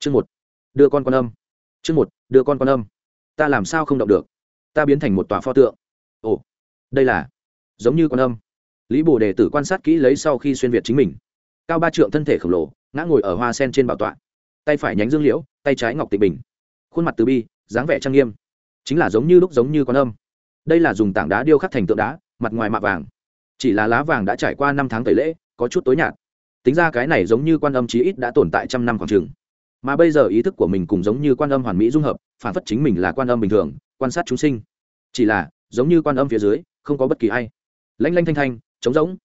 chương một, đưa con quan âm. Chương một, đưa con quan âm. Ta làm sao không động được? Ta biến thành một tòa pho tượng. Ồ, đây là, giống như quan âm. Lý bồ đề tử quan sát kỹ lấy sau khi xuyên việt chính mình. Cao ba trượng thân thể khổng lồ, ngã ngồi ở hoa sen trên bảo tọa. Tay phải nhánh dương liễu, tay trái ngọc tịnh bình. Khuôn mặt từ bi, dáng vẻ trang nghiêm. Chính là giống như lúc giống như quan âm. Đây là dùng tảng đá điêu khắc thành tượng đá, mặt ngoài mạ vàng. Chỉ là lá vàng đã trải qua năm tháng tẩy lễ, có chút tối nhạt. Tính ra cái này giống như quan âm chí ít đã tồn tại trăm năm khoảng trường mà bây giờ ý thức của mình cũng giống như quan âm hoàn mỹ dung hợp, phản phất chính mình là quan âm bình thường, quan sát chúng sinh. Chỉ là, giống như quan âm phía dưới, không có bất kỳ ai. Lanh lanh thanh thanh, trống rỗng.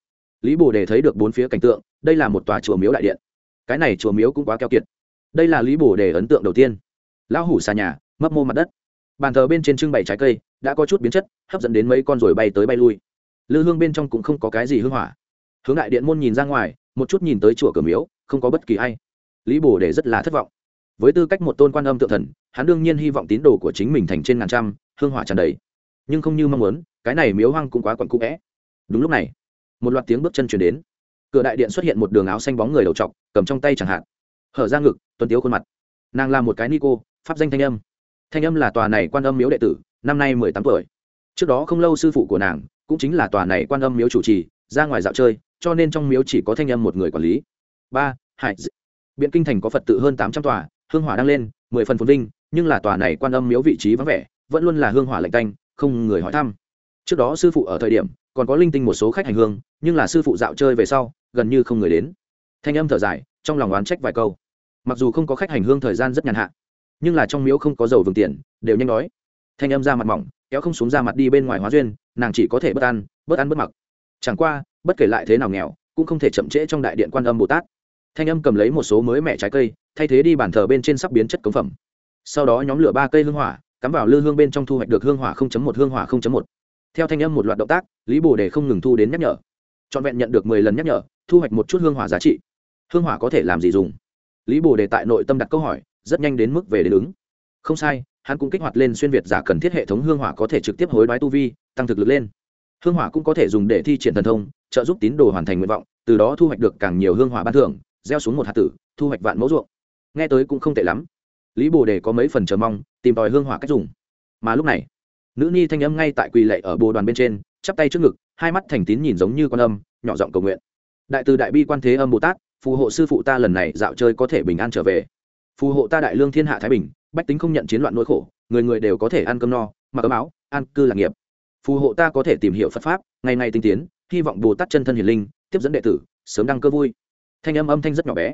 Lý bồ đề thấy được bốn phía cảnh tượng, đây là một tòa chùa miếu đại điện. Cái này chùa miếu cũng quá keo kiệt. Đây là lý bồ đề ấn tượng đầu tiên. Lão hủ xà nhà, mấp mô mặt đất. Bàn thờ bên trên trưng bày trái cây, đã có chút biến chất, hấp dẫn đến mấy con rồi bay tới bay lui. Lư hương bên trong cũng không có cái gì hương hỏa. Hướng đại điện môn nhìn ra ngoài, một chút nhìn tới chùa cửa miếu, không có bất kỳ ai lý bồ đề rất là thất vọng. Với tư cách một tôn quan âm tự thần, hắn đương nhiên hy vọng tín đồ của chính mình thành trên ngàn trăm, hương hỏa tràn đầy. Nhưng không như mong muốn, cái này miếu hoang cũng quá quặn cũ vẽ. Đúng lúc này, một loạt tiếng bước chân chuyển đến. Cửa đại điện xuất hiện một đường áo xanh bóng người đầu trọc, cầm trong tay chẳng hạn. Hở ra ngực tuân tiếu khuôn mặt. Nàng là một cái ni cô, pháp danh thanh âm. Thanh âm là tòa này quan âm miếu đệ tử, năm nay mười tám tuổi. Trước đó không lâu sư phụ của nàng cũng chính là tòa này quan âm miếu chủ trì, ra ngoài dạo chơi, cho nên trong miếu chỉ có thanh âm một người quản lý. Ba, hải biện kinh thành có phật tự hơn tám trăm tòa, hương hỏa đang lên, mười phần phồn vinh, nhưng là tòa này quan âm miếu vị trí vắng vẻ, vẫn luôn là hương hỏa lạnh canh không người hỏi thăm. Trước đó sư phụ ở thời điểm, còn có linh tinh một số khách hành hương, nhưng là sư phụ dạo chơi về sau, gần như không người đến. Thanh âm thở dài, trong lòng oán trách vài câu. Mặc dù không có khách hành hương thời gian rất nhàn hạ, nhưng là trong miếu không có dầu vừng tiền, đều nhanh đói. Thanh âm ra mặt mỏng, kéo không xuống ra mặt đi bên ngoài hóa duyên, nàng chỉ có thể bất ăn bất ăn bất mặc. Chẳng qua, bất kể lại thế nào nghèo, cũng không thể chậm trễ trong đại điện quan âm bồ tát thanh âm cầm lấy một số mới mẹ trái cây, thay thế đi bàn thờ bên trên sắp biến chất cống phẩm. Sau đó nhóm lửa ba cây hương hỏa, cắm vào lư hương bên trong thu hoạch được hương hỏa một, hương hỏa một. Theo thanh âm một loạt động tác, lý bồ đề không ngừng thu đến nhắc nhở. Trọn vẹn nhận được mười lần nhắc nhở, thu hoạch một chút hương hỏa giá trị. Hương hỏa có thể làm gì dùng? Lý bồ đề tại nội tâm đặt câu hỏi, rất nhanh đến mức về đến ứng. Không sai, hắn cũng kích hoạt lên xuyên việt giả cần thiết hệ thống hương hỏa có thể trực tiếp hối đoái tu vi, tăng thực lực lên. Hương hỏa cũng có thể dùng để thi triển thần thông, trợ giúp tín đồ hoàn thành nguyện vọng, từ đó thu hoạch được càng nhiều hương hỏa ban thưởng gieo xuống một hạt tử, thu hoạch vạn mẫu ruộng. Nghe tới cũng không tệ lắm. Lý bồ đề có mấy phần chờ mong, tìm tòi hương hỏa cách dùng. Mà lúc này, nữ ni thanh âm ngay tại quỳ lệ ở bồ đoàn bên trên, chắp tay trước ngực, hai mắt thành tín nhìn giống như con âm, nhỏ giọng cầu nguyện. Đại từ đại bi quan thế âm bồ tát, phù hộ sư phụ ta lần này dạo chơi có thể bình an trở về. Phù hộ ta đại lương thiên hạ thái bình, bách tính không nhận chiến loạn nỗi khổ, người người đều có thể ăn cơm no, mặc ấm áo, an cư lạc nghiệp. Phù hộ ta có thể tìm hiểu phật pháp, ngày ngày tinh tiến, hy vọng bồ tát chân thân hiền linh, tiếp dẫn đệ tử, sớm đăng cơ vui thanh âm âm thanh rất nhỏ bé.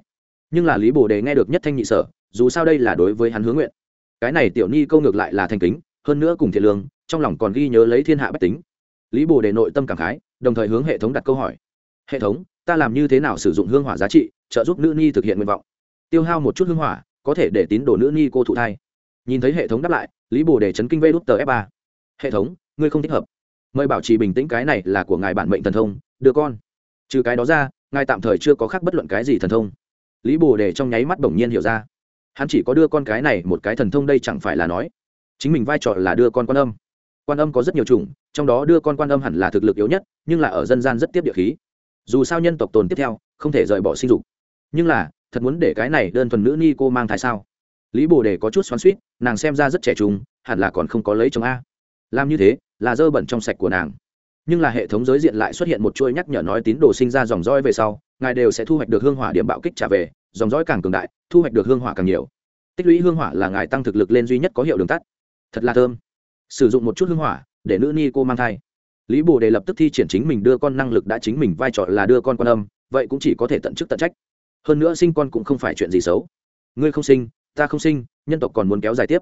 Nhưng là lý bồ đề nghe được nhất thanh nhị sở, dù sao đây là đối với hắn hướng nguyện. Cái này tiểu ni câu ngược lại là thanh kính, hơn nữa cùng thiện lương, trong lòng còn ghi nhớ lấy thiên hạ bách tính. Lý bồ đề nội tâm cảm khái, đồng thời hướng hệ thống đặt câu hỏi. Hệ thống, ta làm như thế nào sử dụng hương hỏa giá trị, trợ giúp nữ ni thực hiện nguyện vọng? Tiêu hao một chút hương hỏa, có thể để tín đồ nữ ni cô thụ thai. Nhìn thấy hệ thống đáp lại, lý bồ đề chấn kinh vê đút tờ f ba. Hệ thống, ngươi không thích hợp. Mời bảo trì bình tĩnh, cái này là của ngài bản mệnh thần thông, đưa con. Trừ cái đó ra ngài tạm thời chưa có khác bất luận cái gì thần thông. Lý bồ đề trong nháy mắt bỗng nhiên hiểu ra. Hắn chỉ có đưa con cái này một cái thần thông đây chẳng phải là nói. Chính mình vai trò là đưa con quan âm. Quan âm có rất nhiều chủng, trong đó đưa con quan âm hẳn là thực lực yếu nhất, nhưng là ở dân gian rất tiếp địa khí. Dù sao nhân tộc tồn tiếp theo, không thể rời bỏ sinh dục. Nhưng là, thật muốn để cái này đơn thuần nữ ni cô mang thai sao? Lý bồ đề có chút xoắn suýt nàng xem ra rất trẻ trung, hẳn là còn không có lấy chồng a. Làm như thế, là dơ bẩn trong sạch của nàng nhưng là hệ thống giới diện lại xuất hiện một chuỗi nhắc nhở nói tín đồ sinh ra dòng roi về sau, ngài đều sẽ thu hoạch được hương hỏa điểm bạo kích trả về, dòng roi càng cường đại, thu hoạch được hương hỏa càng nhiều. Tích lũy hương hỏa là ngài tăng thực lực lên duy nhất có hiệu đường tắt. Thật là thơm. Sử dụng một chút hương hỏa, để nữ ni cô mang thai. Lý bồ đề lập tức thi triển chính mình đưa con năng lực đã chính mình vai trò là đưa con quan âm, vậy cũng chỉ có thể tận chức tận trách. Hơn nữa sinh con cũng không phải chuyện gì xấu. Ngươi không sinh, ta không sinh, nhân tộc còn muốn kéo dài tiếp.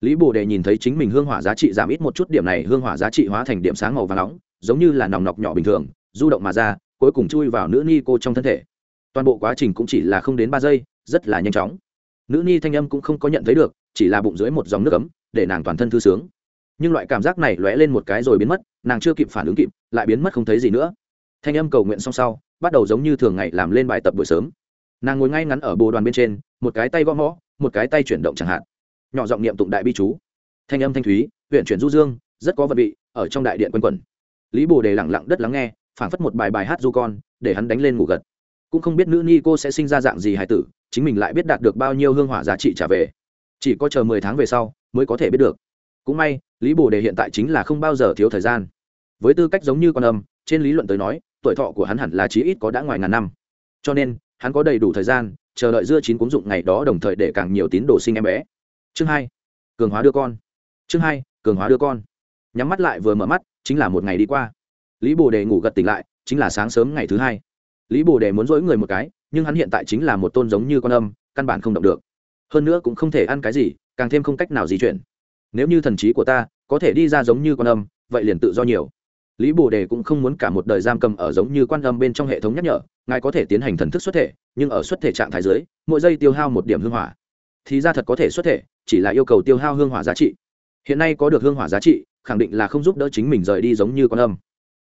Lý bồ đề nhìn thấy chính mình hương hỏa giá trị giảm ít một chút, điểm này hương hỏa giá trị hóa thành điểm sáng màu và nóng giống như là nòng nọc nhỏ bình thường, du động mà ra, cuối cùng chui vào nữ ni cô trong thân thể. Toàn bộ quá trình cũng chỉ là không đến ba giây, rất là nhanh chóng. Nữ ni thanh âm cũng không có nhận thấy được, chỉ là bụng dưới một dòng nước ấm, để nàng toàn thân thư sướng. Nhưng loại cảm giác này lóe lên một cái rồi biến mất, nàng chưa kịp phản ứng kịp, lại biến mất không thấy gì nữa. Thanh âm cầu nguyện xong sau, bắt đầu giống như thường ngày làm lên bài tập buổi sớm. Nàng ngồi ngay ngắn ở bồ đoàn bên trên, một cái tay gõ mõ, một cái tay chuyển động chẳng hạn. Nhỏ giọng niệm tụng đại bi chú. Thanh âm thanh thúy huyện chuyển du dương, rất có vật vị, ở trong đại điện quân quẩn lý bồ đề lẳng lặng đất lắng nghe, phảng phất một bài bài hát du con, để hắn đánh lên ngủ gật. Cũng không biết nữ ni cô sẽ sinh ra dạng gì hải tử, chính mình lại biết đạt được bao nhiêu hương hỏa giá trị trả về. Chỉ có chờ mười tháng về sau, mới có thể biết được. Cũng may, lý bồ đề hiện tại chính là không bao giờ thiếu thời gian. Với tư cách giống như con âm, trên lý luận tới nói, tuổi thọ của hắn hẳn là chí ít có đã ngoài ngàn năm. Cho nên, hắn có đầy đủ thời gian, chờ đợi dưa chín cúng dụng ngày đó đồng thời để càng nhiều tín đồ sinh em bé. Chương hai, cường hóa đưa con. Chương hai, cường hóa đưa con. Nhắm mắt lại vừa mở mắt chính là một ngày đi qua. Lý bồ đề ngủ gật tỉnh lại, chính là sáng sớm ngày thứ hai. Lý bồ đề muốn dỗi người một cái, nhưng hắn hiện tại chính là một tôn giống như con âm, căn bản không động được. Hơn nữa cũng không thể ăn cái gì, càng thêm không cách nào di chuyển. Nếu như thần trí của ta có thể đi ra giống như con âm, vậy liền tự do nhiều. Lý bồ đề cũng không muốn cả một đời giam cầm ở giống như quan âm bên trong hệ thống nhắc nhở, ngài có thể tiến hành thần thức xuất thể, nhưng ở xuất thể trạng thái dưới, mỗi giây tiêu hao một điểm hương hỏa. Thì ra thật có thể xuất thể, chỉ là yêu cầu tiêu hao hương hỏa giá trị. Hiện nay có được hương hỏa giá trị khẳng định là không giúp đỡ chính mình rời đi giống như quan âm.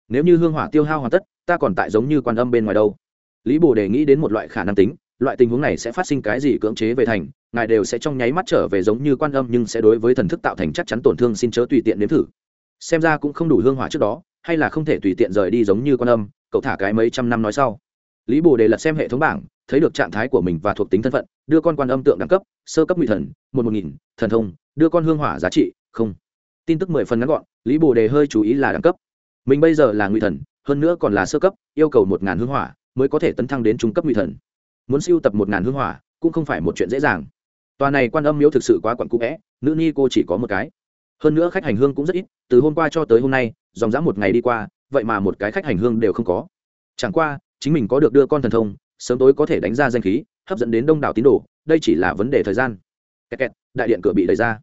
Nếu như hương hỏa tiêu hao hoàn tất, ta còn tại giống như quan âm bên ngoài đâu. Lý bồ đề nghĩ đến một loại khả năng tính, loại tình huống này sẽ phát sinh cái gì cưỡng chế về thành, ngài đều sẽ trong nháy mắt trở về giống như quan âm nhưng sẽ đối với thần thức tạo thành chắc chắn tổn thương xin chớ tùy tiện nếm thử. Xem ra cũng không đủ hương hỏa trước đó, hay là không thể tùy tiện rời đi giống như quan âm, cậu thả cái mấy trăm năm nói sau. Lý bồ đề lật xem hệ thống bảng, thấy được trạng thái của mình và thuộc tính thân phận, đưa con quan âm tượng đẳng cấp, sơ cấp ngụy thần, một một nghìn, thần thông, đưa con hương hỏa giá trị, không tin tức mười phần ngắn gọn lý bồ đề hơi chú ý là đẳng cấp. Mình bây giờ là ngụy thần hơn nữa còn là sơ cấp yêu cầu một ngàn hương hỏa mới có thể tấn thăng đến trung cấp ngụy thần. Muốn siêu tập một ngàn hương hỏa cũng không phải một chuyện dễ dàng. Tòa này quan âm miếu thực sự quá quặn cũ vẽ nữ ni cô chỉ có một cái. Hơn nữa khách hành hương cũng rất ít từ hôm qua cho tới hôm nay dòng dã một ngày đi qua vậy mà một cái khách hành hương đều không có. Chẳng qua chính mình có được đưa con thần thông sớm tối có thể đánh ra danh khí hấp dẫn đến đông đảo tín đồ đây chỉ là vấn đề thời gian. Kẹt kẹt, đại điện cửa bị đẩy ra.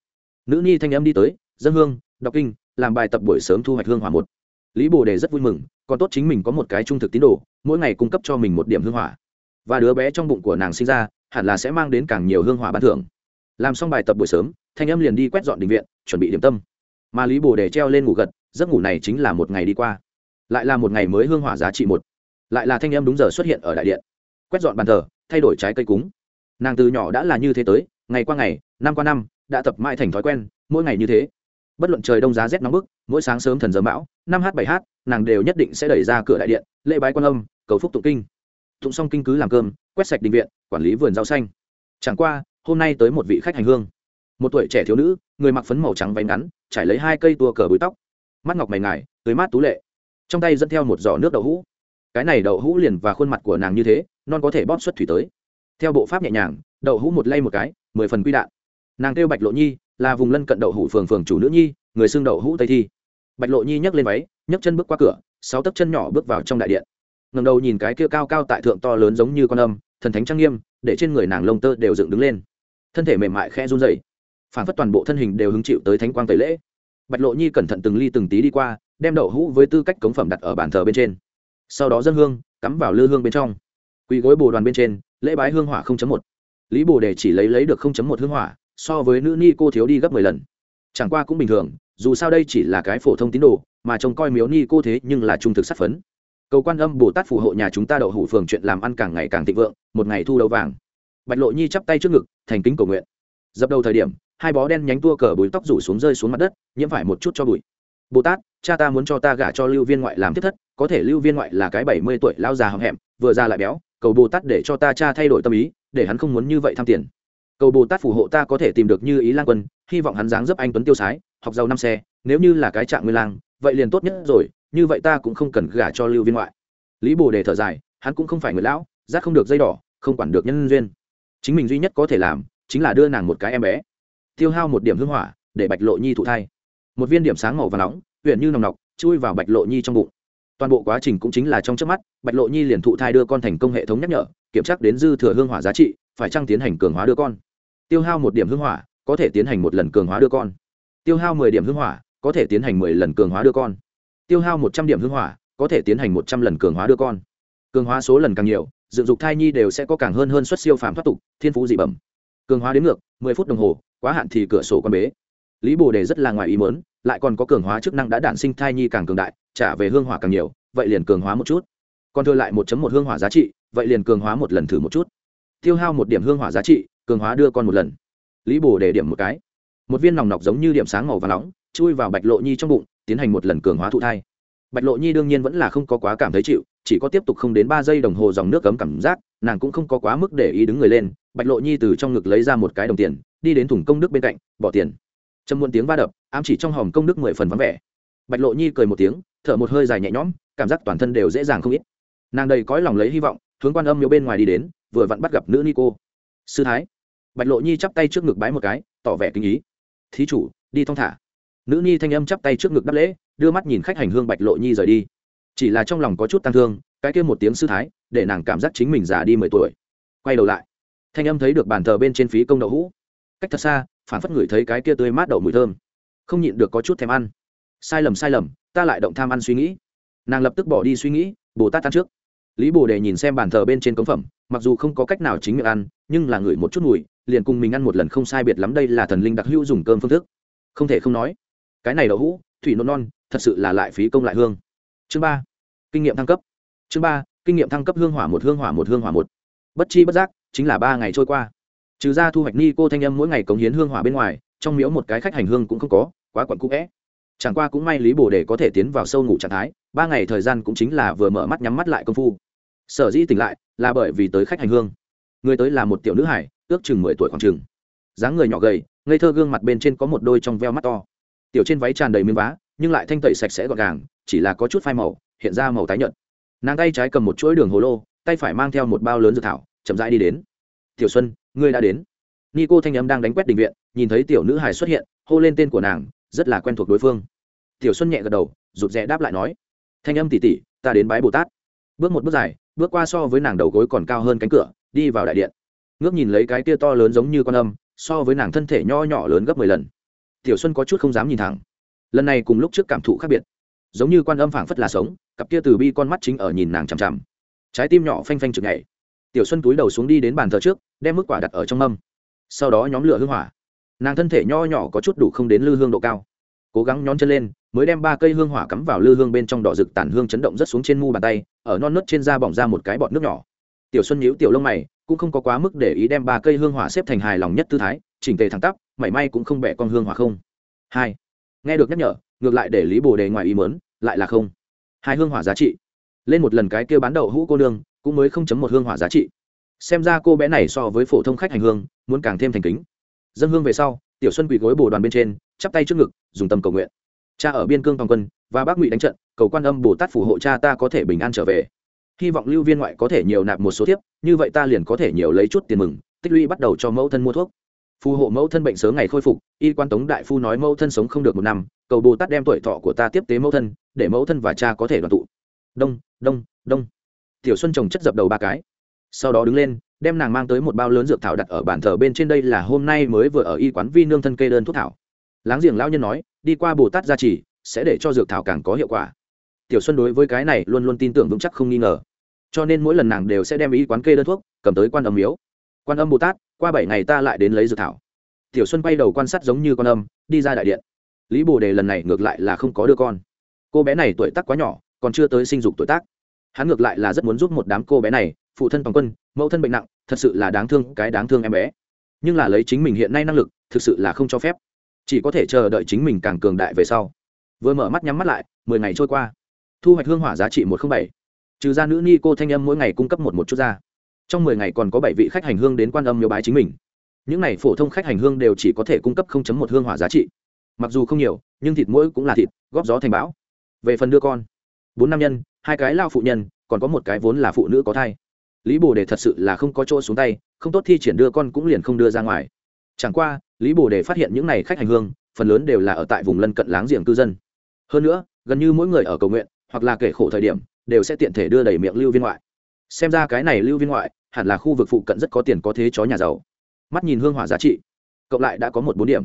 Nữ ni thanh âm đi tới dân hương, đọc kinh, làm bài tập buổi sớm thu hoạch hương hỏa một. Lý bồ đề rất vui mừng, còn tốt chính mình có một cái trung thực tín đồ, mỗi ngày cung cấp cho mình một điểm hương hỏa. Và đứa bé trong bụng của nàng sinh ra, hẳn là sẽ mang đến càng nhiều hương hỏa ban thưởng. Làm xong bài tập buổi sớm, thanh âm liền đi quét dọn đình viện, chuẩn bị điểm tâm. Mà lý bồ đề treo lên ngủ gật, giấc ngủ này chính là một ngày đi qua. Lại là một ngày mới hương hỏa giá trị một. Lại là thanh âm đúng giờ xuất hiện ở đại điện. Quét dọn bàn thờ, thay đổi trái cây cúng. Nàng từ nhỏ đã là như thế tới, ngày qua ngày, năm qua năm, đã tập mãi thành thói quen, mỗi ngày như thế bất luận trời đông giá rét nóng bức, mỗi sáng sớm thần giờ mão, năm h bảy h nàng đều nhất định sẽ đẩy ra cửa đại điện, lễ bái quan âm, cầu phúc tụng kinh. Tụng xong kinh cứ làm cơm, quét sạch đình viện, quản lý vườn rau xanh. Chẳng qua, hôm nay tới một vị khách hành hương. Một tuổi trẻ thiếu nữ, người mặc phấn màu trắng váy ngắn, trải lấy hai cây tua cờ búi tóc. Mắt ngọc mày ngài tưới mát tú lệ. Trong tay dẫn theo một giỏ nước đậu hũ. Cái này đậu hũ liền và khuôn mặt của nàng như thế, non có thể bóp xuất thủy tới. Theo bộ pháp nhẹ nhàng, đậu hũ một lay một cái, mười phần quy đạn. Nàng kêu bạch lộ nhi là vùng lân cận đậu hủ phường phường chủ nữ nhi, người xưng đậu hũ tây thi. Bạch lộ nhi nhấc lên váy, nhấc chân bước qua cửa, sáu tấc chân nhỏ bước vào trong đại điện. Ngầm đầu nhìn cái kia cao cao tại thượng to lớn giống như con âm, thần thánh trang nghiêm, để trên người nàng lông tơ đều dựng đứng lên. Thân thể mềm mại khẽ run dày phản phất toàn bộ thân hình đều hứng chịu tới thánh quang tẩy lễ. Bạch lộ nhi cẩn thận từng ly từng tí đi qua, đem đậu hũ với tư cách cống phẩm đặt ở bàn thờ bên trên. Sau đó dân hương, cắm vào lư hương bên trong. Quỳ gối bồ đoàn bên trên, lễ bái hương hỏa một. Lý bồ đề chỉ lấy lấy được một hương hỏa so với nữ ni cô thiếu đi gấp mười lần. Chẳng qua cũng bình thường, dù sao đây chỉ là cái phổ thông tín đồ, mà trông coi miếu ni cô thế nhưng là trung thực sát phấn. Cầu quan âm bồ tát phù hộ nhà chúng ta đậu hủ phường chuyện làm ăn càng ngày càng thịnh vượng, một ngày thu đầu vàng. Bạch lộ nhi chắp tay trước ngực, thành kính cầu nguyện. Dập đầu thời điểm, hai bó đen nhánh tua cờ bùi tóc rủ xuống rơi xuống mặt đất, nhiễm phải một chút cho bụi. Bồ tát, cha ta muốn cho ta gả cho lưu viên ngoại làm tiếp thất, có thể lưu viên ngoại là cái bảy mươi tuổi lao già hậm hẹm, vừa già lại béo, cầu bồ tát để cho ta cha thay đổi tâm ý, để hắn không muốn như vậy tham tiền cầu bồ tát phù hộ ta có thể tìm được như ý lan quân, hy vọng hắn dáng dấp anh tuấn tiêu sái, học giàu năm xe, nếu như là cái trạng nguyên lang, vậy liền tốt nhất rồi, như vậy ta cũng không cần gả cho lưu viên ngoại. Lý bồ đề thở dài, hắn cũng không phải người lão giác không được dây đỏ, không quản được nhân duyên. Chính mình duy nhất có thể làm, chính là đưa nàng một cái em bé. Tiêu hao một điểm hương hỏa, để bạch lộ nhi thụ thai. Một viên điểm sáng màu và nóng huyện như nồng nọc, chui vào bạch lộ nhi trong bụng. Toàn bộ quá trình cũng chính là trong trước mắt, bạch lộ nhi liền thụ thai đưa con thành công hệ thống nhắc nhở, kiểm tra đến dư thừa hương hỏa giá trị, phải trăng tiến hành cường hóa đưa con tiêu hao một điểm hương hỏa, có thể tiến hành một lần cường hóa đưa con. Tiêu hao mười điểm hương hỏa, có thể tiến hành mười lần cường hóa đưa con. Tiêu hao một trăm điểm hương hỏa, có thể tiến hành một trăm lần cường hóa đưa con. Cường hóa số lần càng nhiều, dựng dục thai nhi đều sẽ có càng hơn hơn suất siêu phàm thoát tục, thiên phú dị bẩm. Cường hóa đến ngược, mười phút đồng hồ, quá hạn thì cửa sổ con bế. Lý bồ đề rất là ngoài ý mớn lại còn có cường hóa chức năng đã đản sinh thai nhi càng cường đại, trả về hương hỏa càng nhiều, vậy liền cường hóa một chút. Còn thừa lại một một hương hỏa giá trị, vậy liền cường hóa một lần thử một chút. Tiêu hao một điểm hương hỏa giá trị cường hóa đưa con một lần. Lý bồ để điểm một cái. Một viên nòng nọc giống như điểm sáng màu và nóng, chui vào bạch lộ nhi trong bụng, tiến hành một lần cường hóa thụ thai. Bạch lộ nhi đương nhiên vẫn là không có quá cảm thấy chịu, chỉ có tiếp tục không đến ba giây đồng hồ dòng nước cấm cảm giác, nàng cũng không có quá mức để ý đứng người lên, bạch lộ nhi từ trong ngực lấy ra một cái đồng tiền, đi đến thùng công đức bên cạnh, bỏ tiền. Trầm muộn tiếng va đập, ám chỉ trong hòm công đức mười phần vắng vẻ. Bạch lộ nhi cười một tiếng, thở một hơi dài nhẹ nhõm, cảm giác toàn thân đều dễ dàng không ít. Nàng đầy cõi lòng lấy hy vọng, hướng quan âm miếu bên ngoài đi đến, vừa vặn bắt gặp nữ ni cô. Sư thái bạch lộ nhi chắp tay trước ngực bái một cái, tỏ vẻ kinh ý. Thí chủ, đi thong thả. Nữ nhi thanh âm chắp tay trước ngực đáp lễ, đưa mắt nhìn khách hành hương bạch lộ nhi rời đi. Chỉ là trong lòng có chút tăng thương, cái kia một tiếng sư thái, để nàng cảm giác chính mình già đi mười tuổi. Quay đầu lại, thanh âm thấy được bàn thờ bên trên phí công đậu hũ. Cách thật xa, phản phất ngửi thấy cái kia tươi mát đậu mùi thơm. Không nhịn được có chút thèm ăn. Sai lầm sai lầm, ta lại động tham ăn suy nghĩ. Nàng lập tức bỏ đi suy nghĩ, bồ tát ăn trước. Lý bồ đề nhìn xem bàn thờ bên trên cống phẩm, mặc dù không có cách nào chính miệng ăn, nhưng là ngửi một chút mùi liền cùng mình ăn một lần không sai biệt lắm, đây là thần linh đặc hữu dùng cơm phương thức. Không thể không nói, cái này đậu hũ, thủy nôn non, thật sự là lại phí công lại hương. Chương ba, kinh nghiệm thăng cấp. Chương ba, kinh nghiệm thăng cấp hương hỏa một, hương hỏa một, hương hỏa một. Bất chi bất giác, chính là ba ngày trôi qua. Trừ ra thu hoạch ni cô thanh âm mỗi ngày cống hiến hương hỏa bên ngoài, trong miếu một cái khách hành hương cũng không có, quá quặn cũ vẽ. Chẳng qua cũng may lý bồ để có thể tiến vào sâu ngủ trạng thái, ba ngày thời gian cũng chính là vừa mở mắt nhắm mắt lại công phu. Sở dĩ tỉnh lại là bởi vì tới khách hành hương. Người tới là một tiểu nữ hải ước chừng mười tuổi khoảng chừng. Dáng người nhỏ gầy, ngây thơ gương mặt bên trên có một đôi trong veo mắt to. Tiểu trên váy tràn đầy miếng vá, nhưng lại thanh tẩy sạch sẽ gọn gàng, chỉ là có chút phai màu, hiện ra màu tái nhợt. Nàng tay trái cầm một chuỗi đường hồ lô, tay phải mang theo một bao lớn dược thảo, chậm rãi đi đến. Tiểu xuân, ngươi đã đến. Ni cô thanh âm đang đánh quét đình viện, nhìn thấy tiểu nữ hải xuất hiện, hô lên tên của nàng, rất là quen thuộc đối phương. Tiểu xuân nhẹ gật đầu, rụt rè đáp lại nói, thanh âm tỉ tỉ, ta đến bái bồ tát. Bước một bước dài, bước qua so với nàng đầu gối còn cao hơn cánh cửa, đi vào đại điện ngước nhìn lấy cái kia to lớn giống như con âm, so với nàng thân thể nho nhỏ lớn gấp mười lần. Tiểu xuân có chút không dám nhìn thẳng. Lần này cùng lúc trước cảm thụ khác biệt. Giống như quan âm phảng phất là sống, cặp kia từ bi con mắt chính ở nhìn nàng chằm chằm. Trái tim nhỏ phanh phanh chực nhảy. Tiểu xuân túi đầu xuống đi đến bàn thờ trước, đem mức quả đặt ở trong mâm. Sau đó nhóm lửa hương hỏa. Nàng thân thể nho nhỏ có chút đủ không đến lư hương độ cao. Cố gắng nhón chân lên, mới đem ba cây hương hỏa cắm vào lư hương bên trong đỏ rực tản hương chấn động rất xuống trên mu bàn tay, ở non nớt trên da bỏng ra một cái bọt nước nhỏ. Tiểu xuân nhíu tiểu lông mày cũng không có quá mức để ý đem ba cây hương hỏa xếp thành hài lòng nhất tư thái, chỉnh tề thẳng tắp, mảy may cũng không bẻ con hương hỏa không. Hai, nghe được nhắc nhở, ngược lại để lý bồ đề ngoài ý mớn lại là không. Hai hương hỏa giá trị. Lên một lần cái kia bán đậu hũ cô nương, cũng mới không chấm một hương hỏa giá trị. Xem ra cô bé này so với phổ thông khách hành hương, muốn càng thêm thành kính. Dân hương về sau, tiểu xuân quỳ gối bồ đoàn bên trên, chắp tay trước ngực, dùng tâm cầu nguyện. Cha ở biên cương toàn quân, và bác ngụy đánh trận, cầu quan âm bồ tát phù hộ cha ta có thể bình an trở về hy vọng lưu viên ngoại có thể nhiều nạp một số tiếp như vậy ta liền có thể nhiều lấy chút tiền mừng, tích lũy bắt đầu cho mẫu thân mua thuốc. Phù hộ mẫu thân bệnh sớm ngày khôi phục, y quan tống đại phu nói mẫu thân sống không được một năm, cầu bồ tát đem tuổi thọ của ta tiếp tế mẫu thân, để mẫu thân và cha có thể đoàn tụ. Đông đông đông. Tiểu xuân trồng chất dập đầu ba cái. Sau đó đứng lên, đem nàng mang tới một bao lớn dược thảo đặt ở bàn thờ bên trên đây là hôm nay mới vừa ở y quán vi nương thân kê đơn thuốc thảo. Láng giềng lão nhân nói, đi qua bồ tát gia trì, sẽ để cho dược thảo càng có hiệu quả tiểu xuân đối với cái này luôn luôn tin tưởng vững chắc không nghi ngờ. Cho nên mỗi lần nàng đều sẽ đem ý quán kê đơn thuốc, cầm tới quan âm miếu. Quan âm bồ tát, qua bảy ngày ta lại đến lấy dược thảo. Tiểu xuân bay đầu quan sát giống như con âm, đi ra đại điện. Lý bồ đề lần này ngược lại là không có đứa con. Cô bé này tuổi tác quá nhỏ, còn chưa tới sinh dục tuổi tác. Hắn ngược lại là rất muốn giúp một đám cô bé này, phụ thân toàn quân, mẫu thân bệnh nặng, thật sự là đáng thương cái đáng thương em bé. Nhưng là lấy chính mình hiện nay năng lực, thực sự là không cho phép. Chỉ có thể chờ đợi chính mình càng cường đại về sau. Vừa mở mắt nhắm mắt lại, mười ngày trôi qua thu hoạch hương hỏa giá trị một trăm bảy. Trừ ra nữ ni cô thanh âm mỗi ngày cung cấp một một chút ra. Trong mười ngày còn có bảy vị khách hành hương đến quan âm miếu bái chính mình. Những n à y phổ thông khách hành hương đều chỉ có thể cung cấp một hương hỏa giá trị. Mặc dù không nhiều, nhưng thịt mỗi cũng là thịt, góp gió thành bão. Về phần đưa con, bốn nam nhân, hai cái lao phụ nhân, còn có một cái vốn là phụ nữ có thai. Lý bồ đề thật sự là không có chỗ xuống tay, không tốt thi triển đưa con cũng liền không đưa ra ngoài. Chẳng qua, lý bồ đề phát hiện những n à y khách hành hương, phần lớn đều là ở tại vùng lân cận láng giềng cư dân. Hơn nữa, gần như mỗi người ở cầu nguyện hoặc là kể khổ thời điểm, đều sẽ tiện thể đưa đầy miệng lưu viên ngoại. Xem ra cái này lưu viên ngoại, hẳn là khu vực phụ cận rất có tiền có thế chó nhà giàu. Mắt nhìn hương hỏa giá trị, cộng lại đã có một bốn điểm.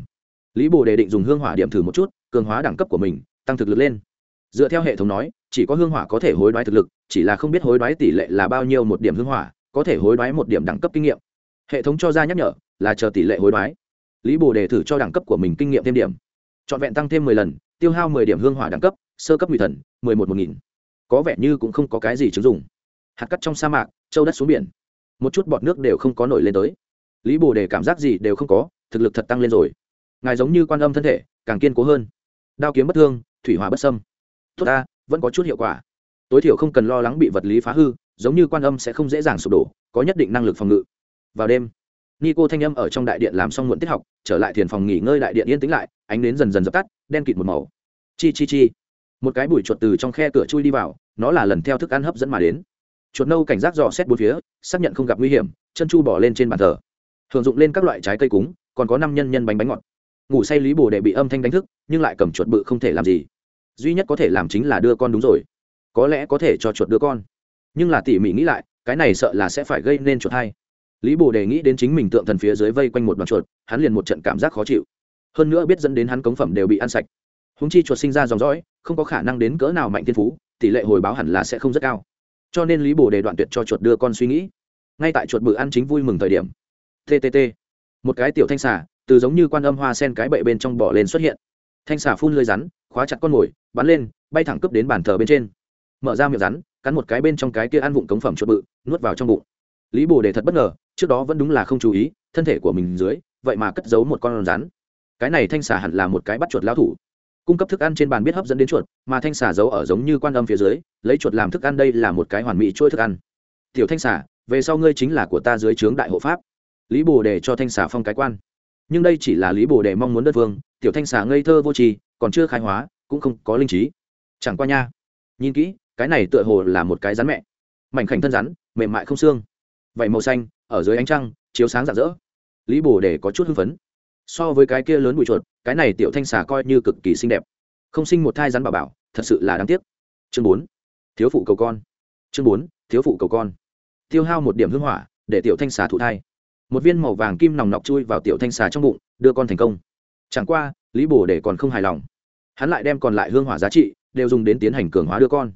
Lý bồ đề định dùng hương hỏa điểm thử một chút, cường hóa đẳng cấp của mình, tăng thực lực lên. Dựa theo hệ thống nói, chỉ có hương hỏa có thể hối đoái thực lực, chỉ là không biết hối đoái tỷ lệ là bao nhiêu một điểm hương hỏa, có thể hối đoái một điểm đẳng cấp kinh nghiệm. Hệ thống cho ra nhắc nhở, là chờ tỷ lệ hối đoái. Lý bồ đề thử cho đẳng cấp của mình kinh nghiệm thêm điểm. Trọn vẹn tăng thêm mười lần, tiêu hao mười điểm hương hỏa đẳng cấp sơ cấp nguy thần, mười một một nghìn. Có vẻ như cũng không có cái gì chứng dụng. Hạt cắt trong sa mạc, châu đất xuống biển. Một chút bọt nước đều không có nổi lên tới. Lý bồ đề cảm giác gì đều không có, thực lực thật tăng lên rồi. Ngài giống như quan âm thân thể, càng kiên cố hơn. Đao kiếm bất thương, thủy hỏa bất sâm tốt ta, vẫn có chút hiệu quả. Tối thiểu không cần lo lắng bị vật lý phá hư, giống như quan âm sẽ không dễ dàng sụp đổ, có nhất định năng lực phòng ngự. Vào đêm ni cô thanh âm ở trong đại điện làm xong muộn tiết học, trở lại thiền phòng nghỉ ngơi đại điện yên tĩnh lại, ánh nến dần dần dập tắt, đen kịt một màu. Chi chi chi một cái bụi chuột từ trong khe cửa chui đi vào, nó là lần theo thức ăn hấp dẫn mà đến. Chuột nâu cảnh giác dò xét bốn phía, xác nhận không gặp nguy hiểm, chân chu bỏ lên trên bàn thờ. Thường dụng lên các loại trái cây cúng, còn có năm nhân nhân bánh bánh ngọt. Ngủ say lý bồ để bị âm thanh đánh thức, nhưng lại cầm chuột bự không thể làm gì. Duy nhất có thể làm chính là đưa con đúng rồi. Có lẽ có thể cho chuột đưa con. Nhưng là tỉ mỉ nghĩ lại, cái này sợ là sẽ phải gây nên chuột hay lý bồ đề nghĩ đến chính mình tượng thần phía dưới vây quanh một đoàn chuột, hắn liền một trận cảm giác khó chịu. Hơn nữa biết dẫn đến hắn cống phẩm đều bị ăn sạch. Húng chi chuột sinh ra dòng dõi không có khả năng đến cỡ nào mạnh thiên phú, tỷ lệ hồi báo hẳn là sẽ không rất cao. Cho nên lý bồ đề đoạn tuyệt cho chuột đưa con suy nghĩ. Ngay tại chuột bự ăn chính vui mừng thời điểm ttt một cái tiểu thanh xà, từ giống như quan âm hoa sen cái bậy bên trong bỏ lên xuất hiện. Thanh xà phun lưới rắn, khóa chặt con mồi, bắn lên, bay thẳng cướp đến bàn thờ bên trên. Mở ra miệng rắn, cắn một cái bên trong cái kia ăn vụng cống phẩm chuột bự, nuốt vào trong bụng. Lý bồ đề thật bất ngờ, trước đó vẫn đúng là không chú ý, thân thể của mình dưới, vậy mà cất giấu một con rắn. Cái này thanh xà hẳn là một cái bắt chuột lao thủ cung cấp thức ăn trên bàn biết hấp dẫn đến chuột, mà thanh xà giấu ở giống như quan âm phía dưới, lấy chuột làm thức ăn đây là một cái hoàn mỹ chuỗi thức ăn. Tiểu thanh xà, về sau ngươi chính là của ta dưới trướng đại hộ pháp. Lý bồ đề cho thanh xà phong cái quan. Nhưng đây chỉ là lý bồ đề mong muốn đất vương tiểu thanh xà ngây thơ vô tri, còn chưa khai hóa, cũng không có linh trí. Chẳng qua nha, nhìn kỹ, cái này tựa hồ là một cái rắn mẹ. Mảnh khảnh thân rắn, mềm mại không xương. Vậy màu xanh, ở dưới ánh trăng, chiếu sáng rạng rỡ. Lý bồ đề có chút hưng phấn so với cái kia lớn bụi chuột, cái này tiểu thanh xà coi như cực kỳ xinh đẹp. Không sinh một thai rắn bảo bảo, thật sự là đáng tiếc. Chương bốn, thiếu phụ cầu con. Chương bốn, thiếu phụ cầu con. Tiêu hao một điểm hưng hỏa, để tiểu thanh xà thụ thai. Một viên màu vàng kim nòng nọc chui vào tiểu thanh xà trong bụng, đưa con thành công. Chẳng qua, lý bồ để còn không hài lòng. Hắn lại đem còn lại hương hỏa giá trị, đều dùng đến tiến hành cường hóa đưa con.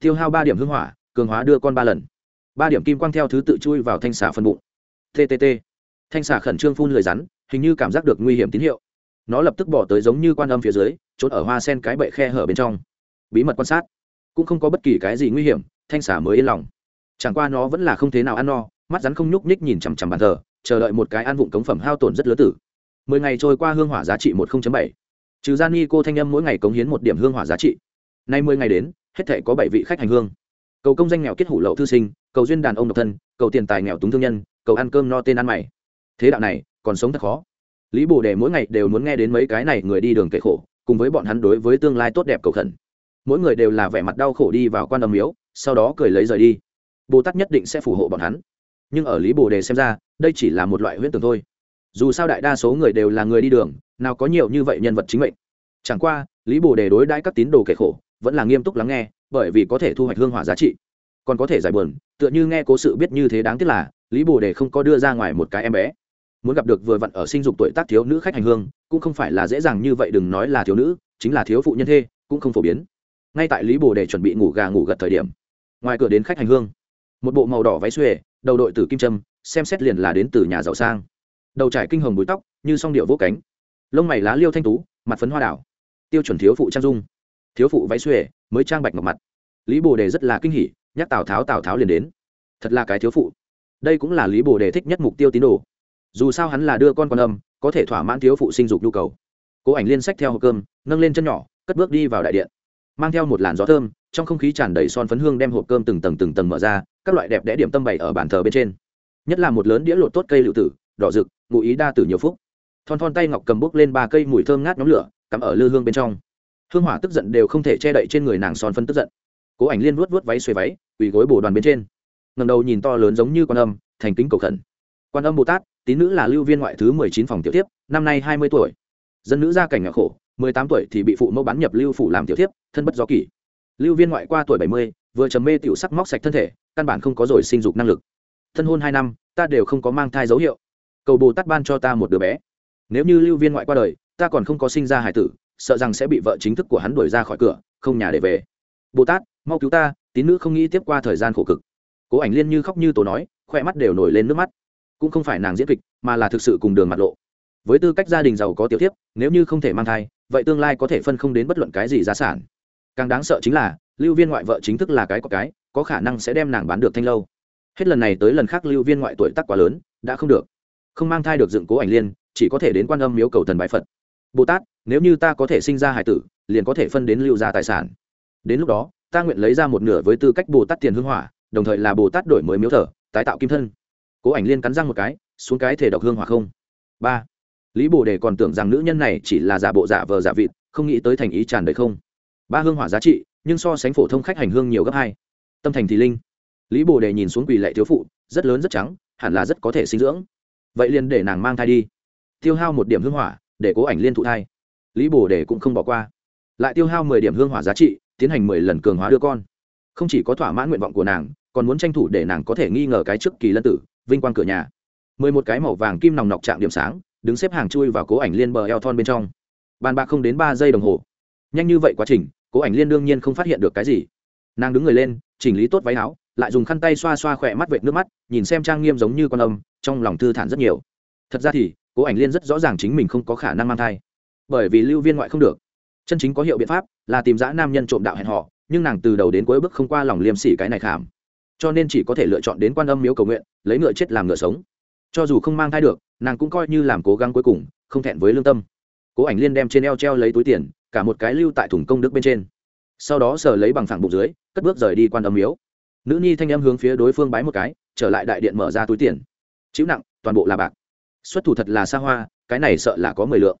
Tiêu hao ba điểm hương hỏa, cường hóa đưa con ba lần. Ba điểm kim quang theo thứ tự chui vào thanh xà phân bụng. Ttt thanh xà khẩn trương phun lời rắn hình như cảm giác được nguy hiểm tín hiệu. Nó lập tức bỏ tới giống như quan âm phía dưới, trốn ở hoa sen cái bậy khe hở bên trong. Bí mật quan sát. Cũng không có bất kỳ cái gì nguy hiểm, thanh xà mới yên lòng. Chẳng qua nó vẫn là không thế nào ăn no, mắt rắn không nhúc nhích nhìn chằm chằm bàn thờ, chờ đợi một cái ăn vụng cống phẩm hao tổn rất lớn tử. Mười ngày trôi qua hương hỏa giá trị một bảy. Trừ gian ni cô thanh âm mỗi ngày cống hiến một điểm hương hỏa giá trị. Nay mười ngày đến, hết thể có bảy vị khách hành hương. Cầu công danh nghèo kết hủ lậu thư sinh, cầu duyên đàn ông độc thân, cầu tiền tài nghèo túng thương nhân, cầu ăn cơm no tên ăn mày thế đạo này, còn sống thật khó. Lý bồ đề mỗi ngày đều muốn nghe đến mấy cái này người đi đường kệ khổ, cùng với bọn hắn đối với tương lai tốt đẹp cầu khẩn. Mỗi người đều là vẻ mặt đau khổ đi vào quan âm miếu, sau đó cười lấy rời đi. Bồ tát nhất định sẽ phù hộ bọn hắn. Nhưng ở lý bồ đề xem ra, đây chỉ là một loại huyễn tưởng thôi. Dù sao đại đa số người đều là người đi đường, nào có nhiều như vậy nhân vật chính mệnh. Chẳng qua, lý bồ đề đối đãi các tín đồ kệ khổ, vẫn là nghiêm túc lắng nghe, bởi vì có thể thu hoạch hương hỏa giá trị. Còn có thể giải buồn, tựa như nghe cố sự biết như thế đáng tiếc là, lý bồ đề không có đưa ra ngoài một cái em bé muốn gặp được vừa vặn ở sinh dục tuổi tác thiếu nữ khách hành hương, cũng không phải là dễ dàng như vậy, đừng nói là thiếu nữ, chính là thiếu phụ nhân thê, cũng không phổ biến. Ngay tại lý bồ đề chuẩn bị ngủ gà ngủ gật thời điểm, ngoài cửa đến khách hành hương. Một bộ màu đỏ váy xuề, đầu đội tử kim trâm xem xét liền là đến từ nhà giàu sang. Đầu trải kinh hồng búi tóc, như song điệu vỗ cánh. Lông mày lá liêu thanh tú, mặt phấn hoa đảo. Tiêu chuẩn thiếu phụ trang dung. Thiếu phụ váy xuề, mới trang bạch ngọc mặt. Lý bồ đề rất là kinh hỉ, nhắc tào tháo tào tháo liền đến. Thật là cái thiếu phụ. Đây cũng là lý bồ đề thích nhất mục tiêu tín đồ dù sao hắn là đưa con con âm, có thể thỏa mãn thiếu phụ sinh dục nhu cầu. Cố ảnh liên sách theo hộp cơm, nâng lên chân nhỏ, cất bước đi vào đại điện. Mang theo một làn gió thơm, trong không khí tràn đầy son phấn hương đem hộp cơm từng tầng từng tầng mở ra, các loại đẹp đẽ điểm tâm bày ở bàn thờ bên trên. Nhất là một lớn đĩa lột tốt cây lựu tử, đỏ rực, ngụ ý đa tử nhiều phúc. Thon thon tay ngọc cầm bốc lên ba cây mùi thơm ngát nhóm lửa, cắm ở lư hương bên trong. Hương hỏa tức giận đều không thể che đậy trên người nàng son phân tức giận. Cố ảnh liên vuốt vuốt váy xuề váy, quỳ gối bồ đoàn bên trên. Ngầm đầu nhìn to lớn giống như quan âm, thành kính cầu khẩn. Quan âm bồ tát tín nữ là lưu viên ngoại thứ mười chín phòng tiểu tiếp năm nay hai mươi tuổi. Dân nữ gia cảnh nghèo khổ, mười tám tuổi thì bị phụ mẫu bán nhập lưu phủ làm tiểu tiếp thân bất do kỷ. Lưu viên ngoại qua tuổi bảy mươi, vừa trầm mê tiểu sắc móc sạch thân thể, căn bản không có rồi sinh dục năng lực. Thân hôn hai năm, ta đều không có mang thai dấu hiệu. Cầu bồ tát ban cho ta một đứa bé. Nếu như lưu viên ngoại qua đời, ta còn không có sinh ra hải tử, sợ rằng sẽ bị vợ chính thức của hắn đuổi ra khỏi cửa, không nhà để về. Bồ tát, mau cứu ta, tín nữ không nghĩ tiếp qua thời gian khổ cực. Cố ảnh liên như khóc như tổ nói khoe mắt đều nổi lên nước mắt cũng không phải nàng diễn kịch, mà là thực sự cùng đường mặt lộ. Với tư cách gia đình giàu có tiểu tiếp nếu như không thể mang thai, vậy tương lai có thể phân không đến bất luận cái gì giá sản. Càng đáng sợ chính là, lưu viên ngoại vợ chính thức là cái có cái, có khả năng sẽ đem nàng bán được thanh lâu. Hết lần này tới lần khác lưu viên ngoại tuổi tác quá lớn, đã không được. Không mang thai được dựng cố ảnh liên, chỉ có thể đến quan âm miếu cầu thần bái phật. Bồ tát, nếu như ta có thể sinh ra hải tử, liền có thể phân đến lưu gia tài sản. Đến lúc đó, ta nguyện lấy ra một nửa với tư cách bồ tát tiền hưng hỏa, đồng thời là bồ tát đổi mới miếu thờ, tái tạo kim thân cố ảnh liên cắn răng một cái, xuống cái thể độc hương hỏa không. Ba. Lý bồ đề còn tưởng rằng nữ nhân này chỉ là giả bộ giả vờ giả vịt, không nghĩ tới thành ý tràn đầy không. Ba hương hỏa giá trị, nhưng so sánh phổ thông khách hành hương nhiều gấp hai. Tâm thành thì linh. Lý bồ đề nhìn xuống quỳ lệ thiếu phụ, rất lớn rất trắng, hẳn là rất có thể sinh dưỡng. Vậy liền để nàng mang thai đi. Tiêu hao một điểm hương hỏa, để cố ảnh liên thụ thai. Lý bồ đề cũng không bỏ qua. Lại tiêu hao mười điểm hương hỏa giá trị, tiến hành mười lần cường hóa đưa con. Không chỉ có thỏa mãn nguyện vọng của nàng, còn muốn tranh thủ để nàng có thể nghi ngờ cái trước kỳ lân tử vinh quang cửa nhà. Mười một cái màu vàng kim nòng nọc chạm điểm sáng, đứng xếp hàng chui vào cố ảnh liên bờ eo thon bên trong. Bàn bạc không đến ba giây đồng hồ. Nhanh như vậy quá trình, cố ảnh liên đương nhiên không phát hiện được cái gì. Nàng đứng người lên, chỉnh lý tốt váy áo, lại dùng khăn tay xoa xoa khỏe mắt vệt nước mắt, nhìn xem trang nghiêm giống như con âm, trong lòng thư thản rất nhiều. Thật ra thì, cố ảnh liên rất rõ ràng chính mình không có khả năng mang thai. Bởi vì lưu viên ngoại không được. Chân chính có hiệu biện pháp là tìm dã nam nhân trộm đạo hẹn họ nhưng nàng từ đầu đến cuối bước không qua lòng liêm sỉ cái này khảm cho nên chỉ có thể lựa chọn đến quan âm miếu cầu nguyện, lấy ngựa chết làm ngựa sống. Cho dù không mang thai được, nàng cũng coi như làm cố gắng cuối cùng, không thẹn với lương tâm. Cố ảnh liên đem trên eo treo lấy túi tiền, cả một cái lưu tại thùng công đức bên trên. Sau đó sờ lấy bằng thẳng bụng dưới, cất bước rời đi quan âm miếu. Nữ nhi thanh âm hướng phía đối phương bái một cái, trở lại đại điện mở ra túi tiền. Chịu nặng, toàn bộ là bạc. Xuất thủ thật là xa hoa, cái này sợ là có mười lượng.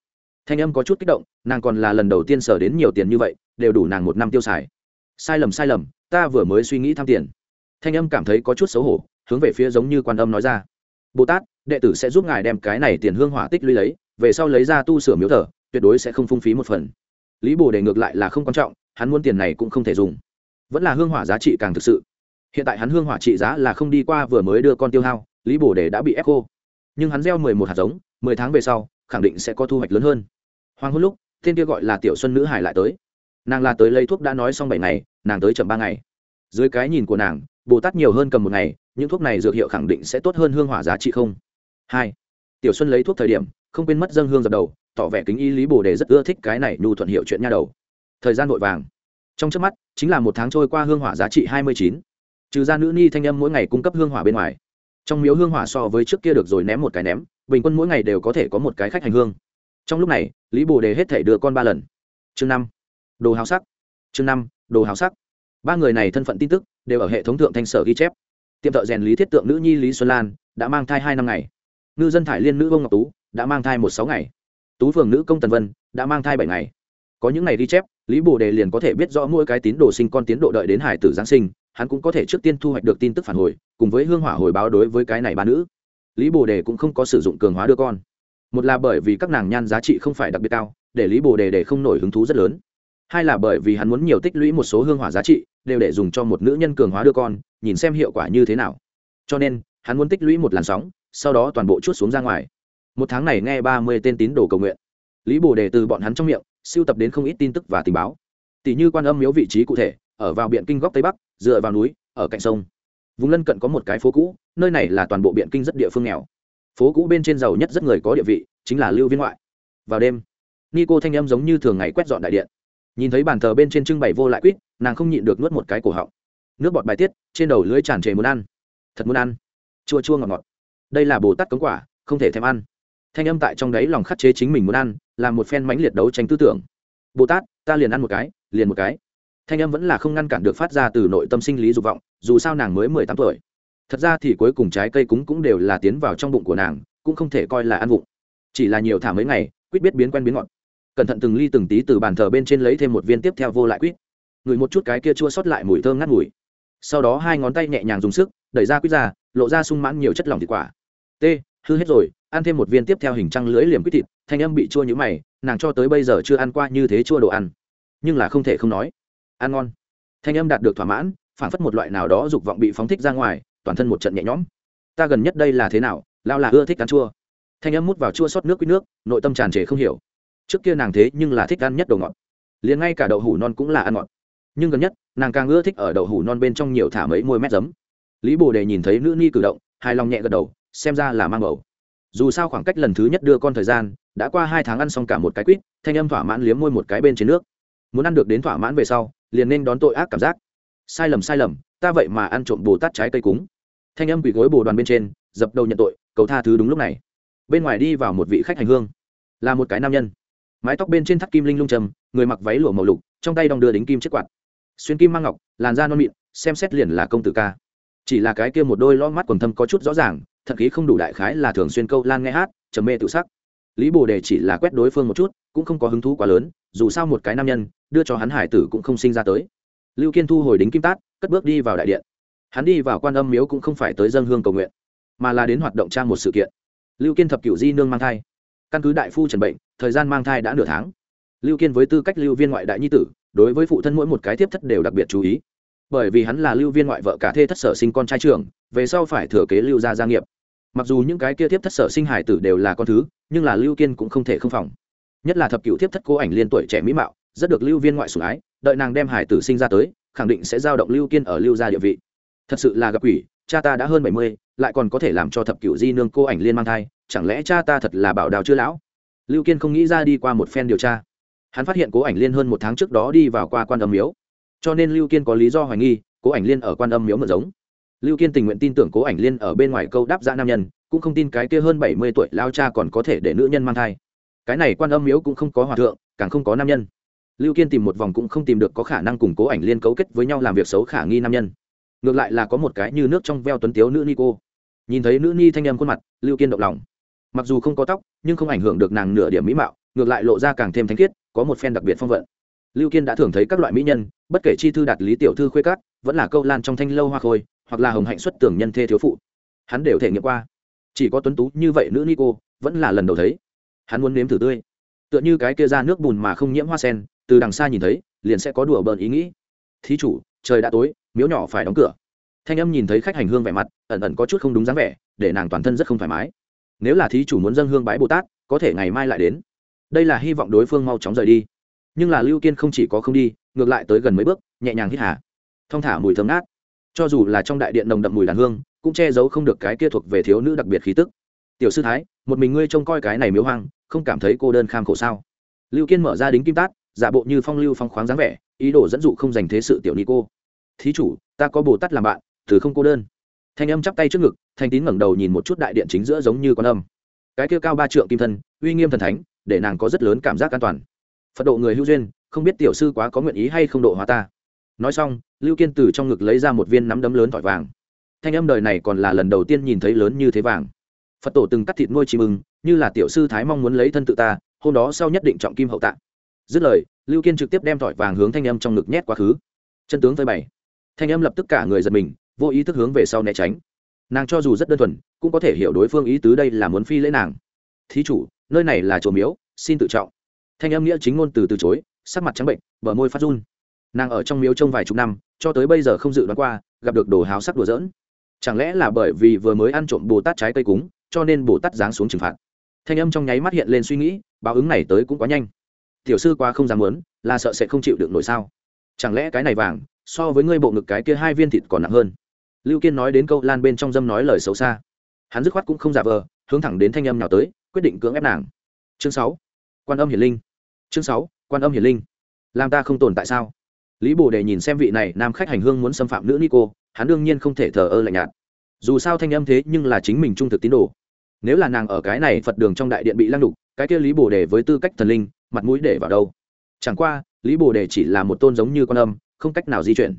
Thanh âm có chút kích động, nàng còn là lần đầu tiên sở đến nhiều tiền như vậy, đều đủ nàng một năm tiêu xài. Sai lầm sai lầm, ta vừa mới suy nghĩ tham tiền thanh âm cảm thấy có chút xấu hổ, hướng về phía giống như quan âm nói ra. Bồ tát, đệ tử sẽ giúp ngài đem cái này tiền hương hỏa tích lũy lấy, về sau lấy ra tu sửa miếu thờ, tuyệt đối sẽ không phung phí một phần. Lý bồ đề ngược lại là không quan trọng, hắn muốn tiền này cũng không thể dùng. Vẫn là hương hỏa giá trị càng thực sự. Hiện tại hắn hương hỏa trị giá là không đi qua vừa mới đưa con tiêu hao, lý bồ đề đã bị ép khô. Nhưng hắn gieo mười một hạt giống, mười tháng về sau, khẳng định sẽ có thu hoạch lớn hơn. Hoàng hôn lúc tên kia gọi là tiểu xuân nữ hải lại tới. Nàng là tới lấy thuốc đã nói xong bảy ngày, nàng tới chậm ba ngày. Dưới cái nhìn của nàng bồ tát nhiều hơn cầm một ngày, những thuốc này dược hiệu khẳng định sẽ tốt hơn hương hỏa giá trị không? Hai, tiểu xuân lấy thuốc thời điểm, không quên mất dân hương dập đầu, tỏ vẻ kính y lý bồ đề rất ưa thích cái này nhu thuận hiệu chuyện nha đầu. Thời gian vội vàng. Trong trước mắt, chính là một tháng trôi qua hương hỏa giá trị hai mươi chín. Trừ ra nữ ni thanh âm mỗi ngày cung cấp hương hỏa bên ngoài. Trong miếu hương hỏa so với trước kia được rồi ném một cái ném, bình quân mỗi ngày đều có thể có một cái khách hành hương. Trong lúc này, lý bồ đề hết thể đưa con ba lần. Chương năm, đồ hào sắc. Chương năm, đồ hào sắc. Ba người này thân phận tin tức đều ở hệ thống thượng thanh sở ghi chép. Tiệm thợ rèn lý thiết tượng nữ nhi lý xuân lan đã mang thai hai năm ngày. Ngư dân thải liên nữ vông ngọc tú đã mang thai một sáu ngày. Tú phường nữ công tần vân đã mang thai bảy ngày. Có những ngày ghi chép, lý bồ đề liền có thể biết rõ mỗi cái tín đồ sinh con tiến độ đợi đến hải tử giáng sinh, hắn cũng có thể trước tiên thu hoạch được tin tức phản hồi, cùng với hương hỏa hồi báo đối với cái này ba nữ. Lý bồ đề cũng không có sử dụng cường hóa đưa con. Một là bởi vì các nàng nhan giá trị không phải đặc biệt cao, để lý bồ đề để không nổi hứng thú rất lớn hai là bởi vì hắn muốn nhiều tích lũy một số hương hỏa giá trị, đều để dùng cho một nữ nhân cường hóa đưa con, nhìn xem hiệu quả như thế nào. Cho nên, hắn muốn tích lũy một làn sóng, sau đó toàn bộ chút xuống ra ngoài. Một tháng này nghe ba mươi tên tín đồ cầu nguyện. Lý bồ đề từ bọn hắn trong miệng siêu tập đến không ít tin tức và tình báo. Tỷ như quan âm miếu vị trí cụ thể, ở vào biện kinh góc tây bắc, dựa vào núi, ở cạnh sông. Vùng lân cận có một cái phố cũ, nơi này là toàn bộ biện kinh rất địa phương nghèo. Phố cũ bên trên giàu nhất rất người có địa vị, chính là lưu viên ngoại. Vào đêm, ni cô thanh âm giống như thường ngày quét dọn đại điện nhìn thấy bàn thờ bên trên trưng bày vô lại quýt, nàng không nhịn được nuốt một cái cổ họng. Nước bọt bài tiết, trên đầu lưới tràn trề muốn ăn. Thật muốn ăn. Chua chua ngọt ngọt. Đây là bồ tát cống quả, không thể thèm ăn. Thanh âm tại trong đấy lòng khắc chế chính mình muốn ăn, là một phen mãnh liệt đấu tranh tư tưởng. Bồ tát, ta liền ăn một cái, liền một cái. Thanh âm vẫn là không ngăn cản được phát ra từ nội tâm sinh lý dục vọng, dù sao nàng mới mười tám tuổi. Thật ra thì cuối cùng trái cây cúng cũng đều là tiến vào trong bụng của nàng, cũng không thể coi là ăn vụng. Chỉ là nhiều thả mấy ngày, quýt biết biến quen biến ngọt cẩn thận từng ly từng tí từ bàn thờ bên trên lấy thêm một viên tiếp theo vô lại quýt. Ngửi một chút cái kia chua sót lại mùi thơm ngắt mùi sau đó hai ngón tay nhẹ nhàng dùng sức, đẩy ra quýt ra, lộ ra sung mãn nhiều chất lỏng thịt quả. T, hư hết rồi, ăn thêm một viên tiếp theo hình trăng lưỡi liềm quýt thịt, thanh âm bị chua như mày, nàng cho tới bây giờ chưa ăn qua như thế chua đồ ăn. Nhưng là không thể không nói, ăn ngon. Thanh âm đạt được thỏa mãn phản phất một loại nào đó dục vọng bị phóng thích ra ngoài, toàn thân một trận nhẹ nhõm. Ta gần nhất đây là thế nào? Lao là ưa thích ăn chua. Thanh âm mút vào chua sót nước quýt nước, nội tâm tràn trề không hiểu trước kia nàng thế nhưng là thích ăn nhất đồ ngọt. Liền ngay cả đậu hủ non cũng là ăn ngọt. Nhưng gần nhất, nàng càng ưa thích ở đậu hủ non bên trong nhiều thả mấy môi mét giấm. Lý bồ đề nhìn thấy nữ ni cử động, hài lòng nhẹ gật đầu, xem ra là mang bầu. Dù sao khoảng cách lần thứ nhất đưa con thời gian, đã qua hai tháng ăn xong cả một cái quýt, thanh âm thỏa mãn liếm môi một cái bên trên nước. Muốn ăn được đến thỏa mãn về sau, liền nên đón tội ác cảm giác. Sai lầm sai lầm, ta vậy mà ăn trộm bồ tát trái cây cúng. Thanh âm quỳ gối bồ đoàn bên trên, dập đầu nhận tội, cầu tha thứ đúng lúc này. Bên ngoài đi vào một vị khách hành hương. Là một cái nam nhân mái tóc bên trên thắt kim linh lung trầm, người mặc váy lụa màu lục, trong tay đong đưa đính kim chiếc quạt. Xuyên kim mang ngọc, làn da non mịn, xem xét liền là công tử ca. Chỉ là cái kia một đôi lo mắt quần thâm có chút rõ ràng thật khí không đủ đại khái là thường xuyên câu lan nghe hát, trầm mê tự sắc. Lý bồ đề chỉ là quét đối phương một chút, cũng không có hứng thú quá lớn, dù sao một cái nam nhân, đưa cho hắn hải tử cũng không sinh ra tới. Lưu kiên thu hồi đính kim tát, cất bước đi vào đại điện. Hắn đi vào quan âm miếu cũng không phải tới dân hương cầu nguyện, mà là đến hoạt động trang một sự kiện. Lưu kiên thập cửu di nương mang thai. Căn cứ đại phu trần bệnh thời gian mang thai đã nửa tháng. Lưu kiên với tư cách lưu viên ngoại đại nhi tử, đối với phụ thân mỗi một cái tiếp thất đều đặc biệt chú ý. Bởi vì hắn là lưu viên ngoại vợ cả thê thất sở sinh con trai trưởng, về sau phải thừa kế lưu gia gia nghiệp. Mặc dù những cái kia tiếp thất sở sinh hải tử đều là con thứ, nhưng là lưu kiên cũng không thể không phòng. Nhất là thập cựu tiếp thất cô ảnh liên tuổi trẻ mỹ mạo, rất được lưu viên ngoại sủng ái, đợi nàng đem hải tử sinh ra tới, khẳng định sẽ giao động lưu kiên ở lưu gia địa vị. Thật sự là gặp quỷ, cha ta đã hơn bảy mươi, lại còn có thể làm cho thập cựu di nương cô ảnh liên mang thai, chẳng lẽ cha ta thật là bảo đào chưa lão? Lưu kiên không nghĩ ra đi qua một phen điều tra. Hắn phát hiện cố ảnh liên hơn một tháng trước đó đi vào qua quan âm miếu. Cho nên lưu kiên có lý do hoài nghi, cố ảnh liên ở quan âm miếu mượn giống. Lưu kiên tình nguyện tin tưởng cố ảnh liên ở bên ngoài câu đáp giã nam nhân, cũng không tin cái kia hơn bảy mươi tuổi lao cha còn có thể để nữ nhân mang thai. Cái này quan âm miếu cũng không có hòa thượng, càng không có nam nhân. Lưu kiên tìm một vòng cũng không tìm được có khả năng cùng cố ảnh liên cấu kết với nhau làm việc xấu khả nghi nam nhân. Ngược lại là có một cái như nước trong veo tuấn tiếu nữ ni cô. Nhìn thấy nữ ni thanh em khuôn mặt, lưu kiên động lòng mặc dù không có tóc, nhưng không ảnh hưởng được nàng nửa điểm mỹ mạo, ngược lại lộ ra càng thêm thanh khiết, có một phen đặc biệt phong vận. Lưu kiên đã thường thấy các loại mỹ nhân, bất kể chi thư đạt lý tiểu thư khuê cát vẫn là câu lan trong thanh lâu hoa khôi, hoặc là hồng hạnh xuất tưởng nhân thê thiếu phụ. Hắn đều thể nghiệm qua. Chỉ có tuấn tú như vậy nữ ni cô, vẫn là lần đầu thấy. Hắn muốn nếm thử tươi. Tựa như cái kia ra nước bùn mà không nhiễm hoa sen, từ đằng xa nhìn thấy, liền sẽ có đùa bợn ý nghĩ. Thí chủ, trời đã tối, miếu nhỏ phải đóng cửa. Thanh âm nhìn thấy khách hành hương vẻ mặt, ẩn ẩn có chút không đúng dáng vẻ, để nàng toàn thân rất không thoải mái nếu là thí chủ muốn dâng hương bái bồ tát, có thể ngày mai lại đến. Đây là hy vọng đối phương mau chóng rời đi. Nhưng là lưu kiên không chỉ có không đi, ngược lại tới gần mấy bước, nhẹ nhàng hít hà. Thong thả mùi thơm ngát. Cho dù là trong đại điện nồng đậm mùi đàn hương, cũng che giấu không được cái kia thuộc về thiếu nữ đặc biệt khí tức. Tiểu sư thái, một mình ngươi trông coi cái này miếu hoang, không cảm thấy cô đơn kham khổ sao? Lưu kiên mở ra đính kim tát, giả bộ như phong lưu phong khoáng dáng vẻ, ý đồ dẫn dụ không dành thế sự tiểu ni cô. Thí chủ, ta có bồ tát làm bạn từ không cô đơn? Thanh âm chắp tay trước ngực, thanh tín ngẩng đầu nhìn một chút đại điện chính giữa giống như con âm. Cái kia cao ba trượng kim thân, uy nghiêm thần thánh, để nàng có rất lớn cảm giác an toàn. Phật độ người hữu duyên, không biết tiểu sư quá có nguyện ý hay không độ hóa ta. Nói xong, lưu kiên từ trong ngực lấy ra một viên nắm đấm lớn thỏi vàng. Thanh âm đời này còn là lần đầu tiên nhìn thấy lớn như thế vàng. Phật tổ từng cắt thịt nuôi chim ưng, như là tiểu sư thái mong muốn lấy thân tự ta, hôm đó sau nhất định trọng kim hậu tạng dứt lời, lưu kiên trực tiếp đem thỏi vàng hướng thanh âm trong ngực nhét quá khứ. Chân tướng phơi bày. Thanh âm lập tức cả người giật mình vô ý thức hướng về sau né tránh. Nàng cho dù rất đơn thuần, cũng có thể hiểu đối phương ý tứ đây là muốn phi lễ nàng. Thí chủ, nơi này là chỗ miếu, xin tự trọng. Thanh âm nghĩa chính ngôn từ từ chối, sắc mặt trắng bệnh, bờ môi phát run. Nàng ở trong miếu trong vài chục năm, cho tới bây giờ không dự đoán qua, gặp được đồ háo sắc đùa dỡn chẳng lẽ là bởi vì vừa mới ăn trộm bồ tát trái cây cúng, cho nên bồ tát giáng xuống trừng phạt? Thanh âm trong nháy mắt hiện lên suy nghĩ, báo ứng này tới cũng quá nhanh. Tiểu sư qua không dám muốn, là sợ sẽ không chịu được nổi sao? Chẳng lẽ cái này vàng, so với ngươi bộ ngực cái kia hai viên thịt còn nặng hơn? Lưu kiên nói đến câu lan bên trong dâm nói lời xấu xa. Hắn dứt khoát cũng không giả vờ, hướng thẳng đến thanh âm nào tới, quyết định cưỡng ép nàng. Chương sáu, quan âm hiển linh. Chương sáu, quan âm hiển linh. Làm ta không tồn tại sao? Lý bồ đề nhìn xem vị này nam khách hành hương muốn xâm phạm nữ nico hắn đương nhiên không thể thờ ơ lạnh nhạt. Dù sao thanh âm thế nhưng là chính mình trung thực tín đồ. Nếu là nàng ở cái này phật đường trong đại điện bị lăng đục, cái kia lý bồ đề với tư cách thần linh, mặt mũi để vào đâu? Chẳng qua, lý bồ đề chỉ là một tôn giống như con âm, không cách nào di chuyển.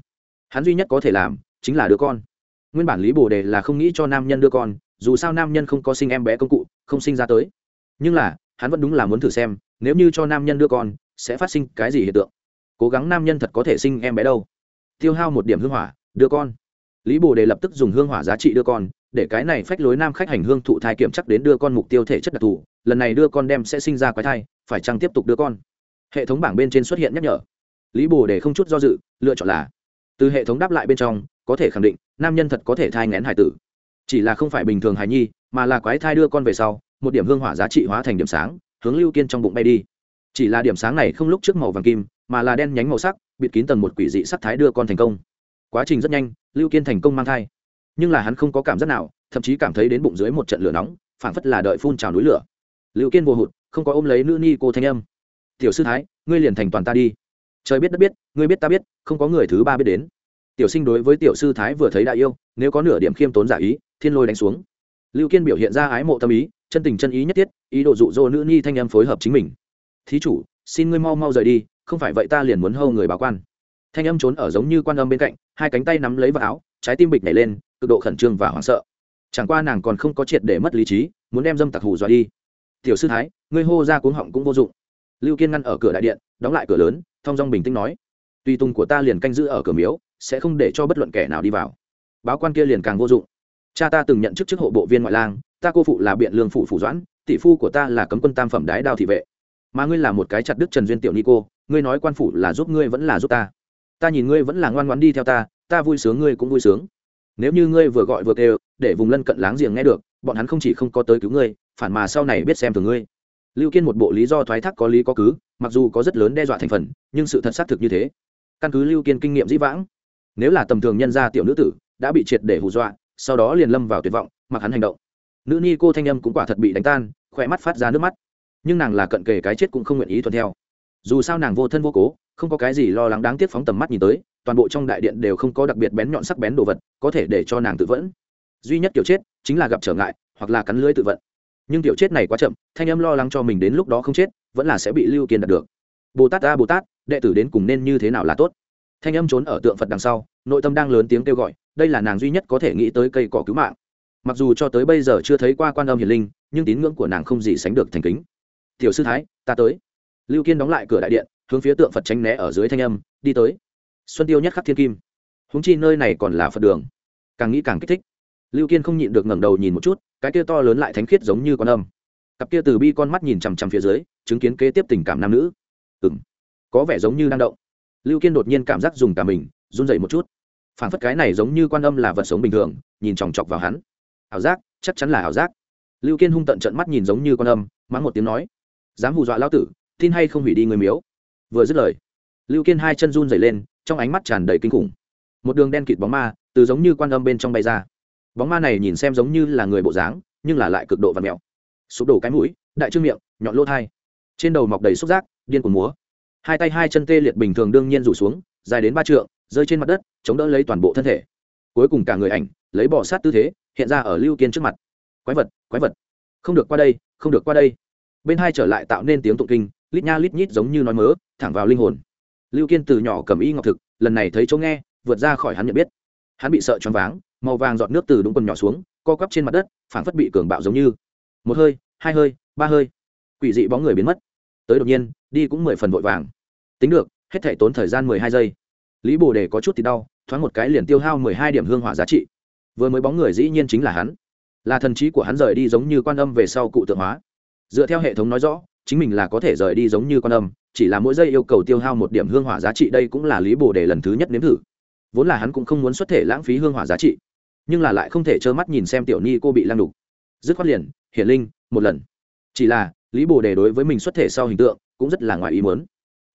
Hắn duy nhất có thể làm chính là đứa con nguyên bản lý bồ đề là không nghĩ cho nam nhân đưa con, dù sao nam nhân không có sinh em bé công cụ, không sinh ra tới. Nhưng là, hắn vẫn đúng là muốn thử xem, nếu như cho nam nhân đưa con, sẽ phát sinh cái gì hiện tượng? Cố gắng nam nhân thật có thể sinh em bé đâu? Tiêu hao một điểm hương hỏa, đưa con. Lý bồ đề lập tức dùng hương hỏa giá trị đưa con, để cái này phách lối nam khách hành hương thụ thai kiểm chắc đến đưa con mục tiêu thể chất đặc thù, lần này đưa con đem sẽ sinh ra quái thai, phải chăng tiếp tục đưa con? Hệ thống bảng bên trên xuất hiện nhắc nhở. Lý bồ đề không chút do dự, lựa chọn là, từ hệ thống đáp lại bên trong có thể khẳng định, nam nhân thật có thể thai ngén hải tử. Chỉ là không phải bình thường hài nhi, mà là quái thai đưa con về sau, một điểm hương hỏa giá trị hóa thành điểm sáng, hướng lưu kiên trong bụng bay đi. Chỉ là điểm sáng này không lúc trước màu vàng kim, mà là đen nhánh màu sắc, bịt kín tầng một quỷ dị sắc thái đưa con thành công. Quá trình rất nhanh, lưu kiên thành công mang thai. Nhưng là hắn không có cảm giác nào, thậm chí cảm thấy đến bụng dưới một trận lửa nóng, phảng phất là đợi phun trào núi lửa. Lưu kiên vô hụt, không có ôm lấy nữ ni cô thanh âm. Tiểu sư thái, ngươi liền thành toàn ta đi. Trời biết đất biết, ngươi biết ta biết, không có người thứ ba biết đến tiểu sinh đối với tiểu sư thái vừa thấy đại yêu, nếu có nửa điểm khiêm tốn giả ý, thiên lôi đánh xuống. Lưu kiên biểu hiện ra ái mộ tâm ý, chân tình chân ý nhất thiết, ý đồ dụ dỗ nữ nhi thanh em phối hợp chính mình. Thí chủ, xin ngươi mau mau rời đi, không phải vậy ta liền muốn hâu người báo quan. Thanh âm trốn ở giống như quan âm bên cạnh, hai cánh tay nắm lấy vào áo, trái tim bịch nhảy lên, cực độ khẩn trương và hoảng sợ. Chẳng qua nàng còn không có triệt để mất lý trí, muốn đem dâm tặc hù dọa đi. Tiểu sư thái, ngươi hô ra cuống họng cũng vô dụng. Lưu kiên ngăn ở cửa đại điện, đóng lại cửa lớn, thong dong bình tĩnh nói tùy tùng của ta liền canh giữ ở cửa miếu, sẽ không để cho bất luận kẻ nào đi vào. Báo quan kia liền càng vô dụng. Cha ta từng nhận chức chức hộ bộ viên ngoại lang, ta cô phụ là biện lương phủ phủ doãn, tỷ phu của ta là cấm quân tam phẩm đái đao thị vệ. Mà ngươi là một cái chặt đức trần duyên tiểu ni cô, ngươi nói quan phủ là giúp ngươi vẫn là giúp ta. Ta nhìn ngươi vẫn là ngoan ngoãn đi theo ta ta vui sướng ngươi cũng vui sướng. Nếu như ngươi vừa gọi vừa kêu, để vùng lân cận láng giềng nghe được, bọn hắn không chỉ không có tới cứu ngươi, phản mà sau này biết xem thường ngươi. Lưu kiên một bộ lý do thoái thác có lý có cứ, mặc dù có rất lớn đe dọa thành phần, nhưng sự thật xác thực như thế căn cứ lưu kiên kinh nghiệm dĩ vãng. Nếu là tầm thường nhân gia tiểu nữ tử, đã bị triệt để hù dọa, sau đó liền lâm vào tuyệt vọng, mặc hắn hành động. Nữ ni cô thanh âm cũng quả thật bị đánh tan, khỏe mắt phát ra nước mắt. Nhưng nàng là cận kề cái chết cũng không nguyện ý thuận theo. Dù sao nàng vô thân vô cố, không có cái gì lo lắng đáng tiếc phóng tầm mắt nhìn tới, toàn bộ trong đại điện đều không có đặc biệt bén nhọn sắc bén đồ vật, có thể để cho nàng tự vẫn. Duy nhất kiểu chết, chính là gặp trở ngại, hoặc là cắn lưới tự vận. Nhưng kiểu chết này quá chậm, thanh âm lo lắng cho mình đến lúc đó không chết, vẫn là sẽ bị lưu kiên đạt được. Bồ tát ta bồ tát đệ tử đến cùng nên như thế nào là tốt. Thanh âm trốn ở tượng phật đằng sau, nội tâm đang lớn tiếng kêu gọi, đây là nàng duy nhất có thể nghĩ tới cây cỏ cứu mạng. Mặc dù cho tới bây giờ chưa thấy qua quan âm hiền linh, nhưng tín ngưỡng của nàng không gì sánh được thành kính. Tiểu sư thái, ta tới. Lưu kiên đóng lại cửa đại điện, hướng phía tượng phật tránh né ở dưới thanh âm, đi tới. Xuân tiêu nhất khắc thiên kim. Húng chi nơi này còn là phật đường. Càng nghĩ càng kích thích. Lưu kiên không nhịn được ngẩng đầu nhìn một chút, cái kia to lớn lại thánh khiết giống như con âm. Cặp kia từ bi con mắt nhìn chằm chằm phía dưới, chứng kiến kế tiếp tình cảm nam nữ. Ừng có vẻ giống như đang động. Lưu kiên đột nhiên cảm giác dùng cả mình, run dậy một chút. Phản phất cái này giống như quan âm là vật sống bình thường, nhìn chòng chọc vào hắn. Ảo giác, chắc chắn là ảo giác. Lưu kiên hung tận trận mắt nhìn giống như quan âm, mắng một tiếng nói, dám hù dọa lao tử, tin hay không hủy đi người miếu? Vừa dứt lời, lưu kiên hai chân run dày lên, trong ánh mắt tràn đầy kinh khủng. Một đường đen kịt bóng ma, từ giống như quan âm bên trong bay ra. Bóng ma này nhìn xem giống như là người bộ dáng, nhưng là lại cực độ và mèo. Sụp đổ cái mũi, đại trương miệng, nhọn lỗ thai. Trên đầu mọc đầy xúc giác, điên cuồng múa hai tay hai chân tê liệt bình thường đương nhiên rủ xuống, dài đến ba trượng, rơi trên mặt đất, chống đỡ lấy toàn bộ thân thể. Cuối cùng cả người ảnh, lấy bỏ sát tư thế, hiện ra ở lưu kiên trước mặt. Quái vật quái vật. Không được qua đây, không được qua đây. Bên hai trở lại tạo nên tiếng tụng kinh, lít nha lít nhít giống như nói mớ, thẳng vào linh hồn. Lưu kiên từ nhỏ cầm y ngọc thực, lần này thấy chỗ nghe, vượt ra khỏi hắn nhận biết. Hắn bị sợ choáng váng, màu vàng giọt nước từ đúng quần nhỏ xuống, co quắp trên mặt đất, phảng phất bị cường bạo giống như. Một hơi, hai hơi, ba hơi, quỷ dị bóng người biến mất tới đột nhiên, đi cũng mười phần vội vàng. Tính được, hết thể tốn thời gian mười hai giây. Lý bồ đề có chút thì đau, thoáng một cái liền tiêu hao mười hai điểm hương hỏa giá trị. Vừa mới bóng người dĩ nhiên chính là hắn. Là thần trí của hắn rời đi giống như quan âm về sau cụ tượng hóa. Dựa theo hệ thống nói rõ, chính mình là có thể rời đi giống như quan âm, chỉ là mỗi giây yêu cầu tiêu hao một điểm hương hỏa giá trị đây cũng là lý bồ đề lần thứ nhất nếm thử. Vốn là hắn cũng không muốn xuất thể lãng phí hương hỏa giá trị, nhưng là lại không thể trơ mắt nhìn xem tiểu ni cô bị lăng đục. Dứt khoát liền, hiển linh, một lần. Chỉ là lý bồ đề đối với mình xuất thể sau hình tượng cũng rất là ngoài ý muốn.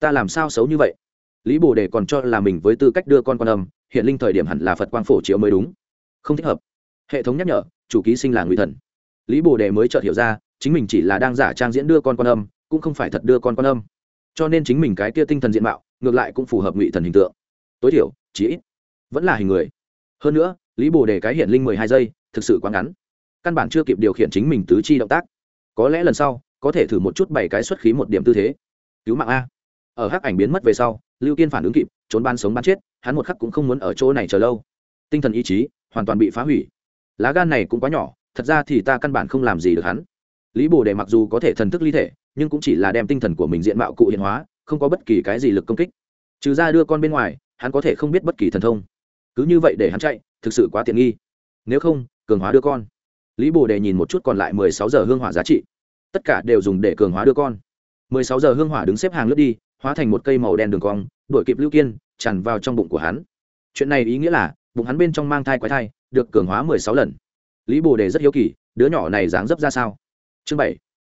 Ta làm sao xấu như vậy? Lý bồ đề còn cho là mình với tư cách đưa con quan âm, hiện linh thời điểm hẳn là phật quang phổ chiếu mới đúng. Không thích hợp. Hệ thống nhắc nhở, chủ ký sinh là ngụy thần. Lý bồ đề mới chợt hiểu ra, chính mình chỉ là đang giả trang diễn đưa con quan âm, cũng không phải thật đưa con quan âm. Cho nên chính mình cái kia tinh thần diện mạo, ngược lại cũng phù hợp ngụy thần hình tượng. Tối thiểu, chỉ ít, vẫn là hình người. Hơn nữa, lý bồ đề cái hiện linh mười hai giây, thực sự quá ngắn. Căn bản chưa kịp điều khiển chính mình tứ chi động tác. Có lẽ lần sau có thể thử một chút bảy cái xuất khí một điểm tư thế. Cứu mạng a. Ở hắc ảnh biến mất về sau, lưu kiên phản ứng kịp, trốn ban sống ban chết, hắn một khắc cũng không muốn ở chỗ này chờ lâu. Tinh thần ý chí hoàn toàn bị phá hủy. Lá gan này cũng quá nhỏ, thật ra thì ta căn bản không làm gì được hắn. Lý bồ đề mặc dù có thể thần thức ly thể, nhưng cũng chỉ là đem tinh thần của mình diện mạo cụ hiện hóa, không có bất kỳ cái gì lực công kích. Trừ ra đưa con bên ngoài, hắn có thể không biết bất kỳ thần thông. Cứ như vậy để hắn chạy, thực sự quá tiện nghi. Nếu không, cường hóa đưa con. Lý bồ đề nhìn một chút còn lại mười sáu giờ hương hỏa giá trị tất cả đều dùng để cường hóa đưa con. Mười sáu giờ hương hỏa đứng xếp hàng lướt đi, hóa thành một cây màu đen đường cong, đuổi kịp lưu kiên, tràn vào trong bụng của hắn. Chuyện này ý nghĩa là, bụng hắn bên trong mang thai quái thai, được cường hóa mười sáu lần. Lý bồ đề rất hiếu kỳ, đứa nhỏ này dáng dấp ra sao? Chương bảy.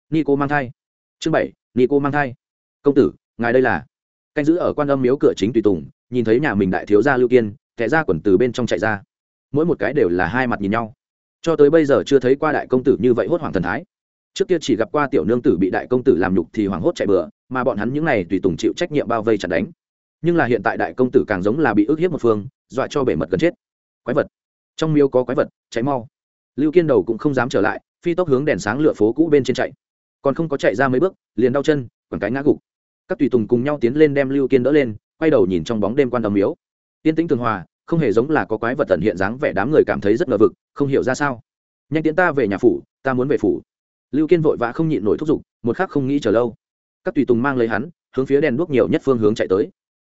Ni cô mang thai. Chương bảy ni cô mang thai. Công tử, ngài đây là? Canh giữ ở quan âm miếu cửa chính tùy tùng, nhìn thấy nhà mình đại thiếu gia lưu kiên, kẻ ra quần từ bên trong chạy ra. Mỗi một cái đều là hai mặt nhìn nhau. Cho tới bây giờ chưa thấy qua đại công tử như vậy hốt hoảng thần thái trước kia chỉ gặp qua tiểu nương tử bị đại công tử làm nhục thì hoảng hốt chạy bừa, mà bọn hắn những này tùy tùng chịu trách nhiệm bao vây chặt đánh. Nhưng là hiện tại đại công tử càng giống là bị ức hiếp một phương, dọa cho bể mật gần chết. Quái vật. Trong miếu có quái vật, cháy mau. Lưu kiên đầu cũng không dám trở lại, phi tốc hướng đèn sáng lửa phố cũ bên trên chạy. Còn không có chạy ra mấy bước, liền đau chân còn cái ngã gục. Các tùy tùng cùng nhau tiến lên đem lưu kiên đỡ lên, quay đầu nhìn trong bóng đêm quan âm miếu. Tiên tĩnh tường hòa, không hề giống là có quái vật tận hiện dáng vẻ đám người cảm thấy rất ngờ vực, không hiểu ra sao. Nhanh tiến ta về nhà phủ, ta muốn về phủ lưu kiên vội vã không nhịn nổi thúc giục, một khắc không nghĩ chờ lâu. Các tùy tùng mang lấy hắn, hướng phía đèn đuốc nhiều nhất phương hướng chạy tới.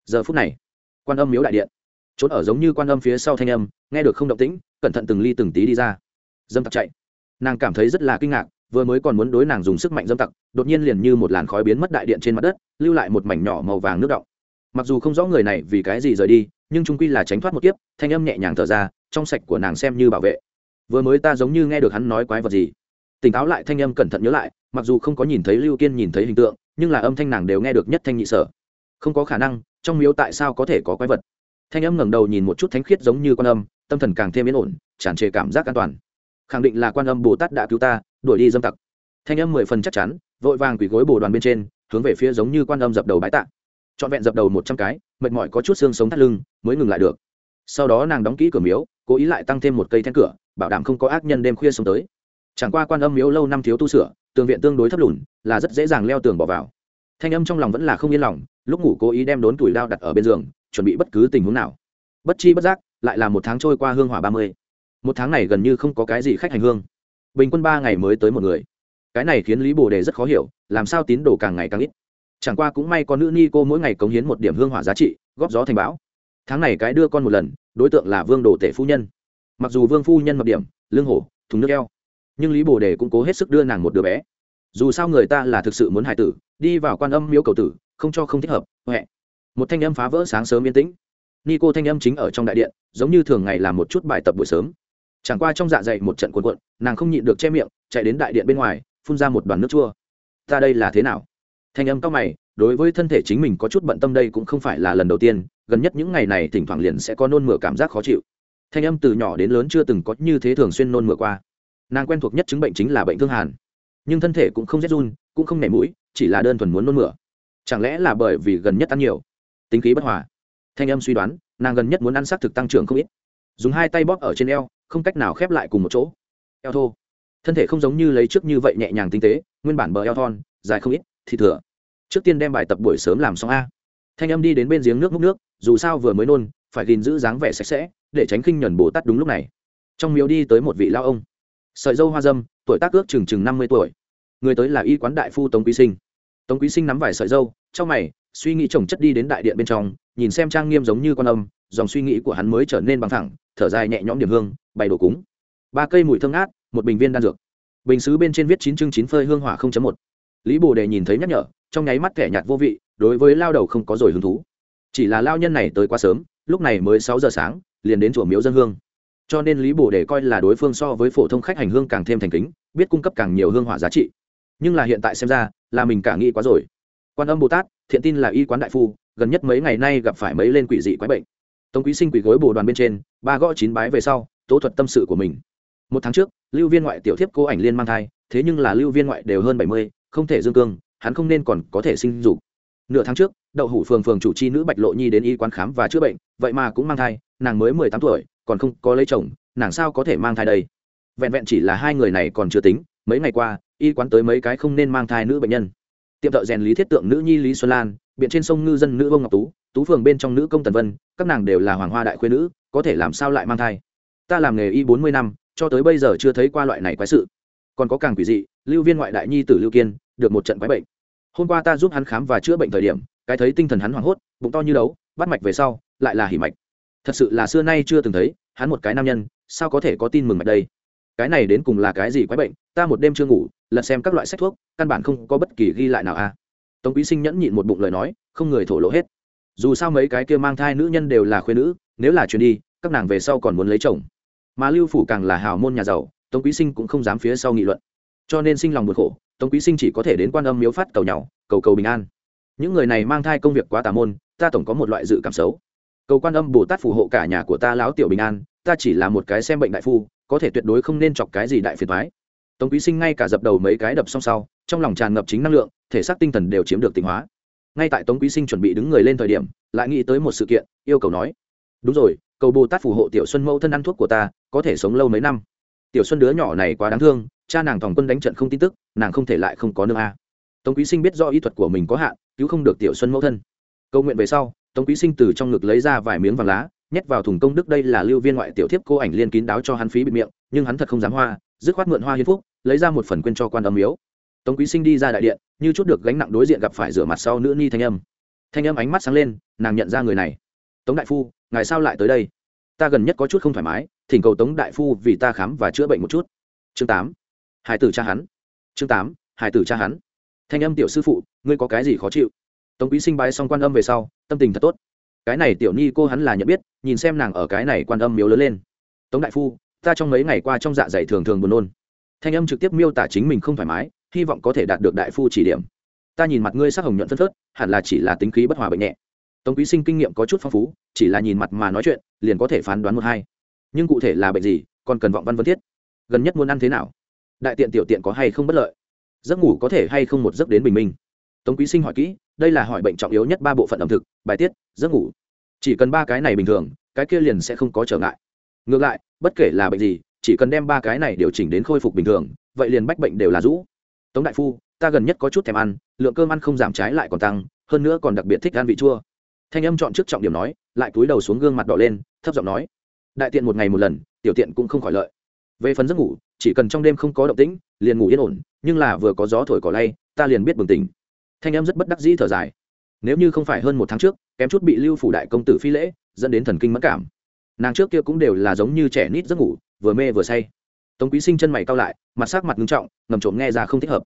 Giờ phút này, quan âm miếu đại điện. Trốn ở giống như quan âm phía sau thanh âm, nghe được không động tĩnh, cẩn thận từng ly từng tí đi ra. Dâm tặc chạy. Nàng cảm thấy rất là kinh ngạc, vừa mới còn muốn đối nàng dùng sức mạnh dâm tặc, đột nhiên liền như một làn khói biến mất đại điện trên mặt đất, lưu lại một mảnh nhỏ màu vàng nước động mặc dù không rõ người này vì cái gì rời đi, nhưng trung quy là tránh thoát một kiếp, thanh âm nhẹ nhàng thở ra, trong sạch của nàng xem như bảo vệ. Vừa mới ta giống như nghe được hắn nói quái vật gì tỉnh táo lại thanh âm cẩn thận nhớ lại, mặc dù không có nhìn thấy lưu kiên nhìn thấy hình tượng, nhưng là âm thanh nàng đều nghe được nhất thanh nhị sở. Không có khả năng, trong miếu tại sao có thể có quái vật? Thanh âm ngẩng đầu nhìn một chút thánh khiết giống như quan âm, tâm thần càng thêm yên ổn, tràn trề cảm giác an toàn. Khẳng định là quan âm bồ tát đã cứu ta, đuổi đi dâm tặc. Thanh âm mười phần chắc chắn, vội vàng quỳ gối bồ đoàn bên trên, hướng về phía giống như quan âm dập đầu bái tạ. Trọn vẹn dập đầu một trăm cái, mệt mỏi có chút xương sống thắt lưng, mới ngừng lại được. Sau đó nàng đóng kỹ cửa miếu, cố ý lại tăng thêm một cây then cửa, bảo đảm không có ác nhân đêm khuya sống tới chẳng qua quan âm miếu lâu năm thiếu tu sửa, tường viện tương đối thấp lùn, là rất dễ dàng leo tường bỏ vào. Thanh âm trong lòng vẫn là không yên lòng, lúc ngủ cố ý đem đốn tuổi đao đặt ở bên giường, chuẩn bị bất cứ tình huống nào. Bất chi bất giác, lại là một tháng trôi qua hương hỏa ba mươi. Một tháng này gần như không có cái gì khách hành hương. Bình quân ba ngày mới tới một người. Cái này khiến lý bồ đề rất khó hiểu, làm sao tín đồ càng ngày càng ít. Chẳng qua cũng may có nữ ni cô mỗi ngày cống hiến một điểm hương hỏa giá trị, góp gió thành bão. Tháng này cái đưa con một lần, đối tượng là vương đồ tể phu nhân. Mặc dù vương phu nhân mập điểm, lương hổ, thùng nước eo nhưng lý bồ đề cũng cố hết sức đưa nàng một đứa bé. Dù sao người ta là thực sự muốn hài tử, đi vào quan âm miếu cầu tử, không cho không thích hợp, huệ. Một thanh âm phá vỡ sáng sớm yên tĩnh. Ni cô thanh âm chính ở trong đại điện, giống như thường ngày làm một chút bài tập buổi sớm. Chẳng qua trong dạ dày một trận cuộn cuộn, nàng không nhịn được che miệng, chạy đến đại điện bên ngoài, phun ra một đoàn nước chua. Ta đây là thế nào? Thanh âm cao mày, đối với thân thể chính mình có chút bận tâm đây cũng không phải là lần đầu tiên, gần nhất những ngày này thỉnh thoảng liền sẽ có nôn mửa cảm giác khó chịu. Thanh âm từ nhỏ đến lớn chưa từng có như thế thường xuyên nôn mửa qua nàng quen thuộc nhất chứng bệnh chính là bệnh thương hàn. Nhưng thân thể cũng không rét run, cũng không nảy mũi, chỉ là đơn thuần muốn nôn mửa. Chẳng lẽ là bởi vì gần nhất ăn nhiều? Tính khí bất hòa. Thanh âm suy đoán, nàng gần nhất muốn ăn xác thực tăng trưởng không ít. Dùng hai tay bóp ở trên eo, không cách nào khép lại cùng một chỗ. Eo thô. Thân thể không giống như lấy trước như vậy nhẹ nhàng tinh tế, nguyên bản bờ eo thon, dài không ít thì thừa. Trước tiên đem bài tập buổi sớm làm xong a. Thanh âm đi đến bên giếng nước múc nước, dù sao vừa mới nôn, phải gìn giữ dáng vẻ sạch sẽ, để tránh khinh nhuần bồ tát đúng lúc này. Trong miếu đi tới một vị lao ông sợi dâu hoa dâm, tuổi tác ước chừng chừng năm mươi tuổi. Người tới là y quán đại phu tống quý sinh. Tống quý sinh nắm vài sợi dâu, trong mày, suy nghĩ chồng chất đi đến đại điện bên trong, nhìn xem trang nghiêm giống như con âm, dòng suy nghĩ của hắn mới trở nên bằng thẳng, thở dài nhẹ nhõm điểm hương, bày đồ cúng. Ba cây mùi thơm ngát, một bình viên đan dược. Bình xứ bên trên viết chín chương chín phơi hương hỏa không chấm một. Lý bồ đề nhìn thấy nhắc nhở, trong nháy mắt kẻ nhạt vô vị, đối với lao đầu không có rồi hứng thú. Chỉ là lao nhân này tới quá sớm, lúc này mới sáu giờ sáng, liền đến chùa miếu dân hương cho nên lý bồ đề coi là đối phương so với phổ thông khách hành hương càng thêm thành kính, biết cung cấp càng nhiều hương hỏa giá trị. Nhưng là hiện tại xem ra, là mình cả nghĩ quá rồi. Quan âm bồ tát, thiện tin là y quán đại phu, gần nhất mấy ngày nay gặp phải mấy lên quỷ dị quái bệnh. Tống quý sinh quỷ gối bồ đoàn bên trên, ba gõ chín bái về sau, tố thuật tâm sự của mình. Một tháng trước, lưu viên ngoại tiểu thiếp cô ảnh liên mang thai, thế nhưng là lưu viên ngoại đều hơn bảy mươi, không thể dương cương, hắn không nên còn có thể sinh dục. Nửa tháng trước, đậu hủ phường phường chủ chi nữ bạch lộ nhi đến y quán khám và chữa bệnh, vậy mà cũng mang thai, nàng mới mười tám tuổi còn không có lấy chồng, nàng sao có thể mang thai đây? Vẹn vẹn chỉ là hai người này còn chưa tính, mấy ngày qua, y quán tới mấy cái không nên mang thai nữ bệnh nhân. Tiệm thợ rèn lý thiết tượng nữ nhi lý xuân lan, biện trên sông ngư dân nữ ông ngọc tú tú phường bên trong nữ công tần vân, các nàng đều là hoàng hoa đại khuyên nữ, có thể làm sao lại mang thai? Ta làm nghề y bốn mươi năm, cho tới bây giờ chưa thấy qua loại này quái sự. Còn có càng quỷ dị, lưu viên ngoại đại nhi tử lưu kiên, được một trận quái bệnh. Hôm qua ta giúp hắn khám và chữa bệnh thời điểm, cái thấy tinh thần hắn hoảng hốt, bụng to như đấu, bắt mạch về sau, lại là hỉ mạch thật sự là xưa nay chưa từng thấy, hắn một cái nam nhân, sao có thể có tin mừng mạch đây? Cái này đến cùng là cái gì quái bệnh? Ta một đêm chưa ngủ, lật xem các loại sách thuốc, căn bản không có bất kỳ ghi lại nào a à. tống quý sinh nhẫn nhịn một bụng lời nói, không người thổ lộ hết. Dù sao mấy cái kia mang thai nữ nhân đều là khuyên nữ, nếu là chuyến đi, các nàng về sau còn muốn lấy chồng. Mà lưu phủ càng là hào môn nhà giàu, tống quý sinh cũng không dám phía sau nghị luận. Cho nên sinh lòng buồn khổ, tống quý sinh chỉ có thể đến quan âm miếu phát cầu nhau cầu cầu bình an. Những người này mang thai công việc quá tà môn, ta tổng có một loại dự cảm xấu cầu quan âm bồ tát phù hộ cả nhà của ta lão tiểu bình an, ta chỉ là một cái xem bệnh đại phu, có thể tuyệt đối không nên chọc cái gì đại phiền thoái tống quý sinh ngay cả dập đầu mấy cái đập xong sau, trong lòng tràn ngập chính năng lượng, thể xác tinh thần đều chiếm được tịnh hóa. Ngay tại tống quý sinh chuẩn bị đứng người lên thời điểm, lại nghĩ tới một sự kiện, yêu cầu nói, đúng rồi, cầu bồ tát phù hộ tiểu xuân mẫu thân ăn thuốc của ta, có thể sống lâu mấy năm. Tiểu xuân đứa nhỏ này quá đáng thương, cha nàng thòng quân đánh trận không tin tức, nàng không thể lại không có nương a. Tống quý sinh biết do ý thuật của mình có hạn, cứu không được tiểu xuân mẫu thân. Câu nguyện về sau tống quý sinh từ trong ngực lấy ra vài miếng vàng lá, nhét vào thùng công đức đây là lưu viên ngoại tiểu thiếp cô ảnh liên kín đáo cho hắn phí bịt miệng, nhưng hắn thật không dám hoa, dứt khoát mượn hoa hiến phúc, lấy ra một phần quên cho quan âm miếu. Tống quý sinh đi ra đại điện, như chút được gánh nặng đối diện gặp phải rửa mặt sau nữ ni thanh âm. Thanh âm ánh mắt sáng lên, nàng nhận ra người này. Tống đại phu, ngài sao lại tới đây? Ta gần nhất có chút không thoải mái, thỉnh cầu tống đại phu vì ta khám và chữa bệnh một chút. Chương tám. Hải tử cha hắn. Chương tám, hải tử cha hắn. Thanh âm tiểu sư phụ, ngươi có cái gì khó chịu? Tống quý sinh bái xong quan âm về sau tâm tình thật tốt. Cái này tiểu ni cô hắn là nhận biết, nhìn xem nàng ở cái này quan âm miếu lớn lên. Tống đại phu, ta trong mấy ngày qua trong dạ dày thường thường buồn nôn. Thanh âm trực tiếp miêu tả chính mình không thoải mái, hy vọng có thể đạt được đại phu chỉ điểm. Ta nhìn mặt ngươi sắc hồng nhuận phân phớt, hẳn là chỉ là tính khí bất hòa bệnh nhẹ. Tống quý sinh kinh nghiệm có chút phong phú, chỉ là nhìn mặt mà nói chuyện, liền có thể phán đoán một hai. Nhưng cụ thể là bệnh gì, còn cần vọng văn vân thiết. Gần nhất muốn ăn thế nào? Đại tiện tiểu tiện có hay không bất lợi? Giấc ngủ có thể hay không một giấc đến bình minh? Tống quý sinh hỏi kỹ, đây là hỏi bệnh trọng yếu nhất ba bộ phận ẩm thực, bài tiết, giấc ngủ. Chỉ cần ba cái này bình thường, cái kia liền sẽ không có trở ngại. Ngược lại, bất kể là bệnh gì, chỉ cần đem ba cái này điều chỉnh đến khôi phục bình thường, vậy liền bách bệnh đều là rũ. Tống đại phu, ta gần nhất có chút thèm ăn, lượng cơm ăn không giảm trái lại còn tăng, hơn nữa còn đặc biệt thích ăn vị chua. Thanh âm chọn trước trọng điểm nói, lại cúi đầu xuống gương mặt đỏ lên, thấp giọng nói, đại tiện một ngày một lần, tiểu tiện cũng không khỏi lợi. Về phần giấc ngủ, chỉ cần trong đêm không có động tĩnh, liền ngủ yên ổn, nhưng là vừa có gió thổi cỏ lay, ta liền biết bừng tỉnh thanh em rất bất đắc dĩ thở dài. Nếu như không phải hơn một tháng trước, kém chút bị lưu phủ đại công tử phi lễ, dẫn đến thần kinh mất cảm. Nàng trước kia cũng đều là giống như trẻ nít giấc ngủ, vừa mê vừa say. Tống quý sinh chân mày cao lại, mặt sắc mặt ngưng trọng, ngầm trộm nghe ra không thích hợp.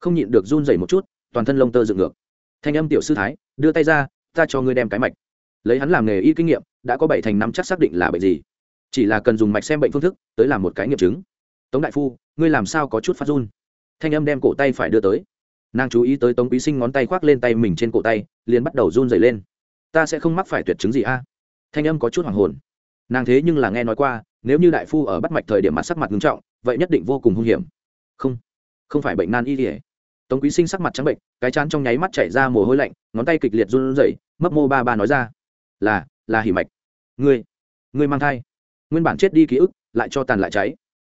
Không nhịn được run rẩy một chút, toàn thân lông tơ dựng ngược. Thanh âm tiểu sư thái, đưa tay ra, ta cho ngươi đem cái mạch. Lấy hắn làm nghề y kinh nghiệm, đã có bảy thành năm chắc xác định là bệnh gì. Chỉ là cần dùng mạch xem bệnh phương thức, tới làm một cái nghiệm chứng. Tống đại phu, ngươi làm sao có chút phát run? Thanh âm đem cổ tay phải đưa tới nàng chú ý tới tống quý sinh ngón tay khoác lên tay mình trên cổ tay, liền bắt đầu run dày lên. Ta sẽ không mắc phải tuyệt chứng gì a? Thanh âm có chút hoàng hồn. Nàng thế nhưng là nghe nói qua, nếu như đại phu ở bắt mạch thời điểm mặt sắc mặt nghiêm trọng, vậy nhất định vô cùng hung hiểm. Không không phải bệnh nan y kỉa tống quý sinh sắc mặt trắng bệnh, cái chán trong nháy mắt chảy ra mồ hôi lạnh, ngón tay kịch liệt run rẩy, mấp mô ba ba nói ra. Là là hỉ mạch. Ngươi ngươi mang thai. Nguyên bản chết đi ký ức, lại cho tàn lại cháy.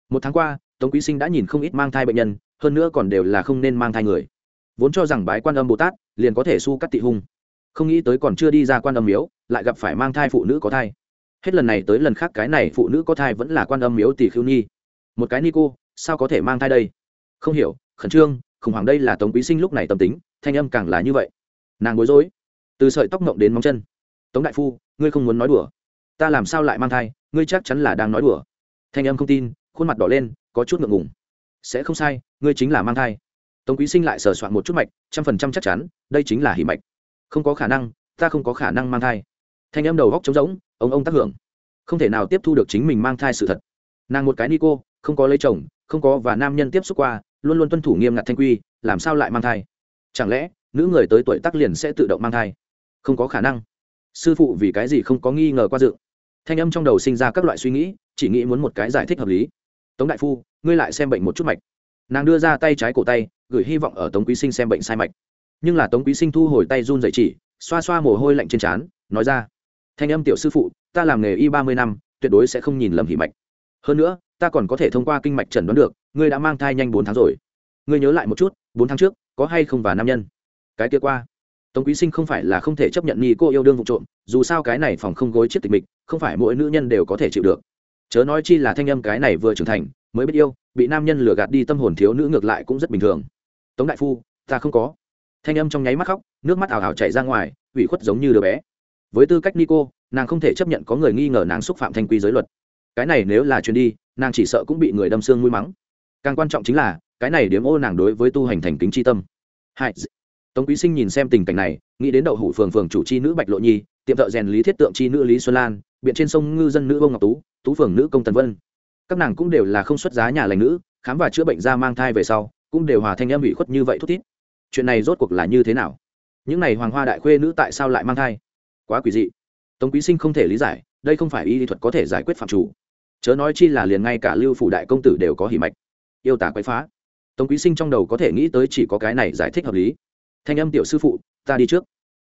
Một tháng qua, tống quý sinh đã nhìn không ít mang thai bệnh nhân, hơn nữa còn đều là không nên mang thai người vốn cho rằng bái quan âm bồ tát liền có thể su cắt tị hung. Không nghĩ tới còn chưa đi ra quan âm miếu, lại gặp phải mang thai phụ nữ có thai. Hết lần này tới lần khác cái này phụ nữ có thai vẫn là quan âm miếu tỷ khiêu nhi. Một cái ni cô, sao có thể mang thai đây? Không hiểu, khẩn trương, khủng hoảng đây là tống quý sinh lúc này tâm tính, thanh âm càng là như vậy. Nàng bối rối, từ sợi tóc mộng đến móng chân. Tống đại phu, ngươi không muốn nói đùa. Ta làm sao lại mang thai, ngươi chắc chắn là đang nói đùa. Thanh âm không tin, khuôn mặt đỏ lên, có chút ngượng ngùng. Sẽ không sai, ngươi chính là mang thai tống quý sinh lại sờ soạn một chút mạch, trăm phần trăm chắc chắn, đây chính là hỉ mạch. Không có khả năng, ta không có khả năng mang thai. Thanh âm đầu góc trống rỗng, ông ông tác hưởng. Không thể nào tiếp thu được chính mình mang thai sự thật. Nàng một cái ni cô, không có lấy chồng, không có và nam nhân tiếp xúc qua, luôn luôn tuân thủ nghiêm ngặt thanh quy, làm sao lại mang thai? Chẳng lẽ, nữ người tới tuổi tác liền sẽ tự động mang thai? Không có khả năng. Sư phụ vì cái gì không có nghi ngờ qua dự. Thanh âm trong đầu sinh ra các loại suy nghĩ, chỉ nghĩ muốn một cái giải thích hợp lý. Tống đại phu, ngươi lại xem bệnh một chút mạch. Nàng đưa ra tay trái cổ tay gửi hy vọng ở tống quý sinh xem bệnh sai mạch. Nhưng là tống quý sinh thu hồi tay run dậy chỉ, xoa xoa mồ hôi lạnh trên trán, nói ra, thanh âm tiểu sư phụ, ta làm nghề y ba mươi năm, tuyệt đối sẽ không nhìn lầm hỉ mạch. Hơn nữa, ta còn có thể thông qua kinh mạch trần đoán được, ngươi đã mang thai nhanh bốn tháng rồi. Ngươi nhớ lại một chút, bốn tháng trước, có hay không và nam nhân? Cái kia qua. Tống quý sinh không phải là không thể chấp nhận nghi cô yêu đương vụ trộm, dù sao cái này phòng không gối chiếc tịch mịch, không phải mỗi nữ nhân đều có thể chịu được. Chớ nói chi là thanh âm cái này vừa trưởng thành, mới biết yêu, bị nam nhân lừa gạt đi tâm hồn thiếu nữ ngược lại cũng rất bình thường tống đại phu, ta không có. Thanh âm trong nháy mắt khóc, nước mắt ảo ảo chảy ra ngoài, ủy khuất giống như đứa bé. Với tư cách nico, nàng không thể chấp nhận có người nghi ngờ nàng xúc phạm thanh quy giới luật. Cái này nếu là chuyến đi, nàng chỉ sợ cũng bị người đâm xương mũi mắng. Càng quan trọng chính là, cái này điếm ô nàng đối với tu hành thành kính tri tâm. Hai tống quý sinh nhìn xem tình cảnh này, nghĩ đến đậu hủ phường phường chủ chi nữ bạch lộ nhi, tiệm thợ rèn lý thiết tượng chi nữ lý xuân lan, biện trên sông ngư dân nữ bông ngọc tú tú phường nữ công tần vân. Các nàng cũng đều là không xuất giá nhà lành nữ, khám và chữa bệnh ra mang thai về sau cũng đều hòa thanh em bị khuất như vậy thút thít. Chuyện này rốt cuộc là như thế nào? Những này hoàng hoa đại khuê nữ tại sao lại mang thai? Quá quỷ dị. Tống quý sinh không thể lý giải, đây không phải y lý thuật có thể giải quyết phạm chủ. Chớ nói chi là liền ngay cả lưu phủ đại công tử đều có hỉ mạch. Yêu tả quấy phá. Tống quý sinh trong đầu có thể nghĩ tới chỉ có cái này giải thích hợp lý. Thanh âm tiểu sư phụ, ta đi trước.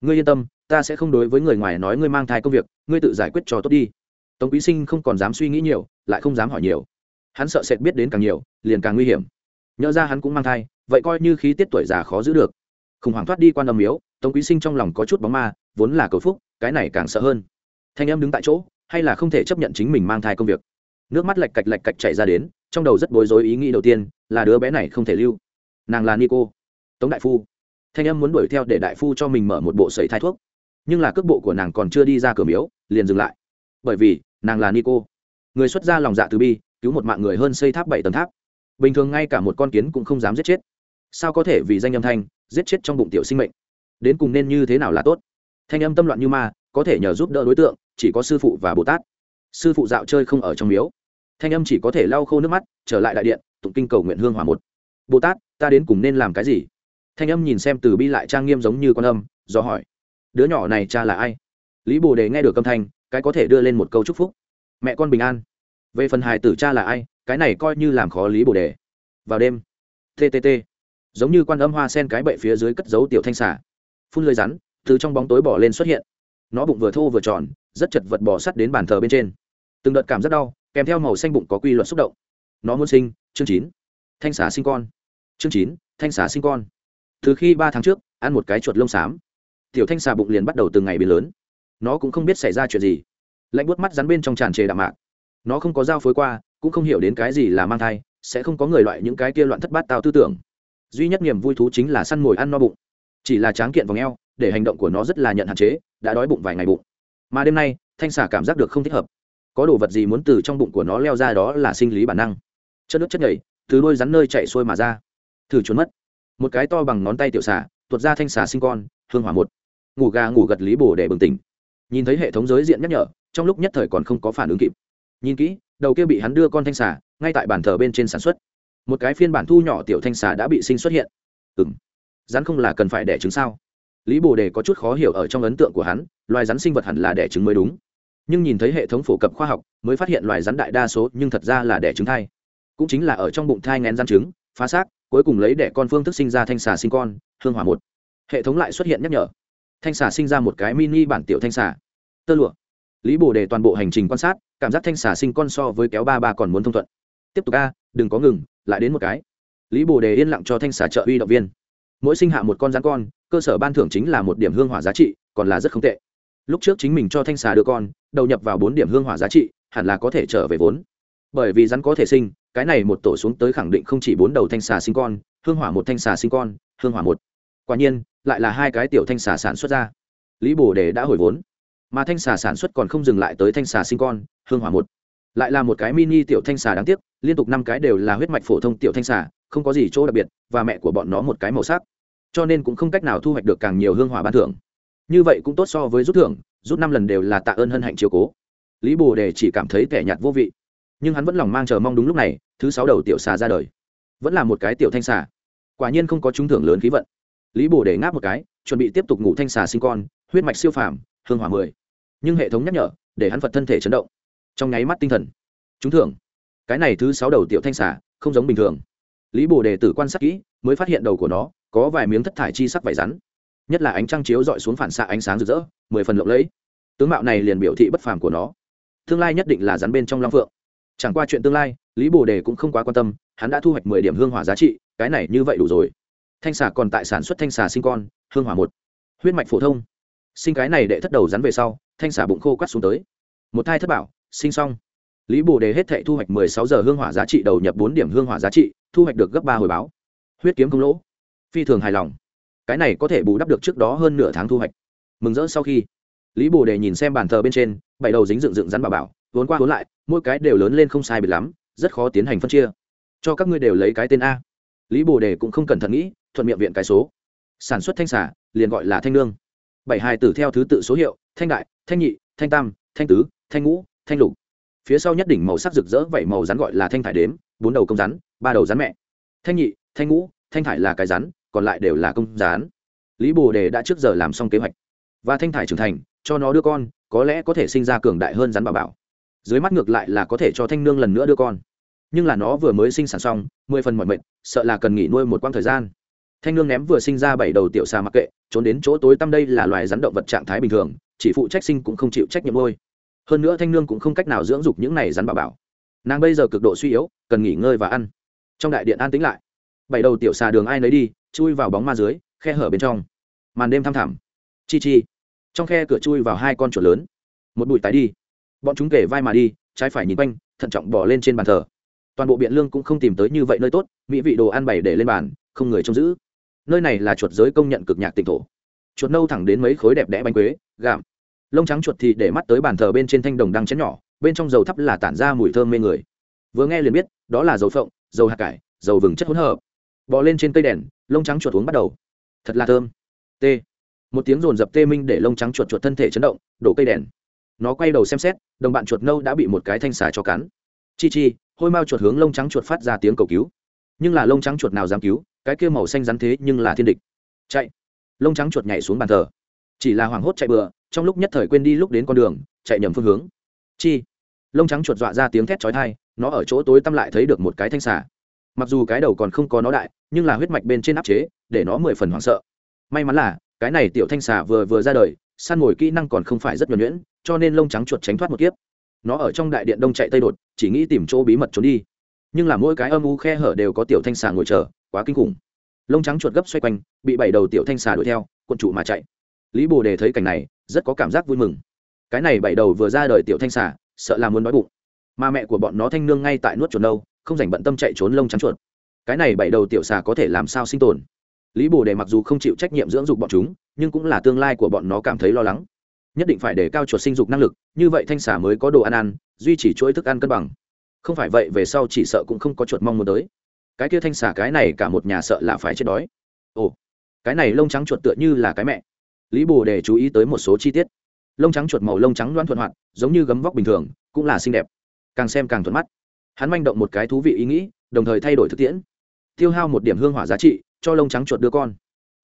Ngươi yên tâm, ta sẽ không đối với người ngoài nói ngươi mang thai công việc, ngươi tự giải quyết cho tốt đi. Tống quý sinh không còn dám suy nghĩ nhiều, lại không dám hỏi nhiều. Hắn sợ sệt biết đến càng nhiều, liền càng nguy hiểm nhỡ ra hắn cũng mang thai, vậy coi như khí tiết tuổi già khó giữ được. Khủng hoảng thoát đi quan âm miếu, tống quý sinh trong lòng có chút bóng ma, vốn là cầu phúc, cái này càng sợ hơn. Thanh em đứng tại chỗ, hay là không thể chấp nhận chính mình mang thai công việc? Nước mắt lạch cạch lạch cạch chạy ra đến, trong đầu rất bối rối ý nghĩ đầu tiên, là đứa bé này không thể lưu. Nàng là nico, tống đại phu. Thanh em muốn đuổi theo để đại phu cho mình mở một bộ sấy thai thuốc. Nhưng là cước bộ của nàng còn chưa đi ra cửa miếu, liền dừng lại. Bởi vì, nàng là nico. Người xuất ra lòng dạ từ bi, cứu một mạng người hơn xây tháp bảy tầng tháp bình thường ngay cả một con kiến cũng không dám giết chết. Sao có thể vì danh âm thanh giết chết trong bụng tiểu sinh mệnh? Đến cùng nên như thế nào là tốt? Thanh âm tâm loạn như ma, có thể nhờ giúp đỡ đối tượng, chỉ có sư phụ và bồ tát. Sư phụ dạo chơi không ở trong miếu. Thanh âm chỉ có thể lau khô nước mắt, trở lại đại điện, tụng kinh cầu nguyện hương hòa một. Bồ tát, ta đến cùng nên làm cái gì? Thanh âm nhìn xem từ bi lại trang nghiêm giống như con âm, do hỏi. Đứa nhỏ này cha là ai? Lý bồ đề nghe được âm thanh, cái có thể đưa lên một câu chúc phúc. Mẹ con bình an về phần hài tử cha là ai, cái này coi như làm khó lý bồ đề. Vào đêm ttt giống như quan âm hoa sen cái bậy phía dưới cất dấu tiểu thanh xả phun lưới rắn, từ trong bóng tối bỏ lên xuất hiện. Nó bụng vừa thô vừa tròn, rất chật vật bỏ sắt đến bàn thờ bên trên. Từng đợt cảm rất đau, kèm theo màu xanh bụng có quy luật xúc động. Nó muốn sinh, chương chín. Thanh xả sinh con. Chương chín, thanh xả sinh con. Từ khi ba tháng trước, ăn một cái chuột lông xám. Tiểu thanh xà bụng liền bắt đầu từng ngày biến lớn. Nó cũng không biết xảy ra chuyện gì. Lạnh buốt mắt rắn bên trong tràn trề đạm mạc nó không có giao phối qua, cũng không hiểu đến cái gì là mang thai, sẽ không có người loại những cái kia loạn thất bát tao tư tưởng. Duy nhất niềm vui thú chính là săn mồi ăn no bụng. Chỉ là tráng kiện v ò để hành động của nó rất là nhận hạn chế, đã đói bụng vài ngày bụng. Mà đêm nay, thanh xà cảm giác được không thích hợp. Có đồ vật gì muốn từ trong bụng của nó leo ra đó là sinh lý bản năng. Chất nước chất nhảy từ đôi rắn nơi chạy xuôi mà ra. Thử trốn mất. Một cái to bằng ngón tay tiểu xà, tuột ra thanh xà sinh con, hương hỏa một. Ngủ gà ngủ gật lý bổ để bừng tỉnh. Nhìn thấy hệ thống giới diện nhắc nhở, trong lúc nhất thời còn không có phản ứng kịp nhìn kỹ, đầu kia bị hắn đưa con thanh xà, ngay tại bàn thờ bên trên sản xuất. Một cái phiên bản thu nhỏ tiểu thanh xà đã bị sinh xuất hiện. Ừng rắn không là cần phải đẻ trứng sao? Lý bồ đề có chút khó hiểu ở trong ấn tượng của hắn, loài rắn sinh vật hẳn là đẻ trứng mới đúng. Nhưng nhìn thấy hệ thống phổ cập khoa học, mới phát hiện loài rắn đại đa số nhưng thật ra là đẻ trứng thai. Cũng chính là ở trong bụng thai ngén rắn trứng, phá xác, cuối cùng lấy đẻ con phương thức sinh ra thanh xà sinh con, hương hỏa một. Hệ thống lại xuất hiện nhắc nhở. Thanh xà sinh ra một cái mini bản tiểu thanh xà. Tơ lụa lý bồ đề toàn bộ hành trình quan sát, cảm giác thanh xà sinh con so với kéo ba ba còn muốn thông thuận. Tiếp tục a, đừng có ngừng, lại đến một cái. Lý bồ đề yên lặng cho thanh xà trợ uy động viên. Mỗi sinh hạ một con rắn con, cơ sở ban thưởng chính là một điểm hương hỏa giá trị, còn là rất không tệ. Lúc trước chính mình cho thanh xà đưa con, đầu nhập vào bốn điểm hương hỏa giá trị, hẳn là có thể trở về vốn. Bởi vì rắn có thể sinh, cái này một tổ xuống tới khẳng định không chỉ bốn đầu thanh xà sinh con, hương hỏa một thanh xà sinh con, hương hỏa một. Quả nhiên, lại là hai cái tiểu thanh xà sản xuất ra. Lý bồ đề đã hồi vốn mà thanh xà sản xuất còn không dừng lại tới thanh xà sinh con, hương hỏa một. Lại là một cái mini tiểu thanh xà đáng tiếc, liên tục năm cái đều là huyết mạch phổ thông tiểu thanh xà, không có gì chỗ đặc biệt, và mẹ của bọn nó một cái màu sắc. Cho nên cũng không cách nào thu hoạch được càng nhiều hương hỏa ban thưởng. Như vậy cũng tốt so với rút thưởng, rút năm lần đều là tạ ơn hân hạnh chiều cố. Lý bồ đề chỉ cảm thấy tẻ nhạt vô vị. Nhưng hắn vẫn lòng mang chờ mong đúng lúc này, thứ sáu đầu tiểu xà ra đời. Vẫn là một cái tiểu thanh xà. Quả nhiên không có trúng thưởng lớn khí vận. Lý bồ đề ngáp một cái, chuẩn bị tiếp tục ngủ thanh xà sinh con, huyết mạch siêu phàm hương hỏa mười. Nhưng hệ thống nhắc nhở, để hắn phật thân thể chấn động. Trong nháy mắt tinh thần. Trúng thưởng. Cái này thứ sáu đầu tiểu thanh xà, không giống bình thường. Lý bồ đề tử quan sát kỹ, mới phát hiện đầu của nó, có vài miếng thất thải chi sắc vải rắn. Nhất là ánh trăng chiếu dọi xuống phản xạ ánh sáng rực rỡ, mười phần lộng lẫy. Tướng mạo này liền biểu thị bất phàm của nó. Tương lai nhất định là rắn bên trong long phượng. Chẳng qua chuyện tương lai, lý bồ đề cũng không quá quan tâm, hắn đã thu hoạch mười điểm hương hỏa giá trị, cái này như vậy đủ rồi. Thanh xà còn tại sản xuất thanh xà sinh con, hương hỏa một. Huyết mạch phổ thông sinh cái này đệ thất đầu rắn về sau, thanh xả bụng khô quắt xuống tới. Một thai thất bảo, sinh xong. Lý bồ đề hết thệ thu hoạch mười sáu giờ hương hỏa giá trị, đầu nhập bốn điểm hương hỏa giá trị, thu hoạch được gấp ba hồi báo. Huyết kiếm không lỗ. Phi thường hài lòng. Cái này có thể bù đắp được trước đó hơn nửa tháng thu hoạch. Mừng rỡ sau khi, lý bồ đề nhìn xem bàn thờ bên trên, bảy đầu dính dựng dựng rắn bà bảo, vốn qua vốn lại, mỗi cái đều lớn lên không sai biệt lắm, rất khó tiến hành phân chia. Cho các ngươi đều lấy cái tên a. Lý bồ đề cũng không cẩn thận nghĩ, thuận miệng viện cái số. Sản xuất thanh xả liền gọi là thanh lương bảy hài tử theo thứ tự số hiệu, thanh đại, thanh nhị, thanh tam, thanh tứ, thanh ngũ, thanh lục. Phía sau nhất đỉnh màu sắc rực rỡ vảy màu rắn gọi là thanh thải đếm, bốn đầu công rắn, ba đầu rắn mẹ. Thanh nhị, thanh ngũ, thanh thải là cái rắn, còn lại đều là công rắn lý bồ đề đã trước giờ làm xong kế hoạch. Và thanh thải trưởng thành, cho nó đưa con, có lẽ có thể sinh ra cường đại hơn rắn bà bảo. Dưới mắt ngược lại là có thể cho thanh nương lần nữa đưa con. Nhưng là nó vừa mới sinh sản xong, mười phần mọi mệnh sợ là cần nghỉ nuôi một quãng thời gian thanh nương ném vừa sinh ra bảy đầu tiểu xà mặc kệ, trốn đến chỗ tối tăm đây là loài rắn động vật trạng thái bình thường, chỉ phụ trách sinh cũng không chịu trách nhiệm ngôi hơn nữa thanh nương cũng không cách nào dưỡng dục những này rắn bà bảo. Nàng bây giờ cực độ suy yếu, cần nghỉ ngơi và ăn. Trong đại điện an tính lại, bảy đầu tiểu xà đường ai nấy đi, chui vào bóng ma dưới, khe hở bên trong. Màn đêm thăm thẳm. Chi chi. Trong khe cửa chui vào hai con chuột lớn. Một bụi tái đi. Bọn chúng kể vai mà đi, trái phải nhìn quanh, thận trọng bỏ lên trên bàn thờ. Toàn bộ biện lương cũng không tìm tới như vậy nơi tốt, mỹ vị đồ ăn bày để lên bàn, không người trông giữ nơi này là chuột giới công nhận cực nhạc tỉnh thổ. Chuột nâu thẳng đến mấy khối đẹp đẽ bánh quế gạm lông trắng chuột thì để mắt tới bàn thờ bên trên thanh đồng đăng chén nhỏ, bên trong dầu thắp là tản ra mùi thơm mê người. Vừa nghe liền biết, đó là dầu phộng, dầu hạt cải, dầu vừng chất hỗn hợp. Bò lên trên cây đèn, lông trắng chuột uống bắt đầu. Thật là thơm. T. Một tiếng rồn rập tê minh để lông trắng chuột chuột thân thể chấn động, đổ cây đèn. Nó quay đầu xem xét, đồng bạn chuột nâu đã bị một cái thanh xà cho cắn. Chi chi, hôi mau chuột hướng lông trắng chuột phát ra tiếng cầu cứu. Nhưng là lông trắng chuột nào dám cứu cái kia màu xanh rắn thế nhưng là thiên địch. Chạy. Lông trắng chuột nhảy xuống bàn thờ. Chỉ là hoảng hốt chạy bừa, trong lúc nhất thời quên đi lúc đến con đường, chạy nhầm phương hướng. Chi. Lông trắng chuột dọa ra tiếng thét chói thai nó ở chỗ tối tăm lại thấy được một cái thanh xà. Mặc dù cái đầu còn không có nó đại, nhưng là huyết mạch bên trên áp chế, để nó mười phần hoảng sợ. May mắn là, cái này tiểu thanh xà vừa vừa ra đời, săn mồi kỹ năng còn không phải rất nhuẩn nhuyễn, cho nên lông trắng chuột tránh thoát một kiếp. Nó ở trong đại điện đông chạy tây đột, chỉ nghĩ tìm chỗ bí mật trốn đi. Nhưng là mỗi cái âm u khe hở đều có tiểu thanh xà ngồi chờ quá kinh khủng. Lông trắng chuột gấp xoay quanh, bị bảy đầu tiểu thanh xà đuổi theo quận trụ mà chạy. Lý bồ đề thấy cảnh này, rất có cảm giác vui mừng. Cái này bảy đầu vừa ra đời tiểu thanh xà, sợ là muốn đói bụng. Mà mẹ của bọn nó thanh nương ngay tại nuốt chuột nâu, không dành bận tâm chạy trốn lông trắng chuột. Cái này bảy đầu tiểu xà có thể làm sao sinh tồn? Lý bồ đề mặc dù không chịu trách nhiệm dưỡng dục bọn chúng, nhưng cũng là tương lai của bọn nó cảm thấy lo lắng. Nhất định phải để cao chuột sinh dục năng lực, như vậy thanh xà mới có đồ ăn ăn, duy trì chuỗi thức ăn cân bằng. Không phải vậy về sau chỉ sợ cũng không có chuột mong muốn tới cái kia thanh xà cái này cả một nhà sợ là phải chết đói. Ồ, cái này lông trắng chuột tựa như là cái mẹ. Lý bồ đề chú ý tới một số chi tiết. Lông trắng chuột màu lông trắng loan thuận hoạt, giống như gấm vóc bình thường, cũng là xinh đẹp. Càng xem càng thuận mắt. Hắn manh động một cái thú vị ý nghĩ, đồng thời thay đổi thực tiễn. Tiêu hao một điểm hương hỏa giá trị, cho lông trắng chuột đưa con.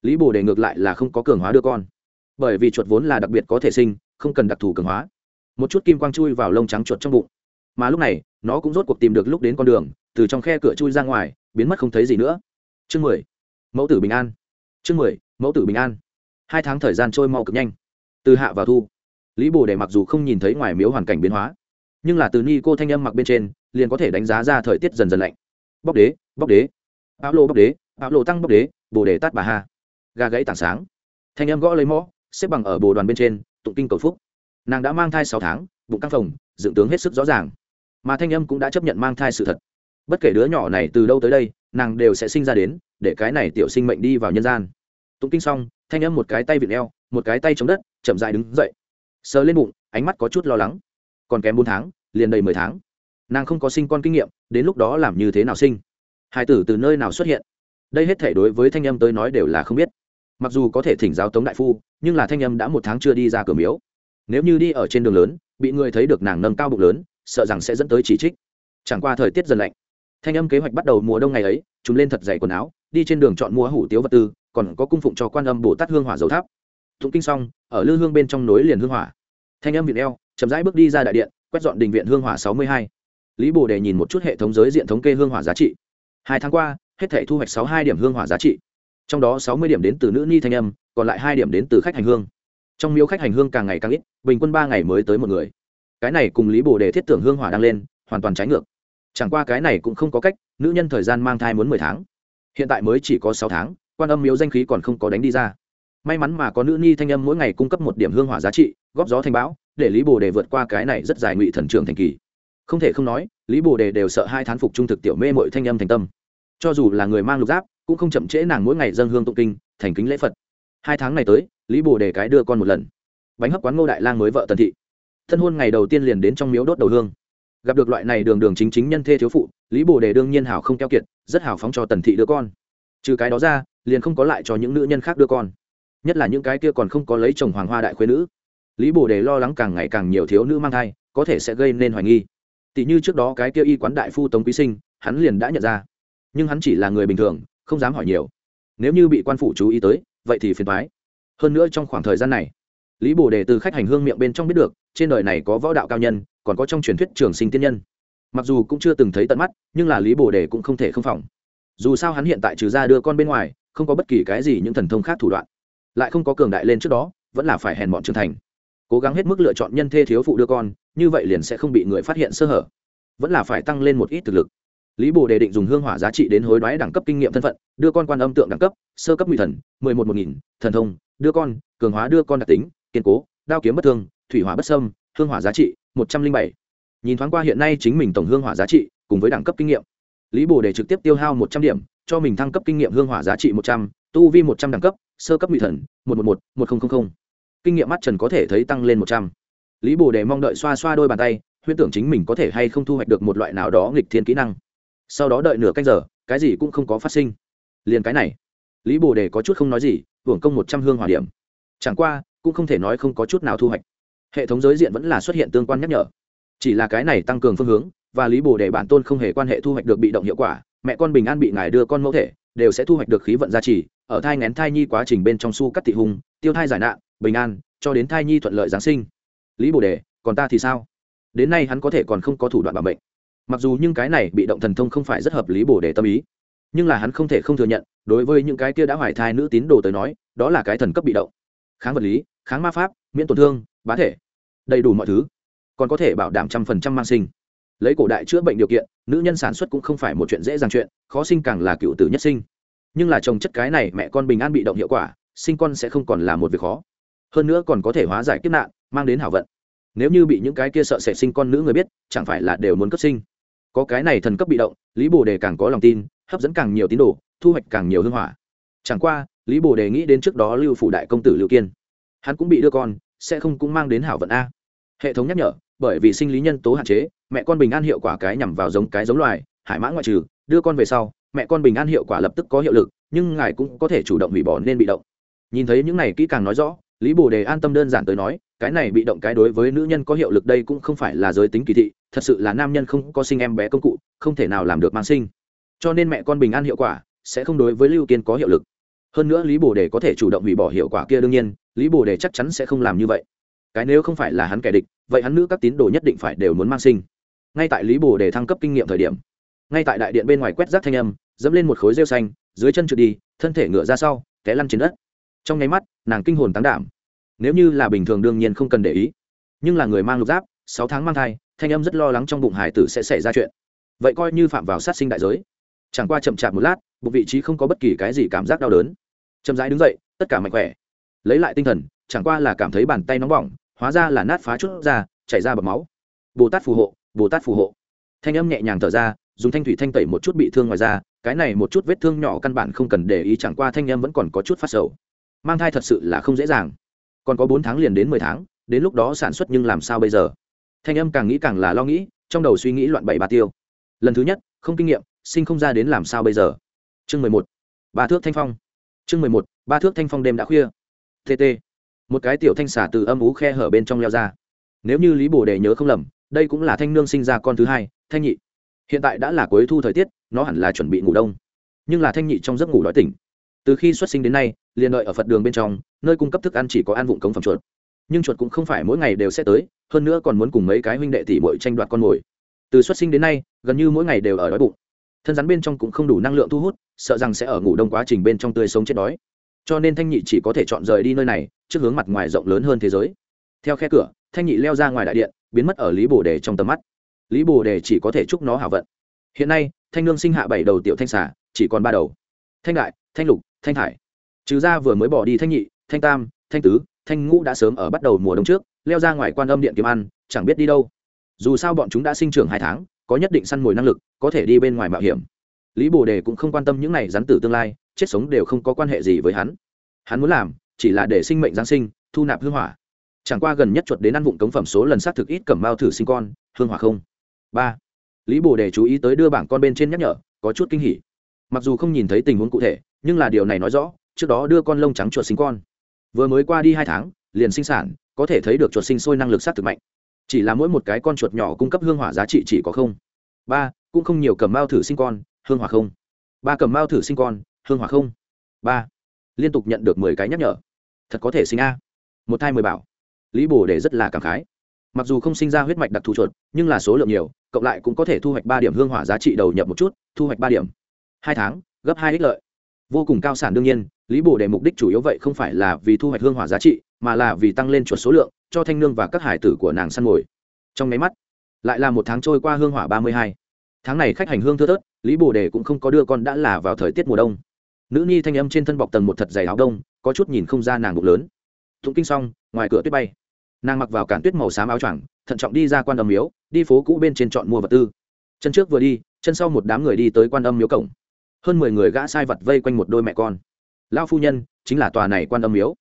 Lý bồ đề ngược lại là không có cường hóa đưa con. Bởi vì chuột vốn là đặc biệt có thể sinh, không cần đặc thù cường hóa. Một chút kim quang chui vào lông trắng chuột trong bụng. Mà lúc này, nó cũng rốt cuộc tìm được lúc đến con đường, từ trong khe cửa chui ra ngoài biến mất không thấy gì nữa. Chương mười, mẫu tử bình an. Chương mười, mẫu tử bình an. Hai tháng thời gian trôi mau cực nhanh. Từ hạ vào thu, lý bồ đề mặc dù không nhìn thấy ngoài miếu hoàn cảnh biến hóa, nhưng là từ ni cô thanh âm mặc bên trên, liền có thể đánh giá ra thời tiết dần dần lạnh. Bóc đế bóc đế. Áo lô bóc đế, áo lô tăng bóc đế, bồ đề tát bà ha. Gà gãy tảng sáng. Thanh âm gõ lấy mõ, xếp bằng ở bồ đoàn bên trên, tụng kinh cầu phúc. Nàng đã mang thai sáu tháng, bụng căng phồng, dựng tướng hết sức rõ ràng. Mà thanh âm cũng đã chấp nhận mang thai sự thật bất kể đứa nhỏ này từ đâu tới đây, nàng đều sẽ sinh ra đến, để cái này tiểu sinh mệnh đi vào nhân gian. Tụng kinh xong, thanh âm một cái tay vịn eo, một cái tay chống đất, chậm dại đứng dậy. Sờ lên bụng, ánh mắt có chút lo lắng. Còn kém bốn tháng, liền đầy mười tháng. Nàng không có sinh con kinh nghiệm, đến lúc đó làm như thế nào sinh? Hai tử từ nơi nào xuất hiện? Đây hết thể đối với thanh âm tới nói đều là không biết. Mặc dù có thể thỉnh giáo tống đại phu, nhưng là thanh âm đã một tháng chưa đi ra cửa miếu. Nếu như đi ở trên đường lớn, bị người thấy được nàng nâng cao bụng lớn, sợ rằng sẽ dẫn tới chỉ trích. Chẳng qua thời tiết dần lạnh thanh âm kế hoạch bắt đầu mùa đông ngày ấy chúng lên thật dày quần áo, đi trên đường chọn mua hủ tiếu vật tư, còn có cung phụng cho quan âm bồ tát hương hỏa dầu tháp. Tụng kinh xong, ở lư hương bên trong nối liền hương hỏa. Thanh âm viện eo, chậm rãi bước đi ra đại điện, quét dọn đình viện hương hỏa sáu mươi hai. Lý bồ đề nhìn một chút hệ thống giới diện thống kê hương hỏa giá trị. Hai tháng qua, hết thể thu hoạch sáu hai điểm hương hỏa giá trị. Trong đó sáu mươi điểm đến từ nữ ni thanh âm, còn lại hai điểm đến từ khách hành hương. Trong miếu khách hành hương càng ngày càng ít, bình quân ba ngày mới tới một người. Cái này cùng lý bồ đề thiết tưởng hương hỏa đang lên, hoàn toàn trái ngược chẳng qua cái này cũng không có cách, nữ nhân thời gian mang thai muốn mười tháng. Hiện tại mới chỉ có sáu tháng, quan âm miếu danh khí còn không có đánh đi ra. May mắn mà có nữ ni thanh âm mỗi ngày cung cấp một điểm hương hỏa giá trị, góp gió thành bão, để lý bồ đề vượt qua cái này rất dài ngụy thần trường thành kỳ. Không thể không nói, lý bồ đề đều sợ hai thán phục trung thực tiểu mê mội thanh âm thành tâm. Cho dù là người mang lục giáp, cũng không chậm trễ nàng mỗi ngày dân hương tụng kinh, thành kính lễ phật. Hai tháng này tới, lý bồ đề cái đưa con một lần. Bánh hấp quán ngô đại lang mới vợ tần thị. Thân hôn ngày đầu tiên liền đến trong miếu đốt đầu hương gặp được loại này đường đường chính chính nhân thê thiếu phụ, lý bồ đề đương nhiên hảo không keo kiệt, rất hảo phóng cho tần thị đứa con. Trừ cái đó ra, liền không có lại cho những nữ nhân khác đưa con. Nhất là những cái kia còn không có lấy chồng hoàng hoa đại khuyên nữ. Lý bồ đề lo lắng càng ngày càng nhiều thiếu nữ mang thai, có thể sẽ gây nên hoài nghi. Tỷ như trước đó cái kia y quán đại phu tống quý sinh, hắn liền đã nhận ra. Nhưng hắn chỉ là người bình thường, không dám hỏi nhiều. Nếu như bị quan phủ chú ý tới, vậy thì phiền thoái hơn nữa trong khoảng thời gian này, lý bồ đề từ khách hành hương miệng bên trong biết được, trên đời này có võ đạo cao nhân còn có trong truyền thuyết trường sinh tiên nhân. Mặc dù cũng chưa từng thấy tận mắt, nhưng là lý bồ đề cũng không thể không phòng. Dù sao hắn hiện tại trừ ra đưa con bên ngoài, không có bất kỳ cái gì những thần thông khác thủ đoạn. Lại không có cường đại lên trước đó, vẫn là phải hèn bọn trưởng thành. Cố gắng hết mức lựa chọn nhân thê thiếu phụ đưa con, như vậy liền sẽ không bị người phát hiện sơ hở. Vẫn là phải tăng lên một ít thực lực. Lý bồ đề định dùng hương hỏa giá trị đến hối đoái đẳng cấp kinh nghiệm thân phận, đưa con quan âm tượng đẳng cấp, sơ cấp nguy thần, mười một một nghìn, thần thông, đưa con, cường hóa đưa con đặc tính, kiên cố, đao kiếm bất thương, thủy hỏa bất sâm hương hỏa giá trị một trăm linh bảy. Nhìn thoáng qua hiện nay chính mình tổng hương hỏa giá trị, cùng với đẳng cấp kinh nghiệm. Lý bồ đề trực tiếp tiêu hao một trăm điểm, cho mình thăng cấp kinh nghiệm hương hỏa giá trị một trăm, tu vi một trăm đẳng cấp, sơ cấp ngụy thần, một trăm một mươi một một nghìn kinh nghiệm mắt trần có thể thấy tăng lên một trăm. Lý bồ đề mong đợi xoa xoa đôi bàn tay, huyễn tưởng chính mình có thể hay không thu hoạch được một loại nào đó nghịch thiên kỹ năng. Sau đó đợi nửa canh giờ, cái gì cũng không có phát sinh. Liền cái này, lý bồ đề có chút không nói gì, hưởng công một trăm hương hỏa điểm. Chẳng qua, cũng không thể nói không có chút nào thu hoạch hệ thống giới diện vẫn là xuất hiện tương quan nhắc nhở. Chỉ là cái này tăng cường phương hướng, và lý bồ đề bản tôn không hề quan hệ thu hoạch được bị động hiệu quả, mẹ con bình an bị ngài đưa con mẫu thể, đều sẽ thu hoạch được khí vận gia trì, ở thai ngén thai nhi quá trình bên trong su cắt thị hùng tiêu thai giải nạn, bình an, cho đến thai nhi thuận lợi giáng sinh. Lý bồ đề còn ta thì sao? Đến nay hắn có thể còn không có thủ đoạn bảo mệnh. Mặc dù nhưng cái này bị động thần thông không phải rất hợp lý bồ đề tâm ý. Nhưng là hắn không thể không thừa nhận, đối với những cái kia đã hoài thai nữ tín đồ tới nói, đó là cái thần cấp bị động. Kháng vật lý, kháng ma pháp, miễn tổn thương bá thể. Đầy đủ mọi thứ. Còn có thể bảo đảm trăm phần trăm mang sinh. Lấy cổ đại chữa bệnh điều kiện, nữ nhân sản xuất cũng không phải một chuyện dễ dàng chuyện, khó sinh càng là cựu tử nhất sinh. Nhưng là trồng chất cái này mẹ con bình an bị động hiệu quả, sinh con sẽ không còn là một việc khó. Hơn nữa còn có thể hóa giải kiếp nạn, mang đến hảo vận. Nếu như bị những cái kia sợ sẽ sinh con nữ người biết, chẳng phải là đều muốn cấp sinh. Có cái này thần cấp bị động, lý bồ đề càng có lòng tin, hấp dẫn càng nhiều tín đồ, thu hoạch càng nhiều hương hỏa. Chẳng qua, lý bồ đề nghĩ đến trước đó lưu phủ đại công tử lưu kiên. Hắn cũng bị đưa con sẽ không cũng mang đến hảo vận a. Hệ thống nhắc nhở, bởi vì sinh lý nhân tố hạn chế, mẹ con bình an hiệu quả cái nhằm vào giống cái giống loài, hải mã ngoại trừ, đưa con về sau, mẹ con bình an hiệu quả lập tức có hiệu lực, nhưng ngài cũng có thể chủ động hủy bỏ nên bị động. Nhìn thấy những này kỹ càng nói rõ, lý bồ đề an tâm đơn giản tới nói, cái này bị động cái đối với nữ nhân có hiệu lực đây cũng không phải là giới tính kỳ thị, thật sự là nam nhân không có sinh em bé công cụ, không thể nào làm được mang sinh. Cho nên mẹ con bình an hiệu quả sẽ không đối với lưu kiên có hiệu lực hơn nữa lý bồ đề có thể chủ động hủy bỏ hiệu quả kia đương nhiên, lý bồ đề chắc chắn sẽ không làm như vậy. Cái nếu không phải là hắn kẻ địch, vậy hắn nữ các tín đồ nhất định phải đều muốn mang sinh. Ngay tại lý bồ đề thăng cấp kinh nghiệm thời điểm, ngay tại đại điện bên ngoài quét rác thanh âm, dẫm lên một khối rêu xanh, dưới chân trượt đi, thân thể ngựa ra sau, té lăn trên đất. Trong nháy mắt, nàng kinh hồn tán đảm. Nếu như là bình thường đương nhiên không cần để ý. Nhưng là người mang lục giáp, sáu tháng mang thai, thanh âm rất lo lắng trong bụng hải tử sẽ xảy ra chuyện. Vậy coi như phạm vào sát sinh đại giới. Chẳng qua chậm chạp một lát, bụng vị trí không có bất kỳ cái gì cảm giác đau đớn chậm rãi đứng dậy, tất cả mạnh khỏe. Lấy lại tinh thần, chẳng qua là cảm thấy bàn tay nóng bỏng, hóa ra là nát phá chút ra, chảy ra bầm máu. Bồ tát phù hộ, bồ tát phù hộ. Thanh âm nhẹ nhàng thở ra, dùng thanh thủy thanh tẩy một chút bị thương ngoài ra cái này một chút vết thương nhỏ căn bản không cần để ý, chẳng qua thanh âm vẫn còn có chút phát sầu. Mang thai thật sự là không dễ dàng. Còn có bốn tháng liền đến mười tháng, đến lúc đó sản xuất nhưng làm sao bây giờ? Thanh âm càng nghĩ càng là lo nghĩ, trong đầu suy nghĩ loạn bảy ba tiêu. Lần thứ nhất, không kinh nghiệm, sinh không ra đến làm sao bây giờ? Chương mười một, ba thước thanh phong chương mười một, ba thước thanh phong đêm đã khuya. Tt một cái tiểu thanh xả từ âm ú khe hở bên trong leo ra. Nếu như lý bồ đề nhớ không lầm, đây cũng là thanh nương sinh ra con thứ hai, thanh nhị. Hiện tại đã là cuối thu thời tiết, nó hẳn là chuẩn bị ngủ đông. Nhưng là thanh nhị trong giấc ngủ đói tỉnh. Từ khi xuất sinh đến nay, liền đợi ở phật đường bên trong, nơi cung cấp thức ăn chỉ có ăn vụng cống phẩm chuột. Nhưng chuột cũng không phải mỗi ngày đều sẽ tới, hơn nữa còn muốn cùng mấy cái huynh đệ tỷ bội tranh đoạt con mồi. Từ xuất sinh đến nay, gần như mỗi ngày đều ở đói bụng thân rắn bên trong cũng không đủ năng lượng thu hút, sợ rằng sẽ ở ngủ đông quá trình bên trong tươi sống chết đói. Cho nên thanh nhị chỉ có thể chọn rời đi nơi này, trước hướng mặt ngoài rộng lớn hơn thế giới. Theo khe cửa, thanh nhị leo ra ngoài đại điện, biến mất ở lý bồ đề trong tầm mắt. Lý bồ đề chỉ có thể chúc nó hảo vận. Hiện nay, thanh lương sinh hạ bảy đầu tiểu thanh xả chỉ còn ba đầu. Thanh đại, thanh lục, thanh hải trừ ra vừa mới bỏ đi thanh nhị, thanh tam, thanh tứ, thanh ngũ đã sớm ở bắt đầu mùa đông trước, leo ra ngoài quan âm điện kiếm ăn, chẳng biết đi đâu. Dù sao bọn chúng đã sinh trưởng hai tháng có nhất định săn mồi năng lực, có thể đi bên ngoài mạo hiểm. Lý bồ đề cũng không quan tâm những này rắn tử tương lai, chết sống đều không có quan hệ gì với hắn. Hắn muốn làm, chỉ là để sinh mệnh giáng sinh, thu nạp hương hỏa. Chẳng qua gần nhất chuột đến ăn vụng cống phẩm số lần xác thực ít cầm mao thử sinh con, hương hỏa không. Ba. Lý bồ đề chú ý tới đưa bảng con bên trên nhắc nhở, có chút kinh hỉ. Mặc dù không nhìn thấy tình huống cụ thể, nhưng là điều này nói rõ, trước đó đưa con lông trắng chuột sinh con. Vừa mới qua đi hai tháng, liền sinh sản, có thể thấy được chuột sinh sôi năng lực sát thực mạnh chỉ là mỗi một cái con chuột nhỏ cung cấp hương hỏa giá trị chỉ có không. Ba, cũng không nhiều cầm mao thử sinh con, hương hỏa không. Ba cầm mao thử sinh con, hương hỏa không. Ba, liên tục nhận được mười cái nhắc nhở. Thật có thể sinh a. Một thai mười bảo. Lý bồ để rất là cảm khái. Mặc dù không sinh ra huyết mạch đặc thù chuột, nhưng là số lượng nhiều, cộng lại cũng có thể thu hoạch ba điểm hương hỏa giá trị đầu nhập một chút, thu hoạch ba điểm. Hai tháng, gấp hai ích lợi. Vô cùng cao sản đương nhiên, lý bồ đề mục đích chủ yếu vậy không phải là vì thu hoạch hương hỏa giá trị, mà là vì tăng lên chuột số lượng cho thanh nương và các hải tử của nàng săn mồi. Trong máy mắt, lại là một tháng trôi qua hương hỏa ba mươi hai. Tháng này khách hành hương thưa thớt, lý bồ đề cũng không có đưa con đã là vào thời tiết mùa đông. Nữ nhi thanh âm trên thân bọc tầng một thật dày áo đông, có chút nhìn không ra nàng bụng lớn. Thụng kinh xong, ngoài cửa tuyết bay. Nàng mặc vào cản tuyết màu xám áo choàng, thận trọng đi ra quan âm miếu, đi phố cũ bên trên chọn mua vật tư. Chân trước vừa đi, chân sau một đám người đi tới quan âm miếu cổng. Hơn mười người gã sai vật vây quanh một đôi mẹ con. Lao phu nhân chính là tòa này quan âm miếu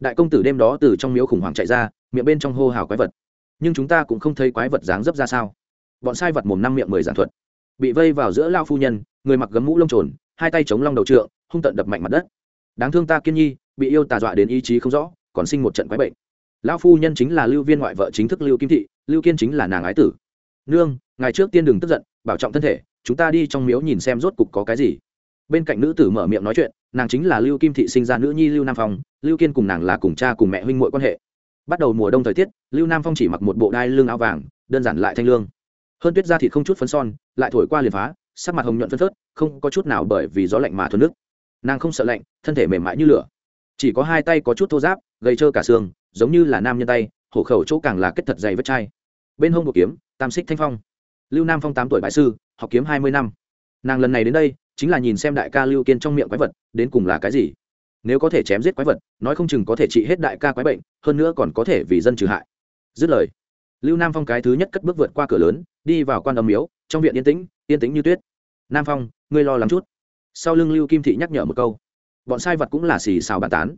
đại công tử đêm đó từ trong miếu khủng hoảng chạy ra, miệng bên trong hô hào quái vật. Nhưng chúng ta cũng không thấy quái vật dáng dấp ra sao. Bọn sai vật mồm năm miệng mười giảng thuật. Bị vây vào giữa lao phu nhân, người mặc gấm mũ lông trồn, hai tay chống long đầu trượng, hung tận đập mạnh mặt đất. Đáng thương ta, kiên nhi, bị yêu tà dọa đến ý chí không rõ, còn sinh một trận quái bệnh. Lão phu nhân chính là lưu viên ngoại vợ chính thức lưu kim thị, lưu kiên chính là nàng ái tử. Nương ngày trước tiên đừng tức giận, bảo trọng thân thể, chúng ta đi trong miếu nhìn xem rốt cục có cái gì. Bên cạnh nữ tử mở miệng nói chuyện nàng chính là lưu kim thị sinh ra nữ nhi lưu nam phong, lưu kiên cùng nàng là cùng cha cùng mẹ huynh muội quan hệ. Bắt đầu mùa đông thời tiết, lưu nam phong chỉ mặc một bộ đai lưng áo vàng, đơn giản lại thanh lương. Hơn tuyết ra thịt không chút phấn son, lại thổi qua liền phá, sắc mặt hồng nhuận phân phớt, không có chút nào bởi vì gió lạnh mà thuần nước. Nàng không sợ lạnh, thân thể mềm mại như lửa. Chỉ có hai tay có chút thô giáp gây trơ cả xương, giống như là nam nhân tay hổ khẩu chỗ càng là kết thật dày vết chai. Bên hông bộ kiếm, tam xích thanh phong. Lưu nam phong tám tuổi bại sư, học kiếm hai mươi năm. Nàng lần này đến đây chính là nhìn xem đại ca lưu kiên trong miệng quái vật, đến cùng là cái gì. Nếu có thể chém giết quái vật, nói không chừng có thể trị hết đại ca quái bệnh, hơn nữa còn có thể vì dân trừ hại. Dứt lời, lưu nam phong cái thứ nhất cất bước vượt qua cửa lớn, đi vào quan âm miếu, trong viện yên tĩnh yên tĩnh như tuyết. Nam phong, ngươi lo lắng chút. Sau lưng lưu kim thị nhắc nhở một câu. Bọn sai vật cũng là xì xào bàn tán.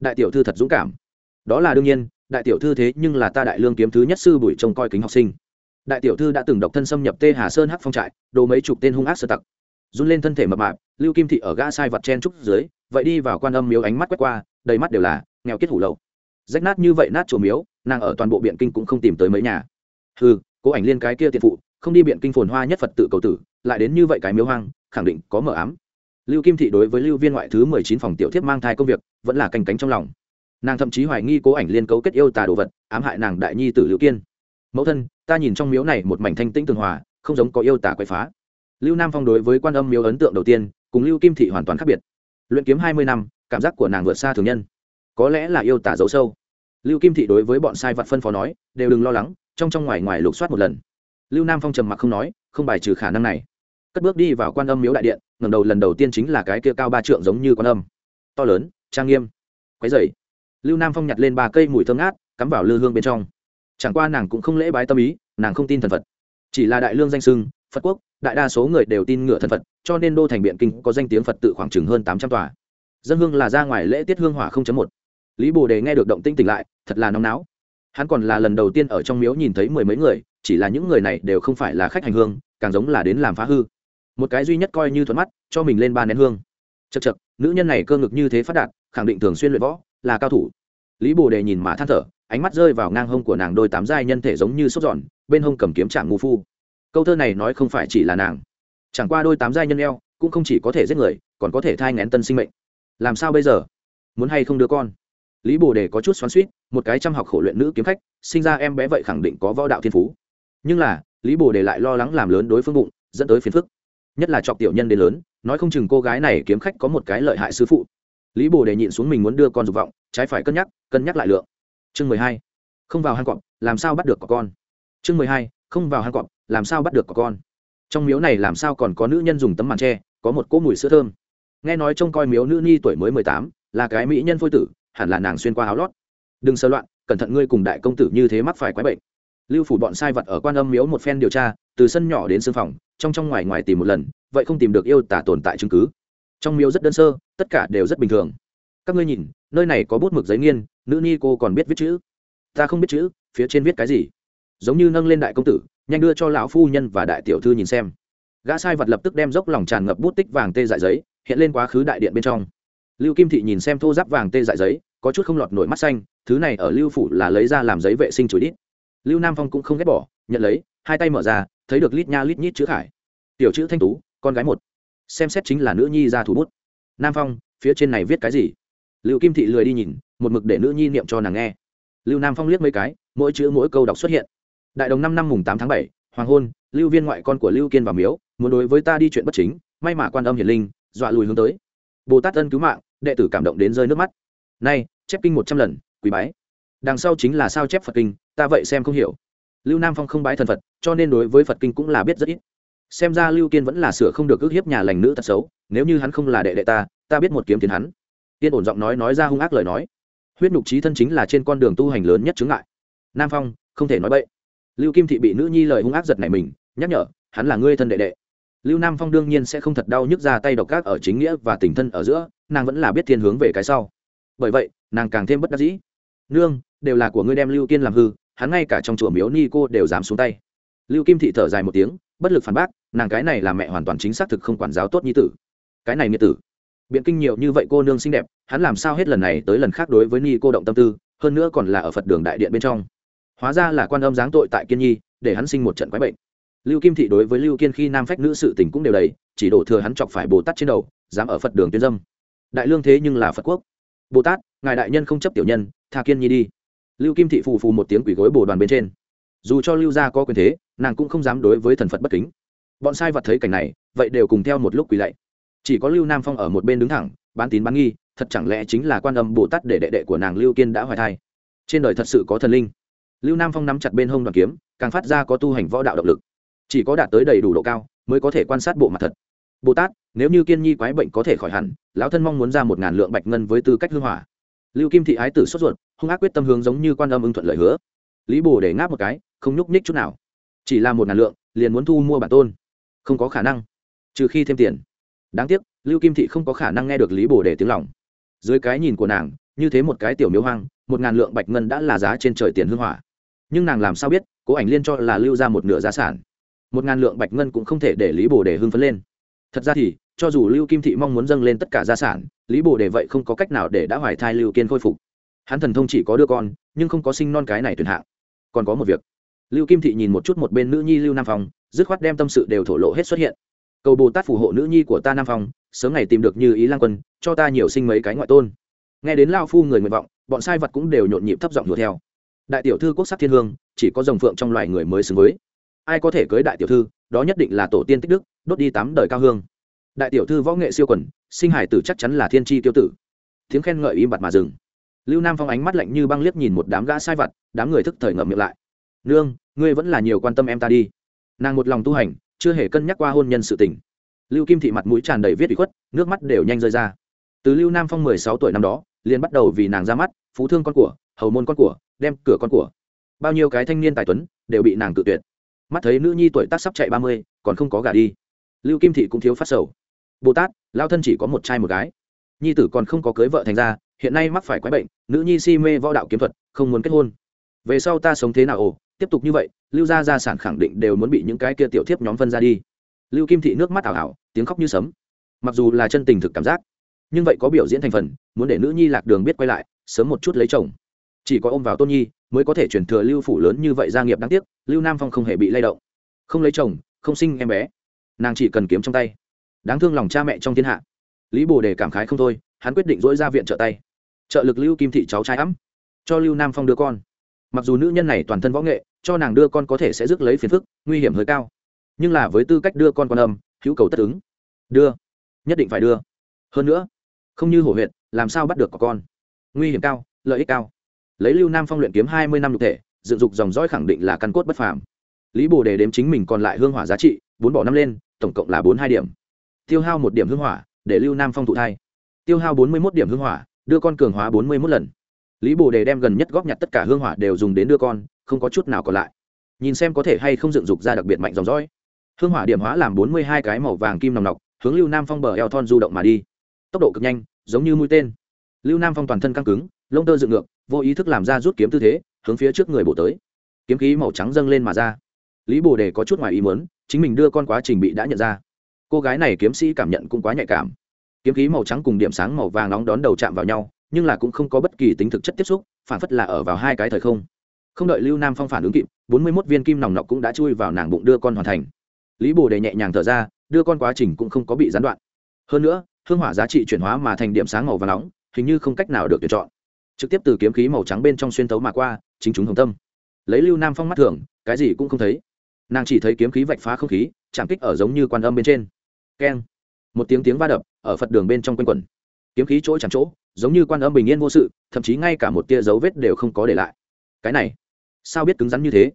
Đại tiểu thư thật dũng cảm. Đó là đương nhiên, đại tiểu thư thế nhưng là ta đại lương kiếm thứ nhất sư bùi trông coi kính học sinh. Đại tiểu thư đã từng độc thân xâm nhập tê hà sơn hắc phong trại, đồ mấy chục tên hung ác sơ tặc run lên thân thể mập mạp, lưu kim thị ở gã sai vật chen trúc dưới, vậy đi vào quan âm miếu ánh mắt quét qua, đầy mắt đều là nghèo kết hủ lậu. Rách nát như vậy nát chùa miếu, nàng ở toàn bộ biện kinh cũng không tìm tới mấy nhà. Ừ cố ảnh liên cái kia tiện phụ, không đi biện kinh phồn hoa nhất phật tự cầu tử, lại đến như vậy cái miếu hoang, khẳng định có mở ám. Lưu kim thị đối với lưu viên ngoại thứ mười chín phòng tiểu thiếp mang thai công việc, vẫn là canh cánh trong lòng. Nàng thậm chí hoài nghi cố ảnh liên cấu kết yêu tà đồ vật, ám hại nàng đại nhi tử lưu kiên. Mẫu thân, ta nhìn trong miếu này một mảnh thanh tĩnh tường hòa, không giống có yêu tà quậy phá lưu nam phong đối với quan âm miếu ấn tượng đầu tiên, cùng lưu kim thị hoàn toàn khác biệt. Luyện kiếm hai mươi năm, cảm giác của nàng vượt xa thường nhân. Có lẽ là yêu tả dấu sâu. Lưu kim thị đối với bọn sai vật phân phó nói, đều đừng lo lắng, trong trong ngoài ngoài lục soát một lần. Lưu nam phong trầm mặc không nói, không bài trừ khả năng này. Cất bước đi vào quan âm miếu đại điện, ngẩng đầu lần đầu tiên chính là cái kia cao ba trượng giống như quan âm. To lớn, trang nghiêm. Quái dày lưu nam phong nhặt lên ba cây mùi thơm ngát, cắm vào lư hương bên trong. Chẳng qua nàng cũng không lễ bái tâm ý, nàng không tin thần phật. Chỉ là đại lương danh sưng phật quốc, đại đa số người đều tin ngựa thần phật, cho nên đô thành biện kinh có danh tiếng phật tự khoảng chừng hơn tám trăm tòa. Dân hương là ra ngoài lễ tiết hương hỏa một. Lý bồ đề nghe được động tinh tỉnh lại, thật là nóng não hắn còn là lần đầu tiên ở trong miếu nhìn thấy mười mấy người, chỉ là những người này đều không phải là khách hành hương, càng giống là đến làm phá hư. Một cái duy nhất coi như thuận mắt, cho mình lên ba nén hương. Chật chật nữ nhân này cơ ngực như thế phát đạt, khẳng định thường xuyên luyện võ, là cao thủ. Lý bồ đề nhìn mà than thở, ánh mắt rơi vào ngang hông của nàng đôi tám giai nhân thể giống như sốt giòn, bên hông cầm kiếm trạng ngu phu câu thơ này nói không phải chỉ là nàng. Chẳng qua đôi tám giai nhân eo, cũng không chỉ có thể giết người, còn có thể thai ngén tân sinh mệnh. Làm sao bây giờ? Muốn hay không đưa con? Lý bồ đề có chút xoắn suýt một cái chăm học khổ luyện nữ kiếm khách, sinh ra em bé vậy khẳng định có võ đạo thiên phú. Nhưng là, lý bồ đề lại lo lắng làm lớn đối phương bụng, dẫn tới phiền phức. Nhất là chọc tiểu nhân đến lớn, nói không chừng cô gái này kiếm khách có một cái lợi hại sư phụ. Lý bồ đề nhịn xuống mình muốn đưa con dục vọng, trái phải cân nhắc cân nhắc lại lượng. Chương mười hai. Không vào hang cọp, làm sao bắt được có con? Chương mười hai không vào hang cọp, làm sao bắt được có con? Trong miếu này làm sao còn có nữ nhân dùng tấm màn tre có một cỗ mùi sữa thơm. Nghe nói trông coi miếu nữ ni tuổi mới mười tám, là cái mỹ nhân phôi tử, hẳn là nàng xuyên qua áo lót. Đừng sơ loạn, cẩn thận ngươi cùng đại công tử như thế mắc phải quái bệnh. Lưu phủ bọn sai vật ở quan âm miếu một phen điều tra, từ sân nhỏ đến sân phòng, trong trong ngoài ngoài tìm một lần, vậy không tìm được yêu tả tồn tại chứng cứ. Trong miếu rất đơn sơ, tất cả đều rất bình thường. Các ngươi nhìn, nơi này có bút mực giấy nghiên, nữ ni cô còn biết viết chữ. Ta không biết chữ, phía trên viết cái gì? Giống như nâng lên đại công tử, nhanh đưa cho lão phu nhân và đại tiểu thư nhìn xem. Gã sai vật lập tức đem dốc lòng tràn ngập bút tích vàng tê dại giấy, hiện lên quá khứ đại điện bên trong. Lưu kim thị nhìn xem thô giáp vàng tê dại giấy, có chút không lọt nổi mắt xanh, thứ này ở lưu phủ là lấy ra làm giấy vệ sinh chủ đít lưu nam phong cũng không ghét bỏ, nhận lấy, hai tay mở ra, thấy được lít nha lít nhít chữ khải. Tiểu chữ thanh tú, con gái một. Xem xét chính là nữ nhi ra thủ bút. Nam phong, phía trên này viết cái gì? Lưu kim thị lười đi nhìn, một mực để nữ nhi niệm cho nàng nghe. Lưu nam phong liếc mấy cái, mỗi chữ mỗi câu đọc xuất hiện đại đồng năm năm mùng tám tháng bảy, hoàng hôn, lưu viên ngoại con của lưu kiên vào miếu, muốn đối với ta đi chuyện bất chính, may mà quan âm hiển linh, dọa lùi hướng tới. Bồ tát ân cứu mạng, đệ tử cảm động đến rơi nước mắt. Nay, chép kinh một trăm lần, quý bái. Đằng sau chính là sao chép phật kinh, ta vậy xem không hiểu. Lưu nam phong không bái thần phật, cho nên đối với phật kinh cũng là biết rất ít. Xem ra lưu kiên vẫn là sửa không được ước hiếp nhà lành nữ tật xấu, nếu như hắn không là đệ đệ ta ta biết một kiếm tiền hắn. Tiên ổn giọng nói nói ra hung ác lời nói. Huyết nhục trí thân chính là trên con đường tu hành lớn nhất chứng ngại. Nam phong, không thể nói bậy lưu kim thị bị nữ nhi lời hung ác giật này mình, nhắc nhở, hắn là ngươi thân đệ đệ. Lưu nam phong đương nhiên sẽ không thật đau nhức ra tay độc ác ở chính nghĩa và tình thân ở giữa, nàng vẫn là biết thiên hướng về cái sau. Bởi vậy, nàng càng thêm bất đắc dĩ. Nương, đều là của ngươi đem lưu kiên làm hư, hắn ngay cả trong chùa miếu ni cô đều dám xuống tay. Lưu kim thị thở dài một tiếng, bất lực phản bác, nàng cái này là mẹ hoàn toàn chính xác thực không quản giáo tốt như tử. Cái này nghĩa tử. Biện kinh nhiều như vậy cô nương xinh đẹp, hắn làm sao hết lần này tới lần khác đối với ni cô động tâm tư, hơn nữa còn là ở phật đường đại điện bên trong hóa ra là quan âm giáng tội tại kiên nhi, để hắn sinh một trận quái bệnh. Lưu kim thị đối với lưu kiên khi nam phách nữ sự tình cũng đều đầy, chỉ đổ thừa hắn chọc phải bồ tát trên đầu, dám ở phật đường tuyên dâm. Đại lương thế nhưng là phật quốc. Bồ tát, ngài đại nhân không chấp tiểu nhân, tha kiên nhi đi. Lưu kim thị phù phù một tiếng quỷ gối bồ đoàn bên trên. Dù cho lưu gia có quyền thế, nàng cũng không dám đối với thần phật bất kính. Bọn sai vật thấy cảnh này, vậy đều cùng theo một lúc quỳ lạy. Chỉ có lưu nam phong ở một bên đứng thẳng, bán tín bán nghi, thật chẳng lẽ chính là quan âm bồ tát để đệ đệ của nàng lưu kiên đã hoài thai? Trên đời thật sự có thần linh lưu nam phong nắm chặt bên hông đoàn kiếm, càng phát ra có tu hành võ đạo động lực. Chỉ có đạt tới đầy đủ độ cao, mới có thể quan sát bộ mặt thật. Bồ tát, nếu như kiên nhi quái bệnh có thể khỏi hẳn, lão thân mong muốn ra một ngàn lượng bạch ngân với tư cách hư hỏa. Lưu kim thị ái tử sốt ruột, hung ác quyết tâm hướng giống như quan âm ưng thuận lời hứa. Lý bồ để ngáp một cái, không nhúc nhích chút nào. Chỉ là một ngàn lượng, liền muốn thu mua bản tôn. Không có khả năng. Trừ khi thêm tiền. Đáng tiếc, lưu kim thị không có khả năng nghe được lý bồ để tiếng lòng. Dưới cái nhìn của nàng, như thế một cái tiểu miếu hoang, một ngàn lượng bạch ngân đã là giá trên trời tiền hương hỏa nhưng nàng làm sao biết, cố ảnh liên cho là lưu ra một nửa giá sản. Một ngàn lượng bạch ngân cũng không thể để lý bồ để hưng phấn lên. Thật ra thì, cho dù lưu kim thị mong muốn dâng lên tất cả gia sản, lý bồ để vậy không có cách nào để đã hoài thai lưu kiên khôi phục. Hắn thần thông chỉ có đưa con, nhưng không có sinh non cái này tuyển hạng. Còn có một việc. Lưu kim thị nhìn một chút một bên nữ nhi lưu nam phong, dứt khoát đem tâm sự đều thổ lộ hết xuất hiện. Cầu bồ tát phù hộ nữ nhi của ta nam phong, sớm ngày tìm được như ý lang quân, cho ta nhiều sinh mấy cái ngoại tôn. Nghe đến lao phu người nguyện vọng, bọn sai vật cũng đều nhộn nhịp thấp giọng đuổi theo đại tiểu thư quốc sắc thiên hương, chỉ có dòng phượng trong loài người mới xứng với. Ai có thể cưới đại tiểu thư, đó nhất định là tổ tiên tích đức, đốt đi tám đời cao hương. Đại tiểu thư võ nghệ siêu quần, sinh hải tử chắc chắn là thiên tri tiêu tử. Tiếng khen ngợi im bặt mà dừng. Lưu nam phong ánh mắt lạnh như băng liếc nhìn một đám gã sai vặt, đám người thức thời ngậm miệng lại. Nương, ngươi vẫn là nhiều quan tâm em ta đi. Nàng một lòng tu hành, chưa hề cân nhắc qua hôn nhân sự tình. Lưu kim thị mặt mũi tràn đầy viết bị khuất, nước mắt đều nhanh rơi ra. Từ lưu nam phong mười sáu tuổi năm đó, liền bắt đầu vì nàng ra mắt, phú thương con của, hầu môn con của đem cửa con của bao nhiêu cái thanh niên tài tuấn đều bị nàng tự tuyệt. Mắt thấy nữ nhi tuổi tác sắp chạy ba mươi, còn không có gà đi. Lưu kim thị cũng thiếu phát sầu. Bồ tát lao thân chỉ có một trai một gái. Nhi tử còn không có cưới vợ thành ra, hiện nay mắc phải quái bệnh, nữ nhi si mê võ đạo kiếm thuật, không muốn kết hôn. Về sau ta sống thế nào ồ, tiếp tục như vậy, lưu gia gia sản khẳng định đều muốn bị những cái kia tiểu thiếp nhóm phân ra đi. Lưu kim thị nước mắt ảo ảo, tiếng khóc như sấm. Mặc dù là chân tình thực cảm giác, nhưng vậy có biểu diễn thành phần, muốn để nữ nhi lạc đường biết quay lại, sớm một chút lấy chồng chỉ có ôm vào tôn nhi mới có thể chuyển thừa lưu phủ lớn như vậy gia nghiệp đáng tiếc, lưu nam phong không hề bị lay động. Không lấy chồng, không sinh em bé. Nàng chỉ cần kiếm trong tay. Đáng thương lòng cha mẹ trong thiên hạ. Lý bồ đề cảm khái không thôi, hắn quyết định dỗi ra viện trợ tay. Trợ lực lưu kim thị cháu trai ấm, cho lưu nam phong đưa con. Mặc dù nữ nhân này toàn thân võ nghệ, cho nàng đưa con có thể sẽ rước lấy phiền phức, nguy hiểm hơi cao. Nhưng là với tư cách đưa con con âm, hữu cầu tất ứng. Đưa. Nhất định phải đưa. Hơn nữa, không như hổ huyện làm sao bắt được có con? Nguy hiểm cao, lợi ích cao lấy lưu nam phong luyện kiếm hai mươi năm nhục thể, dựng dục dòng dõi khẳng định là căn cốt bất phàm. Lý bồ đề đếm chính mình còn lại hương hỏa giá trị, bốn bỏ năm lên, tổng cộng là bốn hai điểm. Tiêu hao một điểm hương hỏa, để lưu nam phong thụ thai. Tiêu hao bốn mươi một điểm hương hỏa, đưa con cường hóa bốn mươi một lần. Lý bồ đề đem gần nhất góp nhặt tất cả hương hỏa đều dùng đến đưa con, không có chút nào còn lại. Nhìn xem có thể hay không dựng dục ra đặc biệt mạnh dòng dõi. Hương hỏa điểm hóa làm bốn mươi hai cái màu vàng kim nòng nọc, hướng lưu nam phong bờ eo thon du động mà đi. Tốc độ cực nhanh, giống như mũi tên. Lưu nam phong toàn thân căng cứng lông tơ dựng ngược, vô ý thức làm ra rút kiếm tư thế, hướng phía trước người bổ tới. Kiếm khí màu trắng dâng lên mà ra. Lý bồ đề có chút ngoài ý muốn, chính mình đưa con quá trình bị đã nhận ra. Cô gái này kiếm sĩ cảm nhận cũng quá nhạy cảm. Kiếm khí màu trắng cùng điểm sáng màu vàng nóng đón đầu chạm vào nhau, nhưng là cũng không có bất kỳ tính thực chất tiếp xúc, phản phất là ở vào hai cái thời không. Không đợi lưu nam phong phản ứng kịp, bốn mươi mốt viên kim nòng nọc cũng đã chui vào nàng bụng đưa con hoàn thành. Lý bồ đề nhẹ nhàng thở ra, đưa con quá trình cũng không có bị gián đoạn. Hơn nữa, hương hỏa giá trị chuyển hóa mà thành điểm sáng màu và nóng, hình như không cách nào được tuyển chọn trực tiếp từ kiếm khí màu trắng bên trong xuyên tấu mà qua, chính chúng hồng tâm. Lấy lưu nam phong mắt thường, cái gì cũng không thấy. Nàng chỉ thấy kiếm khí vạch phá không khí, chạm kích ở giống như quan âm bên trên. Keng. Một tiếng tiếng va đập, ở phật đường bên trong quanh quẩn. Kiếm khí chỗ chẳng chỗ, giống như quan âm bình yên vô sự, thậm chí ngay cả một tia dấu vết đều không có để lại. Cái này, sao biết cứng rắn như thế?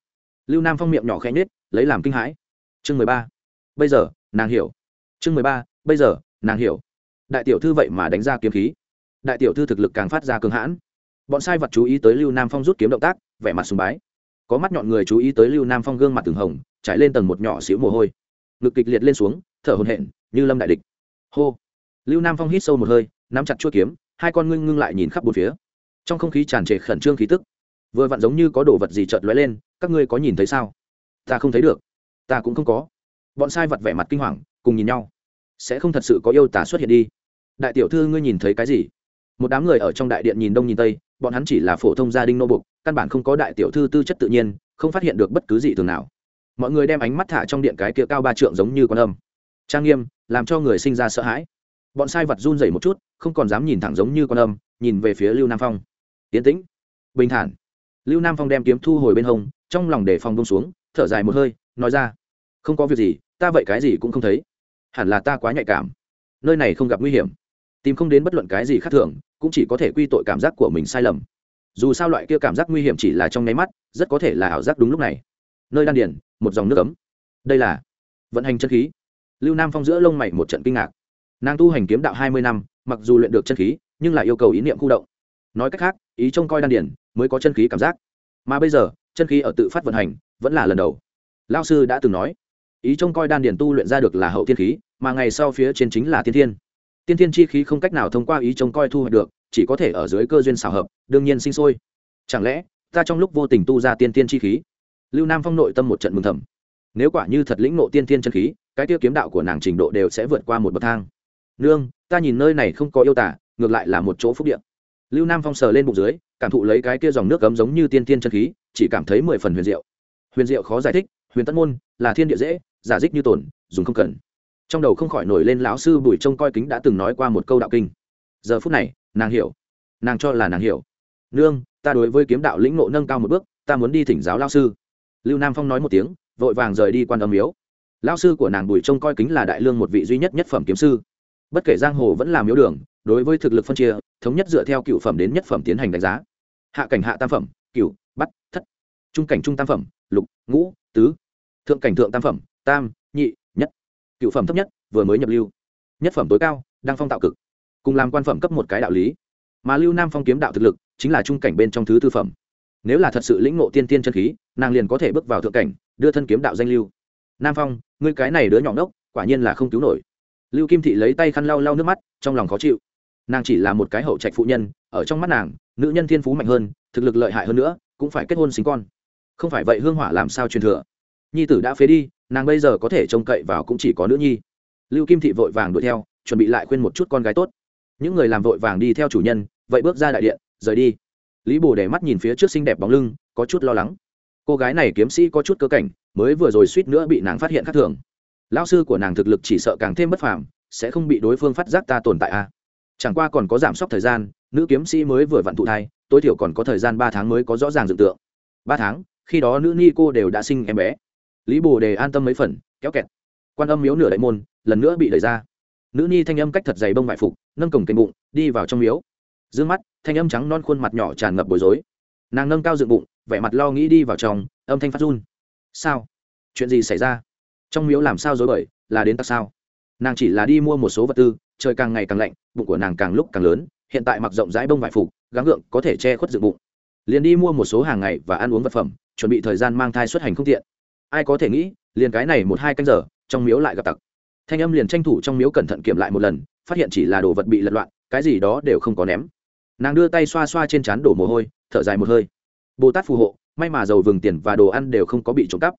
Lưu nam phong miệng nhỏ khẽ nhết lấy làm kinh hãi. Chương mười ba. Bây giờ, nàng hiểu. Chương mười ba. Bây giờ, nàng hiểu. Đại tiểu thư vậy mà đánh ra kiếm khí. Đại tiểu thư thực lực càng phát ra cường hãn bọn sai vật chú ý tới lưu nam phong rút kiếm động tác, vẻ mặt sùng bái. Có mắt nhọn người chú ý tới lưu nam phong gương mặt từng hồng, trải lên tầng một nhỏ xíu mồ hôi. Ngực kịch liệt lên xuống, thở hồn hện như lâm đại địch. Hô! Lưu nam phong hít sâu một hơi, nắm chặt chuôi kiếm, hai con ngưng ngưng lại nhìn khắp bốn phía. Trong không khí tràn trề khẩn trương khí tức. Vừa vặn giống như có đồ vật gì chợt lóe lên, các ngươi có nhìn thấy sao? Ta không thấy được. Ta cũng không có. Bọn sai vật vẻ mặt kinh hoàng, cùng nhìn nhau. Sẽ không thật sự có yêu tả xuất hiện đi. Đại tiểu thư, ngươi nhìn thấy cái gì? Một đám người ở trong đại điện nhìn đông nhìn tây, bọn hắn chỉ là phổ thông gia đình nô bục căn bản không có đại tiểu thư tư chất tự nhiên, không phát hiện được bất cứ gì thường nào. Mọi người đem ánh mắt thả trong điện cái kia cao ba trượng giống như con âm. Trang nghiêm, làm cho người sinh ra sợ hãi. Bọn sai vật run rẩy một chút, không còn dám nhìn thẳng giống như con âm, nhìn về phía lưu nam phong. Tiến tĩnh. Bình thản. Lưu nam phong đem kiếm thu hồi bên hông, trong lòng để phòng bông xuống, thở dài một hơi, nói ra, không có việc gì, ta vậy cái gì cũng không thấy. Hẳn là ta quá nhạy cảm. Nơi này không gặp nguy hiểm tìm không đến bất luận cái gì khác thường, cũng chỉ có thể quy tội cảm giác của mình sai lầm. Dù sao loại kia cảm giác nguy hiểm chỉ là trong nháy mắt, rất có thể là ảo giác đúng lúc này. Nơi đan điển một dòng nước ấm. Đây là vận hành chân khí. Lưu nam phong giữa lông mày một trận kinh ngạc. Nàng tu hành kiếm đạo hai mươi năm, mặc dù luyện được chân khí, nhưng lại yêu cầu ý niệm khu động. Nói cách khác, ý trông coi đan điển mới có chân khí cảm giác. Mà bây giờ, chân khí ở tự phát vận hành, vẫn là lần đầu. Lao sư đã từng nói, ý trông coi đan điển tu luyện ra được là hậu thiên khí, mà ngày sau phía trên chính là thiên thiên tiên thiên chi khí không cách nào thông qua ý trông coi thu hoạch được, chỉ có thể ở dưới cơ duyên xào hợp, đương nhiên sinh sôi. Chẳng lẽ, ta trong lúc vô tình tu ra tiên Thiên chi khí? Lưu nam phong nội tâm một trận mừng thầm. Nếu quả như thật lĩnh nộ tiên Thiên chân khí, cái tiêu kiếm đạo của nàng trình độ đều sẽ vượt qua một bậc thang. Nương, ta nhìn nơi này không có yêu tả ngược lại là một chỗ phúc điện lưu nam phong sờ lên bụng dưới, cảm thụ lấy cái kia dòng nước cấm giống như tiên tiên chân khí, chỉ cảm thấy mười phần huyền diệu. Huyền diệu khó giải thích, huyền tân môn là thiên địa dễ, giả dích như tổn, dùng không cần trong đầu không khỏi nổi lên lão sư bùi trông coi kính đã từng nói qua một câu đạo kinh. Giờ phút này, nàng hiểu. Nàng cho là nàng hiểu. Nương, ta đối với kiếm đạo lĩnh ngộ nâng cao một bước, ta muốn đi thỉnh giáo lao sư. Lưu nam phong nói một tiếng, vội vàng rời đi quan âm miếu. Lao sư của nàng bùi trông coi kính là đại lương một vị duy nhất nhất phẩm kiếm sư. Bất kể giang hồ vẫn làm miếu đường, đối với thực lực phân chia, thống nhất dựa theo cựu phẩm đến nhất phẩm tiến hành đánh giá. Hạ cảnh hạ tam phẩm, cựu bắt thất. Trung cảnh trung tam phẩm, lục, ngũ, tứ. Thượng cảnh thượng tam phẩm, tam, nhị cựu phẩm thấp nhất, vừa mới nhập lưu. Nhất phẩm tối cao đang phong tạo cực. Cùng làm quan phẩm cấp một cái đạo lý. Mà lưu nam phong kiếm đạo thực lực, chính là trung cảnh bên trong thứ tư phẩm. Nếu là thật sự lĩnh ngộ tiên tiên chân khí, nàng liền có thể bước vào thượng cảnh, đưa thân kiếm đạo danh lưu. Nam phong, ngươi cái này đứa nhỏ ngốc, quả nhiên là không cứu nổi. Lưu kim thị lấy tay khăn lau lau nước mắt, trong lòng khó chịu. Nàng chỉ là một cái hậu trạch phụ nhân, ở trong mắt nàng, nữ nhân thiên phú mạnh hơn, thực lực lợi hại hơn nữa, cũng phải kết hôn sinh con. Không phải vậy hương hỏa làm sao truyền thừa? Nhi tử đã phế đi nàng bây giờ có thể trông cậy vào cũng chỉ có nữ nhi. Lưu kim thị vội vàng đuổi theo, chuẩn bị lại khuyên một chút con gái tốt. Những người làm vội vàng đi theo chủ nhân, vậy bước ra đại điện, rời đi. Lý bồ để mắt nhìn phía trước xinh đẹp bóng lưng, có chút lo lắng. Cô gái này kiếm sĩ có chút cơ cảnh, mới vừa rồi suýt nữa bị nàng phát hiện khác thường. Lao sư của nàng thực lực chỉ sợ càng thêm bất phàm, sẽ không bị đối phương phát giác ta tồn tại a chẳng qua còn có giảm sốc thời gian, nữ kiếm sĩ mới vừa vặn thụ thai, tối thiểu còn có thời gian ba tháng mới có rõ ràng dự tượng. Ba tháng, khi đó nữ ni cô đều đã sinh em bé lý bồ đề an tâm mấy phần, kéo kẹt. Quan âm miếu nửa đại môn, lần nữa bị đẩy ra. Nữ ni thanh âm cách thật dày bông vải phục, nâng cổng kênh bụng, đi vào trong miếu. D ư ơ n g mắt, thanh âm trắng non khuôn mặt nhỏ tràn ngập bối rối. Nàng nâng cao dựng bụng, vẻ mặt lo nghĩ đi vào trong, âm thanh phát run. Sao? Chuyện gì xảy ra? Trong miếu làm sao dối bời, là đến tặc sao? Nàng chỉ là đi mua một số vật tư, trời càng ngày càng lạnh, bụng của nàng càng lúc càng lớn, hiện tại mặc rộng rãi bông vải phục, gắng gượng có thể che khuất dựng bụng. Liền đi mua một số hàng ngày và ăn uống vật phẩm, chuẩn bị thời gian mang thai xuất hành không tiện ai có thể nghĩ, liền cái này một hai canh giờ, trong miếu lại gặp tặc. Thanh âm liền tranh thủ trong miếu cẩn thận kiểm lại một lần, phát hiện chỉ là đồ vật bị lật loạn, cái gì đó đều không có ném. Nàng đưa tay xoa xoa trên trán đổ mồ hôi, thở dài một hơi. Bồ tát phù hộ, may mà dầu vừng tiền và đồ ăn đều không có bị trộm cắp.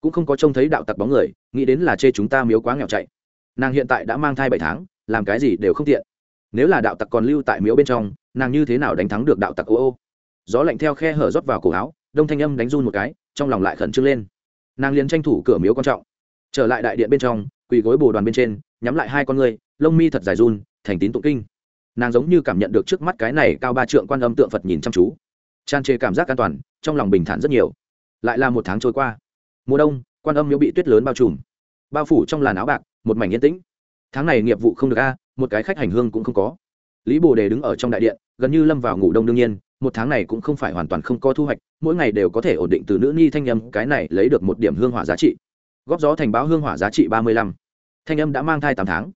Cũng không có trông thấy đạo tặc bóng người, nghĩ đến là chê chúng ta miếu quá nghèo chạy. Nàng hiện tại đã mang thai bảy tháng, làm cái gì đều không tiện. Nếu là đạo tặc còn lưu tại miếu bên trong, nàng như thế nào đánh thắng được đạo tặc ô ô? Gió lạnh theo khe hở rót vào cổ áo, đông thanh âm đánh run một cái, trong lòng lại khẩn trương lên nàng liền tranh thủ cửa miếu quan trọng. Trở lại đại điện bên trong quỳ gối bồ đoàn bên trên nhắm lại hai con người, lông mi thật dài run thành tín tụng kinh. Nàng giống như cảm nhận được trước mắt cái này cao ba trượng quan âm tượng phật nhìn chăm chú. Tràn trề cảm giác an toàn trong lòng bình thản rất nhiều. Lại là một tháng trôi qua. Mùa đông quan âm miếu bị tuyết lớn bao trùm. Bao phủ trong làn áo bạc một mảnh yên tĩnh. Tháng này nghiệp vụ không được a một cái khách hành hương cũng không có. Lý bồ đề đứng ở trong đại điện gần như lâm vào ngủ đông đương nhiên một tháng này cũng không phải hoàn toàn không có thu hoạch, mỗi ngày đều có thể ổn định từ nữ nhi thanh âm, cái này lấy được một điểm hương hỏa giá trị. Góp gió thành báo hương hỏa giá trị ba mươi lăm. Thanh âm đã mang thai tám tháng.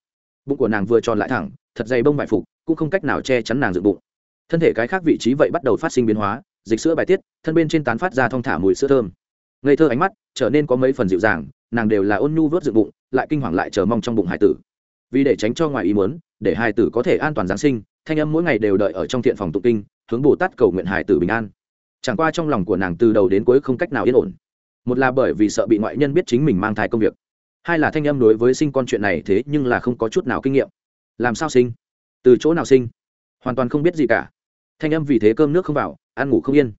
Bụng của nàng vừa tròn lại thẳng, thật dày bông vải phục, cũng không cách nào che chắn nàng dựng bụng. Thân thể cái khác vị trí vậy bắt đầu phát sinh biến hóa, dịch sữa bài tiết, thân bên trên tán phát ra thong thả mùi sữa thơm. Ngây thơ ánh mắt trở nên có mấy phần dịu dàng, nàng đều là ôn nhu vớt dựng bụng, lại kinh hoàng lại chờ mong trong bụng hải tử. Vì để tránh cho ngoài ý muốn, để hải tử có thể an toàn giáng sinh, thanh âm mỗi ngày đều đợi ở trong thiện phòng tụng kinh hướng bồ tát cầu nguyện hải tử bình an. Chẳng qua trong lòng của nàng từ đầu đến cuối không cách nào yên ổn. Một là bởi vì sợ bị ngoại nhân biết chính mình mang thai công việc. Hai là thanh âm đối với sinh con chuyện này thế nhưng là không có chút nào kinh nghiệm. Làm sao sinh? Từ chỗ nào sinh? Hoàn toàn không biết gì cả. Thanh âm vì thế cơm nước không vào, ăn ngủ không yên.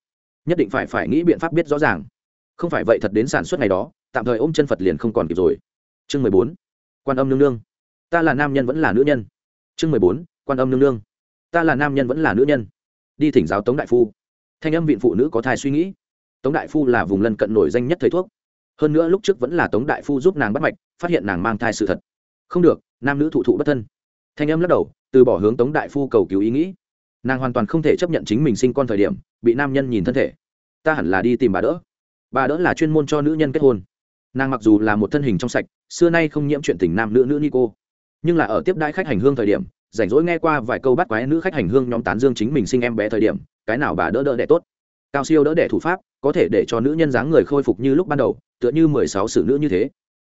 Nhất định phải phải nghĩ biện pháp biết rõ ràng. Không phải vậy thật đến sản xuất ngày đó, tạm thời ôm chân phật liền không còn kịp rồi. Chương mười bốn. Quan âm nương nương. Ta là nam nhân vẫn là nữ nhân. Chương mười bốn. Quan âm nương nương. Ta là nam nhân vẫn là nữ nhân đi thỉnh giáo tống đại phu. Thanh âm viện phụ nữ có thai suy nghĩ. Tống đại phu là vùng lân cận nổi danh nhất thầy thuốc. Hơn nữa lúc trước vẫn là tống đại phu giúp nàng bắt mạch, phát hiện nàng mang thai sự thật. Không được, nam nữ thụ thụ bất thân. Thanh âm lắc đầu, từ bỏ hướng tống đại phu cầu cứu ý nghĩ. Nàng hoàn toàn không thể chấp nhận chính mình sinh con thời điểm, bị nam nhân nhìn thân thể. Ta hẳn là đi tìm bà đỡ. Bà đỡ là chuyên môn cho nữ nhân kết hôn. Nàng mặc dù là một thân hình trong sạch, xưa nay không nhiễm chuyện tình nam nữ nữ ni cô. Nhưng là ở tiếp đãi khách hành hương thời điểm rảnh rỗi nghe qua vài câu bắt quái nữ khách hành hương nhóm tán dương chính mình sinh em bé thời điểm, cái nào bà đỡ đỡ đẻ tốt. Cao siêu đỡ đẻ thủ pháp, có thể để cho nữ nhân dáng người khôi phục như lúc ban đầu, tựa như mười sáu xử nữ như thế.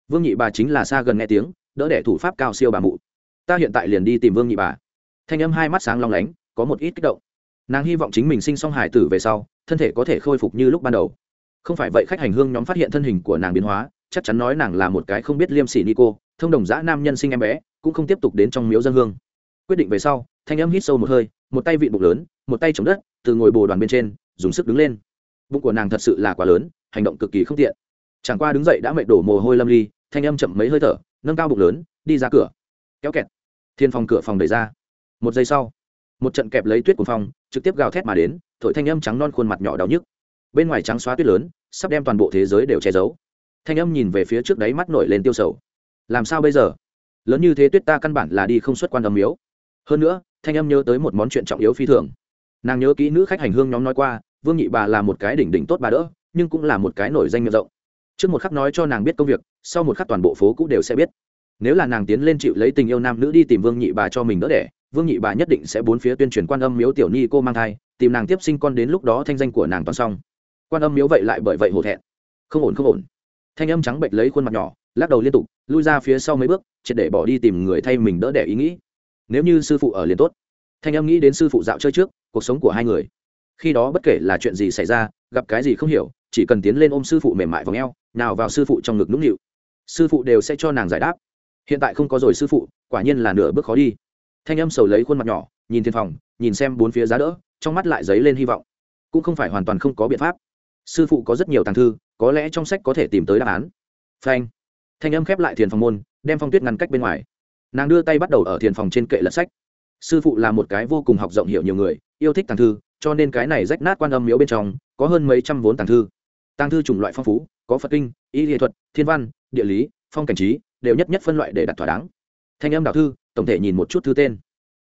Vương nhị bà chính là xa gần nghe tiếng, đỡ đẻ thủ pháp cao siêu bà mụ. Ta hiện tại liền đi tìm vương nhị bà. Thanh âm hai mắt sáng long lánh, có một ít kích động. Nàng hy vọng chính mình sinh xong hải tử về sau, thân thể có thể khôi phục như lúc ban đầu. Không phải vậy khách hành hương nhóm phát hiện thân hình của nàng biến hóa, chắc chắn nói nàng là một cái không biết liêm sỉ ni cô, thông đồng giã nam nhân sinh em bé, cũng không tiếp tục đến trong miếu dân hương quyết định về sau, thanh âm hít sâu một hơi, một tay vịn bụng lớn, một tay chống đất, từ ngồi bồ đoàn bên trên, dùng sức đứng lên. Bụng của nàng thật sự là quá lớn, hành động cực kỳ không tiện. Chẳng qua đứng dậy đã mệt đổ mồ hôi lâm ly, thanh âm chậm mấy hơi thở, nâng cao bụng lớn, đi ra cửa. Kéo kẹt. Thiên phòng cửa phòng đẩy ra. Một giây sau, một trận kẹp lấy tuyết của phòng, trực tiếp gào thét mà đến, thổi thanh âm trắng non khuôn mặt nhỏ đau nhức. Bên ngoài trắng xóa tuyết lớn, sắp đem toàn bộ thế giới đều che giấu. Thanh âm nhìn về phía trước đáy mắt nổi lên tiêu sầu. Làm sao bây giờ? Lớn như thế tuyết ta căn bản là đi không xuất quan âm miếu hơn nữa, thanh âm nhớ tới một món chuyện trọng yếu phi thường. Nàng nhớ kỹ nữ khách hành hương nhóm nói qua, vương nhị bà là một cái đỉnh đỉnh tốt bà đỡ, nhưng cũng là một cái nổi danh miệng rộng. Trước một khắc nói cho nàng biết công việc, sau một khắc toàn bộ phố cũ đều sẽ biết. Nếu là nàng tiến lên chịu lấy tình yêu nam nữ đi tìm vương nhị bà cho mình đỡ đẻ, vương nhị bà nhất định sẽ bốn phía tuyên truyền quan âm miếu tiểu ni cô mang thai, tìm nàng tiếp sinh con đến lúc đó thanh danh của nàng toàn xong. Quan âm miếu vậy lại bởi vậy hổ thẹn. Không ổn không ổn. Thanh âm trắng bệnh lấy khuôn mặt nhỏ, lắc đầu liên tục, lui ra phía sau mấy bước, triệt để bỏ đi tìm người thay mình đỡ đẻ ý nghĩ nếu như sư phụ ở liền tốt. Thanh âm nghĩ đến sư phụ dạo chơi trước, cuộc sống của hai người. Khi đó bất kể là chuyện gì xảy ra, gặp cái gì không hiểu, chỉ cần tiến lên ôm sư phụ mềm mại v ò nào vào sư phụ trong ngực nũng nịu. Sư phụ đều sẽ cho nàng giải đáp. Hiện tại không có rồi sư phụ, quả nhiên là nửa bước khó đi. Thanh âm sầu lấy khuôn mặt nhỏ, nhìn thiên phòng, nhìn xem bốn phía giá đỡ, trong mắt lại dấy lên hy vọng. Cũng không phải hoàn toàn không có biện pháp. Sư phụ có rất nhiều tàng thư, có lẽ trong sách có thể tìm tới đáp án. Phanh. Thanh âm khép lại thiền phòng môn, đem phong tuyết ngăn cách bên ngoài nàng đưa tay bắt đầu ở thiền phòng trên kệ lật sách. Sư phụ là một cái vô cùng học rộng hiểu nhiều người, yêu thích tàng thư, cho nên cái này rách nát quan âm miếu bên trong có hơn mấy trăm vốn tàng thư. Tàng thư chủng loại phong phú, có phật kinh, y nghệ thuật, thiên văn, địa lý, phong cảnh trí, đều nhất nhất phân loại để đặt thỏa đáng. Thanh âm đạo thư, tổng thể nhìn một chút thư tên.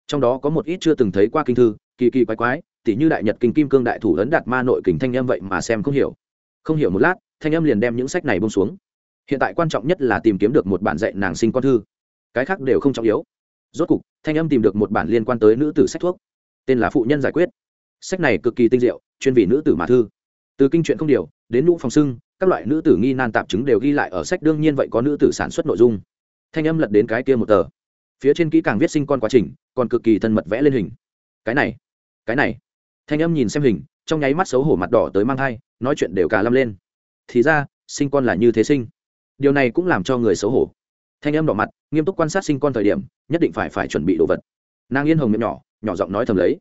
Trong đó có một ít chưa từng thấy qua kinh thư, kỳ kỳ quái quái, tỉ như đại nhật kinh kim cương đại thủ ấn đạt ma nội kình thanh âm vậy mà xem không hiểu. Không hiểu một lát, thanh âm liền đem những sách này bông xuống. Hiện tại quan trọng nhất là tìm kiếm được một bản dạy nàng sinh con thư cái khác đều không trọng yếu. Rốt cục, thanh âm tìm được một bản liên quan tới nữ tử sách thuốc. Tên là phụ nhân giải quyết. Sách này cực kỳ tinh diệu, chuyên vị nữ tử mà thư. Từ kinh chuyện không điều, đến nhũ phòng sưng, các loại nữ tử nghi nan tạp chứng đều ghi lại ở sách, đương nhiên vậy có nữ tử sản xuất nội dung. Thanh âm lật đến cái kia một tờ. Phía trên kỹ càng viết sinh con quá trình, còn cực kỳ thân mật vẽ lên hình. Cái này cái này. Thanh âm nhìn xem hình, trong nháy mắt xấu hổ mặt đỏ tới mang thai, nói chuyện đều cả lâm lên. Thì ra, sinh con là như thế sinh. Điều này cũng làm cho người xấu hổ thanh âm đỏ mặt, nghiêm túc quan sát sinh con thời điểm, nhất định phải phải chuẩn bị đồ vật. Nàng yên hồng miệng nhỏ nhỏ giọng nói thầm lấy.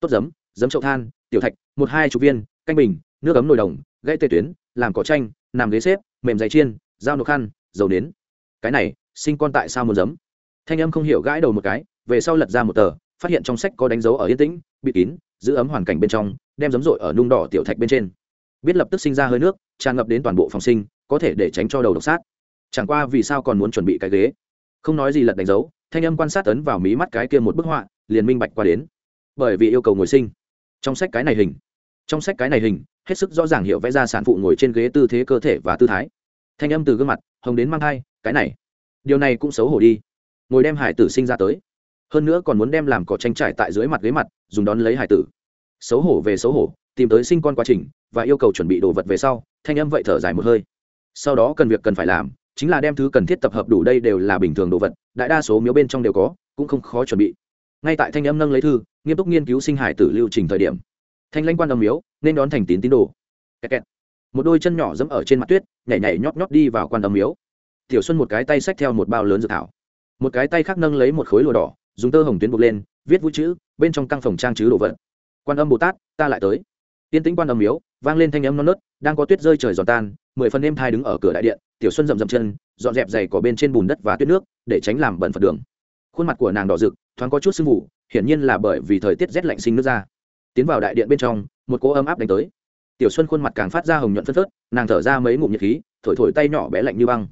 Tốt giấm giấm chậu than, tiểu thạch, một hai chục viên, canh bình, nước ấm nồi đồng, gãy tê tuyến, làm cỏ tranh làm ghế xếp, mềm dày chiên, dao nộp khăn, dầu nến. Cái này, sinh con tại sao muốn giấm? Thanh âm không hiểu gãi đầu một cái, về sau lật ra một tờ, phát hiện trong sách có đánh dấu ở yên tĩnh, bị kín, giữ ấm hoàn cảnh bên trong, đem giấm rội ở nung đỏ tiểu thạch bên trên. Biết lập tức sinh ra hơi nước, tràn ngập đến toàn bộ phòng sinh, có thể để tránh cho đầu độc sát chẳng qua vì sao còn muốn chuẩn bị cái ghế? Không nói gì lật đánh dấu, thanh âm quan sát tấn vào mí mắt cái kia một bức họa, liền minh bạch qua đến. Bởi vì yêu cầu ngồi sinh. Trong sách cái này hình. Trong sách cái này hình, hết sức rõ ràng hiểu vẽ ra sản phụ ngồi trên ghế tư thế cơ thể và tư thái. Thanh âm từ gương mặt, hồng đến mang thai, cái này. Điều này cũng xấu hổ đi. Ngồi đem hải tử sinh ra tới. Hơn nữa còn muốn đem làm cỏ tranh trải tại dưới mặt ghế mặt, dùng đón lấy hải tử. Xấu hổ về xấu hổ, tìm tới sinh con quá trình và yêu cầu chuẩn bị đồ vật về sau, thanh âm vậy thở dài một hơi. Sau đó cần việc cần phải làm chính là đem thứ cần thiết tập hợp đủ đây đều là bình thường đồ vật, đại đa số miếu bên trong đều có, cũng không khó chuẩn bị. Ngay tại thanh âm nâng lấy thư, nghiêm túc nghiên cứu sinh hải tử lưu trình thời điểm, thanh lãnh quan âm miếu, nên đón thành tín tín đồ. Kẹt kẹt. một đôi chân nhỏ dẫm ở trên mặt tuyết, nhảy nhảy nhót nhót đi vào quan âm miếu. Tiểu xuân một cái tay xách theo một bao lớn dược thảo. Một cái tay khác nâng lấy một khối lụa đỏ, dùng tơ hồng tuyến buộc lên, viết vũ chữ, bên trong căn phòng trang chứa đồ vật. Quan âm bồ tát, ta lại tới tiên tĩnh quan âm miếu, vang lên thanh âm non nớt, đang có tuyết rơi trời giòn tan, mười phân êm thai đứng ở cửa đại điện, tiểu xuân rậm rậm chân, dọn dẹp giày cỏ bên trên bùn đất và tuyết nước, để tránh làm bẩn phật đường. Khuôn mặt của nàng đỏ rực, thoáng có chút sưng vụ, hiển nhiên là bởi vì thời tiết rét lạnh sinh nước ra. Tiến vào đại điện bên trong, một cỗ ấm áp đánh tới. Tiểu xuân khuôn mặt càng phát ra hồng nhuận phân phớt, nàng thở ra mấy ngụm nhiệt khí, thổi thổi tay nhỏ bé lạnh như băng.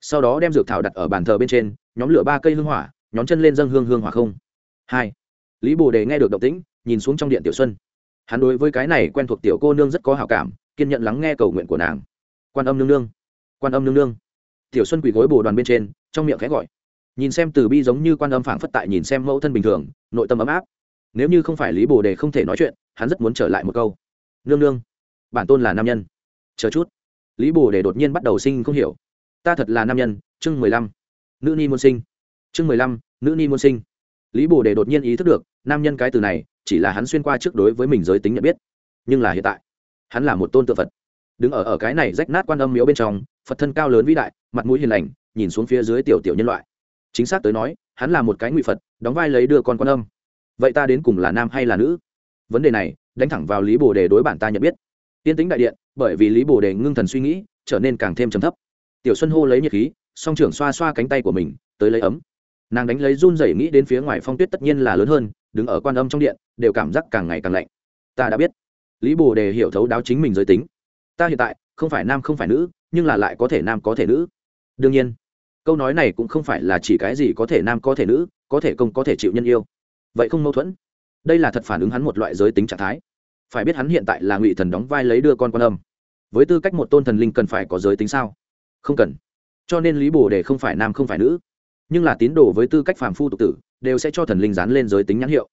Sau đó đem dược thảo đặt ở bàn thờ bên trên, nhóm lửa ba cây hương hỏa, nhóm chân lên dâng hương hương hỏa không. Hai. Lý bồ đề nghe được động tĩnh, nhìn xuống trong điện tiểu xuân hắn đối với cái này quen thuộc tiểu cô nương rất có hào cảm, kiên nhận lắng nghe cầu nguyện của nàng. Quan âm nương nương, quan âm nương nương. Tiểu xuân quỳ gối bồ đoàn bên trên, trong miệng khẽ gọi. Nhìn xem từ bi giống như quan âm phảng phất tại nhìn xem mẫu thân bình thường, nội tâm ấm áp. Nếu như không phải lý bồ đề không thể nói chuyện, hắn rất muốn trở lại một câu. Nương nương, bản tôn là nam nhân. Chờ chút. Lý bồ đề đột nhiên bắt đầu sinh không hiểu. Ta thật là nam nhân, chương mười lăm. Nữ ni môn sinh. Chương mười lăm, nữ ni môn sinh. Lý bồ đề đột nhiên ý thức được, nam nhân cái từ này chỉ là hắn xuyên qua trước đối với mình giới tính nhận biết. Nhưng là hiện tại, hắn là một tôn tự phật. Đứng ở ở cái này rách nát quan âm miếu bên trong, phật thân cao lớn vĩ đại, mặt mũi hiền lành, nhìn xuống phía dưới tiểu tiểu nhân loại. Chính xác tới nói, hắn là một cái ngụy phật, đóng vai lấy đưa con quan âm. Vậy ta đến cùng là nam hay là nữ? Vấn đề này, đánh thẳng vào lý bồ đề đối bản ta nhận biết. Tiên tính đại điện, bởi vì lý bồ đề ngưng thần suy nghĩ, trở nên càng thêm trầm thấp. Tiểu xuân hô lấy nhiệt khí, song trưởng xoa xoa cánh tay của mình, tới lấy ấm. Nàng đánh lấy run rẩy nghĩ đến phía ngoài phong tuyết tất nhiên là lớn hơn, đứng ở quan âm trong điện đều cảm giác càng ngày càng lạnh. Ta đã biết. Lý bồ đề hiểu thấu đáo chính mình giới tính. Ta hiện tại không phải nam không phải nữ, nhưng là lại có thể nam có thể nữ. Đương nhiên, câu nói này cũng không phải là chỉ cái gì có thể nam có thể nữ, có thể công có thể chịu nhân yêu. Vậy không mâu thuẫn. Đây là thật phản ứng hắn một loại giới tính trạng thái. Phải biết hắn hiện tại là ngụy thần đóng vai lấy đưa con quan âm. Với tư cách một tôn thần linh cần phải có giới tính sao? Không cần. Cho nên lý bồ đề không phải nam không phải nữ. Nhưng là tín đồ với tư cách phàm phu tục tử, đều sẽ cho thần linh dán lên giới tính nhãn hiệu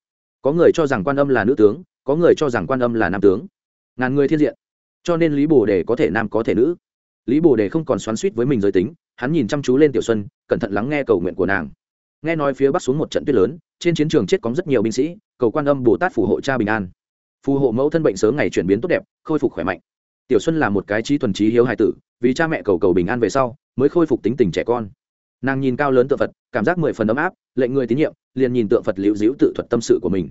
có người cho rằng quan âm là nữ tướng, có người cho rằng quan âm là nam tướng. Ngàn người thiên diện. Cho nên lý bồ đề có thể nam có thể nữ. Lý bồ đề không còn xoắn suýt với mình giới tính, hắn nhìn chăm chú lên tiểu xuân, cẩn thận lắng nghe cầu nguyện của nàng. Nghe nói phía bắc xuống một trận tuyết lớn, trên chiến trường chết có rất nhiều binh sĩ, cầu quan âm bồ tát phù hộ cha bình an. Phù hộ mẫu thân bệnh sớm ngày chuyển biến tốt đẹp, khôi phục khỏe mạnh. Tiểu xuân là một cái trí thuần trí hiếu hài tử, vì cha mẹ cầu cầu bình an về sau, mới khôi phục tính tình trẻ con. Nàng nhìn cao lớn tượng phật cảm giác mười phần ấm áp, lệnh người tín nhiệm liền nhìn tượng phật liễu diễu tự thuật tâm sự của mình.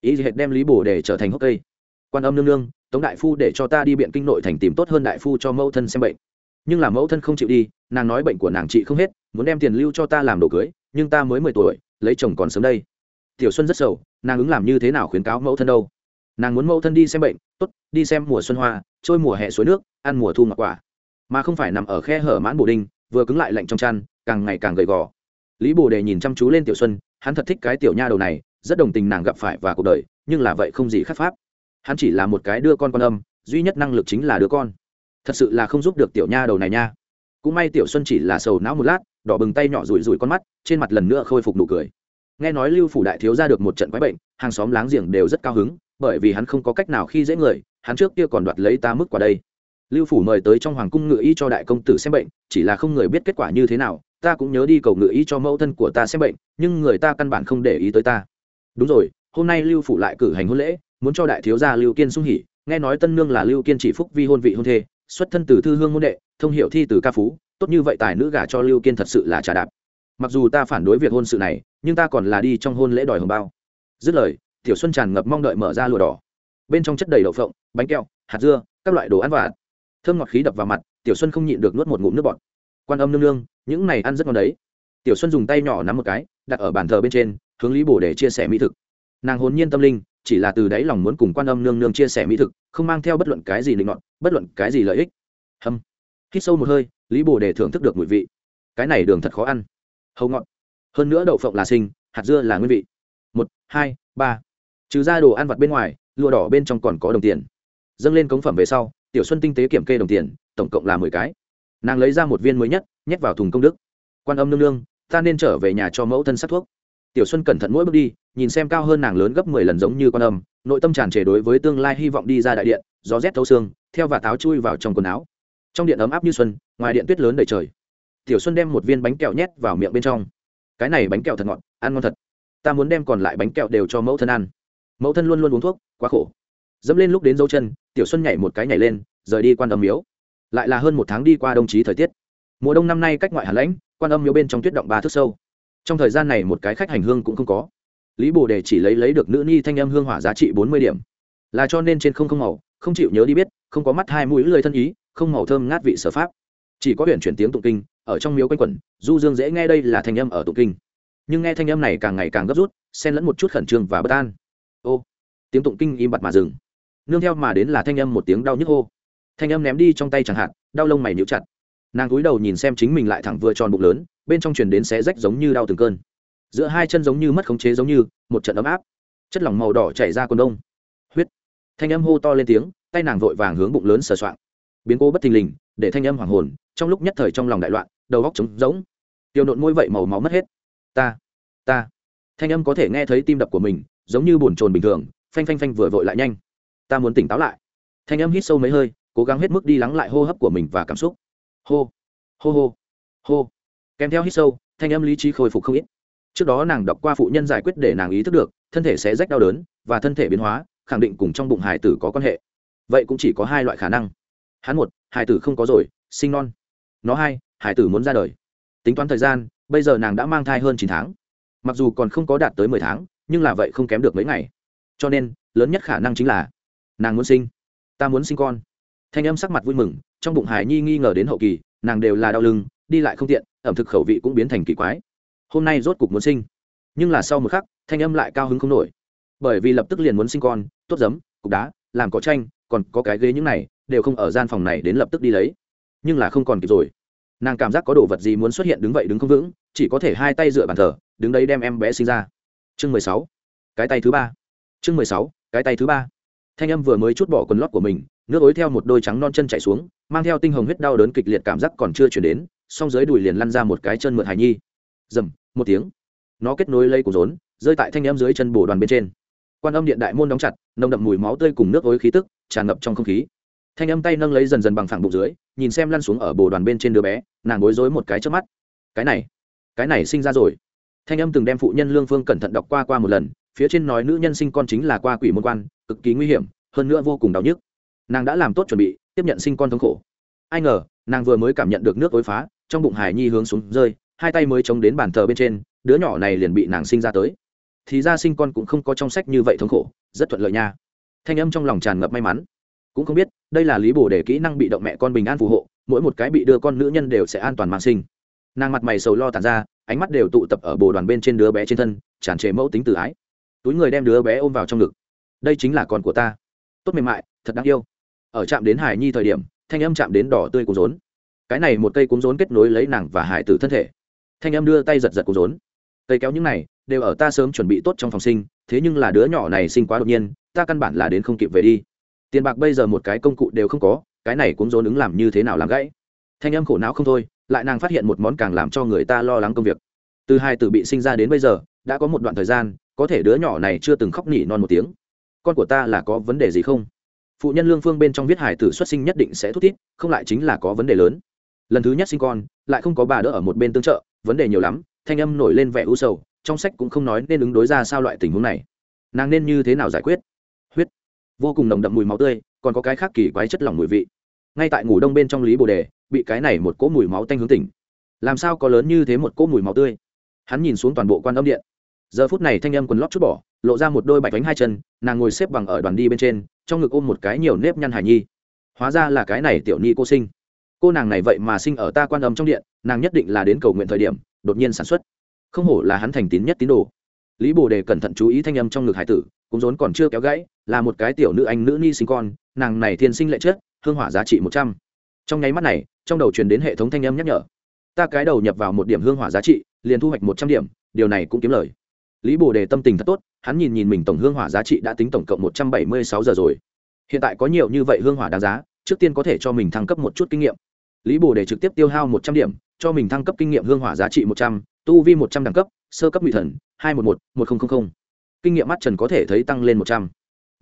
Ý hệt đem lý bồ để trở thành hốc cây. Quan âm nương nương, tống đại phu để cho ta đi biện kinh nội thành tìm tốt hơn đại phu cho mẫu thân xem bệnh. Nhưng là mẫu thân không chịu đi, nàng nói bệnh của nàng chị không hết, muốn đem tiền lưu cho ta làm đồ cưới, nhưng ta mới mười tuổi, lấy chồng còn sớm đây. Tiểu xuân rất sầu, nàng ứng làm như thế nào khuyến cáo mẫu thân đâu. Nàng muốn mẫu thân đi xem bệnh, tốt, đi xem mùa xuân hoa, trôi mùa hè suối nước, ăn mùa thu ngọc quả. Mà không phải nằm ở khe hở mãn bổ đinh, vừa cứng lại lạnh trong chăn, càng ngày càng gầy gò lý bồ đề nhìn chăm chú lên tiểu xuân, hắn thật thích cái tiểu nha đầu này, rất đồng tình nàng gặp phải và cuộc đời, nhưng là vậy không gì khác pháp. Hắn chỉ là một cái đưa con con âm, duy nhất năng lực chính là đứa con. Thật sự là không giúp được tiểu nha đầu này nha. Cũng may tiểu xuân chỉ là sầu não một lát, đỏ bừng tay nhỏ rủi rủi con mắt, trên mặt lần nữa khôi phục nụ cười. Nghe nói lưu phủ đại thiếu ra được một trận quái bệnh, hàng xóm láng giềng đều rất cao hứng, bởi vì hắn không có cách nào khi dễ người, hắn trước kia còn đoạt lấy ta mức qua đây. Lưu phủ mời tới trong hoàng cung ngự y cho đại công tử xem bệnh, chỉ là không người biết kết quả như thế nào ta cũng nhớ đi cầu ngự ý cho mẫu thân của ta xem bệnh, nhưng người ta căn bản không để ý tới ta. Đúng rồi, hôm nay lưu phủ lại cử hành hôn lễ, muốn cho đại thiếu gia lưu kiên sung hỉ, nghe nói tân nương là lưu kiên chỉ phúc vi hôn vị hôn thê, xuất thân từ thư hương môn đệ, thông hiệu thi từ ca phú, tốt như vậy tài nữ gả cho lưu kiên thật sự là trà đạp. Mặc dù ta phản đối việc hôn sự này, nhưng ta còn là đi trong hôn lễ đòi hồng bao. Dứt lời, tiểu xuân tràn ngập mong đợi mở ra lụa đỏ. Bên trong chất đầy đậu phộng, bánh kẹo, hạt dưa, các loại đồ ăn vặt. Thơm ngọt khí đập vào mặt, tiểu xuân không nhịn được nuốt một ngụm nước bọt. Quan âm nương nương những này ăn rất ngon đấy. Tiểu xuân dùng tay nhỏ nắm một cái, đặt ở bàn thờ bên trên, hướng lý bổ để chia sẻ mỹ thực. Nàng hồn nhiên tâm linh, chỉ là từ đáy lòng muốn cùng quan âm nương nương chia sẻ mỹ thực, không mang theo bất luận cái gì định ngọn bất luận cái gì lợi ích. Hâm. Hít sâu một hơi, lý bồ để thưởng thức được mùi vị. Cái này đường thật khó ăn. Hầu ngọt. Hơn nữa đậu phộng là sinh, hạt dưa là nguyên vị. Một, hai, ba. Trừ ra đồ ăn vặt bên ngoài, lụa đỏ bên trong còn có đồng tiền. Dâng lên cống phẩm về sau, tiểu xuân tinh tế kiểm kê đồng tiền, tổng cộng là mười cái. Nàng lấy ra một viên mới nhất nhét vào thùng công đức. Quan âm nương nương, ta nên trở về nhà cho mẫu thân sát thuốc. Tiểu xuân cẩn thận mỗi bước đi, nhìn xem cao hơn nàng lớn gấp mười lần giống như quan âm, nội tâm tràn trề đối với tương lai hy vọng đi ra đại điện, gió rét thấu xương, theo và táo chui vào trong quần áo. Trong điện ấm áp như xuân, ngoài điện tuyết lớn đầy trời. Tiểu xuân đem một viên bánh kẹo nhét vào miệng bên trong. Cái này bánh kẹo thật ngọt, ăn ngon thật. Ta muốn đem còn lại bánh kẹo đều cho mẫu thân ăn. Mẫu thân luôn luôn uống thuốc, quá khổ. Dẫm lên lúc đến dấu chân, tiểu xuân nhảy một cái nhảy lên, rời đi quan âm miếu. Lại là hơn một tháng đi qua đồng chí thời tiết mùa đông năm nay cách ngoại hà lãnh quan âm miếu bên trong tuyết động ba thước sâu. Trong thời gian này một cái khách hành hương cũng không có. Lý bồ đề chỉ lấy lấy được nữ ni thanh âm hương hỏa giá trị bốn mươi điểm. Là cho nên trên không không màu không chịu nhớ đi biết không có mắt hai mũi lười thân ý không màu thơm ngát vị sở pháp. Chỉ có huyện chuyển tiếng tụng kinh ở trong miếu quanh quẩn du dương dễ nghe đây là thanh âm ở tụng kinh. Nhưng nghe thanh âm này càng ngày càng gấp rút xen lẫn một chút khẩn trương và bất an. Ô tiếng tụng kinh im bặt mà dừng. Nương theo mà đến là thanh âm một tiếng đau nhức ô, thanh âm ném đi trong tay chẳng hạn đau lông mày níu chặt nàng cúi đầu nhìn xem chính mình lại thẳng vừa tròn bụng lớn, bên trong truyền đến xé rách giống như đau từng cơn. Giữa hai chân giống như mất khống chế giống như, một trận ấm áp. Chất lỏng màu đỏ chảy ra quần đông. Huyết. Thanh âm hô to lên tiếng, tay nàng vội vàng hướng bụng lớn sờ soạng. Biến cố bất thình lình, để thanh âm hoàng hồn, trong lúc nhất thời trong lòng đại loạn, đầu góc trống rỗng. Tiêu nộn môi vậy màu máu mất hết. Ta ta. Thanh âm có thể nghe thấy tim đập của mình, giống như bồn chồn bình thường, phanh phanh phanh vừa vội lại nhanh. Ta muốn tỉnh táo lại. Thanh âm hít sâu mấy hơi, cố gắng hết mức đi lắng lại hô hấp của mình và cảm xúc hô. Hô hô. Hô. Kèm theo hít sâu, thanh âm lý trí khôi phục không ít. Trước đó nàng đọc qua phụ nhân giải quyết để nàng ý thức được, thân thể sẽ rách đau đớn và thân thể biến hóa, khẳng định cùng trong bụng hải tử có quan hệ. Vậy cũng chỉ có hai loại khả năng. Hắn một hải tử không có rồi, sinh non. Nó hai hải tử muốn ra đời. Tính toán thời gian, bây giờ nàng đã mang thai hơn chín tháng. Mặc dù còn không có đạt tới mười tháng, nhưng là vậy không kém được mấy ngày. Cho nên, lớn nhất khả năng chính là, nàng muốn sinh. Ta muốn sinh con. Thanh âm sắc mặt vui mừng trong bụng hải nhi nghi ngờ đến hậu kỳ, nàng đều là đau lưng, đi lại không tiện, ẩm thực khẩu vị cũng biến thành kỳ quái. Hôm nay rốt cục muốn sinh. Nhưng là sau một khắc, thanh âm lại cao hứng không nổi. Bởi vì lập tức liền muốn sinh con, tốt giấm, cục đá, làm có tranh còn có cái ghế những này, đều không ở gian phòng này đến lập tức đi lấy. Nhưng là không còn kịp rồi. Nàng cảm giác có đồ vật gì muốn xuất hiện đứng vậy đứng không vững, chỉ có thể hai tay dựa bàn thờ, đứng đấy đem em bé sinh ra. Chương mười sáu, cái tay thứ ba. Chương mười sáu, cái tay thứ ba. Thanh âm vừa mới chút bỏ quần lót của mình nước ối theo một đôi trắng non chân chảy xuống, mang theo tinh hồng huyết đau đớn kịch liệt cảm giác còn chưa chuyển đến, song dưới đùi liền lăn ra một cái chân mượn hài nhi. Dầm một tiếng. Nó kết nối lây của rốn, rơi tại thanh âm dưới chân bổ đoàn bên trên. Quan âm điện đại môn đóng chặt, nồng đậm mùi máu tươi cùng nước ối khí tức, tràn ngập trong không khí. Thanh âm tay nâng lấy dần dần bằng phẳng bụng dưới, nhìn xem lăn xuống ở bồ đoàn bên trên đứa bé, nàng bối rối một cái trước mắt. Cái này cái này sinh ra rồi. Thanh âm từng đem phụ nhân lương phương cẩn thận đọc qua qua một lần, phía trên nói nữ nhân sinh con chính là qua quỷ môn quan, cực kỳ nguy hiểm, hơn nữa vô cùng đau nhức nàng đã làm tốt chuẩn bị, tiếp nhận sinh con thống khổ. Ai ngờ, nàng vừa mới cảm nhận được nước ối phá, trong bụng hải nhi hướng xuống rơi, hai tay mới chống đến bàn thờ bên trên, đứa nhỏ này liền bị nàng sinh ra tới. Thì ra sinh con cũng không có trong sách như vậy thống khổ, rất thuận lợi nha. Thanh âm trong lòng tràn ngập may mắn. Cũng không biết, đây là lý bổ để kỹ năng bị động mẹ con bình an phù hộ, mỗi một cái bị đưa con nữ nhân đều sẽ an toàn mang sinh. Nàng mặt mày sầu lo tàn ra, ánh mắt đều tụ tập ở bồ đoàn bên trên đứa bé trên thân, tràn trề mẫu tính tự ái. Túi người đem đứa bé ôm vào trong ngực. Đây chính là con của ta. Tốt mềm mại, thật đáng yêu ở chạm đến hải nhi thời điểm, thanh âm chạm đến đỏ tươi cuốn rốn. Cái này một cây cuốn rốn kết nối lấy nàng và hải tử thân thể. Thanh âm đưa tay giật giật cuốn rốn. Cây kéo những này đều ở ta sớm chuẩn bị tốt trong phòng sinh, thế nhưng là đứa nhỏ này sinh quá đột nhiên, ta căn bản là đến không kịp về đi. Tiền bạc bây giờ một cái công cụ đều không có, cái này cuốn rốn ứng làm như thế nào làm gãy? Thanh âm khổ não không thôi, lại nàng phát hiện một món càng làm cho người ta lo lắng công việc. Từ hai từ bị sinh ra đến bây giờ, đã có một đoạn thời gian, có thể đứa nhỏ này chưa từng khóc nỉ non một tiếng. Con của ta là có vấn đề gì không? Phụ nhân lương phương bên trong viết hải tử xuất sinh nhất định sẽ thút thít, không lại chính là có vấn đề lớn. Lần thứ nhất sinh con, lại không có bà đỡ ở một bên tương trợ, vấn đề nhiều lắm, thanh âm nổi lên vẻ u sầu, trong sách cũng không nói nên ứng đối ra sao loại tình huống này. Nàng nên như thế nào giải quyết? Huyết. Vô cùng nồng đậm mùi máu tươi, còn có cái khác kỳ quái chất lỏng mùi vị. Ngay tại ngủ đông bên trong lý bồ đề, bị cái này một cỗ mùi máu tanh hướng tỉnh. Làm sao có lớn như thế một cỗ mùi máu tươi? Hắn nhìn xuống toàn bộ quan âm điện. Giờ phút này thanh âm quần lót chút bỏ, lộ ra một đôi bạch bánh hai chân, nàng ngồi xếp bằng ở đoàn đi bên trên trong ngực ôm một cái nhiều nếp nhăn hải nhi. Hóa ra là cái này tiểu ni cô sinh. Cô nàng này vậy mà sinh ở ta quan âm trong điện, nàng nhất định là đến cầu nguyện thời điểm, đột nhiên sản xuất. Không hổ là hắn thành tín nhất tín đồ. Lý bồ đề cẩn thận chú ý thanh âm trong ngực hải tử, cũng rốn còn chưa kéo gãy, là một cái tiểu nữ anh nữ ni sinh con, nàng này thiên sinh lệ chết hương hỏa giá trị một trăm. Trong nháy mắt này, trong đầu truyền đến hệ thống thanh âm nhắc nhở. Ta cái đầu nhập vào một điểm hương hỏa giá trị, liền thu hoạch một trăm điểm, điều này cũng kiếm lời lý bồ đề tâm tình thật tốt, hắn nhìn nhìn mình tổng hương hỏa giá trị đã tính tổng cộng một trăm bảy mươi sáu giờ rồi. Hiện tại có nhiều như vậy hương hỏa đáng giá, trước tiên có thể cho mình thăng cấp một chút kinh nghiệm. Lý bồ đề trực tiếp tiêu hao một trăm điểm, cho mình thăng cấp kinh nghiệm hương hỏa giá trị một trăm, tu vi một trăm đẳng cấp, sơ cấp ngụy thần, hai một một một nghìn kinh nghiệm mắt trần có thể thấy tăng lên một trăm.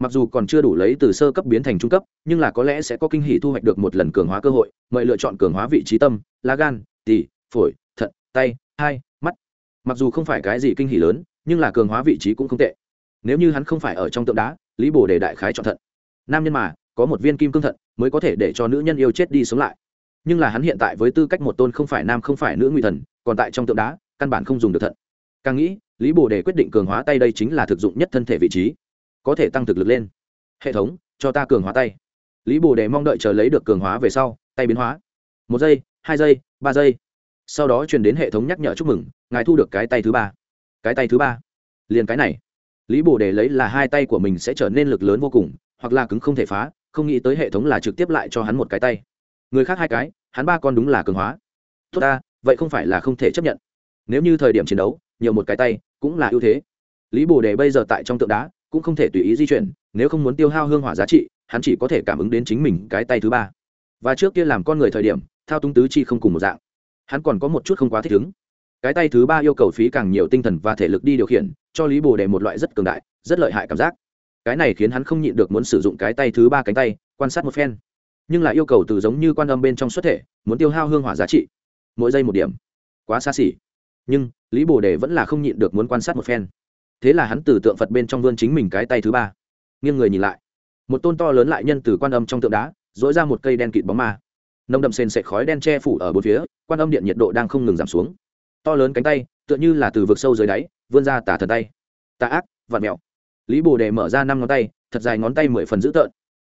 Mặc dù còn chưa đủ lấy từ sơ cấp biến thành trung cấp, nhưng là có lẽ sẽ có kinh hỷ thu hoạch được một lần cường hóa cơ hội, mời lựa chọn cường hóa vị trí tâm, lá gan tỉ phổi, thận, tay, hai, mắt. Mặc dù không phải cái gì kinh hỷ lớn nhưng là cường hóa vị trí cũng không tệ. Nếu như hắn không phải ở trong tượng đá, lý bồ Đề đại khái chọn thận. Nam nhân mà, có một viên kim cương thận, mới có thể để cho nữ nhân yêu chết đi sống lại. Nhưng là hắn hiện tại với tư cách một tôn không phải nam không phải nữ nguy thần, còn tại trong tượng đá, căn bản không dùng được thận. Càng nghĩ, lý bồ đề quyết định cường hóa tay đây chính là thực dụng nhất thân thể vị trí. Có thể tăng thực lực lên. Hệ thống, cho ta cường hóa tay. Lý bồ đề mong đợi chờ lấy được cường hóa về sau, tay biến hóa. Một giây, hai giây, ba giây. Sau đó truyền đến hệ thống nhắc nhở chúc mừng, ngài thu được cái tay thứ ba cái tay thứ ba. Liền cái này. Lý bồ đề lấy là hai tay của mình sẽ trở nên lực lớn vô cùng, hoặc là cứng không thể phá, không nghĩ tới hệ thống là trực tiếp lại cho hắn một cái tay. Người khác hai cái, hắn ba con đúng là cường hóa. Tốt ta, vậy không phải là không thể chấp nhận. Nếu như thời điểm chiến đấu, nhiều một cái tay cũng là ưu thế. Lý bồ đề bây giờ tại trong tượng đá, cũng không thể tùy ý di chuyển, nếu không muốn tiêu hao hương hỏa giá trị, hắn chỉ có thể cảm ứng đến chính mình cái tay thứ ba. Và trước kia làm con người thời điểm, thao túng tứ chi không cùng một dạng. Hắn còn có một chút không quá thích ứng cái tay thứ ba yêu cầu phí càng nhiều tinh thần và thể lực đi điều khiển, cho lý bồ đề một loại rất cường đại, rất lợi hại cảm giác. Cái này khiến hắn không nhịn được muốn sử dụng cái tay thứ ba cánh tay, quan sát một phen. Nhưng lại yêu cầu từ giống như quan âm bên trong xuất thể, muốn tiêu hao hương hỏa giá trị. Mỗi giây một điểm. Quá xa xỉ. Nhưng, lý bồ đề vẫn là không nhịn được muốn quan sát một phen. Thế là hắn từ tượng phật bên trong vươn chính mình cái tay thứ ba. Nghiêng người nhìn lại. Một tôn to lớn lại nhân từ quan âm trong tượng đá dỗi ra một cây đen kịt bóng ma. Nông đậm sền sệt khói đen che phủ ở bốn phía, quan âm điện nhiệt độ đang không ngừng giảm xuống to lớn cánh tay, tựa như là từ vực sâu dưới đáy, vươn ra tả thần tay. Tà ác vạt mẹo. Lý bồ đề mở ra năm ngón tay, thật dài ngón tay mười phần dữ tợn.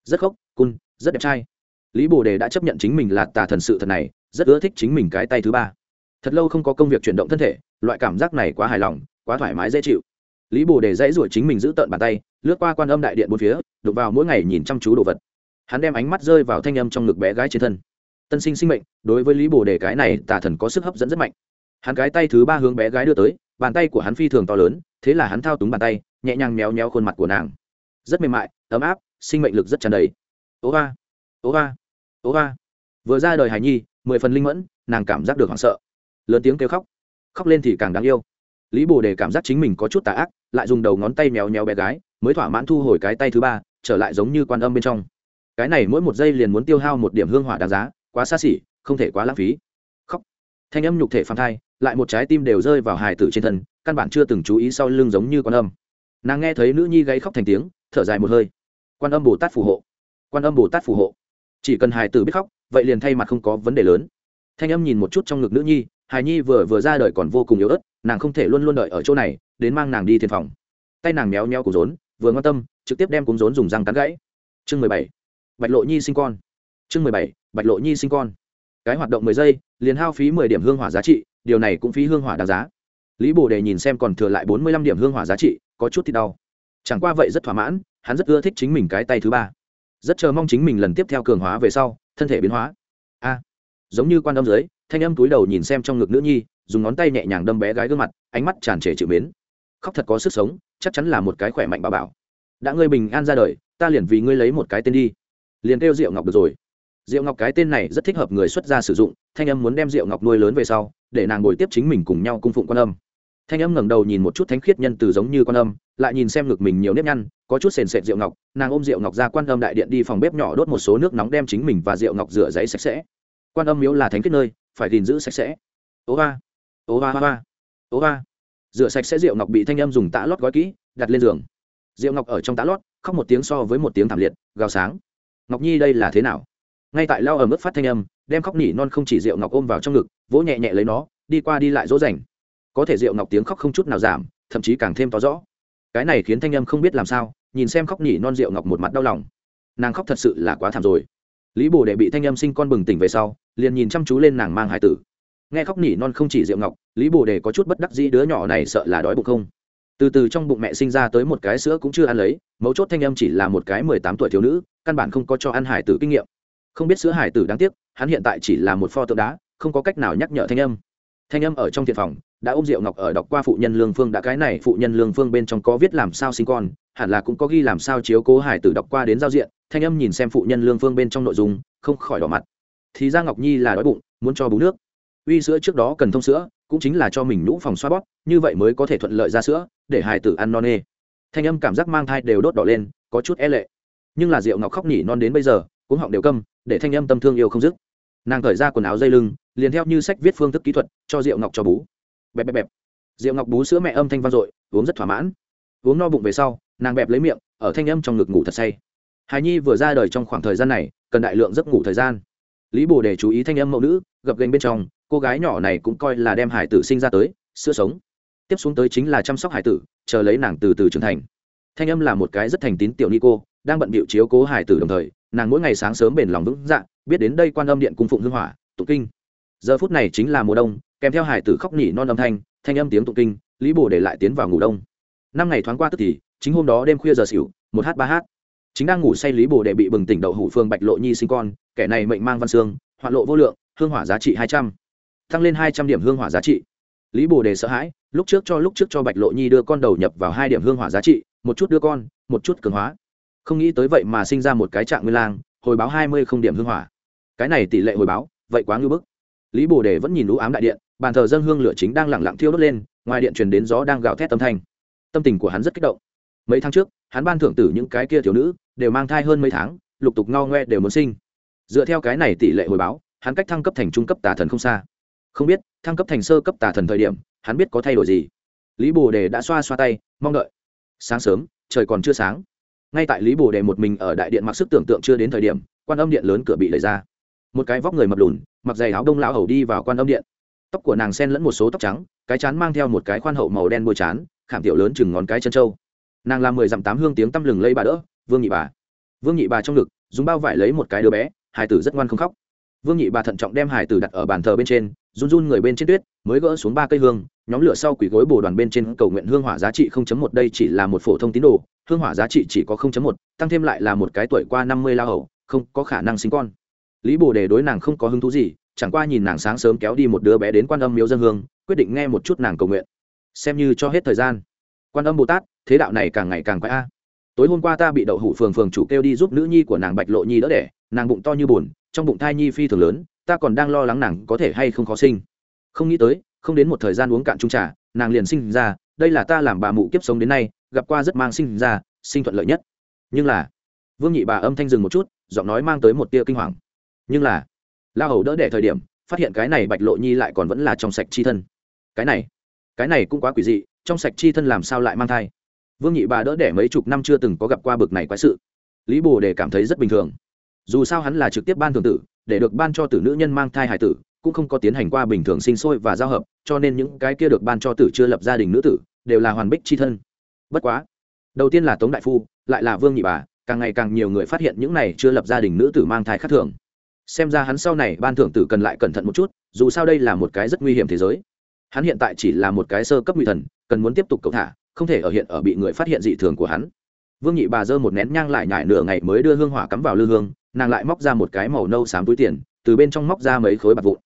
Rất khóc cun, rất đẹp trai. Lý bồ đề đã chấp nhận chính mình là tà thần sự thật này, rất ưa thích chính mình cái tay thứ ba. Thật lâu không có công việc chuyển động thân thể, loại cảm giác này quá hài lòng, quá thoải mái dễ chịu. Lý bồ đề dãy ruổi chính mình giữ tợn bàn tay, lướt qua quan âm đại điện bốn phía đục vào mỗi ngày nhìn chăm chú đồ vật. Hắn đem ánh mắt rơi vào thanh âm trong ngực bé gái trên thân. Tân sinh sinh mệnh, đối với lý bồ đề cái này tà thần có sức hấp dẫn rất mạnh hắn cái tay thứ ba hướng bé gái đưa tới, bàn tay của hắn phi thường to lớn, thế là hắn thao túng bàn tay, nhẹ nhàng méo méo khuôn mặt của nàng. Rất mềm mại, ấm áp, sinh mệnh lực rất tràn đầy. Ố va ố va ố va vừa ra đời hài nhi, mười phần linh mẫn, nàng cảm giác được hoảng sợ. Lớn tiếng kêu khóc. Khóc lên thì càng đáng yêu. Lý bồ đề cảm giác chính mình có chút tà ác, lại dùng đầu ngón tay méo méo bé gái, mới thỏa mãn thu hồi cái tay thứ ba, trở lại giống như quan âm bên trong. Cái này mỗi một giây liền muốn tiêu hao một điểm hương hỏa đáng giá, quá xa xỉ, không thể quá lãng phí. Khóc. Thanh âm nhục thể phản thai lại một trái tim đều rơi vào hài tử trên thân, căn bản chưa từng chú ý sau lưng giống như quan âm. Nàng nghe thấy nữ nhi gáy khóc thành tiếng, thở dài một hơi. Quan âm bồ tát phù hộ. Quan âm bồ tát phù hộ. Chỉ cần hài tử biết khóc, vậy liền thay mặt không có vấn đề lớn. Thanh âm nhìn một chút trong ngực nữ nhi, hài nhi vừa vừa ra đời còn vô cùng yếu ớt, nàng không thể luôn luôn đợi ở chỗ này, đến mang nàng đi thiên phòng. Tay nàng méo méo cúng rốn, vừa ngon tâm, trực tiếp đem cúng rốn dùng răng cắn gãy. Chương mười bảy. Bạch lộ nhi sinh con. Chương mười bảy. Bạch lộ nhi sinh con. Cái hoạt động mười giây, liền hao phí mười điểm hương hỏa giá trị điều này cũng phí hương hỏa đáng giá. Lý bồ đề nhìn xem còn thừa lại bốn mươi lăm điểm hương hỏa giá trị, có chút thì đau. Chẳng qua vậy rất thỏa mãn, hắn rất ưa thích chính mình cái tay thứ ba. Rất chờ mong chính mình lần tiếp theo cường hóa về sau, thân thể biến hóa. A, giống như quan âm dưới, thanh âm túi đầu nhìn xem trong ngực nữ nhi, dùng ngón tay nhẹ nhàng đâm bé gái gương mặt, ánh mắt tràn trề chịu mến. Khóc thật có sức sống, chắc chắn là một cái khỏe mạnh bà bảo. Đã ngươi bình an ra đời, ta liền vì ngươi lấy một cái tên đi. Liền kêu diệu ngọc được rồi. Diệu ngọc cái tên này rất thích hợp người xuất gia sử dụng thanh âm muốn đem rượu ngọc nuôi lớn về sau, để nàng ngồi tiếp chính mình cùng nhau cung phụng quan âm. Thanh âm ngẩng đầu nhìn một chút thánh khiết nhân từ giống như quan âm, lại nhìn xem ngực mình nhiều nếp nhăn, có chút sền sệt rượu ngọc, nàng ôm rượu ngọc ra quan âm đại điện đi phòng bếp nhỏ đốt một số nước nóng đem chính mình và rượu ngọc rửa giấy sạch sẽ. Quan âm miếu là thánh khiết nơi, phải gìn giữ sạch sẽ. Ố va ố va va, ố va. Rửa sạch sẽ rượu ngọc bị thanh âm dùng tã lót gói kỹ, đặt lên giường. Rượu ngọc ở trong tã lót, khóc một tiếng so với một tiếng thảm liệt, gào sáng. Ngọc nhi đây là thế nào? Ngay tại lao ở mức phát thanh âm, đem khóc nỉ non không chỉ rượu ngọc ôm vào trong ngực, vỗ nhẹ nhẹ lấy nó, đi qua đi lại dỗ dành. Có thể rượu ngọc tiếng khóc không chút nào giảm, thậm chí càng thêm to rõ. Cái này khiến thanh âm không biết làm sao, nhìn xem khóc nỉ non rượu ngọc một mặt đau lòng. Nàng khóc thật sự là quá thảm rồi. Lý bồ đệ bị thanh âm sinh con bừng tỉnh về sau, liền nhìn chăm chú lên nàng mang hải tử. Nghe khóc nỉ non không chỉ rượu ngọc, lý bồ đề có chút bất đắc dĩ đứa nhỏ này sợ là đói bụng không? Từ từ trong bụng mẹ sinh ra tới một cái sữa cũng chưa ăn lấy, mấu chốt thanh âm chỉ là một cái mười tám tuổi thiếu nữ, căn bản không có cho ăn hải tử kinh nghiệm không biết sữa hải tử đáng tiếc, hắn hiện tại chỉ là một pho tượng đá, không có cách nào nhắc nhở thanh âm. Thanh âm ở trong thiện phòng, đã ôm rượu ngọc ở đọc qua phụ nhân lương phương, đã cái này phụ nhân lương phương bên trong có viết làm sao sinh con, hẳn là cũng có ghi làm sao chiếu cố hải tử đọc qua đến giao diện, thanh âm nhìn xem phụ nhân lương phương bên trong nội dung, không khỏi đỏ mặt. Thì ra ngọc nhi là đói bụng, muốn cho bú nước. Uy sữa trước đó cần thông sữa, cũng chính là cho mình nhũ phòng xoa bóp, như vậy mới có thể thuận lợi ra sữa, để hải tử ăn non nê. Thanh âm cảm giác mang thai đều đốt đỏ lên, có chút e lệ. Nhưng là rượu ngọc khóc nhỉ non đến bây giờ cũng họng đều câm, để thanh âm tâm thương yêu không dứt. Nàng cởi ra quần áo dây lưng, liền theo như sách viết phương thức kỹ thuật, cho rượu ngọc cho bú. Bẹp bẹp bẹp. Rượu ngọc bú sữa mẹ âm thanh vang dội, uống rất thỏa mãn. Uống no bụng về sau, nàng bẹp lấy miệng, ở thanh âm trong ngực ngủ thật say. Hài nhi vừa ra đời trong khoảng thời gian này, cần đại lượng giấc ngủ thời gian. Lý bồ để chú ý thanh âm mẫu nữ, gập gành bên trong, cô gái nhỏ này cũng coi là đem hải tử sinh ra tới, sữa sống. Tiếp xuống tới chính là chăm sóc hải tử, chờ lấy nàng từ từ trưởng thành. Thanh âm là một cái rất thành tín tiểu ni cô đang bận bịu chiếu cố hải tử đồng thời nàng mỗi ngày sáng sớm bền lòng vững dạ biết đến đây quan âm điện cung phụng hương hỏa, tụng kinh. Giờ phút này chính là mùa đông, kèm theo hải tử khóc nhỉ non âm thanh thanh âm tiếng tụng kinh, lý bồ để lại tiến vào ngủ đông. Năm ngày thoáng qua tức thì, chính hôm đó đêm khuya giờ xỉu, một h ba h chính đang ngủ say lý bồ đệ bị bừng tỉnh đậu hủ phương bạch lộ nhi sinh con, kẻ này mệnh mang văn xương, hoạn lộ vô lượng, hương hỏa giá trị hai trăm. Tăng lên hai trăm điểm hương hỏa giá trị. Lý bồ đề sợ hãi, lúc trước cho lúc trước cho bạch lộ nhi đưa con đầu nhập vào hai điểm hương hỏa giá trị, một chút đưa con, một chút cường hóa không nghĩ tới vậy mà sinh ra một cái trạng nguyên lang, hồi báo hai mươi không điểm hương hỏa. Cái này tỷ lệ hồi báo, vậy quá ngưỡng bức. Lý bồ đề vẫn nhìn lũ ám đại điện, bàn thờ dân hương lửa chính đang lẳng lặng thiêu đốt lên, ngoài điện truyền đến gió đang gào thét tâm thanh. Tâm tình của hắn rất kích động. Mấy tháng trước, hắn ban thưởng tử những cái kia thiếu nữ, đều mang thai hơn mấy tháng, lục tục ngao ngoe đều muốn sinh. Dựa theo cái này tỷ lệ hồi báo, hắn cách thăng cấp thành trung cấp tà thần không xa. Không biết, thăng cấp thành sơ cấp tà thần thời điểm, hắn biết có thay đổi gì. Lý bồ đề đã xoa xoa tay, mong đợi. Sáng sớm, trời còn chưa sáng ngay tại lý bồ đề một mình ở đại điện mặc sức tưởng tượng chưa đến thời điểm, quan âm điện lớn cửa bị lấy ra. Một cái vóc người mập lùn, mặc giày áo đông lão hầu đi vào quan âm điện. Tóc của nàng sen lẫn một số tóc trắng, cái chán mang theo một cái khoan hậu màu đen bôi chán, khảm tiểu lớn chừng ngón cái chân trâu. Nàng làm mười dặm tám hương tiếng tăm lừng lấy bà đỡ, vương nhị bà. Vương nhị bà trong ngực, dùng bao vải lấy một cái đứa bé hải tử rất ngoan không khóc. Vương nhị bà thận trọng đem hải tử đặt ở bàn thờ bên trên run run người bên trên tuyết mới gỡ xuống ba cây hương nhóm lửa sau quỷ gối bồ đoàn bên trên cầu nguyện hương hỏa giá trị 0.1 đây chỉ là một phổ thông tín đồ hương hỏa giá trị chỉ có 0.1, tăng thêm lại là một cái tuổi qua năm mươi la hầu, không có khả năng sinh con. Lý bồ đề đối nàng không có hứng thú gì chẳng qua nhìn nàng sáng sớm kéo đi một đứa bé đến quan âm miếu dân hương quyết định nghe một chút nàng cầu nguyện. Xem như cho hết thời gian. Quan âm bồ tát thế đạo này càng ngày càng quái a. Tối hôm qua ta bị đậu hủ phường phường chủ kêu đi giúp nữ nhi của nàng bạch lộ nhi đỡ đẻ nàng bụng to như bùn trong bụng thai nhi phi thường lớn ta còn đang lo lắng nàng có thể hay không khó sinh. Không nghĩ tới, không đến một thời gian uống cạn trung trà, nàng liền sinh ra, đây là ta làm bà mụ kiếp sống đến nay, gặp qua rất mang sinh ra, sinh thuận lợi nhất. Nhưng là, vương nhị bà âm thanh dừng một chút, giọng nói mang tới một tia kinh hoàng. Nhưng là, la hầu đỡ đẻ thời điểm, phát hiện cái này bạch lộ nhi lại còn vẫn là trong sạch chi thân. Cái này cái này cũng quá quỷ dị, trong sạch chi thân làm sao lại mang thai? Vương nhị bà đỡ đẻ mấy chục năm chưa từng có gặp qua bực này quái sự. Lý bồ đề cảm thấy rất bình thường. Dù sao hắn là trực tiếp ban thường tử để được ban cho tử nữ nhân mang thai hải tử, cũng không có tiến hành qua bình thường sinh sôi và giao hợp, cho nên những cái kia được ban cho tử chưa lập gia đình nữ tử, đều là hoàn bích c h i thân. Bất quá, đầu tiên là tống đại phu, lại là vương nhị bà, càng ngày càng nhiều người phát hiện những này chưa lập gia đình nữ tử mang thai khác thường. Xem ra hắn sau này ban thưởng tử cần lại cẩn thận một chút, dù sao đây là một cái rất nguy hiểm thế giới. Hắn hiện tại chỉ là một cái sơ cấp nguy thần, cần muốn tiếp tục cầu thả, không thể ở hiện ở bị người phát hiện dị thường của hắn. Vương nhị bà giơ một nén nhang lại nhải nửa ngày mới đưa hương hỏa cắm vào lư hương nàng lại móc ra một cái màu nâu xám túi tiền, từ bên trong móc ra mấy khối bạc vụn.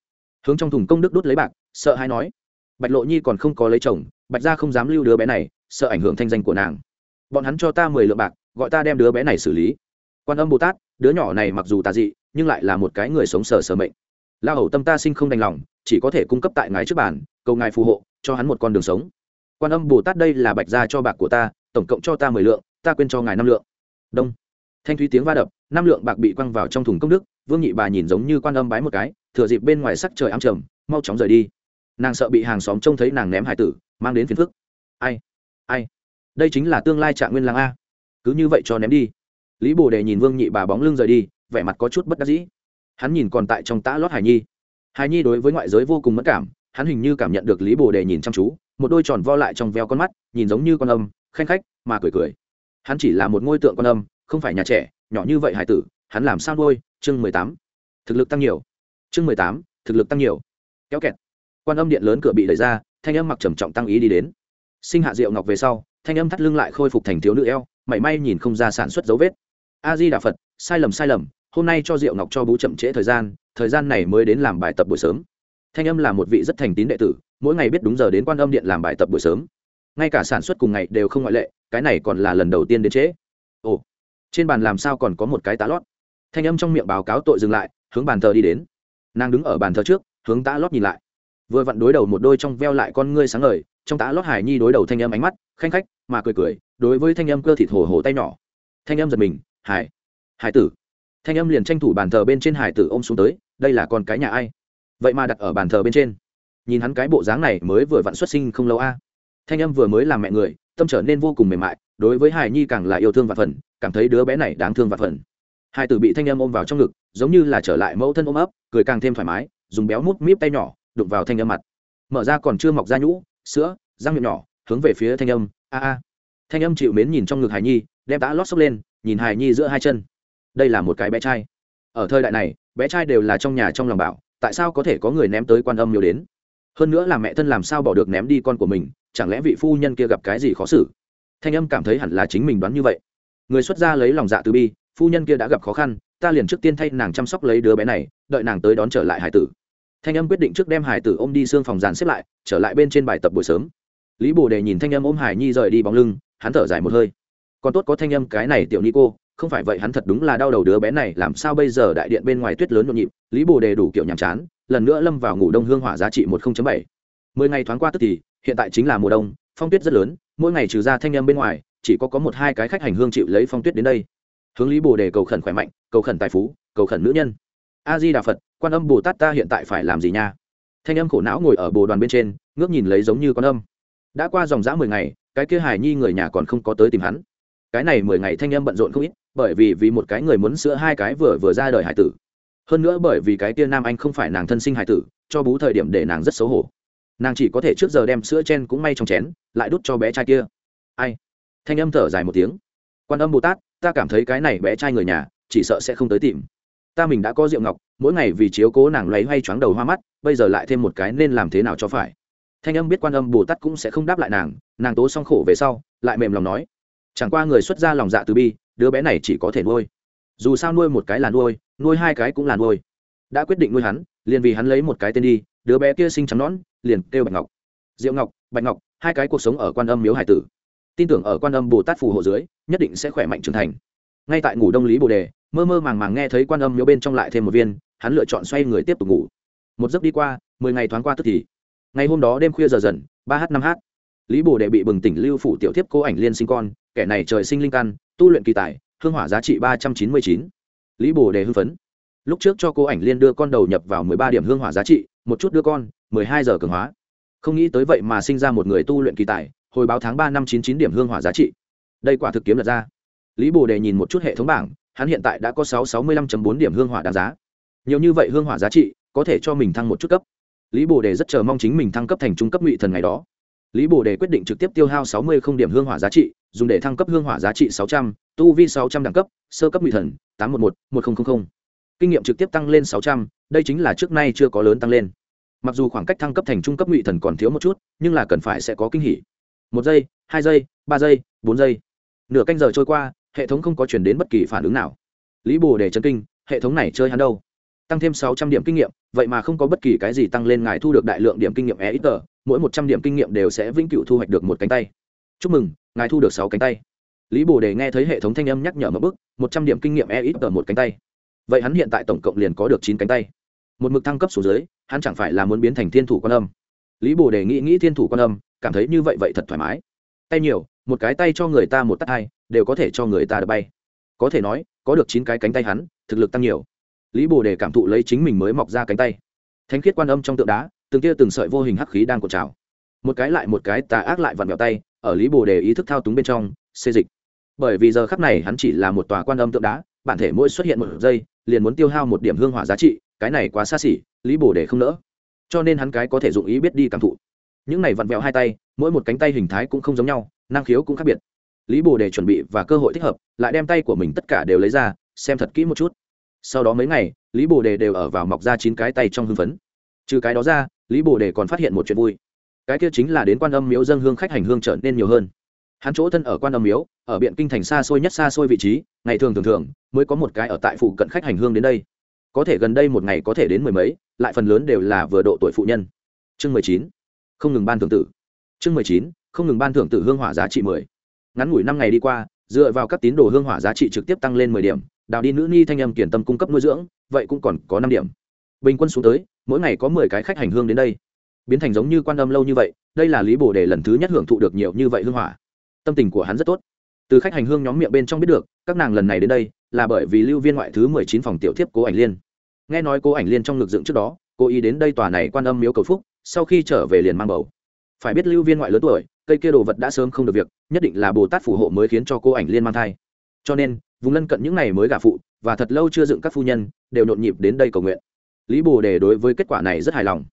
Hướng trong thùng công đức đút lấy bạc, sợ hay nói, bạch lộ nhi còn không có lấy chồng, bạch gia không dám lưu đứa bé này, sợ ảnh hưởng thanh danh của nàng. Bọn hắn cho ta mười lượng bạc, gọi ta đem đứa bé này xử lý. Quan âm bồ tát, đứa nhỏ này mặc dù tà dị, nhưng lại là một cái người sống sờ sờ mệnh. La hầu tâm ta sinh không đành lòng, chỉ có thể cung cấp tại ngài trước bàn, cầu ngài phù hộ, cho hắn một con đường sống. Quan âm bồ tát đây là bạch gia cho bạc của ta, tổng cộng cho ta mười lượng, ta quên cho ngài năm lượng. Đông thanh thúy tiếng va đập, năm lượng bạc bị quăng vào trong thùng công đức, vương nhị bà nhìn giống như quan âm bái một cái, thừa dịp bên ngoài sắc trời ám trầm, mau chóng rời đi. Nàng sợ bị hàng xóm trông thấy nàng ném hải tử, mang đến phiền phức. Ai? Ai? Đây chính là tương lai trạng nguyên lang a. Cứ như vậy cho ném đi. Lý bồ đề nhìn vương nhị bà bóng lưng rời đi, vẻ mặt có chút bất đắc dĩ. Hắn nhìn còn tại trong tã lót hải nhi. Hải nhi đối với ngoại giới vô cùng mất cảm, hắn hình như cảm nhận được lý bồ đề nhìn chăm chú, một đôi tròn vo lại trong veo con mắt, nhìn giống như con âm, khanh khách, mà cười cười. Hắn chỉ là một ngôi tượng con âm không phải nhà trẻ, nhỏ như vậy hải tử, hắn làm sao nuôi? Chương mười tám. Thực lực tăng nhiều. Chương mười tám, thực lực tăng nhiều. Kéo kẹt. Quan âm điện lớn cửa bị đẩy ra, thanh âm mặc trầm trọng tăng ý đi đến. Sinh hạ diệu ngọc về sau, thanh âm thắt lưng lại khôi phục thành thiếu nữ eo, mảy may nhìn không ra sản xuất dấu vết. A di đà phật, sai lầm sai lầm, hôm nay cho diệu ngọc cho bú chậm trễ thời gian thời gian này mới đến làm bài tập buổi sớm. Thanh âm là một vị rất thành tín đệ tử, mỗi ngày biết đúng giờ đến quan âm điện làm bài tập buổi sớm. Ngay cả sản xuất cùng ngày đều không ngoại lệ, cái này còn là lần đầu tiên đến trễ. Ồ trên bàn làm sao còn có một cái tá lót? Thanh âm trong miệng báo cáo tội dừng lại, hướng bàn thờ đi đến. Nàng đứng ở bàn thờ trước, hướng tá lót nhìn lại. Vừa vặn đối đầu một đôi trong veo lại con ngươi sáng ngời, trong tá lót hải nhi đối đầu thanh âm ánh mắt, khanh khách, mà cười cười, đối với thanh âm cơ thịt hồ hồ tay nhỏ. Thanh âm giật mình, hải hải tử. Thanh âm liền tranh thủ bàn thờ bên trên hải tử ôm xuống tới, đây là con cái nhà ai? Vậy mà đặt ở bàn thờ bên trên. Nhìn hắn cái bộ dáng này mới vừa vặn xuất sinh không lâu a. Thanh âm vừa mới làm mẹ người, tâm trở nên vô cùng mềm mại, đối với hải nhi càng là yêu thương và phần cảm thấy đứa bé này đáng thương và phần. Hai tử bị thanh âm ôm vào trong ngực, giống như là trở lại mẫu thân ôm ấp, cười càng thêm thoải mái, dùng béo mút míp tay nhỏ, đụng vào thanh âm mặt. Mở ra còn chưa mọc ra nhũ, sữa, răng miệng nhỏ, hướng về phía thanh âm, a a. Thanh âm chịu mến nhìn trong ngực hải nhi, đem đã lót xốc lên, nhìn hải nhi giữa hai chân. Đây là một cái bé trai. Ở thời đại này, bé trai đều là trong nhà trong lòng bảo, tại sao có thể có người ném tới quan âm nhiều đến? Hơn nữa là mẹ thân làm sao bỏ được ném đi con của mình, chẳng lẽ vị phu nhân kia gặp cái gì khó xử? Thanh âm cảm thấy hẳn là chính mình đoán như vậy người xuất gia lấy lòng dạ từ bi, phu nhân kia đã gặp khó khăn, ta liền trước tiên thay nàng chăm sóc lấy đứa bé này, đợi nàng tới đón trở lại hải tử. Thanh âm quyết định trước đem hải tử ôm đi xương phòng dàn xếp lại, trở lại bên trên bài tập buổi sớm. Lý bồ đề nhìn thanh âm ôm hải nhi rời đi bóng lưng, hắn thở dài một hơi. Còn tốt có thanh âm cái này tiểu ni cô không phải vậy hắn thật đúng là đau đầu đứa bé này, làm sao bây giờ đại điện bên ngoài tuyết lớn nhộn nhịp, lý bồ đề đủ kiểu nhàm chán, lần nữa lâm vào ngủ đông hương hỏa giá trị một bảy. Mười ngày thoáng qua tức thì, hiện tại chính là mùa đông, phong tuyết rất lớn, mỗi ngày trừ ra thanh âm bên ngoài chỉ có có một hai cái khách hành hương chịu lấy phong tuyết đến đây. Hướng lý bồ đề cầu khẩn khỏe mạnh, cầu khẩn tài phú, cầu khẩn nữ nhân. A di đà phật, quan âm bồ tát ta hiện tại phải làm gì nha? Thanh âm khổ não ngồi ở bồ đoàn bên trên, ngước nhìn lấy giống như con âm. Đã qua dòng dã mười ngày, cái kia hải nhi người nhà còn không có tới tìm hắn. Cái này mười ngày thanh âm bận rộn không ít, bởi vì vì một cái người muốn sữa hai cái vừa vừa ra đời hải tử. Hơn nữa bởi vì cái kia nam anh không phải nàng thân sinh hải tử, cho bú thời điểm để nàng rất xấu hổ. Nàng chỉ có thể trước giờ đem sữa chen cũng may trong chén, lại đút cho bé trai kia. Ai? Thanh âm thở dài một tiếng. Quan âm bồ tát, ta cảm thấy cái này bé trai người nhà, chỉ sợ sẽ không tới tìm. Ta mình đã có rượu ngọc, mỗi ngày vì chiếu cố nàng lấy hay choáng đầu hoa mắt, bây giờ lại thêm một cái nên làm thế nào cho phải. Thanh âm biết quan âm bồ tát cũng sẽ không đáp lại nàng nàng tố xong khổ về sau, lại mềm lòng nói. Chẳng qua người xuất ra lòng dạ từ bi, đứa bé này chỉ có thể nuôi. Dù sao nuôi một cái là nuôi nuôi hai cái cũng là nuôi. Đã quyết định nuôi hắn, liền vì hắn lấy một cái tên đi, đứa bé kia sinh trắng nón liền kêu bạch ngọc. Diệu ngọc, bạch ngọc, hai cái cuộc sống ở quan âm miếu hải tử tin tưởng ở quan âm bồ tát phù hộ dưới, nhất định sẽ khỏe mạnh trưởng thành. Ngay tại ngủ đông lý bồ đề, mơ mơ màng màng nghe thấy quan âm miếu bên trong lại thêm một viên, hắn lựa chọn xoay người tiếp tục ngủ. Một giấc đi qua, mười ngày thoáng qua tức thì. Ngày hôm đó đêm khuya giờ dần, ba h năm h lý bồ đề bị bừng tỉnh lưu phủ tiểu tiếp cô ảnh liên sinh con, kẻ này trời sinh linh căn, tu luyện kỳ tài, hương hỏa giá trị ba trăm chín mươi chín. Lý bồ đề hưng phấn. Lúc trước cho cô ảnh liên đưa con đầu nhập vào mười ba điểm hương hỏa giá trị, một chút đưa con, mười hai giờ cường hóa. Không nghĩ tới vậy mà sinh ra một người tu luyện kỳ tài hồi báo tháng ba năm chín chín điểm hương hỏa giá trị. Đây quả thực kiếm lật ra. Lý bồ đề nhìn một chút hệ thống bảng, hắn hiện tại đã có sáu sáu mươi lăm bốn điểm hương hỏa đáng giá. Nhiều như vậy hương hỏa giá trị, có thể cho mình thăng một chút cấp. Lý bồ đề rất chờ mong chính mình thăng cấp thành trung cấp ngụy thần ngày đó. Lý bồ đề quyết định trực tiếp tiêu hao sáu mươi không điểm hương hỏa giá trị, dùng để thăng cấp hương hỏa giá trị sáu trăm, tu vi sáu trăm đẳng cấp, sơ cấp ngụy thần, tám trăm một mươi một một nghìn kinh nghiệm trực tiếp tăng lên sáu trăm, đây chính là trước nay chưa có lớn tăng lên. Mặc dù khoảng cách thăng cấp thành trung cấp ngụy thần còn thiếu một chút, nhưng là cần phải sẽ có kinh hỉ một giây, hai giây, ba giây, bốn giây. Nửa canh giờ trôi qua, hệ thống không có chuyển đến bất kỳ phản ứng nào. Lý bồ để chân kinh, hệ thống này chơi hắn đâu? Tăng thêm sáu trăm điểm kinh nghiệm, vậy mà không có bất kỳ cái gì tăng lên ngài thu được đại lượng điểm kinh nghiệm e ít tờ, mỗi một trăm điểm kinh nghiệm đều sẽ vĩnh cửu thu hoạch được một cánh tay. Chúc mừng, ngài thu được sáu cánh tay. Lý bồ đề nghe thấy hệ thống thanh âm nhắc nhở một bức một trăm điểm kinh nghiệm e ít tờ một cánh tay. Vậy hắn hiện tại tổng cộng liền có được chín cánh tay. Một mực thăng cấp xuống dưới, hắn chẳng phải là muốn biến thành thiên thủ quan âm. Lý bồ đề nghĩ nghĩ thiên thủ quan âm cảm thấy như vậy vậy thật thoải mái. Tay nhiều, một cái tay cho người ta một tắt hai, đều có thể cho người ta đ bay. Có thể nói, có được chín cái cánh tay hắn, thực lực tăng nhiều. Lý bồ đề cảm thụ lấy chính mình mới mọc ra cánh tay. Thánh khiết quan âm trong tượng đá, từng tia từng sợi vô hình hắc khí đang cột trào. Một cái lại một cái tà ác lại vặn vẹo tay, ở lý bồ đề ý thức thao túng bên trong, xê dịch. Bởi vì giờ khắc này hắn chỉ là một tòa quan âm tượng đá, bản thể mỗi xuất hiện một giây, liền muốn tiêu hao một điểm hương hỏa giá trị, cái này quá xa xỉ, lý bồ đề không nỡ. Cho nên hắn cái có thể dụng ý biết đi cảm thụ những này vặn vẹo hai tay, mỗi một cánh tay hình thái cũng không giống nhau, năng khiếu cũng khác biệt. Lý bồ đề chuẩn bị và cơ hội thích hợp, lại đem tay của mình tất cả đều lấy ra, xem thật kỹ một chút. Sau đó mấy ngày, lý bồ đề đều ở vào mọc ra chín cái tay trong hưng phấn. Trừ cái đó ra, lý bồ đề còn phát hiện một chuyện vui. Cái kia chính là đến quan âm miếu dân hương khách hành hương trở nên nhiều hơn. Hắn chỗ thân ở quan âm miếu, ở biện kinh thành xa xôi nhất xa xôi vị trí, ngày thường thường thường mới có một cái ở tại phụ cận khách hành hương đến đây. Có thể gần đây một ngày có thể đến mười mấy, lại phần lớn đều là vừa độ tuổi phụ nhân. Chương mười chín không ngừng ban thưởng tử. Chương mười chín, không ngừng ban thưởng tử hương hỏa giá trị mười. Ngắn ngủi năm ngày đi qua, dựa vào các tín đồ hương hỏa giá trị trực tiếp tăng lên mười điểm, đào đi nữ ni thanh âm kiển tâm cung cấp nuôi dưỡng, vậy cũng còn có năm điểm. Bình quân xuống tới, mỗi ngày có mười cái khách hành hương đến đây. Biến thành giống như quan âm lâu như vậy, đây là lý bồ đề lần thứ nhất hưởng thụ được nhiều như vậy hương hỏa. Tâm tình của hắn rất tốt. Từ khách hành hương nhóm miệng bên trong biết được, các nàng lần này đến đây, là bởi vì lưu viên ngoại thứ mười chín phòng tiểu thiếp cố ảnh liên. Nghe nói cố ảnh liên trong ngực dựng trước đó cô ý đến đây tòa này quan âm miếu cầu phúc sau khi trở về liền mang bầu. Phải biết lưu viên ngoại lớn tuổi, cây kia đồ vật đã sớm không được việc, nhất định là bồ tát phù hộ mới khiến cho cô ảnh liên mang thai. Cho nên, vùng lân cận những ngày mới gả phụ, và thật lâu chưa dựng các phu nhân, đều nhộn nhịp đến đây cầu nguyện. Lý bồ đề đối với kết quả này rất hài lòng.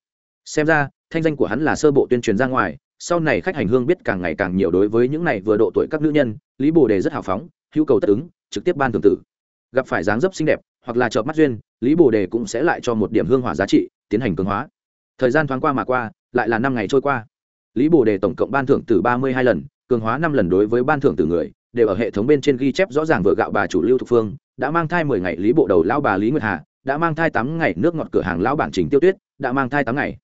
Xem ra, thanh danh của hắn là sơ bộ tuyên truyền ra ngoài, sau này khách hành hương biết càng ngày càng nhiều đối với những này vừa độ tuổi các nữ nhân, lý bồ đề rất hào phóng, hữu cầu tất ứng, trực tiếp ban thường tử. Gặp phải dáng dấp xinh đẹp, hoặc là chợp mắt duyên, lý bồ đề cũng sẽ lại cho một điểm hương hỏa giá trị, tiến hành cường hóa thời gian thoáng qua mà qua, lại là năm ngày trôi qua. Lý bồ đề tổng cộng ban thưởng từ ba mươi hai lần, cường hóa năm lần đối với ban thưởng từ người, đều ở hệ thống bên trên ghi chép rõ ràng vợ gạo bà chủ lưu thục phương, đã mang thai mười ngày lý bộ đầu lao bà lý nguyệt hà, đã mang thai tám ngày nước ngọt cửa hàng lão bản trình tiêu tuyết, đã mang thai tám ngày.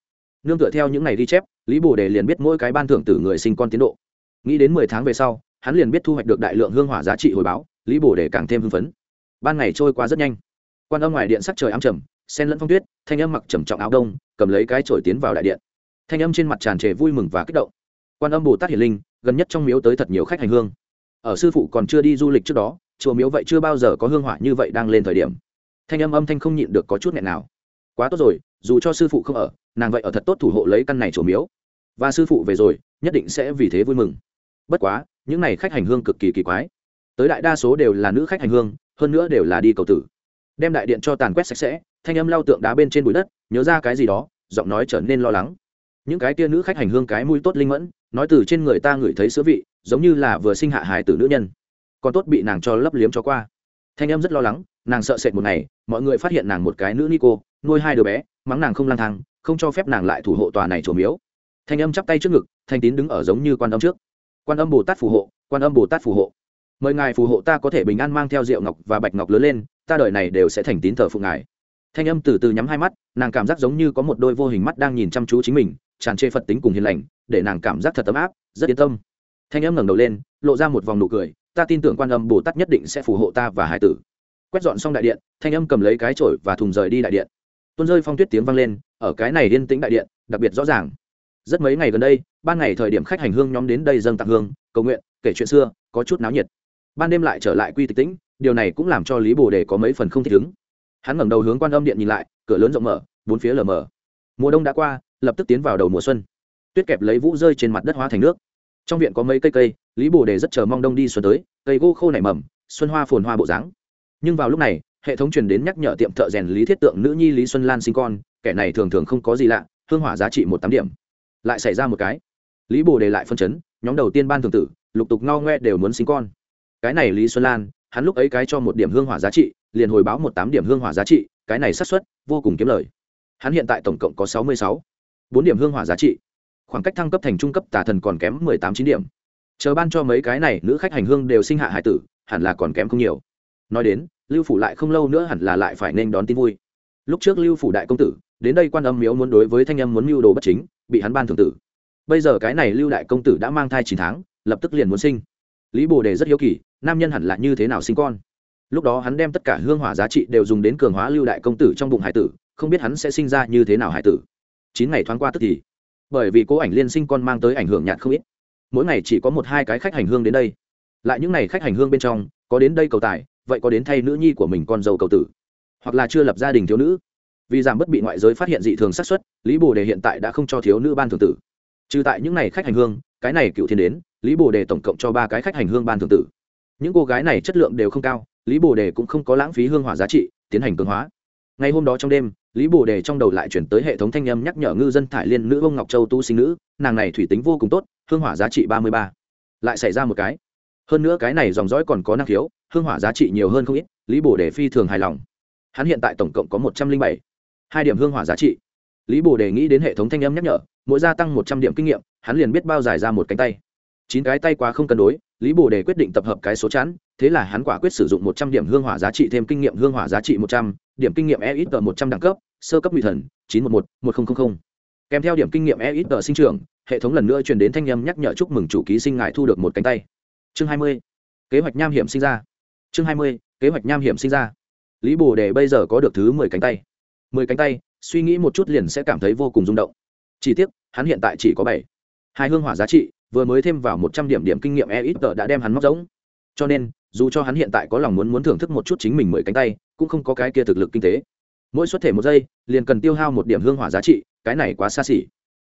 Nương tựa theo những ngày ghi chép, lý bồ đề liền biết mỗi cái ban thưởng từ người sinh con tiến độ. Nghĩ đến mười tháng về sau, hắn liền biết thu hoạch được đại lượng hương hỏa giá trị hồi báo, lý bồ đề càng thêm hưng phấn. Ban ngày trôi qua rất nhanh. Quan âm ngoài điện sắc trời ám trầm sen lẫn phong tuyết, thanh âm mặc trầm trọng áo đông, cầm lấy cái chổi tiến vào đại điện. Thanh âm trên mặt tràn trề vui mừng và kích động. Quan âm bồ tát hiển linh, gần nhất trong miếu tới thật nhiều khách hành hương. Ở sư phụ còn chưa đi du lịch trước đó, chùa miếu vậy chưa bao giờ có hương hỏa như vậy đang lên thời điểm. Thanh âm âm thanh không nhịn được có chút nghẹn nào. Quá tốt rồi, dù cho sư phụ không ở, nàng vậy ở thật tốt thủ hộ lấy căn này chùa miếu. Và sư phụ về rồi, nhất định sẽ vì thế vui mừng. Bất quá, những n à y khách hành hương cực kỳ kỳ quái. Tới đại đa số đều là nữ khách hành hương, hơn nữa đều là đi cầu tử. Đem đại điện cho tàn quét sạch sẽ thanh âm lao tượng đá bên trên bụi đất, nhớ ra cái gì đó, giọng nói trở nên lo lắng. Những cái tia nữ khách hành hương cái mũi tốt linh mẫn, nói từ trên người ta ngửi thấy sữa vị, giống như là vừa sinh hạ hài tử nữ nhân. Còn tốt bị nàng cho lấp liếm cho qua. Thanh âm rất lo lắng, nàng sợ sệt một ngày, mọi người phát hiện nàng một cái nữ ni cô nuôi hai đứa bé, mắng nàng không lang thang, không cho phép nàng lại thủ hộ tòa này trổ miếu. Thanh âm chắp tay trước ngực, thanh tín đứng ở giống như quan âm trước. Quan âm bồ tát phù hộ, quan âm bồ tát phù hộ. Mời ngài phù hộ ta có thể bình an mang theo rượu ngọc và bạch ngọc lớn lên, ta đời này đều sẽ thành tín thờ phụ ngài thanh âm từ từ nhắm hai mắt, nàng cảm giác giống như có một đôi vô hình mắt đang nhìn chăm chú chính mình, tràn trề phật tính cùng hiền lành, để nàng cảm giác thật ấm áp, rất yên tâm. Thanh âm ngẩng đầu lên, lộ ra một vòng nụ cười, ta tin tưởng quan âm bồ tát nhất định sẽ phù hộ ta và hải tử. Quét dọn xong đại điện, thanh âm cầm lấy cái chổi và thùng rời đi đại điện. Tuôn rơi phong tuyết tiếng vang lên, ở cái này yên tĩnh đại điện, đặc biệt rõ ràng. Rất mấy ngày gần đây, ban ngày thời điểm khách hành hương nhóm đến đây dâng tặng hương, cầu nguyện, kể chuyện xưa, có chút náo nhiệt. Ban đêm lại trở lại quy tịch tĩnh, điều này cũng làm cho lý bồ đề có mấy phần không thích ứng hắn ngẩng đầu hướng quan âm điện nhìn lại, cửa lớn rộng mở, bốn phía lờ mờ. Mùa đông đã qua, lập tức tiến vào đầu mùa xuân. Tuyết kẹp lấy vũ rơi trên mặt đất hóa thành nước. Trong viện có mấy cây cây, lý bồ đề rất chờ mong đông đi xuân tới, cây gỗ khô nảy mầm, xuân hoa phồn hoa bộ dáng. Nhưng vào lúc này, hệ thống truyền đến nhắc nhở tiệm thợ rèn lý thiết tượng nữ nhi lý xuân lan sinh con, kẻ này thường thường không có gì lạ, hương hỏa giá trị một tám điểm. Lại xảy ra một cái. Lý bồ đề lại phân chấn, nhóm đầu tiên ban thường tử, lục tục ngao ngoe đều muốn sinh con. Cái này lý xuân lan, hắn lúc ấy cái cho một điểm hương hỏa giá trị liền hồi báo một tám điểm hương hỏa giá trị, cái này sát suất vô cùng kiếm lời. Hắn hiện tại tổng cộng có sáu mươi sáu. Bốn điểm hương hỏa giá trị. Khoảng cách thăng cấp thành trung cấp tà thần còn kém mười tám chín điểm. Chờ ban cho mấy cái này nữ khách hành hương đều sinh hạ hải tử, hẳn là còn kém không nhiều. Nói đến, lưu phủ lại không lâu nữa hẳn là lại phải nên đón tin vui. Lúc trước lưu phủ đại công tử, đến đây quan âm miếu muốn đối với thanh âm muốn mưu đồ bất chính, bị hắn ban thường tử. Bây giờ cái này lưu đại công tử đã mang thai chín tháng, lập tức liền muốn sinh. Lý bồ đề rất hiếu kỳ, nam nhân hẳn là như thế nào sinh con? Lúc đó hắn đem tất cả hương hỏa giá trị đều dùng đến cường hóa lưu đại công tử trong bụng hải tử, không biết hắn sẽ sinh ra như thế nào hải tử. Chín ngày thoáng qua tức thì, bởi vì cố ảnh liên sinh con mang tới ảnh hưởng nhạt không ít. Mỗi ngày chỉ có một hai cái khách hành hương đến đây. Lại những ngày khách hành hương bên trong, có đến đây cầu tài, vậy có đến thay nữ nhi của mình con dâu cầu tử. Hoặc là chưa lập gia đình thiếu nữ. Vì giảm bất bị ngoại giới phát hiện dị thường xác suất, lý bồ đề hiện tại đã không cho thiếu nữ ban thường tử. Trừ tại những ngày khách hành hương, cái này cựu thiên đến, lý bồ đề tổng cộng cho ba cái khách hành hương ban thường tử. Những cô gái này chất lượng đều không cao lý bồ đề cũng không có lãng phí hương hỏa giá trị, tiến hành cường hóa. Ngày hôm đó trong đêm, lý bồ đề trong đầu lại chuyển tới hệ thống thanh âm nhắc nhở ngư dân thải liên nữ ông ngọc châu tu sinh nữ, nàng này thủy tính vô cùng tốt, hương hỏa giá trị ba mươi ba. Lại xảy ra một cái. Hơn nữa cái này dòng dõi còn có năng khiếu, hương hỏa giá trị nhiều hơn không ít, lý bồ đề phi thường hài lòng. Hắn hiện tại tổng cộng có một trăm linh bảy. Hai điểm hương hỏa giá trị. Lý bồ đề nghĩ đến hệ thống thanh âm nhắc nhở, mỗi gia tăng một trăm điểm kinh nghiệm, hắn liền biết bao giải ra một cánh tay. Chín cái tay quá không cân đối lý bồ đề quyết định tập hợp cái số chẵn, thế là hắn quả quyết sử dụng một trăm điểm hương hỏa giá trị thêm kinh nghiệm hương hỏa giá trị một trăm điểm kinh nghiệm e ít tờ một trăm đẳng cấp sơ cấp nguy thần chín trăm một mươi một một nghìn kèm theo điểm kinh nghiệm e ít tờ sinh trưởng hệ thống lần nữa truyền đến thanh âm nhắc nhở chúc mừng chủ ký sinh ngài thu được một cánh tay. Chương hai mươi. Kế hoạch nham hiểm sinh ra. Chương hai mươi kế hoạch nham hiểm sinh ra. Lý bồ đề bây giờ có được thứ mười cánh tay. Mười cánh tay suy nghĩ một chút liền sẽ cảm thấy vô cùng rung động. Chỉ tiếc hắn hiện tại chỉ có bảy. Hai hương hỏa giá trị vừa mới thêm vào một trăm điểm điểm kinh nghiệm e ít tờ đã đem hắn móc rỗng, cho nên dù cho hắn hiện tại có lòng muốn muốn thưởng thức một chút chính mình mười cánh tay cũng không có cái kia thực lực kinh tế. Mỗi xuất thể một giây liền cần tiêu hao một điểm hương hỏa giá trị cái này quá xa xỉ.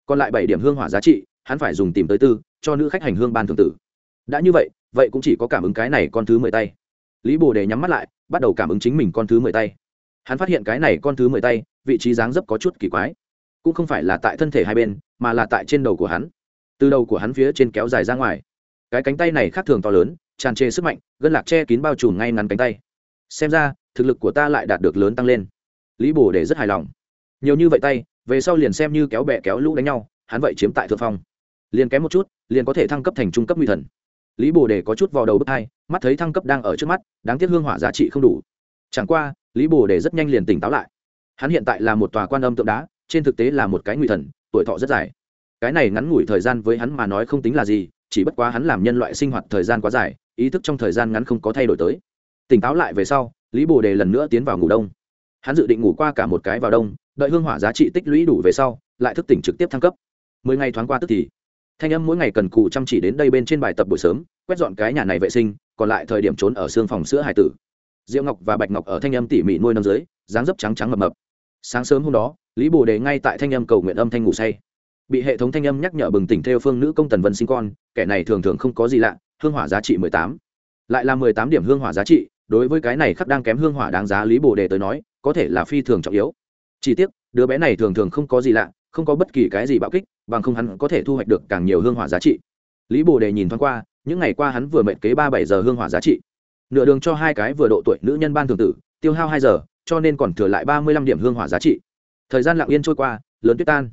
Còn lại bảy điểm hương hỏa giá trị hắn phải dùng tìm tới tư cho nữ khách hành hương ban thường tử. Đã như vậy vậy cũng chỉ có cảm ứng cái này con thứ mười tay. Lý bồ đề nhắm mắt lại bắt đầu cảm ứng chính mình con thứ mười tay. Hắn phát hiện cái này con thứ mười tay vị trí dáng dấp có chút kỳ quái. Cũng không phải là tại thân thể hai bên mà là tại trên đầu của hắn từ đầu của hắn phía trên kéo dài ra ngoài. Cái cánh tay này khác thường to lớn, tràn trề sức mạnh, gân lạc che kín bao trùm ngay ngắn cánh tay. Xem ra, thực lực của ta lại đạt được lớn tăng lên. Lý bồ để rất hài lòng. Nhiều như vậy tay, về sau liền xem như kéo bẹ kéo lũ đánh nhau, hắn vậy chiếm tại thượng phong. Liền kém một chút, liền có thể thăng cấp thành trung cấp nguy thần. Lý bồ đề có chút vào đầu bước hai, mắt thấy thăng cấp đang ở trước mắt, đáng tiếc hương hỏa giá trị không đủ. Chẳng qua, lý bồ đề rất nhanh liền tỉnh táo lại. Hắn hiện tại là một tòa quan âm tượng đá, trên thực tế là một cái nguy thần, tuổi thọ rất dài cái này ngắn ngủi thời gian với hắn mà nói không tính là gì, chỉ bất quá hắn làm nhân loại sinh hoạt thời gian quá dài, ý thức trong thời gian ngắn không có thay đổi tới. Tỉnh táo lại về sau, lý bồ đề lần nữa tiến vào ngủ đông. Hắn dự định ngủ qua cả một cái vào đông, đợi hương hỏa giá trị tích lũy đủ về sau, lại thức tỉnh trực tiếp thăng cấp. Mười ngày thoáng qua tức thì, thanh âm mỗi ngày cần cù chăm chỉ đến đây bên trên bài tập buổi sớm, quét dọn cái nhà này vệ sinh, còn lại thời điểm trốn ở xương phòng sữa hải tử. Diệu ngọc và bạch ngọc ở thanh âm tỉ mỉ nuôi nâm dưới, dáng dấp trắng trắng mập mập. Sáng sớm hôm đó, lý bồ đề ngay tại thanh âm cầu nguyện âm thanh ngủ say bị hệ thống thanh âm nhắc nhở bừng tỉnh theo phương nữ công tần vân sinh con, kẻ này thường thường không có gì lạ, hương hỏa giá trị mười tám. Lại là mười tám điểm hương hỏa giá trị, đối với cái này khắc đang kém hương hỏa đáng giá lý bồ đề tới nói, có thể là phi thường trọng yếu. Chỉ tiếc, đứa bé này thường thường không có gì lạ, không có bất kỳ cái gì bạo kích, bằng không hắn có thể thu hoạch được càng nhiều hương hỏa giá trị. Lý bồ đề nhìn thoáng qua, những ngày qua hắn vừa mệt kế ba bảy giờ hương hỏa giá trị. Nửa đường cho hai cái vừa độ tuổi nữ nhân ban thường tử, tiêu hao hai giờ, cho nên còn thừa lại ba mươi lăm điểm hương hỏa giá trị. Thời gian lặng yên trôi qua, lớn tuyết tan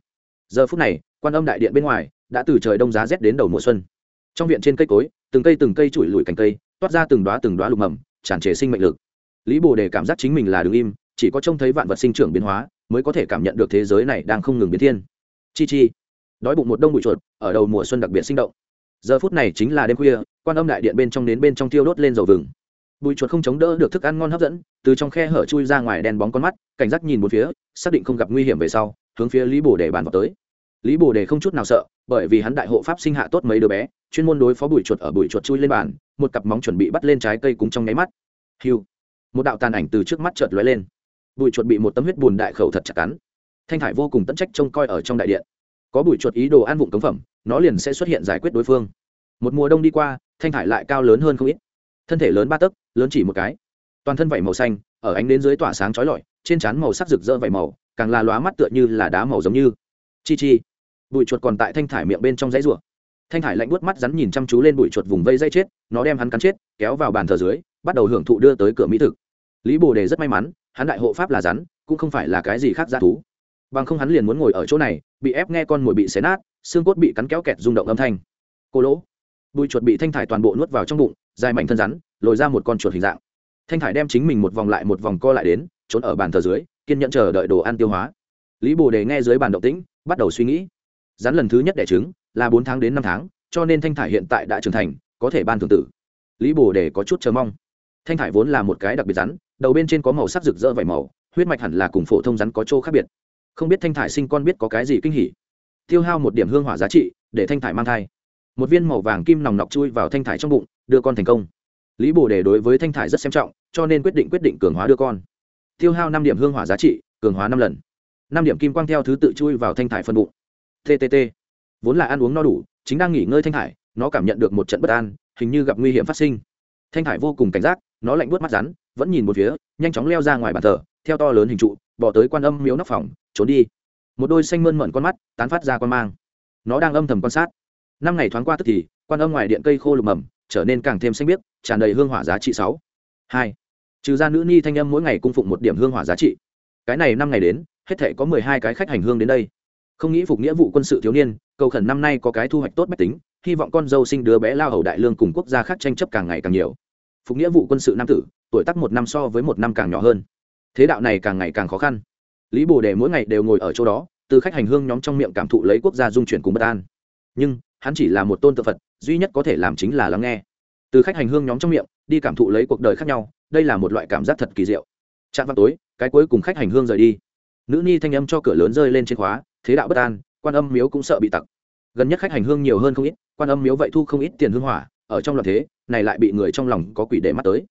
giờ phút này, quan âm đại điện bên ngoài đã từ trời đông giá rét đến đầu mùa xuân. Trong viện trên cây cối, từng cây từng cây trụi lùi cành cây, toát ra từng đoá từng đoá lục mầm, tràn trề sinh mệnh lực. Lý bồ đề cảm giác chính mình là đứng im, chỉ có trông thấy vạn vật sinh trưởng biến hóa, mới có thể cảm nhận được thế giới này đang không ngừng biến thiên. Chi chi. Đói bụng một đông bụi chuột, ở đầu mùa xuân đặc biệt sinh động. Giờ phút này chính là đêm khuya, quan âm đại điện bên trong đến bên trong tiêu đốt lên dầu vừng. Bụi chuột không chống đỡ được thức ăn ngon hấp dẫn, từ trong khe hở chui ra ngoài đen bóng con mắt, cảnh giác nhìn một phía, xác định không gặp nguy hiểm về sau, hướng phía lý bồ đề bàn vào tới lý bồ đề không chút nào sợ, bởi vì hắn đại hộ pháp sinh hạ tốt mấy đứa bé, chuyên môn đối phó bụi chuột ở bụi chuột chui lên bàn, một cặp móng chuẩn bị bắt lên trái cây cúng trong nháy mắt. Hiu. Một đạo tàn ảnh từ trước mắt chợt lóe lên. Bụi chuột bị một tấm huyết bùn đại khẩu thật chặt cắn. Thanh thải vô cùng tận trách trông coi ở trong đại điện. Có bụi chuột ý đồ ăn vụng cống phẩm, nó liền sẽ xuất hiện giải quyết đối phương. Một mùa đông đi qua, thanh thải lại cao lớn hơn không ít. Thân thể lớn ba tấc, lớn chỉ một cái. Toàn thân vảy màu xanh, ở ánh đến dưới tỏa sáng chói lọi, trên trán màu sắc rực rỡ vảy màu, càng là lóa mắt tựa như là đá màu giống như. Chi chi bụi chuột còn tại thanh thải miệng bên trong dãy rùa thanh thải lạnh buốt mắt rắn nhìn chăm chú lên bụi chuột vùng vây dây chết, nó đem hắn cắn chết, kéo vào bàn thờ dưới, bắt đầu hưởng thụ đưa tới cửa mỹ thực. Lý bồ đề rất may mắn, hắn đại hộ pháp là rắn, cũng không phải là cái gì khác dã thú. Bằng không hắn liền muốn ngồi ở chỗ này, bị ép nghe con mồi bị xé nát, xương cốt bị cắn kéo kẹt rung động âm thanh. Cô lỗ. Bụi chuột bị thanh thải toàn bộ nuốt vào trong bụng, dài mảnh thân rắn, lồi ra một con chuột hình dạng. Thanh thải đem chính mình một vòng lại một vòng co lại đến, trốn ở bàn thờ dưới, kiên nhẫn chờ đợi đồ ăn tiêu hóa. Lý bồ đề nghe dưới bàn động tĩnh, bắt đầu suy nghĩ rắn lần thứ nhất đẻ trứng, là bốn tháng đến năm tháng, cho nên thanh thải hiện tại đã trưởng thành, có thể ban thường tử. Lý bồ đề có chút chờ mong. Thanh thải vốn là một cái đặc biệt rắn, đầu bên trên có màu sắc rực rỡ vảy màu, huyết mạch hẳn là cùng phổ thông rắn có chỗ khác biệt. Không biết thanh thải sinh con biết có cái gì kinh hỉ. Tiêu hao một điểm hương hỏa giá trị, để thanh thải mang thai. Một viên màu vàng kim nòng nọc chui vào thanh thải trong bụng, đưa con thành công. Lý bồ đề đối với thanh thải rất xem trọng, cho nên quyết định quyết định cường hóa đưa con. Tiêu hao năm điểm hương hỏa giá trị, cường hóa năm lần. Năm điểm kim quang theo thứ tự chui vào thanh thải phân bụng ttt vốn là ăn uống no đủ, chính đang nghỉ ngơi thanh hải. nó cảm nhận được một trận bất an, hình như gặp nguy hiểm phát sinh. Thanh hải vô cùng cảnh giác, nó lạnh buốt mắt rắn, vẫn nhìn một phía, nhanh chóng leo ra ngoài bàn thờ, theo to lớn hình trụ, bỏ tới quan âm miếu nóc phòng, trốn đi. Một đôi xanh mơn mận con mắt tán phát ra con mang. Nó đang âm thầm quan sát. Năm ngày thoáng qua tức thì, quan âm ngoài điện cây khô lục mầm, trở nên càng thêm xanh biếc, tràn đầy hương hỏa giá trị sáu. Hai. Trừ ra nữ ni thanh âm mỗi ngày cung phụng một điểm hương hỏa giá trị. Cái này năm ngày đến, hết thể có mười hai cái khách hành hương đến đây không nghĩ phục nghĩa vụ quân sự thiếu niên, cầu khẩn năm nay có cái thu hoạch tốt bách tính, hy vọng con dâu sinh đứa bé lao hầu đại lương cùng quốc gia khác tranh chấp càng ngày càng nhiều. Phục nghĩa vụ quân sự nam tử, tuổi tác một năm so với một năm càng nhỏ hơn. Thế đạo này càng ngày càng khó khăn. Lý bồ đề mỗi ngày đều ngồi ở chỗ đó, từ khách hành hương nhóm trong miệng cảm thụ lấy quốc gia dung chuyển cùng bất an. Nhưng, hắn chỉ là một tôn tự phật, duy nhất có thể làm chính là lắng nghe. Từ khách hành hương nhóm trong miệng, đi cảm thụ lấy cuộc đời khác nhau, đây là một loại cảm giác thật kỳ diệu. Chạm vào tối, cái cuối cùng khách hành hương rời đi. Nữ ni thanh âm cho cửa lớn rơi lên trên khóa thế đạo bất an quan âm miếu cũng sợ bị tặc. Gần nhất khách hành hương nhiều hơn không ít quan âm miếu vậy thu không ít tiền hương hỏa ở trong loạn thế này lại bị người trong lòng có quỷ để mắt tới.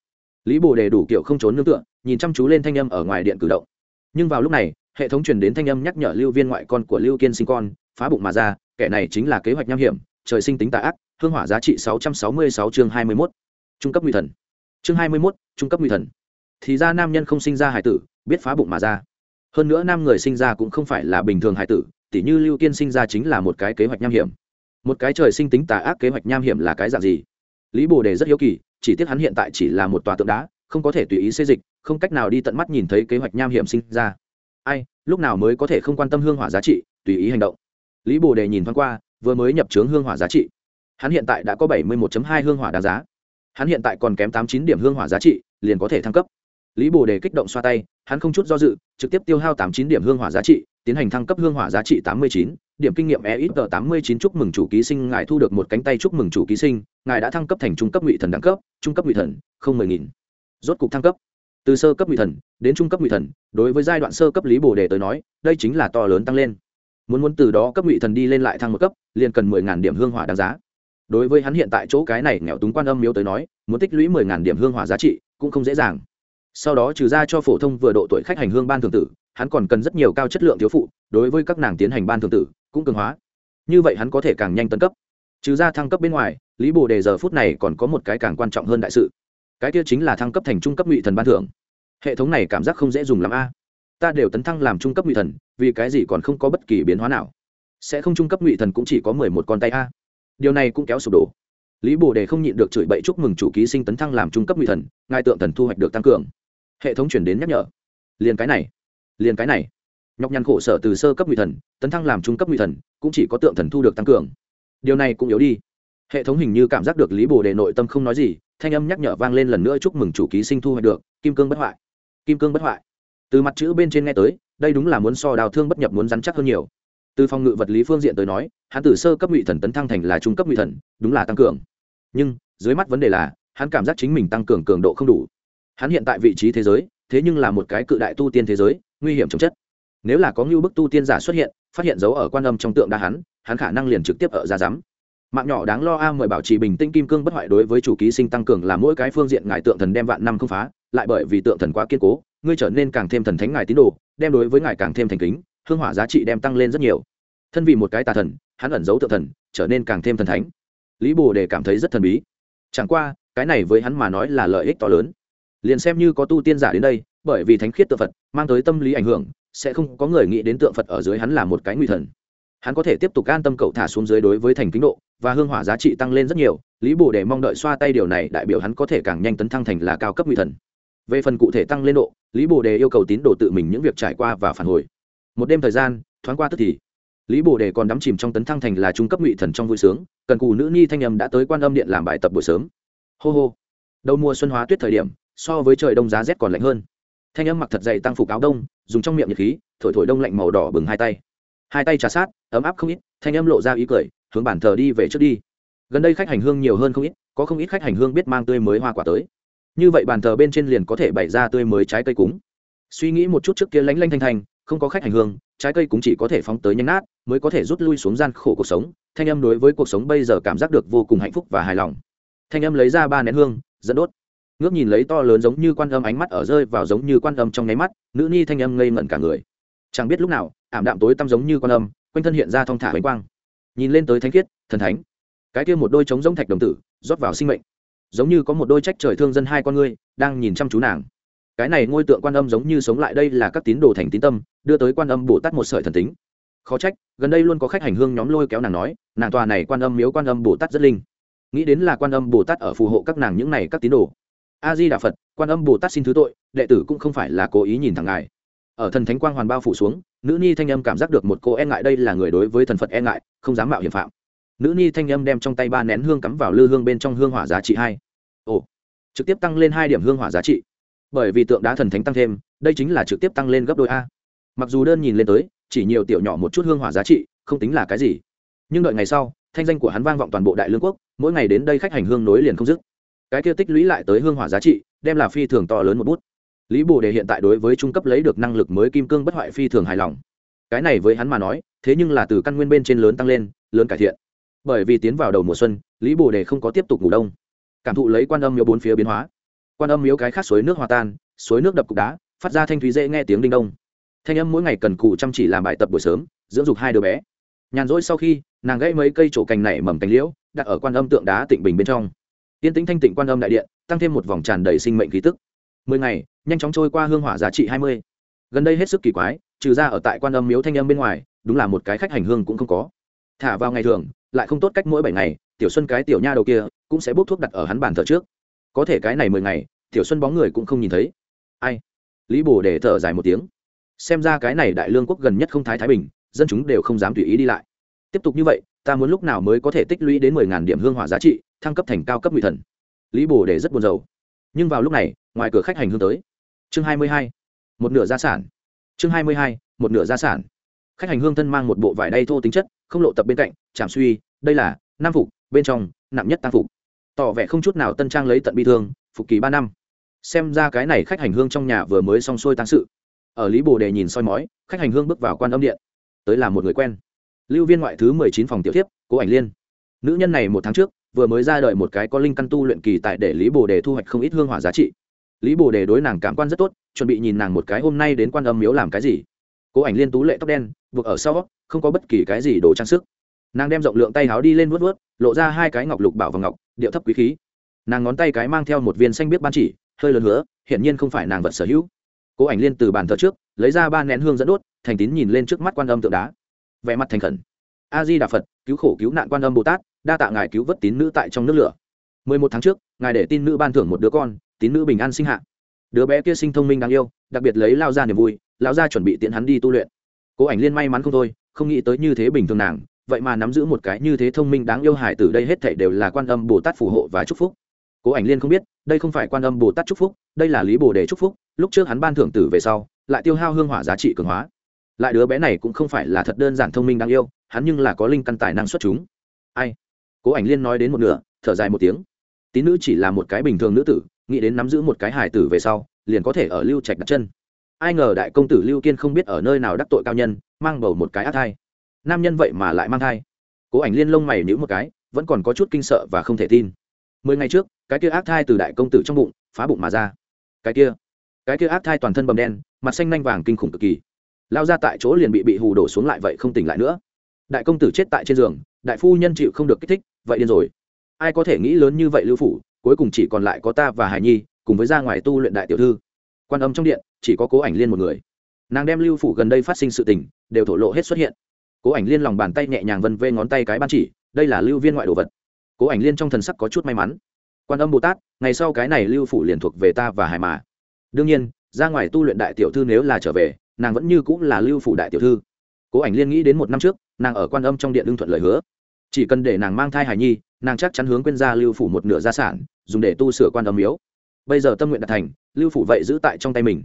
Lý bồ đề đủ kiểu không trốn nương tựa nhìn chăm chú lên thanh âm ở ngoài điện cử động. Nhưng vào lúc này hệ thống truyền đến thanh âm nhắc nhở lưu viên ngoại con của lưu kiên sinh con phá bụng mà ra kẻ này chính là kế hoạch nham hiểm trời sinh tính tà ác hương hỏa giá trị sáu trăm sáu mươi sáu chương hai mươi 21. trung cấp nguy thần. Chương hai mươi 21, trung cấp nguy thần. Thì ra nam nhân không sinh ra hải tử biết phá bụng mà ra hơn nữa nam người sinh ra cũng không phải là bình thường hải tử, tỉ như lưu kiên sinh ra chính là một cái kế hoạch nham hiểm. Một cái trời sinh tính tà ác kế hoạch nham hiểm là cái dạng gì? Lý bồ đề rất hiếu kỳ, chỉ tiếc hắn hiện tại chỉ là một tòa tượng đá, không có thể tùy ý xây dịch, không cách nào đi tận mắt nhìn thấy kế hoạch nham hiểm sinh ra. Ai, lúc nào mới có thể không quan tâm hương hỏa giá trị, tùy ý hành động? Lý bồ đề nhìn thoáng qua, vừa mới nhập trướng hương hỏa giá trị. Hắn hiện tại đã có bảy mươi một hai hương hỏa đáng giá. Hắn hiện tại còn kém tám chín điểm hương hỏa giá trị, liền có thể thăng cấp. Lý bồ đề kích động xoa tay hắn không chút do dự, trực tiếp tiêu hao tám chín điểm hương hỏa giá trị, tiến hành thăng cấp hương hỏa giá trị tám mươi chín, điểm kinh nghiệm e ít tờ tám mươi chín chúc mừng chủ ký sinh, ngài thu được một cánh tay chúc mừng chủ ký sinh, ngài đã thăng cấp thành trung cấp ngụy thần đẳng cấp, trung cấp ngụy thần, không mười nghìn. Rốt cục thăng cấp. Từ sơ cấp ngụy thần đến trung cấp ngụy thần, đối với giai đoạn sơ cấp lý bồ đề tới nói, đây chính là to lớn tăng lên. Muốn muốn từ đó cấp ngụy thần đi lên lại thăng một cấp, liền cần mười ngàn điểm hương hỏa đáng giá. Đối với hắn hiện tại chỗ cái này nghèo túng quan âm miếu tới nói, muốn tích lũy mười ngàn điểm hương hỏa giá trị cũng không dễ dàng sau đó trừ ra cho phổ thông vừa độ tuổi khách hành hương ban thường tử, hắn còn cần rất nhiều cao chất lượng thiếu phụ, đối với các nàng tiến hành ban thường tử, cũng cường hóa. Như vậy hắn có thể càng nhanh tấn cấp. Trừ ra thăng cấp bên ngoài, lý bồ đề giờ phút này còn có một cái càng quan trọng hơn đại sự. Cái kia chính là thăng cấp thành trung cấp ngụy thần ban thưởng. Hệ thống này cảm giác không dễ dùng l a. Ta đều tấn thăng làm trung cấp ngụy thần, vì cái gì còn không có bất kỳ biến hóa nào? Sẽ không trung cấp ngụy thần cũng chỉ có mười một con tay a. Điều này cũng kéo sụp đổ. Lý bồ đề không nhịn được chửi bậy chúc mừng chủ ký sinh tấn thăng làm trung cấp ngụy thần, ngài tượng thần thu hoạch được tăng cường hệ thống chuyển đến nhắc nhở. Liền cái này, liền cái này. Nhọc nhằn khổ sở từ sơ cấp ngụy thần, tấn thăng làm trung cấp ngụy thần, cũng chỉ có tượng thần thu được tăng cường. Điều này cũng yếu đi. Hệ thống hình như cảm giác được lý bồ đề nội tâm không nói gì, thanh âm nhắc nhở vang lên lần nữa chúc mừng chủ ký sinh thu hoạch được, kim cương bất hoại. Kim cương bất hoại. Từ mặt chữ bên trên nghe tới, đây đúng là muốn so đào thương bất nhập muốn rắn chắc hơn nhiều. Từ phòng ngự vật lý phương diện tới nói, hắn từ sơ cấp ngụy thần tấn thăng thành là trung cấp ngụy thần, đúng là tăng cường. Nhưng, dưới mắt vấn đề là, hắn cảm giác chính mình tăng cường cường độ không đủ hắn hiện tại vị trí thế giới, thế nhưng là một cái cự đại tu tiên thế giới, nguy hiểm chống chất. Nếu là có ngưu bức tu tiên giả xuất hiện, phát hiện dấu ở quan âm trong tượng đa hắn hắn khả năng liền trực tiếp ở ra giám. Mạng nhỏ đáng lo a mời bảo trì bình tĩnh kim cương bất hoại đối với chủ ký sinh tăng cường là mỗi cái phương diện ngài tượng thần đem vạn năm không phá, lại bởi vì tượng thần quá kiên cố, ngươi trở nên càng thêm thần thánh ngài tín đồ, đem đối với ngài càng thêm thành kính, hương hỏa giá trị đem tăng lên rất nhiều. Thân vì một cái tà thần, hắn ẩn giấu tượng thần, trở nên càng thêm thần thánh. Lý bồ đề cảm thấy rất thần bí. Chẳng qua, cái này với hắn mà nói là lợi ích to lớn liền xem như có tu tiên giả đến đây, bởi vì thánh khiết tượng phật, mang tới tâm lý ảnh hưởng, sẽ không có người nghĩ đến tượng phật ở dưới hắn là một cái nguy thần. Hắn có thể tiếp tục an tâm cậu thả xuống dưới đối với thành kính độ, và hương hỏa giá trị tăng lên rất nhiều, lý bồ để mong đợi xoa tay điều này đại biểu hắn có thể càng nhanh tấn thăng thành là cao cấp nguy thần. Về phần cụ thể tăng lên độ, lý bồ đề yêu cầu tín đồ tự mình những việc trải qua và phản hồi. Một đêm thời gian, thoáng qua tức thì, lý bồ đề còn đắm chìm trong tấn thăng thành là trung cấp ngụy thần trong vui sướng, cần cù nữ ni thanh âm đã tới quan âm điện làm bài tập buổi sớm. Hô hô. Đầu mùa xuân hóa tuyết thời điểm so với trời đông giá rét còn lạnh hơn. Thanh âm mặc thật dày tăng phục áo đông, dùng trong miệng nhiệt khí, thổi thổi đông lạnh màu đỏ bừng hai tay. Hai tay trà sát, ấm áp không ít, thanh âm lộ ra ý cười, hướng bản thờ đi về trước đi. Gần đây khách hành hương nhiều hơn không ít, có không ít khách hành hương biết mang tươi mới hoa quả tới. Như vậy bàn thờ bên trên liền có thể bày ra tươi mới trái cây cúng. Suy nghĩ một chút trước kia lánh lanh thanh thanh, không có khách hành hương, trái cây cũng chỉ có thể phóng tới nhanh nát, mới có thể rút lui xuống gian khổ cuộc sống. Thanh âm đối với cuộc sống bây giờ cảm giác được vô cùng hạnh phúc và hài lòng. Thanh âm lấy ra ba nén hương, dẫn đốt ngước nhìn lấy to lớn giống như quan âm ánh mắt ở rơi vào giống như quan âm trong nháy mắt, nữ ni thanh âm ngây ngẩn cả người. Chẳng biết lúc nào, ảm đạm tối tăm giống như quan âm, quanh thân hiện ra thong thả bánh quang. Nhìn lên tới thánh khiết, thần thánh. Cái kia một đôi trống giống thạch đồng tử, rót vào sinh mệnh. Giống như có một đôi trách trời thương dân hai con ngươi, đang nhìn chăm chú nàng. Cái này ngôi tượng quan âm giống như sống lại đây là các tín đồ thành tín tâm, đưa tới quan âm bồ tát một sợi thần tính. Khó trách, gần đây luôn có khách hành hương nhóm lôi kéo nàng nói, nàng tòa này quan âm miếu quan âm bồ tát rất linh. Nghĩ đến là quan âm bồ tát ở phù hộ các nàng những này các tín đồ a di đà phật, quan âm bồ tát xin thứ tội, đệ tử cũng không phải là cố ý nhìn thẳng ngài. Ở thần thánh quang hoàn bao phủ xuống, nữ ni thanh âm cảm giác được một cô e ngại đây là người đối với thần phật e ngại, không dám mạo hiểm phạm. Nữ ni thanh âm đem trong tay ba nén hương cắm vào lư hương bên trong hương hỏa giá trị hai. Ồ, trực tiếp tăng lên hai điểm hương hỏa giá trị. Bởi vì tượng đá thần thánh tăng thêm, đây chính là trực tiếp tăng lên gấp đôi a. Mặc dù đơn nhìn lên tới, chỉ nhiều tiểu nhỏ một chút hương hỏa giá trị, không tính là cái gì. Nhưng đợi ngày sau, thanh danh của hắn vang vọng toàn bộ đại lương quốc, mỗi ngày đến đây khách hành hương nối liền không dứt cái kia tích lũy lại tới hương hỏa giá trị, đem là phi thường to lớn một bút. Lý bồ đề hiện tại đối với trung cấp lấy được năng lực mới kim cương bất hoại phi thường hài lòng. Cái này với hắn mà nói, thế nhưng là từ căn nguyên bên trên lớn tăng lên, lớn cải thiện. Bởi vì tiến vào đầu mùa xuân, lý bồ đề không có tiếp tục ngủ đông. Cảm thụ lấy quan âm miếu bốn phía biến hóa. Quan âm miếu cái khác suối nước hòa tan, suối nước đập cục đá, phát ra thanh thúy dễ nghe tiếng đinh đông. Thanh âm mỗi ngày cần cù chăm chỉ làm bài tập buổi sớm, dưỡng dục hai đứa bé. Nhàn rỗi sau khi, nàng gãy mấy cây trổ cành nảy mầm cành liễu, đặt ở quan âm tượng đá tịnh bình bên trong tiên tĩnh thanh tịnh quan âm đại điện, tăng thêm một vòng tràn đầy sinh mệnh khí tức. Mười ngày, nhanh chóng trôi qua hương hỏa giá trị hai mươi. Gần đây hết sức kỳ quái, trừ ra ở tại quan âm miếu thanh âm bên ngoài, đúng là một cái khách hành hương cũng không có. Thả vào ngày thường, lại không tốt cách mỗi bảy ngày, tiểu xuân cái tiểu nha đầu kia, cũng sẽ bốc thuốc đặt ở hắn bàn thờ trước. Có thể cái này mười ngày, tiểu xuân bóng người cũng không nhìn thấy. Ai? Lý bồ để thở dài một tiếng. Xem ra cái này đại lương quốc gần nhất không thái thái bình, dân chúng đều không dám tùy ý đi lại. Tiếp tục như vậy ta muốn lúc nào mới có thể tích lũy đến mười ngàn điểm hương hỏa giá trị, thăng cấp thành cao cấp ngụy thần. Lý bồ để rất buồn rầu. Nhưng vào lúc này, ngoài cửa khách hành hương tới. Chương hai mươi hai, một nửa gia sản. Chương hai mươi hai, một nửa gia sản. Khách hành hương thân mang một bộ vải đay thô tính chất, không lộ tập bên cạnh, chạm suy, đây là nam phục, bên trong, nặng nhất tăng phục. Tỏ vẻ không chút nào tân trang lấy tận bi thương, phục kỳ ba năm. Xem ra cái này khách hành hương trong nhà vừa mới xong xuôi tăng sự. Ở lý bồ đề nhìn soi mói, khách hành hương bước vào quan âm điện. Tới là một người quen lưu viên ngoại thứ mười chín phòng tiểu tiếp cố ảnh liên. Nữ nhân này một tháng trước, vừa mới ra đời một cái có linh căn tu luyện kỳ tại để lý bồ đề thu hoạch không ít hương hỏa giá trị. Lý bồ đề đối nàng cảm quan rất tốt, chuẩn bị nhìn nàng một cái hôm nay đến quan âm miếu làm cái gì. Cố ảnh liên tú lệ tóc đen, buộc ở sau, không có bất kỳ cái gì đồ trang sức. Nàng đem rộng lượng tay háo đi lên vớt vớt lộ ra hai cái ngọc lục bảo và ngọc, điệu thấp quý khí. Nàng ngón tay cái mang theo một viên xanh biết ban chỉ, hơi lớn hứa, hiển nhiên không phải nàng vật sở hữu. Cố ảnh liên từ bàn thờ trước, lấy ra ba nén hương dẫn đốt, thành tín nhìn lên trước mắt quan âm tượng đá vẻ mặt thành khẩn. A di đà phật, cứu khổ cứu nạn quan âm bồ tát, đa tạ ngài cứu vớt tín nữ tại trong nước lửa. Mười một tháng trước, ngài để tin nữ ban thưởng một đứa con, tín nữ bình an sinh hạ. Đứa bé kia sinh thông minh đáng yêu, đặc biệt lấy lao ra niềm vui lao ra chuẩn bị tiện hắn đi tu luyện. Cố ảnh liên may mắn không thôi, không nghĩ tới như thế bình thường nàng, vậy mà nắm giữ một cái như thế thông minh đáng yêu hải từ đây hết thảy đều là quan âm bồ tát phù hộ và chúc phúc. Cố ảnh liên không biết, đây không phải quan âm bồ tát chúc phúc, đây là lý bồ đề chúc phúc, lúc trước hắn ban thưởng tử về sau, lại tiêu hao hương hỏa giá trị cường hóa lại đứa bé này cũng không phải là thật đơn giản thông minh đáng yêu, hắn nhưng là có linh căn tài năng xuất chúng. Ai? Cố ảnh liên nói đến một nửa, thở dài một tiếng. Tín nữ chỉ là một cái bình thường nữ tử, nghĩ đến nắm giữ một cái hài tử về sau, liền có thể ở lưu trạch đặt chân. Ai ngờ đại công tử lưu kiên không biết ở nơi nào đắc tội cao nhân, mang bầu một cái ác thai. Nam nhân vậy mà lại mang thai. Cố ảnh liên lông mày nhữ một cái, vẫn còn có chút kinh sợ và không thể tin. Mười ngày trước, cái kia ác thai từ đại công tử trong bụng, phá bụng mà ra. Cái kia cái kia ác thai toàn thân bầm đen, mặt xanh nanh vàng kinh khủng cực kỳ lao ra tại chỗ liền bị bị hù đổ xuống lại vậy không tỉnh lại nữa. Đại công tử chết tại trên giường, đại phu nhân chịu không được kích thích, vậy điên rồi. Ai có thể nghĩ lớn như vậy lưu phủ, cuối cùng chỉ còn lại có ta và hải nhi, cùng với ra ngoài tu luyện đại tiểu thư. Quan âm trong điện, chỉ có cố ảnh liên một người. Nàng đem lưu phủ gần đây phát sinh sự tình, đều thổ lộ hết xuất hiện. Cố ảnh liên lòng bàn tay nhẹ nhàng vân vê ngón tay cái ban chỉ, đây là lưu viên ngoại đồ vật. Cố ảnh liên trong thần sắc có chút may mắn. Quan âm bồ tát, ngày sau cái này lưu phủ liền thuộc về ta và hải mà. Đương nhiên, ra ngoài tu luyện đại tiểu thư nếu là trở về nàng vẫn như cũng là lưu phủ đại tiểu thư. Cố ảnh liên nghĩ đến một năm trước, nàng ở quan âm trong điện đương thuận lời hứa. Chỉ cần để nàng mang thai hài nhi, nàng chắc chắn hướng quên ra lưu phủ một nửa gia sản, dùng để tu sửa quan âm miếu. Bây giờ tâm nguyện đạt thành, lưu phủ vậy giữ tại trong tay mình.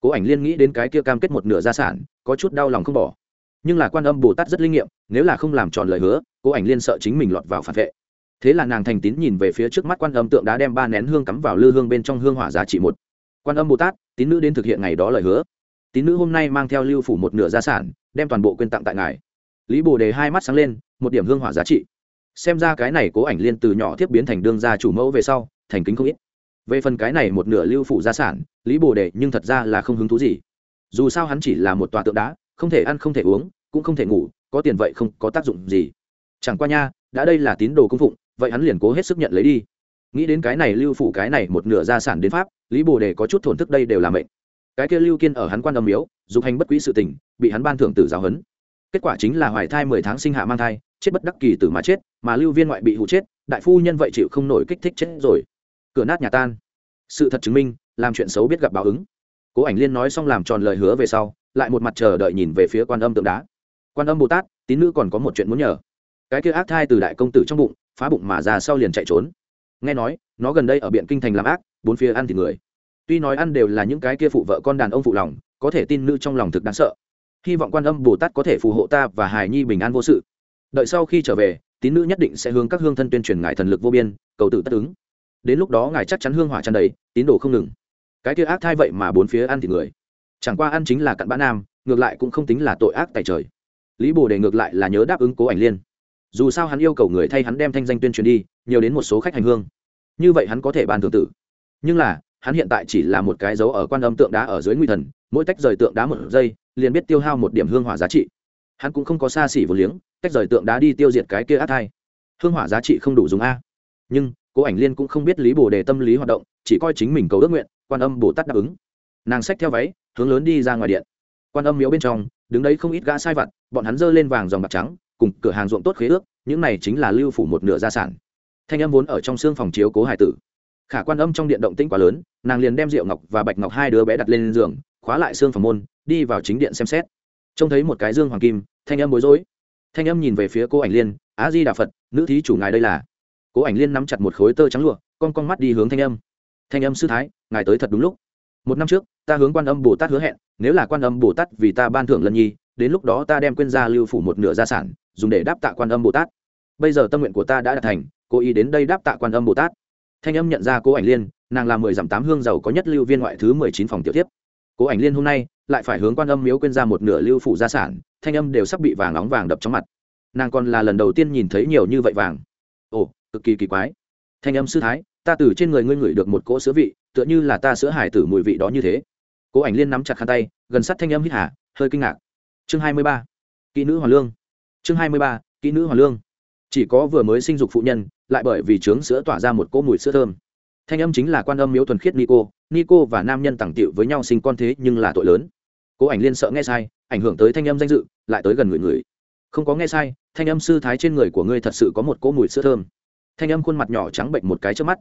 Cố ảnh liên nghĩ đến cái kia cam kết một nửa gia sản, có chút đau lòng không bỏ. Nhưng là quan âm bồ tát rất linh nghiệm, nếu là không làm tròn lời hứa, cố ảnh liên sợ chính mình lọt vào phản vệ. Thế là nàng thành tín nhìn về phía trước mắt quan âm tượng đã đem ba nén hương cắm vào lư hương bên trong hương hỏa giá trị một. Quan âm bồ tát, tín nữ đến thực hiện ngày đó lời hứa tín nữ hôm nay mang theo lưu phủ một nửa gia sản, đem toàn bộ quyên tặng tại ngài. Lý bồ đề hai mắt sáng lên, một điểm hương hỏa giá trị. Xem ra cái này cố ảnh liên từ nhỏ tiếp biến thành đương gia chủ mẫu về sau, thành kính không ít. Về phần cái này một nửa lưu phủ gia sản, lý bồ đề nhưng thật ra là không hứng thú gì. Dù sao hắn chỉ là một tòa tượng đá, không thể ăn không thể uống, cũng không thể ngủ, có tiền vậy không có tác dụng gì. Chẳng qua nha, đã đây là tín đồ cung phụng, vậy hắn liền cố hết sức nhận lấy đi. Nghĩ đến cái này lưu phủ cái này một nửa gia sản đến pháp, lý bồ đề có chút thổn thức đây đều là mệnh cái kia lưu kiên ở hắn quan âm miếu, dục hành bất quý sự tình, bị hắn ban thưởng tử giáo huấn. Kết quả chính là hoài thai mười tháng sinh hạ mang thai, chết bất đắc kỳ tử mà chết, mà lưu viên ngoại bị hụ chết, đại phu nhân vậy chịu không nổi kích thích chết rồi. Cửa nát nhà tan. Sự thật chứng minh, làm chuyện xấu biết gặp báo ứng. Cố ảnh liên nói xong làm tròn lời hứa về sau, lại một mặt chờ đợi nhìn về phía quan âm tượng đá. Quan âm bồ tát, tín nữ còn có một chuyện muốn nhờ. Cái kia ác thai từ đại công tử trong bụng, phá bụng mà ra sau liền chạy trốn. Nghe nói, nó gần đây ở biện kinh thành làm ác, bốn phía ăn thịt người tuy nói ăn đều là những cái kia phụ vợ con đàn ông phụ lòng, có thể tin nữ trong lòng thực đáng sợ. Hy vọng quan âm bồ tát có thể phù hộ ta và hài nhi bình an vô sự. Đợi sau khi trở về, tín nữ nhất định sẽ hướng các hương thân tuyên truyền ngài thần lực vô biên, cầu tự tất ứng. Đến lúc đó ngài chắc chắn hương hỏa tràn đầy, tín đồ không ngừng. Cái kia ác thai vậy mà bốn phía ăn thì người. Chẳng qua ăn chính là cặn bã nam, ngược lại cũng không tính là tội ác tại trời. Lý bồ đề ngược lại là nhớ đáp ứng cố ảnh liên. Dù sao hắn yêu cầu người thay hắn đem thanh danh tuyên truyền đi, nhiều đến một số khách hành hương. Như vậy hắn có thể bàn thượng tử. Nhưng là hắn hiện tại chỉ là một cái dấu ở quan âm tượng đá ở dưới nguy thần, mỗi tách rời tượng đá một giây, liền biết tiêu hao một điểm hương hỏa giá trị. Hắn cũng không có xa xỉ vô liếng, tách rời tượng đá đi tiêu diệt cái kia át thai. Hương hỏa giá trị không đủ dùng a. Nhưng, cố ảnh liên cũng không biết lý bồ đề tâm lý hoạt động, chỉ coi chính mình cầu ước nguyện, quan âm bồ tát đáp ứng. Nàng xách theo váy, hướng lớn đi ra ngoài điện. Quan âm miếu bên trong, đứng đấy không ít gã sai vặt, bọn hắn giơ lên vàng dòng bạc trắng, cùng cửa hàng ruộng tốt khế ước, những này chính là lưu phủ một nửa gia sản. Thanh âm vốn ở trong xương phòng chiếu cố hải tử khả quan âm trong điện động tĩnh quá lớn, nàng liền đem rượu ngọc và bạch ngọc hai đứa bé đặt lên giường, khóa lại xương phòng môn, đi vào chính điện xem xét. Trông thấy một cái dương hoàng kim, thanh âm bối rối. Thanh âm nhìn về phía cô ảnh liên á di đà phật, nữ thí chủ ngài đây là? Cố ảnh liên nắm chặt một khối tơ trắng lụa, con con mắt đi hướng thanh âm. Thanh âm sư thái, ngài tới thật đúng lúc. Một năm trước, ta hướng quan âm bồ tát hứa hẹn, nếu là quan âm bồ tát vì ta ban thưởng lân nhi, đến lúc đó ta đem quên ra lưu phủ một nửa gia sản, dùng để đáp tạ quan âm bồ tát. Bây giờ tâm nguyện của ta đã đạt thành, cố ý đến đây đáp tạ quan âm bồ tát thanh âm nhận ra cố ảnh liên, nàng là mười dặm tám hương giàu có nhất lưu viên ngoại thứ mười chín phòng tiểu tiếp cố ảnh liên hôm nay lại phải hướng quan âm miếu quên ra một nửa lưu phủ gia sản, thanh âm đều sắp bị vàng nóng vàng đập trong mặt. Nàng còn là lần đầu tiên nhìn thấy nhiều như vậy vàng. Ồ, cực kỳ kỳ quái. Thanh âm sư thái, ta từ trên người ngươi ngửi được một cỗ sữa vị, tựa như là ta sữa hải tử mùi vị đó như thế. Cố ảnh liên nắm chặt khăn tay, gần sát thanh âm hít hà, hơi kinh ngạc. Chương hai mươi ba, kỹ nữ hoàn lương. Chương hai mươi ba, kỹ nữ hoàn lương chỉ có vừa mới sinh dục phụ nhân, lại bởi vì trướng sữa tỏa ra một cỗ mùi sữa thơm. Thanh âm chính là quan âm miếu thuần khiết nico nico và nam nhân tặng tiệu với nhau sinh con thế nhưng là tội lớn. Cố ảnh liên sợ nghe sai, ảnh hưởng tới thanh âm danh dự, lại tới gần người người. Không có nghe sai, thanh âm sư thái trên người của ngươi thật sự có một cỗ mùi sữa thơm. Thanh âm khuôn mặt nhỏ trắng bệnh một cái trước mắt.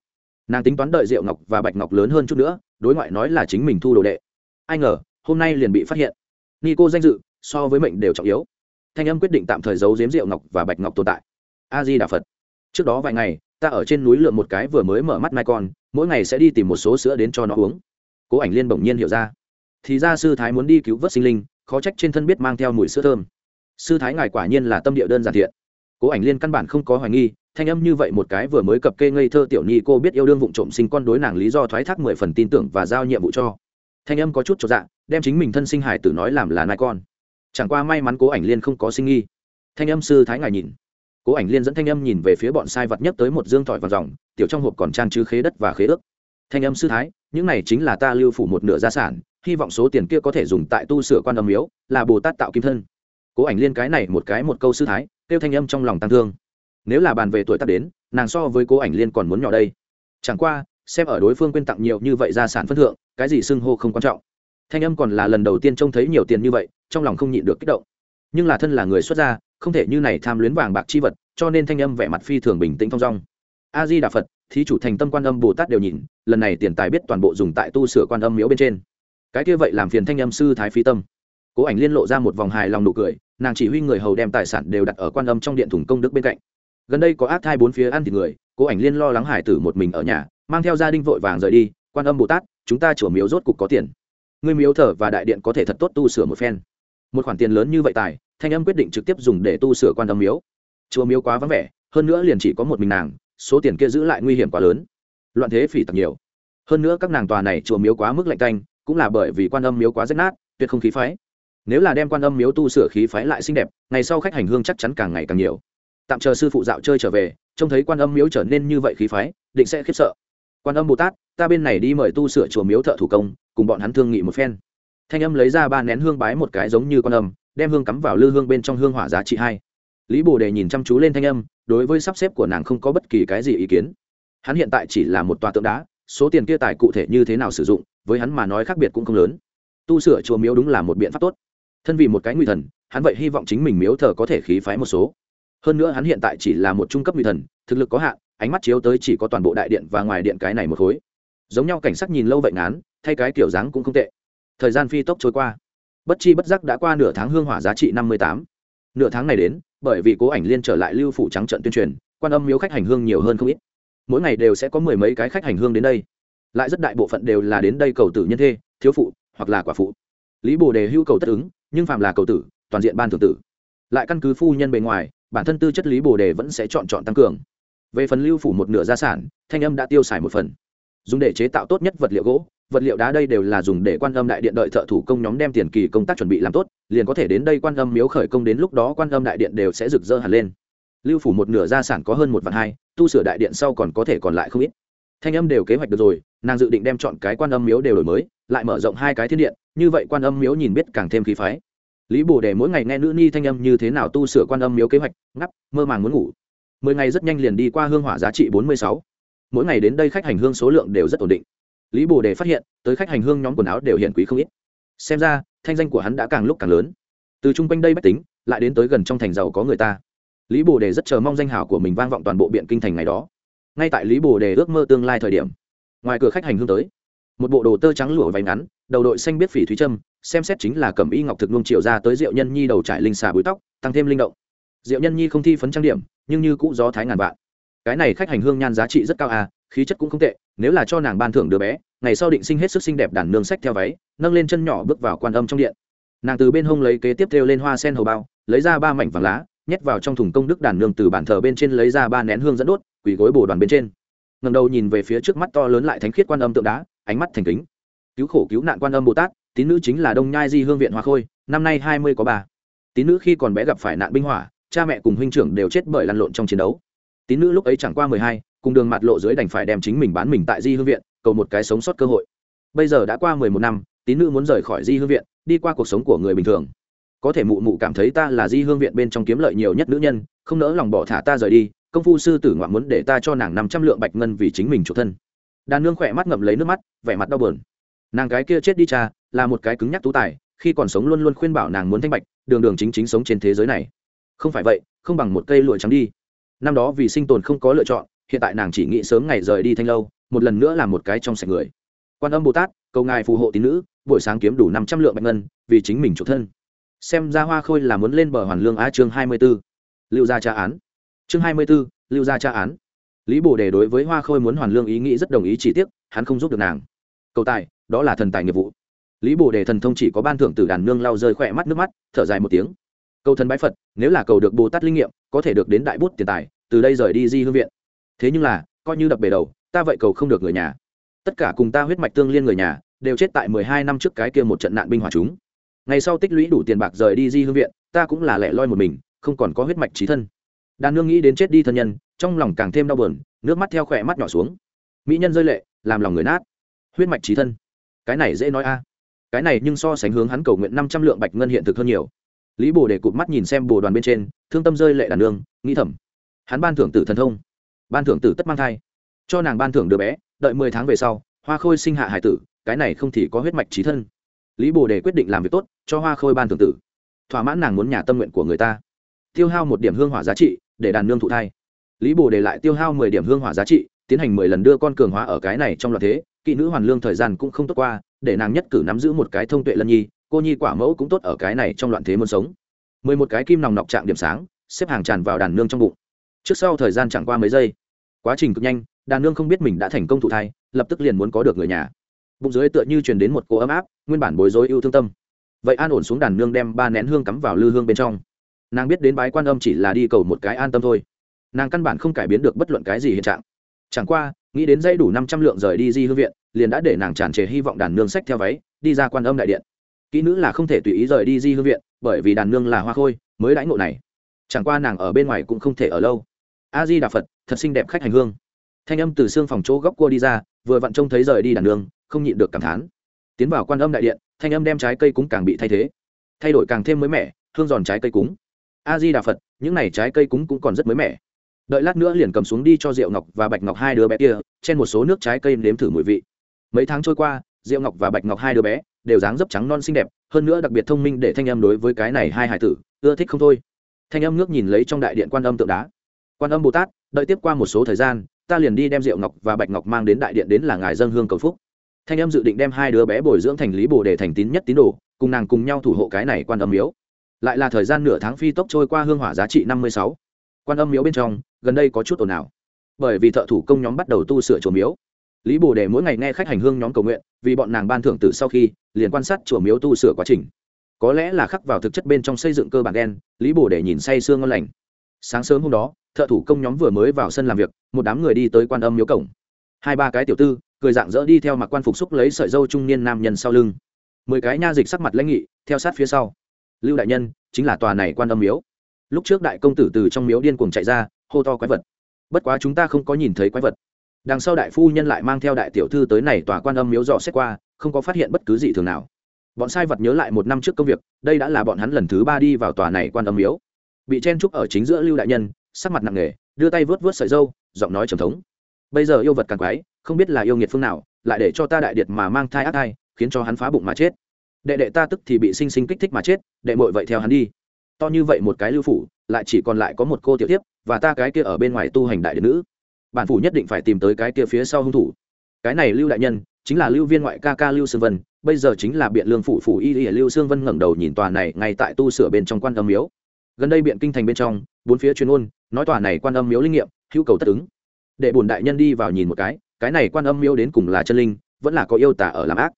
Nàng tính toán đợi rượu ngọc và bạch ngọc lớn hơn chút nữa, đối ngoại nói là chính mình thu đồ đệ. Ai ngờ, hôm nay liền bị phát hiện. Ni cô danh dự, so với mệnh đều trọng yếu. Thanh âm quyết định tạm thời giấu giếm rượu ngọc và bạch ngọc tồn tại a di đà phật. Trước đó vài ngày, ta ở trên núi lượm một cái vừa mới mở mắt mai con, mỗi ngày sẽ đi tìm một số sữa đến cho nó uống. Cố ảnh liên bỗng nhiên hiểu ra. Thì ra sư thái muốn đi cứu vớt sinh linh, khó trách trên thân biết mang theo mùi sữa thơm. Sư thái ngài quả nhiên là tâm địa đơn giản thiện. Cố ảnh liên căn bản không có hoài nghi, thanh âm như vậy một cái vừa mới cập kê ngây thơ tiểu nhi cô biết yêu đương vụng trộm sinh con đối nàng lý do thoái thác mười phần tin tưởng và giao nhiệm vụ cho. Thanh âm có chút cho dạ đem chính mình thân sinh hải tử nói làm là nai con. Chẳng qua may mắn cố ảnh liên không có sinh nghi. Thanh âm sư thái ngài nhìn cố ảnh liên dẫn thanh âm nhìn về phía bọn sai vật nhất tới một dương thỏi và dòng, tiểu trong hộp còn trang chứa khế đất và khế ước. Thanh âm sư thái, những này chính là ta lưu phủ một nửa gia sản, hy vọng số tiền kia có thể dùng tại tu sửa quan âm miếu, là bồ tát tạo kim thân. Cố ảnh liên cái này một cái một câu sư thái, kêu thanh âm trong lòng tăng thương. Nếu là bàn về tuổi tác đến, nàng so với cố ảnh liên còn muốn nhỏ đây. Chẳng qua, xem ở đối phương quyên tặng nhiều như vậy gia sản phân thượng, cái gì xưng hô không quan trọng. Thanh âm còn là lần đầu tiên trông thấy nhiều tiền như vậy, trong lòng không nhịn được kích động. Nhưng là thân là người xuất gia không thể như này tham luyến vàng bạc chi vật, cho nên thanh âm vẻ mặt phi thường bình tĩnh thong dong. A di đà phật thí chủ thành tâm quan âm bồ tát đều nhìn, lần này tiền tài biết toàn bộ dùng tại tu sửa quan âm miếu bên trên. Cái kia vậy làm phiền thanh âm sư thái phi tâm. Cố ảnh liên lộ ra một vòng hài lòng nụ cười, nàng chỉ huy người hầu đem tài sản đều đặt ở quan âm trong điện thủng công đức bên cạnh. Gần đây có ác thai bốn phía ăn thịt người, cố ảnh liên lo lắng hải tử một mình ở nhà, mang theo gia đình vội vàng rời đi, quan âm bồ tát chúng ta chùa miếu rốt cục có tiền. Người miếu thờ và đại điện có thể thật tốt tu sửa một phen một khoản tiền lớn như vậy tài, thanh âm quyết định trực tiếp dùng để tu sửa quan âm miếu. Chùa miếu quá vắng vẻ, hơn nữa liền chỉ có một mình nàng, số tiền kia giữ lại nguy hiểm quá lớn. Loạn thế phỉ tặc nhiều. Hơn nữa các nàng tòa này chùa miếu quá mức lạnh canh cũng là bởi vì quan âm miếu quá rách nát, tuyệt không khí phái. Nếu là đem quan âm miếu tu sửa khí phái lại xinh đẹp, ngày sau khách hành hương chắc chắn càng ngày càng nhiều. Tạm chờ sư phụ dạo chơi trở về, trông thấy quan âm miếu trở nên như vậy khí phái, định sẽ khiếp sợ. Quan âm bồ tát, ta bên này đi mời tu sửa chùa miếu thợ thủ công, cùng bọn hắn thương nghị một phen thanh âm lấy ra ba nén hương bái một cái giống như con âm, đem hương cắm vào lư hương bên trong hương hỏa giá trị hai. Lý bồ đề nhìn chăm chú lên thanh âm, đối với sắp xếp của nàng không có bất kỳ cái gì ý kiến. Hắn hiện tại chỉ là một tòa tượng đá, số tiền kia tài cụ thể như thế nào sử dụng, với hắn mà nói khác biệt cũng không lớn. Tu sửa chùa miếu đúng là một biện pháp tốt. Thân vì một cái nguy thần, hắn vậy hy vọng chính mình miếu thờ có thể khí phái một số. Hơn nữa hắn hiện tại chỉ là một trung cấp nguy thần, thực lực có hạn, ánh mắt chiếu tới chỉ có toàn bộ đại điện và ngoài điện cái này một khối. Giống nhau cảnh sắc nhìn lâu vậy ngán, thay cái kiểu dáng cũng không tệ thời gian phi tốc trôi qua. Bất chi bất giác đã qua nửa tháng hương hỏa giá trị năm mươi tám. Nửa tháng này đến, bởi vì cố ảnh liên trở lại lưu phủ trắng trận tuyên truyền, quan âm miếu khách hành hương nhiều hơn không ít. Mỗi ngày đều sẽ có mười mấy cái khách hành hương đến đây. Lại rất đại bộ phận đều là đến đây cầu tử nhân thê, thiếu phụ, hoặc là quả phụ. Lý bồ đề hưu cầu tất ứng, nhưng phạm là cầu tử, toàn diện ban thường tử. Lại căn cứ phu nhân bề ngoài, bản thân tư chất lý bồ đề vẫn sẽ chọn chọn tăng cường. Về phần lưu phủ một nửa gia sản, thanh âm đã tiêu xài một phần. Dùng để chế tạo tốt nhất vật liệu gỗ vật liệu đá đây đều là dùng để quan âm đại điện đợi thợ thủ công nhóm đem tiền kỳ công tác chuẩn bị làm tốt, liền có thể đến đây quan âm miếu khởi công đến lúc đó quan âm đại điện đều sẽ rực rỡ hẳn lên. Lưu phủ một nửa gia sản có hơn một vạn hai, tu sửa đại điện sau còn có thể còn lại không ít. Thanh âm đều kế hoạch được rồi, nàng dự định đem chọn cái quan âm miếu đều đổi mới, lại mở rộng hai cái thiên điện, như vậy quan âm miếu nhìn biết càng thêm khí phái. Lý bồ đề mỗi ngày nghe nữ ni thanh âm như thế nào tu sửa quan âm miếu kế hoạch, ngắp, mơ màng muốn ngủ. Mười ngày rất nhanh liền đi qua hương hỏa giá trị bốn mươi sáu. Mỗi ngày đến đây khách hành hương số lượng đều rất ổn định lý bồ đề phát hiện, tới khách hành hương nhóm quần áo đều hiện quý không ít. Xem ra, thanh danh của hắn đã càng lúc càng lớn. Từ chung quanh đây bách tính, lại đến tới gần trong thành giàu có người ta. Lý bồ đề rất chờ mong danh hào của mình vang vọng toàn bộ biện kinh thành ngày đó. Ngay tại lý bồ đề ước mơ tương lai thời điểm, ngoài cửa khách hành hương tới, một bộ đồ tơ trắng lụa váy ngắn, đầu đội xanh biết phỉ thúy trâm, xem xét chính là cẩm y ngọc thực nuông triệu ra tới diệu nhân nhi đầu trải linh xà búi tóc, tăng thêm linh động. Diệu nhân nhi không thi phấn trang điểm, nhưng như cũ gió thái ngàn vạn. Cái này khách hành hương nhan giá trị rất cao à khí chất cũng không tệ, nếu là cho nàng ban thưởng đứa bé, ngày sau định sinh hết sức xinh đẹp đàn nương sách theo váy, nâng lên chân nhỏ bước vào quan âm trong điện. Nàng từ bên hông lấy kế tiếp theo lên hoa sen hầu bao, lấy ra ba mảnh vàng lá, nhét vào trong thùng công đức đàn nương từ bàn thờ bên trên lấy ra ba nén hương dẫn đốt, quỳ gối bồ đoàn bên trên. Ngầm đầu nhìn về phía trước mắt to lớn lại thánh khiết quan âm tượng đá, ánh mắt thành kính. Cứu khổ cứu nạn quan âm bồ tát, tín nữ chính là đông nhai di hương viện hoa khôi, năm nay hai mươi có ba. Tín nữ khi còn bé gặp phải nạn binh hỏa, cha mẹ cùng huynh trưởng đều chết bởi lăn lộn trong chiến đấu tín nữ lúc ấy chẳng qua mười hai, cùng đường mặt lộ dưới đành phải đem chính mình bán mình tại di hương viện, cầu một cái sống sót cơ hội. Bây giờ đã qua mười một năm, tín nữ muốn rời khỏi di hương viện, đi qua cuộc sống của người bình thường. Có thể mụ mụ cảm thấy ta là di hương viện bên trong kiếm lợi nhiều nhất nữ nhân, không nỡ lòng bỏ thả ta rời đi, công phu sư tử ngoạn muốn để ta cho nàng năm trăm lượng bạch ngân vì chính mình chủ thân. Đàn nương khỏe mắt ngậm lấy nước mắt, vẻ mặt đau buồn. Nàng cái kia chết đi cha, là một cái cứng nhắc tú tài, khi còn sống luôn luôn khuyên bảo nàng muốn thanh bạch, đường đường chính chính sống trên thế giới này. Không phải vậy, không bằng một cây lụa trắng đi năm đó vì sinh tồn không có lựa chọn, hiện tại nàng chỉ nghĩ sớm ngày rời đi thanh lâu, một lần nữa làm một cái trong sạch người. Quan âm bồ tát, cầu ngài phù hộ tín nữ, buổi sáng kiếm đủ năm trăm lượng bạch ngân, vì chính mình chủ thân. Xem ra hoa khôi là muốn lên bờ hoàn lương á chương hai mươi b ố lưu gia tra án. Chương hai mươi b ố lưu gia tra án. Lý bồ đề đối với hoa khôi muốn hoàn lương ý nghĩ rất đồng ý chỉ tiếc, hắn không giúp được nàng. Cầu tài, đó là thần tài nghiệp vụ. Lý bồ đề thần thông chỉ có ban thưởng từ đàn nương lau rơi khỏe mắt nước mắt, thở dài một tiếng. Cầu thần bái phật, nếu là cầu được bồ tát linh nghiệm, có thể được đến đại bút tiền tài từ đây rời đi di hương viện. Thế nhưng là, coi như đập bể đầu, ta vậy cầu không được người nhà. Tất cả cùng ta huyết mạch tương liên người nhà, đều chết tại mười hai năm trước cái kia một trận nạn binh hỏa chúng. Ngày sau tích lũy đủ tiền bạc rời đi di hương viện, ta cũng là lẻ loi một mình, không còn có huyết mạch trí thân. Đàn nương nghĩ đến chết đi thân nhân, trong lòng càng thêm đau buồn, nước mắt theo khỏe mắt nhỏ xuống. Mỹ nhân rơi lệ, làm lòng người nát. Huyết mạch trí thân. Cái này dễ nói a. Cái này nhưng so sánh hướng hắn cầu nguyện năm trăm lượng bạch ngân hiện thực hơn nhiều. Lý bồ để cụt mắt nhìn xem bồ đoàn bên trên, thương tâm rơi lệ đàn nương, nghĩ thầm hắn ban thưởng tử thần thông. Ban thưởng tử tất mang thai. Cho nàng ban thưởng đứa bé, đợi mười tháng về sau, hoa khôi sinh hạ hải tử, cái này không thì có huyết mạch trí thân. Lý bồ đề quyết định làm việc tốt, cho hoa khôi ban thưởng tử. Thỏa mãn nàng muốn nhà tâm nguyện của người ta. Tiêu hao một điểm hương hỏa giá trị, để đàn nương thụ thai. Lý bồ đề lại tiêu hao mười điểm hương hỏa giá trị, tiến hành mười lần đưa con cường hóa ở cái này trong loạt thế. Kỵ nữ hoàn lương thời gian cũng không tốt qua, để nàng nhất cử nắm giữ một cái thông tuệ lân nhi, cô nhi quả mẫu cũng tốt ở cái này trong loạn thế muốn sống. Mười một cái kim nòng nọc trạng điểm sáng, xếp hàng tràn vào đàn nương trong bụng trước sau thời gian chẳng qua mấy giây. Quá trình cực nhanh, đàn nương không biết mình đã thành công thụ thai, lập tức liền muốn có được người nhà. Bụng dưới tựa như truyền đến một cô ấm áp, nguyên bản bối rối yêu thương tâm. Vậy an ổn xuống đàn nương đem ba nén hương cắm vào lư hương bên trong. Nàng biết đến bái quan âm chỉ là đi cầu một cái an tâm thôi. Nàng căn bản không cải biến được bất luận cái gì hiện trạng. Chẳng qua, nghĩ đến dây đủ năm trăm lượng rời đi di hương viện, liền đã để nàng tràn trề hy vọng đàn nương sách theo váy, đi ra quan âm đại điện. Kỹ nữ là không thể tùy ý rời đi di hương viện, bởi vì đàn nương là hoa khôi, mới đãi ngộ này. Chẳng qua nàng ở bên ngoài cũng không thể ở lâu a di đà phật, thật xinh đẹp khách hành hương. Thanh âm từ xương phòng chỗ góc cua đi ra, vừa vặn trông thấy rời đi đàn nương không nhịn được cảm thán. Tiến vào quan âm đại điện, thanh âm đem trái cây cúng càng bị thay thế. Thay đổi càng thêm mới mẻ, hương giòn trái cây cúng. A di đà phật, những n à y trái cây cúng cũng còn rất mới mẻ. Đợi lát nữa liền cầm xuống đi cho diệu ngọc và bạch ngọc hai đứa bé kia trên một số nước trái cây nếm thử mùi vị. Mấy tháng trôi qua, diệu ngọc và bạch ngọc hai đứa bé đều dáng dấp trắng non xinh đẹp, hơn nữa đặc biệt thông minh để thanh âm đối với cái này hai hải tử, ưa thích không thôi. Thanh âm ngước nhìn lấy trong đại điện quan âm tượng đá quan âm bồ tát, đợi tiếp qua một số thời gian, ta liền đi đem rượu ngọc và bạch ngọc mang đến đại điện đến là ngài dân hương cầu phúc. Thanh âm dự định đem hai đứa bé bồi dưỡng thành lý bồ để thành tín nhất tín đồ, cùng nàng cùng nhau thủ hộ cái này quan âm miếu. Lại là thời gian nửa tháng phi tốc trôi qua hương hỏa giá trị năm mươi sáu. Quan âm miếu bên trong, gần đây có chút ồn ào. Bởi vì thợ thủ công nhóm bắt đầu tu sửa chùa miếu. Lý bồ đề mỗi ngày nghe khách hành hương nhóm cầu nguyện, vì bọn nàng ban thưởng từ sau khi, liền quan sát chùa miếu tu sửa quá trình. Có lẽ là khắc vào thực chất bên trong xây dựng cơ bản đen lý bồ đề nhìn say sương ngon lành. Sáng sớm hôm đó thợ thủ công nhóm vừa mới vào sân làm việc, một đám người đi tới quan âm miếu cổng. Hai ba cái tiểu tư, cười dạng dỡ đi theo mặc quan phục xúc lấy sợi dâu trung niên nam nhân sau lưng. Mười cái nha dịch sắc mặt lãnh nghị, theo sát phía sau. Lưu đại nhân, chính là tòa này quan âm miếu. Lúc trước đại công tử từ trong miếu điên cuồng chạy ra, hô to quái vật. Bất quá chúng ta không có nhìn thấy quái vật. Đằng sau đại phu nhân lại mang theo đại tiểu thư tới này tòa quan âm miếu dò xét qua, không có phát hiện bất cứ gì thường nào. Bọn sai vật nhớ lại một năm trước công việc, đây đã là bọn hắn lần thứ ba đi vào tòa này quan âm miếu. Bị chen trúc ở chính giữa lưu đại nhân sắc mặt nặng nề, đưa tay vớt vớt sợi dâu, giọng nói trầm thống. Bây giờ yêu vật càng quái, không biết là yêu nghiệt phương nào, lại để cho ta đại điệt mà mang thai ác thai, khiến cho hắn phá bụng mà chết. Đệ đệ ta tức thì bị sinh sinh kích thích mà chết, đệ mội vậy theo hắn đi. To như vậy một cái lưu phủ, lại chỉ còn lại có một cô tiểu tiếp và ta cái kia ở bên ngoài tu hành đại điện nữ. Bản phủ nhất định phải tìm tới cái kia phía sau hung thủ. Cái này lưu đại nhân, chính là lưu viên ngoại ca ca lưu sương vân, bây giờ chính là biện lương phủ phủ y y lưu sương vân ngẩng đầu nhìn tòa này ngay tại tu sửa bên trong quan âm miếu. Gần đây biện kinh thành bên trong, bốn phía chuyên ôn nói tòa này quan âm miếu linh nghiệm, hữu cầu tất ứng. Để bùn đại nhân đi vào nhìn một cái cái này quan âm miếu đến cùng là chân linh, vẫn là có yêu tả ở làm ác.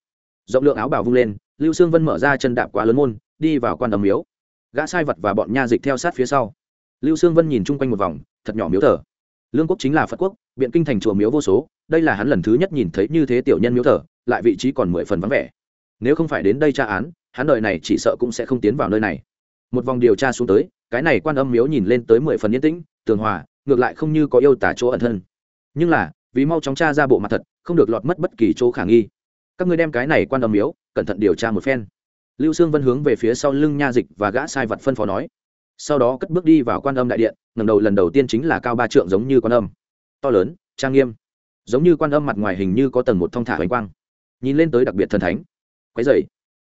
Rộng lượng áo bào vung lên, lưu sương vân mở ra chân đạp quá lớn môn, đi vào quan âm miếu. Gã sai vật và bọn nha dịch theo sát phía sau. Lưu sương vân nhìn chung quanh một vòng, thật nhỏ miếu thờ. Lương quốc chính là phật quốc, biện kinh thành chùa miếu vô số, đây là hắn lần thứ nhất nhìn thấy như thế tiểu nhân miếu thờ, lại vị trí còn mười phần vắng vẻ. Nếu không phải đến đây tra án, hắn đợi này chỉ sợ cũng sẽ không tiến vào nơi này. Một vòng điều tra xuống tới cái này quan âm miếu nhìn lên tới mười phần yên tĩnh, tường hòa, ngược lại không như có yêu tả chỗ ẩn thân. Nhưng là, vì mau chóng tra ra bộ mặt thật, không được lọt mất bất kỳ chỗ khả nghi. Các ngươi đem cái này quan âm miếu, cẩn thận điều tra một phen. Lưu sương vân hướng về phía sau lưng nha dịch và gã sai vật phân phó nói. Sau đó cất bước đi vào quan âm đại điện ngầm đầu lần đầu tiên chính là cao ba trượng giống như quan âm. To lớn, trang nghiêm. Giống như quan âm mặt ngoài hình như có tầng một thong thả hoành quang. Nhìn lên tới đặc biệt thần thánh. Quái dày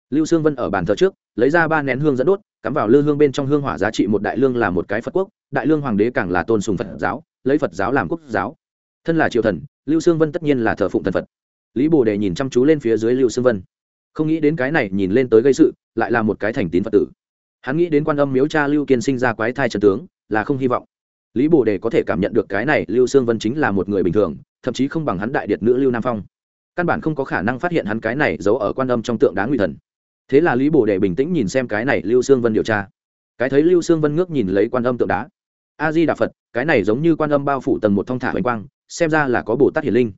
lưu sương vân ở bàn thờ trước, lấy ra ba nén hương dẫn đốt cắm vào lư hương bên trong hương hỏa giá trị một đại lương là một cái phật quốc, đại lương hoàng đế càng là tôn sùng phật giáo, lấy phật giáo làm quốc giáo. Thân là triều thần, lưu sương vân tất nhiên là thờ phụng thần phật. Lý bồ đề nhìn chăm chú lên phía dưới lưu sương vân. Không nghĩ đến cái này nhìn lên tới gây sự, lại là một cái thành tín phật tử. Hắn nghĩ đến quan âm miếu cha lưu kiên sinh ra quái thai trần tướng, là không hy vọng. Lý bồ đề có thể cảm nhận được cái này lưu sương vân chính là một người bình thường, thậm chí không bằng hắn đại điệt nữ lưu nam phong. Căn bản không có khả năng phát hiện hắn cái này giấu ở quan âm trong tượng đá nguy thần thế là lý bồ đề bình tĩnh nhìn xem cái này lưu sương vân điều tra. Cái thấy lưu sương vân ngước nhìn lấy quan âm tượng đá. A di đà phật, cái này giống như quan âm bao phủ tầng một thong thả hoành quang, xem ra là có bồ tát hiển linh.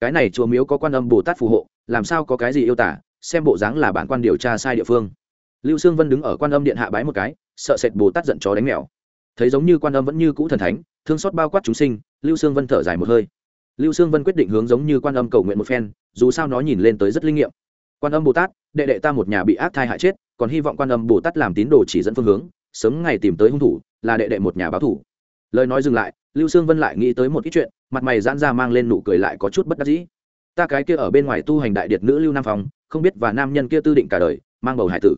Cái này chùa miếu có quan âm bồ tát phù hộ, làm sao có cái gì yêu tả, xem bộ dáng là bản quan điều tra sai địa phương. Lưu sương vân đứng ở quan âm điện hạ bái một cái, sợ sệt bồ tát giận chó đánh mèo. Thấy giống như quan âm vẫn như cũ thần thánh, thương xót bao quát chúng sinh, lưu sương vân thở dài một hơi. Lưu sương vân quyết định hướng giống như quan âm cầu nguyện một phen, dù sao nó nhìn lên tới rất linh nghiệm quan âm bồ tát, đệ đệ ta một nhà bị ác thai hại chết, còn hy vọng quan âm bồ tát làm tín đồ chỉ dẫn phương hướng, sớm ngày tìm tới hung thủ, là đệ đệ một nhà báo thủ. Lời nói dừng lại, lưu sương vân lại nghĩ tới một ít chuyện, mặt mày giãn ra mang lên nụ cười lại có chút bất đắc dĩ. Ta cái kia ở bên ngoài tu hành đại điệt nữ lưu nam phòng không biết và nam nhân kia tư định cả đời, mang bầu hải tử.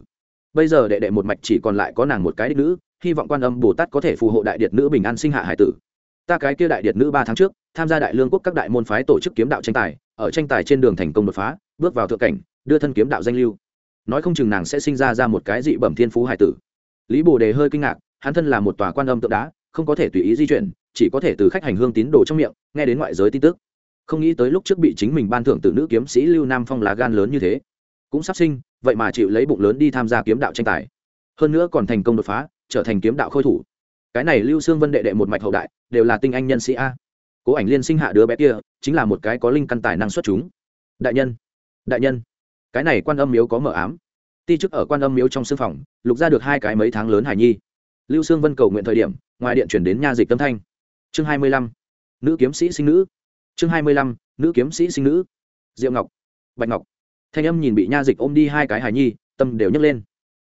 Bây giờ đệ đệ một mạch chỉ còn lại có nàng một cái đích nữ, hy vọng quan âm bồ tát có thể phù hộ đại điệt nữ bình an sinh hạ hải tử. Ta cái kia đại điệt nữ ba tháng trước, tham gia đại lương quốc các đại môn phái tổ chức kiếm đạo tranh tài, ở tranh tài trên đường thành công đột phá, bước vào thượng cảnh đưa thân kiếm đạo danh lưu. Nói không chừng nàng sẽ sinh ra ra một cái dị bẩm thiên phú hải tử. Lý bồ đề hơi kinh ngạc, hắn thân là một tòa quan âm tượng đá, không có thể tùy ý di chuyển, chỉ có thể từ khách hành hương tín đồ trong miệng, nghe đến ngoại giới tin tức. Không nghĩ tới lúc trước bị chính mình ban thưởng từ nữ kiếm sĩ lưu nam phong lá gan lớn như thế. Cũng sắp sinh, vậy mà chịu lấy bụng lớn đi tham gia kiếm đạo tranh tài. Hơn nữa còn thành công đột phá, trở thành kiếm đạo khôi thủ. Cái này lưu xương vân đệ đệ một mạch hậu đại, đều là tinh anh nhân sĩ a. Cố ảnh liên sinh hạ đứa bé kia, chính là một cái có linh căn tài năng xuất chúng. Đại nhân đại nhân cái này quan âm miếu có mở ám. Ti chức ở quan âm miếu trong sư phòng, lục ra được hai cái mấy tháng lớn hải nhi. Lưu sương vân cầu nguyện thời điểm, ngoài điện chuyển đến nha dịch tâm thanh. Chương hai mươi lăm, nữ kiếm sĩ sinh nữ. Chương hai mươi lăm, nữ kiếm sĩ sinh nữ. Diệu ngọc, bạch ngọc. Thanh âm nhìn bị nha dịch ôm đi hai cái hải nhi, tâm đều nhấc lên.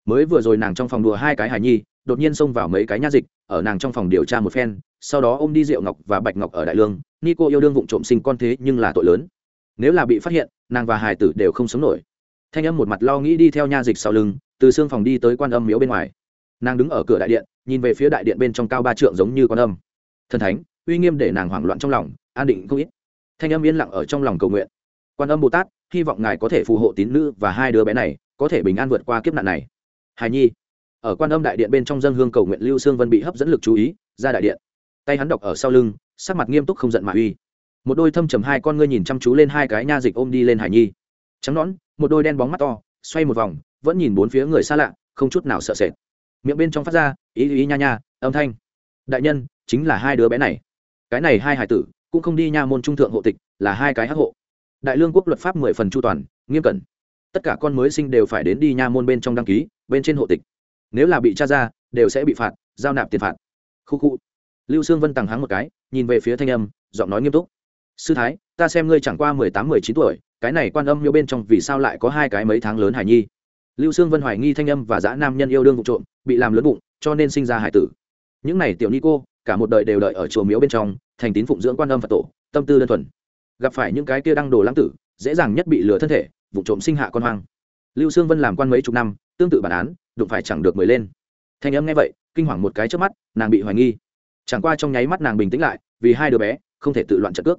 Mới vừa rồi nàng trong phòng đùa hai cái hải nhi, đột nhiên xông vào mấy cái nha dịch, ở nàng trong phòng điều tra một phen, sau đó ôm đi diệu ngọc và bạch ngọc ở đại lương. Ni cô yêu đương vụ trộm sinh con thế nhưng là tội lớn. Nếu là bị phát hiện, nàng và hải tử đều không sống nổi thanh âm một mặt lo nghĩ đi theo nha dịch sau lưng, từ xương phòng đi tới quan âm miếu bên ngoài. Nàng đứng ở cửa đại điện, nhìn về phía đại điện bên trong cao ba trượng giống như quan âm. Thần thánh, uy nghiêm để nàng hoảng loạn trong lòng, an định không ít. Thanh âm yên lặng ở trong lòng cầu nguyện. Quan âm bồ tát, hy vọng ngài có thể phù hộ tín nữ và hai đứa bé này, có thể bình an vượt qua kiếp nạn này. Hài nhi. Ở quan âm đại điện bên trong dân hương cầu nguyện lưu sương vân bị hấp dẫn lực chú ý, ra đại điện. Tay hắn đọc ở sau lưng, sắc mặt nghiêm túc không giận mà uy. Một đôi thâm trầm hai con ngươi nhìn chăm chú lên hai cái nha dịch ôm đi lên hải nhi trắng nón, một đôi đen bóng mắt to xoay một vòng vẫn nhìn bốn phía người xa lạ không chút nào sợ sệt. Miệng bên trong phát ra ý ý nha nha âm thanh. Đại nhân chính là hai đứa bé này. Cái này hai hải tử cũng không đi nha môn trung thượng hộ tịch là hai cái hắc hộ. Đại lương quốc luật pháp mười phần chu toàn nghiêm cẩn. Tất cả con mới sinh đều phải đến đi nha môn bên trong đăng ký bên trên hộ tịch. Nếu là bị tra ra đều sẽ bị phạt giao nạp tiền phạt. Khu khu. Lưu sương vân tằng hắng một cái nhìn về phía thanh âm giọng nói nghiêm túc. Sư thái ta xem ngươi chẳng qua mười tám mười chín tuổi cái này quan âm yêu bên trong vì sao lại có hai cái mấy tháng lớn hải nhi? Lưu sương vân hoài nghi thanh âm và dã nam nhân yêu đương vụ trộm, bị làm lớn bụng, cho nên sinh ra hải tử. Những này tiểu ni cô, cả một đời đều đợi ở chùa miếu bên trong, thành tín phụng dưỡng quan âm phật tổ, tâm tư đơn thuần. Gặp phải những cái kia đăng đồ lãng tử, dễ dàng nhất bị lừa thân thể, vụ trộm sinh hạ con hoang. Lưu sương vân làm quan mấy chục năm, tương tự bản án, đụng phải chẳng được mời lên. Thanh âm nghe vậy, kinh hoàng một cái trước mắt, nàng bị hoài nghi. Chẳng qua trong nháy mắt nàng bình tĩnh lại, vì hai đứa bé, không thể tự loạn trận cước.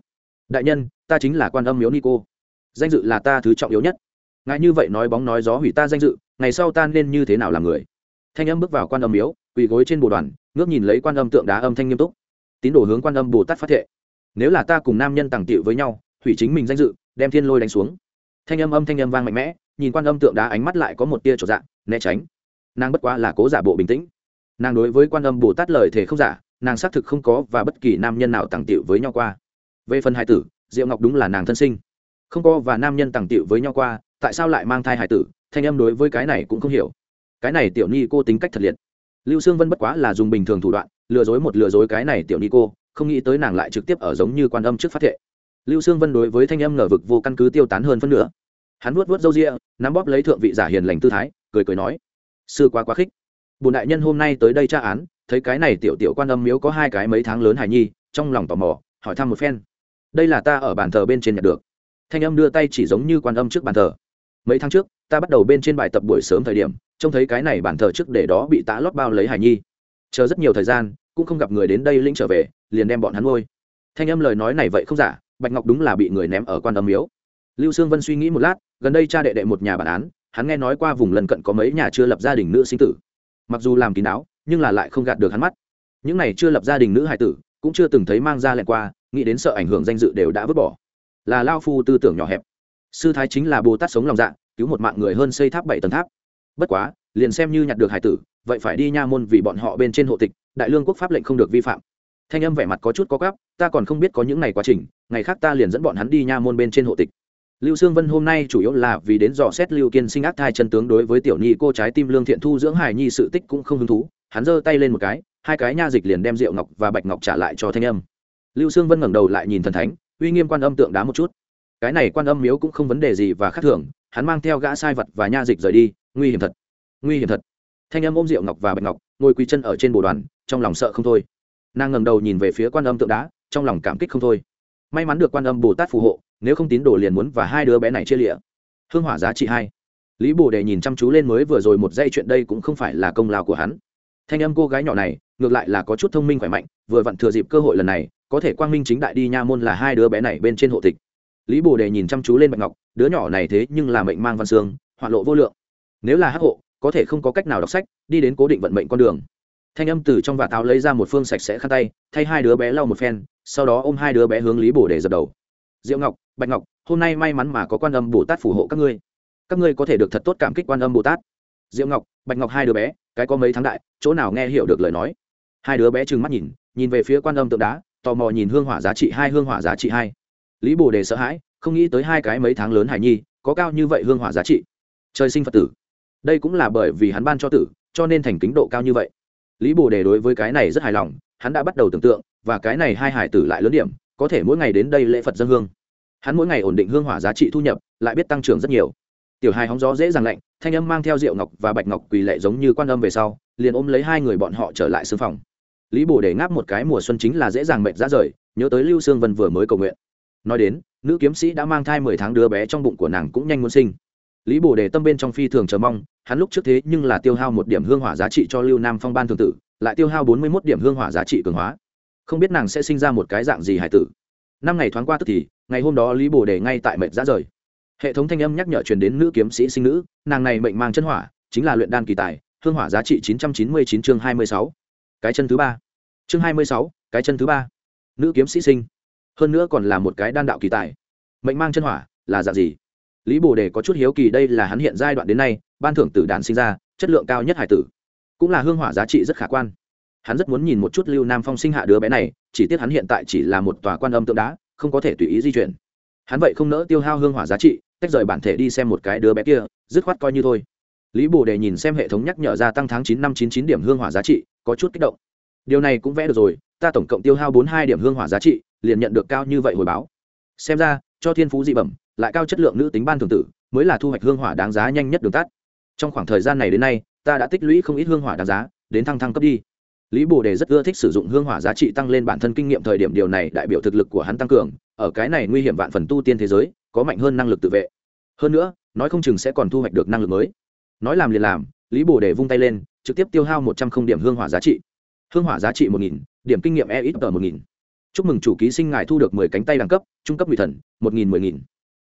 Đại nhân, ta chính là quan âm miếu ni cô danh dự là ta thứ trọng yếu nhất. Ngài như vậy nói bóng nói gió hủy ta danh dự, ngày sau ta nên như thế nào làm người? Thanh âm bước vào quan âm miếu, quỳ gối trên bồ đoàn, ngước nhìn lấy quan âm tượng đá âm thanh nghiêm túc. Tín đồ hướng quan âm bồ tát phát thệ. Nếu là ta cùng nam nhân tàng tiệu với nhau, hủy chính mình danh dự, đem thiên lôi đánh xuống. Thanh âm âm thanh âm vang mạnh mẽ, nhìn quan âm tượng đá ánh mắt lại có một tia trọn dạng, né tránh. Nàng bất quá là cố giả bộ bình tĩnh. Nàng đối với quan âm bồ tát lời thề không giả, nàng xác thực không có và bất kỳ nam nhân nào tàng tiệu với nhau qua. Về phần hai tử, diệu ngọc đúng là nàng thân sinh không có và nam nhân tàng tiệu với nhau qua, tại sao lại mang thai hải tử? Thanh âm đối với cái này cũng không hiểu. Cái này tiểu ni cô tính cách thật liệt. Lưu sương vân bất quá là dùng bình thường thủ đoạn, lừa dối một lừa dối cái này tiểu ni cô, không nghĩ tới nàng lại trực tiếp ở giống như quan âm trước phát thệ. Lưu sương vân đối với thanh âm ngờ vực vô căn cứ tiêu tán hơn phân nửa. Hắn vuốt vuốt râu ria, nắm bóp lấy thượng vị giả hiền lành tư thái, cười cười nói, sư quá quá khích. Bùn đại nhân hôm nay tới đây tra án, thấy cái này tiểu tiểu quan âm miếu có hai cái mấy tháng lớn hài nhi, trong lòng tò mò, hỏi thăm một phen. Đây là ta ở bàn thờ bên trên nhặt được thanh âm đưa tay chỉ giống như quan âm trước bàn thờ. Mấy tháng trước, ta bắt đầu bên trên bài tập buổi sớm thời điểm, trông thấy cái này bàn thờ trước để đó bị tã lót bao lấy hài nhi. Chờ rất nhiều thời gian, cũng không gặp người đến đây linh trở về, liền đem bọn hắn ngôi thanh âm lời nói này vậy không giả, bạch ngọc đúng là bị người ném ở quan âm miếu. Lưu sương vân suy nghĩ một lát, gần đây cha đệ đệ một nhà bản án, hắn nghe nói qua vùng lần cận có mấy nhà chưa lập gia đình nữ sinh tử. Mặc dù làm kín đáo, nhưng là lại không gạt được hắn mắt. Những này chưa lập gia đình nữ hài tử, cũng chưa từng thấy mang ra lẹn qua, nghĩ đến sợ ảnh hưởng danh dự đều đã vứt bỏ là lao phu tư tưởng nhỏ hẹp. Sư thái chính là bồ tát sống lòng dạ cứu một mạng người hơn xây tháp bảy tầng tháp. Bất quá, liền xem như nhặt được hải tử, vậy phải đi nha môn vì bọn họ bên trên hộ tịch, đại lương quốc pháp lệnh không được vi phạm. Thanh âm vẻ mặt có chút có gắp ta còn không biết có những ngày quá trình, ngày khác ta liền dẫn bọn hắn đi nha môn bên trên hộ tịch. Lưu sương vân hôm nay chủ yếu là vì đến dò xét lưu kiên sinh ác thai chân tướng đối với tiểu nhi cô trái tim lương thiện thu dưỡng Hải nhi sự tích cũng không hứng thú, hắn giơ tay lên một cái, hai cái nha dịch liền đem rượu ngọc và bạch ngọc trả lại cho thanh âm. Lưu sương vân ngẩng đầu lại nhìn thần thánh uy nghiêm quan âm tượng đá một chút. Cái này quan âm miếu cũng không vấn đề gì và khác thường, hắn mang theo gã sai vật và nha dịch rời đi, nguy hiểm thật. Nguy hiểm thật. Thanh âm ôm rượu ngọc và bạch ngọc, ngồi quỳ chân ở trên bồ đoàn, trong lòng sợ không thôi. Nàng ngẩng đầu nhìn về phía quan âm tượng đá, trong lòng cảm kích không thôi. May mắn được quan âm bồ tát phù hộ, nếu không tín đồ liền muốn và hai đứa bé này chia lịa. Hương hỏa giá trị hai. Lý bồ đề nhìn chăm chú lên mới vừa rồi một dây chuyện đây cũng không phải là công lao của hắn. Thanh âm cô gái nhỏ này, ngược lại là có chút thông minh khỏe mạnh, vừa vặn thừa dịp cơ hội lần này có thể quang minh chính đại đi nha môn là hai đứa bé này bên trên hộ tịch. Lý bồ đề nhìn chăm chú lên bạch ngọc, đứa nhỏ này thế nhưng là mệnh mang văn xương hoạn lộ vô lượng. Nếu là hắc hộ, có thể không có cách nào đọc sách, đi đến cố định vận mệnh con đường. Thanh âm từ trong vạt áo lấy ra một phương sạch sẽ khăn tay, thay hai đứa bé lau một phen, sau đó ôm hai đứa bé hướng lý bồ đề dập đầu. Diệu ngọc, bạch ngọc, hôm nay may mắn mà có quan âm bồ tát phù hộ các ngươi. Các ngươi có thể được thật tốt cảm kích quan âm bồ tát. Diệu ngọc, bạch ngọc hai đứa bé, cái có mấy tháng đại, chỗ nào nghe hiểu được lời nói? Hai đứa bé trừng mắt nhìn nhìn về phía quan âm tượng đá tò mò nhìn hương hỏa giá trị hai, hương hỏa giá trị hai. Lý bồ đề sợ hãi, không nghĩ tới hai cái mấy tháng lớn hải nhi, có cao như vậy hương hỏa giá trị. Trời sinh phật tử. Đây cũng là bởi vì hắn ban cho tử, cho nên thành kính độ cao như vậy. Lý bồ đề đối với cái này rất hài lòng, hắn đã bắt đầu tưởng tượng, và cái này hai hải tử lại lớn điểm, có thể mỗi ngày đến đây lễ phật dân hương. Hắn mỗi ngày ổn định hương hỏa giá trị thu nhập, lại biết tăng trưởng rất nhiều. Tiểu hai hóng gió dễ dàng lạnh, thanh âm mang theo rượu ngọc và bạch ngọc quỳ lệ giống như quan âm về sau, liền ôm lấy hai người bọn họ trở lại xương phòng lý bồ để ngáp một cái, mùa xuân chính là dễ dàng mệt ra rời, nhớ tới lưu sương vân vừa mới cầu nguyện. Nói đến, nữ kiếm sĩ đã mang thai mười tháng đứa bé trong bụng của nàng cũng nhanh muốn sinh. Lý bồ đề tâm bên trong phi thường chờ mong, hắn lúc trước thế nhưng là tiêu hao một điểm hương hỏa giá trị cho lưu nam phong ban thường tử, lại tiêu hao bốn mươi một điểm hương hỏa giá trị cường hóa. Không biết nàng sẽ sinh ra một cái dạng gì hải tử. Năm ngày thoáng qua tức thì, ngày hôm đó lý bồ đề ngay tại mệnh giá rời. Hệ thống thanh âm nhắc nhở truyền đến nữ kiếm sĩ sinh nữ, nàng này mệnh mang chân hỏa, chính là luyện đan kỳ tài, hương hỏa giá trị chín trăm chín mươi chín chương hai mươi sáu cái chân thứ ba. Chương hai mươi sáu, cái chân thứ ba. Nữ kiếm sĩ sinh. Hơn nữa còn là một cái đan đạo kỳ tài. Mệnh mang chân hỏa là dạng gì? Lý bồ đề có chút hiếu kỳ đây là hắn hiện giai đoạn đến nay, ban thưởng tử đàn sinh ra, chất lượng cao nhất hải tử. Cũng là hương hỏa giá trị rất khả quan. Hắn rất muốn nhìn một chút lưu nam phong sinh hạ đứa bé này, chỉ tiếc hắn hiện tại chỉ là một tòa quan âm tượng đá, không có thể tùy ý di chuyển. Hắn vậy không nỡ tiêu hao hương hỏa giá trị, tách rời bản thể đi xem một cái đứa bé kia, dứt khoát coi như thôi. Lý bồ đề nhìn xem hệ thống nhắc nhở ra tăng tháng chín năm chín chín điểm hương hỏa giá trị có chút kích động. Điều này cũng vẽ được rồi, ta tổng cộng tiêu hao bốn hai điểm hương hỏa giá trị, liền nhận được cao như vậy hồi báo. Xem ra, cho thiên phú dị bẩm, lại cao chất lượng nữ tính ban thường tử, mới là thu hoạch hương hỏa đáng giá nhanh nhất đường tắt. Trong khoảng thời gian này đến nay, ta đã tích lũy không ít hương hỏa đáng giá, đến thăng thăng cấp đi. Lý bồ đề rất ưa thích sử dụng hương hỏa giá trị tăng lên bản thân kinh nghiệm thời điểm điều này đại biểu thực lực của hắn tăng cường, ở cái này nguy hiểm vạn phần tu tiên thế giới, có mạnh hơn năng lực tự vệ. Hơn nữa, nói không chừng sẽ còn thu hoạch được năng lực mới. Nói làm liền làm, lý bồ đề vung tay lên trực tiếp tiêu hao một trăm không điểm hương hỏa giá trị. Hương hỏa giá trị một nghìn, điểm kinh nghiệm e ít tờ một nghìn. Chúc mừng chủ ký sinh ngài thu được mười cánh tay đẳng cấp, trung cấp nguy thần, một nghìn mười nghìn.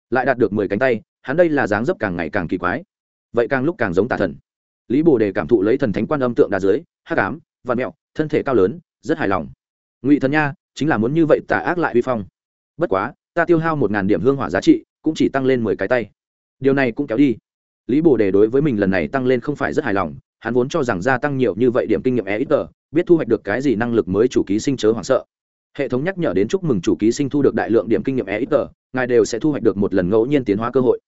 Lại đạt được mười cánh tay, hắn đây là dáng dấp càng ngày càng kỳ quái. Vậy càng lúc càng giống tà thần. Lý bồ đề cảm thụ lấy thần thánh quan âm tượng đá dưới, hắc ám văn mẹo, thân thể cao lớn, rất hài lòng. Ngụy thần nha, chính là muốn như vậy tà ác lại vi phong. Bất quá, ta tiêu hao một ngàn điểm hương hỏa giá trị, cũng chỉ tăng lên mười cái tay. Điều này cũng kéo đi. Lý bồ đề đối với mình lần này tăng lên không phải rất hài lòng hắn vốn cho rằng gia tăng nhiều như vậy điểm kinh nghiệm e ít tờ biết thu hoạch được cái gì năng lực mới chủ ký sinh chớ hoảng sợ. Hệ thống nhắc nhở đến chúc mừng chủ ký sinh thu được đại lượng điểm kinh nghiệm e ít tờ ngài đều sẽ thu hoạch được một lần ngẫu nhiên tiến hóa cơ hội.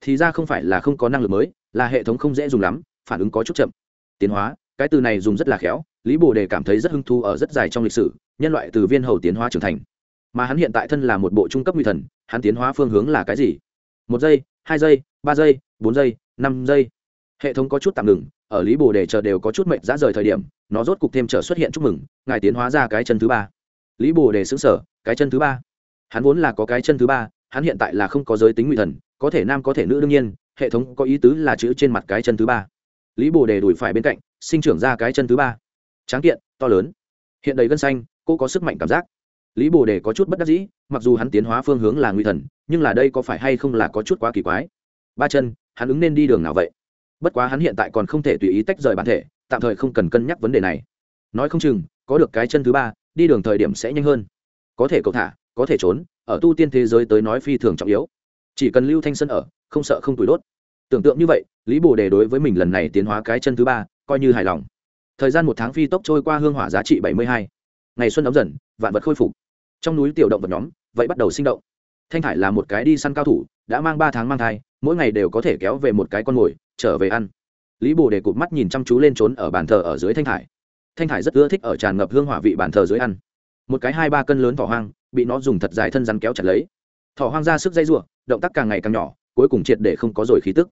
Thì ra không phải là không có năng lực mới, là hệ thống không dễ dùng lắm, phản ứng có chút chậm. Tiến hóa, cái từ này dùng rất là khéo, lý bồ đề cảm thấy rất hứng thu ở rất dài trong lịch sử, nhân loại từ viên hầu tiến hóa trưởng thành. Mà hắn hiện tại thân là một bộ trung cấp nguy thần, hắn tiến hóa phương hướng là cái gì? Một giây, hai giây, ba giây, bốn giây, năm giây hệ thống có chút tạm ngừng, ở lý bồ đề chờ đều có chút mệnh giá rời thời điểm, nó rốt cục thêm trở xuất hiện chúc mừng, ngài tiến hóa ra cái chân thứ ba. Lý bồ đề xứng sở cái chân thứ ba? Hắn vốn là có cái chân thứ ba, hắn hiện tại là không có giới tính nguy thần, có thể nam có thể nữ đương nhiên, hệ thống có ý tứ là chữ trên mặt cái chân thứ ba. Lý bồ đề đùi phải bên cạnh, sinh trưởng ra cái chân thứ ba. Tráng kiện, to lớn. Hiện đầy gân xanh, cô có sức mạnh cảm giác. Lý bồ đề có chút bất đắc dĩ, mặc dù hắn tiến hóa phương hướng là nguy thần, nhưng là đây có phải hay không là có chút quá kỳ quái? Ba chân, hắn ứng nên đi đường nào vậy? Bất quá hắn hiện tại còn không thể tùy ý tách rời bản thể, tạm thời không cần cân nhắc vấn đề này. Nói không chừng, có được cái chân thứ ba, đi đường thời điểm sẽ nhanh hơn. Có thể cầu thả, có thể trốn, ở tu tiên thế giới tới nói phi thường trọng yếu. Chỉ cần lưu thanh sân ở, không sợ không tủi đốt. Tưởng tượng như vậy, lý bồ đề đối với mình lần này tiến hóa cái chân thứ ba, coi như hài lòng. Thời gian một tháng phi tốc trôi qua hương hỏa giá trị bảy mươi hai. Ngày xuân đóng dần, vạn vật khôi phục. Trong núi tiểu động vật nhóm, vậy bắt đầu sinh động. Thanh thải là một cái đi săn cao thủ, đã mang ba tháng mang thai, mỗi ngày đều có thể kéo về một cái con mồi trở về ăn. Lý bồ đề cụp mắt nhìn chăm chú lên trốn ở bàn thờ ở dưới thanh thải. Thanh thải rất ưa thích ở tràn ngập hương hỏa vị bàn thờ dưới ăn. Một cái hai ba cân lớn thỏ hoang, bị nó dùng thật dài thân rắn kéo chặt lấy. Thỏ hoang ra sức dây r động tác càng ngày càng nhỏ, cuối cùng triệt để không có rồi khí tức.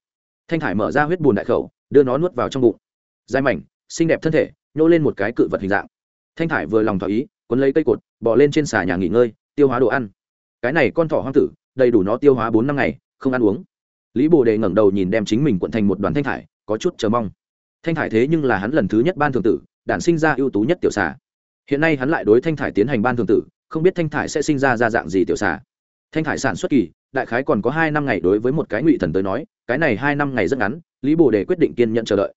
Thanh thải mở ra huyết bùn đại khẩu, đưa nó nuốt vào trong bụng. Dài mảnh, xinh đẹp thân thể, nhô lên một cái cự vật hình dạng. Thanh thải vừa lòng thỏ ý quấn lấy cây cột, bỏ lên trên xà nhà nghỉ ngơi, tiêu hóa đồ ăn. Cái này con thỏ hoang tử, đầy đủ nó tiêu hóa bốn năm ngày, không ăn uống lý bồ đề ngẩng đầu nhìn đem chính mình quận thành một đoàn thanh thải, có chút chờ mong. Thanh thải thế nhưng là hắn lần thứ nhất ban thường tử, đản sinh ra ưu tú nhất tiểu xà. Hiện nay hắn lại đối thanh thải tiến hành ban thường tử, không biết thanh thải sẽ sinh ra ra dạng gì tiểu xà. Thanh thải sản xuất kỳ, đại khái còn có hai năm ngày đối với một cái ngụy thần tới nói, cái này hai năm ngày rất ngắn, lý bồ đề quyết định kiên nhận chờ đợi.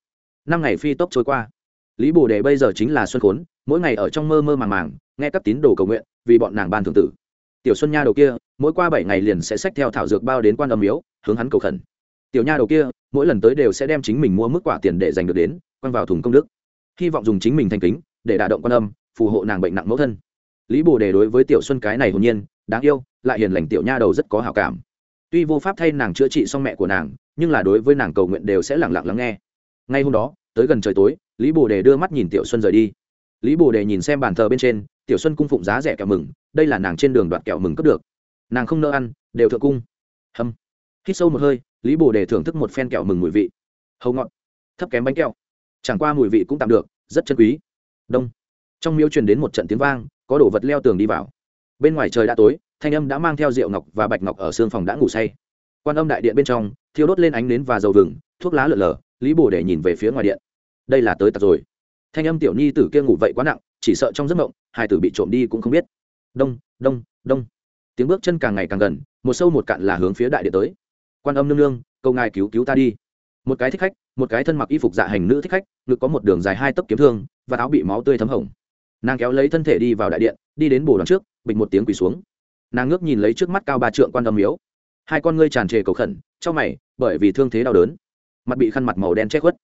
Năm ngày phi tốc trôi qua. Lý bồ đề bây giờ chính là xuân khốn, mỗi ngày ở trong mơ mơ màng màng, nghe các tín đồ cầu nguyện vì bọn nàng ban thường tử tiểu xuân nha đầu kia, mỗi qua bảy ngày liền sẽ xách theo thảo dược bao đến quan âm miếu, hướng hắn cầu khẩn. Tiểu nha đầu kia, mỗi lần tới đều sẽ đem chính mình mua mức quả tiền để giành được đến, quăng vào thùng công đức. Hy vọng dùng chính mình thành kính, để đả động quan âm, phù hộ nàng bệnh nặng mẫu thân. Lý bồ đề đối với tiểu xuân cái này hồn nhiên, đáng yêu, lại hiền lành tiểu nha đầu rất có hảo cảm. Tuy vô pháp thay nàng chữa trị xong mẹ của nàng, nhưng là đối với nàng cầu nguyện đều sẽ lẳng lặng lắng nghe. Ngay hôm đó, tới gần trời tối, lý bồ đề đưa mắt nhìn tiểu xuân rời đi. Lý bồ đề nhìn xem bàn thờ bên trên, tiểu xuân cung phụng giá rẻ kẹo mừng đây là nàng trên đường đoạt kẹo mừng cấp được. Nàng không nỡ ăn, đều thượng cung. Hâm. Hít sâu một hơi, lý bồ đề thưởng thức một phen kẹo mừng mùi vị. Hầu ngọt, thấp kém bánh kẹo. Chẳng qua mùi vị cũng tạm được, rất chân quý. Đông. Trong miếu truyền đến một trận tiếng vang, có đồ vật leo tường đi vào. Bên ngoài trời đã tối, thanh âm đã mang theo rượu ngọc và bạch ngọc ở xương phòng đã ngủ say. Quan âm đại điện bên trong, thiêu đốt lên ánh nến và dầu vừng, thuốc lá lợn lờ, lý bồ để nhìn về phía ngoài điện. Đây là tới tặc rồi. Thanh âm tiểu nhi tử kia ngủ vậy quá nặng, chỉ sợ trong giấc mộng, hai tử bị trộm đi cũng không biết đông đông đông. Tiếng bước chân càng ngày càng gần, một sâu một cạn là hướng phía đại điện tới. Quan âm nương nương câu ngài cứu cứu ta đi. Một cái thích khách, một cái thân mặc y phục dạ hành nữ thích khách, ngực có một đường dài hai tấc kiếm thương, và áo bị máu tươi thấm hồng. Nàng kéo lấy thân thể đi vào đại điện, đi đến bồ đằng trước, bịch một tiếng quỳ xuống. Nàng ngước nhìn lấy trước mắt cao ba trượng quan âm miếu. Hai con ngươi tràn trề cầu khẩn trong mày, bởi vì thương thế đau đớn. Mặt bị khăn mặt màu đen che khuất.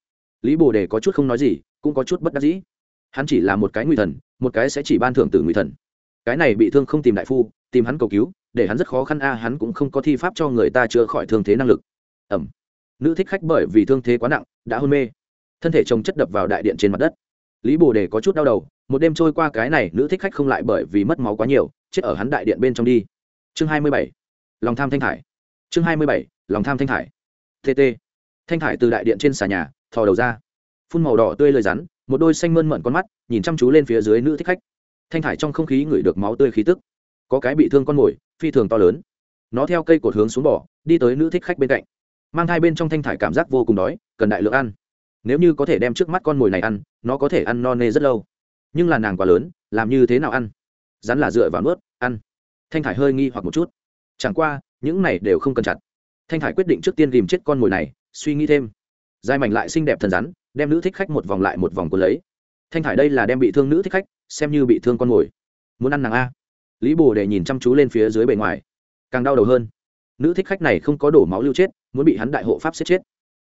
Lý bồ đề có chút không nói gì, cũng có chút bất đắc dĩ. Hắn chỉ là một cái nguy thần, một cái sẽ chỉ ban thưởng từ nguy thần cái này bị thương không tìm đại phu, tìm hắn cầu cứu, để hắn rất khó khăn, a, hắn cũng không có thi pháp cho người ta chữa khỏi thương thế năng lực. Ẩm. Nữ thích khách bởi vì thương thế quá nặng, đã hôn mê. Thân thể chồng chất đập vào đại điện trên mặt đất. Lý bồ đề có chút đau đầu, một đêm trôi qua cái này, nữ thích khách không lại bởi vì mất máu quá nhiều, chết ở hắn đại điện bên trong đi. Chương hai mươi bảy. Lòng tham thanh thải. Chương hai mươi bảy. Lòng tham thanh thải. Tt thanh thải từ đại điện trên xà nhà, thò đầu ra. Phun màu đỏ tươi lời rắn, một đôi xanh mơn mận con mắt, nhìn chăm chú lên phía dưới nữ thích khách thanh thải trong không khí ngửi được máu tươi khí tức. Có cái bị thương con mồi, phi thường to lớn. Nó theo cây cột hướng xuống bỏ đi tới nữ thích khách bên cạnh. Mang hai bên trong thanh thải cảm giác vô cùng đói, cần đại lượng ăn. Nếu như có thể đem trước mắt con mồi này ăn, nó có thể ăn no nê rất lâu. Nhưng là nàng quá lớn, làm như thế nào ăn? Rắn là dựa vào nuốt, ăn. Thanh thải hơi nghi hoặc một chút. Chẳng qua, những này đều không cần chặt. Thanh thải quyết định trước tiên tìm chết con mồi này, suy nghĩ thêm. Dài mảnh lại xinh đẹp thần rắn, đem nữ thích khách một vòng lại một vòng cuốn lấy. Thanh thải đây là đem bị thương nữ thích khách xem như bị thương con mồi. Muốn ăn nàng a. Lý bồ để nhìn chăm chú lên phía dưới bề ngoài. Càng đau đầu hơn. Nữ thích khách này không có đổ máu lưu chết, muốn bị hắn đại hộ pháp giết chết.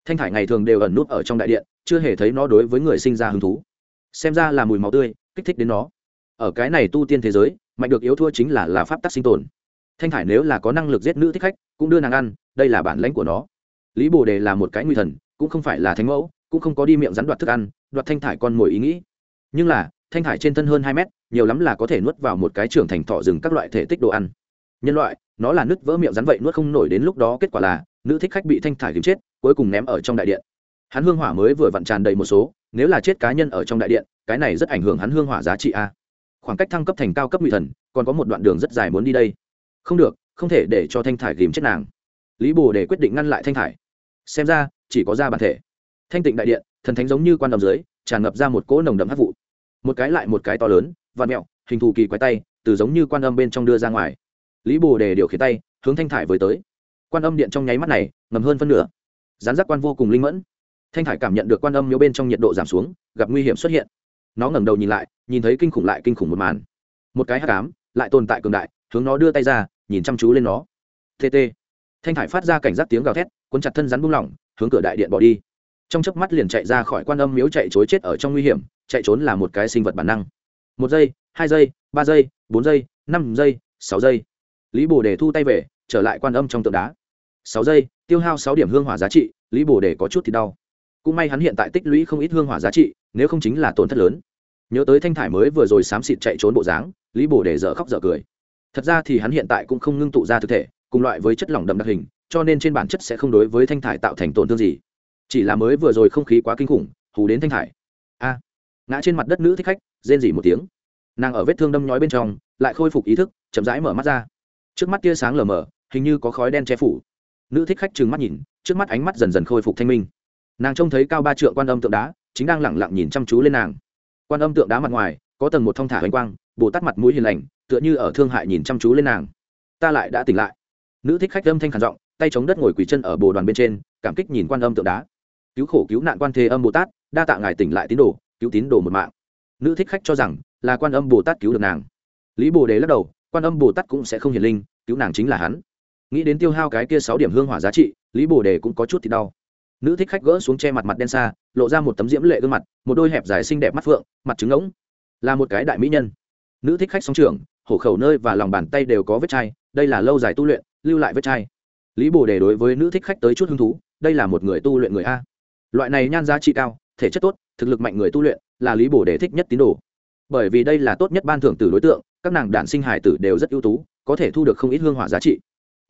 Thanh thải ngày thường đều ẩn nút ở trong đại điện, chưa hề thấy nó đối với người sinh ra hứng thú. Xem ra là mùi máu tươi, kích thích đến nó. Ở cái này tu tiên thế giới, mạnh được yếu thua chính là là pháp tắc sinh tồn. Thanh thải nếu là có năng lực giết nữ thích khách, cũng đưa nàng ăn, đây là bản lãnh của nó. Lý bồ đề là một cái nguy thần, cũng không phải là thánh mẫu, cũng không có đi miệng rắn đoạt thức ăn, đoạt thanh thải con mồi ý nghĩ. Nhưng là thanh thải trên thân hơn hai mét, nhiều lắm là có thể nuốt vào một cái trưởng thành thọ rừng các loại thể tích đồ ăn. Nhân loại, nó là nứt vỡ miệng rắn vậy nuốt không nổi đến lúc đó kết quả là, nữ thích khách bị thanh thải kiếm chết, cuối cùng ném ở trong đại điện. Hắn hương hỏa mới vừa vặn tràn đầy một số, nếu là chết cá nhân ở trong đại điện, cái này rất ảnh hưởng hắn hương hỏa giá trị a. Khoảng cách thăng cấp thành cao cấp nguy thần, còn có một đoạn đường rất dài muốn đi đây. Không được, không thể để cho thanh thải ghìm chết nàng. Lý bồ để quyết định ngăn lại thanh thải. Xem ra, chỉ có ra bản thể. Thanh tịnh đại điện, thần thánh giống như quan đồng dưới, tràn ngập ra một cỗ nồng đậm hát vụ một cái lại một cái to lớn và mẹo, hình thù kỳ quái tay, từ giống như quan âm bên trong đưa ra ngoài. Lý bồ đề điều khiển tay, hướng thanh thải với tới. Quan âm điện trong nháy mắt này, ngầm hơn phân nửa. Gián giác quan vô cùng linh mẫn. Thanh thải cảm nhận được quan âm miếu bên trong nhiệt độ giảm xuống, gặp nguy hiểm xuất hiện. Nó ngẩng đầu nhìn lại, nhìn thấy kinh khủng lại kinh khủng một màn. Một cái hát cám lại tồn tại cường đại, hướng nó đưa tay ra, nhìn chăm chú lên nó. Tt thanh thải phát ra cảnh giác tiếng gào thét, cuốn chặt thân rắn buông lỏng, hướng cửa đại điện bỏ đi. Trong chớp mắt liền chạy ra khỏi quan âm miếu chạy chối chết ở trong nguy hiểm chạy trốn là một cái sinh vật bản năng. Một giây, hai giây, ba giây, bốn giây, năm giây, sáu giây. Lý bồ đề thu tay về, trở lại quan âm trong tượng đá. Sáu giây, tiêu hao sáu điểm hương hỏa giá trị, lý bồ đề có chút thì đau. Cũng may hắn hiện tại tích lũy không ít hương hỏa giá trị, nếu không chính là tổn thất lớn. Nhớ tới thanh thải mới vừa rồi xám xịt chạy trốn bộ dáng, lý bồ đề dở khóc dở cười. Thật ra thì hắn hiện tại cũng không ngưng tụ ra thực thể, cùng loại với chất lỏng đậm đặc hình, cho nên trên bản chất sẽ không đối với thanh thải tạo thành tổn thương gì. Chỉ là mới vừa rồi không khí quá kinh khủng, hù đến thanh thải. A ngã trên mặt đất nữ thích khách, rên dỉ một tiếng. Nàng ở vết thương đâm nhói bên trong, lại khôi phục ý thức, chậm rãi mở mắt ra. Trước mắt tia sáng lờ mờ, hình như có khói đen che phủ. Nữ thích khách trừng mắt nhìn, trước mắt ánh mắt dần dần khôi phục thanh minh. Nàng trông thấy cao ba trượng quan âm tượng đá, chính đang lẳng lặng nhìn chăm chú lên nàng. Quan âm tượng đá mặt ngoài, có tầng một thong thả hoành quang, bồ tắt mặt mũi hiền lành, tựa như ở thương hại nhìn chăm chú lên nàng. Ta lại đã tỉnh lại. Nữ thích khách âm thanh khản giọng, tay chống đất ngồi quỳ chân ở bồ đoàn bên trên, cảm kích nhìn quan âm tượng đá. Cứu khổ cứu nạn quan thế âm bồ tát, đa tạ ngài tỉnh lại tín đồ cứu tín đồ một mạng. Nữ thích khách cho rằng là quan âm bồ tát cứu được nàng. Lý bồ đề lắc đầu quan âm bồ tát cũng sẽ không hiền linh cứu nàng chính là hắn. Nghĩ đến tiêu hao cái kia sáu điểm hương hỏa giá trị lý bồ đề cũng có chút thì đau. Nữ thích khách gỡ xuống che mặt mặt đen xa lộ ra một tấm diễm lệ gương mặt một đôi hẹp dài xinh đẹp mắt phượng mặt trứng ngỗng. Là một cái đại mỹ nhân. Nữ thích khách song trưởng, hổ khẩu nơi và lòng bàn tay đều có vết chai đây là lâu dài tu luyện lưu lại vết chai. Lý bồ đề đối với nữ thích khách tới chút hứng thú đây là một người tu luyện người a. Loại này nhan giá trị cao thể chất tốt, thực lực mạnh người tu luyện là lý bồ đề thích nhất tín đồ. Bởi vì đây là tốt nhất ban thưởng từ đối tượng, các nàng đản sinh hải tử đều rất ưu tú, có thể thu được không ít hương hỏa giá trị.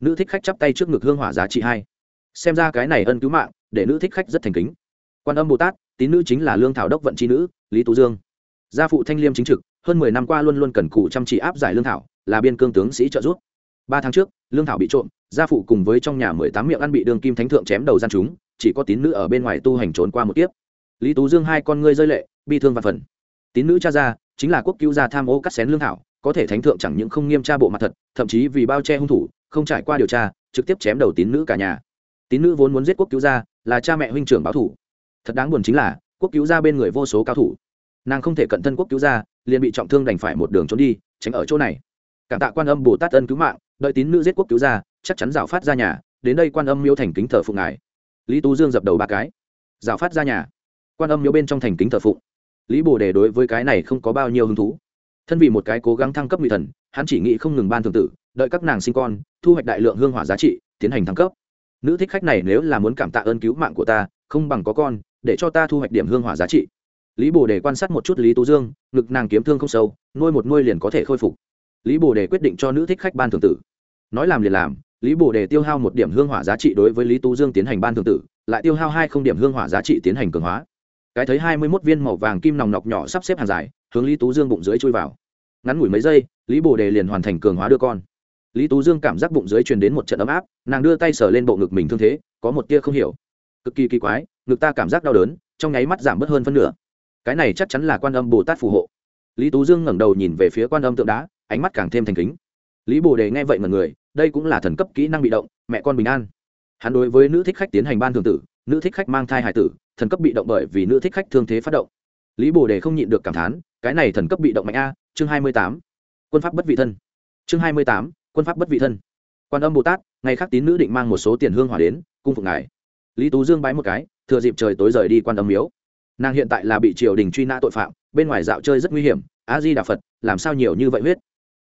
Nữ thích khách chắp tay trước ngực hương hỏa giá trị hai. Xem ra cái này ân cứu mạng, để nữ thích khách rất thành kính. Quan âm bồ tát, tín nữ chính là lương thảo đốc vận tri nữ, lý tú dương. Gia phụ thanh liêm chính trực, hơn mười năm qua luôn luôn cần cù chăm chỉ áp giải lương thảo, là biên cương tướng sĩ trợ giúp. Ba tháng trước, lương thảo bị trộm, gia phụ cùng với trong nhà mười tám miệng ăn bị đường kim thánh thượng chém đầu gian chúng, chỉ có tín nữ ở bên ngoài tu hành trốn qua một kiếp lý tú dương hai con ngươi rơi lệ bi thương và phần. Tín nữ cha ra, chính là quốc cứu gia tham ô cắt xén lương thảo có thể thánh thượng chẳng những không nghiêm tra bộ mặt thật thậm chí vì bao che hung thủ không trải qua điều tra trực tiếp chém đầu tín nữ cả nhà. Tín nữ vốn muốn giết quốc cứu gia là cha mẹ huynh trưởng báo thủ. Thật đáng buồn chính là quốc cứu gia bên người vô số cao thủ. Nàng không thể cận thân quốc cứu gia liền bị trọng thương đành phải một đường trốn đi tránh ở chỗ này. Cảm tạ quan âm bồ tát ân cứu mạng đợi tín nữ giết quốc cứu gia chắc chắn rào phát ra nhà đến đây quan âm miêu thành kính thờ phụng ngài. Lý tú dương dập đầu ba cái. Rào phát ra nhà quan âm miếu bên trong thành kính thờ phụng. Lý bồ đề đối với cái này không có bao nhiêu hứng thú. Thân vì một cái cố gắng thăng cấp ngụy thần, hắn chỉ nghĩ không ngừng ban thường tử, đợi các nàng sinh con, thu hoạch đại lượng hương hỏa giá trị, tiến hành thăng cấp. Nữ thích khách này nếu là muốn cảm tạ ơn cứu mạng của ta, không bằng có con, để cho ta thu hoạch điểm hương hỏa giá trị. Lý bồ đề quan sát một chút lý tú dương, ngực nàng kiếm thương không sâu, nuôi một nuôi liền có thể khôi phục. Lý bồ đề quyết định cho nữ thích khách ban thường tử. Nói làm liền làm, lý bồ đề tiêu hao một điểm hương hỏa giá trị đối với lý tú dương tiến hành ban thường tử, lại tiêu hao hai không điểm hương hỏa giá trị tiến hành cường hóa cái thấy hai mươi mốt viên màu vàng kim nòng nọc nhỏ sắp xếp hàng dài, hướng lý tú dương bụng dưới chui vào. Ngắn ngủi mấy giây, lý bồ đề liền hoàn thành cường hóa đưa con. Lý tú dương cảm giác bụng dưới truyền đến một trận ấm áp, nàng đưa tay sờ lên bộ ngực mình thương thế, có một tia không hiểu. Cực kỳ kỳ quái, ngực ta cảm giác đau đớn, trong nháy mắt giảm bớt hơn phân nửa. Cái này chắc chắn là quan âm bồ tát phù hộ. Lý tú dương ngẩng đầu nhìn về phía quan âm tượng đá, ánh mắt càng thêm thành kính. Lý bồ đề nghe vậy mà người, đây cũng là thần cấp kỹ năng bị động, mẹ con bình an. Hắn đối với nữ thích khách tiến hành ban thường tử, nữ thích khách mang thai hải tử thần cấp bị động bởi vì nữ thích khách thương thế phát động. Lý bồ đề không nhịn được cảm thán, cái này thần cấp bị động mạnh a, chương hai mươi tám, quân pháp bất vị thân. Chương hai mươi tám, quân pháp bất vị thân. Quan âm bồ tát, ngày khác tín nữ định mang một số tiền hương hỏa đến, cung phục ngài. Lý tú dương bái một cái, thừa dịp trời tối rời đi quan âm miếu. Nàng hiện tại là bị triều đình truy nã tội phạm, bên ngoài dạo chơi rất nguy hiểm a di đà phật, làm sao nhiều như vậy huyết?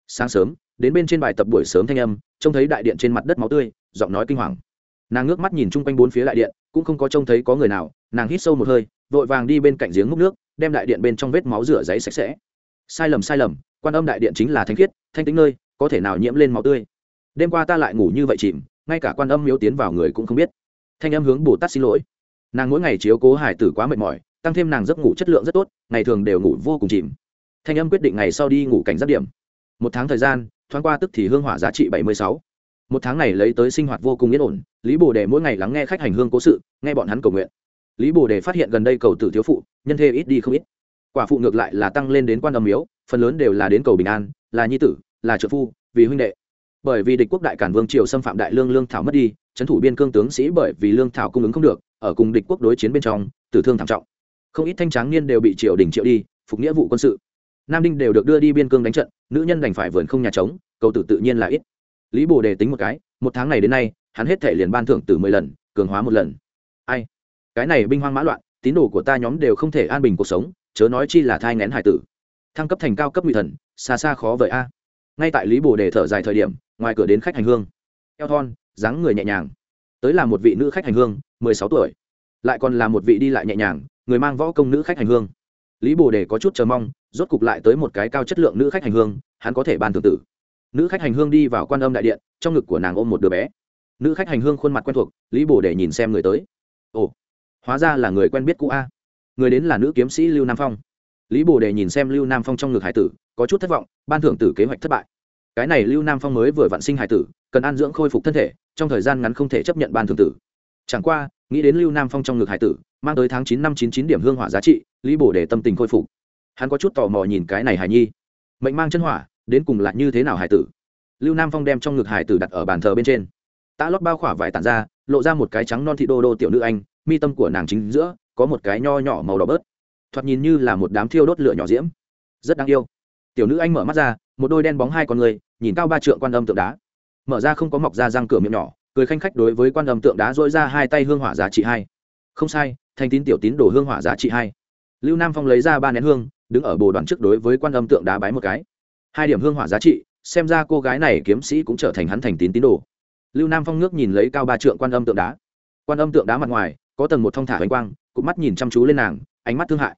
Sáng sớm, đến bên trên bài tập buổi sớm thanh âm, trông thấy đại điện trên mặt đất máu tươi, giọng nói kinh hoàng. Nàng ngước mắt nhìn chung quanh bốn phía đại điện, cũng không có trông thấy có người nào nàng hít sâu một hơi, vội vàng đi bên cạnh giếng múc nước, đem đại điện bên trong vết máu rửa giấy sạch sẽ. Sai lầm sai lầm, quan âm đại điện chính là thanh khiết, thanh tính nơi, có thể nào nhiễm lên máu tươi. Đêm qua ta lại ngủ như vậy chìm, ngay cả quan âm miếu tiến vào người cũng không biết. Thanh âm hướng bồ tát xin lỗi. Nàng mỗi ngày chiếu cố hải tử quá mệt mỏi, tăng thêm nàng giấc ngủ chất lượng rất tốt, ngày thường đều ngủ vô cùng chìm. Thanh âm quyết định ngày sau đi ngủ cảnh giác điểm. Một tháng thời gian, thoáng qua tức thì hương hỏa giá trị bảy mươi sáu. Một tháng này lấy tới sinh hoạt vô cùng yên ổn, lý bồ đề mỗi ngày lắng nghe khách hành hương cố sự, nghe bọn hắn cầu nguyện lý bồ đề phát hiện gần đây cầu tử thiếu phụ, nhân thê ít đi không ít. Quả phụ ngược lại là tăng lên đến quan âm miếu, phần lớn đều là đến cầu bình an, là nhi tử, là trợ phu, vì huynh đệ. Bởi vì địch quốc đại cản vương triều xâm phạm đại lương lương thảo mất đi, trấn thủ biên cương tướng sĩ bởi vì lương thảo cung ứng không được, ở cùng địch quốc đối chiến bên trong, tử thương thảm trọng. Không ít thanh tráng niên đều bị triều đình triệu đi, phục nghĩa vụ quân sự. Nam đinh đều được đưa đi biên cương đánh trận, nữ nhân đành phải vườn không nhà trống, cầu tử tự nhiên là ít. Lý bồ đề tính một cái, một tháng này đến nay, hắn hết thể liền ban thưởng từ mười lần, cường hóa một lần. Ai? Cái này binh hoang mã loạn, tín đồ của ta nhóm đều không thể an bình cuộc sống, chớ nói chi là thai ngén hải tử. Thăng cấp thành cao cấp ngụy thần, xa xa khó vời a. À. Ngay tại lý bồ đề thở dài thời điểm, ngoài cửa đến khách hành hương. Eo thon, dáng người nhẹ nhàng. Tới là một vị nữ khách hành hương, mười sáu tuổi. Lại còn là một vị đi lại nhẹ nhàng, người mang võ công nữ khách hành hương. Lý bồ đề có chút chờ mong, rốt cục lại tới một cái cao chất lượng nữ khách hành hương, hắn có thể bàn tương tử. Nữ khách hành hương đi vào quan âm đại điện, trong ngực của nàng ôm một đứa bé. Nữ khách hành hương khuôn mặt quen thuộc, lý bồ để nhìn xem người tới. Ồ hóa ra là người quen biết cũ a. Người đến là nữ kiếm sĩ lưu nam phong. Lý bồ để nhìn xem lưu nam phong trong ngực hải tử, có chút thất vọng, ban thưởng tử kế hoạch thất bại. Cái này lưu nam phong mới vừa vạn sinh hải tử, cần ăn dưỡng khôi phục thân thể, trong thời gian ngắn không thể chấp nhận ban thưởng tử. Chẳng qua, nghĩ đến lưu nam phong trong ngực hải tử, mang tới tháng chín năm chín chín điểm hương hỏa giá trị, lý bồ để tâm tình khôi phục. Hắn có chút tò mò nhìn cái này hải nhi. Mệnh mang chân hỏa, đến cùng lại như thế nào hải tử? Lưu nam phong đem trong ngực hải tử đặt ở bàn thờ bên trên. Tã lót bao khỏa vải tản ra, lộ ra một cái trắng non thị đô đô tiểu nữ anh mi tâm của nàng chính giữa có một cái nho nhỏ màu đỏ bớt. Thoạt nhìn như là một đám thiêu đốt lửa nhỏ diễm. Rất đáng yêu. Tiểu nữ anh mở mắt ra, một đôi đen bóng hai con người, nhìn cao ba trượng quan âm tượng đá. Mở ra không có mọc ra răng cửa miệng nhỏ, cười khanh khách đối với quan âm tượng đá dỗi ra hai tay hương hỏa giá trị hai. Không sai, thành tín tiểu tín đồ hương hỏa giá trị hai. Lưu nam phong lấy ra ba nén hương, đứng ở bồ đoàn trước đối với quan âm tượng đá bái một cái. Hai điểm hương hỏa giá trị, xem ra cô gái này kiếm sĩ cũng trở thành hắn thành tín tín đồ. Lưu nam phong ngước nhìn lấy cao ba trượng quan âm tượng đá. Quan âm tượng đá mặt ngoài có tầng một thong thả ánh quang cụm mắt nhìn chăm chú lên nàng, ánh mắt thương hại.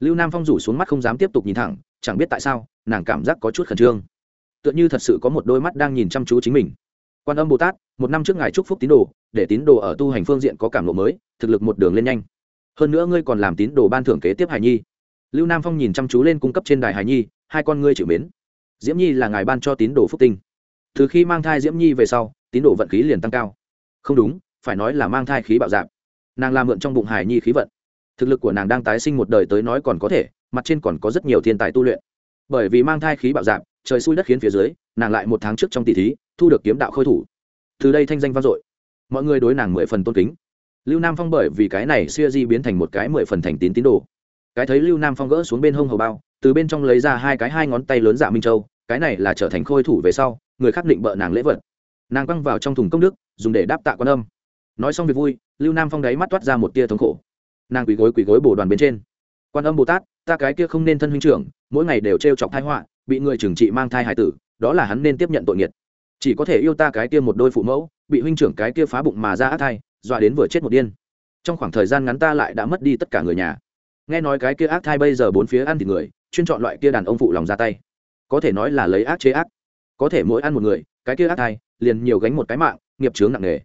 Lưu nam phong rủ xuống mắt không dám tiếp tục nhìn thẳng, chẳng biết tại sao, nàng cảm giác có chút khẩn trương. Tựa như thật sự có một đôi mắt đang nhìn chăm chú chính mình. Quan âm bồ tát, một năm trước ngài chúc phúc tín đồ, để tín đồ ở tu hành phương diện có cảm lộ mới, thực lực một đường lên nhanh. Hơn nữa ngươi còn làm tín đồ ban thưởng kế tiếp Hải nhi. Lưu nam phong nhìn chăm chú lên cung cấp trên đài Hải nhi, hai con ngươi chịu mến. Diễm nhi là ngài ban cho tín đồ phúc tinh. Từ khi mang thai diễm nhi về sau, tín đồ vận khí liền tăng cao. Không đúng, phải nói là mang thai khí bạo dạp nàng làm mượn trong bụng hải nhi khí vận. Thực lực của nàng đang tái sinh một đời tới nói còn có thể, mặt trên còn có rất nhiều thiên tài tu luyện. Bởi vì mang thai khí bạo dạp trời xui đất khiến phía dưới, nàng lại một tháng trước trong tỷ thí, thu được kiếm đạo khôi thủ. Từ đây thanh danh vang dội. Mọi người đối nàng mười phần tôn kính. Lưu nam phong bởi vì cái này siêu di biến thành một cái mười phần thành tín tín đồ. Cái thấy lưu nam phong gỡ xuống bên hông hầu bao, từ bên trong lấy ra hai cái hai ngón tay lớn dạ minh châu, cái này là trở thành khôi thủ về sau, người khác định bợ nàng lễ vật. Nàng quăng vào trong thùng công đức, dùng để đáp tạ quan âm nói xong việc vui, lưu nam phong đáy mắt toát ra một tia thống khổ. Nàng quỳ gối quỳ gối bổ đoàn bên trên. Quan âm bồ tát, ta cái kia không nên thân huynh trưởng, mỗi ngày đều t r e o chọc thai họa, bị người trừng trị mang thai hải tử, đó là hắn nên tiếp nhận tội nghiệt. Chỉ có thể yêu ta cái kia một đôi phụ mẫu, bị huynh trưởng cái kia phá bụng mà ra ác thai, dọa đến vừa chết một điên. Trong khoảng thời gian ngắn ta lại đã mất đi tất cả người nhà. Nghe nói cái kia ác thai bây giờ bốn phía ăn thịt người, chuyên chọn loại kia đàn ông phụ lòng ra tay. Có thể nói là lấy ác chế ác. Có thể mỗi ăn một người, cái kia ác thai, liền nhiều gánh một cái mạng, nghiệp chướng nặng nề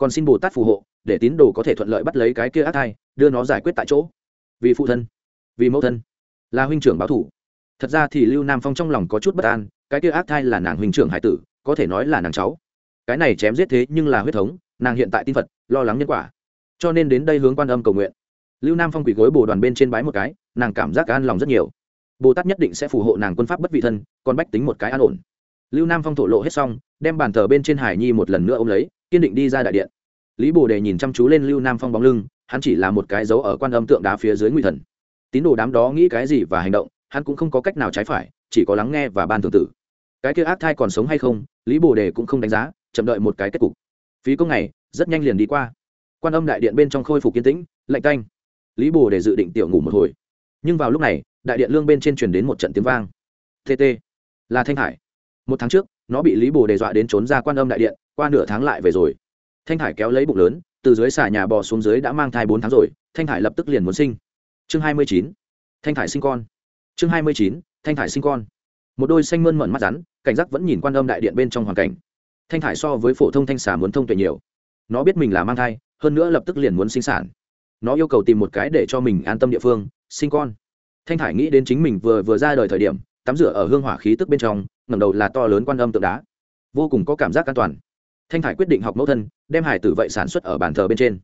còn xin bồ tát phù hộ, để tín đồ có thể thuận lợi bắt lấy cái kia ác thai, đưa nó giải quyết tại chỗ. Vì phụ thân, vì mẫu thân, là huynh trưởng báo thủ. Thật ra thì lưu nam phong trong lòng có chút bất an, cái kia ác thai là nàng huynh trưởng hải tử, có thể nói là nàng cháu. Cái này chém giết thế nhưng là huyết thống, nàng hiện tại tin phật, lo lắng nhân quả. Cho nên đến đây hướng quan âm cầu nguyện. Lưu nam phong quỳ gối bồ đoàn bên trên bái một cái, nàng cảm giác an lòng rất nhiều. Bồ tát nhất định sẽ phù hộ nàng quân pháp bất vị thân, còn bách tính một cái an ổn. Lưu nam phong thổ lộ hết xong, đem bàn thờ bên trên hải nhi một lần nữa ôm lấy kiên định đi ra đại điện. Lý bồ đề nhìn chăm chú lên lưu nam phong bóng lưng, hắn chỉ là một cái dấu ở quan âm tượng đá phía dưới nguy thần. Tín đồ đám đó nghĩ cái gì và hành động, hắn cũng không có cách nào trái phải, chỉ có lắng nghe và ban thường tử. Cái kia ác thai còn sống hay không, lý bồ đề cũng không đánh giá, chậm đợi một cái kết cục. Phí công này rất nhanh liền đi qua. Quan âm đại điện bên trong khôi phục kiên tĩnh, lạnh canh lý bồ đề dự định tiểu ngủ một hồi. Nhưng vào lúc này, đại điện lương bên trên truyền đến một trận tiếng vang. Tt là thanh hải. Một tháng trước, nó bị lý bồ đề dọa đến trốn ra quan âm đại điện qua nửa tháng lại về rồi. Thanh hải kéo lấy bụng lớn, từ dưới xà nhà bò xuống dưới đã mang thai bốn tháng rồi, thanh hải lập tức liền muốn sinh. Chương hai mươi chín, thanh hải sinh con. Chương hai mươi chín, thanh hải sinh con. Một đôi xanh mơn mởn mắt rắn, cảnh giác vẫn nhìn quan âm đại điện bên trong hoàn cảnh. Thanh hải so với phổ thông thanh xà muốn thông tuệ nhiều. Nó biết mình là mang thai, hơn nữa lập tức liền muốn sinh sản. Nó yêu cầu tìm một cái để cho mình an tâm địa phương, sinh con. Thanh thải nghĩ đến chính mình vừa vừa ra đời thời điểm, tắm rửa ở hương hỏa khí tức bên trong, ngẩng đầu là to lớn quan âm tượng đá. Vô cùng có cảm giác an toàn thanh thải quyết định học mẫu thân, đem hải tử vậy sản xuất ở bàn thờ bên trên.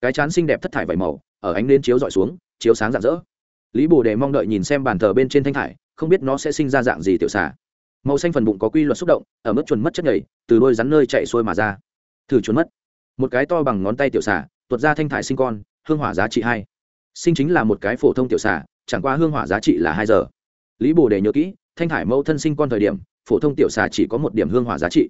Cái chán xinh đẹp thất thải vải màu, ở ánh lên chiếu dọi xuống, chiếu sáng rạng rỡ. Lý bồ đề mong đợi nhìn xem bàn thờ bên trên thanh thải, không biết nó sẽ sinh ra dạng gì tiểu xả màu xanh phần bụng có quy luật xúc động, ở mức chuẩn mất chất nhảy từ đôi rắn nơi chạy xuôi mà ra. Thử chuẩn mất. Một cái to bằng ngón tay tiểu xả tuột ra thanh thải sinh con, hương hỏa giá trị hai. Sinh chính là một cái phổ thông tiểu xả chẳng qua hương hỏa giá trị là hai giờ. Lý bồ đề nhớ kỹ, thanh thải mẫu thân sinh con thời điểm, phổ thông tiểu xà chỉ có một điểm hương hỏa giá trị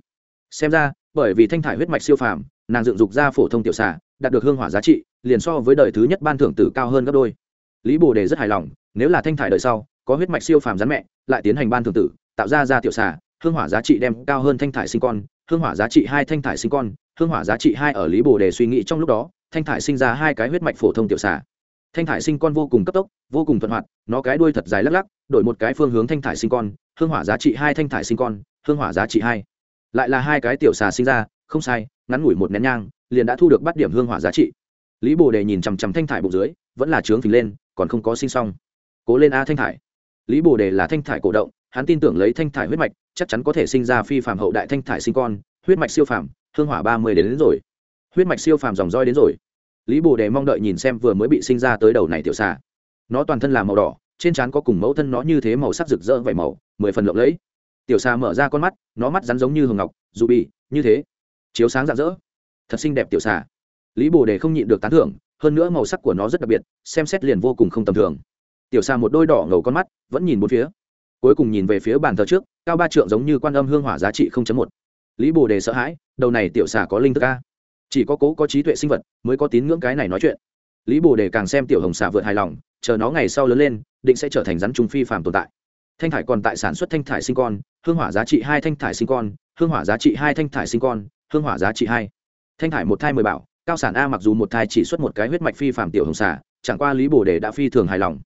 xem ra, bởi vì thanh thải huyết mạch siêu phàm, nàng dựng dục ra phổ thông tiểu xà, đạt được hương hỏa giá trị, liền so với đời thứ nhất ban thưởng tử cao hơn gấp đôi. Lý bồ đề rất hài lòng, nếu là thanh thải đời sau, có huyết mạch siêu phàm rắn mẹ, lại tiến hành ban thưởng tử, tạo ra ra tiểu xà, hương hỏa giá trị đem cao hơn thanh thải sinh con, hương hỏa giá trị hai thanh thải sinh con, hương hỏa giá trị hai ở lý bồ đề suy nghĩ trong lúc đó, thanh thải sinh ra hai cái huyết mạch phổ thông tiểu xà. Thanh thải sinh con vô cùng cấp tốc, vô cùng thuận hoạt, nó cái đuôi thật dài lắc lắc, đổi một cái phương hướng thanh thải sinh con, hương hỏa giá trị hai thanh thải sinh con, hương hỏa giá trị hai lại là hai cái tiểu xà sinh ra không sai ngắn ngủi một nén nhang liền đã thu được bắt điểm hương hỏa giá trị. Lý bồ đề nhìn chằm chằm thanh thải bụng dưới vẫn là trướng phình lên còn không có sinh xong. Cố lên a thanh thải. Lý bồ đề là thanh thải cổ động hắn tin tưởng lấy thanh thải huyết mạch chắc chắn có thể sinh ra phi phạm hậu đại thanh thải sinh con huyết mạch siêu phàm hương hỏa ba mươi đến, đến rồi. Huyết mạch siêu phàm dòng roi đến rồi. Lý bồ đề mong đợi nhìn xem vừa mới bị sinh ra tới đầu này tiểu xà. Nó toàn thân là màu đỏ trên trán có cùng mẫu thân nó như thế màu sắc rực rỡ vảy màu mười phần lộng lẫy tiểu xà mở ra con mắt, nó mắt rắn giống như hường ngọc, dù bị, như thế. Chiếu sáng rạng rỡ. Thật xinh đẹp tiểu xà lý bồ đề không nhịn được tán thưởng, hơn nữa màu sắc của nó rất đặc biệt, xem xét liền vô cùng không tầm thường. Tiểu xà một đôi đỏ ngầu con mắt, vẫn nhìn một phía. Cuối cùng nhìn về phía bàn thờ trước, cao ba trượng giống như quan âm hương hỏa giá trị một. Lý bồ đề sợ hãi, đầu này tiểu xà có linh thức ca chỉ có cố có trí tuệ sinh vật mới có tín ngưỡng cái này nói chuyện. Lý bồ đề càng xem tiểu hồng xà vượt hài lòng, chờ nó ngày sau lớn lên, định sẽ trở thành rắn trung phi phàm tồn tại thanh thải còn tại sản xuất thanh thải sinh con, hương hỏa giá trị hai thanh thải sinh con, hương hỏa giá trị hai thanh thải sinh con, hương hỏa giá trị hai. Thanh thải một thai mười bảo, cao sản a mặc dù một thai chỉ xuất một cái huyết mạch phi phàm tiểu hồng xà, chẳng qua lý bồ đề đã phi thường hài lòng.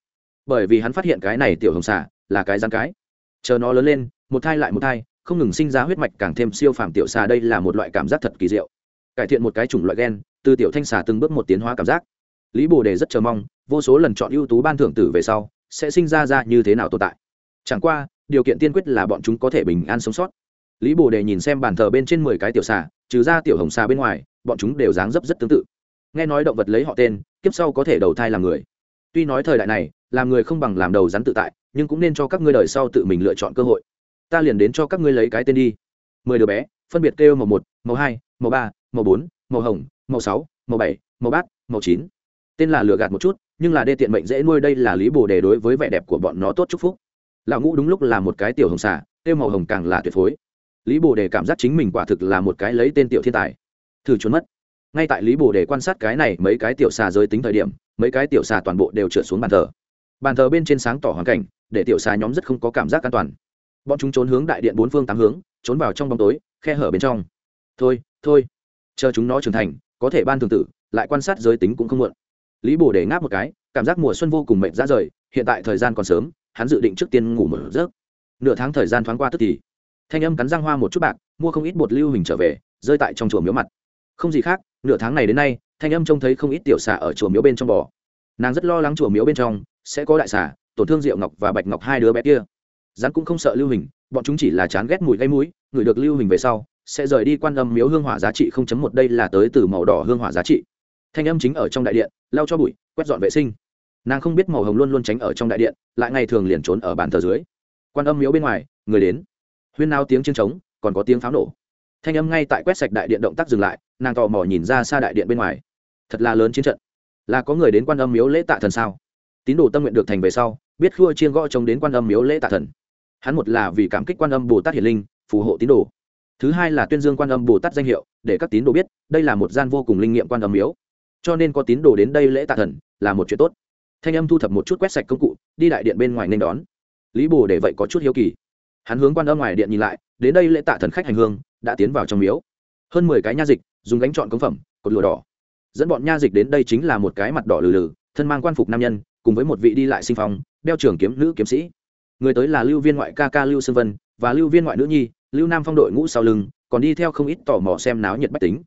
Bởi vì hắn phát hiện cái này tiểu hồng xà là cái rắn cái. Chờ nó lớn lên, một thai lại một thai, không ngừng sinh ra huyết mạch càng thêm siêu phàm tiểu xà đây là một loại cảm giác thật kỳ diệu. Cải thiện một cái chủng loại gen, từ tiểu thanh xà từng bước một tiến hóa cảm giác. Lý bồ đề rất chờ mong, vô số lần chọn ưu tú ban thưởng tử về sau, sẽ sinh ra ra như thế nào tồn tại chẳng qua, điều kiện tiên quyết là bọn chúng có thể bình an sống sót. Lý bồ đề nhìn xem bàn thờ bên trên mười cái tiểu xà, trừ ra tiểu hồng xà bên ngoài, bọn chúng đều dáng dấp rất tương tự. Nghe nói động vật lấy họ tên, kiếp sau có thể đầu thai làm người. Tuy nói thời đại này, làm người không bằng làm đầu rắn tự tại, nhưng cũng nên cho các ngươi đời sau tự mình lựa chọn cơ hội. Ta liền đến cho các ngươi lấy cái tên đi. Mười đứa bé, phân biệt kêu màu một, màu hai, màu ba, màu bốn, màu hồng, màu sáu, màu bảy, màu bát, màu chín. Tên là lừa gạt một chút, nhưng là đê tiện mệnh dễ nuôi đây là lý bồ đề đối với vẻ đẹp của bọn nó tốt chúc phúc lão ngũ đúng lúc là một cái tiểu hồng xà, tiêu màu hồng càng là tuyệt phối. Lý bồ đề cảm giác chính mình quả thực là một cái lấy tên tiểu thiên tài. Thử trốn mất. Ngay tại lý bồ đề quan sát cái này mấy cái tiểu xà giới tính thời điểm, mấy cái tiểu xà toàn bộ đều trượt xuống bàn thờ. Bàn thờ bên trên sáng tỏ hoàn cảnh, để tiểu xà nhóm rất không có cảm giác an toàn. Bọn chúng trốn hướng đại điện bốn phương tám hướng, trốn vào trong bóng tối, khe hở bên trong. Thôi thôi. Chờ chúng nó trưởng thành, có thể ban thường tử, lại quan sát giới tính cũng không muộn. Lý bồ Đề ngáp một cái, cảm giác mùa xuân vô cùng mệt ra rời, hiện tại thời gian còn sớm hắn dự định trước tiên ngủ một giấc. Nửa tháng thời gian thoáng qua tức thì, thanh âm cắn răng hoa một chút bạc, mua không ít bột lưu hình trở về, rơi tại trong chùa miếu mặt. Không gì khác, nửa tháng này đến nay, thanh âm trông thấy không ít tiểu xà ở chùa miếu bên trong bò. Nàng rất lo lắng chùa miếu bên trong sẽ có đại xà, tổn thương diệu ngọc và bạch ngọc hai đứa bé kia. Rắn cũng không sợ lưu hình, bọn chúng chỉ là chán ghét mùi gây mũi ngửi được lưu hình về sau, sẽ rời đi quan âm miếu hương hỏa giá trị không chấm một, đây là tới từ màu đỏ hương hỏa giá trị. Thanh âm chính ở trong đại điện, lau cho bụi, quét dọn vệ sinh nàng không biết màu hồng luôn luôn tránh ở trong đại điện, lại ngày thường liền trốn ở bàn thờ dưới. Quan âm miếu bên ngoài, người đến. Huyên nao tiếng chiến trống, còn có tiếng pháo nổ. Thanh âm ngay tại quét sạch đại điện động tác dừng lại, nàng tò mò nhìn ra xa đại điện bên ngoài. Thật là lớn chiến trận. Là có người đến quan âm miếu lễ tạ thần sao? Tín đồ tâm nguyện được thành về sau, biết khua chiên gõ trống đến quan âm miếu lễ tạ thần. Hắn một là vì cảm kích quan âm bồ tát hiển linh, phù hộ tín đồ. Thứ hai là tuyên dương quan âm bồ tát danh hiệu, để các tín đồ biết, đây là một gian vô cùng linh nghiệm quan âm miếu. Cho nên có tín đồ đến đây lễ tạ thần, là một chuyện tốt thanh âm thu thập một chút quét sạch công cụ, đi đại điện bên ngoài nên đón. Lý bồ để vậy có chút hiếu kỳ. Hắn hướng quan âm ngoài điện nhìn lại, đến đây lễ tạ thần khách hành hương, đã tiến vào trong miếu. Hơn mười cái nha dịch, dùng gánh chọn công phẩm, cột lụa đỏ. Dẫn bọn nha dịch đến đây chính là một cái mặt đỏ lừ lừ, thân mang quan phục nam nhân, cùng với một vị đi lại sinh phong, đeo trường kiếm nữ kiếm sĩ. Người tới là lưu viên ngoại ca ca lưu sơn vân và lưu viên ngoại nữ nhi, lưu nam phong đội ngũ sau lưng, còn đi theo không ít tò mò xem náo nhiệt bách tính.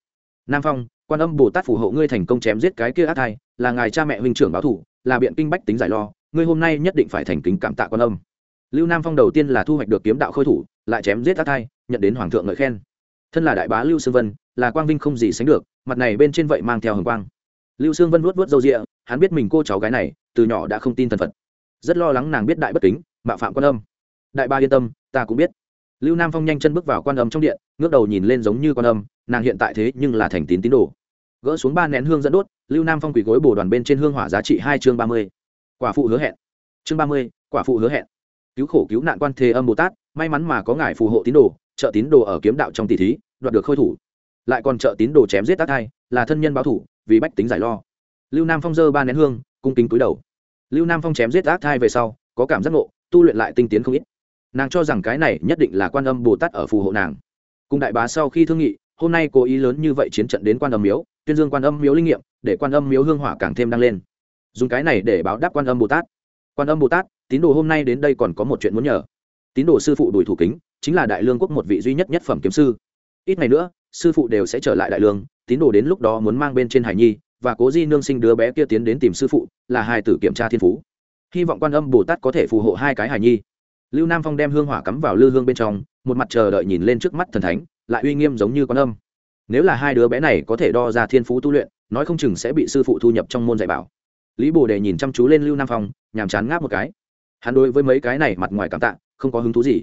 Nam phong, quan âm bồ tát phù hộ ngươi thành công chém giết cái kia ác thai, là ngài cha mẹ huynh trưởng báo thủ là biện kinh bách tính giải lo, ngươi hôm nay nhất định phải thành kính cảm tạ quan âm. Lưu nam phong đầu tiên là thu hoạch được kiếm đạo khôi thủ, lại chém giết tác thai, nhận đến hoàng thượng ngợi khen. Thân là đại bá lưu sương vân, là quang vinh không gì sánh được, mặt này bên trên vậy mang theo hồng quang. Lưu sương vân vuốt vuốt râu rịa, hắn biết mình cô cháu gái này, từ nhỏ đã không tin thần phật. Rất lo lắng nàng biết đại bất kính mạ phạm quan âm. Đại ba yên tâm, ta cũng biết. Lưu nam phong nhanh chân bước vào quan âm trong điện, ngước đầu nhìn lên giống như quan âm, nàng hiện tại thế nhưng là thành tín tín đồ. Gỡ xuống ba nén hương dẫn đốt lưu nam phong quỳ gối bồ đoàn bên trên hương hỏa giá trị hai chương ba mươi. Quả phụ hứa hẹn. Chương ba mươi, quả phụ hứa hẹn. Cứu khổ cứu nạn quan thế âm bồ tát, may mắn mà có ngài phù hộ tín đồ, trợ tín đồ ở kiếm đạo trong tỷ thí, đoạt được khôi thủ. Lại còn trợ tín đồ chém giết tác hai là thân nhân báo thủ, vì bách tính giải lo. Lưu nam phong dơ ba nén hương, cung kính cúi đầu. Lưu nam phong chém giết ác thai về sau, có cảm giác ngộ, tu luyện lại tinh tiến không ít. Nàng cho rằng cái này nhất định là quan âm bồ tát ở phù hộ nàng. Cùng đại bá sau khi thương nghị, hôm nay cố ý lớn như vậy chiến trận đến quan âm miếu tuyên dương quan âm miếu linh nghiệm, để quan âm miếu hương hỏa càng thêm đăng lên. Dùng cái này để báo đáp quan âm bồ tát. Quan âm bồ tát, tín đồ hôm nay đến đây còn có một chuyện muốn nhờ. Tín đồ sư phụ đùi thủ kính, chính là đại lương quốc một vị duy nhất nhất phẩm kiếm sư. Ít ngày nữa, sư phụ đều sẽ trở lại đại lương, tín đồ đến lúc đó muốn mang bên trên hải nhi, và cố di nương sinh đứa bé kia tiến đến tìm sư phụ, là hai tử kiểm tra thiên phú. Hy vọng quan âm bồ tát có thể phù hộ hai cái hải nhi. Lưu nam phong đem hương hỏa cắm vào lư hương bên trong, một mặt chờ đợi nhìn lên trước mắt thần thánh, lại uy nghiêm giống như quan âm nếu là hai đứa bé này có thể đo ra thiên phú tu luyện, nói không chừng sẽ bị sư phụ thu nhập trong môn dạy bảo. Lý bồ đề nhìn chăm chú lên lưu nam phong, nhàm chán ngáp một cái. Hắn đối với mấy cái này mặt ngoài cảm tạ, không có hứng thú gì.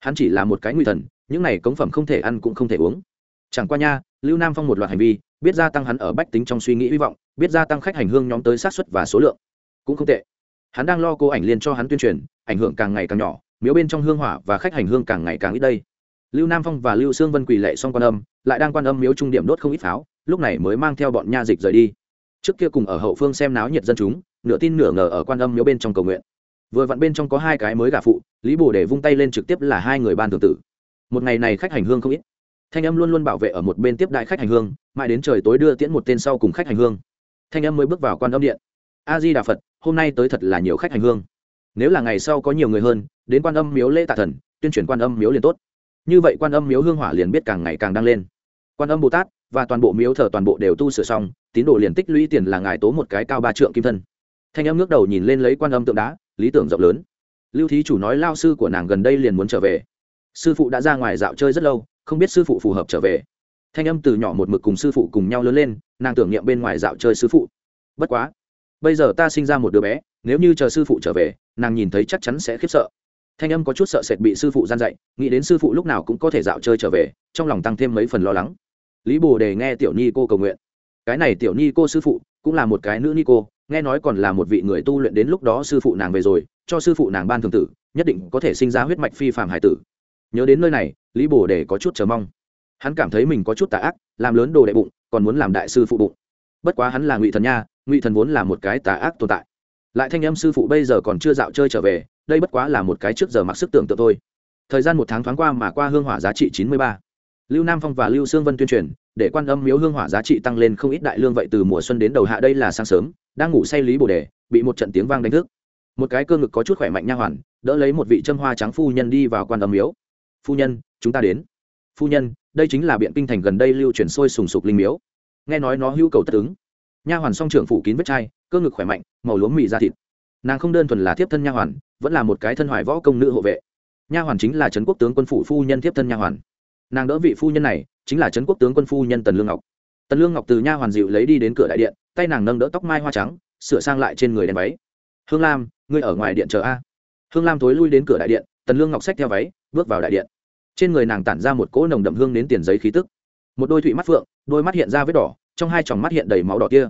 Hắn chỉ là một cái nguy thần, những này cống phẩm không thể ăn cũng không thể uống. Chẳng qua nha, lưu nam phong một loạt hành vi, biết gia tăng hắn ở bách tính trong suy nghĩ hy vọng, biết gia tăng khách hành hương nhóm tới sát xuất và số lượng. Cũng không tệ. Hắn đang lo cô ảnh liên cho hắn tuyên truyền, ảnh hưởng càng ngày càng nhỏ, miếu bên trong hương hỏa và khách hành hương càng ngày càng ít đây lưu nam phong và lưu sương vân quỳ lệ xong quan âm, lại đang quan âm miếu trung điểm đốt không ít pháo, lúc này mới mang theo bọn nha dịch rời đi. Trước kia cùng ở hậu phương xem náo nhiệt dân chúng, nửa tin nửa ngờ ở quan âm miếu bên trong cầu nguyện. Vừa vặn bên trong có hai cái mới gả phụ, lý bồ để vung tay lên trực tiếp là hai người ban thường tử. Một ngày này khách hành hương không ít. Thanh âm luôn luôn bảo vệ ở một bên tiếp đại khách hành hương, mãi đến trời tối đưa tiễn một tên sau cùng khách hành hương. Thanh âm mới bước vào quan âm điện. A di đà phật, hôm nay tới thật là nhiều khách hành hương. Nếu là ngày sau có nhiều người hơn, đến quan âm miếu lễ tạ thần, tuyên truyền quan âm miếu liền tốt như vậy quan âm miếu hương hỏa liền biết càng ngày càng đang lên. Quan âm bồ tát và toàn bộ miếu thờ toàn bộ đều tu sửa xong, tín đồ liền tích lũy tiền là ngài tố một cái cao ba trượng kim thân. Thanh âm ngước đầu nhìn lên lấy quan âm tượng đá, lý tưởng rộng lớn. Lưu thí chủ nói lao sư của nàng gần đây liền muốn trở về. Sư phụ đã ra ngoài dạo chơi rất lâu, không biết sư phụ phù hợp trở về. Thanh âm từ nhỏ một mực cùng sư phụ cùng nhau lớn lên, nàng tưởng niệm bên ngoài dạo chơi sư phụ. Bất quá, bây giờ ta sinh ra một đứa bé, nếu như chờ sư phụ trở về, nàng nhìn thấy chắc chắn sẽ khiếp sợ thanh âm có chút sợ sệt bị sư phụ gian dạy, nghĩ đến sư phụ lúc nào cũng có thể dạo chơi trở về, trong lòng tăng thêm mấy phần lo lắng. Lý bồ đề nghe tiểu ni cô cầu nguyện. Cái này tiểu ni cô sư phụ cũng là một cái nữ ni cô, nghe nói còn là một vị người tu luyện đến lúc đó sư phụ nàng về rồi, cho sư phụ nàng ban thường tử, nhất định có thể sinh ra huyết mạch phi phạm hải tử. Nhớ đến nơi này, lý bồ đề có chút chờ mong. Hắn cảm thấy mình có chút tà ác, làm lớn đồ đệ bụng, còn muốn làm đại sư phụ bụng. Bất quá hắn là ngụy thần nha, ngụy thần vốn là một cái tà ác tồn tại. Lại thanh âm sư phụ bây giờ còn chưa dạo chơi trở về đây bất quá là một cái trước giờ mặc sức tưởng tượng thôi. Thời gian một tháng thoáng qua mà qua hương hỏa giá trị chín mươi ba. Lưu nam phong và lưu sương vân tuyên truyền, để quan âm miếu hương hỏa giá trị tăng lên không ít đại lương vậy từ mùa xuân đến đầu hạ đây là sáng sớm, đang ngủ say lý bồ đề, bị một trận tiếng vang đánh thức. Một cái cơ ngực có chút khỏe mạnh nha hoàn, đỡ lấy một vị châm hoa trắng phu nhân đi vào quan âm miếu. Phu nhân, chúng ta đến. Phu nhân, đây chính là biện kinh thành gần đây lưu truyền sôi sùng sục linh miếu. Nghe nói nó hữu cầu tất ứng. Nha hoàn song trưởng phủ kín vết chai, cơ ngực khỏe mạnh, màu lúa mì da thịt nàng không đơn thuần là thiếp thân nha hoàn, vẫn là một cái thân hoài võ công nữ hộ vệ. Nha hoàn chính là trấn quốc tướng quân phủ phu nhân thiếp thân nha hoàn. Nàng đỡ vị phu nhân này, chính là trấn quốc tướng quân phu nhân tần lương ngọc. Tần lương ngọc từ nha hoàn dịu lấy đi đến cửa đại điện, tay nàng nâng đỡ tóc mai hoa trắng, sửa sang lại trên người đèn váy. Hương lam, ngươi ở ngoài điện chờ a. Hương lam thối lui đến cửa đại điện, tần lương ngọc xách theo váy, bước vào đại điện. Trên người nàng tản ra một cỗ nồng đậm hương đến tiền giấy khí tức. Một đôi thụy mắt phượng, đôi mắt hiện ra vết đỏ, trong hai tròng mắt hiện đầy máu đỏ kia.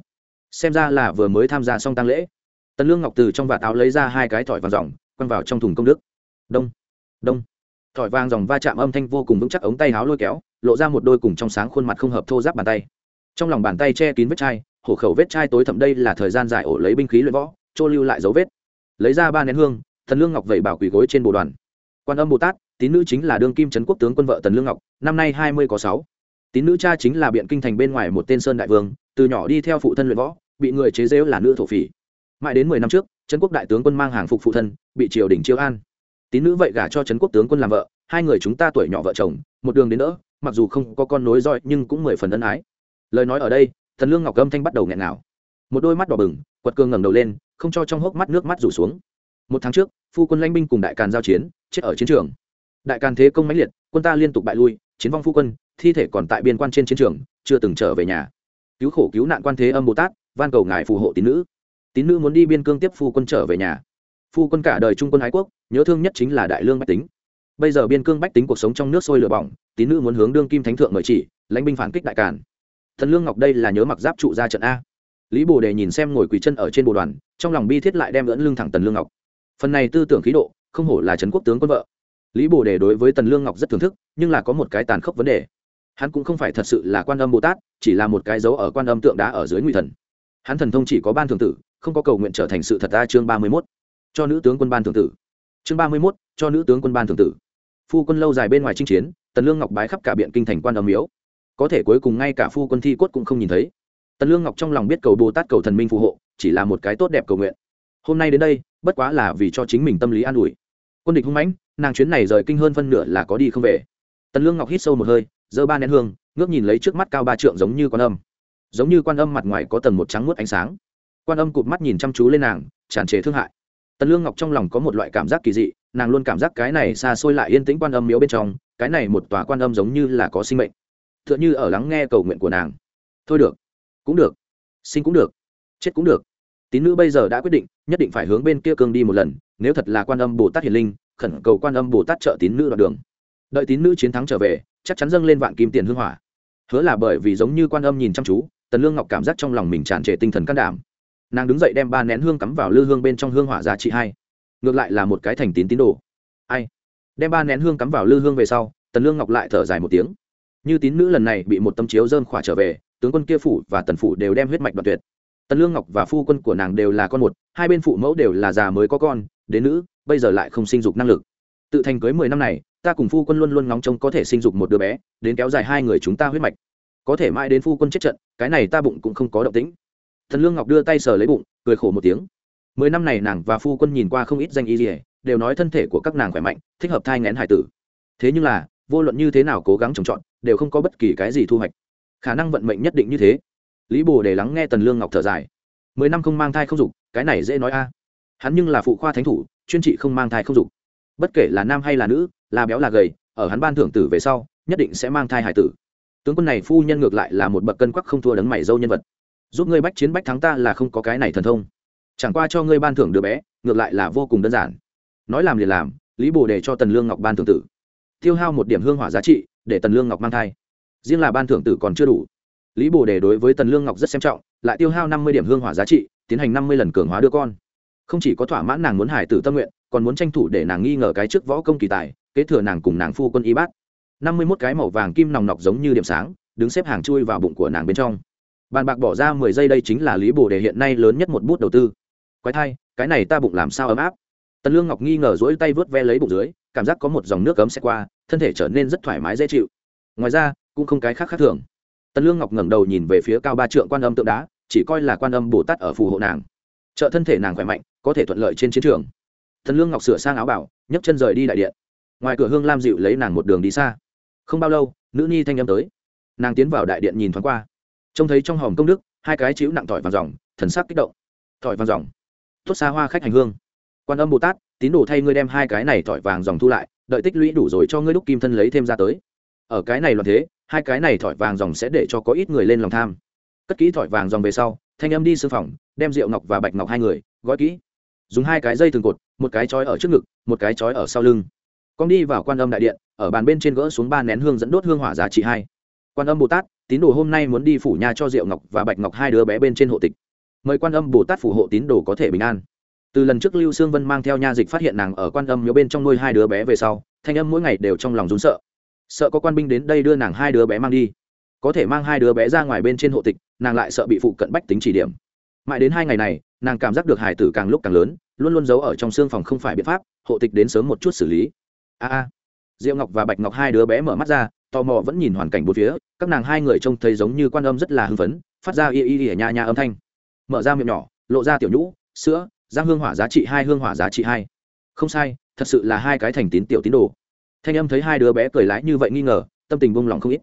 Xem ra là vừa mới tham gia xong tăng lễ tần lương ngọc từ trong vạt áo lấy ra hai cái thỏi vàng dòng, quăng vào trong thùng công đức. Đông đông. Thỏi vàng dòng va chạm âm thanh vô cùng vững chắc, ống tay áo lôi kéo, lộ ra một đôi cùng trong sáng khuôn mặt không hợp thô giáp bàn tay. Trong lòng bàn tay che kín vết chai, hổ khẩu vết chai tối thậm đây là thời gian dài ổ lấy binh khí luyện võ, trô lưu lại dấu vết. Lấy ra ba nén hương thần lương ngọc vẩy bảo quỳ gối trên bộ đoàn. Quan âm bồ tát, tín nữ chính là đương kim trấn quốc tướng quân vợ tần lương ngọc, năm nay hai mươi có sáu. Tín nữ cha chính là biện kinh thành bên ngoài một tên sơn đại vương, từ nhỏ đi theo phụ thân luyện võ, bị người chế rêu là nữ thổ phỉ mãi đến mười năm trước, trấn quốc đại tướng quân mang hàng phục phụ thân, bị triều đình chiêu an. Tín nữ vậy gả cho trấn quốc tướng quân làm vợ, hai người chúng ta tuổi nhỏ vợ chồng, một đường đến đỡ, mặc dù không có con nối roi nhưng cũng mười phần ân ái. Lời nói ở đây, thần lương ngọc âm thanh bắt đầu nghẹn nào một đôi mắt đỏ bừng, quật cương ngẩng đầu lên, không cho trong hốc mắt nước mắt rủ xuống. Một tháng trước, phu quân lãnh binh cùng đại càn giao chiến, chết ở chiến trường. Đại càn thế công mãnh liệt, quân ta liên tục bại lui, chiến vong phu quân, thi thể còn tại biên quan trên chiến trường, chưa từng trở về nhà. Cứu khổ cứu nạn quan thế âm bồ tát, van cầu ngài phù hộ tín nữ tín nữ muốn đi biên cương tiếp phu quân trở về nhà. Phu quân cả đời trung quân ái quốc, nhớ thương nhất chính là đại lương bách tính. Bây giờ biên cương bách tính cuộc sống trong nước sôi lửa bỏng, tín nữ muốn hướng đương kim thánh thượng mời chỉ, lãnh binh phản kích đại càn. Thần lương ngọc đây là nhớ mặc giáp trụ ra trận a. Lý bồ đề nhìn xem ngồi quỳ chân ở trên bộ đoàn, trong lòng bi thiết lại đem lẫn lương thẳng tần lương ngọc. Phần này tư tưởng khí độ, không hổ là trấn quốc tướng quân vợ. Lý bồ đề đối với tần lương ngọc rất thưởng thức, nhưng là có một cái tàn khốc vấn đề. Hắn cũng không phải thật sự là quan âm bồ tát, chỉ là một cái dấu ở quan âm tượng đá ở dưới ngụy thần hắn thần thông chỉ có ban thường tử, không có cầu nguyện trở thành sự thật ta chương ba mươi mốt. Cho nữ tướng quân ban thường tử. Chương ba mươi mốt, cho nữ tướng quân ban thường tử. Phu quân lâu dài bên ngoài chinh chiến, tần lương ngọc bái khắp cả biện kinh thành quan âm miếu. Có thể cuối cùng ngay cả phu quân thi cốt cũng không nhìn thấy. Tần lương ngọc trong lòng biết cầu bồ tát cầu thần minh phù hộ, chỉ là một cái tốt đẹp cầu nguyện. Hôm nay đến đây, bất quá là vì cho chính mình tâm lý an ủi. Quân địch hung mãnh, nàng chuyến này rời kinh hơn phân nửa là có đi không về. Tần lương ngọc hít sâu một hơi, giơ ba nén hương, ngước nhìn lấy trước mắt cao ba trượng giống như quan âm giống như quan âm mặt ngoài có tầng một trắng muốt ánh sáng. Quan âm cụt mắt nhìn chăm chú lên nàng, tràn trề thương hại. Tần lương ngọc trong lòng có một loại cảm giác kỳ dị, nàng luôn cảm giác cái này xa xôi lại yên tĩnh quan âm miếu bên trong, cái này một tòa quan âm giống như là có sinh mệnh. T h ư ợ n h ư ở lắng nghe cầu nguyện của nàng. Thôi được, cũng được, sinh cũng được, chết cũng được. Tín nữ bây giờ đã quyết định, nhất định phải hướng bên kia cương đi một lần, nếu thật là quan âm bồ tát hiền linh, khẩn cầu quan âm bồ tát trợ tín nữ đoạn đường. Đợi tín nữ chiến thắng trở về, chắc chắn dâng lên vạn kim tiền hương hỏa. Hứa là bởi vì giống như quan âm nhìn chăm chú tần lương ngọc cảm giác trong lòng mình tràn trề tinh thần can đảm. Nàng đứng dậy đem ba nén hương cắm vào lư hương bên trong hương hỏa giá trị hai. Ngược lại là một cái thành tín tín đồ. Ai? Đem ba nén hương cắm vào lư hương về sau, tần lương ngọc lại thở dài một tiếng. Như tín nữ lần này bị một tâm chiếu dơn khỏa trở về, tướng quân kia phủ và tần phủ đều đem huyết mạch đoạt tuyệt. Tần lương ngọc và phu quân của nàng đều là con một, hai bên phụ mẫu đều là già mới có con, đến nữ, bây giờ lại không sinh dục năng lực. Tự thành cưới mười năm này, ta cùng phu quân luôn luôn ngóng trông có thể sinh dục một đứa bé, đến kéo dài hai người chúng ta huyết mạch có thể mãi đến phu quân chết trận, cái này ta bụng cũng không có động tĩnh. Thần lương ngọc đưa tay sờ lấy bụng, cười khổ một tiếng. Mười năm này nàng và phu quân nhìn qua không ít danh y dỉa đều nói thân thể của các nàng khỏe mạnh, thích hợp thai ngén hải tử. Thế nhưng là, vô luận như thế nào cố gắng trồng trọt, đều không có bất kỳ cái gì thu hoạch. Khả năng vận mệnh nhất định như thế. Lý bồ để lắng nghe tần lương ngọc thở dài. Mười năm không mang thai không dục, cái này dễ nói a. Hắn nhưng là phụ khoa thánh thủ, chuyên trị không mang thai không dục. Bất kể là nam hay là nữ, là béo là gầy, ở hắn ban thưởng tử về sau, nhất định sẽ mang thai hải tử tướng quân này phu nhân ngược lại là một bậc cân quắc không thua đấng mày dâu nhân vật. Giúp ngươi bách chiến bách thắng ta là không có cái này thần thông. Chẳng qua cho ngươi ban thưởng đứa bé, ngược lại là vô cùng đơn giản. Nói làm liền làm, lý bồ để cho tần lương ngọc ban thưởng tử. Tiêu hao một điểm hương hỏa giá trị, để tần lương ngọc mang thai. Riêng là ban thưởng tử còn chưa đủ. Lý bồ đề đối với tần lương ngọc rất xem trọng, lại tiêu hao năm mươi điểm hương hỏa giá trị, tiến hành năm mươi lần cường hóa đưa con. Không chỉ có thỏa mãn nàng muốn hải tử tâm nguyện, còn muốn tranh thủ để nàng nghi ngờ cái trước võ công kỳ tài, kế thừa nàng cùng nàng phu quân y bát năm mươi mốt cái màu vàng kim nòng nọc giống như điểm sáng, đứng xếp hàng chui vào bụng của nàng bên trong. Bàn bạc bỏ ra mười giây đây chính là lý bồ đề hiện nay lớn nhất một bút đầu tư. Quái thai, cái này ta bụng làm sao ấm áp? Tần lương ngọc nghi ngờ rỗi tay vớt ve lấy bụng dưới, cảm giác có một dòng nước cấm xe qua, thân thể trở nên rất thoải mái dễ chịu. Ngoài ra, cũng không cái khác khác thường. Tần lương ngọc ngẩng đầu nhìn về phía cao ba trượng quan âm tượng đá, chỉ coi là quan âm bồ tát ở phù hộ nàng. Trợ thân thể nàng khỏe mạnh, có thể thuận lợi trên chiến trường. Tần lương ngọc sửa sang áo bảo, nhấc chân rời đi đại điện. Ngoài cửa hương lam dịu lấy nàng một đường đi xa không bao lâu, nữ nhi thanh âm tới. Nàng tiến vào đại điện nhìn thoáng qua. Trông thấy trong hòm công đức, hai cái chiếu nặng tỏi vàng dòng thần sắc kích động. Tỏi vàng dòng tốt xa hoa khách hành hương. Quan âm bồ tát, tín đồ thay ngươi đem hai cái này tỏi vàng dòng thu lại, đợi tích lũy đủ rồi cho ngươi đúc kim thân lấy thêm ra tới. Ở cái này loạn thế, hai cái này thỏi vàng dòng sẽ để cho có ít người lên lòng tham. Cất kỹ thỏi vàng dòng về sau, thanh âm đi sư phòng, đem rượu ngọc và bạch ngọc hai người, gói kỹ. Dùng hai cái dây thường cột, một cái trói ở trước ngực, một cái trói ở sau lưng con đi vào quan âm đại điện, ở bàn bên trên gỡ xuống ba nén hương dẫn đốt hương hỏa giá trị hai. Quan âm bồ tát, tín đồ hôm nay muốn đi phủ nhà cho diệu ngọc và bạch ngọc hai đứa bé bên trên hộ tịch. Mời quan âm bồ tát phủ hộ tín đồ có thể bình an. Từ lần trước lưu sương vân mang theo nha dịch phát hiện nàng ở quan âm miếu bên trong nuôi hai đứa bé về sau, thanh âm mỗi ngày đều trong lòng rún sợ. Sợ có quan binh đến đây đưa nàng hai đứa bé mang đi. Có thể mang hai đứa bé ra ngoài bên trên hộ tịch, nàng lại sợ bị phụ cận bách tính chỉ điểm. Mãi đến hai ngày này, nàng cảm giác được hải tử càng lúc càng lớn, luôn luôn giấu ở trong xương phòng không phải biện pháp, hộ tịch đến sớm một chút xử lý a a. Diệu ngọc và bạch ngọc hai đứa bé mở mắt ra, tò mò vẫn nhìn hoàn cảnh bốn phía, các nàng hai người trông thấy giống như quan âm rất là hưng phấn, phát ra y y y nhà nhà âm thanh. Mở ra miệng nhỏ, lộ ra tiểu nhũ, sữa giang hương hỏa giá trị hai, hương hỏa giá trị hai. Không sai, thật sự là hai cái thành tín tiểu tín đồ. Thanh âm thấy hai đứa bé cười lái như vậy nghi ngờ, tâm tình buông lòng không ít.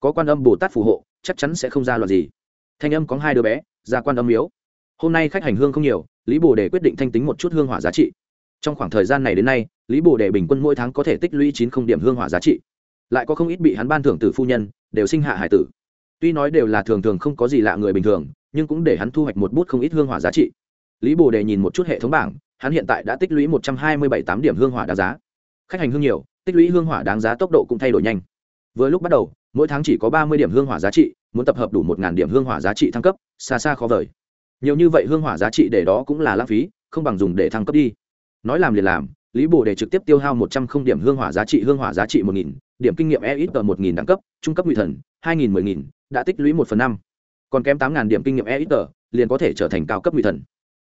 Có quan âm bồ tát phù hộ, chắc chắn sẽ không ra loạt gì. Thanh âm có hai đứa bé, ra quan âm miếu. Hôm nay khách hành hương không nhiều, lý bồ để quyết định thanh tính một chút hương hỏa giá trị trong khoảng thời gian này đến nay, lý bồ đề bình quân mỗi tháng có thể tích lũy chín không điểm hương hỏa giá trị. Lại có không ít bị hắn ban thưởng từ phu nhân, đều sinh hạ hải tử. Tuy nói đều là thường thường không có gì lạ người bình thường, nhưng cũng để hắn thu hoạch một bút không ít hương hỏa giá trị. Lý bồ đề nhìn một chút hệ thống bảng, hắn hiện tại đã tích lũy một trăm hai mươi bảy tám điểm hương hỏa đáng giá. Khách hành hương nhiều, tích lũy hương hỏa đáng giá tốc độ cũng thay đổi nhanh. Vừa lúc bắt đầu, mỗi tháng chỉ có ba mươi điểm hương hỏa giá trị, muốn tập hợp đủ một điểm hương hỏa giá trị thăng cấp, xa xa khó vời. Nhiều như vậy hương hỏa giá trị để đó cũng là lãng phí, không bằng dùng để thăng cấp đi nói làm liền làm, lý bồ đề trực tiếp tiêu hao một trăm không điểm hương hỏa giá trị, hương hỏa giá trị một nghìn, điểm kinh nghiệm e ít ở một nghìn đẳng cấp, trung cấp nguy thần, hai nghìn, mười nghìn, đã tích lũy một phần năm. Còn kém tám ngàn điểm kinh nghiệm e ít ở liền có thể trở thành cao cấp nguy thần.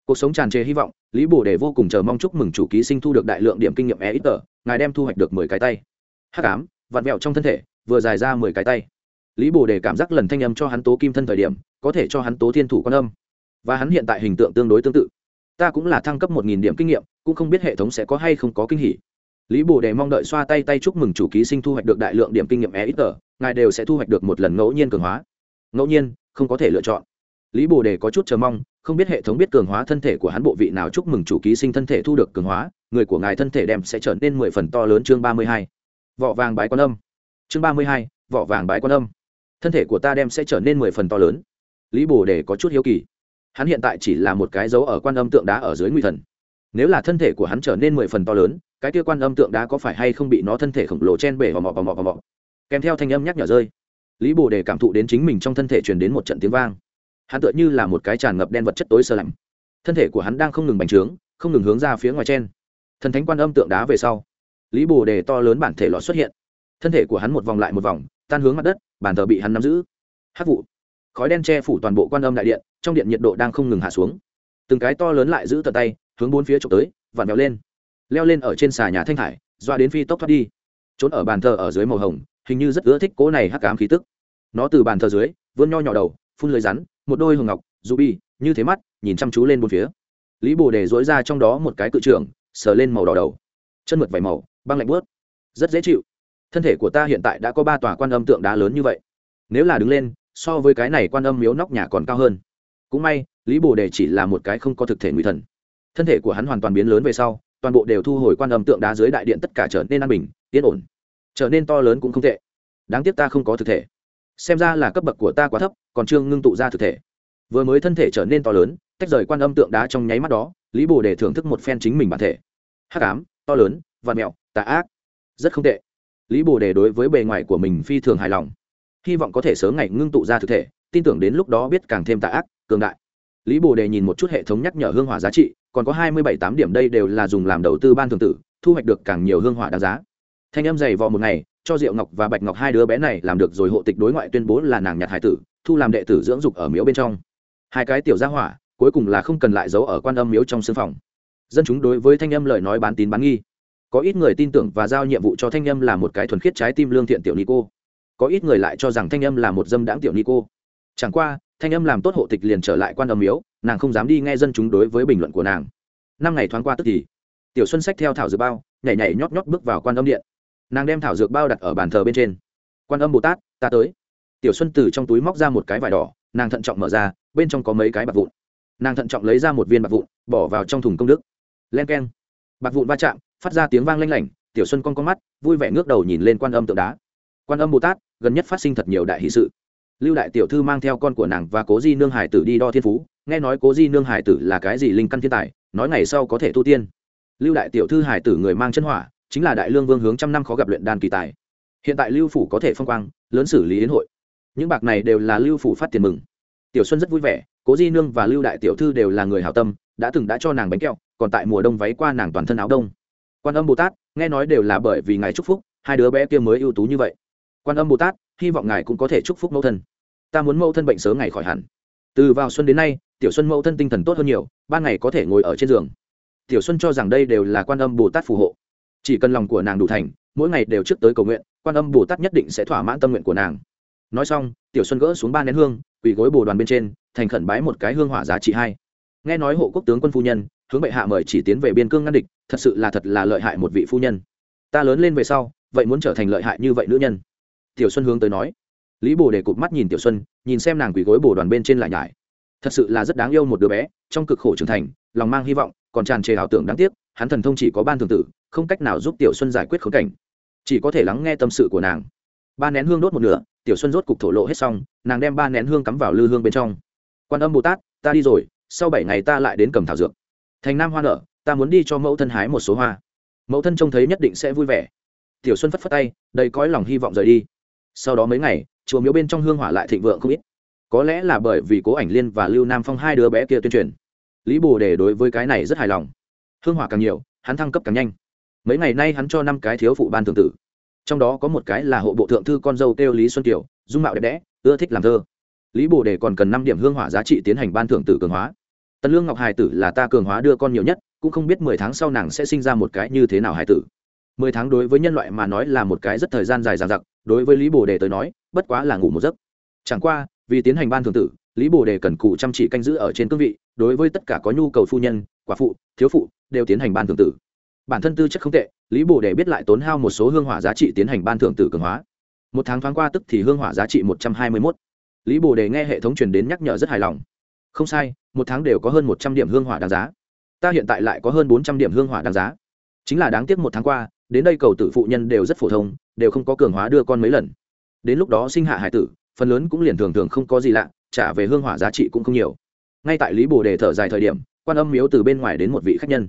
Cuộc sống tràn trề hy vọng, lý bồ đề vô cùng chờ mong chúc mừng chủ ký sinh thu được đại lượng điểm kinh nghiệm e ít ở ngài đem thu hoạch được mười cái tay. Hắc ám, vặn vẹo trong thân thể, vừa dài ra mười cái tay. Lý bồ đề cảm giác lần thanh âm cho hắn tố kim thân thời điểm, có thể cho hắn tố thiên thủ quan âm. Và hắn hiện tại hình tượng tương đối tương tự ta cũng là thăng cấp một nghìn điểm kinh nghiệm, cũng không biết hệ thống sẽ có hay không có kinh hỉ. Lý bồ đề mong đợi xoa tay tay chúc mừng chủ ký sinh thu hoạch được đại lượng điểm kinh nghiệm e ít tờ ngài đều sẽ thu hoạch được một lần ngẫu nhiên cường hóa. Ngẫu nhiên, không có thể lựa chọn. Lý bồ đề có chút chờ mong, không biết hệ thống biết cường hóa thân thể của hắn bộ vị nào chúc mừng chủ ký sinh thân thể thu được cường hóa, người của ngài thân thể đem sẽ trở nên mười phần to lớn. Chương ba mươi hai. Vỏ vàng bái quan âm. Chương ba mươi hai, vỏ vàng bái quan âm. Thân thể của ta đem sẽ trở nên mười phần to lớn. Lý bồ đề có chút hiếu kỳ hắn hiện tại chỉ là một cái dấu ở quan âm tượng đá ở dưới nguy thần. Nếu là thân thể của hắn trở nên mười phần to lớn, cái kia quan âm tượng đá có phải hay không bị nó thân thể khổng lồ chen bể vào mọ vào mọ vào mọ? Kèm theo thanh âm nhắc nhở rơi, lý bồ đề cảm thụ đến chính mình trong thân thể truyền đến một trận tiếng vang. Hắn tựa như là một cái tràn ngập đen vật chất tối sơ lạnh. Thân thể của hắn đang không ngừng bành trướng, không ngừng hướng ra phía ngoài chen. thần thánh quan âm tượng đá về sau, lý bồ đề to lớn bản thể lọt xuất hiện. Thân thể của hắn một vòng lại một vòng, tan hướng mặt đất, bàn thờ bị hắn nắm giữ. Hát vụ. Khói đen che phủ toàn bộ quan âm đại điện trong điện nhiệt độ đang không ngừng hạ xuống. Từng cái to lớn lại giữ tờ tay, hướng bốn phía trục tới, vặn vẹo lên. Leo lên ở trên xà nhà thanh hải, doa đến phi tốc thoát đi. Trốn ở bàn thờ ở dưới màu hồng, hình như rất ưa thích cố này hắc cám khí tức. Nó từ bàn thờ dưới, vươn nho nhỏ đầu, phun lưới rắn, một đôi hồng ngọc ruby như thế mắt, nhìn chăm chú lên bốn phía. Lý bồ đề dối ra trong đó một cái cự trưởng sờ lên màu đỏ đầu. Chân mượt vải màu, băng lạnh bớt rất dễ chịu. Thân thể của ta hiện tại đã có ba tòa quan âm tượng đá lớn như vậy. Nếu là đứng lên, so với cái này quan âm miếu nóc nhà còn cao hơn cũng may, lý bồ đề chỉ là một cái không có thực thể nguy thần. Thân thể của hắn hoàn toàn biến lớn về sau, toàn bộ đều thu hồi quan âm tượng đá dưới đại điện tất cả trở nên an bình, yên ổn. Trở nên to lớn cũng không tệ. Đáng tiếc ta không có thực thể. Xem ra là cấp bậc của ta quá thấp, còn chưa ngưng tụ ra thực thể. Vừa mới thân thể trở nên to lớn, tách rời quan âm tượng đá trong nháy mắt đó, lý bồ để thưởng thức một phen chính mình bản thể. Hắc ám, to lớn và mẹo, tà ác. Rất không tệ. Lý bồ đề đối với bề ngoài của mình phi thường hài lòng. Hy vọng có thể sớm ngày ngưng tụ ra thực thể, tin tưởng đến lúc đó biết càng thêm tà ác cường đại. Lý bồ đề nhìn một chút hệ thống nhắc nhở hương hỏa giá trị, còn có hai mươi bảy tám điểm đây đều là dùng làm đầu tư ban thường tử, thu hoạch được càng nhiều hương hỏa đáng giá. Thanh âm dày vò một ngày, cho diệu ngọc và bạch ngọc hai đứa bé này làm được rồi hộ tịch đối ngoại tuyên bố là nàng nhặt hải tử, thu làm đệ tử dưỡng dục ở miếu bên trong. Hai cái tiểu gia hỏa, cuối cùng là không cần lại giấu ở quan âm miếu trong sương phòng. Dân chúng đối với thanh âm lời nói bán tín bán nghi. Có ít người tin tưởng và giao nhiệm vụ cho thanh âm là một cái thuần khiết trái tim lương thiện tiểu ni cô. Có ít người lại cho rằng thanh âm là một dâm đãng tiểu ni cô. Chẳng qua thanh âm làm tốt hộ tịch liền trở lại quan âm miếu, nàng không dám đi nghe dân chúng đối với bình luận của nàng. Năm ngày thoáng qua tức thì, tiểu xuân sách theo thảo dược bao, nhảy nhảy nhót nhót bước vào quan âm điện. Nàng đem thảo dược bao đặt ở bàn thờ bên trên. Quan âm bồ tát, ta tới. Tiểu xuân từ trong túi móc ra một cái vải đỏ, nàng thận trọng mở ra, bên trong có mấy cái bạc vụn. Nàng thận trọng lấy ra một viên bạc vụn, bỏ vào trong thùng công đức. Len k e n bạc vụn va chạm, phát ra tiếng vang lanh lảnh, tiểu xuân con con mắt, vui vẻ ngước đầu nhìn lên quan âm tượng đá. Quan âm bồ tát, gần nhất phát sinh thật nhiều đại hỷ sự lưu đại tiểu thư mang theo con của nàng và cố di nương hải tử đi đo thiên phú, nghe nói cố di nương hải tử là cái gì linh căn thiên tài, nói ngày sau có thể tu tiên. Lưu đại tiểu thư hải tử người mang chân hỏa, chính là đại lương vương hướng trăm năm khó gặp luyện đan kỳ tài. Hiện tại lưu phủ có thể phong quang, lớn xử lý yến hội. Những bạc này đều là lưu phủ phát tiền mừng. Tiểu xuân rất vui vẻ, cố di nương và lưu đại tiểu thư đều là người hảo tâm, đã từng đã cho nàng bánh kẹo, còn tại mùa đông váy qua nàng toàn thân áo đông. Quan âm bồ tát, nghe nói đều là bởi vì ngài chúc phúc, hai đứa bé kia mới ưu tú như vậy quan âm bồ tát, hy vọng ngài cũng có thể chúc phúc mẫu thân. Ta muốn mẫu thân bệnh sớm ngày khỏi hẳn. Từ vào xuân đến nay, tiểu xuân mẫu thân tinh thần tốt hơn nhiều, ban ngày có thể ngồi ở trên giường. Tiểu xuân cho rằng đây đều là quan âm bồ tát phù hộ. Chỉ cần lòng của nàng đủ thành, mỗi ngày đều trước tới cầu nguyện, quan âm bồ tát nhất định sẽ thỏa mãn tâm nguyện của nàng. Nói xong, tiểu xuân gỡ xuống ba nén hương, quỳ gối bồ đoàn bên trên, thành khẩn bái một cái hương hỏa giá trị hai. Nghe nói hộ quốc tướng quân phu nhân, hướng bệ hạ mời chỉ tiến về biên cương ngăn địch, thật sự là thật là lợi hại một vị phu nhân. Ta lớn lên về sau, vậy muốn trở thành lợi hại như vậy nữ nhân tiểu xuân hướng tới nói. Lý bồ để cụp mắt nhìn tiểu xuân, nhìn xem nàng quỳ gối bồ đoàn bên trên lại nhải. Thật sự là rất đáng yêu một đứa bé, trong cực khổ trưởng thành, lòng mang hy vọng, còn tràn trề ảo tưởng đáng tiếc, hắn thần thông chỉ có ban thường tử, không cách nào giúp tiểu xuân giải quyết khốn cảnh. Chỉ có thể lắng nghe tâm sự của nàng. Ba nén hương đốt một nửa, tiểu xuân rốt cục thổ lộ hết xong, nàng đem ba nén hương cắm vào lư hương bên trong. Quan âm bồ tát, ta đi rồi, sau bảy ngày ta lại đến cầm thảo dược. Thành nam hoa nở, ta muốn đi cho mẫu thân hái một số hoa. Mẫu thân trông thấy nhất định sẽ vui vẻ. Tiểu xuân phất phất tay, đầy cõi lòng hy vọng rời đi sau đó mấy ngày, chùa miếu bên trong hương hỏa lại thịnh vượng không ít. Có lẽ là bởi vì cố ảnh liên và lưu nam phong hai đứa bé kia tuyên truyền. Lý bồ đề đối với cái này rất hài lòng. Hương hỏa càng nhiều, hắn thăng cấp càng nhanh. Mấy ngày nay hắn cho năm cái thiếu phụ ban thường tử. Trong đó có một cái là hộ bộ thượng thư con dâu kêu lý xuân kiều, dung mạo đẹp đẽ, ưa thích làm thơ. Lý bồ đề còn cần năm điểm hương hỏa giá trị tiến hành ban thưởng tử cường hóa. Tần lương ngọc hải tử là ta cường hóa đưa con nhiều nhất, cũng không biết mười tháng sau nàng sẽ sinh ra một cái như thế nào hải tử. Mười tháng đối với nhân loại mà nói là một cái rất thời gian dài dằng dặc đối với lý bồ đề tới nói, bất quá là ngủ một giấc. Chẳng qua, vì tiến hành ban thường tử, lý bồ đề cần cụ chăm chỉ canh giữ ở trên cương vị, đối với tất cả có nhu cầu phu nhân, quả phụ, thiếu phụ, đều tiến hành ban thường tử. Bản thân tư chất không tệ, lý bồ đề biết lại tốn hao một số hương hỏa giá trị tiến hành ban thưởng tử cường hóa. Một tháng thoáng qua tức thì hương hỏa giá trị một trăm hai mươi mốt. Lý bồ đề nghe hệ thống truyền đến nhắc nhở rất hài lòng. Không sai, một tháng đều có hơn một trăm điểm hương hỏa đáng giá. Ta hiện tại lại có hơn bốn trăm điểm hương hỏa đáng giá. Chính là đáng tiếc một tháng qua đến đây cầu tử phụ nhân đều rất phổ thông, đều không có cường hóa đưa con mấy lần. Đến lúc đó sinh hạ hải tử, phần lớn cũng liền thường thường không có gì lạ, trả về hương hỏa giá trị cũng không nhiều. Ngay tại lý bồ đề thở dài thời điểm, quan âm miếu từ bên ngoài đến một vị khách nhân.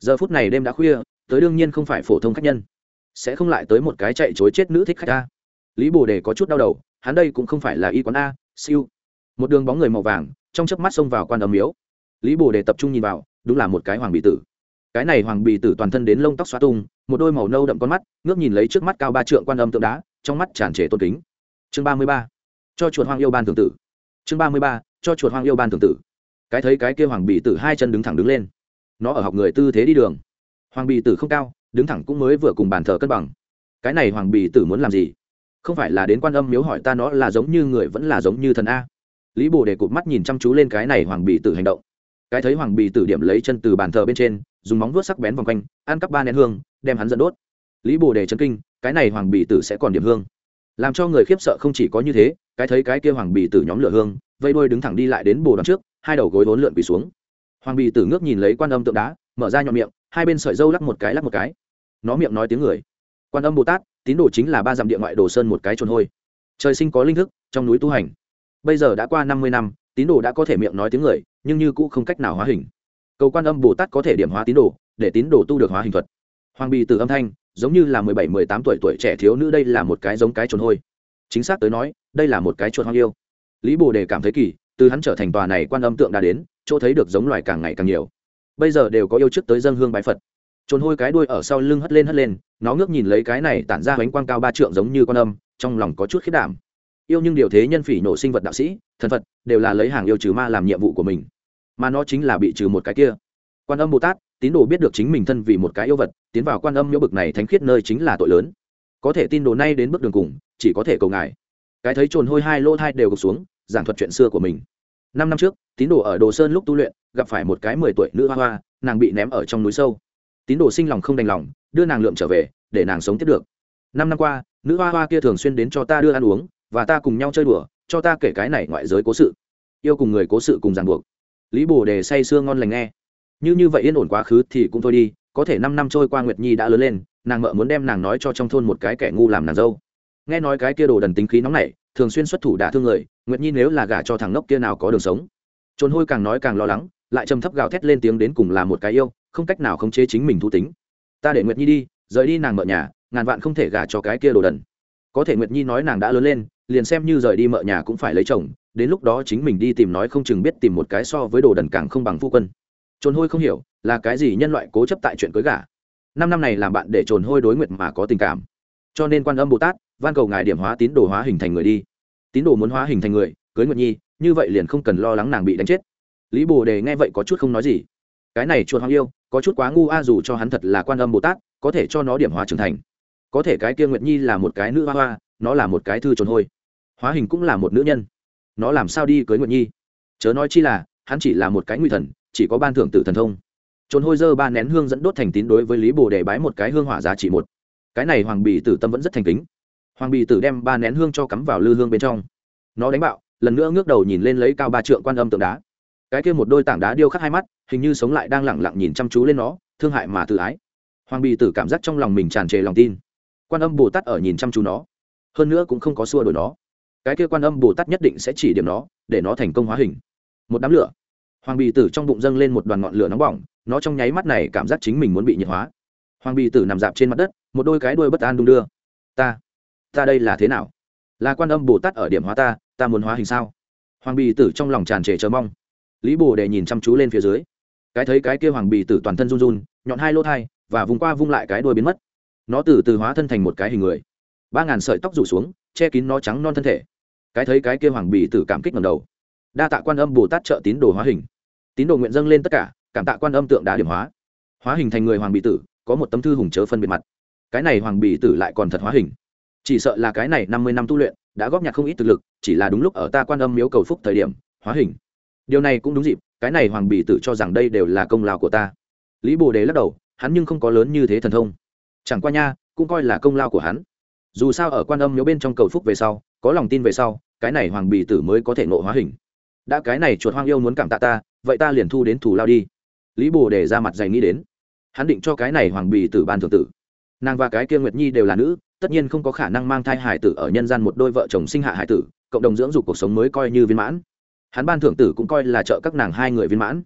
Giờ phút này đêm đã khuya, tới đương nhiên không phải phổ thông khách nhân. Sẽ không lại tới một cái chạy chối chết nữ thích khách a lý bồ đề có chút đau đầu, hắn đây cũng không phải là y quán a, siêu. Một đường bóng người màu vàng, trong chớp mắt xông vào quan âm miếu. Lý bồ đề tập trung nhìn vào, đúng là một cái hoàng bị tử cái này hoàng bì tử toàn thân đến lông tóc xoa tung, một đôi màu nâu đậm con mắt, ngước nhìn lấy trước mắt cao ba trượng quan âm tượng đá, trong mắt tràn trề tôn kính. Chương ba mươi ba. Cho chuột hoang yêu ban thường tử. Chương ba mươi ba. Cho chuột hoang yêu ban thường tử. Cái thấy cái kia hoàng bì tử hai chân đứng thẳng đứng lên. Nó ở học người tư thế đi đường. Hoàng bì tử không cao, đứng thẳng cũng mới vừa cùng bàn thờ cân bằng. Cái này hoàng bì tử muốn làm gì? Không phải là đến quan âm miếu hỏi ta nó là giống như người vẫn là giống như thần a. Lý bồ đề cụt mắt nhìn chăm chú lên cái này hoàng bì tử hành động cái thấy hoàng bì tử điểm lấy chân từ bàn thờ bên trên, dùng móng vuốt sắc bén vòng quanh, ăn cắp ba nén hương, đem hắn dẫn đốt. Lý bồ đề chấn kinh, cái này hoàng bì tử sẽ còn điểm hương. Làm cho người khiếp sợ không chỉ có như thế, cái thấy cái kia hoàng bì tử nhóm lửa hương, vây đuôi đứng thẳng đi lại đến bồ đón trước, hai đầu gối vốn lượn quỳ xuống. Hoàng bì tử ngước nhìn lấy quan âm tượng đá, mở ra nhọn miệng, hai bên sợi dâu lắc một cái lắc một cái. Nó miệng nói tiếng người. Quan âm bồ tát, tín đồ chính là ba dặm địa ngoại đồ sơn một cái trồn hôi. Trời sinh có linh thức, trong núi tu hành. Bây giờ đã qua năm mươi năm, tín đồ đã có thể miệng nói tiếng người nhưng như cũng không cách nào hóa hình. Cầu quan âm bồ tát có thể điểm hóa tín đồ, để tín đồ tu được hóa hình thuật. Hoàng bì từ âm thanh, giống như là mười bảy, mười tám tuổi tuổi trẻ thiếu nữ, đây là một cái giống cái trồn hôi. Chính xác tới nói, đây là một cái chuột hoang yêu. Lý bồ đề cảm thấy kỳ, từ hắn trở thành tòa này quan âm tượng đã đến, chỗ thấy được giống loài càng ngày càng nhiều. Bây giờ đều có yêu trước tới dân hương bái phật. Trồn hôi cái đuôi ở sau lưng hất lên hất lên, nó ngước nhìn lấy cái này tản ra bánh quang cao ba trượng giống như quan âm, trong lòng có chút khiết đảm. Yêu nhưng điều thế nhân phỉ nổ sinh vật đạo sĩ, thần phật, đều là lấy hàng yêu trừ ma làm nhiệm vụ của mình mà nó chính là bị trừ một cái kia. Quan âm bồ tát tín đồ biết được chính mình thân vì một cái yêu vật, tiến vào quan âm yêu bực này thánh khiết nơi chính là tội lớn. Có thể tin đồ nay đến bước đường cùng, chỉ có thể cầu ngài. Cái thấy trồn hôi hai lỗ thai đều gục xuống, giảng thuật chuyện xưa của mình. Năm năm trước, tín đồ ở đồ sơn lúc tu luyện, gặp phải một cái mười tuổi nữ hoa hoa, nàng bị ném ở trong núi sâu. Tín đồ sinh lòng không đành lòng, đưa nàng lượm trở về, để nàng sống tiếp được. Năm năm qua, nữ hoa hoa kia thường xuyên đến cho ta đưa ăn uống, và ta cùng nhau chơi đùa, cho ta kể cái này ngoại giới cố sự. Yêu cùng người cố sự cùng ràng buộc lý bồ đề say sưa ngon lành nghe. Như như vậy yên ổn quá khứ thì cũng thôi đi, có thể năm năm trôi qua nguyệt nhi đã lớn lên, nàng mợ muốn đem nàng nói cho trong thôn một cái kẻ ngu làm nàng dâu. Nghe nói cái kia đồ đần tính khí nóng nảy, thường xuyên xuất thủ đả thương người, nguyệt nhi nếu là gả cho thằng ngốc kia nào có đường sống. Trốn hôi càng nói càng lo lắng, lại trầm thấp gào thét lên tiếng đến cùng là một cái yêu, không cách nào khống chế chính mình thu tính. Ta để nguyệt nhi đi, rời đi nàng mợ nhà, ngàn vạn không thể gả cho cái kia đồ đần. Có thể nguyệt nhi nói nàng đã lớn lên liền xem như rời đi mợ nhà cũng phải lấy chồng, đến lúc đó chính mình đi tìm nói không chừng biết tìm một cái so với đồ đần càng không bằng phu quân. Trồn hôi không hiểu, là cái gì nhân loại cố chấp tại chuyện cưới gả. Năm năm này làm bạn để trồn hôi đối nguyệt mà có tình cảm. Cho nên quan âm bồ tát, van cầu ngài điểm hóa tín đồ hóa hình thành người đi. Tín đồ muốn hóa hình thành người, cưới nguyệt nhi, như vậy liền không cần lo lắng nàng bị đánh chết. Lý bồ đề nghe vậy có chút không nói gì. Cái này chuột hoang yêu, có chút quá ngu a, dù cho hắn thật là quan âm bồ tát, có thể cho nó điểm hóa trưởng thành. Có thể cái kia nguyệt nhi là một cái nữ hoa hoa nó là một cái thư trốn hôi. Hóa hình cũng là một nữ nhân. Nó làm sao đi cưới nguyệt nhi? Chớ nói chi là, hắn chỉ là một cái nguy thần, chỉ có ban thưởng tử thần thông. Trốn hôi dơ ba nén hương dẫn đốt thành tín đối với lý bồ đề bái một cái hương hỏa giá trị một. Cái này hoàng bì tử tâm vẫn rất thành kính. Hoàng bì tử đem ba nén hương cho cắm vào lư hương bên trong. Nó đánh bạo, lần nữa ngước đầu nhìn lên lấy cao ba trượng quan âm tượng đá. Cái kia một đôi tảng đá điêu khắc hai mắt, hình như sống lại đang lẳng lặng nhìn chăm chú lên nó, thương hại mà tự ái. Hoàng bì tử cảm giác trong lòng mình tràn trề lòng tin. Quan âm bồ tát ở nhìn chăm chú nó hơn nữa cũng không có xua đổi nó. Cái kia quan âm bồ tát nhất định sẽ chỉ điểm nó, để nó thành công hóa hình. Một đám lửa. Hoàng bì tử trong bụng dâng lên một đoàn ngọn lửa nóng bỏng, nó trong nháy mắt này cảm giác chính mình muốn bị nhiệt hóa. Hoàng bì tử nằm dạp trên mặt đất, một đôi cái đuôi bất an đung đưa. Ta ta đây là thế nào? Là quan âm bồ tát ở điểm hóa ta ta muốn hóa hình sao? Hoàng bì tử trong lòng tràn trề chờ mong. Lý bồ để nhìn chăm chú lên phía dưới. Cái thấy cái kia hoàng bì tử toàn thân run run, nhọn hai lỗ thai, và vùng qua vung lại cái đuôi biến mất. Nó từ từ hóa thân thành một cái hình người ba ngàn sợi tóc rủ xuống, che kín nó trắng non thân thể. Cái thấy cái kia hoàng bì tử cảm kích ngầm đầu. Đa tạ quan âm bồ tát trợ tín đồ hóa hình. Tín đồ nguyện dâng lên tất cả, cảm tạ quan âm tượng đá điểm hóa. Hóa hình thành người hoàng bì tử, có một tấm thư hùng chớ phân biệt mặt. Cái này hoàng bì tử lại còn thật hóa hình. Chỉ sợ là cái này năm mươi năm tu luyện, đã góp nhặt không ít thực lực, chỉ là đúng lúc ở ta quan âm miếu cầu phúc thời điểm, hóa hình. Điều này cũng đúng dịp, cái này hoàng bì tử cho rằng đây đều là công lao của ta. Lý bồ đề lắc đầu, hắn nhưng không có lớn như thế thần thông. Chẳng qua nha, cũng coi là công lao của hắn dù sao ở quan âm miếu bên trong cầu phúc về sau, có lòng tin về sau, cái này hoàng bì tử mới có thể nộ hóa hình. Đã cái này chuột hoang yêu muốn cảm tạ ta, vậy ta liền thu đến thủ lao đi. Lý bồ để ra mặt dày nghĩ đến. Hắn định cho cái này hoàng bì tử ban thượng tử. Nàng và cái kia nguyệt nhi đều là nữ, tất nhiên không có khả năng mang thai hải tử ở nhân gian một đôi vợ chồng sinh hạ hải tử, cộng đồng dưỡng dục cuộc sống mới coi như viên mãn. Hắn ban thượng tử cũng coi là trợ các nàng hai người viên mãn.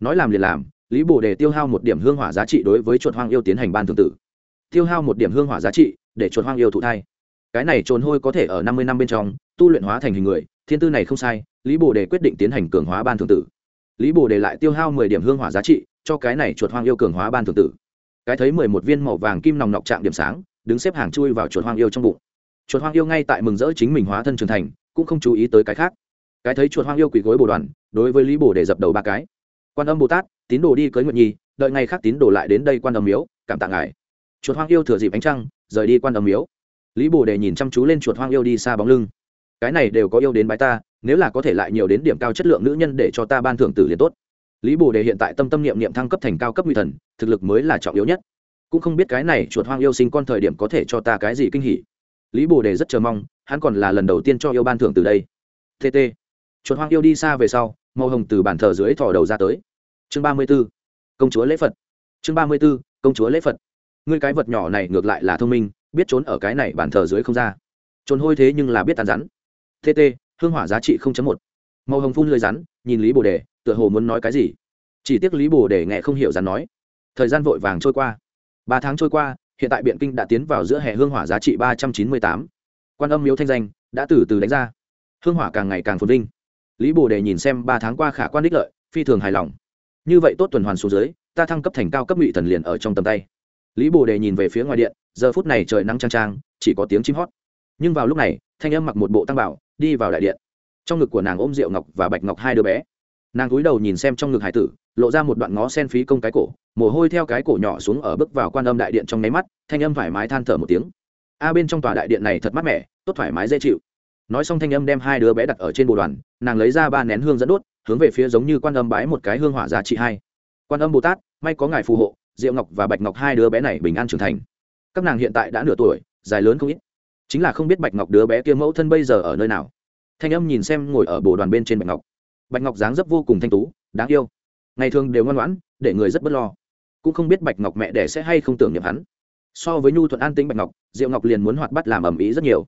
Nói làm liền làm, lý bồ đề tiêu hao một điểm hương hỏa giá trị đối với chuột hoang yêu tiến hành ban thượng tử. Tiêu hao một điểm hương hỏa giá trị để chuột hoang yêu thụ thai. Cái này trồn hôi có thể ở năm mươi năm bên trong, tu luyện hóa thành hình người, thiên tư này không sai, lý bồ đề quyết định tiến hành cường hóa ban thượng tử. Lý bồ đề lại tiêu hao mười điểm hương hỏa giá trị, cho cái này chuột hoang yêu cường hóa ban thượng tử. Cái thấy mười một viên màu vàng kim nòng nọc trạng điểm sáng, đứng xếp hàng chui vào chuột hoang yêu trong bụng. Chuột hoang yêu ngay tại mừng rỡ chính mình hóa thân trưởng thành, cũng không chú ý tới cái khác. Cái thấy chuột hoang yêu quỳ gối bồ đoàn, đối với lý bồ để dập đầu ba cái. Quan âm bồ tát, tín đồ đi cưới nguyện nhi, đợi ngày khác tín đồ lại đến đây quan âm miếu, cảm tạ ngài. Chuột hoang yêu thừa dịp ánh trăng rời đi quan âm miếu. Lý bồ đề nhìn chăm chú lên chuột hoang yêu đi xa bóng lưng. Cái này đều có yêu đến bái ta, nếu là có thể lại nhiều đến điểm cao chất lượng nữ nhân để cho ta ban thưởng tử liền tốt. Lý bồ đề hiện tại tâm tâm niệm niệm thăng cấp thành cao cấp nguy thần, thực lực mới là trọng yếu nhất. Cũng không biết cái này chuột hoang yêu sinh con thời điểm có thể cho ta cái gì kinh hỉ. Lý bồ đề rất chờ mong, hắn còn là lần đầu tiên cho yêu ban thưởng từ đây. Tt chuột hoang yêu đi xa về sau, màu hồng từ bàn thờ dưới thò đầu ra tới. Chương ba mươi b ố công chúa lễ phật. Chương ba mươi b ố công chúa lễ phật ngươi cái vật nhỏ này ngược lại là thông minh, biết trốn ở cái này bàn thờ dưới không ra. Trốn hôi thế nhưng là biết tàn rắn. Tt hương hỏa giá trị một. Màu hồng phun lưới rắn, nhìn lý bồ đề, tựa hồ muốn nói cái gì? Chỉ tiếc lý bồ đề nghe không hiểu rắn nói. Thời gian vội vàng trôi qua. Ba tháng trôi qua, hiện tại biện kinh đã tiến vào giữa hệ hương hỏa giá trị ba trăm chín mươi tám. Quan âm miếu thanh danh đã từ từ đánh ra. Hương hỏa càng ngày càng phồn vinh. Lý bồ đề nhìn xem ba tháng qua khả quan đích lợi, phi thường hài lòng. Như vậy tốt tuần hoàn xuống dưới, ta thăng cấp thành cao cấp ngụy thần liền ở trong tầm tay lý bồ đề nhìn về phía ngoài điện, giờ phút này trời nắng trang trang chỉ có tiếng chim hót. Nhưng vào lúc này, thanh âm mặc một bộ tăng bảo, đi vào đại điện. Trong ngực của nàng ôm rượu ngọc và bạch ngọc hai đứa bé. Nàng cúi đầu nhìn xem trong ngực hải tử, lộ ra một đoạn ngó sen phí công cái cổ, mồ hôi theo cái cổ nhỏ xuống ở bước vào quan âm đại điện trong nháy mắt, thanh âm thoải mái than thở một tiếng. A, bên trong tòa đại điện này thật mát mẻ, tốt thoải mái dễ chịu. Nói xong thanh âm đem hai đứa bé đặt ở trên bồ đoàn, nàng lấy ra ba nén hương dẫn đốt, hướng về phía giống như quan âm bái một cái hương hỏa giá trị hai. Quan âm bồ tát, may có ngài phù hộ diệu ngọc và bạch ngọc hai đứa bé này bình an trưởng thành. Các nàng hiện tại đã nửa tuổi, dài lớn không ít. Chính là không biết bạch ngọc đứa bé kia mẫu thân bây giờ ở nơi nào. Thanh âm nhìn xem ngồi ở bồ đoàn bên trên bạch ngọc. Bạch ngọc dáng dấp vô cùng thanh tú, đáng yêu. Ngày thường đều ngoan ngoãn, để người rất bất lo. Cũng không biết bạch ngọc mẹ đẻ sẽ hay không tưởng niệm hắn. So với nhu thuận an tĩnh bạch ngọc, diệu ngọc liền muốn hoạt bắt làm ầm ĩ rất nhiều.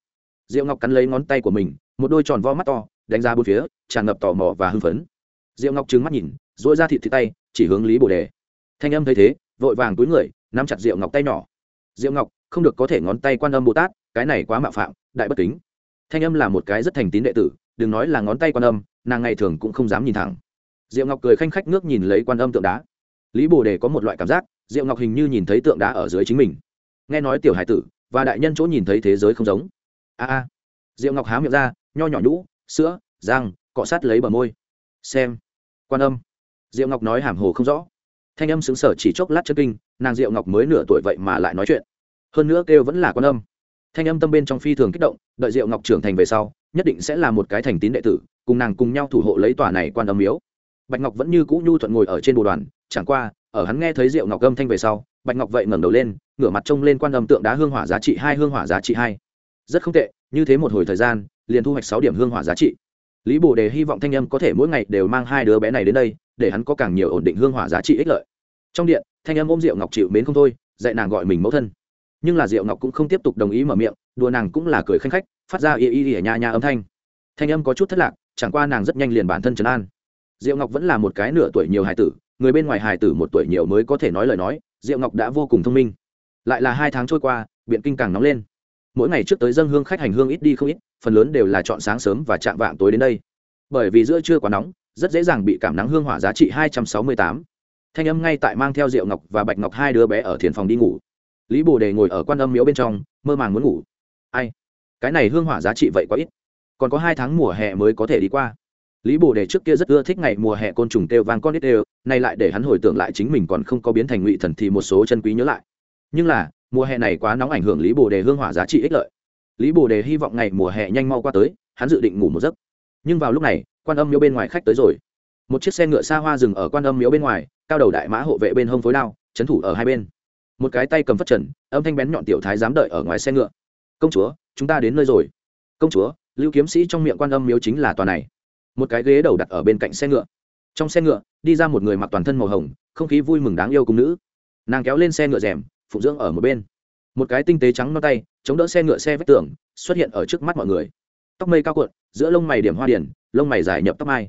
Diệu ngọc cắn lấy ngón tay của mình, một đôi tròn vo mắt to, đánh ra bốn phía, tràn ngập tò mò và hưng phấn. Diệu ngọc trừng mắt nhìn dỗi ra thịt thịt tay, chỉ hướng lý bồ đề. Thanh âm thấy thế vội vàng túi người, nắm chặt rượu ngọc tay nhỏ. Rượu ngọc, không được có thể ngón tay quan âm bồ tát, cái này quá mạo phạm, đại bất kính. Thanh âm là một cái rất thành tín đệ tử, đừng nói là ngón tay quan âm, nàng ngày thường cũng không dám nhìn thẳng. Diệu ngọc cười khanh khách ngước nhìn lấy quan âm tượng đá. Lý bồ đề có một loại cảm giác, diệu ngọc hình như nhìn thấy tượng đá ở dưới chính mình. Nghe nói tiểu hải tử và đại nhân chỗ nhìn thấy thế giới không giống. A a. Diệu ngọc há miệng ra, nho nhỏ nhũ, sữa, răng, cọ sát lấy bờ môi. Xem, quan âm. Diệu ngọc nói hàm hồ không rõ thanh âm xứng sở chỉ chốc lát chân kinh, nàng diệu ngọc mới nửa tuổi vậy mà lại nói chuyện. Hơn nữa kêu vẫn là quan âm. Thanh âm tâm bên trong phi thường kích động, đợi diệu ngọc trưởng thành về sau, nhất định sẽ là một cái thành tín đệ tử, cùng nàng cùng nhau thủ hộ lấy tòa này quan âm miếu. Bạch ngọc vẫn như cũ nhu thuận ngồi ở trên bồ đoàn, chẳng qua, ở hắn nghe thấy diệu ngọc âm thanh về sau, bạch ngọc vậy ngẩng đầu lên, ngửa mặt trông lên quan âm tượng đá hương hỏa giá trị hai, hương hỏa giá trị hai. Rất không tệ, như thế một hồi thời gian, liền thu hoạch sáu điểm hương hỏa giá trị lý bồ đề hy vọng thanh âm có thể mỗi ngày đều mang hai đứa bé này đến đây, để hắn có càng nhiều ổn định hương hỏa giá trị ích lợi. Trong điện, thanh âm ôm diệu ngọc chịu mến không thôi, dạy nàng gọi mình mẫu thân. Nhưng là diệu ngọc cũng không tiếp tục đồng ý mở miệng, đùa nàng cũng là cười khanh khách, phát ra y y y nhà nhà âm thanh. Thanh âm có chút thất lạc, chẳng qua nàng rất nhanh liền bản thân trấn an. Diệu ngọc vẫn là một cái nửa tuổi nhiều hài tử, người bên ngoài hài tử một tuổi nhiều mới có thể nói lời nói, diệu ngọc đã vô cùng thông minh. Lại là hai tháng trôi qua, biện kinh càng nóng lên mỗi ngày trước tới dân hương khách hành hương ít đi không ít, phần lớn đều là chọn sáng sớm và chạm vạng tối đến đây. Bởi vì giữa trưa quá nóng, rất dễ dàng bị cảm nắng hương hỏa giá trị hai trăm sáu mươi tám. Thanh âm ngay tại mang theo rượu ngọc và bạch ngọc hai đứa bé ở thiền phòng đi ngủ. Lý bồ đề ngồi ở quan âm miếu bên trong, mơ màng muốn ngủ. Ai? Cái này hương hỏa giá trị vậy quá ít. Còn có hai tháng mùa hè mới có thể đi qua. Lý bồ đề trước kia rất ưa thích ngày mùa hè côn trùng kêu vàng con ít đều, nay lại để hắn hồi tưởng lại chính mình còn không có biến thành ngụy thần thì một số chân quý nhớ lại. Nhưng là mùa hè này quá nóng ảnh hưởng lý bồ đề hương hỏa giá trị ích lợi. Lý bồ đề hy vọng ngày mùa hè nhanh mau qua tới, hắn dự định ngủ một giấc. Nhưng vào lúc này, quan âm miếu bên ngoài khách tới rồi. Một chiếc xe ngựa xa hoa dừng ở quan âm miếu bên ngoài, cao đầu đại mã hộ vệ bên hông phối đao trấn thủ ở hai bên. Một cái tay cầm phất trần, âm thanh bén nhọn tiểu thái dám đợi ở ngoài xe ngựa. Công chúa, chúng ta đến nơi rồi. Công chúa, lưu kiếm sĩ trong miệng quan âm miếu chính là tòa này. Một cái ghế đầu đặt ở bên cạnh xe ngựa. Trong xe ngựa, đi ra một người mặc toàn thân màu hồng, không khí vui mừng đáng yêu cùng nữ. Nàng kéo lên xe ngựa rèm phụng dưỡng ở một bên. Một cái tinh tế trắng non tay, chống đỡ xe ngựa xe vách tường, xuất hiện ở trước mắt mọi người. Tóc mây cao cuộn, giữa lông mày điểm hoa điển, lông mày dài nhập tóc mai.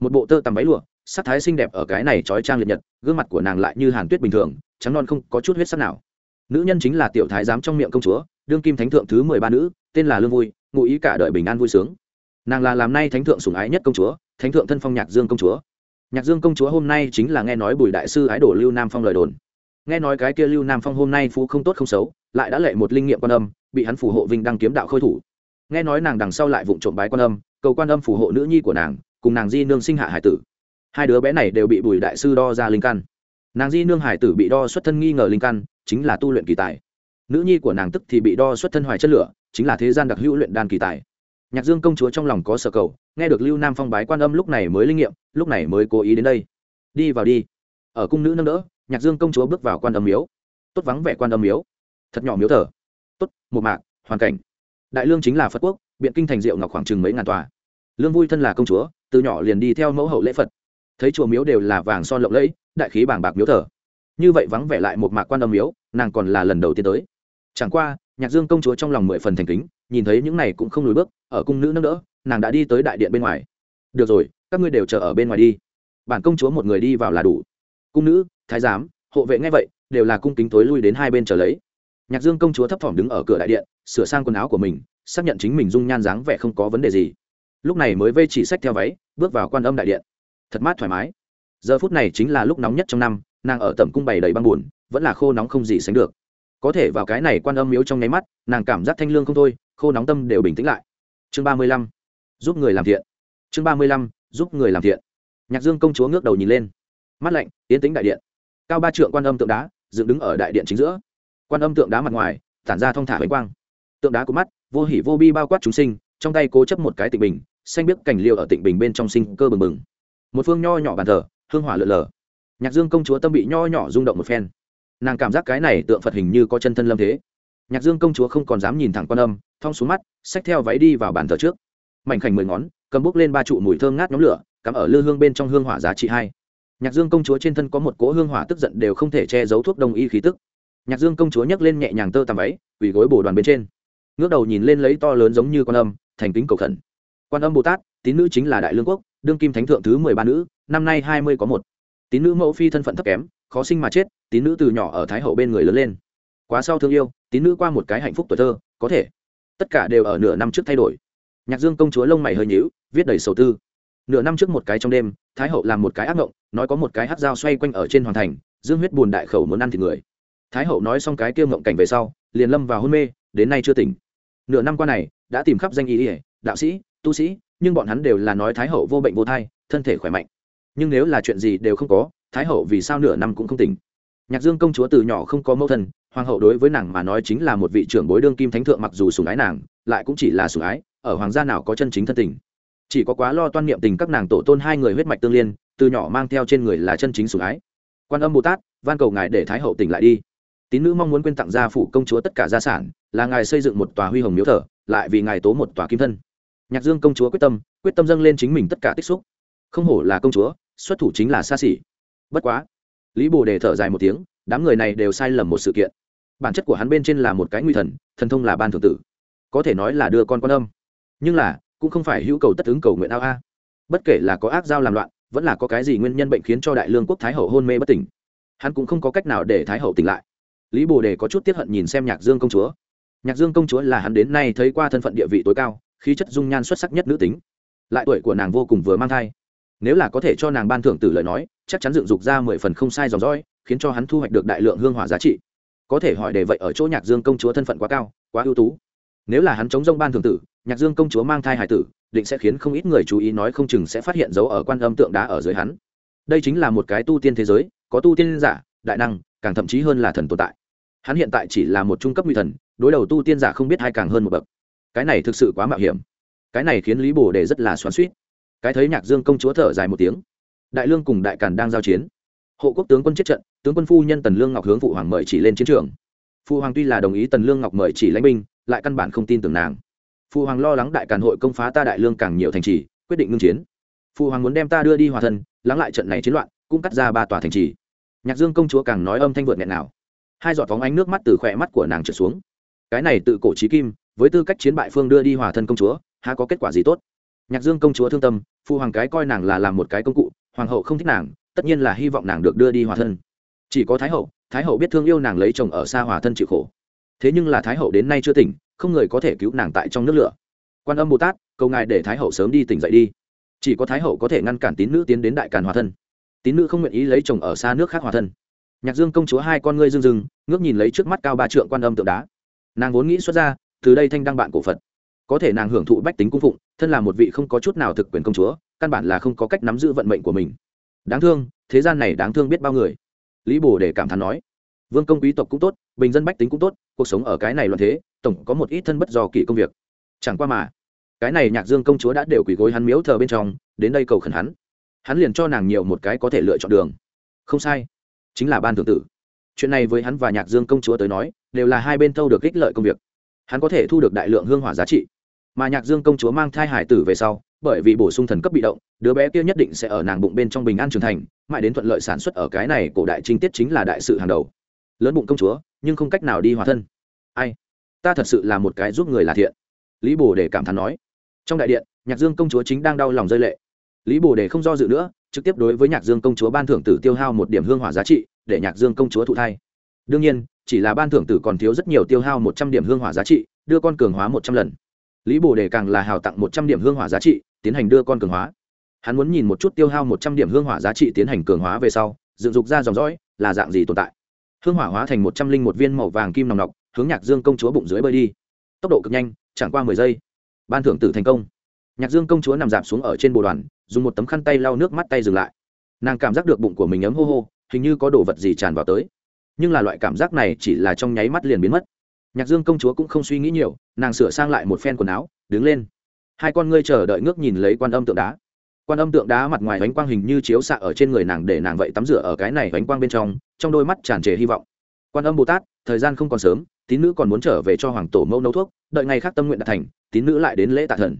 Một bộ tơ tằm váy lụa, sắc thái xinh đẹp ở cái này trói trang liệt nhật, gương mặt của nàng lại như hàn tuyết bình thường, trắng non không có chút huyết sắc nào. Nữ nhân chính là tiểu thái giám trong miệng công chúa, đương kim thánh thượng thứ mười ba nữ, tên là lương vui, ngụ ý cả đời bình an vui sướng. Nàng là làm nay thánh thượng sủng ái nhất công chúa, thánh thượng thân phong nhạc dương công chúa. Nhạc dương công chúa hôm nay chính là nghe nói bùi đại sư ái đổ lưu nam phong lời đồn nghe nói cái kia lưu nam phong hôm nay phú không tốt không xấu, lại đã lệ một linh nghiệm quan âm, bị hắn phù hộ vinh đăng kiếm đạo khôi thủ. Nghe nói nàng đằng sau lại vụng trộm bái quan âm, cầu quan âm phù hộ nữ nhi của nàng, cùng nàng di nương sinh hạ hải tử. Hai đứa bé này đều bị bùi đại sư đo ra linh căn. Nàng di nương hải tử bị đo xuất thân nghi ngờ linh căn, chính là tu luyện kỳ tài. Nữ nhi của nàng tức thì bị đo xuất thân hoài chất lửa, chính là thế gian đặc hữu luyện đan kỳ tài. Nhạc dương công chúa trong lòng có sở cầu, nghe được lưu nam phong bái quan âm lúc này mới linh nghiệm, lúc này mới cố ý đến đây. Đi vào đi. Ở cung nữ nâng đỡ nhạc dương công chúa bước vào quan âm miếu. Tốt vắng vẻ quan âm miếu. Thật nhỏ miếu thờ. Tốt, một mạc, hoàn cảnh. Đại lương chính là phật quốc, biện kinh thành diệu ngọc khoảng chừng mấy ngàn tòa. Lương vui thân là công chúa, từ nhỏ liền đi theo mẫu hậu lễ phật. Thấy chùa miếu đều là vàng son lộng lẫy, đại khí bảng bạc miếu thờ. Như vậy vắng vẻ lại một mạc quan âm miếu, nàng còn là lần đầu tiên tới. Chẳng qua, nhạc dương công chúa trong lòng mười phần thành kính, nhìn thấy những này cũng không lùi bước, ở cung nữ nâng đỡ, nàng đã đi tới đại điện bên ngoài. Được rồi, các ngươi đều chờ ở bên ngoài đi. Bản công chúa một người đi vào là đủ cung nữ, thái giám, hộ vệ ngay vậy, đều là cung kính tối lui đến hai bên chờ lấy. Nhạc dương công chúa thấp thỏm đứng ở cửa đại điện, sửa sang quần áo của mình, xác nhận chính mình dung nhan dáng vẻ không có vấn đề gì. Lúc này mới vây chỉ sách theo váy, bước vào quan âm đại điện. Thật mát thoải mái. Giờ phút này chính là lúc nóng nhất trong năm, nàng ở tầm cung bày đầy băng buồn, vẫn là khô nóng không gì sánh được. Có thể vào cái này quan âm miếu trong nháy mắt, nàng cảm giác thanh lương không thôi, khô nóng tâm đều bình tĩnh lại. Chương ba mươi lăm, giúp người làm thiện. Chương ba mươi lăm, giúp người làm thiện. Nhạc dương công chúa ngước đầu nhìn lên mắt lạnh tiến tính đại điện. Cao ba trượng quan âm tượng đá dựng đứng ở đại điện chính giữa. Quan âm tượng đá mặt ngoài, tản ra thong thả bánh quang. Tượng đá của mắt, vô hỉ vô bi bao quát chúng sinh, trong tay cố chấp một cái tịnh bình, xanh biếc cảnh liêu ở tịnh bình bên trong sinh cơ bừng bừng. Một phương nho nhỏ bàn thờ, hương hỏa lượn lờ. Nhạc dương công chúa tâm bị nho nhỏ rung động một phen. Nàng cảm giác cái này tượng phật hình như có chân thân lâm thế. Nhạc dương công chúa không còn dám nhìn thẳng quan âm, thong xuống mắt, xách theo váy đi vào bàn thờ trước. Mảnh khảnh mười ngón, cầm bốc lên ba trụ mùi thơm ngát nhóm lửa, cắm ở lư hương bên trong hương hỏa giá trị hai nhạc dương công chúa trên thân có một cỗ hương hỏa tức giận đều không thể che giấu thuốc đông y khí tức. Nhạc dương công chúa nhấc lên nhẹ nhàng tơ tằm váy, quỳ gối bồ đoàn bên trên. Ngước đầu nhìn lên lấy to lớn giống như quan âm, thành kính cầu khẩn. Quan âm bồ tát, tín nữ chính là đại lương quốc, đương kim thánh thượng thứ mười ba nữ, năm nay hai mươi có một. Tín nữ mẫu phi thân phận thấp kém, khó sinh mà chết, tín nữ từ nhỏ ở thái hậu bên người lớn lên. Quá sau thương yêu, tín nữ qua một cái hạnh phúc tuổi thơ, có thể. Tất cả đều ở nửa năm trước thay đổi. Nhạc dương công chúa lông mày hơi nhíu, viết đầy sầu tư. Nửa năm trước một cái trong đêm thái hậu làm một cái ác mộng nói có một cái hát dao xoay quanh ở trên hoàng thành, dương huyết bùn đại khẩu muốn ăn thịt người. Thái hậu nói xong cái kia mộng cảnh về sau, liền lâm vào hôn mê, đến nay chưa tỉnh. Nửa năm qua này, đã tìm khắp danh ý ỉa đạo sĩ, tu sĩ, nhưng bọn hắn đều là nói thái hậu vô bệnh vô thai, thân thể khỏe mạnh. Nhưng nếu là chuyện gì đều không có, thái hậu vì sao nửa năm cũng không tỉnh? Nhạc dương công chúa từ nhỏ không có mẫu thân, hoàng hậu đối với nàng mà nói chính là một vị trưởng bối đương kim thánh thượng mặc dù sùng ái nàng, lại cũng chỉ là sùng ái, ở hoàng gia nào có chân chính thân tình chỉ có quá lo toan niệm tình các nàng tổ tôn hai người huyết mạch tương liên, từ nhỏ mang theo trên người là chân chính sủng ái. Quan âm bồ tát, van cầu ngài để thái hậu tỉnh lại đi. Tín nữ mong muốn quên tặng gia phủ công chúa tất cả gia sản, là ngài xây dựng một tòa huy hồng miếu thờ, lại vì ngài tố một tòa kim thân. Nhạc dương công chúa quyết tâm quyết tâm dâng lên chính mình tất cả tích xúc. Không hổ là công chúa, xuất thủ chính là xa xỉ. Bất quá, lý bồ đề thở dài một tiếng, đám người này đều sai lầm một sự kiện. Bản chất của hắn bên trên là một cái nguy thần thần thông là ban thượng tử. Có thể nói là đưa con quan âm. Nhưng là cũng không phải hữu cầu tất ứng cầu nguyện ao a. Bất kể là có ác giao làm loạn, vẫn là có cái gì nguyên nhân bệnh khiến cho đại lương quốc thái hậu hôn mê bất tỉnh, hắn cũng không có cách nào để thái hậu tỉnh lại. Lý bồ đề có chút tiếp hận nhìn xem nhạc dương công chúa. Nhạc dương công chúa là hắn đến nay thấy qua thân phận địa vị tối cao, khí chất dung nhan xuất sắc nhất nữ tính. Lại tuổi của nàng vô cùng vừa mang thai. Nếu là có thể cho nàng ban thưởng từ lời nói, chắc chắn dựng dục ra mười phần không sai dòng dõi, khiến cho hắn thu hoạch được đại lượng hương hỏa giá trị. Có thể hỏi để vậy ở chỗ nhạc dương công chúa thân phận quá cao, quá ưu tú. Nếu là hắn chống rông ban thường tử nhạc dương công chúa mang thai hải tử, định sẽ khiến không ít người chú ý nói không chừng sẽ phát hiện dấu ở quan âm tượng đá ở dưới hắn. Đây chính là một cái tu tiên thế giới, có tu tiên giả, đại năng, càng thậm chí hơn là thần tồn tại. Hắn hiện tại chỉ là một trung cấp nguy thần, đối đầu tu tiên giả không biết hay càng hơn một bậc. Cái này thực sự quá mạo hiểm. Cái này khiến lý bồ đề rất là xoắn suýt cái thấy nhạc dương công chúa thở dài một tiếng. Đại lương cùng đại càn đang giao chiến. Hộ quốc tướng quân chết trận, tướng quân phu nhân tần lương ngọc hướng phụ hoàng mời chỉ lên chiến trường. Phụ hoàng tuy là đồng ý tần lương ngọc mời chỉ lãnh binh, lại căn bản không tin tưởng nàng phụ hoàng lo lắng đại càn hội công phá ta đại lương càng nhiều thành trì, quyết định ngưng chiến. Phụ hoàng muốn đem ta đưa đi hòa thân, lắng lại trận này chiến loạn, cũng cắt ra ba tòa thành trì. Nhạc dương công chúa càng nói âm thanh vượt nghẹn nào. Hai giọt phóng ánh nước mắt từ khỏe mắt của nàng trượt xuống. Cái này tự cổ trí kim, với tư cách chiến bại phương đưa đi hòa thân công chúa, há có kết quả gì tốt? Nhạc dương công chúa thương tâm phụ hoàng cái coi nàng là làm một cái công cụ, hoàng hậu không thích nàng, tất nhiên là hy vọng nàng được đưa đi hòa thân. Chỉ có thái hậu thái hậu biết thương yêu nàng lấy chồng ở xa hòa thân chịu khổ thế nhưng là thái hậu đến nay chưa tỉnh, không người có thể cứu nàng tại trong nước lửa. Quan âm bồ tát, cầu ngài để thái hậu sớm đi tỉnh dậy đi. Chỉ có thái hậu có thể ngăn cản tín nữ tiến đến đại càn hòa thân. Tín nữ không nguyện ý lấy chồng ở xa nước khác hòa thân. Nhạc dương công chúa hai con ngươi rưng rưng, ngước nhìn lấy trước mắt cao ba trượng quan âm tượng đá. Nàng vốn nghĩ xuất ra, từ đây thanh đăng bạn cổ phật. Có thể nàng hưởng thụ bách tính cung phụng, thân là một vị không có chút nào thực quyền công chúa, căn bản là không có cách nắm giữ vận mệnh của mình. Đáng thương, thế gian này đáng thương biết bao người. Lý bồ để cảm thán nói vương công quý tộc cũng tốt, bình dân bách tính cũng tốt, cuộc sống ở cái này loạn thế, tổng có một ít thân bất do kỷ công việc. Chẳng qua mà, cái này nhạc dương công chúa đã đều quỳ gối hắn miếu thờ bên trong, đến đây cầu khẩn hắn. Hắn liền cho nàng nhiều một cái có thể lựa chọn đường. Không sai, chính là ban thượng tử. Chuyện này với hắn và nhạc dương công chúa tới nói, đều là hai bên thâu được ích lợi công việc. Hắn có thể thu được đại lượng hương hỏa giá trị. Mà nhạc dương công chúa mang thai hải tử về sau, bởi vì bổ sung thần cấp bị động, đứa bé kia nhất định sẽ ở nàng bụng bên trong bình an trưởng thành, mãi đến thuận lợi sản xuất ở cái này cổ đại trinh tiết chính là đại sự hàng đầu lớn bụng công chúa, nhưng không cách nào đi hòa thân. Ai? Ta thật sự là một cái giúp người là thiện. Lý bồ đề cảm thán nói. Trong đại điện, nhạc dương công chúa chính đang đau lòng rơi lệ. Lý bồ đề không do dự nữa, trực tiếp đối với nhạc dương công chúa ban thưởng tử tiêu hao một điểm hương hỏa giá trị, để nhạc dương công chúa thụ thai. Đương nhiên, chỉ là ban thưởng tử còn thiếu rất nhiều tiêu hao một trăm điểm hương hỏa giá trị, đưa con cường hóa một trăm lần. Lý bồ đề càng là hào tặng một trăm điểm hương hỏa giá trị, tiến hành đưa con cường hóa. Hắn muốn nhìn một chút tiêu hao một trăm điểm hương hỏa giá trị tiến hành cường hóa về sau, dựng dục ra dòng dõi, là dạng gì tồn tại hương hỏa hóa thành một trăm linh một viên màu vàng kim nòng nọc, hướng nhạc dương công chúa bụng dưới bơi đi. Tốc độ cực nhanh, chẳng qua mười giây. Ban thưởng tử thành công. Nhạc dương công chúa nằm dạp xuống ở trên bồ đoàn, dùng một tấm khăn tay lau nước mắt tay dừng lại. Nàng cảm giác được bụng của mình ấm hô hô, hình như có đồ vật gì tràn vào tới. Nhưng là loại cảm giác này chỉ là trong nháy mắt liền biến mất. Nhạc dương công chúa cũng không suy nghĩ nhiều, nàng sửa sang lại một phen quần áo, đứng lên. Hai con ngươi chờ đợi ngước nhìn lấy quan âm tượng đá quan âm tượng đá mặt ngoài ánh quang hình như chiếu xạ ở trên người nàng để nàng vậy tắm rửa ở cái này ánh quang bên trong trong đôi mắt tràn trề hy vọng. Quan âm bồ tát, thời gian không còn sớm, tín nữ còn muốn trở về cho hoàng tổ mẫu nấu thuốc, đợi ngày khác tâm nguyện đạt thành, tín nữ lại đến lễ tạ thần.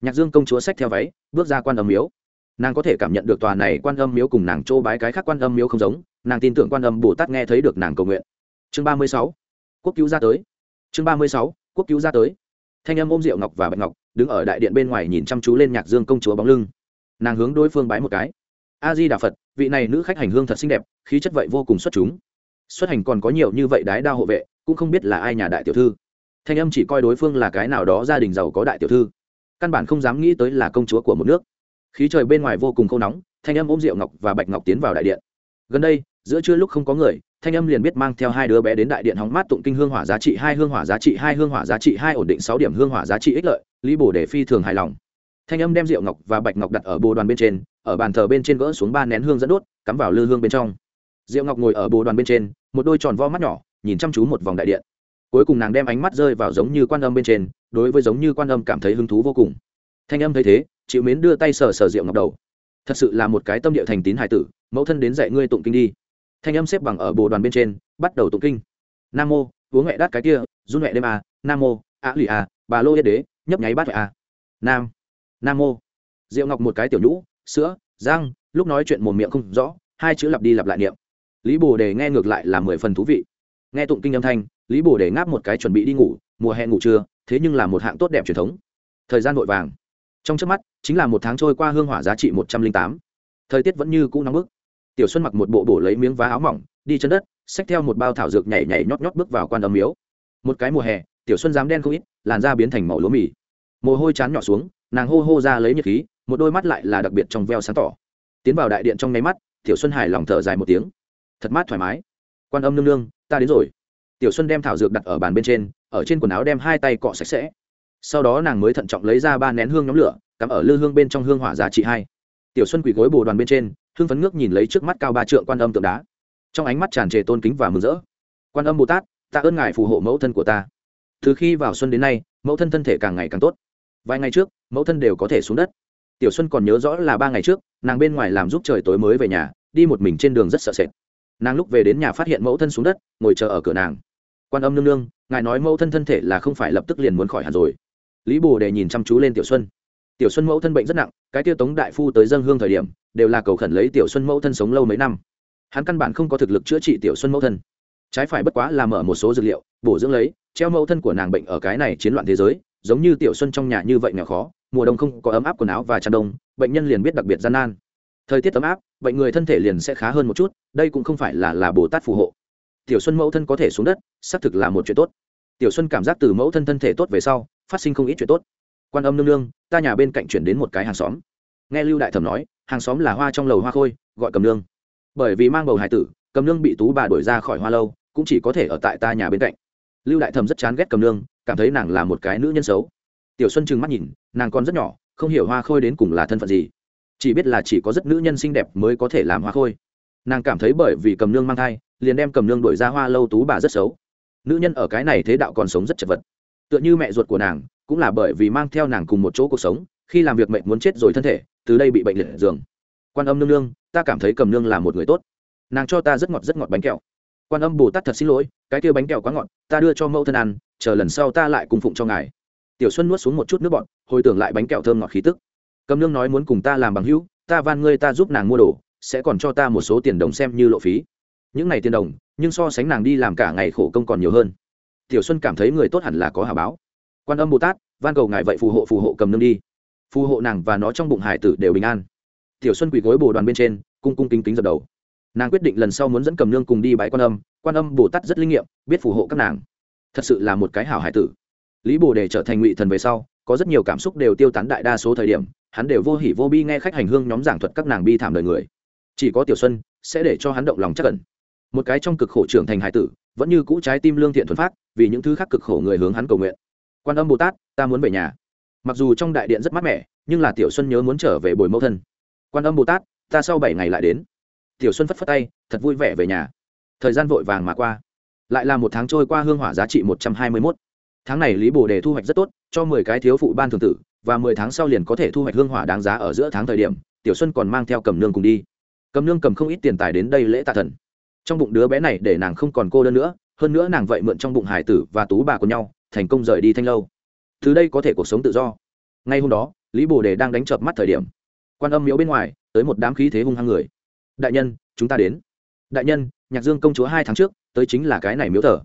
Nhạc dương công chúa xách theo váy, bước ra quan âm miếu. Nàng có thể cảm nhận được tòa này quan âm miếu cùng nàng chỗ bái cái khác quan âm miếu không giống, nàng tin tưởng quan âm bồ tát nghe thấy được nàng cầu nguyện. Chương ba mươi sáu, quốc cứu ra tới. Chương ba mươi sáu, quốc cứu ra tới. Thanh âm ôm rượu ngọc và bạch ngọc, đứng ở đại điện bên ngoài nhìn chăm chú lên nhạc dương công chúa bóng lưng nàng hướng đối phương bái một cái. A di đà phật, vị này nữ khách hành hương thật xinh đẹp, khí chất vậy vô cùng xuất chúng. Xuất hành còn có nhiều như vậy đái đa hộ vệ, cũng không biết là ai nhà đại tiểu thư. Thanh âm chỉ coi đối phương là cái nào đó gia đình giàu có đại tiểu thư. Căn bản không dám nghĩ tới là công chúa của một nước. Khí trời bên ngoài vô cùng khô nóng, thanh âm ôm rượu ngọc và bạch ngọc tiến vào đại điện. Gần đây, giữa trưa lúc không có người, thanh âm liền biết mang theo hai đứa bé đến đại điện hóng mát tụng kinh hương hỏa giá trị hai, hương hỏa giá trị hai, hương hỏa giá trị hai, ổn định sáu điểm hương hỏa giá trị ích lợi, lý bổ để phi thường hài lòng thanh âm đem rượu ngọc và bạch ngọc đặt ở bồ đoàn bên trên ở bàn thờ bên trên gỡ xuống ba nén hương dẫn đốt cắm vào lư hương bên trong. Rượu ngọc ngồi ở bồ đoàn bên trên một đôi tròn vo mắt nhỏ nhìn chăm chú một vòng đại điện. Cuối cùng nàng đem ánh mắt rơi vào giống như quan âm bên trên đối với giống như quan âm cảm thấy hứng thú vô cùng. Thanh âm thấy thế chịu mến đưa tay sờ sờ rượu ngọc đầu. Thật sự là một cái tâm địa thành tín hải tử mẫu thân đến dạy ngươi tụng kinh đi. Thanh âm xếp bằng ở bồ đoàn bên trên bắt đầu tụng kinh. Nam mô uống mẹ đắt cái kia run mẹ đêm à, nam mô ạ lì à, bà lô yết đế nhấp nháy bát à. nam nam mô. Diệu ngọc một cái tiểu nhũ, sữa răng lúc nói chuyện mồm miệng không rõ, hai chữ lặp đi lặp lại niệm. Lý bồ đề nghe ngược lại là mười phần thú vị. Nghe tụng kinh âm thanh, lý bồ đề ngáp một cái chuẩn bị đi ngủ, mùa hè ngủ trưa, thế nhưng là một hạng tốt đẹp truyền thống. Thời gian vội vàng. Trong trước mắt, chính là một tháng trôi qua hương hỏa giá trị một trăm linh tám. Thời tiết vẫn như cũ nóng bức. Tiểu xuân mặc một bộ bổ lấy miếng vá áo mỏng, đi chân đất, xách theo một bao thảo dược nhảy nhảy nhót nhót bước vào quan âm miếu. Một cái mùa hè, tiểu xuân dám đen không ít, làn da biến thành màu lúa mì. Mồ hôi chán nhỏ xuống nàng hô hô ra lấy nhiệt khí, một đôi mắt lại là đặc biệt trong veo sáng tỏ. Tiến vào đại điện trong nháy mắt, tiểu xuân hài lòng thở dài một tiếng. Thật mát thoải mái. Quan âm nương nương, ta đến rồi. Tiểu xuân đem thảo dược đặt ở bàn bên trên, ở trên quần áo đem hai tay cọ sạch sẽ. Sau đó nàng mới thận trọng lấy ra ba nén hương nhóm lửa, cắm ở lư hương bên trong hương hỏa giá trị hai. Tiểu xuân quỳ gối bồ đoàn bên trên hương phấn ngước nhìn lấy trước mắt cao ba trượng quan âm tượng đá. Trong ánh mắt tràn trề tôn kính và mừng rỡ. Quan âm bồ tát ta ơn ngài phù hộ mẫu thân của ta. Từ khi vào xuân đến nay, mẫu thân thân thể càng ngày càng tốt vài ngày trước, mẫu thân đều có thể xuống đất. Tiểu xuân còn nhớ rõ là ba ngày trước, nàng bên ngoài làm giúp trời tối mới về nhà, đi một mình trên đường rất sợ sệt. Nàng lúc về đến nhà phát hiện mẫu thân xuống đất, ngồi chờ ở cửa nàng. Quan âm nương nương, ngài nói mẫu thân thân thể là không phải lập tức liền muốn khỏi hẳn rồi. Lý bồ để nhìn chăm chú lên tiểu xuân. Tiểu xuân mẫu thân bệnh rất nặng, cái tiêu tống đại phu tới dân hương thời điểm, đều là cầu khẩn lấy tiểu xuân mẫu thân sống lâu mấy năm. Hắn căn bản không có thực lực chữa trị tiểu xuân mẫu thân. Trái phải bất quá là mở một số dược liệu, bổ dưỡng lấy, treo mẫu thân của nàng bệnh ở cái này chiến loạn thế giới giống như tiểu xuân trong nhà như vậy nghèo khó, mùa đông không có ấm áp quần áo và chăn đông, bệnh nhân liền biết đặc biệt gian nan. Thời tiết ấm áp, bệnh người thân thể liền sẽ khá hơn một chút, đây cũng không phải là là bồ tát phù hộ. Tiểu xuân mẫu thân có thể xuống đất, xác thực là một chuyện tốt. Tiểu xuân cảm giác từ mẫu thân thân thể tốt về sau, phát sinh không ít chuyện tốt. Quan âm nương nương, ta nhà bên cạnh chuyển đến một cái hàng xóm. Nghe lưu đại thẩm nói, hàng xóm là hoa trong lầu hoa khôi, gọi cầm nương. Bởi vì mang bầu hải tử, cầm nương bị tú bà đuổi ra khỏi hoa lâu, cũng chỉ có thể ở tại ta nhà bên cạnh. Lưu đại thẩm rất chán ghét cầm nương cảm thấy nàng là một cái nữ nhân xấu. Tiểu xuân trừng mắt nhìn, nàng còn rất nhỏ, không hiểu hoa khôi đến cùng là thân phận gì. Chỉ biết là chỉ có rất nữ nhân xinh đẹp mới có thể làm hoa khôi. Nàng cảm thấy bởi vì cầm nương mang thai, liền đem cầm nương đổi ra hoa lâu tú bà rất xấu. Nữ nhân ở cái này thế đạo còn sống rất chật vật. Tựa như mẹ ruột của nàng, cũng là bởi vì mang theo nàng cùng một chỗ cuộc sống, khi làm việc mệnh muốn chết rồi thân thể, từ đây bị bệnh liệt giường. Quan âm nương nương, ta cảm thấy cầm nương là một người tốt. Nàng cho ta rất ngọt rất ngọt bánh kẹo. Quan âm bồ tát thật xin lỗi cái kia bánh kẹo quá ngọt, ta đưa cho mẫu thân ăn, chờ lần sau ta lại cùng phụng cho ngài. Tiểu xuân nuốt xuống một chút nước bọt, hồi tưởng lại bánh kẹo thơm ngọt khí tức. Cầm nương nói muốn cùng ta làm bằng hữu, ta van ngươi ta giúp nàng mua đồ, sẽ còn cho ta một số tiền đồng xem như lộ phí. Những này tiền đồng, nhưng so sánh nàng đi làm cả ngày khổ công còn nhiều hơn. Tiểu xuân cảm thấy người tốt hẳn là có hà báo. Quan âm bồ tát, van cầu ngài vậy phù hộ phù hộ cầm nương đi. Phù hộ nàng và nó trong bụng hải tử đều bình an. Tiểu xuân quỳ gối bồ đoàn bên trên, cung cung kính kính dập đầu. Nàng quyết định lần sau muốn dẫn cầm nương cùng đi bãi quan âm quan âm bồ tát rất linh nghiệm, biết phù hộ các nàng. Thật sự là một cái hảo hải tử. Lý bồ đề trở thành ngụy thần về sau, có rất nhiều cảm xúc đều tiêu tán đại đa số thời điểm, hắn đều vô hỉ vô bi nghe khách hành hương nhóm giảng thuật các nàng bi thảm đời người. Chỉ có tiểu xuân sẽ để cho hắn động lòng chắc cẩn một cái trong cực khổ trưởng thành hải tử, vẫn như cũ trái tim lương thiện thuần phát vì những thứ khác cực khổ người hướng hắn cầu nguyện. Quan âm bồ tát, ta muốn về nhà. Mặc dù trong đại điện rất mát mẻ, nhưng là tiểu xuân nhớ muốn trở về bồi mẫu thân. Quan âm bồ tát, ta sau bảy ngày lại đến. Tiểu xuân phất phất tay, thật vui vẻ về nhà thời gian vội vàng mà qua. Lại là một tháng trôi qua hương hỏa giá trị một trăm hai mươi mốt. Tháng này lý bồ đề thu hoạch rất tốt, cho mười cái thiếu phụ ban thường tử, và mười tháng sau liền có thể thu hoạch hương hỏa đáng giá ở giữa tháng thời điểm, tiểu xuân còn mang theo cầm nương cùng đi. Cầm nương cầm không ít tiền tài đến đây lễ tạ thần. Trong bụng đứa bé này để nàng không còn cô đơn nữa, hơn nữa nàng vậy mượn trong bụng hải tử và tú bà của nhau, thành công rời đi thanh lâu. Từ đây có thể cuộc sống tự do. Ngay hôm đó, lý bồ đề đang đánh chợp mắt thời điểm. Quan âm miếu bên ngoài, tới một đám khí thế hung hăng người. Đại nhân, chúng ta đến. Đại nhân nhạc dương công chúa hai tháng trước, tới chính là cái này miếu thờ.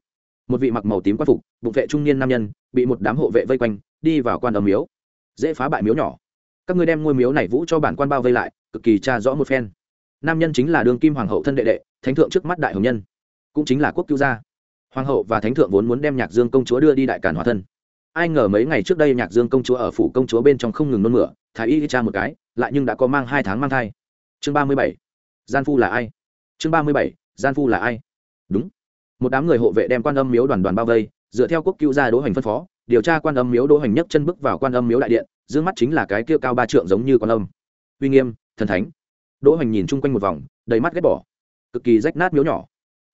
Một vị mặc màu tím quan phục, bụng vệ trung niên nam nhân, bị một đám hộ vệ vây quanh, đi vào quan âm miếu. Dễ phá bại miếu nhỏ. Các ngươi đem ngôi miếu này vũ cho bản quan bao vây lại, cực kỳ tra rõ một phen. Nam nhân chính là đường kim hoàng hậu thân đệ đệ, thánh thượng trước mắt đại hồng nhân. Cũng chính là quốc cứu gia. Hoàng hậu và thánh thượng vốn muốn đem nhạc dương công chúa đưa đi đại cản hòa thân. Ai ngờ mấy ngày trước đây nhạc dương công chúa ở phủ công chúa bên trong không ngừng nôn mửa, thái y cha một cái, lại nhưng đã có mang hai tháng mang thai. Chương ba mươi bảy. Gian phu là ai? Chương ba mươi bảy gian phu là ai? Đúng. Một đám người hộ vệ đem quan âm miếu đoàn đoàn bao vây, dựa theo quốc cứu gia đỗ hành phân phó, điều tra quan âm miếu đỗ hành nhấc chân bước vào quan âm miếu đại điện d ư ơ n g mắt chính là cái kia cao ba trượng giống như quan âm. Uy nghiêm, thần thánh. Đỗ hành nhìn chung quanh một vòng, đầy mắt ghét bỏ. Cực kỳ rách nát miếu nhỏ.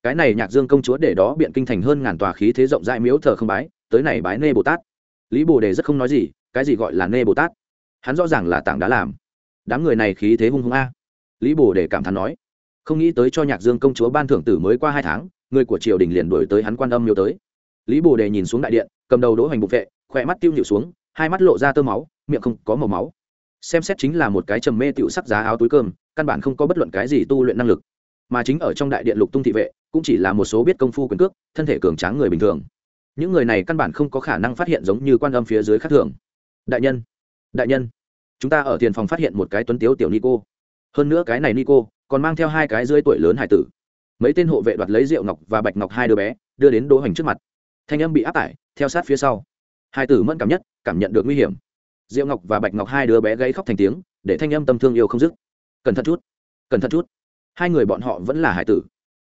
Cái này nhạc dương công chúa để đó biện kinh thành hơn ngàn tòa khí thế rộng rãi miếu thờ không bái, tới này bái nê bồ tát. Lý bồ đề rất không nói gì, cái gì gọi là nê bồ tát? Hắn rõ ràng là tảng đá làm. Đám người này khí thế hung hung a. Lý bồ đề cảm thán nói không nghĩ tới cho nhạc dương công chúa ban thưởng tử mới qua hai tháng, người của triều đình liền đổi tới hắn quan âm miếu tới. Lý bồ đề nhìn xuống đại điện, cầm đầu đỗ hoành bục vệ, khỏe mắt tiêu nhịu xuống, hai mắt lộ ra tơ máu, miệng không có màu máu. Xem xét chính là một cái trầm mê tựu sắc giá áo túi cơm, căn bản không có bất luận cái gì tu luyện năng lực. Mà chính ở trong đại điện lục tung thị vệ, cũng chỉ là một số biết công phu quyền cước, thân thể cường tráng người bình thường. Những người này căn bản không có khả năng phát hiện giống như quan âm phía dưới khác thường. Đại nhân đại nhân, chúng ta ở tiền phòng phát hiện một cái tuấn tiếu tiểu nico. Hơn nữa cái này nico còn mang theo hai cái dưới tuổi lớn hải tử. Mấy tên hộ vệ đoạt lấy rượu ngọc và bạch ngọc hai đứa bé, đưa đến đỗ hoành trước mặt. Thanh âm bị áp tải, theo sát phía sau. Hai tử mẫn cảm nhất, cảm nhận được nguy hiểm. Diệu ngọc và bạch ngọc hai đứa bé gây khóc thành tiếng, để thanh âm tâm thương yêu không dứt. Cẩn thận chút, cẩn thận chút. Hai người bọn họ vẫn là hải tử.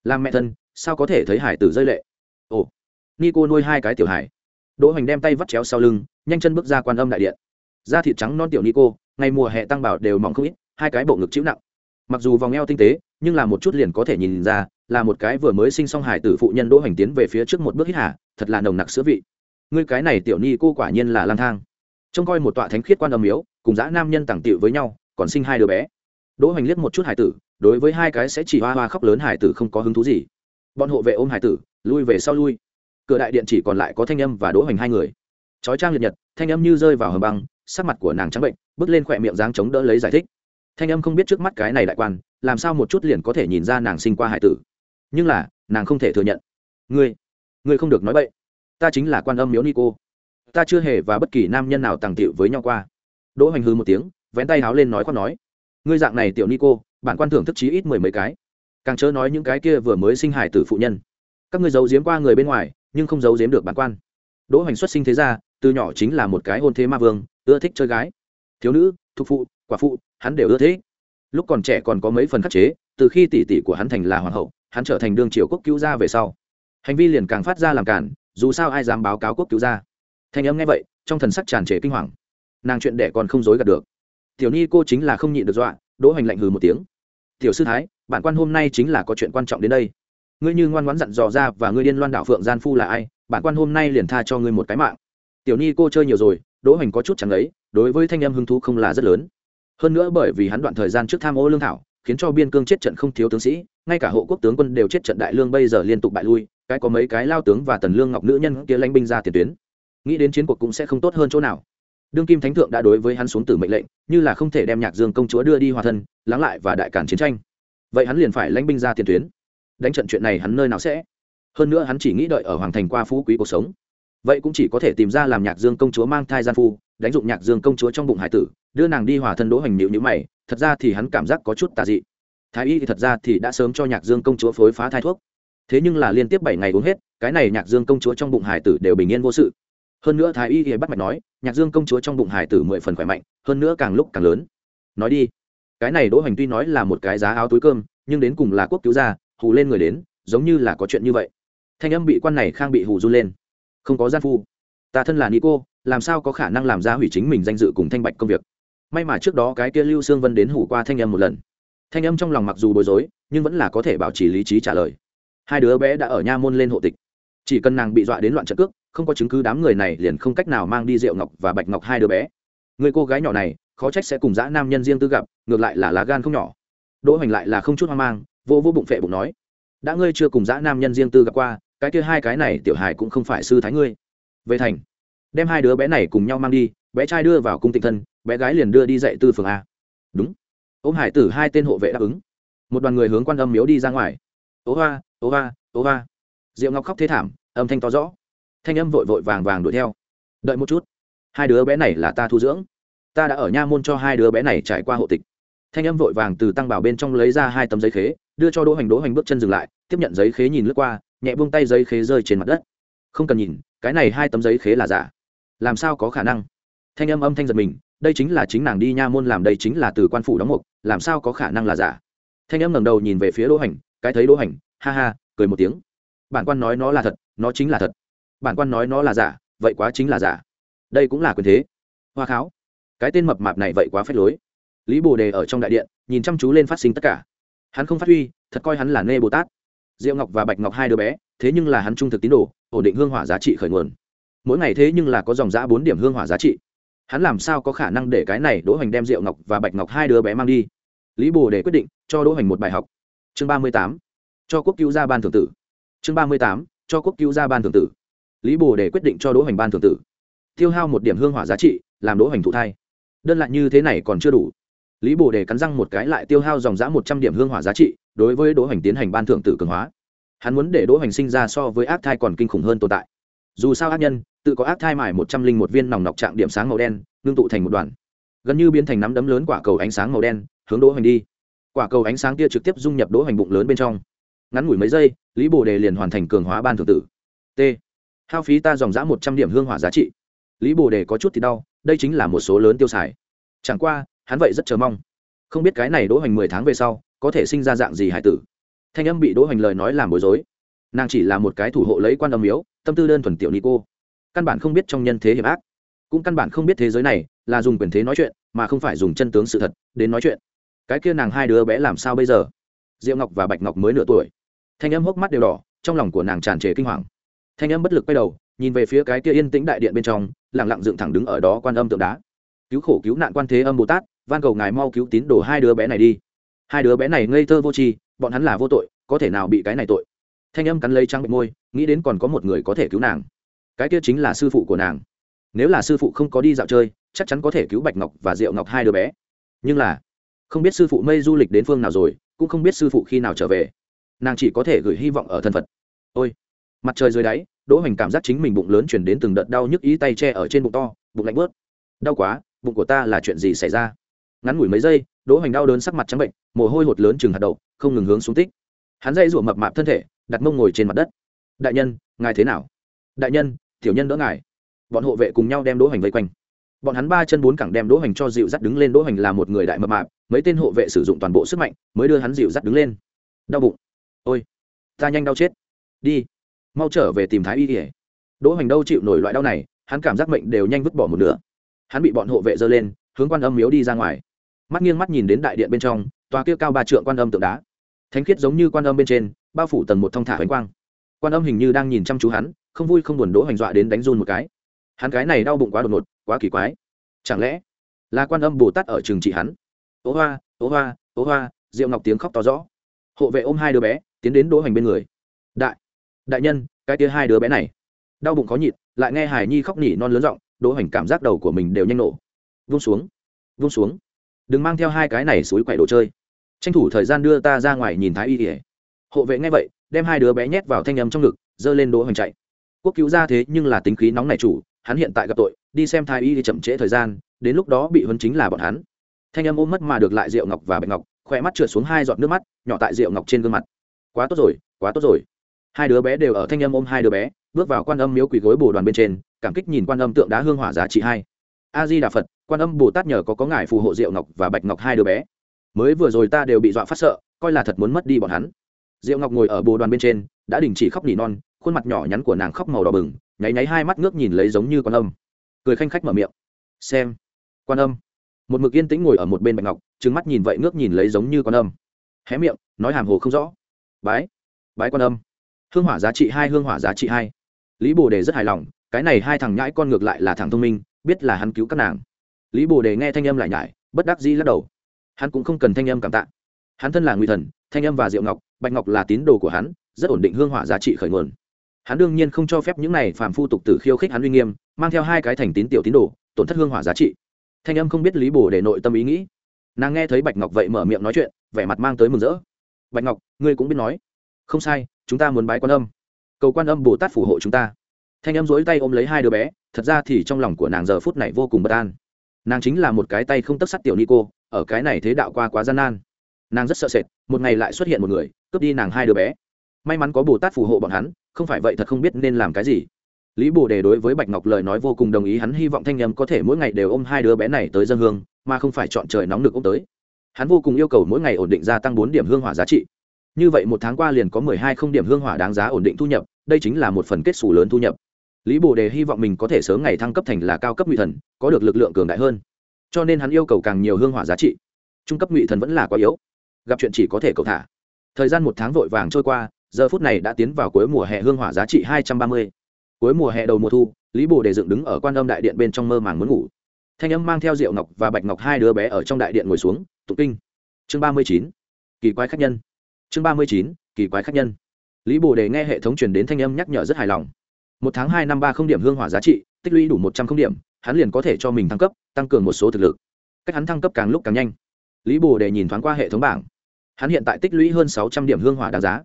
Làm mẹ thân, sao có thể thấy hải tử rơi lệ? Ồ ni cô nuôi hai cái tiểu hải đỗ hoành đem tay vắt chéo sau lưng, nhanh chân bước ra quan âm đại điện. Da thịt trắng non tiểu ni cô ngày mùa hè tăng bảo đều mỏng không ít, hai cái bộ ngực chịu nặng mặc dù vòng eo tinh tế, nhưng là một chút liền có thể nhìn ra, là một cái vừa mới sinh xong hải tử phụ nhân đỗ hoành tiến về phía trước một bước hít hà, thật là nồng nặc sữa vị. Ngươi cái này tiểu ni cô quả nhiên là lang thang. Trông coi một tọa thánh khiết quan âm miếu, cùng dã nam nhân tàng tiệu với nhau, còn sinh hai đứa bé. Đỗ hoành liếc một chút hải tử, đối với hai cái sẽ chỉ hoa hoa khóc lớn hải tử không có hứng thú gì. Bọn hộ vệ ôm hải tử, lui về sau lui. Cửa đại điện chỉ còn lại có thanh âm và đỗ hoành hai người. Chói trang liệt nhật, thanh âm như rơi vào hầm băng, sắc mặt của nàng trắng bệnh, bước lên khỏe miệng dáng chống đỡ lấy giải thích thanh âm không biết trước mắt cái này đại quan, làm sao một chút liền có thể nhìn ra nàng sinh qua hải tử. Nhưng là, nàng không thể thừa nhận. Ngươi ngươi không được nói vậy ta chính là quan âm miếu ni cô ta chưa hề và bất kỳ nam nhân nào tàng tiệu với nhau qua. Đỗ hoành hư một tiếng, vén tay háo lên nói khoác nói. Ngươi dạng này tiểu ni cô bản quan thưởng thức chí ít mười mấy cái. Càng chớ nói những cái kia vừa mới sinh hải tử phụ nhân. Các ngươi giấu giếm qua người bên ngoài, nhưng không giấu giếm được bản quan. Đỗ hoành xuất sinh thế ra từ nhỏ chính là một cái hôn thế ma vương, ưa thích chơi gái. Thiếu nữ, thục phụ quả phụ, hắn đều ưa thế. lúc còn trẻ còn có mấy phần khắc chế, từ khi tỷ tỷ của hắn thành là hoàng hậu, hắn trở thành đương triều quốc cứu gia về sau. Hành vi liền càng phát ra làm cản dù sao ai dám báo cáo quốc cứu gia? Thanh âm nghe vậy, trong thần sắc tràn trề kinh hoàng. Nàng chuyện đẻ còn không dối gạt được. Tiểu ni cô chính là không nhịn được dọa, đỗ hành lạnh hừ một tiếng. Tiểu sư thái, bản quan hôm nay chính là có chuyện quan trọng đến đây. Ngươi như ngoan ngoãn dặn dò ra và ngươi điên loan đạo phượng gian phu là ai, bản quan hôm nay liền tha cho ngươi một cái mạng. Tiểu ni cô chơi nhiều rồi, đỗ hành có chút chẳng ấy, đối với thanh em hứng thú không là rất lớn hơn nữa bởi vì hắn đoạn thời gian trước tham ô lương thảo, khiến cho biên cương chết trận không thiếu tướng sĩ, ngay cả hộ quốc tướng quân đều chết trận đại lương bây giờ liên tục bại lui, cái có mấy cái lao tướng và tần lương ngọc nữ nhân kia lãnh binh ra tiền tuyến. Nghĩ đến chiến cuộc cũng sẽ không tốt hơn chỗ nào. Đương kim thánh thượng đã đối với hắn xuống tử mệnh lệnh, như là không thể đem nhạc dương công chúa đưa đi hòa thân, lắng lại và đại cản chiến tranh. Vậy hắn liền phải lãnh binh ra tiền tuyến. Đánh trận chuyện này hắn nơi nào sẽ? Hơn nữa hắn chỉ nghĩ đợi ở hoàng thành qua phú quý cuộc sống vậy cũng chỉ có thể tìm ra làm nhạc dương công chúa mang thai gian phu, đánh dụng nhạc dương công chúa trong bụng hải tử, đưa nàng đi hòa thân đỗ hành nhịu nhữ mày, thật ra thì hắn cảm giác có chút tà dị. Thái y thì thật ra thì đã sớm cho nhạc dương công chúa phối phá thai thuốc. Thế nhưng là liên tiếp bảy ngày uống hết, cái này nhạc dương công chúa trong bụng hải tử đều bình yên vô sự. Hơn nữa thái y thì bắt mạch nói, nhạc dương công chúa trong bụng hải tử mười phần khỏe mạnh, hơn nữa càng lúc càng lớn. Nói đi, cái này đỗ hành tuy nói là một cái giá áo túi cơm, nhưng đến cùng là quốc cứu gia, hù lên người đến, giống như là có chuyện như vậy. Thanh âm bị quan này khang bị hù run lên không có gian phu. Ta thân là Nico, làm sao có khả năng làm ra hủy chính mình danh dự cùng thanh bạch công việc? May mà trước đó cái kia lưu sương vân đến hủ qua thanh âm một lần. Thanh âm trong lòng mặc dù bối rối nhưng vẫn là có thể bảo trì lý trí trả lời. Hai đứa bé đã ở nha môn lên hộ tịch. Chỉ cần nàng bị dọa đến loạn trận cước không có chứng cứ đám người này liền không cách nào mang đi rượu ngọc và bạch ngọc hai đứa bé. Người cô gái nhỏ này khó trách sẽ cùng dã nam nhân riêng tư gặp ngược lại là lá gan không nhỏ. Đỗ hoành lại là không chút hoang mang vô vô bụng phệ bụng nói đã ngươi chưa cùng dã nam nhân riêng tư gặp qua cái kia hai cái này tiểu hài cũng không phải sư thái ngươi. Về thành, đem hai đứa bé này cùng nhau mang đi, bé trai đưa vào cung tịnh thân, bé gái liền đưa đi dạy tư phường a. Đúng. Ôm hải tử hai tên hộ vệ đáp ứng. Một đoàn người hướng quan âm miếu đi ra ngoài. Ố hoa ố hoa ố hoa diệu ngọc khóc thế thảm, âm thanh to rõ. Thanh âm vội vội vàng vàng đuổi theo. Đợi một chút. Hai đứa bé này là ta thu dưỡng. Ta đã ở nha môn cho hai đứa bé này trải qua hộ tịch. Thanh âm vội vàng từ tăng bảo bên trong lấy ra hai tấm giấy khế, đưa cho đỗ hoành đỗ hoành bước chân dừng lại, tiếp nhận giấy khế nhìn lướt qua nhẹ buông tay giấy khế rơi trên mặt đất. Không cần nhìn, cái này hai tấm giấy khế là giả. Làm sao có khả năng? Thanh âm âm thanh giật mình, đây chính là chính nàng đi nha môn làm đây chính là từ quan phủ đóng mục, làm sao có khả năng là giả? Thanh âm ngẩng đầu nhìn về phía đỗ hành, cái thấy đỗ hành, ha ha, cười một tiếng. Bản quan nói nó là thật, nó chính là thật. Bản quan nói nó là giả, vậy quá chính là giả. Đây cũng là quyền thế. Hoa kháo, cái tên mập mạp này vậy quá phép lối. Lý bồ đề ở trong đại điện, nhìn chăm chú lên phát sinh tất cả. Hắn không phát huy, thật coi hắn là nê bồ tát diệu ngọc và bạch ngọc hai đứa bé, thế nhưng là hắn trung thực tín đồ, ổn định hương hỏa giá trị khởi nguồn. Mỗi ngày thế nhưng là có dòng giã bốn điểm hương hỏa giá trị. Hắn làm sao có khả năng để cái này đỗ hoành đem diệu ngọc và bạch ngọc hai đứa bé mang đi? Lý bồ để quyết định, cho đỗ hoành một bài học. Chương ba mươi tám, cho quốc cứu ra ban thường tử. Chương ba mươi tám, cho quốc cứu ra ban thường tử. Lý bồ để quyết định cho đỗ hoành ban thường tử. Tiêu hao một điểm hương hỏa giá trị, làm đỗ hoành thụ thai. Đơn lại như thế này còn chưa đủ. Lý bồ đề cắn răng một cái lại tiêu hao dòng giã một trăm điểm hương hỏa giá trị đối với đỗ hoành tiến hành ban thượng tử cường hóa. Hắn muốn để đỗ hoành sinh ra so với ác thai còn kinh khủng hơn tồn tại. Dù sao ác nhân, tự có ác thai mải một trăm linh một viên nòng nọc trạng điểm sáng màu đen, ngưng tụ thành một đoàn. Gần như biến thành nắm đấm lớn quả cầu ánh sáng màu đen, hướng đỗ hoành đi. Quả cầu ánh sáng kia trực tiếp dung nhập đỗ hoành bụng lớn bên trong. Ngắn ngủi mấy giây, lý bồ đề liền hoàn thành cường hóa ban thượng tử. T. Hao phí ta dòng giã một trăm điểm hương hỏa giá trị. Lý bồ đề có chút thì đau, đây chính là một số lớn tiêu xài. Chẳng qua, hắn vậy rất chờ mong. Không biết cái này đỗ hoành mười tháng về sau có thể sinh ra dạng gì hải tử. Thanh âm bị đỗ hoành lời nói làm bối rối. Nàng chỉ là một cái thủ hộ lấy quan âm miếu, tâm tư đơn thuần tiểu ni cô. Căn bản không biết trong nhân thế hiểm ác. Cũng căn bản không biết thế giới này là dùng quyền thế nói chuyện, mà không phải dùng chân tướng sự thật đến nói chuyện. Cái kia nàng hai đứa bé làm sao bây giờ? Diệu ngọc và bạch ngọc mới nửa tuổi. Thanh âm hốc mắt đều đỏ, trong lòng của nàng tràn trề kinh hoàng. Thanh âm bất lực quay đầu, nhìn về phía cái kia yên tĩnh đại điện bên trong lẳng lặng dựng thẳng đứng ở đó quan âm tượng đá. Cứu khổ cứu nạn quan thế âm bồ tát, van cầu ngài mau cứu tín đồ hai đứa bé này đi hai đứa bé này ngây thơ vô tri, bọn hắn là vô tội, có thể nào bị cái này tội? Thanh âm cắn lấy trắng bệnh môi, nghĩ đến còn có một người có thể cứu nàng. Cái kia chính là sư phụ của nàng. Nếu là sư phụ không có đi dạo chơi, chắc chắn có thể cứu bạch ngọc và diệu ngọc hai đứa bé. Nhưng là, không biết sư phụ mây du lịch đến phương nào rồi, cũng không biết sư phụ khi nào trở về. Nàng chỉ có thể gửi hy vọng ở thân phật ôi, mặt trời dưới đáy, đỗ hoành cảm giác chính mình bụng lớn chuyển đến từng đợt đau nhức ý tay che ở trên bụng to, bụng lạnh bớt. Đau quá, bụng của ta là chuyện gì xảy ra? Ngắn ngủi mấy giây đỗ hoành đau đớn sắc mặt trắng bệnh, mồ hôi hột lớn chừng hạt đậu, không ngừng hướng xuống tích. Hắn dây rủa mập mạp thân thể, đặt mông ngồi trên mặt đất. Đại nhân, ngài thế nào? Đại nhân, tiểu nhân đỡ ngài. Bọn hộ vệ cùng nhau đem đỗ hoành vây quanh. Bọn hắn ba chân bốn cẳng đem đỗ hoành cho dịu dắt đứng lên. Đỗ hoành là một người đại mập mạp, mấy tên hộ vệ sử dụng toàn bộ sức mạnh mới đưa hắn dịu dắt đứng lên. Đau bụng. Ôi, ta nhanh đau chết. Đi, mau trở về tìm thái y kỉa đỗ hoành đâu chịu nổi loại đau này, hắn cảm giác mệnh đều nhanh vứt bỏ một nửa. Hắn bị bọn hộ vệ dơ lên, hướng quan âm miếu đi ra ngoài mắt nghiêng mắt nhìn đến đại điện bên trong, tòa kia cao ba trượng quan âm tượng đá. Thánh khiết giống như quan âm bên trên, bao phủ tầng một thông thả hoành quang. Quan âm hình như đang nhìn chăm chú hắn, không vui không buồn đỗ hoành dọa đến đánh run một cái. Hắn cái này đau bụng quá đột ngột, quá kỳ quái. Chẳng lẽ là quan âm bồ tát ở trường trị hắn? Ố hoa ố hoa ố hoa, diệu ngọc tiếng khóc to rõ. Hộ vệ ôm hai đứa bé, tiến đến đỗ hoành bên người. Đại đại nhân, cái tia hai đứa bé này. Đau bụng khó nhịn, lại nghe hải nhi khóc nỉ non lớn giọng, đỗ hoành cảm giác đầu của mình đều nhanh nổ. Vung xuống vung xuống đừng mang theo hai cái này suối quậy đồ chơi. Tranh thủ thời gian đưa ta ra ngoài nhìn thái y ỉa hộ vệ nghe vậy, đem hai đứa bé nhét vào thanh âm trong ngực, giơ lên đỗ hoành chạy. Quốc cứu ra thế nhưng là tính khí nóng này chủ, hắn hiện tại gặp tội, đi xem thái y thì chậm trễ thời gian, đến lúc đó bị huấn chính là bọn hắn. Thanh âm ôm mất mà được lại rượu ngọc và bạch ngọc khỏe mắt trượt xuống hai giọt nước mắt, nhỏ tại rượu ngọc trên gương mặt. Quá tốt rồi, quá tốt rồi. Hai đứa bé đều ở thanh âm ôm hai đứa bé, bước vào quan âm miếu quỳ gối bồ đoàn bên trên, cảm kích nhìn quan âm tượng đá hương hỏa giá trị hai. A di đà phật quan âm bồ tát nhờ có có ngài phù hộ diệu ngọc và bạch ngọc hai đứa bé. Mới vừa rồi ta đều bị dọa phát sợ, coi là thật muốn mất đi bọn hắn. Diệu ngọc ngồi ở bồ đoàn bên trên, đã đình chỉ khóc nỉ non, khuôn mặt nhỏ nhắn của nàng khóc màu đỏ bừng, nháy nháy hai mắt ngước nhìn lấy giống như quan âm. Cười khanh khách mở miệng. Xem. Quan âm. Một mực yên tĩnh ngồi ở một bên bạch ngọc trứng mắt nhìn vậy ngước nhìn lấy giống như quan âm. Hé miệng, nói hàm hồ không rõ. Bái. Bái quan âm. Hương hỏa giá trị hai, hương hỏa giá trị hai. Lý bồ đề rất hài lòng, cái này hai thằng nhãi con ngược lại là thằng thông minh, biết là hắn cứu các nàng lý bồ đề nghe thanh âm lại nhải, bất đắc dĩ lắc đầu. Hắn cũng không cần thanh âm cảm tạ. Hắn thân là nguy thần, thanh âm và diệu ngọc, bạch ngọc là tín đồ của hắn, rất ổn định hương hỏa giá trị khởi nguồn. Hắn đương nhiên không cho phép những này phàm phu tục tử khiêu khích hắn uy nghiêm, mang theo hai cái thành tín tiểu tín đồ, tổn thất hương hỏa giá trị. Thanh âm không biết lý bồ để nội tâm ý nghĩ. Nàng nghe thấy bạch ngọc vậy mở miệng nói chuyện, vẻ mặt mang tới mừng rỡ. Bạch ngọc, ngươi cũng biết nói. Không sai, chúng ta muốn bái quan âm. Cầu quan âm bồ tát phù hộ chúng ta. Thanh âm dối tay ôm lấy hai đứa bé, thật ra thì trong lòng của nàng giờ phút này vô cùng bất an nàng chính là một cái tay không tất sắt tiểu ni cô ở cái này thế đạo qua quá gian nan. Nàng rất sợ sệt, một ngày lại xuất hiện một người, cướp đi nàng hai đứa bé. May mắn có bồ tát phù hộ bọn hắn, không phải vậy thật không biết nên làm cái gì. Lý bồ đề đối với bạch ngọc lời nói vô cùng đồng ý, hắn hy vọng thanh nhâm có thể mỗi ngày đều ôm hai đứa bé này tới dân hương, mà không phải chọn trời nóng được ôm tới. Hắn vô cùng yêu cầu mỗi ngày ổn định gia tăng bốn điểm hương hỏa giá trị. Như vậy một tháng qua liền có mười hai không điểm hương hỏa đáng giá ổn định thu nhập, đây chính là một phần kết xù lớn thu nhập lý bồ đề hy vọng mình có thể sớm ngày thăng cấp thành là cao cấp ngụy thần, có được lực lượng cường đại hơn. Cho nên hắn yêu cầu càng nhiều hương hỏa giá trị. Trung cấp ngụy thần vẫn là quá yếu. Gặp chuyện chỉ có thể cầu thả. Thời gian một tháng vội vàng trôi qua, giờ phút này đã tiến vào cuối mùa hè hương hỏa giá trị hai trăm ba mươi. Cuối mùa hè đầu mùa thu, lý bồ đề dựng đứng ở quan âm đại điện bên trong mơ màng muốn ngủ. Thanh âm mang theo diệu ngọc và bạch ngọc hai đứa bé ở trong đại điện ngồi xuống, tụng kinh. Chương ba mươi chín. Kỳ quái khách nhân. Chương ba mươi chín, kỳ quái khách nhân. Lý bồ đề nghe hệ thống truyền đến thanh âm nhắc nhở rất hài lòng một tháng hai năm ba không điểm hương hỏa giá trị, tích lũy đủ một trăm không điểm, hắn liền có thể cho mình thăng cấp, tăng cường một số thực lực. Cách hắn thăng cấp càng lúc càng nhanh. Lý bồ để nhìn thoáng qua hệ thống bảng. Hắn hiện tại tích lũy hơn sáu trăm điểm hương hỏa đáng giá.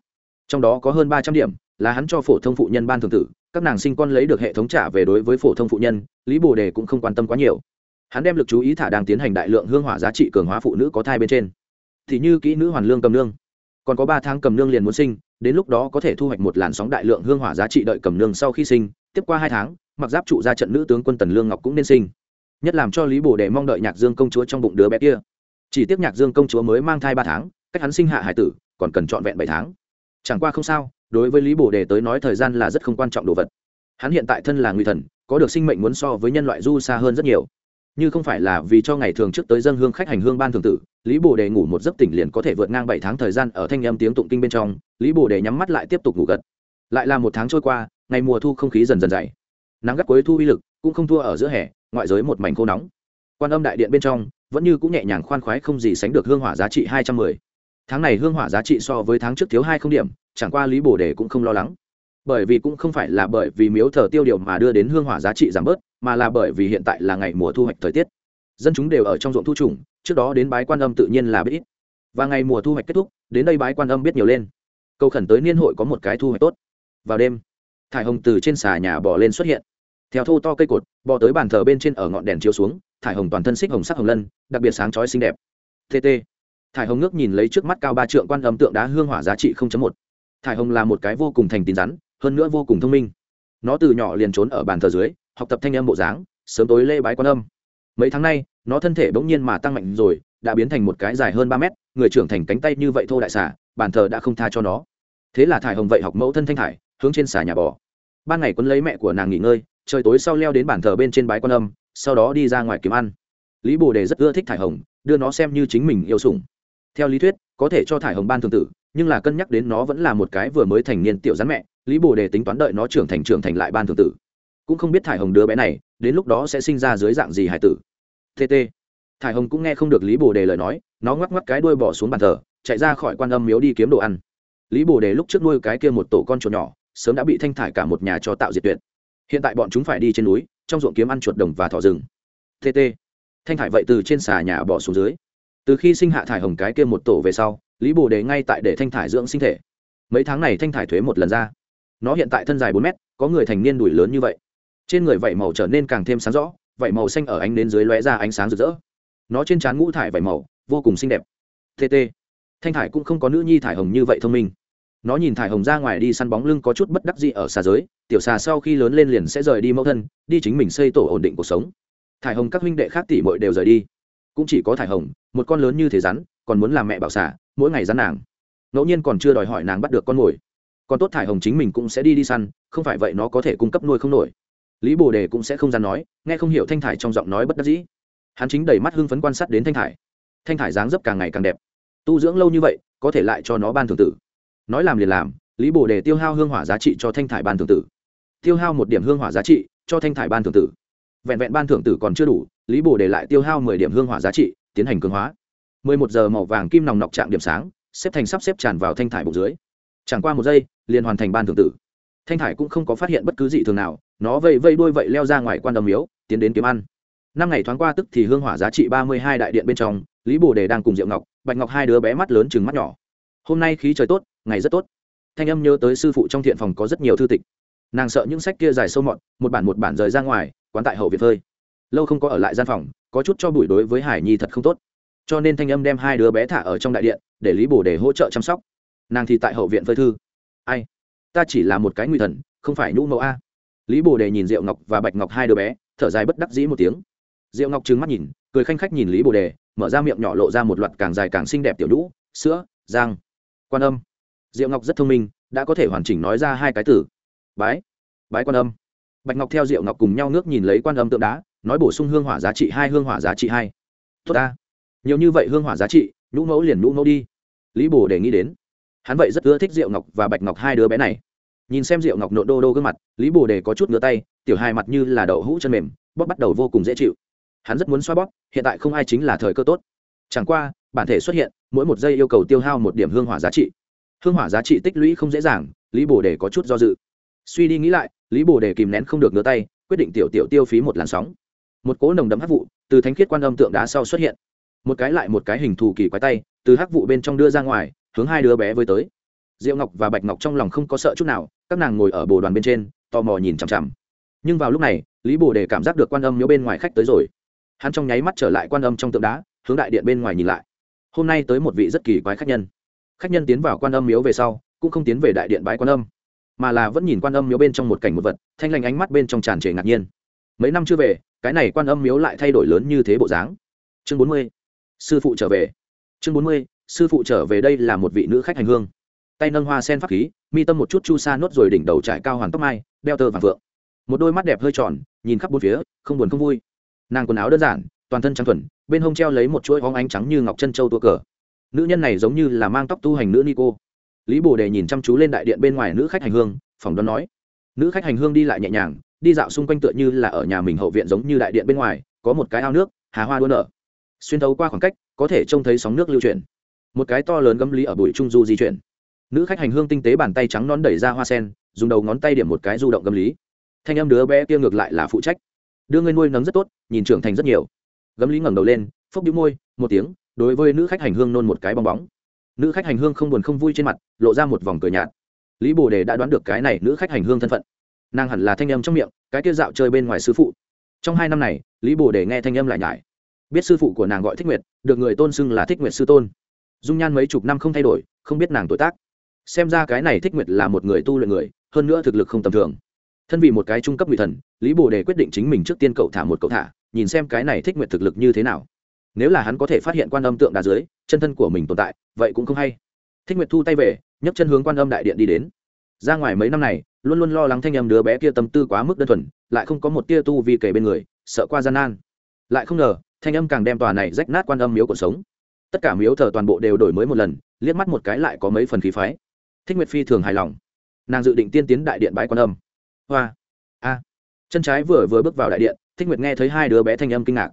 Trong đó có hơn ba trăm điểm là hắn cho phổ thông phụ nhân ban thường tử, các nàng sinh con lấy được hệ thống trả về đối với phổ thông phụ nhân, lý bồ đề cũng không quan tâm quá nhiều. Hắn đem l ự c chú ý thả đang tiến hành đại lượng hương hỏa giá trị cường hóa phụ nữ có thai bên trên. Thì như kỹ nữ hoàn lương cầm nương. Còn có ba tháng cầm nương liền muốn sinh đến lúc đó có thể thu hoạch một làn sóng đại lượng hương hỏa giá trị đợi cầm nương sau khi sinh, tiếp qua hai tháng, mặc giáp trụ ra trận nữ tướng quân tần lương ngọc cũng nên sinh. Nhất làm cho lý bồ đề mong đợi nhạc dương công chúa trong bụng đứa bé kia. Chỉ tiếc nhạc dương công chúa mới mang thai ba tháng, cách hắn sinh hạ hải tử, còn cần trọn vẹn bảy tháng. Chẳng qua không sao, đối với lý bồ đề tới nói thời gian là rất không quan trọng đồ vật. Hắn hiện tại thân là nguy thần, có được sinh mệnh muốn so với nhân loại du xa hơn rất nhiều như không phải là vì cho ngày thường trước tới dân hương khách hành hương ban thường tử, lý bồ đề ngủ một giấc tỉnh liền có thể vượt ngang bảy tháng thời gian ở thanh âm tiếng tụng kinh bên trong, lý bồ đề nhắm mắt lại tiếp tục ngủ gật. Lại là một tháng trôi qua, ngày mùa thu không khí dần dần dày. Nắng gắt cuối thu uy lực, cũng không thua ở giữa hè, ngoại giới một mảnh khô nóng. Quan âm đại điện bên trong, vẫn như cũng nhẹ nhàng khoan khoái không gì sánh được hương hỏa giá trị hai trăm mười. Tháng này hương hỏa giá trị so với tháng trước thiếu hai không điểm, chẳng qua lý bồ đề cũng không lo lắng bởi vì cũng không phải là bởi vì miếu thờ tiêu điều mà đưa đến hương hỏa giá trị giảm bớt, mà là bởi vì hiện tại là ngày mùa thu hoạch thời tiết. Dân chúng đều ở trong ruộng thu trùng, trước đó đến bái quan âm tự nhiên là biết ít. Và ngày mùa thu hoạch kết thúc, đến đây bái quan âm biết nhiều lên. Cầu khẩn tới niên hội có một cái thu hoạch tốt. Vào đêm, thải hồng từ trên xà nhà bỏ lên xuất hiện. Theo thô to cây cột, bò tới bàn thờ bên trên ở ngọn đèn chiếu xuống, thải hồng toàn thân xích hồng sắc hồng lân, đặc biệt sáng chói xinh đẹp. Tt thải hồng ngước nhìn lấy trước mắt cao ba trượng quan âm tượng đá hương hỏa giá trị một. Thải hồng là một cái vô cùng thành tín rắn hơn nữa vô cùng thông minh. Nó từ nhỏ liền trốn ở bàn thờ dưới, học tập thanh âm bộ dáng, sớm tối lê bái quan âm. Mấy tháng nay, nó thân thể bỗng nhiên mà tăng mạnh rồi, đã biến thành một cái dài hơn ba mét, người trưởng thành cánh tay như vậy thô đại xả bàn thờ đã không tha cho nó. Thế là thải hồng vậy học mẫu thân thanh thải, hướng trên xà nhà bò. Ban ngày quấn lấy mẹ của nàng nghỉ ngơi, trời tối sau leo đến bàn thờ bên trên bái quan âm, sau đó đi ra ngoài kiếm ăn. Lý bồ đề rất ưa thích thải hồng, đưa nó xem như chính mình yêu sủng. Theo lý thuyết, có thể cho thải hồng ban thường tử, nhưng là cân nhắc đến nó vẫn là một cái vừa mới thành niên tiểu rắn mẹ lý bồ đề tính toán đợi nó trưởng thành trưởng thành lại ban thường tử. Cũng không biết thải hồng đứa bé này, đến lúc đó sẽ sinh ra dưới dạng gì hải tử. Tt thải hồng cũng nghe không được lý bồ đề lời nói, nó ngoắc ngoắc cái đuôi bỏ xuống bàn thờ, chạy ra khỏi quan âm miếu đi kiếm đồ ăn. Lý bồ đề lúc trước nuôi cái kia một tổ con chuột nhỏ, sớm đã bị thanh thải cả một nhà cho tạo diệt tuyệt. Hiện tại bọn chúng phải đi trên núi, trong ruộng kiếm ăn chuột đồng và thỏ rừng. Tt thanh thải vậy từ trên xà nhà bỏ xuống dưới. Từ khi sinh hạ thải hồng cái kia một tổ về sau, lý bồ đề ngay tại để thanh thải dưỡng sinh thể. Mấy tháng này thanh thải thuế một lần ra nó hiện tại thân dài bốn mét có người thành niên đùi lớn như vậy. Trên người vảy màu trở nên càng thêm sáng rõ vảy màu xanh ở ánh đến dưới lóe ra ánh sáng rực rỡ. Nó trên trán ngũ thải vảy màu vô cùng xinh đẹp. Tt thanh thải cũng không có nữ nhi thải hồng như vậy thông minh. Nó nhìn thải hồng ra ngoài đi săn bóng lưng có chút bất đắc dĩ ở xà giới tiểu xà sau khi lớn lên liền sẽ rời đi mẫu thân đi chính mình xây tổ ổn định cuộc sống. Thải hồng các huynh đệ khác tỷ muội đều rời đi. Cũng chỉ có thải hồng một con lớn như thế rắn còn muốn làm mẹ bảo xà, mỗi ngày rắn nàng. Ngẫu nhiên còn chưa đòi hỏi nàng bắt được con mồi còn tốt thải hồng chính mình cũng sẽ đi đi săn, không phải vậy nó có thể cung cấp nuôi không nổi. Lý bồ đề cũng sẽ không dám nói, nghe không hiểu thanh thải trong giọng nói bất đắc dĩ. Hắn chính đầy mắt hưng phấn quan sát đến thanh thải. Thanh thải dáng dấp càng ngày càng đẹp. Tu dưỡng lâu như vậy, có thể lại cho nó ban thường tử. Nói làm liền làm, lý bồ đề tiêu hao hương hỏa giá trị cho thanh thải ban thường tử. Tiêu hao một điểm hương hỏa giá trị, cho thanh thải ban thường tử. Vẹn vẹn ban thưởng tử còn chưa đủ, lý bồ đề lại tiêu hao mười điểm hương hỏa giá trị, tiến hành cường hóa. mười một giờ màu vàng kim nòng nọc chạm điểm sáng, xếp thành sắp xếp tràn vào thanh thải bụng dưới chẳng qua một giây, liền hoàn thành ban thượng tử. Thanh thải cũng không có phát hiện bất cứ gì thường nào, nó vây vây đuôi vậy leo ra ngoài quan đầm miếu, tiến đến kiếm ăn. Năm ngày thoáng qua tức thì hương hỏa giá trị ba mươi hai đại điện bên trong, lý bồ đề đang cùng diệu ngọc, bạch ngọc hai đứa bé mắt lớn chừng mắt nhỏ. Hôm nay khí trời tốt, ngày rất tốt. Thanh âm nhớ tới sư phụ trong thiện phòng có rất nhiều thư tịch. Nàng sợ những sách kia dài sâu mọt, một bản một bản rời ra ngoài, quán tại hậu việt phơi. Lâu không có ở lại gian phòng, có chút cho bụi đối với hải nhi thật không tốt. Cho nên thanh âm đem hai đứa bé thả ở trong đại điện, để lý bồ đề hỗ trợ chăm sóc nàng thì tại hậu viện phơi thư. Ai? Ta chỉ là một cái nguy thần, không phải nhũ mẫu a. Lý bồ đề nhìn diệu ngọc và bạch ngọc hai đứa bé, thở dài bất đắc dĩ một tiếng. Diệu ngọc trừng mắt nhìn, cười khanh khách nhìn lý bồ đề, mở ra miệng nhỏ lộ ra một loạt càng dài càng xinh đẹp tiểu nhũ, sữa giang quan âm. Diệu ngọc rất thông minh, đã có thể hoàn chỉnh nói ra hai cái từ. Bái bái quan âm. Bạch ngọc theo diệu ngọc cùng nhau ngước nhìn lấy quan âm tượng đá, nói bổ sung hương hỏa giá trị hai, hương hỏa giá trị hai. Tốt ta. Nhiều như vậy hương hỏa giá trị, nhũ mẫu liền nhũ mẫu đi. Lý bồ đề nghĩ đến hắn vậy rất ưa thích diệu ngọc và bạch ngọc hai đứa bé này. Nhìn xem diệu ngọc nộ đô đô gương mặt, lý bồ đề có chút ngứa tay, tiểu hai mặt như là đậu hũ chân mềm, bóp bắt đầu vô cùng dễ chịu. Hắn rất muốn xoa bóp, hiện tại không ai chính là thời cơ tốt. Chẳng qua, bản thể xuất hiện, mỗi một giây yêu cầu tiêu hao một điểm hương hỏa giá trị. Hương hỏa giá trị tích lũy không dễ dàng, lý bồ đề có chút do dự. Suy đi nghĩ lại, lý bồ đề kìm nén không được ngứa tay, quyết định tiểu tiểu tiêu phí một làn sóng. Một cỗ nồng đậm hắc vụ từ thánh khiết quan âm tượng đá sau xuất hiện. Một cái lại một cái hình thù kỳ quái tay, từ hắc vụ bên trong đưa ra ngoài hướng hai đứa bé với tới. Diệu ngọc và bạch ngọc trong lòng không có sợ chút nào, các nàng ngồi ở bồ đoàn bên trên, tò mò nhìn chằm chằm. Nhưng vào lúc này, lý bồ đề cảm giác được quan âm miếu bên ngoài khách tới rồi. Hắn trong nháy mắt trở lại quan âm trong tượng đá, hướng đại điện bên ngoài nhìn lại. Hôm nay tới một vị rất kỳ quái khách nhân. Khách nhân tiến vào quan âm miếu về sau, cũng không tiến về đại điện bái quan âm, mà là vẫn nhìn quan âm miếu bên trong một cảnh một vật, thanh lành ánh mắt bên trong tràn trề ngạc nhiên. Mấy năm chưa về, cái này quan âm miếu lại thay đổi lớn như thế bộ dáng. Chương bốn mươi, sư phụ trở về. Chương bốn mươi sư phụ trở về đây là một vị nữ khách hành hương. Tay nâng hoa sen pháp khí, mi tâm một chút chu sa nốt rồi đỉnh đầu trải cao hoàn tóc mai, đeo tơ vàng phượng một đôi mắt đẹp hơi tròn, nhìn khắp bốn phía, không buồn không vui. Nàng quần áo đơn giản, toàn thân trắng thuần, bên hông treo lấy một chuỗi hóng ánh trắng như ngọc chân châu tua cờ. Nữ nhân này giống như là mang tóc tu hành nữ nico. Lý bồ đề nhìn chăm chú lên đại điện bên ngoài nữ khách hành hương, phỏng đoán nói. Nữ khách hành hương đi lại nhẹ nhàng, đi dạo xung quanh tựa như là ở nhà mình hậu viện giống như đại điện bên ngoài, có một cái ao nước, hà hoa đua nở. Xuyên thấu qua khoảng cách, có thể trông thấy sóng nước lưu chuyển một cái to lớn gấm lý ở bụi trung du di chuyển. Nữ khách hành hương tinh tế bàn tay trắng nón đẩy ra hoa sen, dùng đầu ngón tay điểm một cái du động gấm lý. Thanh em đứa bé kia ngược lại là phụ trách. Đưa người nuôi nấng rất tốt, nhìn trưởng thành rất nhiều. Gấm lý ngẩng đầu lên, phốc đĩu môi, một tiếng, đối với nữ khách hành hương nôn một cái bong bóng. Nữ khách hành hương không buồn không vui trên mặt, lộ ra một vòng cười nhạt. Lý bồ đề đã đoán được cái này nữ khách hành hương thân phận. Nàng hẳn là thanh âm trong miệng, cái kia dạo chơi bên ngoài sư phụ. Trong hai năm này, lý bồ đề nghe thanh âm lại nhải. Biết sư phụ của nàng gọi thích nguyệt, được người tôn xưng là thích nguyệt sư tôn dung nhan mấy chục năm không thay đổi, không biết nàng tuổi tác. Xem ra cái này thích nguyệt là một người tu luyện người, hơn nữa thực lực không tầm thường. Thân vì một cái trung cấp ngụy thần, lý bồ đề quyết định chính mình trước tiên cậu thả một cậu thả, nhìn xem cái này thích nguyệt thực lực như thế nào. Nếu là hắn có thể phát hiện quan âm tượng đá dưới, chân thân của mình tồn tại, vậy cũng không hay. Thích nguyệt thu tay về, nhấc chân hướng quan âm đại điện đi đến. Ra ngoài mấy năm này, luôn luôn lo lắng thanh âm đứa bé kia tâm tư quá mức đơn thuần, lại không có một tia tu vi kể bên người, sợ qua gian nan. Lại không ngờ, thanh âm càng đem tòa này rách nát quan âm miếu cuộc sống tất cả miếu thờ toàn bộ đều đổi mới một lần, liếc mắt một cái lại có mấy phần khí phái. Thích nguyệt phi thường hài lòng. Nàng dự định tiên tiến đại điện bãi quan âm. Hoa. A. Chân trái vừa vừa bước vào đại điện, thích nguyệt nghe thấy hai đứa bé thanh âm kinh ngạc.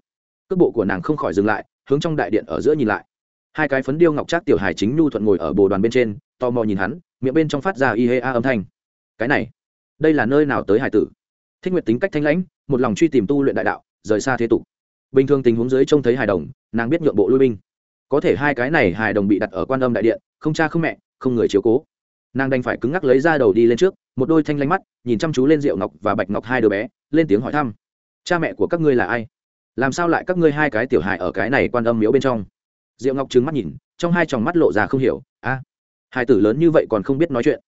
Cước bộ của nàng không khỏi dừng lại, hướng trong đại điện ở giữa nhìn lại. Hai cái phấn điêu ngọc trác tiểu hài chính nhu thuận ngồi ở bồ đoàn bên trên, tò mò nhìn hắn, miệng bên trong phát ra y hê a âm thanh. Cái này, đây là nơi nào tới hải tử? Thích nguyệt tính cách thanh lãnh, một lòng truy tìm tu luyện đại đạo, rời xa thế tục. Bình thường tình huống dưới trông thấy hài đồng, nàng biết nhượng bộ lui binh có thể hai cái này hài đồng bị đặt ở quan âm đại điện không cha không mẹ không người chiếu cố. Nàng đành phải cứng ngắc lấy ra đầu đi lên trước một đôi thanh lanh mắt nhìn chăm chú lên diệu ngọc và bạch ngọc hai đứa bé lên tiếng hỏi thăm. Cha mẹ của các ngươi là ai? Làm sao lại các ngươi hai cái tiểu hài ở cái này quan âm miếu bên trong? Diệu ngọc trứng mắt nhìn trong hai tròng mắt lộ ra không hiểu a à, hai tử lớn như vậy còn không biết nói chuyện.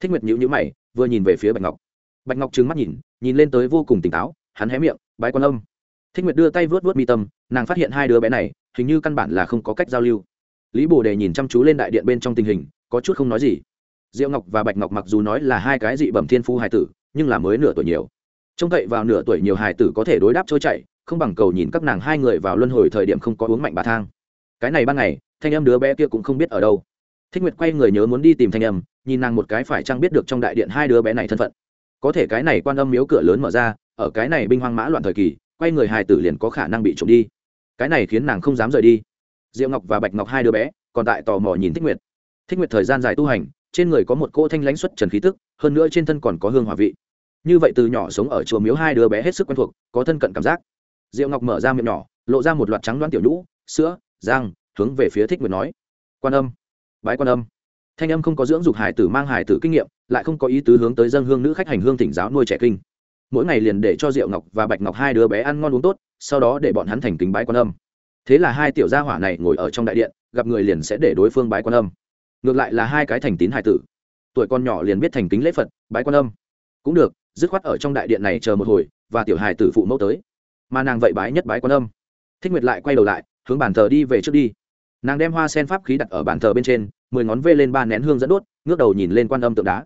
Thích nguyệt nhữ nhữ mày vừa nhìn về phía bạch ngọc. Bạch ngọc trứng mắt nhìn nhìn lên tới vô cùng tỉnh táo hắn hé miệng bái quan âm thích nguyệt đưa tay vớt vớt mi tâm, nàng phát hiện hai đứa bé này, hình như căn bản là không có cách giao lưu. Lý bồ đề nhìn chăm chú lên đại điện bên trong tình hình, có chút không nói gì. Diệu ngọc và bạch ngọc mặc dù nói là hai cái dị bẩm thiên phu hài tử, nhưng là mới nửa tuổi nhiều. Trông cậy vào nửa tuổi nhiều hài tử có thể đối đáp trôi chạy không bằng cầu nhìn các nàng hai người vào luân hồi thời điểm không có uống mạnh bà thang. Cái này ban ngày, thanh em đứa bé kia cũng không biết ở đâu. Thích nguyệt quay người nhớ muốn đi tìm thanh âm, nhìn nàng một cái phải chăng biết được trong đại điện hai đứa bé này thân phận. Có thể cái này quan âm miếu cửa lớn mở ra, ở cái này binh hoang mã loạn thời kỳ quay người hài tử liền có khả năng bị trộm đi. Cái này khiến nàng không dám rời đi. Diệu ngọc và bạch ngọc hai đứa bé còn tại tò mò nhìn thích nguyệt. Thích nguyệt thời gian dài tu hành, trên người có một cỗ thanh lãnh xuất trần khí tức, hơn nữa trên thân còn có hương hòa vị. Như vậy từ nhỏ sống ở chùa miếu hai đứa bé hết sức quen thuộc, có thân cận cảm giác. Diệu ngọc mở ra miệng nhỏ, lộ ra một loạt trắng đoán tiểu nhũ, sữa giang hướng về phía thích nguyệt nói. Quan âm, bái quan âm. Thanh âm không có dưỡng dục hải tử mang hải tử kinh nghiệm, lại không có ý tứ hướng tới dân hương nữ khách hành hương thỉnh giáo nuôi trẻ kinh mỗi ngày liền để cho diệu ngọc và bạch ngọc hai đứa bé ăn ngon uống tốt, sau đó để bọn hắn thành kính bái quan âm. Thế là hai tiểu gia hỏa này ngồi ở trong đại điện, gặp người liền sẽ để đối phương bái quan âm. Ngược lại là hai cái thành tín hải tử. Tuổi con nhỏ liền biết thành kính lễ phật, bái quan âm. Cũng được, dứt khoát ở trong đại điện này chờ một hồi, và tiểu hài tử phụ mẫu tới. Mà nàng vậy bái nhất bái quan âm. Thích nguyệt lại quay đầu lại, hướng bàn thờ đi về trước đi. Nàng đem hoa sen pháp khí đặt ở bàn thờ bên trên, mười ngón vê lên ba nén hương dẫn đốt, ngước đầu nhìn lên quan âm tượng đá.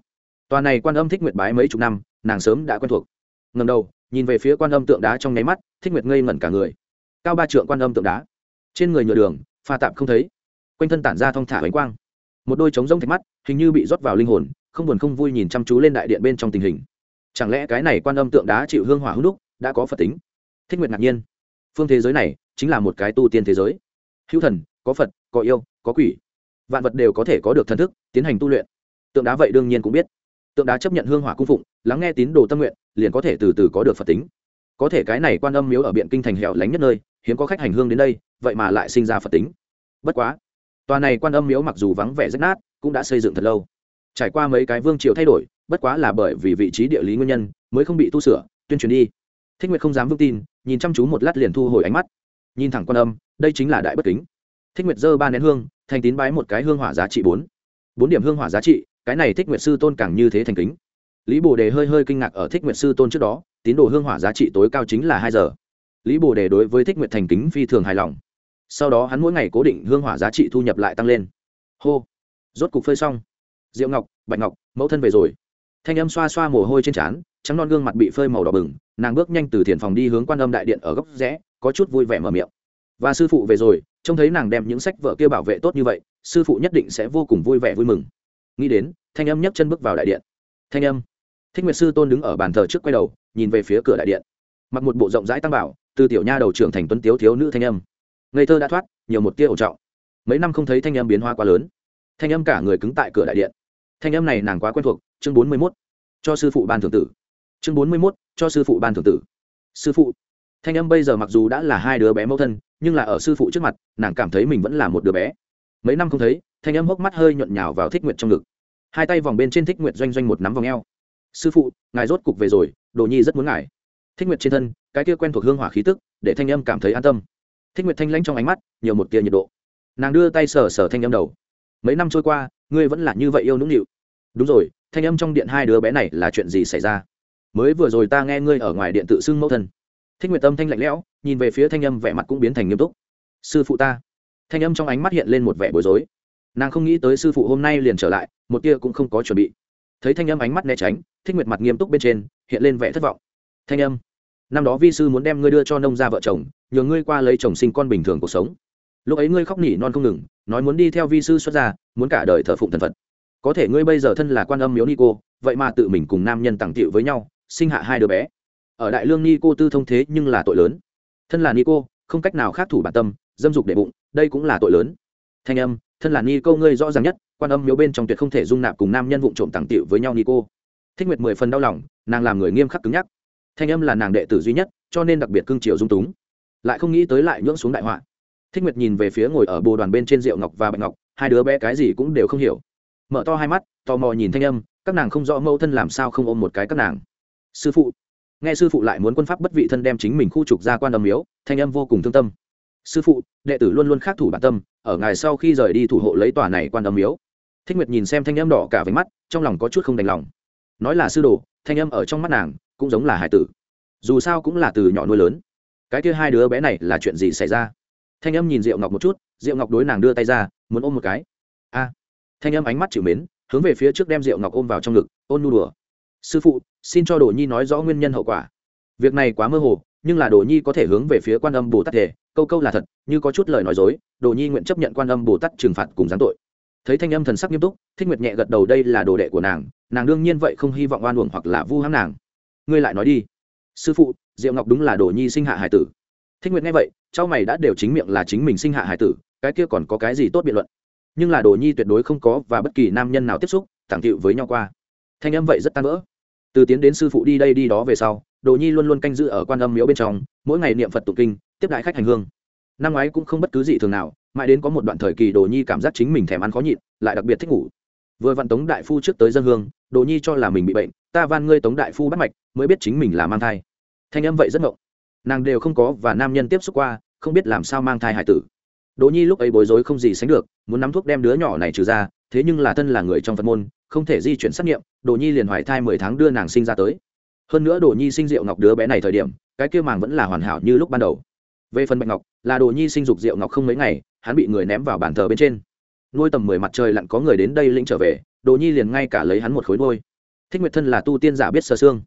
Tòa này quan âm thích nguyệt bái mấy chục năm, nàng sớm đã quen thuộc ngầm đầu, nhìn về phía quan âm tượng đá trong nháy mắt, thích nguyệt ngây ngẩn cả người. Cao ba trượng quan âm tượng đá. Trên người nhựa đường, pha tạm không thấy. Quanh thân tản ra thong thả bánh quang. Một đôi trống rông thạch mắt, hình như bị rót vào linh hồn, không buồn không vui nhìn chăm chú lên đại điện bên trong tình hình. Chẳng lẽ cái này quan âm tượng đá chịu hương hỏa hữu đúc, đã có phật tính? Thích nguyệt ngạc nhiên. Phương thế giới này, chính là một cái tu tiên thế giới. Hữu thần, có phật, có yêu, có quỷ. Vạn vật đều có thể có được thần thức, tiến hành tu luyện. Tượng đá vậy đương nhiên cũng biết tượng đá chấp nhận hương hỏa cung phụng, lắng nghe tín đồ tâm nguyện, liền có thể từ từ có được phật tính. Có thể cái này quan âm miếu ở biện kinh thành hẻo lánh nhất nơi, hiếm có khách hành hương đến đây, vậy mà lại sinh ra phật tính. Bất quá, tòa này quan âm miếu mặc dù vắng vẻ rách nát, cũng đã xây dựng thật lâu. Trải qua mấy cái vương triều thay đổi, bất quá là bởi vì vị trí địa lý nguyên nhân, mới không bị tu sửa, tuyên truyền đi. Thích nguyệt không dám vững tin, nhìn chăm chú một lát liền thu hồi ánh mắt. Nhìn thẳng quan âm, đây chính là đại bất kính. Thích nguyệt dơ ba nén hương, thành tín bái một cái hương hỏa giá trị bốn. Bốn điểm hương hỏa giá trị cái này thích nguyện sư tôn càng như thế thành kính. Lý bồ đề hơi hơi kinh ngạc ở thích nguyện sư tôn trước đó, tín đồ hương hỏa giá trị tối cao chính là hai giờ. Lý bồ đề đối với thích nguyện thành kính phi thường hài lòng. Sau đó hắn mỗi ngày cố định hương hỏa giá trị thu nhập lại tăng lên. Hô. Rốt cục phơi xong. Diệu ngọc, bạch ngọc, mẫu thân về rồi. Thanh âm xoa xoa mồ hôi trên trán, trắng non gương mặt bị phơi màu đỏ bừng, nàng bước nhanh từ thiền phòng đi hướng quan âm đại điện ở góc rẽ, có chút vui vẻ mở miệng. Và sư phụ về rồi, trông thấy nàng đem những sách vợ kia bảo vệ tốt như vậy, sư phụ nhất định sẽ vô cùng vui vẻ vui mừng nghĩ đến, thanh âm nhấc chân bước vào đại điện. Thanh âm. Thích nguyệt sư tôn đứng ở bàn thờ trước quay đầu, nhìn về phía cửa đại điện. Mặc một bộ rộng rãi tăng bảo, từ tiểu nha đầu trưởng thành tuấn tiếu thiếu nữ thanh âm. Ngây thơ đã thoát, nhiều một tia ổn trọng. Mấy năm không thấy thanh âm biến hoa quá lớn. Thanh âm cả người cứng tại cửa đại điện. Thanh âm này nàng quá quen thuộc, chương bốn mươi mốt. Cho sư phụ ban thượng tử. Chương bốn mươi mốt, cho sư phụ ban thượng tử. Sư phụ. Thanh âm bây giờ mặc dù đã là hai đứa bé mẫu thân, nhưng là ở sư phụ trước mặt, nàng cảm thấy mình vẫn là một đứa bé mấy năm không thấy, thanh âm hốc mắt hơi nhuận nhào vào thích nguyệt trong ngực. Hai tay vòng bên trên thích nguyệt doanh doanh một nắm vòng eo. Sư phụ, ngài rốt cục về rồi, đồ nhi rất muốn ngài. Thích nguyệt trên thân, cái kia quen thuộc hương hỏa khí tức, để thanh âm cảm thấy an tâm. Thích nguyệt thanh lãnh trong ánh mắt, nhiều một tia nhiệt độ. Nàng đưa tay sờ sờ thanh âm đầu. Mấy năm trôi qua, ngươi vẫn là như vậy yêu nũng nịu. Đúng rồi, thanh âm trong điện hai đứa bé này là chuyện gì xảy ra? Mới vừa rồi ta nghe ngươi ở ngoài điện tự xưng mẫu thân. Thích nguyệt tâm thanh lạnh lẽo, nhìn về phía thanh âm vẻ mặt cũng biến thành nghiêm túc. Sư phụ ta thanh âm trong ánh mắt hiện lên một vẻ bối rối. Nàng không nghĩ tới sư phụ hôm nay liền trở lại, một tia cũng không có chuẩn bị. Thấy thanh âm ánh mắt né tránh, thích nguyệt mặt nghiêm túc bên trên, hiện lên vẻ thất vọng. Thanh âm, năm đó vi sư muốn đem ngươi đưa cho nông gia vợ chồng, nhờ ngươi qua lấy chồng sinh con bình thường cuộc sống. Lúc ấy ngươi khóc nỉ non không ngừng, nói muốn đi theo vi sư xuất gia, muốn cả đời thờ phụng thần phật. Có thể ngươi bây giờ thân là quan âm miếu ni cô, vậy mà tự mình cùng nam nhân tặng tiệu với nhau, sinh hạ hai đứa bé. Ở đại lương ni cô tư thông thế nhưng là tội lớn. Thân là ni cô, không cách nào khác thủ bản tâm, dâm dục để bụng đây cũng là tội lớn. Thanh âm, thân là ni cô ngươi rõ ràng nhất, quan âm miếu bên trong tuyệt không thể dung nạp cùng nam nhân vụ trộm tàng tiệu với nhau ni cô thích nguyệt mười phần đau lòng, nàng làm người nghiêm khắc cứng nhắc. Thanh âm là nàng đệ tử duy nhất, cho nên đặc biệt cưng chiều dung túng. Lại không nghĩ tới lại nhưỡng xuống đại họa. Thích nguyệt nhìn về phía ngồi ở bồ đoàn bên trên rượu ngọc và bạch ngọc, hai đứa bé cái gì cũng đều không hiểu. Mở to hai mắt, tò mò nhìn thanh âm, các nàng không rõ mâu thân làm sao không ôm một cái các nàng. Sư phụ. Nghe sư phụ lại muốn quân pháp bất vị thân đem chính mình khu trục ra quan âm miếu, thanh âm vô cùng thương tâm sư phụ, đệ tử luôn luôn khắc thủ bản tâm, ở ngài sau khi rời đi thủ hộ lấy tòa này quan âm miếu. Thích nguyệt nhìn xem thanh âm đỏ cả váy mắt, trong lòng có chút không đành lòng. Nói là sư đồ, thanh âm ở trong mắt nàng, cũng giống là hải tử. Dù sao cũng là từ nhỏ nuôi lớn. Cái kia hai đứa bé này là chuyện gì xảy ra? Thanh âm nhìn diệu ngọc một chút, diệu ngọc đối nàng đưa tay ra, muốn ôm một cái. A. Thanh âm ánh mắt chịu mến, hướng về phía trước đem diệu ngọc ôm vào trong ngực, ôn nu đùa. Sư phụ, xin cho đồ nhi nói rõ nguyên nhân hậu quả. Việc này quá mơ hồ nhưng là đồ nhi có thể hướng về phía quan âm bồ tát thể câu câu là thật, như có chút lời nói dối, đồ nhi nguyện chấp nhận quan âm bồ tát trừng phạt cùng giáng tội. Thấy thanh âm thần sắc nghiêm túc, thích nguyệt nhẹ gật đầu đây là đồ đệ của nàng nàng đương nhiên vậy không hy vọng oan uổng hoặc là vu hãm nàng. Ngươi lại nói đi. Sư phụ, diệu ngọc đúng là đồ nhi sinh hạ hải tử. Thích nguyệt nghe vậy cháu mày đã đều chính miệng là chính mình sinh hạ hải tử, cái kia còn có cái gì tốt biện luận? Nhưng là đồ nhi tuyệt đối không có và bất kỳ nam nhân nào tiếp xúc, thẳng tiệu với nhau qua. Thanh âm vậy rất tan vỡ từ tiến đến sư phụ đi đây đi đó về sau, đồ nhi luôn luôn canh giữ ở quan âm miếu bên trong, mỗi ngày niệm phật tụng kinh, tiếp đại khách hành hương. Năm ngoái cũng không bất cứ gì thường nào, mãi đến có một đoạn thời kỳ đồ nhi cảm giác chính mình thèm ăn khó nhịn, lại đặc biệt thích ngủ. Vừa vặn tống đại phu trước tới dân hương, đồ nhi cho là mình bị bệnh, ta van ngươi tống đại phu bắt mạch, mới biết chính mình là mang thai. Thanh âm vậy rất ngộng. Nàng đều không có và nam nhân tiếp xúc qua, không biết làm sao mang thai hải tử đỗ nhi lúc ấy bối rối không gì sánh được, muốn nắm thuốc đem đứa nhỏ này trừ ra, thế nhưng là thân là người trong phật môn, không thể di chuyển xét nghiệm đỗ nhi liền hoài thai mười tháng đưa nàng sinh ra tới. Hơn nữa đỗ nhi sinh rượu ngọc đứa bé này thời điểm, cái kia màng vẫn là hoàn hảo như lúc ban đầu. Về phần bạch ngọc, là đỗ nhi sinh dục rượu ngọc không mấy ngày, hắn bị người ném vào bàn thờ bên trên. Nuôi tầm mười mặt trời lặn có người đến đây lĩnh trở về, đỗ nhi liền ngay cả lấy hắn một khối nuôi. Thích nguyệt thân là tu tiên giả biết sờ xương.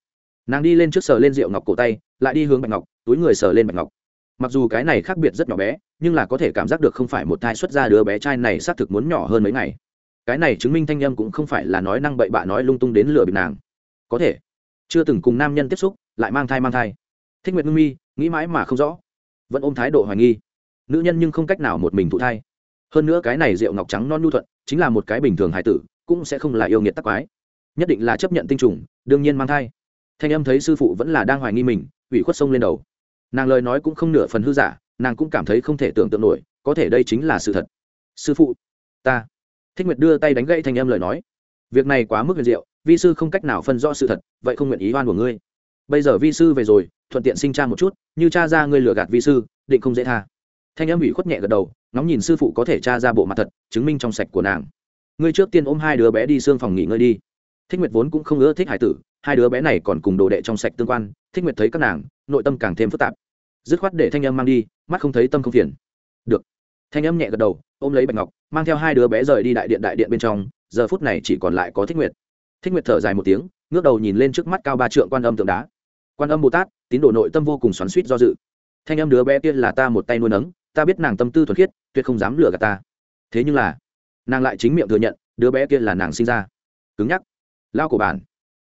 Nàng đi lên trước sờ lên rượu ngọc cổ tay, lại đi hướng bạch ngọc, túi người sờ lên bạch ngọc mặc dù cái này khác biệt rất nhỏ bé, nhưng là có thể cảm giác được không phải một thai xuất ra đứa bé trai này xác thực muốn nhỏ hơn mấy ngày. Cái này chứng minh thanh â m cũng không phải là nói năng bậy bạ nói lung tung đến lừa bịp nàng. Có thể, chưa từng cùng nam nhân tiếp xúc, lại mang thai mang thai. Thích nguyệt ngưng mi, nghĩ mãi mà không rõ. Vẫn ôm thái độ hoài nghi. Nữ nhân nhưng không cách nào một mình thụ thai. Hơn nữa cái này rượu ngọc trắng non nhu thuận, chính là một cái bình thường hải tử, cũng sẽ không là yêu nghiệt tắc quái. Nhất định là chấp nhận tinh trùng, đương nhiên mang thai. Thanh âm thấy sư phụ vẫn là đang hoài nghi mình, ủy khuất sông lên đầu nàng lời nói cũng không nửa phần hư giả, nàng cũng cảm thấy không thể tưởng tượng nổi, có thể đây chính là sự thật. Sư phụ, ta. Thích nguyệt đưa tay đánh gãy thanh em lời nói. Việc này quá mức huyền diệu, vi sư không cách nào phân rõ sự thật, vậy không nguyện ý oan của ngươi. Bây giờ vi sư về rồi, thuận tiện sinh cha một chút, như cha ra ngươi lừa gạt vi sư, định không dễ tha. Thanh em ủy khuất nhẹ gật đầu, ngóng nhìn sư phụ có thể tra ra bộ mặt thật, chứng minh trong sạch của nàng. Ngươi trước tiên ôm hai đứa bé đi xương phòng nghỉ ngơi đi. Thích nguyệt vốn cũng không ưa thích hải tử, hai đứa bé này còn cùng đồ đệ trong sạch tương quan, thích nguyệt thấy các nàng, nội tâm càng thêm phức tạp dứt khoát để thanh âm mang đi, mắt không thấy tâm không phiền. Được. Thanh âm nhẹ gật đầu, ôm lấy bạch ngọc, mang theo hai đứa bé rời đi đại điện đại điện bên trong, giờ phút này chỉ còn lại có thích nguyệt. Thích nguyệt thở dài một tiếng, ngước đầu nhìn lên trước mắt cao ba trượng quan âm tượng đá. Quan âm bồ tát, tín đồ nội tâm vô cùng xoắn suýt do dự. Thanh âm đứa bé kia là ta một tay nuôi nấng, ta biết nàng tâm tư thuần khiết, tuyệt không dám lừa gạt ta. Thế nhưng là, nàng lại chính miệng thừa nhận, đứa bé kia là nàng sinh ra. Cứng nhắc. Lao của bản.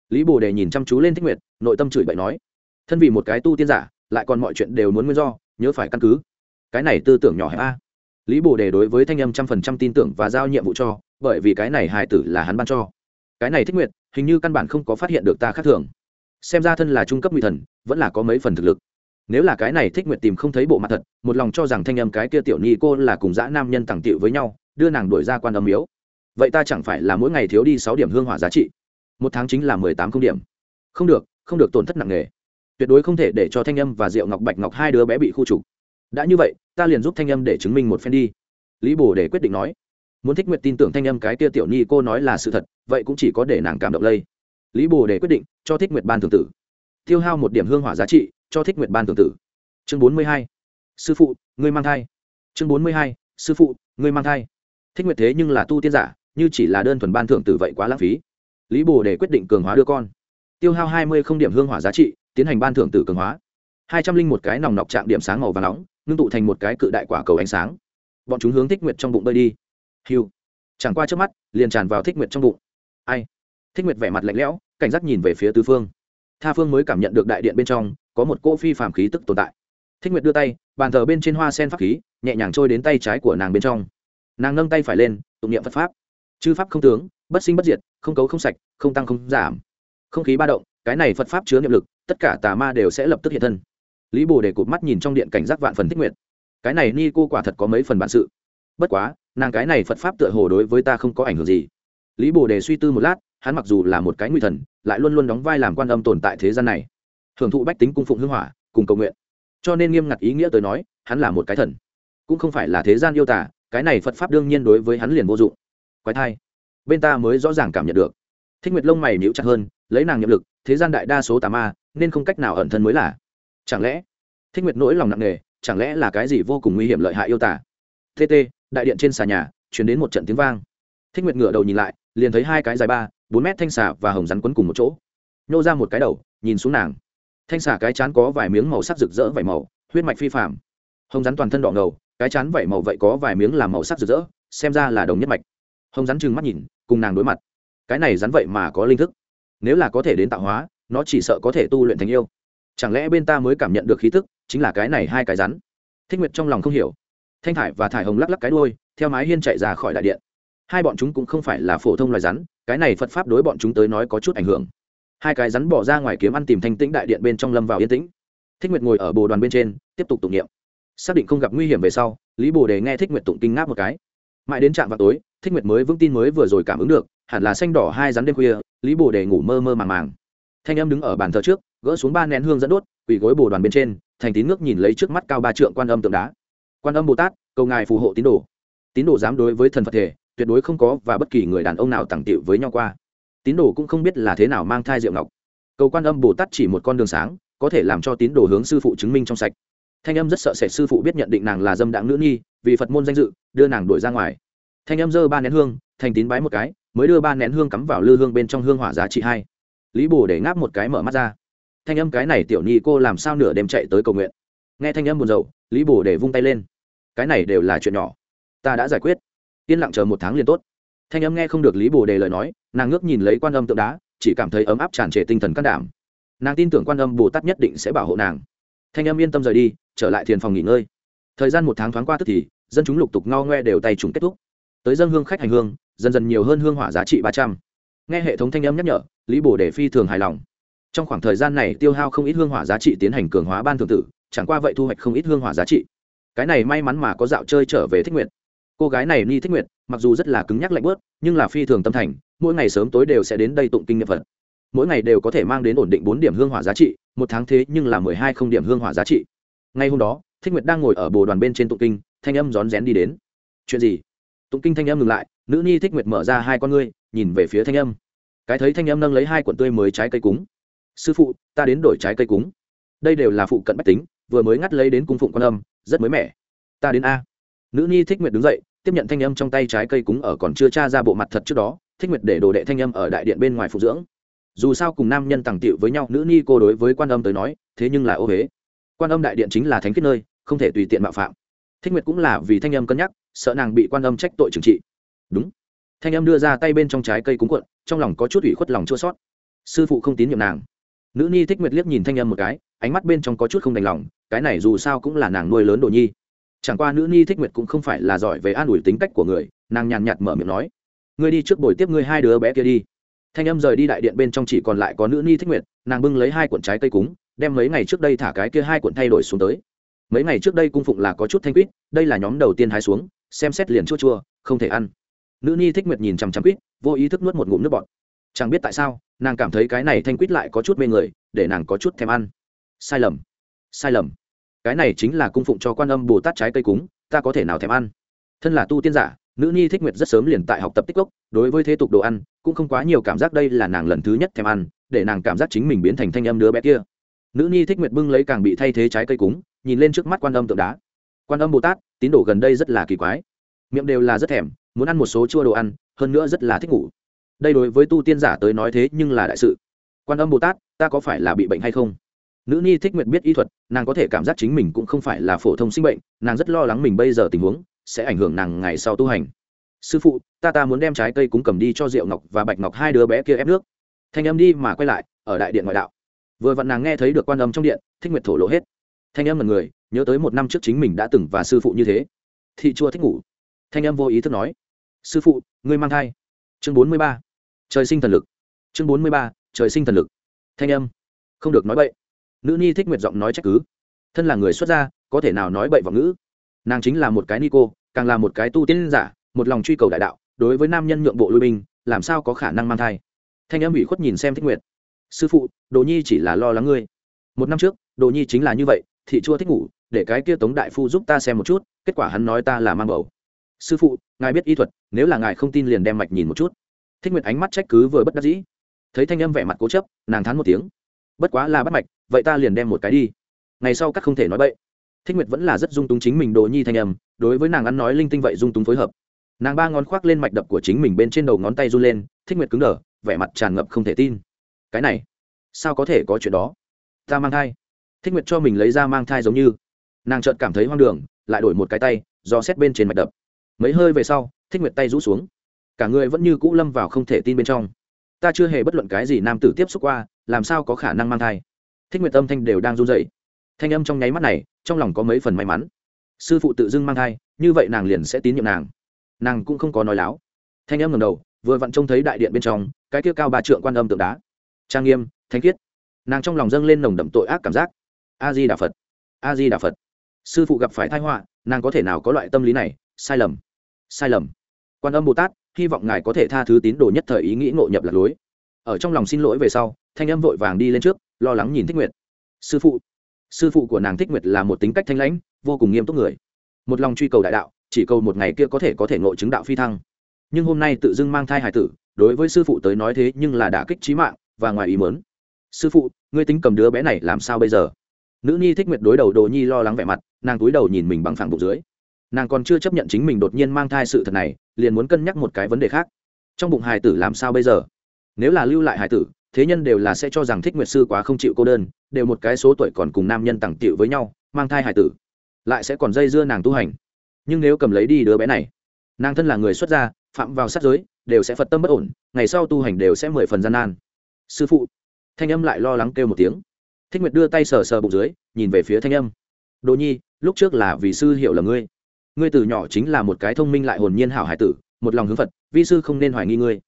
Lý bồ đề nhìn chăm chú lên thích nguyệt, nội tâm chửi bậy nói, thân vì một cái tu tiên giả lại còn mọi chuyện đều muốn nguyên do, nhớ phải căn cứ. Cái này tư tưởng nhỏ hẹp a. Lý bồ đề đối với thanh âm trăm phần trăm tin tưởng và giao nhiệm vụ cho, bởi vì cái này hài tử là hắn ban cho. Cái này thích nguyệt, hình như căn bản không có phát hiện được ta khác thường. Xem ra thân là trung cấp nguy thần, vẫn là có mấy phần thực lực. Nếu là cái này thích nguyệt tìm không thấy bộ mặt thật, một lòng cho rằng thanh âm cái kia tiểu nhi cô là cùng dã nam nhân tàng tiệu với nhau, đưa nàng đuổi ra quan âm miếu. Vậy ta chẳng phải là mỗi ngày thiếu đi sáu điểm hương hỏa giá trị. Một tháng chính là mười tám không điểm. Không được không được tổn thất nặng nề tuyệt đối không thể để cho thanh âm và diệu ngọc bạch ngọc hai đứa bé bị khu trục. Đã như vậy, ta liền giúp thanh âm để chứng minh một phen đi. Lý bồ để quyết định nói. Muốn thích nguyệt tin tưởng thanh âm cái kia tiểu nhi cô nói là sự thật, vậy cũng chỉ có để nàng cảm động lây. Lý bồ để quyết định, cho thích nguyệt ban thường tử. Tiêu hao một điểm hương hỏa giá trị, cho thích nguyệt ban thường tử. Chương bốn mươi hai. Sư phụ, ngươi mang thai. Chương bốn mươi hai. Sư phụ, ngươi mang thai. Thích nguyệt thế nhưng là tu tiên giả, như chỉ là đơn thuần ban thưởng tử vậy quá lãng phí. Lý bồ để quyết định cường hóa đưa con. Tiêu hao hai mươi không điểm hương hỏa giá trị tiến hành ban thưởng tử cường hóa. Hai trăm linh một cái nòng nọc chạm điểm sáng màu và nóng, ngưng tụ thành một cái cự đại quả cầu ánh sáng. Bọn chúng hướng thích nguyệt trong bụng bơi đi. Hiu. Chẳng qua trước mắt, liền tràn vào thích nguyệt trong bụng. Ai? Thích nguyệt vẻ mặt lạnh lẽo, cảnh giác nhìn về phía tứ phương. Tha phương mới cảm nhận được đại điện bên trong, có một cỗ phi phàm khí tức tồn tại. Thích nguyệt đưa tay, bàn thờ bên trên hoa sen pháp khí, nhẹ nhàng trôi đến tay trái của nàng bên trong. Nàng nâng tay phải lên, tụng niệm phật pháp. Chư pháp không tướng, bất sinh bất diệt, không cấu không sạch, không tăng không giảm. Không khí ba động cái này phật pháp chứa niệm lực, tất cả tà ma đều sẽ lập tức hiện thân. Lý bồ đề cụt mắt nhìn trong điện cảnh giác vạn phần thích nguyện. Cái này ni cô quả thật có mấy phần bản sự. Bất quá, nàng cái này phật pháp tựa hồ đối với ta không có ảnh hưởng gì. Lý bồ đề suy tư một lát, hắn mặc dù là một cái nguy thần, lại luôn luôn đóng vai làm quan âm tồn tại thế gian này. Hưởng thụ bách tính cung phụng hưng hỏa, cùng cầu nguyện. Cho nên nghiêm ngặt ý nghĩa tới nói, hắn là một cái thần. Cũng không phải là thế gian yêu tả cái này phật pháp đương nhiên đối với hắn liền vô dụng. Quái thai. Bên ta mới rõ ràng cảm nhận được. Thích nguyệt lông mày níu chặt hơn lấy nàng nhiệm lực, thế gian đại đa số tà ma, nên không cách nào ẩn thân mới là. Chẳng lẽ, thích nguyệt nỗi lòng nặng nề, chẳng lẽ là cái gì vô cùng nguy hiểm lợi hại yêu tả tt đại điện trên xà nhà chuyển đến một trận tiếng vang. Thích nguyệt ngửa đầu nhìn lại, liền thấy hai cái dài ba, bốn mét thanh xà và hồng rắn quấn cùng một chỗ. Nhô ra một cái đầu, nhìn xuống nàng. Thanh xà cái chán có vài miếng màu sắc rực rỡ vảy màu, huyết mạch phi phạm hồng rắn toàn thân đỏ ngầu, cái chán vảy màu vậy có vài miếng làm màu sắc rực rỡ, xem ra là đồng nhất mạch. Hồng rắn trừng mắt nhìn, cùng nàng đối mặt. Cái này rắn vậy mà có linh thức nếu là có thể đến tạo hóa, nó chỉ sợ có thể tu luyện thành yêu. Chẳng lẽ bên ta mới cảm nhận được khí tức, chính là cái này hai cái rắn? Thích nguyệt trong lòng không hiểu. Thanh thải và thải hồng lắc lắc cái đôi theo mái hiên chạy ra khỏi đại điện. Hai bọn chúng cũng không phải là phổ thông loài rắn, cái này phật pháp đối bọn chúng tới nói có chút ảnh hưởng. Hai cái rắn bỏ ra ngoài kiếm ăn tìm thanh tĩnh đại điện bên trong lâm vào yên tĩnh. Thích nguyệt ngồi ở bồ đoàn bên trên, tiếp tục tụng niệm. Xác định không gặp nguy hiểm về sau, lý bồ đề nghe thích nguyệt tụng kinh ngáp một cái. Mãi đến trạm vào tối, thích nguyệt mới vững tin mới vừa rồi cảm ứng được hẳn là xanh đỏ hai rắn đêm khuya, lý bồ đề ngủ mơ mơ màng màng. Thanh em đứng ở bàn thờ trước, gỡ xuống ba nén hương dẫn đốt, quỳ gối bồ đoàn bên trên, thành tín ngước nhìn lấy trước mắt cao ba trượng quan âm tượng đá. Quan âm bồ tát, cầu ngài phù hộ tín đồ. Tín đồ dám đối với thần phật thể, tuyệt đối không có và bất kỳ người đàn ông nào tặng tiệu với nhau qua. Tín đồ cũng không biết là thế nào mang thai diệu ngọc. Cầu quan âm bồ tát chỉ một con đường sáng, có thể làm cho tín đồ hướng sư phụ chứng minh trong sạch. Thanh âm rất sợ sệt sư phụ biết nhận định nàng là dâm đảng nữ nhi, vì phật môn danh dự, đưa nàng đuổi ra ngoài. Thanh âm dơ ba nén hương, thành tín bái một cái mới đưa ba nén hương cắm vào lư hương bên trong hương hỏa giá trị hai. Lý bồ để ngáp một cái mở mắt ra. Thanh âm cái này tiểu nhi cô làm sao nửa đêm chạy tới cầu nguyện? Nghe thanh âm buồn rầu, lý bồ để vung tay lên. Cái này đều là chuyện nhỏ. Ta đã giải quyết. Yên lặng chờ một tháng liền tốt. Thanh âm nghe không được lý bồ đề lời nói, nàng ngước nhìn lấy quan âm tượng đá, chỉ cảm thấy ấm áp tràn trề tinh thần can đảm. Nàng tin tưởng quan âm bồ tát nhất định sẽ bảo hộ nàng. Thanh âm yên tâm rời đi, trở lại thiền phòng nghỉ ngơi. Thời gian một tháng thoáng qua tức thì, dân chúng lục tục ngao ngoe đều tay trùng kết thúc tới dân hương khách hành hương, dần dần nhiều hơn hương hỏa giá trị ba trăm. Nghe hệ thống thanh âm nhắc nhở, lý bồ đề phi thường hài lòng. Trong khoảng thời gian này tiêu hao không ít hương hỏa giá trị tiến hành cường hóa ban thường tử, chẳng qua vậy thu hoạch không ít hương hỏa giá trị. Cái này may mắn mà có dạo chơi trở về thích nguyện cô gái này ni thích nguyện mặc dù rất là cứng nhắc lạnh bớt nhưng là phi thường tâm thành, mỗi ngày sớm tối đều sẽ đến đây tụng kinh nghiệm phật. Mỗi ngày đều có thể mang đến ổn định bốn điểm hương hỏa giá trị, một tháng thế nhưng là mười hai không điểm hương hỏa giá trị. Ngay hôm đó, thích nguyệt đang ngồi ở bồ đoàn bên trên tụng kinh, thanh âm rón rén đi đến. Chuyện gì? Tụng kinh thanh âm ngừng lại, nữ nhi thích nguyệt mở ra hai con ngươi, nhìn về phía thanh âm. Cái thấy thanh âm nâng lấy hai cuộn tươi mới trái cây cúng. Sư phụ, ta đến đổi trái cây cúng. Đây đều là phụ cận bách tính, vừa mới ngắt lấy đến cung phụng quan âm, rất mới mẻ. Ta đến a. Nữ nhi thích nguyệt đứng dậy, tiếp nhận thanh âm trong tay trái cây cúng ở còn chưa tra ra bộ mặt thật trước đó, thích nguyệt để đồ đệ thanh âm ở đại điện bên ngoài phụ dưỡng. Dù sao cùng nam nhân tàng tiệu với nhau, nữ ni cô đối với quan âm tới nói, thế nhưng là ô huế quan âm đại điện chính là thánh kết nơi, không thể tùy tiện mạo phạm thích nguyệt cũng là vì thanh âm cân nhắc, sợ nàng bị quan âm trách tội trừng trị. Đúng. Thanh âm đưa ra tay bên trong trái cây cúng cuộn, trong lòng có chút ủy khuất lòng chua sót sư phụ không tín nhiệm nàng. Nữ Nhi thích nguyệt liếc nhìn thanh âm một cái, ánh mắt bên trong có chút không đành lòng, cái này dù sao cũng là nàng nuôi lớn đồ nhi. Chẳng qua nữ Nhi thích nguyệt cũng không phải là giỏi về an ủi tính cách của người, nàng nhàn nhạt mở miệng nói, ngươi đi trước buổi tiếp ngươi hai đứa bé kia đi. Thanh âm rời đi đại điện bên trong chỉ còn lại có nữ Nhi thích nguyệt, nàng bưng lấy hai cuộn trái cây cúng, đem mấy ngày trước đây thả cái kia hai cuộn thay đổi xuống tới mấy ngày trước đây cung phụng là có chút thanh quýt, đây là nhóm đầu tiên hái xuống, xem xét liền chua chua, không thể ăn. Nữ ni thích nguyệt nhìn chằm chằm quýt, vô ý thức nuốt một ngụm nước bọt. Chẳng biết tại sao, nàng cảm thấy cái này thanh quýt lại có chút mê người, để nàng có chút thèm ăn. Sai lầm sai lầm. Cái này chính là cung phụng cho quan âm bồ tát trái cây cúng, ta có thể nào thèm ăn? Thân là tu tiên giả, nữ nhi thích nguyệt rất sớm liền tại học tập tích cốc, đối với thế tục đồ ăn, cũng không quá nhiều cảm giác đây là nàng lần thứ nhất thèm ăn, để nàng cảm giác chính mình biến thành thanh âm đứa bé kia. Nữ nhi thích nguyệt bưng lấy càng bị thay thế trái cây cúng nhìn lên trước mắt quan âm tượng đá. Quan âm bồ tát, tín đồ gần đây rất là kỳ quái. Miệng đều là rất thèm, muốn ăn một số chua đồ ăn, hơn nữa rất là thích ngủ. Đây đối với tu tiên giả tới nói thế nhưng là đại sự. Quan âm bồ tát, ta có phải là bị bệnh hay không? Nữ nhi thích nguyện biết y thuật, nàng có thể cảm giác chính mình cũng không phải là phổ thông sinh bệnh, nàng rất lo lắng mình bây giờ tình huống, sẽ ảnh hưởng nàng ngày sau tu hành. Sư phụ, ta ta muốn đem trái cây cúng cầm đi cho diệu ngọc và bạch ngọc hai đứa bé kia ép nước. Thanh âm đi mà quay lại, ở đại điện ngoại đạo. Vừa vặn nàng nghe thấy được quan âm trong điện, thích nguyệt thổ lộ hết thanh âm là người, nhớ tới một năm trước chính mình đã từng và sư phụ như thế. Thị chua thích ngủ. Thanh âm vô ý thức nói. Sư phụ, ngươi mang thai. Chương bốn mươi ba. Trời sinh thần lực. Chương bốn mươi ba, trời sinh thần lực. Thanh âm. Không được nói bậy. Nữ nhi thích nguyệt giọng nói trách cứ. Thân là người xuất gia, có thể nào nói bậy vào ngữ? Nàng chính là một cái ni cô, càng là một cái tu tiên giả, một lòng truy cầu đại đạo, đối với nam nhân nhượng bộ lui binh, làm sao có khả năng mang thai? Thanh âm ủy khuất nhìn xem thích nguyệt. Sư phụ, đồ nhi chỉ là lo lắng ngươi. Một năm trước, đồ nhi chính là như vậy thị chua thích ngủ, để cái kia tống đại phu giúp ta xem một chút, kết quả hắn nói ta là mang bầu. Sư phụ, ngài biết y thuật, nếu là ngài không tin liền đem mạch nhìn một chút. Thích nguyệt ánh mắt trách cứ vừa bất đắc dĩ. Thấy thanh âm vẻ mặt cố chấp, nàng thán một tiếng. Bất quá là bắt mạch, vậy ta liền đem một cái đi. Ngày sau các không thể nói bậy. Thích nguyệt vẫn là rất dung túng chính mình đồ nhi thanh âm, đối với nàng ăn nói linh tinh vậy dung túng phối hợp. Nàng ba ngón khoác lên mạch đập của chính mình bên trên đầu ngón tay run lên, thích nguyệt cứng đờ, vẻ mặt tràn ngập không thể tin. Cái này, sao có thể có chuyện đó? Ta mang thai thích nguyệt cho mình lấy ra mang thai giống như. Nàng chợt cảm thấy hoang đường, lại đổi một cái tay, do xét bên trên mạch đập. Mấy hơi về sau, thích nguyệt tay rũ xuống. Cả người vẫn như cũ lâm vào không thể tin bên trong. Ta chưa hề bất luận cái gì nam tử tiếp xúc qua, làm sao có khả năng mang thai? Thích nguyệt âm thanh đều đang run dậy thanh âm trong nháy mắt này, trong lòng có mấy phần may mắn. Sư phụ tự dưng mang thai, như vậy nàng liền sẽ tín nhiệm nàng. Nàng cũng không có nói láo. Thanh âm ngầm đầu, vừa vặn trông thấy đại điện bên trong, cái kia cao ba trượng quan âm tượng đá. Trang nghiêm, thanh khiết. Nàng trong lòng dâng lên nồng đậm tội ác cảm giác a di đà phật. A di đà phật. Sư phụ gặp phải thai họa, nàng có thể nào có loại tâm lý này? Sai lầm. Sai lầm. Quan âm bồ tát hy vọng ngài có thể tha thứ tín đồ nhất thời ý nghĩ ngộ nhập lạc lối. Ở trong lòng xin lỗi về sau, thanh âm vội vàng đi lên trước, lo lắng nhìn thích nguyệt. Sư phụ. Sư phụ của nàng thích nguyệt là một tính cách thanh lãnh, vô cùng nghiêm túc người. Một lòng truy cầu đại đạo, chỉ cầu một ngày kia có thể có thể ngộ chứng đạo phi thăng. Nhưng hôm nay tự dưng mang thai hải tử, đối với sư phụ tới nói thế nhưng là đả kích trí mạng và ngoài ý mớn sư phụ, ngươi tính cầm đứa bé này làm sao bây giờ? Nữ nhi thích nguyệt đối đầu đồ nhi lo lắng vẻ mặt, nàng túi đầu nhìn mình bằng phẳng bụng dưới. Nàng còn chưa chấp nhận chính mình đột nhiên mang thai sự thật này, liền muốn cân nhắc một cái vấn đề khác. Trong bụng hài tử làm sao bây giờ? Nếu là lưu lại hài tử, thế nhân đều là sẽ cho rằng thích nguyệt sư quá không chịu cô đơn, đều một cái số tuổi còn cùng nam nhân tặng tiệu với nhau, mang thai hài tử, lại sẽ còn dây dưa nàng tu hành. Nhưng nếu cầm lấy đi đứa bé này, nàng thân là người xuất gia, phạm vào sát giới, đều sẽ phật tâm bất ổn, ngày sau tu hành đều sẽ mười phần gian nan. Sư phụ, thanh âm lại lo lắng kêu một tiếng thích nguyệt đưa tay sờ sờ bụng dưới, nhìn về phía thanh âm. Đồ nhi, lúc trước là vì sư hiểu là ngươi. Ngươi từ nhỏ chính là một cái thông minh lại hồn nhiên hảo hải tử, một lòng hướng phật, vi sư không nên hoài nghi ngươi.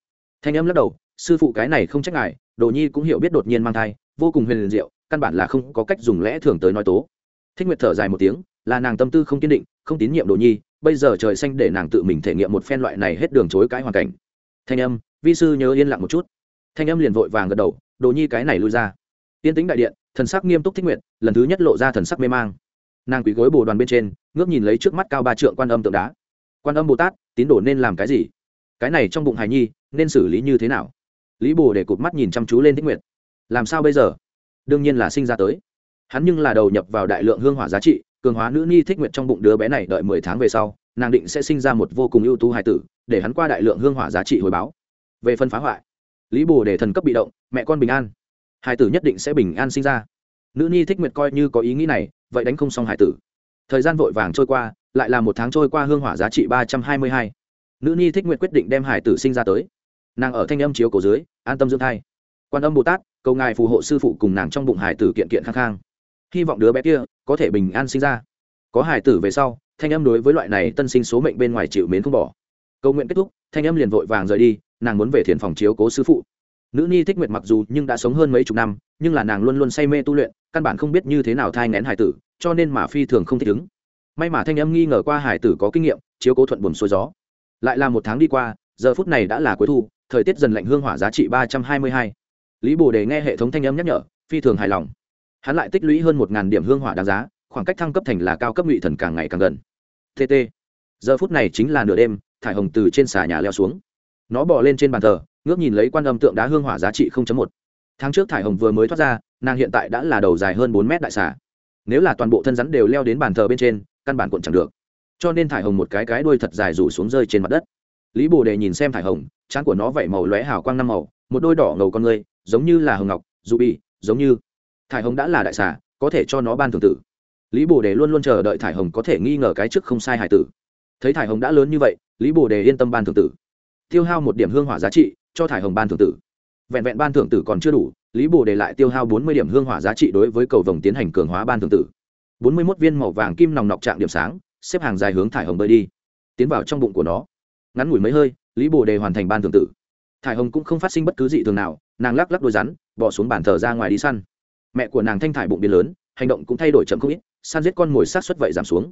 Thanh âm lắc đầu, sư phụ cái này không trách ngài, đồ nhi cũng hiểu biết đột nhiên mang thai, vô cùng huyền liền diệu, căn bản là không có cách dùng lẽ thường tới nói tố. Thích nguyệt thở dài một tiếng, là nàng tâm tư không kiên định, không tín nhiệm đồ nhi, bây giờ trời xanh để nàng tự mình thể nghiệm một phen loại này hết đường chối cái hoàn cảnh. Thanh âm, vi sư nhớ yên lặng một chút. Thanh âm liền vội vàng gật đầu, đồ nhi cái này lui ra. Yên tĩnh đại điện thần sắc nghiêm túc thích nguyện, lần thứ nhất lộ ra thần sắc mê mang. Nàng quỳ gối bồ đoàn bên trên, ngước nhìn lấy trước mắt cao ba trượng quan âm tượng đá. Quan âm bồ tát, tín đồ nên làm cái gì? Cái này trong bụng hài nhi, nên xử lý như thế nào? Lý bồ để cụt mắt nhìn chăm chú lên thích nguyện. Làm sao bây giờ? Đương nhiên là sinh ra tới. Hắn nhưng là đầu nhập vào đại lượng hương hỏa giá trị, cường hóa nữ ni thích nguyện trong bụng đứa bé này đợi mười tháng về sau, nàng định sẽ sinh ra một vô cùng ưu tú hài tử, để hắn qua đại lượng hương hỏa giá trị hồi báo. Về phân phá hoại, lý bồ để thần cấp bị động, mẹ con bình an hải tử nhất định sẽ bình an sinh ra. Nữ nhi thích nguyệt coi như có ý nghĩ này, vậy đánh không xong hải tử. Thời gian vội vàng trôi qua, lại là một tháng trôi qua hương hỏa giá trị ba trăm hai mươi hai. Nữ nhi thích nguyệt quyết định đem hải tử sinh ra tới. Nàng ở thanh âm chiếu cổ dưới, an tâm dưỡng thai. Quan âm bồ tát, cầu ngài phù hộ sư phụ cùng nàng trong bụng hải tử kiện kiện khang khang. Hy vọng đứa bé kia có thể bình an sinh ra. Có hải tử về sau, thanh âm đối với loại này tân sinh số mệnh bên ngoài chịu mến không bỏ. Cầu nguyện kết thúc, thanh âm liền vội vàng rời đi, nàng muốn về thiền phòng chiếu cố sư phụ nữ ni thích nguyệt mặc dù nhưng đã sống hơn mấy chục năm, nhưng là nàng luôn luôn say mê tu luyện, căn bản không biết như thế nào thai ngén hải tử, cho nên mà phi thường không thích ứng. May mà thanh âm nghi ngờ qua hải tử có kinh nghiệm, chiếu cố thuận buồm xuôi gió. Lại là một tháng đi qua, giờ phút này đã là cuối thu, thời tiết dần lạnh hương hỏa giá trị ba trăm hai mươi hai. Lý bồ đề nghe hệ thống thanh âm nhắc nhở, phi thường hài lòng. Hắn lại tích lũy hơn một điểm hương hỏa đáng giá, khoảng cách thăng cấp thành là cao cấp ngụy thần càng ngày càng gần. Tt giờ phút này chính là nửa đêm, thải hồng từ trên xà nhà leo xuống nó bỏ lên trên bàn thờ, ngước nhìn lấy quan âm tượng đá hương hỏa giá trị một. Tháng trước thải hồng vừa mới thoát ra, nàng hiện tại đã là đầu dài hơn bốn mét đại xà. Nếu là toàn bộ thân rắn đều leo đến bàn thờ bên trên, căn bản cuộn chẳng được. Cho nên thải hồng một cái cái đuôi thật dài rủ xuống rơi trên mặt đất. Lý bồ đề nhìn xem thải hồng, trán của nó vẩy màu lóe hào quang năm màu, một đôi đỏ ngầu con người giống như là hồng ngọc, dù bị, giống như. Thải hồng đã là đại xà, có thể cho nó ban thường tử. Lý bồ đề luôn luôn chờ đợi thải hồng có thể nghi ngờ cái trước không sai hải tử. Thấy thải hồng đã lớn như vậy, lý bồ đề yên tâm ban thường tử tiêu hao một điểm hương hỏa giá trị, cho thải hồng ban thưởng tử. Vẹn vẹn ban thưởng tử còn chưa đủ, lý bồ để lại tiêu hao bốn mươi điểm hương hỏa giá trị đối với cầu vồng tiến hành cường hóa ban thưởng tử. bốn mươi mốt viên màu vàng kim nòng nọc trạng điểm sáng, xếp hàng dài hướng thải hồng bơi đi, tiến vào trong bụng của nó. Ngắn ngủi mấy hơi, lý bồ đề hoàn thành ban thưởng tử. Thải hồng cũng không phát sinh bất cứ dị thường nào, nàng lắc lắc đôi rắn, bỏ xuống bàn thờ ra ngoài đi săn. Mẹ của nàng thanh thải bụng biến lớn, hành động cũng thay đổi chậm không ít, săn giết con mồi sát xuất vậy giảm xuống.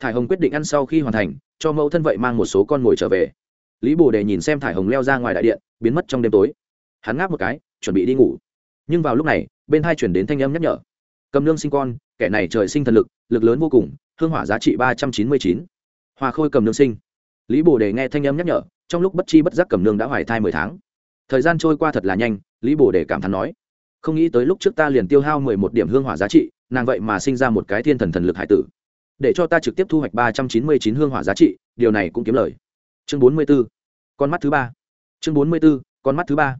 Thải hồng quyết định ăn sau khi hoàn thành, cho mẫu thân vậy mang một số con mồi trở về lý bồ đề nhìn xem thải hồng leo ra ngoài đại điện, biến mất trong đêm tối. Hắn ngáp một cái, chuẩn bị đi ngủ. Nhưng vào lúc này, bên hai chuyển đến thanh âm nhắc nhở. Cầm nương sinh con, kẻ này trời sinh thần lực lực lớn vô cùng, hương hỏa giá trị ba trăm chín mươi chín. Hoa khôi cầm nương sinh. Lý bồ đề nghe thanh âm nhắc nhở, trong lúc bất chi bất giác cầm nương đã hoài thai mười tháng. Thời gian trôi qua thật là nhanh, lý bồ đề cảm thán nói, không nghĩ tới lúc trước ta liền tiêu hao mười một điểm hương hỏa giá trị, nàng vậy mà sinh ra một cái thiên thần thần lực hải tử. Để cho ta trực tiếp thu hoạch ba trăm chín mươi chín hương hỏa giá trị, điều này cũng kiếm lời chương bốn mươi b ố con mắt thứ ba. Chương bốn mươi b ố con mắt thứ ba.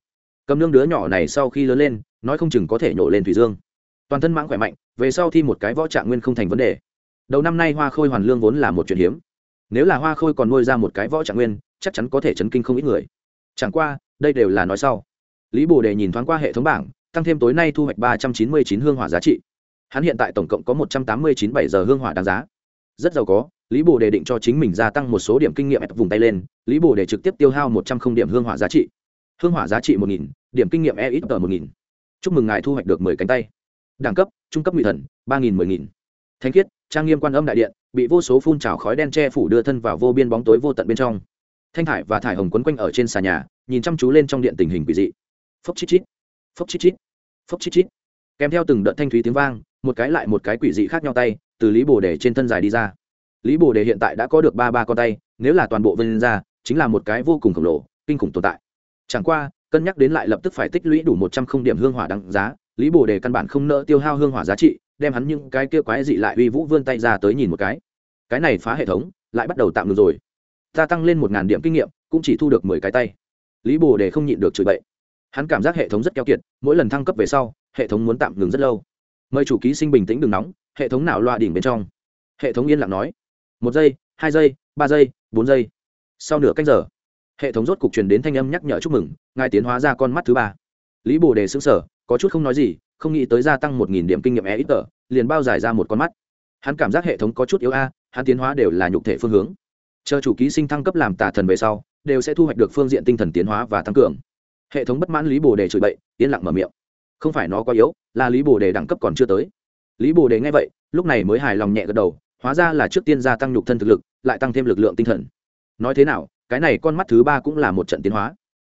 Cầm nương đứa nhỏ này sau khi lớn lên, nói không chừng có thể nhổ lên thủy dương. Toàn thân mãng khỏe mạnh, về sau thi một cái võ trạng nguyên không thành vấn đề. Đầu năm nay hoa khôi hoàn lương vốn là một chuyện hiếm. Nếu là hoa khôi còn nuôi ra một cái võ trạng nguyên, chắc chắn có thể chấn kinh không ít người. Chẳng qua, đây đều là nói sau. Lý bồ đề nhìn thoáng qua hệ thống bảng, tăng thêm tối nay thu hoạch ba trăm chín mươi chín hương hỏa giá trị. Hắn hiện tại tổng cộng có một trăm tám mươi chín bảy giờ hương hỏa đáng giá. Rất giàu có lý bồ đề định cho chính mình gia tăng một số điểm kinh nghiệm vùng tay lên, lý bồ đề trực tiếp tiêu hao một trăm không điểm hương hỏa giá trị. Hương hỏa giá trị một nghìn, điểm kinh nghiệm e ít tờ một nghìn. Chúc mừng ngài thu hoạch được mười cánh tay. Đẳng cấp, trung cấp ngụy thần, ba nghìn mười nghìn. Thanh khiết, trang nghiêm quan âm đại điện, bị vô số phun trào khói đen che phủ đưa thân vào vô biên bóng tối vô tận bên trong. Thanh thải và thải hồng quấn quanh ở trên xà nhà, nhìn chăm chú lên trong điện tình hình quỷ dị. Phốc chít chít, phốc chít chít, phốc chít chít. Kèm theo từng đợt thanh thúy tiếng vang, một cái lại một cái quỷ dị khác nhau tay, từ lý bồ đề trên thân dài đi ra lý bồ đề hiện tại đã có được ba ba con tay, nếu là toàn bộ vân ra, chính là một cái vô cùng khổng lồ, kinh khủng tồn tại. Chẳng qua, cân nhắc đến lại lập tức phải tích lũy đủ một trăm không điểm hương hỏa đăng giá, lý bồ đề căn bản không nỡ tiêu hao hương hỏa giá trị, đem hắn những cái kia quái dị lại uy vũ vươn tay ra tới nhìn một cái. Cái này phá hệ thống, lại bắt đầu tạm ngừng rồi. Ta tăng lên một ngàn điểm kinh nghiệm, cũng chỉ thu được mười cái tay. Lý bồ đề không nhịn được chửi bậy. Hắn cảm giác hệ thống rất keo kiệt, mỗi lần thăng cấp về sau, hệ thống muốn tạm ngừng rất lâu. Mời chủ ký sinh bình tĩnh đừng nóng, hệ thống nào loa đỉnh bên trong. Hệ thống yên lặng nói một giây, hai giây, ba giây, bốn giây. Sau nửa canh giờ, hệ thống rốt cục truyền đến thanh âm nhắc nhở chúc mừng, ngài tiến hóa ra con mắt thứ ba. Lý bồ đề xứng sở có chút không nói gì, không nghĩ tới gia tăng một nghìn điểm kinh nghiệm e ít tờ liền bao giải ra một con mắt. Hắn cảm giác hệ thống có chút yếu a, hắn tiến hóa đều là nhục thể phương hướng. Chờ chủ ký sinh thăng cấp làm tà thần về sau, đều sẽ thu hoạch được phương diện tinh thần tiến hóa và tăng cường. Hệ thống bất mãn lý bồ đề chửi bậy, yên lặng mở miệng. Không phải nó quá yếu, là lý bồ đề đẳng cấp còn chưa tới. Lý bồ đề nghe vậy, lúc này mới hài lòng nhẹ gật đầu hóa ra là trước tiên gia tăng nhục thân thực lực, lại tăng thêm lực lượng tinh thần. Nói thế nào, cái này con mắt thứ ba cũng là một trận tiến hóa.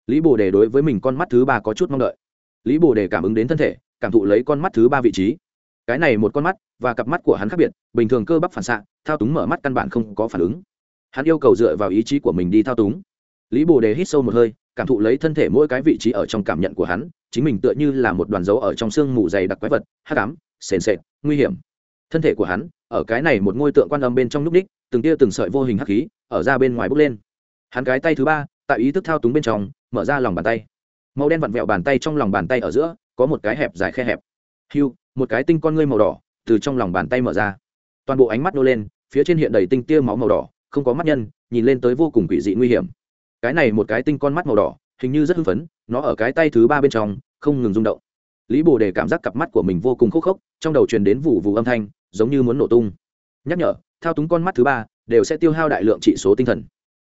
Lý bồ đề đối với mình con mắt thứ ba có chút mong đợi. Lý bồ đề cảm ứng đến thân thể, cảm thụ lấy con mắt thứ ba vị trí. Cái này một con mắt và cặp mắt của hắn khác biệt, bình thường cơ bắp phản xạ, thao túng mở mắt căn bản không có phản ứng. Hắn yêu cầu dựa vào ý chí của mình đi thao túng. Lý bồ đề hít sâu một hơi, cảm thụ lấy thân thể mỗi cái vị trí ở trong cảm nhận của hắn, chính mình tựa như là một đoàn dấu ở trong xương mù dày đặc quái vật, hắc ám, sền sệt, nguy hiểm. Thân thể của hắn ở cái này một ngôi tượng quan âm bên trong núp đích, từng tia từng sợi vô hình hắc khí ở ra bên ngoài bốc lên. Hắn cái tay thứ ba, tại ý thức thao túng bên trong, mở ra lòng bàn tay. Màu đen vặn vẹo bàn tay trong lòng bàn tay ở giữa, có một cái hẹp dài khe hẹp. Hiu một cái tinh con ngươi màu đỏ, từ trong lòng bàn tay mở ra. Toàn bộ ánh mắt nô lên, phía trên hiện đầy tinh tia máu màu đỏ, không có mắt nhân, nhìn lên tới vô cùng quỷ dị nguy hiểm. Cái này một cái tinh con mắt màu đỏ, hình như rất hưng phấn, nó ở cái tay thứ ba bên trong, không ngừng rung động. Lý bồ đề cảm giác cặp mắt của mình vô cùng khúc khốc, trong đầu truyền đến vụ vụ âm thanh giống như muốn nổ tung. Nhắc nhở, thao túng con mắt thứ ba đều sẽ tiêu hao đại lượng trị số tinh thần.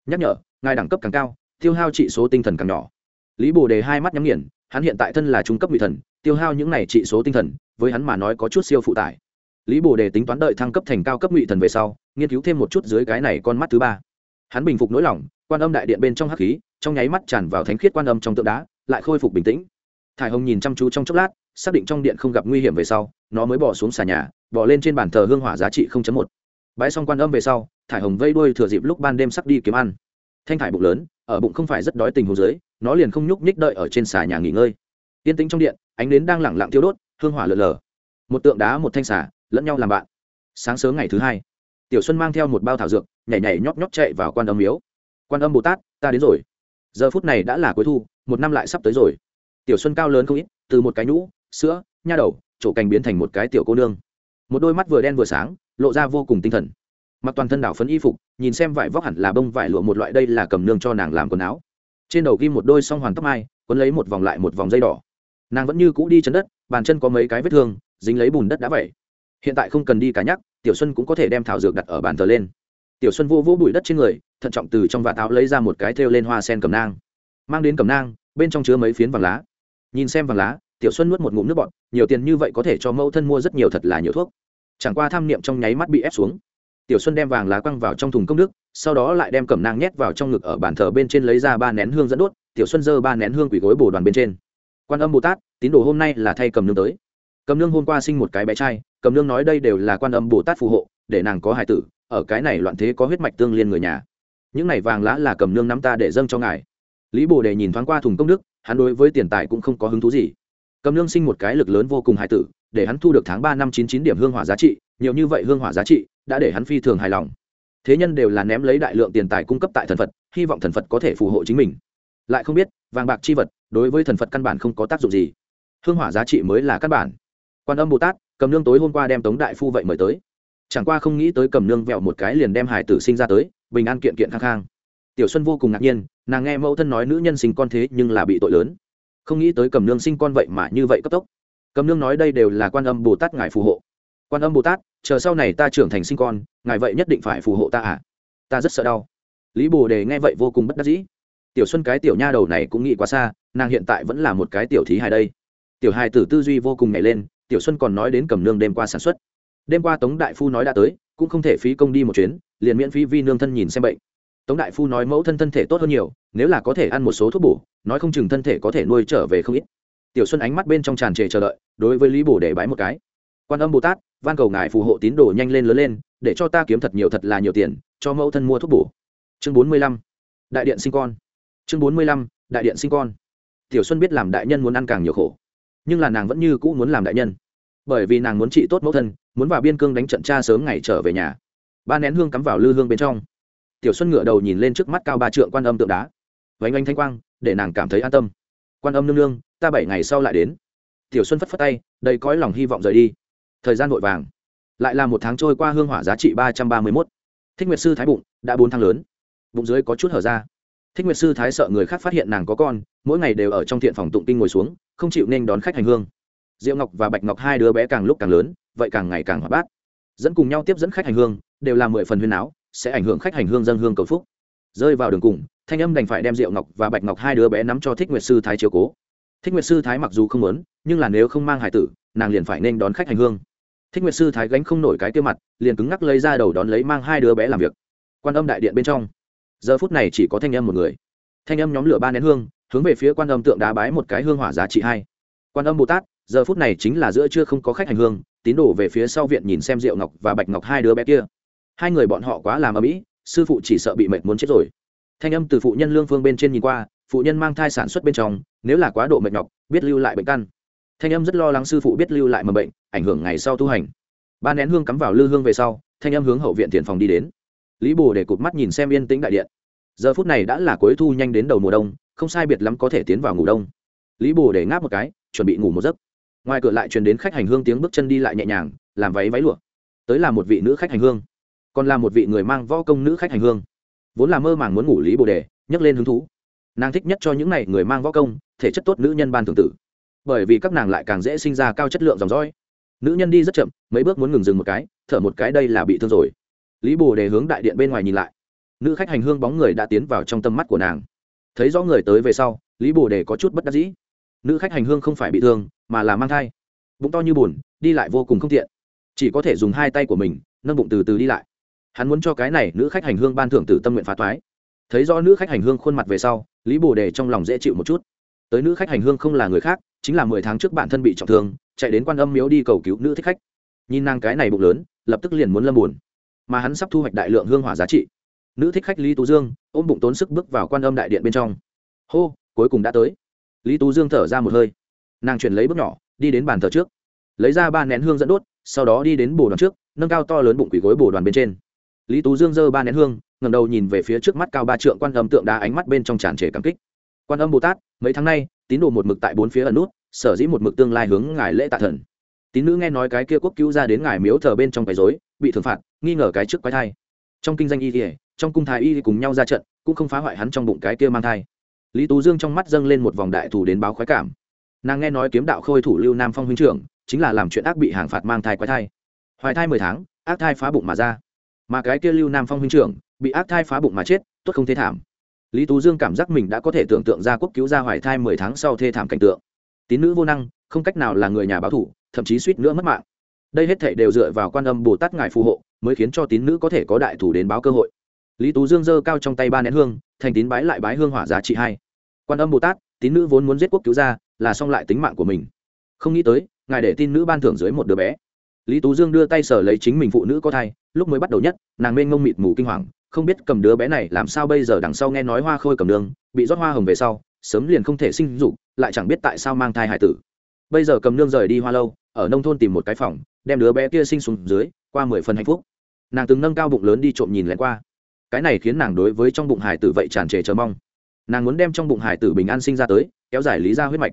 Nhắc nhở, ngài đẳng cấp càng cao, tiêu hao trị số tinh thần càng nhỏ. Lý bồ đề hai mắt nhắm nghiền, hắn hiện tại thân là trung cấp ngụy thần, tiêu hao những này trị số tinh thần, với hắn mà nói có chút siêu phụ tải. Lý bồ đề tính toán đợi thăng cấp thành cao cấp ngụy thần về sau, nghiên cứu thêm một chút dưới cái này con mắt thứ ba. Hắn bình phục nỗi lòng, quan âm đại điện bên trong hắc khí, trong nháy mắt tràn vào thánh khiết quan âm trong tượng đá, lại khôi phục bình tĩnh thải hồng nhìn chăm chú trong chốc lát, xác định trong điện không gặp nguy hiểm về sau, nó mới bỏ xuống xà nhà, bỏ lên trên bàn thờ hương hỏa giá trị một. Bãi xong quan âm về sau, thải hồng vây đuôi thừa dịp lúc ban đêm sắp đi kiếm ăn. Thanh thải bụng lớn, ở bụng không phải rất đói tình hồ dưới, nó liền không nhúc nhích đợi ở trên xà nhà nghỉ ngơi. Yên tĩnh trong điện, ánh nến đang lẳng lặng thiêu đốt, hương hỏa lở lờ một tượng đá, một thanh xà, lẫn nhau làm bạn. Sáng sớm ngày thứ hai, tiểu xuân mang theo một bao thảo dược, nhảy nhảy nhóp nhóp chạy vào quan âm miếu. Quan âm bồ tát, ta đến rồi. Giờ phút này đã là cuối thu, một năm lại sắp tới rồi tiểu xuân cao lớn không ít, từ một cái nhũ, sữa, nha đầu, chỗ cành biến thành một cái tiểu cô nương. Một đôi mắt vừa đen vừa sáng, lộ ra vô cùng tinh thần. Mặc toàn thân đảo phấn y phục, nhìn xem vải vóc hẳn là bông vải lụa một loại đây là cầm nương cho nàng làm quần áo. Trên đầu ghim một đôi song hoàn tóc mai quấn lấy một vòng lại một vòng dây đỏ. Nàng vẫn như cũ đi chân đất, bàn chân có mấy cái vết thương, dính lấy bùn đất đã vậy. Hiện tại không cần đi cả nhắc, tiểu xuân cũng có thể đem thảo dược đặt ở bàn thờ lên. Tiểu xuân vô vô bụi đất trên người, thận trọng từ trong vạt áo lấy ra một cái thêu lên hoa sen cầm nang. Mang đến cầm nang, bên trong chứa mấy phiến vàng lá nhìn xem vàng lá, tiểu xuân nuốt một ngụm nước bọt, nhiều tiền như vậy có thể cho mẫu thân mua rất nhiều thật là nhiều thuốc. Chẳng qua tham niệm trong nháy mắt bị ép xuống. Tiểu xuân đem vàng lá quăng vào trong thùng công đức, sau đó lại đem cẩm nang nhét vào trong ngực ở bàn thờ bên trên lấy ra ba nén hương dẫn đốt, tiểu xuân dơ ba nén hương quỷ gối bồ đoàn bên trên. Quan âm bồ tát, tín đồ hôm nay là thay cầm nương tới. Cầm nương hôm qua sinh một cái bé trai cầm nương nói đây đều là quan âm bồ tát phù hộ, để nàng có hài tử, ở cái này loạn thế có huyết mạch tương liên người nhà. Những này vàng lá là cầm nương nắm ta để dâng cho ngài. Lý bồ đề nhìn thoáng qua thùng công đức hắn đối với tiền tài cũng không có hứng thú gì. Cầm nương sinh một cái lực lớn vô cùng hài tử, để hắn thu được tháng ba năm chín chín điểm hương hỏa giá trị, nhiều như vậy hương hỏa giá trị đã để hắn phi thường hài lòng. Thế nhân đều là ném lấy đại lượng tiền tài cung cấp tại thần phật, hy vọng thần phật có thể phù hộ chính mình. Lại không biết, vàng bạc chi vật, đối với thần phật căn bản không có tác dụng gì. Hương hỏa giá trị mới là căn bản. Quan âm bồ tát, cầm nương tối hôm qua đem tống đại phu vậy mời tới. Chẳng qua không nghĩ tới cầm nương vẹo một cái liền đem hải tử sinh ra tới, bình an kiện kiện khang khang. Tiểu xuân vô cùng ngạc nhiên nàng nghe mẫu thân nói nữ nhân sinh con thế nhưng là bị tội lớn. Không nghĩ tới cầm nương sinh con vậy mà như vậy cấp tốc. Cầm nương nói đây đều là quan âm bồ tát ngài phù hộ. Quan âm bồ tát, chờ sau này ta trưởng thành sinh con, ngài vậy nhất định phải phù hộ ta à? Ta rất sợ đau. Lý bồ đề nghe vậy vô cùng bất đắc dĩ. Tiểu xuân cái tiểu nha đầu này cũng nghĩ quá xa, nàng hiện tại vẫn là một cái tiểu thí hài đây. Tiểu hài tử tư duy vô cùng nhảy lên, tiểu xuân còn nói đến cầm nương đêm qua sản xuất. Đêm qua tống đại phu nói đã tới, cũng không thể phí công đi một chuyến, liền miễn phí vi nương thân nhìn xem bệnh tống đại phu nói mẫu thân thân thể tốt hơn nhiều, nếu là có thể ăn một số thuốc bổ, nói không chừng thân thể có thể nuôi trở về không ít. Tiểu xuân ánh mắt bên trong tràn trề chờ đợi, đối với lý bổ để bái một cái. Quan âm bồ tát, van cầu ngài phù hộ tín đồ nhanh lên lớn lên, để cho ta kiếm thật nhiều thật là nhiều tiền, cho mẫu thân mua thuốc bổ. Chương bốn mươi lăm, đại điện sinh con. Chương bốn mươi lăm, đại điện sinh con. Tiểu xuân biết làm đại nhân muốn ăn càng nhiều khổ, nhưng là nàng vẫn như cũ muốn làm đại nhân. Bởi vì nàng muốn trị tốt mẫu thân, muốn vào biên cương đánh trận cha sớm ngày trở về nhà. Ba nén hương cắm vào lư hương bên trong tiểu xuân ngửa đầu nhìn lên trước mắt cao ba trượng quan âm tượng đá. Vánh anh thanh quang, để nàng cảm thấy an tâm. Quan âm nương nương, ta bảy ngày sau lại đến. Tiểu xuân phất phất tay, đầy cõi lòng hy vọng rời đi. Thời gian vội vàng. Lại là một tháng trôi qua hương hỏa giá trị ba trăm ba mươi mốt. Thích nguyệt sư thái bụng, đã bốn tháng lớn. Bụng dưới có chút hở ra. Thích nguyệt sư thái sợ người khác phát hiện nàng có con, mỗi ngày đều ở trong thiện phòng tụng kinh ngồi xuống, không chịu nên đón khách hành hương. Diệu ngọc và bạch ngọc hai đứa bé càng lúc càng lớn, vậy càng ngày càng hoạt bát. Dẫn cùng nhau tiếp dẫn khách hành hương, đều là mười phần huyên áo sẽ ảnh hưởng khách hành hương dân hương cầu phúc. Rơi vào đường cùng, thanh âm đành phải đem diệu ngọc và bạch ngọc hai đứa bé nắm cho thích nguyệt sư thái chiếu cố. Thích nguyệt sư thái mặc dù không muốn, nhưng là nếu không mang hải tử, nàng liền phải nên đón khách hành hương. Thích nguyệt sư thái gánh không nổi cái tiêu mặt, liền cứng ngắc lấy ra đầu đón lấy mang hai đứa bé làm việc. Quan âm đại điện bên trong. Giờ phút này chỉ có thanh âm một người. Thanh âm nhóm lửa ba nén hương, hướng về phía quan âm tượng đá bái một cái hương hỏa giá trị hai. Quan âm bồ tát, giờ phút này chính là giữa chưa không có khách hành hương, tín đồ về phía sau viện nhìn xem diệu ngọc và bạch ngọc hai đứa bé kia hai người bọn họ quá làm ở mỹ sư phụ chỉ sợ bị mệt muốn chết rồi. Thanh âm từ phụ nhân lương phương bên trên nhìn qua, phụ nhân mang thai sản xuất bên trong, nếu là quá độ mệt nhọc, biết lưu lại bệnh căn. Thanh âm rất lo lắng sư phụ biết lưu lại mầm bệnh, ảnh hưởng ngày sau tu hành. Ba nén hương cắm vào lư hương về sau, thanh âm hướng hậu viện tiền phòng đi đến. Lý bồ để cụt mắt nhìn xem yên tĩnh đại điện. Giờ phút này đã là cuối thu nhanh đến đầu mùa đông, không sai biệt lắm có thể tiến vào ngủ đông. Lý bồ để ngáp một cái, chuẩn bị ngủ một giấc. Ngoài cửa lại truyền đến khách hành hương tiếng bước chân đi lại nhẹ nhàng, làm váy váy lụa. Tới là một vị nữ khách hành hương còn là một vị người mang võ công nữ khách hành hương. Vốn là mơ màng muốn ngủ lý bồ đề, nhấc lên hứng thú. Nàng thích nhất cho những n à y người mang võ công, thể chất tốt nữ nhân ban thường tử. Bởi vì các nàng lại càng dễ sinh ra cao chất lượng dòng dõi. Nữ nhân đi rất chậm, mấy bước muốn ngừng dừng một cái, thở một cái đây là bị thương rồi. Lý bồ đề hướng đại điện bên ngoài nhìn lại. Nữ khách hành hương bóng người đã tiến vào trong tâm mắt của nàng. Thấy rõ người tới về sau, lý bồ đề có chút bất đắc dĩ. Nữ khách hành hương không phải bị thương, mà là mang thai. Bụng to như bùn, đi lại vô cùng không tiện. Chỉ có thể dùng hai tay của mình, nâng bụng từ từ đi lại hắn muốn cho cái này nữ khách hành hương ban thưởng tử tâm nguyện phá thoái. thấy rõ nữ khách hành hương khuôn mặt về sau, lý bồ đề trong lòng dễ chịu một chút. Tới nữ khách hành hương không là người khác, chính là mười tháng trước bản thân bị trọng thương, chạy đến quan âm miếu đi cầu cứu nữ thích khách. Nhìn nàng cái này bụng lớn, lập tức liền muốn lâm buồn. Mà hắn sắp thu hoạch đại lượng hương hỏa giá trị. Nữ thích khách lý tú dương, ôm bụng tốn sức bước vào quan âm đại điện bên trong. Hô, cuối cùng đã tới. Lý tú dương thở ra một hơi. Nàng chuyển lấy bước nhỏ, đi đến bàn thờ trước. Lấy ra ba nén hương dẫn đốt, sau đó đi đến bồ đoàn trước, nâng cao to lớn bụng quỷ gối bồ đoàn bên trên lý tú dương giơ ba nén hương ngầm đầu nhìn về phía trước mắt cao ba trượng quan âm tượng đá ánh mắt bên trong tràn trề cảm kích. Quan âm bồ tát, mấy tháng nay, tín đồ một mực tại bốn phía ẩn nút, sở dĩ một mực tương lai hướng ngài lễ tạ thần. Tín nữ nghe nói cái kia quốc cứu ra đến ngài miếu thờ bên trong cái dối bị thường phạt, nghi ngờ cái trước quái thai. Trong kinh danh y thì trong cung thái y cùng nhau ra trận, cũng không phá hoại hắn trong bụng cái kia mang thai. Lý tú dương trong mắt dâng lên một vòng đại thủ đến báo khoái cảm. Nàng nghe nói kiếm đạo khôi thủ lưu nam phong huynh trưởng, chính là làm chuyện ác bị hàng phạt mang thai quái thai. Hoài thai mười tháng, ác thai phá bụng mà ra mà cái kia lưu nam phong huynh trưởng bị ác thai phá bụng mà chết, tốt không thế thảm. Lý tú dương cảm giác mình đã có thể tưởng tượng ra quốc cứu ra hoài thai mười tháng sau thê thảm cảnh tượng. Tín nữ vô năng, không cách nào là người nhà báo thủ, thậm chí suýt nữa mất mạng. Đây hết thể đều dựa vào quan âm bồ tát ngài phù hộ, mới khiến cho tín nữ có thể có đại thủ đến báo cơ hội. Lý tú dương giơ cao trong tay ba nén hương, thành tín bái lại bái hương hỏa giá trị hai. Quan âm bồ tát, tín nữ vốn muốn giết quốc cứu ra, là xong lại tính mạng của mình. Không nghĩ tới, ngài để tin nữ ban thưởng dưới một đứa bé lý tú dương đưa tay sở lấy chính mình phụ nữ có thai, lúc mới bắt đầu nhất, nàng mê ngông mịt mù kinh hoàng, không biết cầm đứa bé này làm sao bây giờ đằng sau nghe nói hoa khôi cầm đường, bị rót hoa hồng về sau, sớm liền không thể sinh dục, lại chẳng biết tại sao mang thai hải tử. Bây giờ cầm nương rời đi hoa lâu, ở nông thôn tìm một cái phòng, đem đứa bé kia sinh xuống dưới, qua mười phần hạnh phúc. Nàng từng nâng cao bụng lớn đi trộm nhìn lén qua. Cái này khiến nàng đối với trong bụng hải tử vậy tràn trề chờ mong. Nàng muốn đem trong bụng hải tử bình an sinh ra tới, kéo dài lý ra huyết mạch.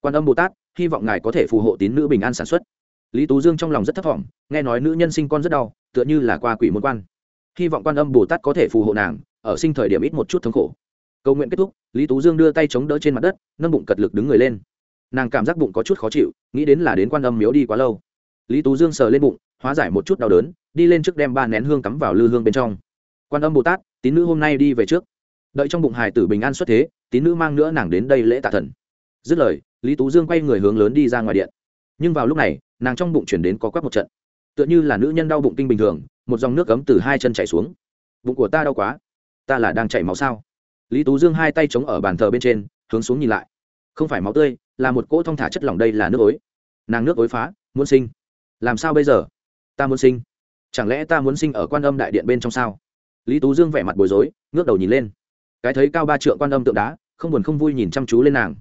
Quan âm bồ tát, hy vọng ngài có thể phù hộ tín nữ bình an sản xuất lý tú dương trong lòng rất thấp t nghe nói nữ nhân sinh con rất đau, tựa như là qua quỷ môn quan. Hy vọng quan âm bồ tát có thể phù hộ nàng, ở sinh thời điểm ít một chút thống khổ. Cầu nguyện kết thúc, lý tú dương đưa tay chống đỡ trên mặt đất, nâng bụng cật lực đứng người lên. Nàng cảm giác bụng có chút khó chịu, nghĩ đến là đến quan âm miếu đi quá lâu. Lý tú dương sờ lên bụng, hóa giải một chút đau đớn, đi lên trước đem ba nén hương cắm vào lư hương bên trong. Quan âm bồ tát, tín nữ hôm nay đi về trước. Đợi trong bụng hài tử bình an xuất thế, tín nữ mang nữa nàng đến đây lễ tạ thần. Dứt lời, lý tú dương quay người hướng lớn đi ra ngoài điện. Nhưng vào lúc này nàng trong bụng chuyển đến có quắc một trận. Tựa như là nữ nhân đau bụng kinh bình thường, một dòng nước cấm từ hai chân chảy xuống. Bụng của ta đau quá, ta là đang chảy máu sao? Lý tú dương hai tay chống ở bàn thờ bên trên, hướng xuống nhìn lại. Không phải máu tươi, là một cỗ thong thả chất lỏng đây là nước ối. Nàng nước ối phá, muốn sinh. Làm sao bây giờ? Ta muốn sinh. Chẳng lẽ ta muốn sinh ở quan âm đại điện bên trong sao? Lý tú dương vẻ mặt bối rối, ngước đầu nhìn lên. Cái thấy cao ba trượng quan âm tượng đá, không buồn không vui nhìn chăm chú lên nàng.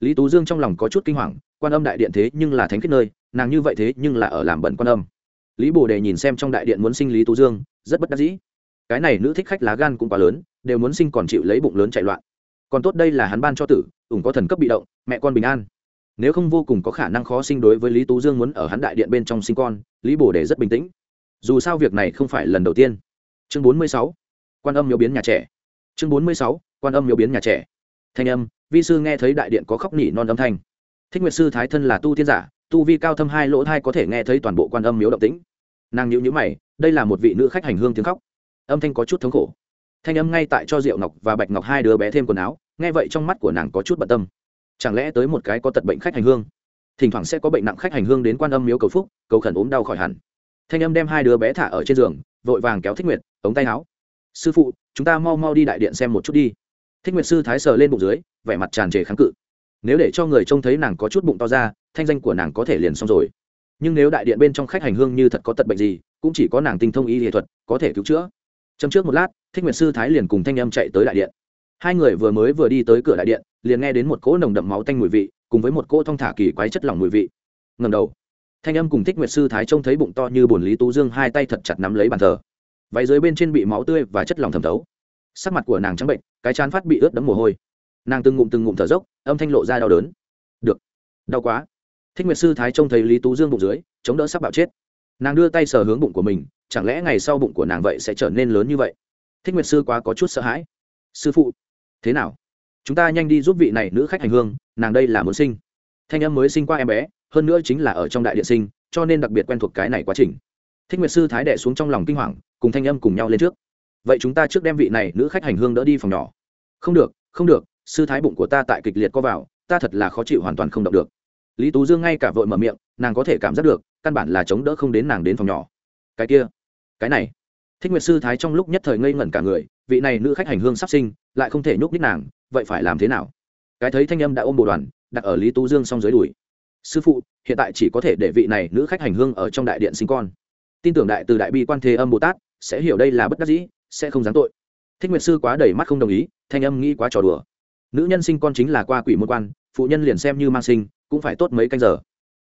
Lý tú dương trong lòng có chút kinh hoàng, quan âm đại điện thế nhưng là thánh kết nơi nàng như vậy thế nhưng là ở làm bẩn quan âm. Lý bồ đề nhìn xem trong đại điện muốn sinh lý tú dương, rất bất đắc dĩ. Cái này nữ thích khách lá gan cũng quá lớn, đều muốn sinh còn chịu lấy bụng lớn chạy loạn. Còn tốt đây là hắn ban cho tử, ủng có thần cấp bị động, mẹ con bình an. Nếu không vô cùng có khả năng khó sinh đối với lý tú dương muốn ở hắn đại điện bên trong sinh con, lý bồ đề rất bình tĩnh. Dù sao việc này không phải lần đầu tiên. Chương bốn mươi sáu, quan âm miếu biến nhà trẻ. Chương bốn mươi sáu, quan âm miếu biến nhà trẻ. Thanh âm, vi sư nghe thấy đại điện có khóc nỉ non âm thanh. Thích nguyệt sư thái thân là tu tiên giả tu vi cao thâm hai lỗ thai có thể nghe thấy toàn bộ quan âm miếu động tĩnh. Nàng nhữ nhữ mày, đây là một vị nữ khách hành hương tiếng khóc. Âm thanh có chút thống khổ. Thanh âm ngay tại cho diệu ngọc và bạch ngọc hai đứa bé thêm quần áo, nghe vậy trong mắt của nàng có chút bận tâm. Chẳng lẽ tới một cái có tật bệnh khách hành hương? Thỉnh thoảng sẽ có bệnh nặng khách hành hương đến quan âm miếu cầu phúc, cầu khẩn ốm đau khỏi hẳn. Thanh âm đem hai đứa bé thả ở trên giường, vội vàng kéo thích nguyệt, ống tay áo. Sư phụ, chúng ta mau mau đi đại điện xem một chút đi. Thích nguyệt sư thái sờ lên bụng dưới, vẻ mặt tràn trề kháng cự. Nếu để cho người trông thấy nàng có chút bụng to ra thanh danh của nàng có thể liền xong rồi. Nhưng nếu đại điện bên trong khách hành hương như thật có tật bệnh gì, cũng chỉ có nàng tinh thông y nghệ thuật, có thể cứu chữa. Chấm trước một lát, thích nguyệt sư thái liền cùng thanh âm chạy tới đại điện. Hai người vừa mới vừa đi tới cửa đại điện, liền nghe đến một cỗ nồng đậm máu tanh mùi vị, cùng với một cỗ thong thả kỳ quái chất lỏng mùi vị. Ngầm đầu, thanh âm cùng thích nguyệt sư thái trông thấy bụng to như bồn lý tú dương, hai tay thật chặt nắm lấy bàn thờ. Váy dưới bên trên bị máu tươi và chất lỏng thẩm thấu. Sắc mặt của nàng trắng bệnh, cái chán phát bị ướt đẫm mồ hôi. Nàng từng ngụm từng ngụm thở dốc, âm thanh lộ ra đau đớn. Được, đau quá thích nguyệt sư thái trông thấy lý tú dương bụng dưới, chống đỡ sắp bạo chết. Nàng đưa tay sờ hướng bụng của mình, chẳng lẽ ngày sau bụng của nàng vậy sẽ trở nên lớn như vậy? Thích nguyệt sư quá có chút sợ hãi. Sư phụ, thế nào? Chúng ta nhanh đi giúp vị này nữ khách hành hương, nàng đây là muốn sinh. Thanh âm mới sinh qua em bé, hơn nữa chính là ở trong đại điện sinh, cho nên đặc biệt quen thuộc cái này quá trình. Thích nguyệt sư thái đẻ xuống trong lòng kinh hoàng, cùng thanh âm cùng nhau lên trước. Vậy chúng ta trước đem vị này nữ khách hành hương đỡ đi phòng nhỏ. Không được không được, sư thái bụng của ta tại kịch liệt co vào, ta thật là khó chịu hoàn toàn không động được lý tú dương ngay cả vội mở miệng, nàng có thể cảm giác được, căn bản là chống đỡ không đến nàng đến phòng nhỏ. Cái kia, cái này. Thích nguyệt sư thái trong lúc nhất thời ngây ngẩn cả người, vị này nữ khách hành hương sắp sinh, lại không thể nhúc nhích nàng, vậy phải làm thế nào? Cái thấy thanh âm đã ôm bồ đoàn, đặt ở lý tú dương xong dưới đùi. Sư phụ, hiện tại chỉ có thể để vị này nữ khách hành hương ở trong đại điện sinh con. Tin tưởng đại từ đại bi quan thế âm bồ tát, sẽ hiểu đây là bất đắc dĩ, sẽ không giáng tội. Thích nguyệt sư quá đầy mắt không đồng ý, thanh âm nghĩ quá trò đùa. Nữ nhân sinh con chính là qua quỷ môn quan, phụ nhân liền xem như mang sinh cũng phải tốt mấy canh giờ.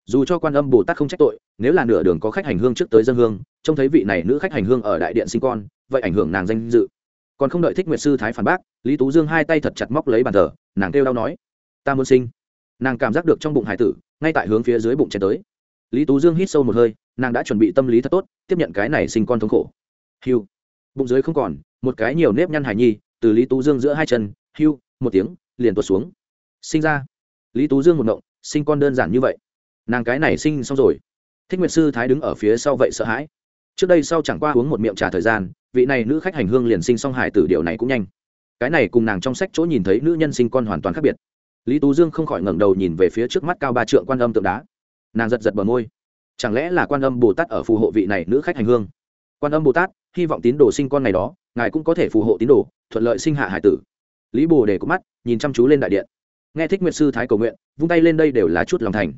Dù cho quan âm bồ tát không trách tội, nếu là nửa đường có khách hành hương trước tới dân hương, trông thấy vị này nữ khách hành hương ở đại điện sinh con, vậy ảnh hưởng nàng danh dự. Còn không đợi thích nguyệt sư thái phản bác, lý tú dương hai tay thật chặt móc lấy bàn thờ, nàng kêu đau nói, ta muốn sinh. Nàng cảm giác được trong bụng hải tử, ngay tại hướng phía dưới bụng chen tới. Lý tú dương hít sâu một hơi, nàng đã chuẩn bị tâm lý thật tốt, tiếp nhận cái này sinh con thống khổ. Hiu. Bụng dưới không còn, một cái nhiều nếp nhăn hải nhi, từ lý tú dương giữa hai chân, hiu, một tiếng, liền tuột xuống. Sinh ra. Lý tú dương một ngộng sinh con đơn giản như vậy. Nàng cái này sinh xong rồi. Thích nguyệt sư thái đứng ở phía sau vậy sợ hãi. Trước đây sau chẳng qua uống một miệng trà thời gian, vị này nữ khách hành hương liền sinh xong hải tử điều này cũng nhanh. Cái này cùng nàng trong sách chỗ nhìn thấy nữ nhân sinh con hoàn toàn khác biệt. Lý tú dương không khỏi ngẩng đầu nhìn về phía trước mắt cao ba trượng quan âm tượng đá. Nàng giật giật bờ môi. Chẳng lẽ là quan âm bồ tát ở phù hộ vị này nữ khách hành hương? Quan âm bồ tát, hy vọng tín đồ sinh con này đó, ngài cũng có thể phù hộ tín đồ, thuận lợi sinh hạ hải tử. Lý bồ đề có mắt, nhìn chăm chú lên đại điện nghe thích nguyệt sư thái cầu nguyện, vung tay lên đây đều là chút lòng thành.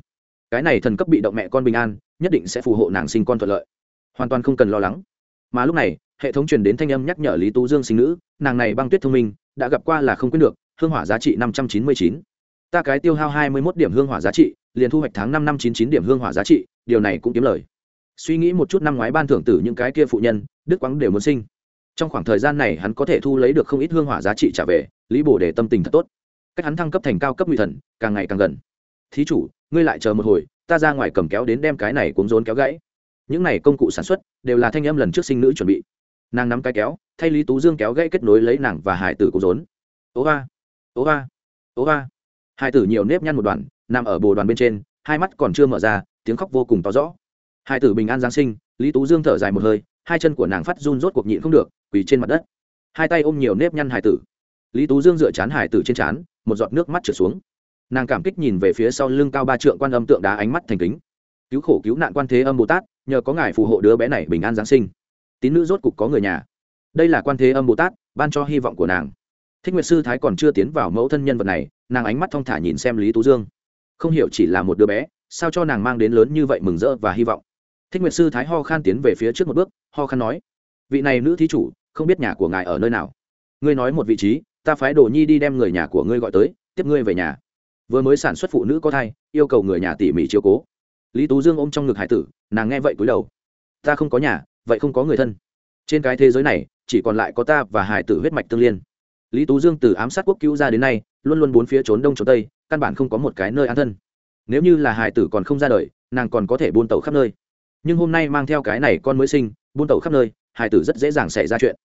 Cái này thần cấp bị động mẹ con bình an, nhất định sẽ phù hộ nàng sinh con thuận lợi. Hoàn toàn không cần lo lắng. Mà lúc này, hệ thống truyền đến thanh âm nhắc nhở lý tú dương sinh nữ, nàng này băng tuyết thông minh, đã gặp qua là không quyết được, hương hỏa giá trị năm trăm chín mươi chín. Ta cái tiêu hao hai mươi mốt điểm hương hỏa giá trị, liền thu hoạch tháng năm năm chín chín điểm hương hỏa giá trị, điều này cũng kiếm lời. Suy nghĩ một chút năm ngoái ban thưởng tử những cái kia phụ nhân đức quắng đều muốn sinh. Trong khoảng thời gian này hắn có thể thu lấy được không ít hương hỏa giá trị trả về, lý bổ để tâm tình thật tốt cách hắn thăng cấp thành cao cấp nguy thần, càng ngày càng gần. Thí chủ, ngươi lại chờ một hồi, ta ra ngoài cầm kéo đến đem cái này cuống rốn kéo gãy. Những này công cụ sản xuất, đều là thanh âm lần trước sinh nữ chuẩn bị. Nàng nắm cái kéo, thay lý tú dương kéo gãy kết nối lấy nàng và hải tử cuốn rốn. Ố ba ố ba ố ba. Hải tử nhiều nếp nhăn một đoàn nằm ở bồ đoàn bên trên, hai mắt còn chưa mở ra, tiếng khóc vô cùng to rõ. Hải tử bình an giáng sinh, lý tú dương thở dài một hơi, hai chân của nàng phát run rốt cuộc nhịn không được, quỳ trên mặt đất. Hai tay ôm nhiều nếp nhăn hải tử. Lý tú dương dựa chán hải tử trên chán một giọt nước mắt trượt xuống. Nàng cảm kích nhìn về phía sau lưng cao ba trượng quan âm tượng đá ánh mắt thành kính. Cứu khổ cứu nạn quan thế âm bồ tát, nhờ có ngài phù hộ đứa bé này bình an giáng sinh. Tín nữ rốt cục có người nhà. Đây là quan thế âm bồ tát, ban cho hy vọng của nàng. Thích nguyệt sư thái còn chưa tiến vào mẫu thân nhân vật này, nàng ánh mắt thong thả nhìn xem lý tú dương. Không hiểu chỉ là một đứa bé, sao cho nàng mang đến lớn như vậy mừng rỡ và hy vọng? Thích nguyệt sư thái ho khan tiến về phía trước một bước, ho khan nói, vị này nữ thí chủ, không biết nhà của ngài ở nơi nào. Ngươi nói một vị trí ta phái đồ nhi đi đem người nhà của ngươi gọi tới, tiếp ngươi về nhà. Vừa mới sản xuất phụ nữ có thai, yêu cầu người nhà tỉ mỉ chiếu cố. Lý tú dương ôm trong ngực hải tử, nàng nghe vậy cúi đầu. Ta không có nhà, vậy không có người thân. Trên cái thế giới này, chỉ còn lại có ta và hải tử huyết mạch tương liên. Lý tú dương từ ám sát quốc cứu ra đến nay, luôn luôn bốn phía trốn đông trốn tây, căn bản không có một cái nơi an thân. Nếu như là hải tử còn không ra đời, nàng còn có thể buôn tàu khắp nơi. Nhưng hôm nay mang theo cái này con mới sinh, buôn tàu khắp nơi, hải tử rất dễ dàng xảy ra chuyện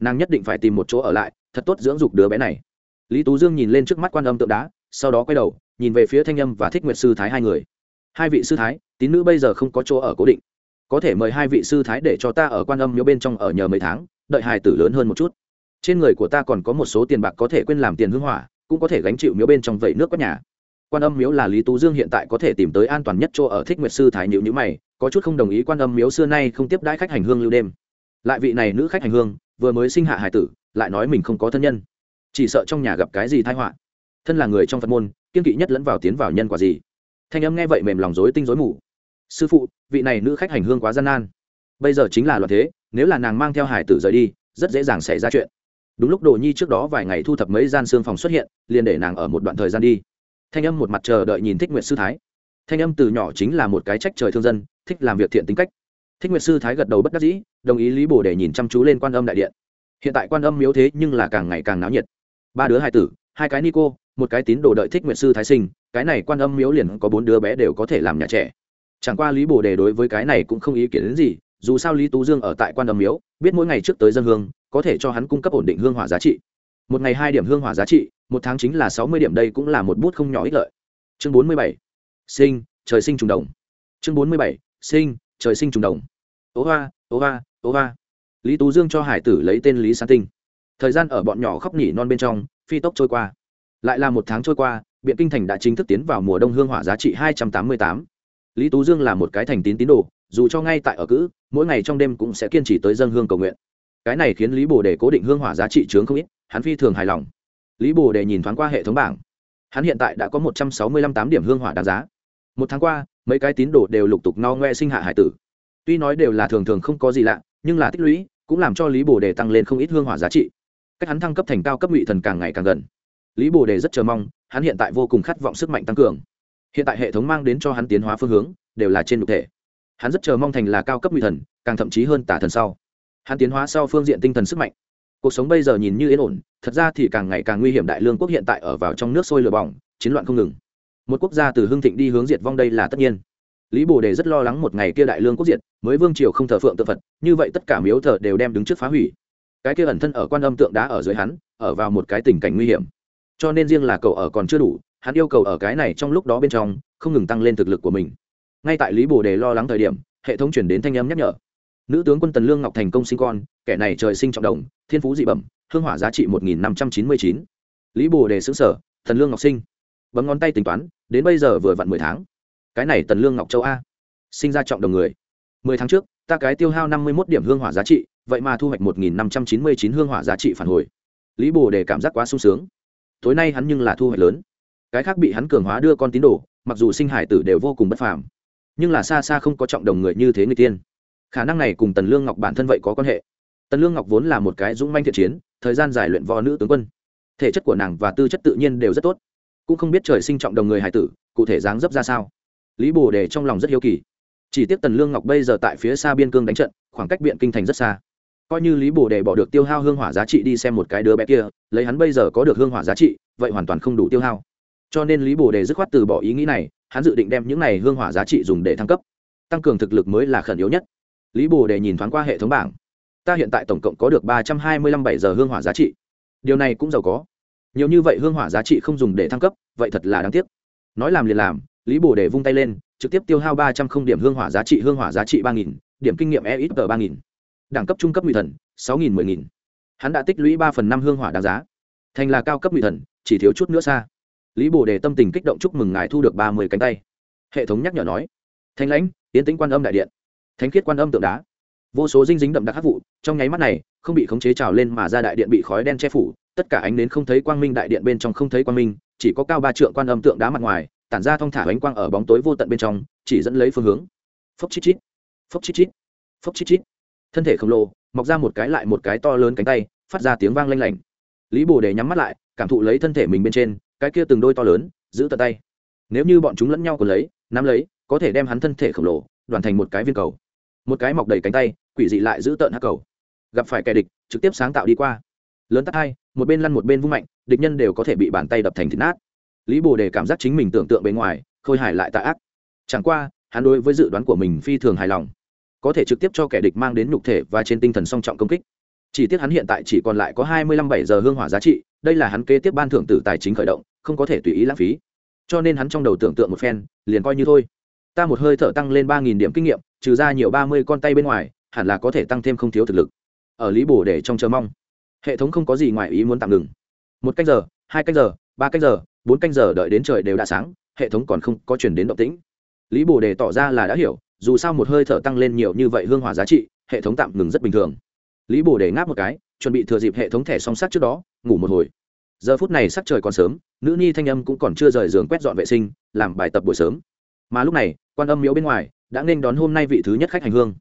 nàng nhất định phải tìm một chỗ ở lại, thật tốt dưỡng dục đứa bé này. Lý tú dương nhìn lên trước mắt quan âm tượng đá, sau đó quay đầu, nhìn về phía thanh âm và thích nguyệt sư thái hai người. Hai vị sư thái, tín nữ bây giờ không có chỗ ở cố định. Có thể mời hai vị sư thái để cho ta ở quan âm miếu bên trong ở nhờ mấy tháng, đợi hài tử lớn hơn một chút. Trên người của ta còn có một số tiền bạc có thể quên làm tiền hưng hỏa, cũng có thể gánh chịu miếu bên trong vẩy nước có nhà. Quan âm miếu là lý tú dương hiện tại có thể tìm tới an toàn nhất chỗ ở thích nguyệt sư thái nhịu nhữ mày, có chút không đồng ý quan âm miếu xưa nay không tiếp đãi khách hành hương lưu đêm. Lại vị này nữ khách hành hương vừa mới sinh hạ hải tử, lại nói mình không có thân nhân. Chỉ sợ trong nhà gặp cái gì thai họa. Thân là người trong phật môn kiên kỵ nhất lẫn vào tiến vào nhân quả gì? Thanh âm nghe vậy mềm lòng dối tinh dối mù. Sư phụ, vị này nữ khách hành hương quá gian nan. Bây giờ chính là loạn thế, nếu là nàng mang theo hải tử rời đi, rất dễ dàng xảy ra chuyện. Đúng lúc đồ nhi trước đó vài ngày thu thập mấy gian xương phòng xuất hiện, liền để nàng ở một đoạn thời gian đi. Thanh âm một mặt chờ đợi nhìn thích nguyện sư thái. Thanh âm từ nhỏ chính là một cái trách trời thương dân, thích làm việc thiện tính cách thích Nguyệt sư thái gật đầu bất đắc dĩ, đồng ý lý bồ để nhìn chăm chú lên quan âm đại điện. Hiện tại quan âm miếu thế nhưng là càng ngày càng náo nhiệt. Ba đứa hai tử, hai cái ni cô, một cái tín đồ đợi thích Nguyệt sư thái sinh, cái này quan âm miếu liền có bốn đứa bé đều có thể làm nhà trẻ. Chẳng qua lý bồ đề đối với cái này cũng không ý kiến đến gì, dù sao lý tú dương ở tại quan âm miếu, biết mỗi ngày trước tới dân hương, có thể cho hắn cung cấp ổn định hương hỏa giá trị. Một ngày hai điểm hương hỏa giá trị, một tháng chính là sáu mươi điểm đây cũng là một bút không nhỏ ích lợi. Chương bốn mươi bảy. Sinh, trời sinh trùng đồng. Chương bốn mươi bảy. Sinh, trời sinh trùng đồng ố hoa ố hoa ố hoa. Lý tú dương cho hải tử lấy tên lý san tinh. Thời gian ở bọn nhỏ khóc nhỉ non bên trong, phi tốc trôi qua. Lại là một tháng trôi qua, biện kinh thành đã chính thức tiến vào mùa đông hương hỏa giá trị hai trăm tám mươi tám. Lý tú dương là một cái thành tín tín đồ, dù cho ngay tại ở cữ, mỗi ngày trong đêm cũng sẽ kiên trì tới dân hương cầu nguyện. Cái này khiến lý bồ đề cố định hương hỏa giá trị chướng không ít, hắn phi thường hài lòng. Lý bồ đề nhìn thoáng qua hệ thống bảng. Hắn hiện tại đã có một trăm sáu mươi lăm tám điểm hương hỏa đáng giá. Một tháng qua, mấy cái tín đồ đều lục tục no ngoe sinh hạ hải tử tuy nói đều là thường thường không có gì lạ, nhưng là tích lũy cũng làm cho lý bồ đề tăng lên không ít hương hỏa giá trị. Cách hắn thăng cấp thành cao cấp ngụy thần càng ngày càng gần. Lý bồ đề rất chờ mong, hắn hiện tại vô cùng khát vọng sức mạnh tăng cường. Hiện tại hệ thống mang đến cho hắn tiến hóa phương hướng, đều là trên đ thể. Hắn rất chờ mong thành là cao cấp ngụy thần, càng thậm chí hơn tả thần sau. Hắn tiến hóa sau phương diện tinh thần sức mạnh. Cuộc sống bây giờ nhìn như yên ổn, thật ra thì càng ngày càng nguy hiểm đại lương quốc hiện tại ở vào trong nước sôi lửa bỏng, chiến loạn không ngừng. Một quốc gia từ hưng thịnh đi hướng diệt vong đây là tất nhiên lý bồ đề rất lo lắng một ngày kia đại lương quốc diệt, mới vương triều không thờ phượng tự phật, như vậy tất cả miếu thờ đều đem đứng trước phá hủy. Cái kia ẩn thân ở quan âm tượng đá ở dưới hắn, ở vào một cái tình cảnh nguy hiểm. Cho nên riêng là cậu ở còn chưa đủ, hắn yêu cầu ở cái này trong lúc đó bên trong, không ngừng tăng lên thực lực của mình. Ngay tại lý bồ đề lo lắng thời điểm, hệ thống chuyển đến thanh âm nhắc nhở. Nữ tướng quân tần lương ngọc thành công sinh con, kẻ này trời sinh trọng đồng, thiên phú dị bẩm, hương hỏa giá trị một nghìn năm trăm chín mươi chín. Lý bồ đề xứng sở thần lương ngọc sinh. Bấm ngón tay tính toán, đến bây giờ vừa vặn mười tháng cái này tần lương ngọc châu a, sinh ra trọng đồng người. Mười tháng trước, ta cái tiêu hao năm mươi một điểm hương hỏa giá trị, vậy mà thu hoạch một nghìn năm trăm chín mươi chín hương hỏa giá trị phản hồi. Lý bồ đề cảm giác quá sung sướng. Tối nay hắn nhưng là thu hoạch lớn. Cái khác bị hắn cường hóa đưa con tín đồ, mặc dù sinh hải tử đều vô cùng bất phàm, nhưng là xa xa không có trọng đồng người như thế người tiên. Khả năng này cùng tần lương ngọc bản thân vậy có quan hệ. Tần lương ngọc vốn là một cái dũng manh thiện chiến, thời gian dài luyện võ nữ tướng quân. Thể chất của nàng và tư chất tự nhiên đều rất tốt. Cũng không biết trời sinh trọng đồng người hải tử, cụ thể dáng dấp ra sao lý bồ đề trong lòng rất hiếu kỳ. Chỉ tiếc tần lương ngọc bây giờ tại phía xa biên cương đánh trận, khoảng cách biện kinh thành rất xa. Coi như lý bồ đề bỏ được tiêu hao hương hỏa giá trị đi xem một cái đứa bé kia, lấy hắn bây giờ có được hương hỏa giá trị, vậy hoàn toàn không đủ tiêu hao. Cho nên lý bồ đề dứt khoát từ bỏ ý nghĩ này, hắn dự định đem những này hương hỏa giá trị dùng để thăng cấp. Tăng cường thực lực mới là khẩn yếu nhất. Lý bồ đề nhìn thoáng qua hệ thống bảng. Ta hiện tại tổng cộng có được ba trăm hai mươi lăm bảy giờ hương hỏa giá trị. Điều này cũng giàu có. Nhiều như vậy hương hỏa giá trị không dùng để thăng cấp, vậy thật là đáng tiếc. Nói làm liền làm lý bồ để vung tay lên, trực tiếp tiêu hao ba trăm không điểm hương hỏa giá trị, hương hỏa giá trị ba nghìn, điểm kinh nghiệm e ít tờ ba nghìn. Đẳng cấp trung cấp nguy thần, sáu nghìn mười nghìn. Hắn đã tích lũy ba phần năm hương hỏa đáng giá. Thành là cao cấp nguy thần, chỉ thiếu chút nữa xa. Lý bồ đề tâm tình kích động chúc mừng ngài thu được ba mươi cánh tay. Hệ thống nhắc nhở nói, thanh lãnh tiến tĩnh quan âm đại điện. Thánh khiết quan âm tượng đá. Vô số dinh dính đậm đặc hát vụ, trong nháy mắt này, không bị khống chế trào lên mà ra đại điện bị khói đen che phủ, tất cả ánh nến không thấy quang minh đại điện bên trong không thấy quang minh, chỉ có cao ba trượng quan âm tượng đá mặt ngoài tản ra thong thả ánh quang ở bóng tối vô tận bên trong, chỉ dẫn lấy phương hướng. Phốc chít chít, phốc chít chít, phốc chít chít. Thân thể khổng lồ, mọc ra một cái lại một cái to lớn cánh tay, phát ra tiếng vang lanh lảnh. Lý bồ đề nhắm mắt lại, cảm thụ lấy thân thể mình bên trên, cái kia từng đôi to lớn, giữ tận tay. Nếu như bọn chúng lẫn nhau còn lấy, nắm lấy, có thể đem hắn thân thể khổng lồ, đoàn thành một cái viên cầu. Một cái mọc đầy cánh tay, quỷ dị lại giữ tợn hắc cầu. Gặp phải kẻ địch, trực tiếp sáng tạo đi qua. Lớn tắt hai, một bên lăn một bên vung mạnh, địch nhân đều có thể bị bàn tay đập thành thịt nát lý bồ đề cảm giác chính mình tưởng tượng bề ngoài, khôi hài lại tạ ác. Chẳng qua, hắn đối với dự đoán của mình phi thường hài lòng. Có thể trực tiếp cho kẻ địch mang đến nhục thể và trên tinh thần song trọng công kích. Chỉ tiếc hắn hiện tại chỉ còn lại có hai mươi lăm bảy giờ hương hỏa giá trị, đây là hắn kế tiếp ban thưởng tử tài chính khởi động, không có thể tùy ý lãng phí. Cho nên hắn trong đầu tưởng tượng một phen, liền coi như thôi. Ta một hơi thở tăng lên ba nghìn điểm kinh nghiệm, trừ ra nhiều ba mươi con tay bên ngoài, hẳn là có thể tăng thêm không thiếu thực lực. Ở lý bổ để trong chờ mong. Hệ thống không có gì ngoài ý muốn tạm ngừng. Một cách giờ, hai cách giờ, ba cách giờ bốn canh giờ đợi đến trời đều đã sáng, hệ thống còn không có chuyển đến động tĩnh. Lý bồ đề tỏ ra là đã hiểu, dù sao một hơi thở tăng lên nhiều như vậy hương hỏa giá trị, hệ thống tạm ngừng rất bình thường. Lý bồ đề ngáp một cái, chuẩn bị thừa dịp hệ thống thẻ song sắt trước đó, ngủ một hồi. Giờ phút này sắc trời còn sớm, nữ ni thanh âm cũng còn chưa rời giường quét dọn vệ sinh, làm bài tập buổi sớm. Mà lúc này, quan âm miếu bên ngoài, đã nên đón hôm nay vị thứ nhất khách hành hương.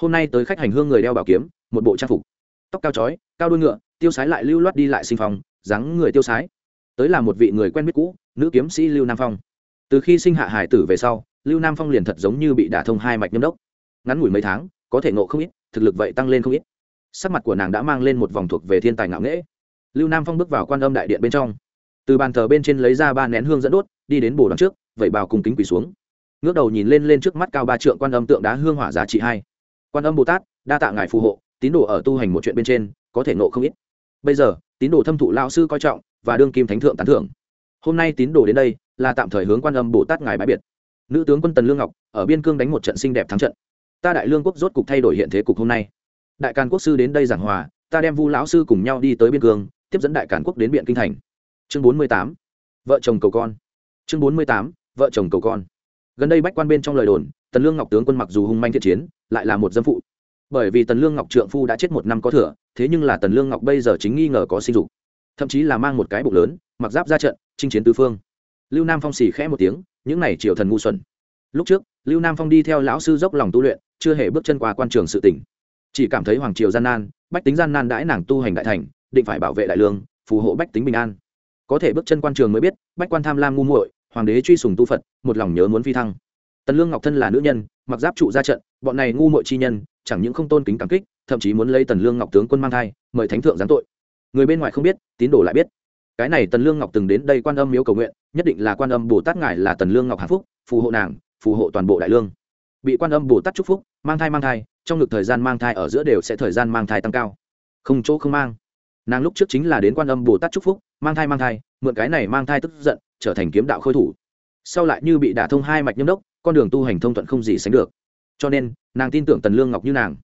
Hôm nay tới khách hành hương người đeo bảo kiếm, một bộ trang phục. Tóc cao chói, cao đuôi ngựa, tiêu sái lại lưu loát đi lại sinh phòng dáng người tiêu sái tới là một vị người quen biết cũ, nữ kiếm sĩ lưu nam phong. Từ khi sinh hạ hải tử về sau, lưu nam phong liền thật giống như bị đả thông hai mạch nhâm đốc. Ngắn ngủi mấy tháng, có thể ngộ không ít, thực lực vậy tăng lên không ít. Sắc mặt của nàng đã mang lên một vòng thuộc về thiên tài ngạo nghễ. Lưu nam phong bước vào quan âm đại điện bên trong. Từ bàn thờ bên trên lấy ra ba nén hương dẫn đốt, đi đến bồ đón trước vậy bào cùng kính quỳ xuống. Ngước đầu nhìn lên lên trước mắt cao ba trượng quan âm tượng đá hương hỏa giá trị hai. Quan âm bồ tát, đa tạ ngài phù hộ, tín đồ ở tu hành một chuyện bên trên, có thể nộ không ít. Bây giờ, tín đồ thâm thụ lao sư coi trọng và đương kim thánh thượng tán thưởng. Hôm nay tín đồ đến đây, là tạm thời hướng quan âm bồ tát ngài bãi biệt. Nữ tướng quân tần lương ngọc, ở biên cương đánh một trận xinh đẹp thắng trận. Ta đại lương quốc rốt cục thay đổi hiện thế cục hôm nay. Đại càn quốc sư đến đây giảng hòa, ta đem vu lão sư cùng nhau đi tới biên cương, tiếp dẫn đại càn quốc đến biện kinh thành. Chương bốn mươi tám. Vợ chồng cầu con. Chương bốn mươi tám. Vợ chồng cầu con. Gần đây bách quan bên trong lời đồn, tần lương ngọc tướng quân mặc dù hung manh thiện chiến, lại là một dâm phụ. Bởi vì tần lương ngọc trượng phu đã chết một năm có thừa, thế nhưng là tần lương ngọc bây giờ chính nghi ngờ có sinh dục thậm chí là mang một cái bụng lớn, mặc giáp ra trận, chinh chiến tứ phương. Lưu nam phong xì khẽ một tiếng, những này triều thần ngu xuẩn. Lúc trước, lưu nam phong đi theo lão sư dốc lòng tu luyện, chưa hề bước chân qua quan trường sự tỉnh. Chỉ cảm thấy hoàng triều gian nan, bách tính gian nan đãi nàng tu hành đại thành, định phải bảo vệ đại lương, phù hộ bách tính bình an. Có thể bước chân quan trường mới biết, bách quan tham lam ngu muội, hoàng đế truy sùng tu phật, một lòng nhớ muốn phi thăng. Tần lương ngọc thân là nữ nhân, mặc giáp trụ ra trận, bọn này ngu muội chi nhân, chẳng những không tôn kính cảm kích, thậm chí muốn lấy tần lương ngọc tướng quân mang thai, mời thánh thượng giáng tội người bên ngoài không biết, tín đồ lại biết. Cái này tần lương ngọc từng đến đây quan âm miếu cầu nguyện, nhất định là quan âm bồ tát ngài là tần lương ngọc hạnh phúc, phù hộ nàng, phù hộ toàn bộ đại lương. Bị quan âm bồ tát chúc phúc, mang thai mang thai, trong ngực thời gian mang thai ở giữa đều sẽ thời gian mang thai tăng cao. Không chỗ không mang. Nàng lúc trước chính là đến quan âm bồ tát chúc phúc, mang thai mang thai, mượn cái này mang thai tức giận, trở thành kiếm đạo khôi thủ. Sau lại như bị đả thông hai mạch nhâm đốc, con đường tu hành thông thuận không gì sánh được. Cho nên, nàng tin tưởng tần lương ngọc như nàng.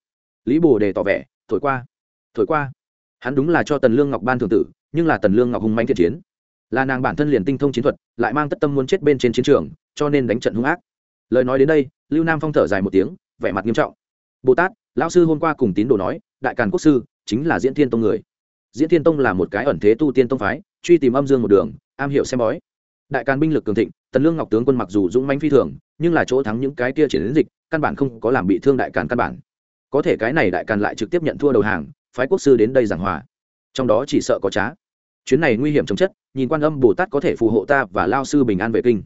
Lý bồ đề tỏ vẻ, thổi qua thổi qua hắn đúng là cho tần lương ngọc ban thường tử, nhưng là tần lương ngọc hùng manh thiện chiến. Là nàng bản thân liền tinh thông chiến thuật, lại mang tất tâm muốn chết bên trên chiến trường, cho nên đánh trận hung ác. Lời nói đến đây, lưu nam phong thở dài một tiếng, vẻ mặt nghiêm trọng. Bồ tát, lão sư hôm qua cùng tín đồ nói, đại càn quốc sư, chính là diễn thiên tông người. Diễn thiên tông là một cái ẩn thế tu tiên tông phái, truy tìm âm dương một đường, am hiểu xem bói. Đại càn binh lực cường thịnh, tần lương ngọc tướng quân mặc dù dũng manh phi thường, nhưng là chỗ thắng những cái kia triển đến dịch, căn bản không có làm bị thương đại càn căn bản. Có thể cái này đại càn lại trực tiếp nhận thua đầu hàng phái quốc sư đến đây giảng hòa. Trong đó chỉ sợ có trá. Chuyến này nguy hiểm chống chất, nhìn quan âm bồ tát có thể phù hộ ta và lao sư bình an vệ kinh.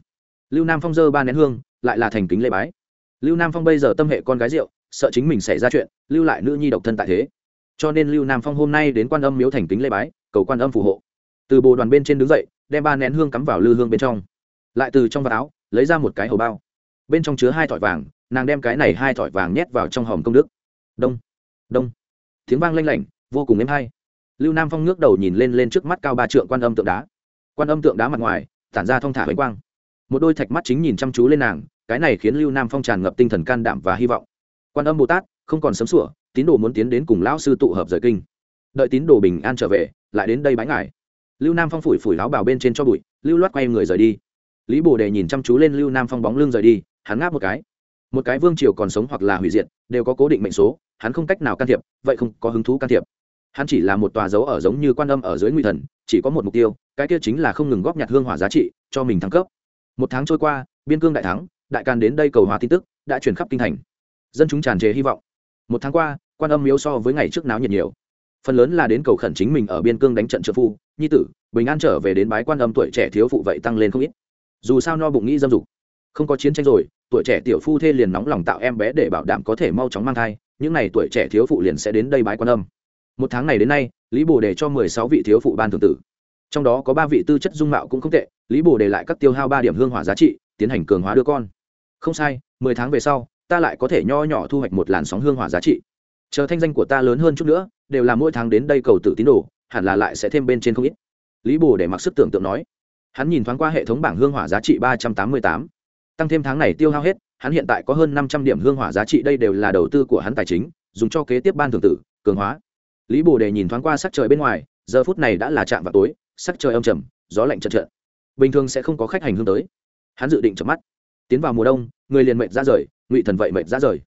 Lưu nam phong dơ ba nén hương, lại là thành kính lễ bái. Lưu nam phong bây giờ tâm hệ con gái rượu, sợ chính mình xảy ra chuyện, lưu lại nữ nhi độc thân tại thế. Cho nên lưu nam phong hôm nay đến quan âm miếu thành kính lễ bái, cầu quan âm phù hộ. Từ bồ đoàn bên trên đứng dậy, đem ba nén hương cắm vào lư hương bên trong. Lại từ trong vạt áo, lấy ra một cái hầu bao. Bên trong chứa hai thỏi vàng, nàng đem cái này hai thỏi vàng nhét vào trong hòm công đức. Đông đông tiếng vang lanh lảnh, vô cùng êm hay. Lưu nam phong ngước đầu nhìn lên lên trước mắt cao ba trượng quan âm tượng đá. Quan âm tượng đá mặt ngoài, tản ra thong thả bánh quang. Một đôi thạch mắt chính nhìn chăm chú lên nàng, cái này khiến lưu nam phong tràn ngập tinh thần can đảm và hy vọng. Quan âm bồ tát, không còn sấm sủa, tín đồ muốn tiến đến cùng lão sư tụ hợp rời kinh. Đợi tín đồ bình an trở về, lại đến đây bãi ngải lưu nam phong phủi phủi láo bào bên trên cho bụi, lưu loát quay người rời đi. Lý bồ đề nhìn chăm chú lên lưu nam phong bóng lưng rời đi, hắn ngáp một cái một cái vương triều còn sống hoặc là hủy diệt, đều có cố định mệnh số, hắn không cách nào can thiệp, vậy không có hứng thú can thiệp. Hắn chỉ là một tòa dấu ở giống như quan âm ở dưới nguy thần, chỉ có một mục tiêu, cái kia chính là không ngừng góp nhặt hương hỏa giá trị, cho mình thăng cấp. Một tháng trôi qua, biên cương đại thắng, đại càn đến đây cầu hòa tin tức, đã chuyển khắp kinh thành. Dân chúng tràn trề hy vọng. Một tháng qua, quan âm miếu so với ngày trước náo nhiệt nhiều. Phần lớn là đến cầu khẩn chính mình ở biên cương đánh trận trợ phu, nhi tử, bình an trở về đến bái quan âm tuổi trẻ thiếu phụ vậy tăng lên không ít. Dù sao no bụng nghĩ dâm dục không có chiến tranh rồi, tuổi trẻ tiểu phu thê liền nóng lòng tạo em bé để bảo đảm có thể mau chóng mang thai, những n à y tuổi trẻ thiếu phụ liền sẽ đến đây bái quan âm. Một tháng này đến nay, lý bồ đề cho mười sáu vị thiếu phụ ban thường tử. Trong đó có ba vị tư chất dung mạo cũng không tệ, lý bồ đề lại các tiêu hao ba điểm hương hỏa giá trị, tiến hành cường hóa đưa con. Không sai, mười tháng về sau, ta lại có thể nho nhỏ thu hoạch một làn sóng hương hỏa giá trị. Chờ thanh danh của ta lớn hơn chút nữa, đều là mỗi tháng đến đây cầu tử tín đồ, hẳn là lại sẽ thêm bên trên không ít. Lý bồ để mặc sức tưởng tượng nói. Hắn nhìn thoáng qua hệ thống bảng hương hỏa giá trị ba trăm tám mươi tám tăng thêm tháng này tiêu hao hết, hắn hiện tại có hơn năm trăm điểm hương hỏa giá trị, đây đều là đầu tư của hắn tài chính, dùng cho kế tiếp ban thường tử, cường hóa. Lý bồ đề nhìn thoáng qua sắc trời bên ngoài, giờ phút này đã là chạm vào tối, sắc trời âm trầm, gió lạnh chật trợn bình thường sẽ không có khách hành hương tới. Hắn dự định chợp mắt. Tiến vào mùa đông, người liền mệnh ra rời, ngụy thần vậy mệnh ra rời.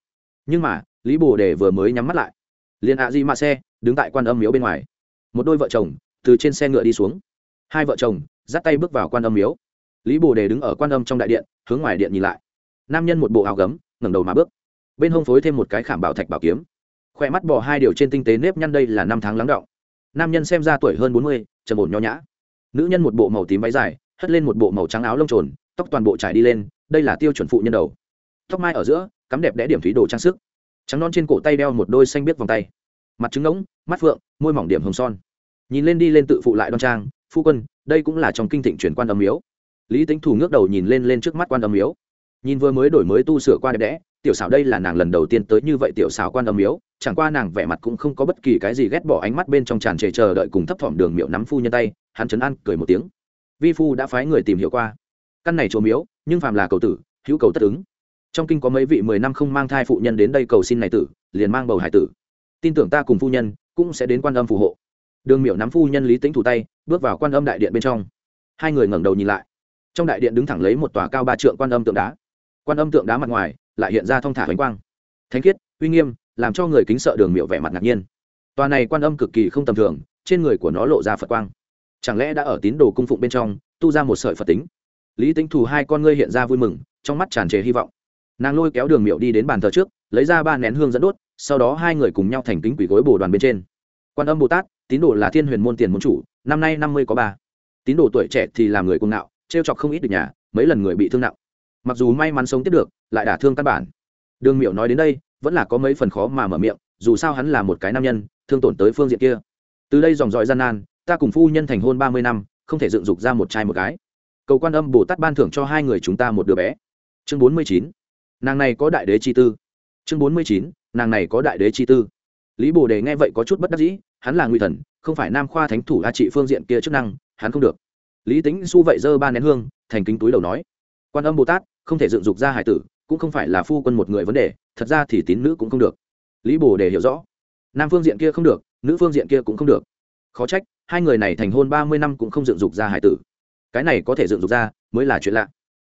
Nhưng mà, lý bồ đề vừa mới nhắm mắt lại. Liền ạ di mạ xe, đứng tại quan âm miếu bên ngoài. Một đôi vợ chồng từ trên xe ngựa đi xuống. Hai vợ chồng dắt tay bước vào quan âm miếu lý bồ đề đứng ở quan âm trong đại điện, hướng ngoài điện nhìn lại. Nam nhân một bộ áo gấm, ngẩng đầu mà bước. Bên hông phối thêm một cái khảm bảo thạch bảo kiếm. Khoe mắt bỏ hai điều trên tinh tế nếp nhăn đây là năm tháng lắng động. Nam nhân xem ra tuổi hơn bốn mươi, trầm ổn nho nhã. Nữ nhân một bộ màu tím váy dài, hất lên một bộ màu trắng áo lông trồn, tóc toàn bộ trải đi lên, đây là tiêu chuẩn phụ nhân đầu. Tóc mai ở giữa, cắm đẹp đẽ điểm thủy đồ trang sức. Trắng non trên cổ tay đeo một đôi xanh biết vòng tay. Mặt trứng ngỗng, mắt phượng, môi mỏng điểm hồng son. Nhìn lên đi lên tự phụ lại đoan trang, phu quân, đây cũng là trong kinh thịnh truyền quan âm miếu lý tính thủ ngước đầu nhìn lên lên trước mắt quan âm miếu. Nhìn vừa mới đổi mới tu sửa qua đẹp đẽ, tiểu xảo đây là nàng lần đầu tiên tới như vậy tiểu xảo quan âm miếu, chẳng qua nàng vẻ mặt cũng không có bất kỳ cái gì ghét bỏ ánh mắt bên trong tràn trề chờ đợi cùng thấp thỏm đường miệu nắm phu nhân tay, hắn chấn an cười một tiếng. Vi phu đã phái người tìm hiểu qua. Căn này chỗ miếu, nhưng phàm là cầu tử, hữu cầu tất ứng. Trong kinh có mấy vị mười năm không mang thai phụ nhân đến đây cầu xin này tử, liền mang bầu hải tử. Tin tưởng ta cùng phu nhân cũng sẽ đến quan âm phù hộ. Đường miệu nắm phu nhân lý tính thủ tay, bước vào quan âm đại điện bên trong. Hai người ngẩng đầu nhìn lại trong đại điện đứng thẳng lấy một tòa cao ba trượng quan âm tượng đá. Quan âm tượng đá mặt ngoài lại hiện ra thong thả bánh quang. Thánh khiết, uy nghiêm, làm cho người kính sợ đường miệu vẻ mặt ngạc nhiên. Tòa này quan âm cực kỳ không tầm thường, trên người của nó lộ ra phật quang. Chẳng lẽ đã ở tín đồ cung phụng bên trong, tu ra một sợi phật tính? Lý tính thù hai con ngươi hiện ra vui mừng, trong mắt tràn trề hy vọng. Nàng lôi kéo đường miệu đi đến bàn thờ trước, lấy ra ba nén hương dẫn đốt, sau đó hai người cùng nhau thành kính quỷ gối bồ đoàn bên trên. Quan âm bồ tát, tín đồ là thiên huyền môn tiền môn chủ, năm nay năm mươi có ba. Tín đồ tuổi trẻ thì làm người cuồng ngạo trêu chọc không ít được nhà, mấy lần người bị thương nặng. Mặc dù may mắn sống tiếp được, lại đả thương căn bản. Đường miệu nói đến đây, vẫn là có mấy phần khó mà mở miệng, dù sao hắn là một cái nam nhân, thương tổn tới phương diện kia. Từ đây dòng dõi gian nan, ta cùng phu nhân thành hôn ba mươi năm, không thể dựng dục ra một trai một gái. Cầu quan âm bồ tát ban thưởng cho hai người chúng ta một đứa bé. Chương bốn mươi chín. Nàng này có đại đế chi tư. Chương bốn mươi chín. Nàng này có đại đế chi tư. Lý bồ đề nghe vậy có chút bất đắc dĩ, hắn là nguy thần, không phải nam khoa thánh thủ a trị phương diện kia chức năng, hắn không được lý tính su vậy dơ ba nén hương, thành kính túi đầu nói, quan âm bồ tát, không thể dựng dục ra hải tử, cũng không phải là phu quân một người vấn đề, thật ra thì tín nữ cũng không được. Lý bồ đề hiểu rõ, nam phương diện kia không được, nữ phương diện kia cũng không được. Khó trách, hai người này thành hôn ba mươi năm cũng không dựng dục ra hải tử. Cái này có thể dựng dục ra, mới là chuyện lạ.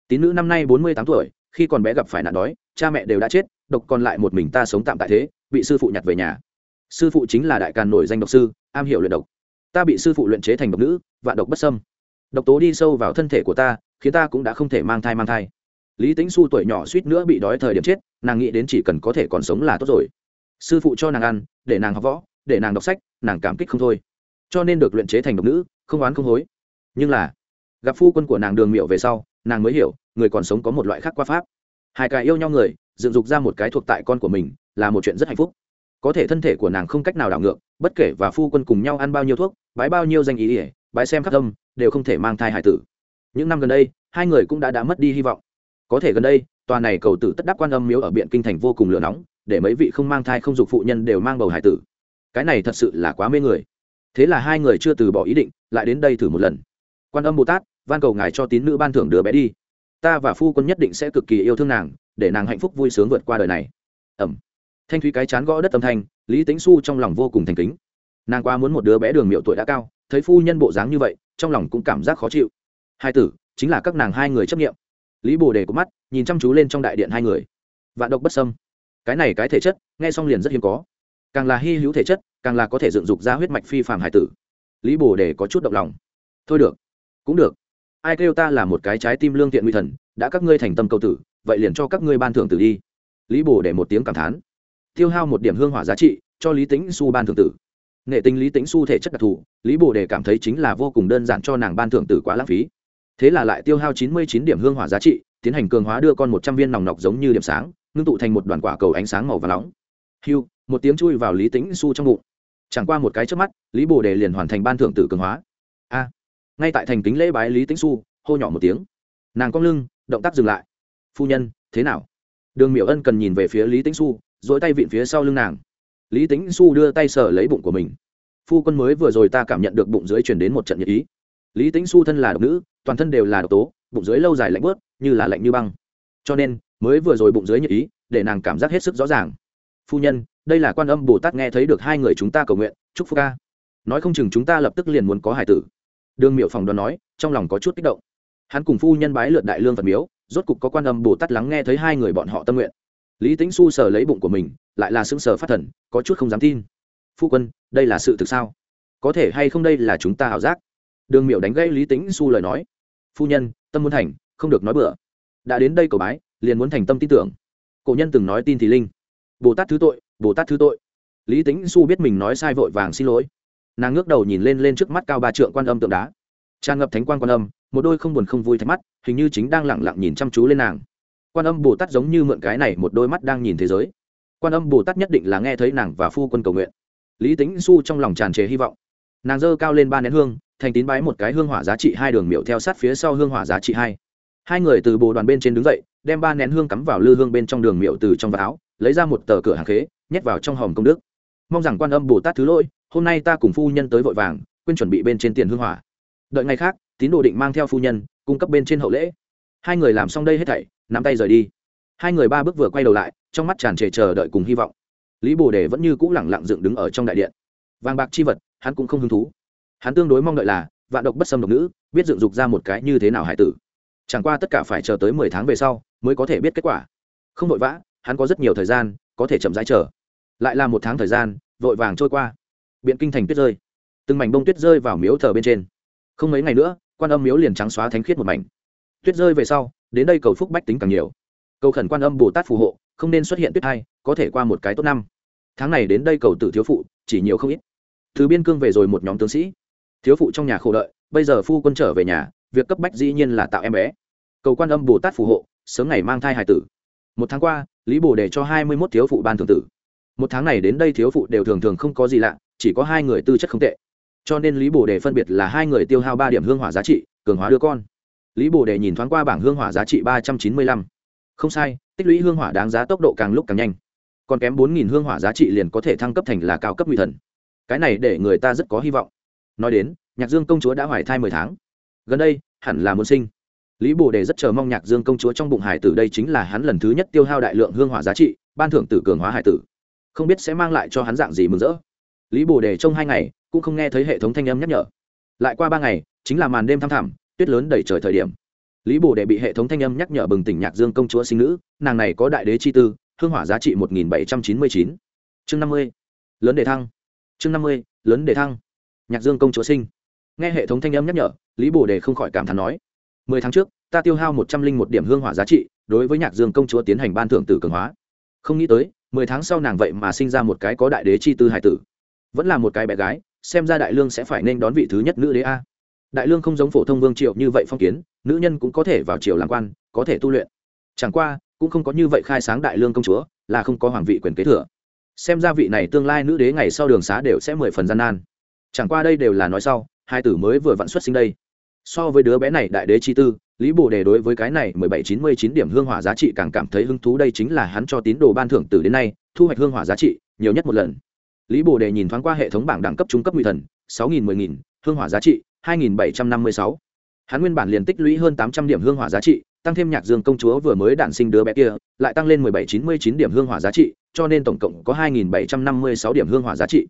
Tín nữ năm nay bốn mươi tám tuổi, khi còn bé gặp phải nạn đói, cha mẹ đều đã chết, độc còn lại một mình ta sống tạm tại thế, bị sư phụ nhặt về nhà. Sư phụ chính là đại càn nổi danh độc sư, am hiểu luyện độc. Ta bị sư phụ luyện chế thành độc nữ, vạn độc bất sâm độc tố đi sâu vào thân thể của ta, khiến ta cũng đã không thể mang thai mang thai. Lý tính su tuổi nhỏ suýt nữa bị đói thời điểm chết, nàng nghĩ đến chỉ cần có thể còn sống là tốt rồi. Sư phụ cho nàng ăn, để nàng học võ, để nàng đọc sách, nàng cảm kích không thôi. Cho nên được luyện chế thành độc nữ, không oán không hối. Nhưng là, gặp phu quân của nàng đường miệu về sau, nàng mới hiểu, người còn sống có một loại khác qua pháp. Hai cái yêu nhau người, dựng dục ra một cái thuộc tại con của mình, là một chuyện rất hạnh phúc. Có thể thân thể của nàng không cách nào đảo ngược, bất kể và phu quân cùng nhau ăn bao nhiêu thuốc, bái bao nhiêu danh ý ỉa bái xem khắc tâm đều không thể mang thai hải tử. Những năm gần đây, hai người cũng đã đã mất đi hy vọng. Có thể gần đây, tòa này cầu tử tất đắc quan âm miếu ở biện kinh thành vô cùng lửa nóng, để mấy vị không mang thai không dục phụ nhân đều mang bầu hải tử. Cái này thật sự là quá mê người. Thế là hai người chưa từ bỏ ý định, lại đến đây thử một lần. Quan âm bồ tát, van cầu ngài cho tín nữ ban thưởng đứa bé đi. Ta và phu quân nhất định sẽ cực kỳ yêu thương nàng, để nàng hạnh phúc vui sướng vượt qua đời này. Ẩm. Thanh thúy cái chán gõ đất âm thanh, lý tính su trong lòng vô cùng thành kính. Nàng qua muốn một đứa bé đường miệu tuổi đã cao thấy phu nhân bộ dáng như vậy, trong lòng cũng cảm giác khó chịu. Hai tử, chính là các nàng hai người chấp nghiệm lý bồ đề có mắt, nhìn chăm chú lên trong đại điện hai người. Vạn độc bất sâm cái này cái thể chất, nghe xong liền rất hiếm có. Càng là hy hữu thể chất, càng là có thể dựng dục ra huyết mạch phi phàm hải tử. Lý bồ đề có chút động lòng. Thôi được, cũng được. Ai kêu ta là một cái trái tim lương thiện nguy thần, đã các ngươi thành tâm cầu tử, vậy liền cho các ngươi ban thưởng tử đi. Lý bồ để một tiếng cảm thán. Tiêu hao một điểm hương hỏa giá trị, cho lý tính su ban thưởng tử nghệ tính lý tính su thể chất đặc thù, lý bồ đề cảm thấy chính là vô cùng đơn giản cho nàng ban thưởng tử quá lãng phí. Thế là lại tiêu hao chín mươi chín điểm hương hỏa giá trị, tiến hành cường hóa đưa con một trăm viên nòng nọc giống như điểm sáng, ngưng tụ thành một đoàn quả cầu ánh sáng màu và nóng. Hiu một tiếng chui vào lý tính su trong bụng. Chẳng qua một cái trước mắt, lý bồ đề liền hoàn thành ban thưởng tử cường hóa. A, ngay tại thành kính lễ bái lý tính su hô nhỏ một tiếng. Nàng cong lưng, động tác dừng lại. Phu nhân, thế nào? Đường miểu ân cần nhìn về phía lý tính su dỗi tay vịn phía sau lưng nàng lý tính su đưa tay sờ lấy bụng của mình. Phu quân mới vừa rồi ta cảm nhận được bụng dưới chuyển đến một trận nhật ý. Lý tính su thân là độc nữ, toàn thân đều là độc tố, bụng dưới lâu dài lạnh bớt như là lạnh như băng. Cho nên, mới vừa rồi bụng dưới nhật ý, để nàng cảm giác hết sức rõ ràng. Phu nhân, đây là quan âm bồ tát nghe thấy được hai người chúng ta cầu nguyện, chúc phúc ca. Nói không chừng chúng ta lập tức liền muốn có hải tử. Đường miệu phòng đoán nói, trong lòng có chút kích động. Hắn cùng phu nhân bái lượt đại lương phật miếu, rốt cục có quan âm bồ tát lắng nghe thấy hai người bọn họ tâm nguyện. Lý tính su sờ lấy bụng của mình lại là sững sờ phát thần, có chút không dám tin. Phu quân, đây là sự thực sao? Có thể hay không đây là chúng ta ảo giác? Đường miệu đánh gây lý tính su lời nói. Phu nhân, tâm muốn thành, không được nói bừa. Đã đến đây cầu bái, liền muốn thành tâm tin tưởng. Cổ nhân từng nói tin thì linh. Bồ tát thứ tội, bồ tát thứ tội. Lý tính su biết mình nói sai vội vàng xin lỗi. Nàng ngước đầu nhìn lên lên trước mắt cao ba trượng quan âm tượng đá. Tràn ngập thánh quan quan âm, một đôi không buồn không vui thánh mắt, hình như chính đang lẳng lặng nhìn chăm chú lên nàng. Quan âm bồ tát giống như mượn cái này một đôi mắt đang nhìn thế giới quan âm bồ tát nhất định là nghe thấy nàng và phu quân cầu nguyện lý tính su trong lòng tràn trề hy vọng nàng dơ cao lên ba nén hương thành tín bái một cái hương hỏa giá trị hai đường miệu theo sát phía sau hương hỏa giá trị hai hai người từ bồ đoàn bên trên đứng dậy đem ba nén hương cắm vào lư hương bên trong đường miệu từ trong vạt áo lấy ra một tờ cửa hàng khế nhét vào trong hòm công đức mong rằng quan âm bồ tát thứ lỗi hôm nay ta cùng phu nhân tới vội vàng quên chuẩn bị bên trên tiền hương hỏa đợi ngày khác tín đồ định mang theo phu nhân cung cấp bên trên hậu lễ hai người làm xong đây hết thảy nắm tay rời đi hai người ba bước vừa quay đầu lại trong mắt tràn trề chờ đợi cùng hy vọng. Lý bồ đề vẫn như cũ lẳng lặng dựng đứng ở trong đại điện. Vàng bạc chi vật, hắn cũng không hứng thú. Hắn tương đối mong đợi là, vạn độc bất xâm độc nữ, biết dựng dục ra một cái như thế nào hải tử. Chẳng qua tất cả phải chờ tới mười tháng về sau, mới có thể biết kết quả. Không vội vã, hắn có rất nhiều thời gian, có thể chậm rãi chờ. Lại là một tháng thời gian, vội vàng trôi qua. Biện kinh thành tuyết rơi. Từng mảnh bông tuyết rơi vào miếu thờ bên trên. Không mấy ngày nữa, quan âm miếu liền trắng xóa thánh khiết một mảnh. Tuyết rơi về sau, đến đây cầu phúc bách tính càng nhiều. Cầu khẩn quan âm bồ tát phù hộ không nên xuất hiện tuyết hai, có thể qua một cái tốt năm. Tháng này đến đây cầu tử thiếu phụ chỉ nhiều không ít. Từ biên cương về rồi một nhóm tướng sĩ. Thiếu phụ trong nhà khổ đợi bây giờ phu quân trở về nhà việc cấp bách dĩ nhiên là tạo em bé. Cầu quan âm bồ tát phù hộ sớm ngày mang thai hài tử. Một tháng qua lý bồ để cho hai mươi mốt thiếu phụ ban thường tử. Một tháng này đến đây thiếu phụ đều thường thường không có gì lạ chỉ có hai người tư chất không tệ. Cho nên lý bồ đề phân biệt là hai người tiêu hao ba điểm hương hỏa giá trị cường hóa đứa con. Lý bồ đề nhìn thoáng qua bảng hương hỏa giá trị ba trăm chín mươi lăm. Không sai tích lũy hương hỏa đáng giá tốc độ càng lúc càng nhanh. Còn kém bốn nghìn hương hỏa giá trị liền có thể thăng cấp thành là cao cấp nguy thần. Cái này để người ta rất có hy vọng. Nói đến, nhạc dương công chúa đã hoài thai mười tháng. Gần đây, hẳn là muốn sinh. Lý bồ đề rất chờ mong nhạc dương công chúa trong bụng hải tử đây chính là hắn lần thứ nhất tiêu hao đại lượng hương hỏa giá trị, ban thưởng tử cường hóa hải tử. Không biết sẽ mang lại cho hắn dạng gì mừng rỡ. Lý bồ đề trong hai ngày, cũng không nghe thấy hệ thống thanh âm nhắc nhở. Lại qua ba ngày, chính là màn đêm thăm thẳm, tuyết lớn đầy trời thời điểm lý bồ đề bị hệ thống thanh âm nhắc nhở bừng tỉnh nhạc dương công chúa sinh nữ, nàng này có đại đế chi tư, hương hỏa giá trị một nghìn bảy trăm chín mươi chín. Chương năm mươi, lớn đề thăng. Chương năm mươi, lớn đề thăng. Nhạc dương công chúa sinh. Nghe hệ thống thanh âm nhắc nhở, lý bồ đề không khỏi cảm thán nói, mười tháng trước, ta tiêu hao một trăm linh một điểm hương hỏa giá trị, đối với nhạc dương công chúa tiến hành ban thưởng tử cường hóa. Không nghĩ tới, mười tháng sau nàng vậy mà sinh ra một cái có đại đế chi tư hải tử. Vẫn là một cái bé gái, xem ra đại lương sẽ phải nên đón vị thứ nhất nữ đế a đại lương không giống phổ thông vương triệu như vậy phong kiến, nữ nhân cũng có thể vào triều làm quan, có thể tu luyện. Chẳng qua, cũng không có như vậy khai sáng đại lương công chúa, là không có hoàng vị quyền kế thừa. Xem ra vị này tương lai nữ đế ngày sau đường xá đều sẽ mười phần gian nan. Chẳng qua đây đều là nói sau, hai tử mới vừa vặn xuất sinh đây. So với đứa bé này đại đế chi tư, lý bồ đề đối với cái này mười bảy chín mươi chín điểm hương hỏa giá trị càng cảm thấy hứng thú đây chính là hắn cho tín đồ ban thưởng từ đến nay, thu hoạch hương hỏa giá trị nhiều nhất một lần. Lý bồ đề nhìn thoáng qua hệ thống bảng đẳng cấp trung cấp nguy thần, sáu nghìn mười nghìn, hương hỏa giá trị hai nghìn bảy trăm năm mươi sáu. Hắn nguyên bản liền tích lũy hơn tám trăm điểm hương hỏa giá trị, tăng thêm nhạc dương công chúa vừa mới đản sinh đứa bé kia, lại tăng lên mười bảy chín mươi chín điểm hương hỏa giá trị, cho nên tổng cộng có hai nghìn bảy trăm năm mươi sáu điểm hương hỏa giá trị.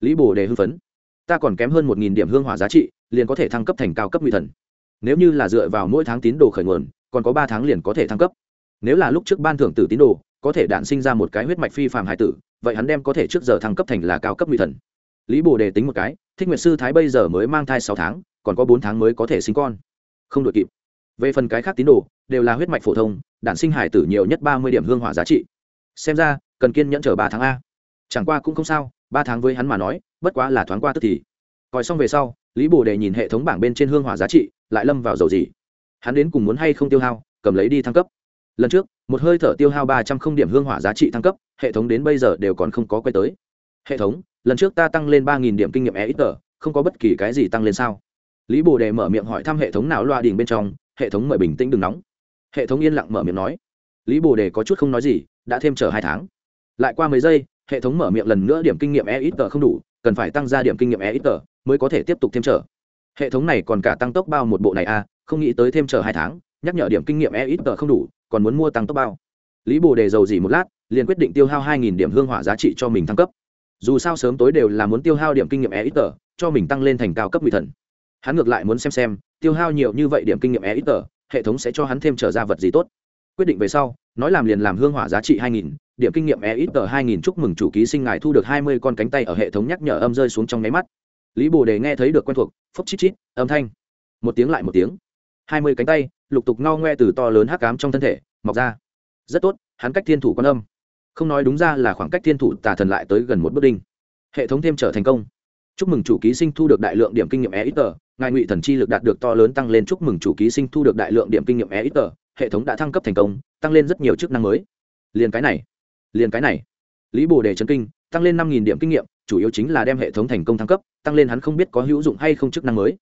Lý bồ đề hưng phấn. Ta còn kém hơn một nghìn điểm hương hỏa giá trị, liền có thể thăng cấp thành cao cấp nguy thần. Nếu như là dựa vào mỗi tháng tín đồ khởi nguồn, còn có ba tháng liền có thể thăng cấp. Nếu là lúc trước ban thưởng tử tín đồ, có thể đản sinh ra một cái huyết mạch phi phàm hải tử, vậy hắn đem có thể trước giờ thăng cấp thành là cao cấp nguy thần lý bồ đề tính một cái, thích nguyệt sư thái bây giờ mới mang thai sáu tháng, còn có bốn tháng mới có thể sinh con. Không đội kịp. Về phần cái khác tín đồ, đều là huyết mạch phổ thông, đản sinh hải tử nhiều nhất ba mươi điểm hương hỏa giá trị. Xem ra, cần kiên nhẫn chờ ba tháng a. Chẳng qua cũng không sao, ba tháng với hắn mà nói, bất quá là thoáng qua tức thì. Coi xong về sau, lý bồ đề nhìn hệ thống bảng bên trên hương hỏa giá trị, lại lâm vào dầu gì hắn đến cùng muốn hay không tiêu hao, cầm lấy đi thăng cấp. Lần trước, một hơi thở tiêu hao ba trăm không điểm hương hỏa giá trị thăng cấp, hệ thống đến bây giờ đều còn không có quay tới. Hệ thống lần trước ta tăng lên ba nghìn điểm kinh nghiệm e ít tờ không có bất kỳ cái gì tăng lên sao? Lý bồ đề mở miệng hỏi thăm hệ thống nào loa đình bên trong hệ thống mời bình tĩnh đừng nóng. Hệ thống yên lặng mở miệng nói. Lý bồ đề có chút không nói gì đã thêm chờ hai tháng. Lại qua mấy giây hệ thống mở miệng lần nữa điểm kinh nghiệm e ít tờ không đủ cần phải tăng ra điểm kinh nghiệm e ít tờ mới có thể tiếp tục thêm trở hệ thống này còn cả tăng tốc bao một bộ này a à, không nghĩ tới thêm chờ hai tháng nhắc nhở điểm kinh nghiệm e ít tờ không đủ còn muốn mua tăng tốc bao. Lý bồ đề giàu gì một lát liền quyết định tiêu hao hai nghìn điểm hương hỏa giá trị cho mình thăng cấp dù sao sớm tối đều là muốn tiêu hao điểm kinh nghiệm e ít tờ, cho mình tăng lên thành cao cấp vị thần. Hắn ngược lại muốn xem xem, tiêu hao nhiều như vậy điểm kinh nghiệm e ít tờ, hệ thống sẽ cho hắn thêm trở ra vật gì tốt. Quyết định về sau, nói làm liền làm hương hỏa giá trị hai nghìn, điểm kinh nghiệm e ít tờ hai nghìn chúc mừng chủ ký sinh ngài thu được hai mươi con cánh tay ở hệ thống nhắc nhở âm rơi xuống trong nháy mắt. Lý bồ đề nghe thấy được quen thuộc, phốc chít chít, âm thanh. Một tiếng lại một tiếng. Hai mươi cánh tay, lục tục ngao ngoe từ to lớn hắc cám trong thân thể, mọc ra. Rất tốt, hắn cách thiên thủ quan âm không nói đúng ra là khoảng cách thiên thủ tà thần lại tới gần một bước đinh. Hệ thống thêm trở thành công. Chúc mừng chủ ký sinh thu được đại lượng điểm kinh nghiệm e ít tờ ngài ngụy thần chi lực đạt được to lớn tăng lên. Chúc mừng chủ ký sinh thu được đại lượng điểm kinh nghiệm e ít tờ hệ thống đã thăng cấp thành công, tăng lên rất nhiều chức năng mới. Liền cái này, liền cái này. Lý bồ đề chấn kinh, tăng lên năm điểm kinh nghiệm, chủ yếu chính là đem hệ thống thành công thăng cấp, tăng lên hắn không biết có hữu dụng hay không chức năng mới.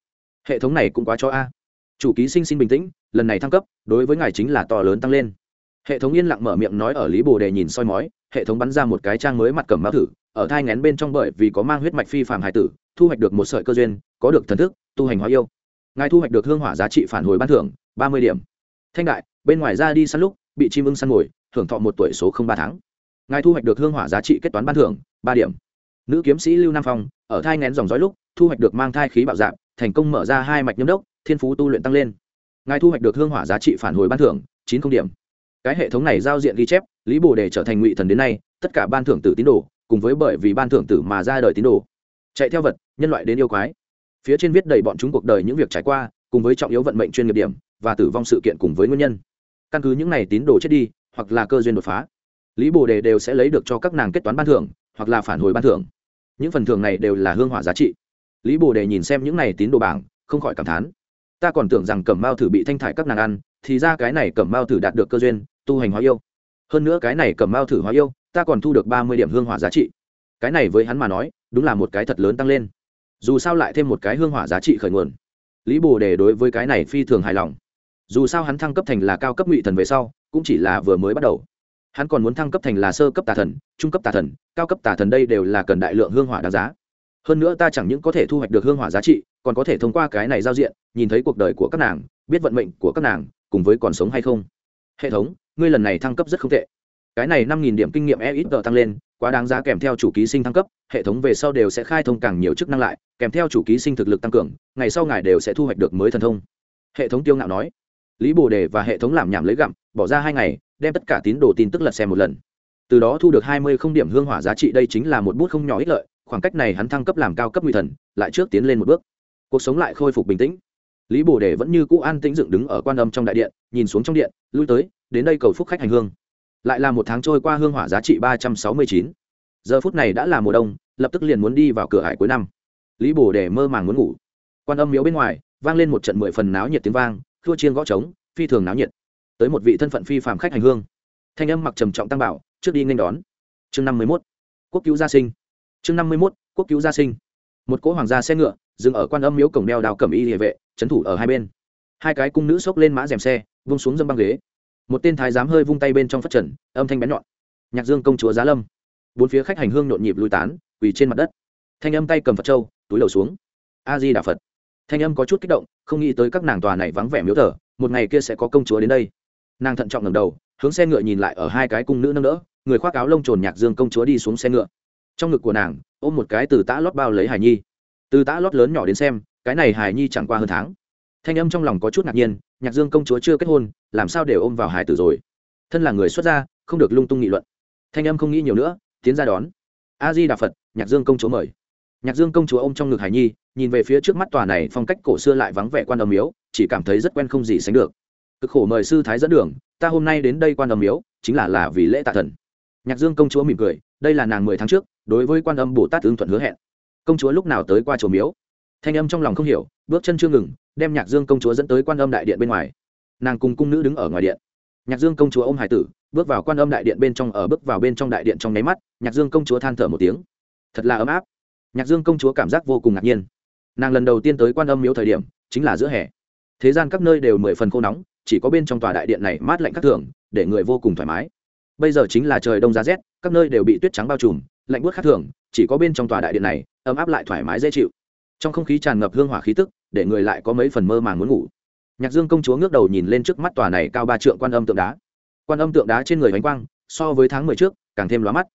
Hệ thống này cũng quá cho a. Chủ ký sinh xin bình tĩnh, lần này thăng cấp, đối với ngài chính là to lớn tăng lên hệ thống yên lặng mở miệng nói ở lý bồ đề nhìn soi mói, hệ thống bắn ra một cái trang mới mặt cầm mao thử, ở thai ngén bên trong bởi vì có mang huyết mạch phi phàm hải tử, thu hoạch được một sợi cơ duyên, có được thần thức, tu hành hóa yêu. Ngài thu hoạch được hương hỏa giá trị phản hồi ban thưởng, ba mươi điểm. Thanh đại, bên ngoài ra đi săn lúc, bị chim ưng săn ngồi hưởng thọ một tuổi số không ba tháng. Ngài thu hoạch được hương hỏa giá trị kết toán ban thưởng, ba điểm. Nữ kiếm sĩ lưu nam phong, ở thai ngén dòng dõi lúc, thu hoạch được mang thai khí bạo dạp thành công mở ra hai mạch nhâm đốc, thiên phú tu luyện tăng lên. Ngài thu hoạch được hương hỏa giá trị phản hồi ban thưởng, chín không điểm cái hệ thống này giao diện ghi chép, lý bồ đề trở thành ngụy thần đến nay, tất cả ban thưởng tử tín đồ, cùng với bởi vì ban thưởng tử mà ra đời tín đồ. Chạy theo vật, nhân loại đến yêu quái. Phía trên viết đầy bọn chúng cuộc đời những việc trải qua, cùng với trọng yếu vận mệnh chuyên nghiệp điểm, và tử vong sự kiện cùng với nguyên nhân. Căn cứ những này tín đồ chết đi, hoặc là cơ duyên đột phá, lý bồ đề đều sẽ lấy được cho các nàng kết toán ban thưởng, hoặc là phản hồi ban thưởng. Những phần thưởng này đều là hương hỏa giá trị. Lý bồ đề nhìn xem những này tín đồ bảng, không khỏi cảm thán. Ta còn tưởng rằng cẩm mao thử bị thanh thải các nàng ăn, thì ra cái này cẩm mao thử đạt được cơ duyên tu hành hóa yêu. Hơn nữa cái này cẩm mao thử hóa yêu, ta còn thu được ba mươi điểm hương hỏa giá trị. Cái này với hắn mà nói, đúng là một cái thật lớn tăng lên. Dù sao lại thêm một cái hương hỏa giá trị khởi nguồn. Lý bồ đề đối với cái này phi thường hài lòng. Dù sao hắn thăng cấp thành là cao cấp ngụy thần về sau, cũng chỉ là vừa mới bắt đầu. Hắn còn muốn thăng cấp thành là sơ cấp tà thần, trung cấp tà thần, cao cấp tà thần đây đều là cần đại lượng hương hỏa đáng giá. Hơn nữa ta chẳng những có thể thu hoạch được hương hỏa giá trị, còn có thể thông qua cái này giao diện, nhìn thấy cuộc đời của các nàng, biết vận mệnh của các nàng, cùng với còn sống hay không. Hệ thống ngươi lần này thăng cấp rất không tệ. Cái này năm nghìn điểm kinh nghiệm e ít tờ tăng lên, quá đáng giá kèm theo chủ ký sinh thăng cấp, hệ thống về sau đều sẽ khai thông càng nhiều chức năng lại, kèm theo chủ ký sinh thực lực tăng cường, ngày sau ngài đều sẽ thu hoạch được mới thần thông. Hệ thống tiêu ngạo nói. Lý bồ đề và hệ thống làm nhảm lấy gặm, bỏ ra hai ngày, đem tất cả tín đồ tin tức lật xem một lần. Từ đó thu được hai mươi không điểm hương hỏa giá trị, đây chính là một bút không nhỏ ích lợi, khoảng cách này hắn thăng cấp làm cao cấp nguy thần, lại trước tiến lên một bước. Cuộc sống lại khôi phục bình tĩnh. Lý bồ đề vẫn như cũ an tĩnh dựng đứng ở quan âm trong đại điện, nhìn xuống trong điện, lui tới đến đây cầu phúc khách hành hương. Lại là một tháng trôi qua hương hỏa giá trị ba trăm sáu mươi chín. Giờ phút này đã là mùa đông, lập tức liền muốn đi vào cửa hải cuối năm. Lý bồ đề mơ màng muốn ngủ. Quan âm miếu bên ngoài, vang lên một trận mười phần náo nhiệt tiếng vang thua chiên gõ trống, phi thường náo nhiệt. Tới một vị thân phận phi phạm khách hành hương. Thanh âm mặc trầm trọng tăng bảo, trước đi nghênh đón. Chương năm mươi mốt, quốc cứu gia sinh. Chương năm mươi mốt, quốc cứu gia sinh. Một cỗ hoàng gia xe ngựa, dừng ở quan âm miếu cổng đeo đào cẩm y địa vệ, trấn thủ ở hai bên. Hai cái cung nữ xốc lên mã rèm xe, vung xuống dâm băng ghế một tên thái giám hơi vung tay bên trong phát trần, âm thanh bén nhọn. Nhạc dương công chúa giá lâm. Bốn phía khách hành hương nhộn nhịp lui tán, quỳ trên mặt đất. Thanh âm tay cầm phật trâu túi đầu xuống. A di đà phật. Thanh âm có chút kích động, không nghĩ tới các nàng tòa này vắng vẻ miếu thờ, một ngày kia sẽ có công chúa đến đây. Nàng thận trọng ngầm đầu, hướng xe ngựa nhìn lại ở hai cái cung nữ nâng đỡ, người khoác áo lông trồn nhạc dương công chúa đi xuống xe ngựa. Trong ngực của nàng, ôm một cái từ tã lót bao lấy hải nhi. Từ tã lót lớn nhỏ đến xem, cái này hải nhi chẳng qua hơn tháng thanh âm trong lòng có chút ngạc nhiên, nhạc dương công chúa chưa kết hôn, làm sao đều ôm vào hải tử rồi? Thân là người xuất gia, không được lung tung nghị luận. Thanh âm không nghĩ nhiều nữa, tiến ra đón. A di đà phật nhạc dương công chúa mời. Nhạc dương công chúa ôm trong ngực hải nhi, nhìn về phía trước mắt tòa này phong cách cổ xưa lại vắng vẻ quan âm miếu, chỉ cảm thấy rất quen không gì sánh được. Cực khổ mời sư thái dẫn đường, ta hôm nay đến đây quan âm miếu, chính là là vì lễ tạ thần. Nhạc dương công chúa mỉm cười, đây là nàng mười tháng trước, đối với quan âm bồ tát tương thuận hứa hẹn. Công chúa lúc nào tới qua chùa miếu? Thanh âm trong lòng không hiểu, bước chân chưa ngừng, đem nhạc dương công chúa dẫn tới quan âm đại điện bên ngoài. Nàng cùng cung nữ đứng ở ngoài điện. Nhạc dương công chúa ôm hải tử, bước vào quan âm đại điện bên trong, ở bước vào bên trong đại điện trong nháy mắt, nhạc dương công chúa than thở một tiếng. Thật là ấm áp. Nhạc dương công chúa cảm giác vô cùng ngạc nhiên. Nàng lần đầu tiên tới quan âm miếu thời điểm, chính là giữa hè. Thế gian các nơi đều mười phần khô nóng, chỉ có bên trong tòa đại điện này mát lạnh các thường, để người vô cùng thoải mái. Bây giờ chính là trời đông giá rét các nơi đều bị tuyết trắng bao trùm, lạnh buốt khác thường, chỉ có bên trong tòa đại điện này, ấm áp lại thoải mái dễ chịu trong không khí tràn ngập hương hỏa khí tức, để người lại có mấy phần mơ màng muốn ngủ. Nhạc dương công chúa ngước đầu nhìn lên trước mắt tòa này cao ba trượng quan âm tượng đá. Quan âm tượng đá trên người bánh quang, so với tháng mười trước, càng thêm lóa mắt.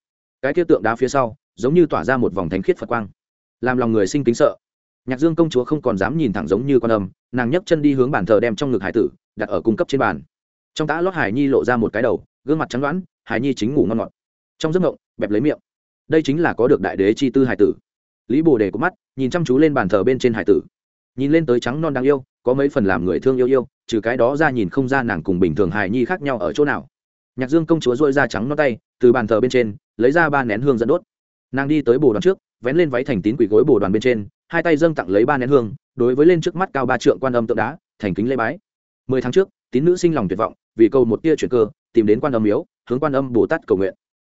Cái tiêu tượng đá phía sau, giống như tỏa ra một vòng thánh khiết phật quang. Làm lòng người sinh kính sợ. Nhạc dương công chúa không còn dám nhìn thẳng giống như con âm, nàng nhấc chân đi hướng bàn thờ đem trong ngực hải tử, đặt ở cung cấp trên bàn. Trong tã lót hải nhi lộ ra một cái đầu, gương mặt trắng đoán hải nhi chính ngủ ngon ngọt. Trong giấc ngộng bẹp lấy miệng. Đây chính là có được đại đế chi tư hải tử. Lý bồ đề có mắt nhìn chăm chú lên bàn thờ bên trên hải tử. Nhìn lên tới trắng non đáng yêu, có mấy phần làm người thương yêu yêu, trừ cái đó ra nhìn không ra nàng cùng bình thường hài nhi khác nhau ở chỗ nào. Nhạc dương công chúa dội ra trắng non tay, từ bàn thờ bên trên, lấy ra ba nén hương dẫn đốt. Nàng đi tới bồ đoàn trước, vén lên váy thành tín quỷ gối bồ đoàn bên trên, hai tay dâng tặng lấy ba nén hương, đối với lên trước mắt cao ba trượng quan âm tượng đá, thành kính lê bái. Mười tháng trước, tín nữ sinh lòng tuyệt vọng, vì cầu một tia chuyển cơ, tìm đến quan âm miếu, hướng quan âm bồ tát cầu nguyện.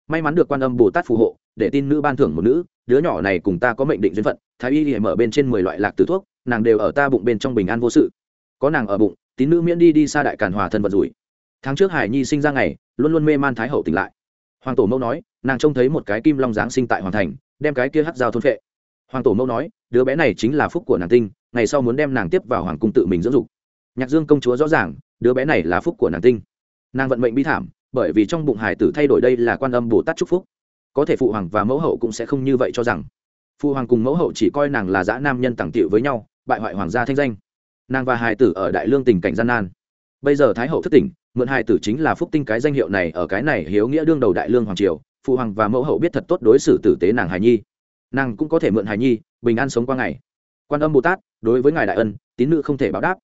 May mắn được quan âm bồ tát phù hộ để tin nữ ban thưởng một nữ, đứa nhỏ này cùng ta có mệnh định duyên phận, thái y thì mở bên trên mười loại lạc từ thuốc, nàng đều ở ta bụng bên trong bình an vô sự. Có nàng ở bụng, tín nữ miễn đi đi xa đại càn hòa thân vật rủi. Tháng trước hải nhi sinh ra ngày, luôn luôn mê man thái hậu tỉnh lại. Hoàng tổ mẫu nói, nàng trông thấy một cái kim long giáng sinh tại hoàng thành, đem cái kia hát dao thôn phệ. Hoàng tổ mẫu nói, đứa bé này chính là phúc của nàng tinh, ngày sau muốn đem nàng tiếp vào hoàng cung tự mình dưỡng dục. Nhạc dương công chúa rõ ràng, đứa bé này là phúc của nàng tinh. Nàng vận mệnh bi thảm, bởi vì trong bụng hải tử thay đổi đây là quan âm bồ tát chúc phúc có thể phụ hoàng và mẫu hậu cũng sẽ không như vậy cho rằng. Phụ hoàng cùng mẫu hậu chỉ coi nàng là dã nam nhân tàng tiệu với nhau, bại hoại hoàng gia thanh danh. Nàng và hải tử ở đại lương tình cảnh gian nan. Bây giờ thái hậu thất tỉnh, mượn hải tử chính là phúc tinh cái danh hiệu này ở cái này hiếu nghĩa đương đầu đại lương hoàng triều, phụ hoàng và mẫu hậu biết thật tốt đối xử tử tế nàng hài nhi. Nàng cũng có thể mượn hài nhi, bình an sống qua ngày. Quan âm bồ tát, đối với ngài đại ân, tín nữ không thể báo đáp.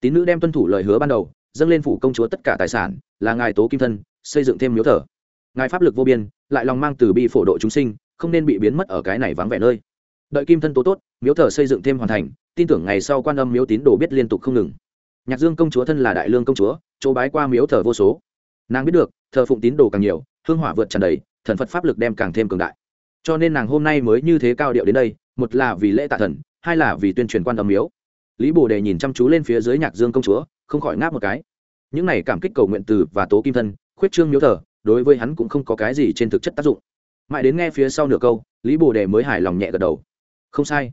Tín nữ đem tuân thủ lời hứa ban đầu, dâng lên phủ công chúa tất cả tài sản, là ngài tố kim thân, xây dựng thêm miếu thờ. Ngài pháp lực vô biên lại lòng mang từ bi phổ độ chúng sinh, không nên bị biến mất ở cái này vắng vẻ nơi. Đợi kim thân tố tốt, miếu thờ xây dựng thêm hoàn thành, tin tưởng ngày sau quan âm miếu tín đồ biết liên tục không ngừng. Nhạc dương công chúa thân là đại lương công chúa, chỗ bái qua miếu thờ vô số. Nàng biết được, thờ phụng tín đồ càng nhiều, hương hỏa vượt tràn đầy, thần phật pháp lực đem càng thêm cường đại. Cho nên nàng hôm nay mới như thế cao điệu đến đây, một là vì lễ tạ thần, hai là vì tuyên truyền quan âm miếu. Lý bồ đề nhìn chăm chú lên phía dưới nhạc dương công chúa, không khỏi ngáp một cái. Những này cảm kích cầu nguyện từ và tố kim thân, khuyết trương miếu thờ đối với hắn cũng không có cái gì trên thực chất tác dụng. Mãi đến nghe phía sau nửa câu, lý bồ đề mới hài lòng nhẹ gật đầu. Không sai.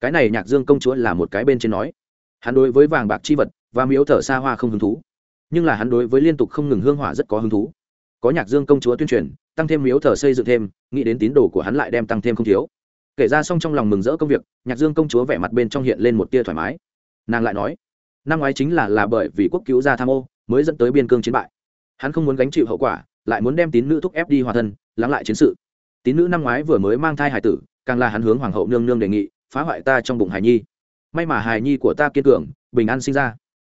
Cái này nhạc dương công chúa là một cái bên trên nói. Hắn đối với vàng bạc chi vật và miếu thờ xa hoa không hứng thú. Nhưng là hắn đối với liên tục không ngừng hương hỏa rất có hứng thú. Có nhạc dương công chúa tuyên truyền, tăng thêm miếu thờ xây dựng thêm, nghĩ đến tín đồ của hắn lại đem tăng thêm không thiếu. Kể ra xong trong lòng mừng rỡ công việc, nhạc dương công chúa vẻ mặt bên trong hiện lên một tia thoải mái. Nàng lại nói, năm ngoái chính là là bởi vì quốc cứu gia tham ô, mới dẫn tới biên cương chiến bại. Hắn không muốn gánh chịu hậu quả lại muốn đem tín nữ thúc ép đi hòa thân, lắng lại chiến sự. Tín nữ năm ngoái vừa mới mang thai hải tử, càng là hắn hướng hoàng hậu nương nương đề nghị, phá hoại ta trong bụng hài nhi. May mà hài nhi của ta kiên cường, bình an sinh ra.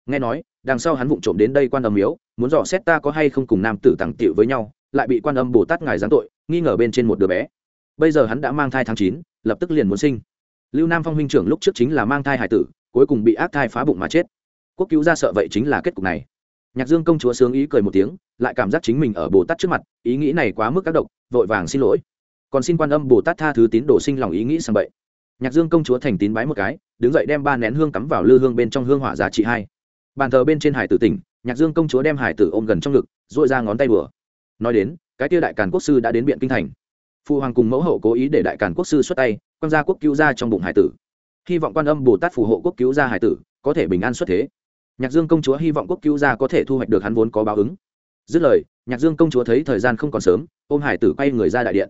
Nghe nói, đằng sau hắn vụng trộm đến đây quan âm miếu, muốn dò xét ta có hay không cùng nam tử tặng tiệu với nhau, lại bị quan âm bồ tát ngài giáng tội, nghi ngờ bên trên một đứa bé. Bây giờ hắn đã mang thai tháng chín, lập tức liền muốn sinh. Lưu nam phong huynh trưởng lúc trước chính là mang thai hải tử, cuối cùng bị ác thai phá bụng mà chết. Quốc cứu ra sợ vậy chính là kết cục này nhạc dương công chúa sướng ý cười một tiếng, lại cảm giác chính mình ở bồ tát trước mặt, ý nghĩ này quá mức tác độc, vội vàng xin lỗi. Còn xin quan âm bồ tát tha thứ tín đồ sinh lòng ý nghĩ sang vậy nhạc dương công chúa thành tín bái một cái, đứng dậy đem ba nén hương cắm vào lư hương bên trong hương hỏa giá trị hai. Bàn thờ bên trên hải tử tỉnh, nhạc dương công chúa đem hải tử ôm gần trong ngực dội ra ngón tay bừa. Nói đến, cái tia đại càn quốc sư đã đến biện kinh thành. Phụ hoàng cùng mẫu hậu cố ý để đại càn quốc sư xuất tay quan gia quốc cứu ra trong bụng hải tử. Hy vọng quan âm bồ tát phù hộ quốc cứu ra hải tử, có thể bình an xuất thế nhạc dương công chúa hy vọng quốc cứu gia có thể thu hoạch được hắn vốn có báo ứng. Dứt lời, nhạc dương công chúa thấy thời gian không còn sớm, ôm hải tử quay người ra đại điện.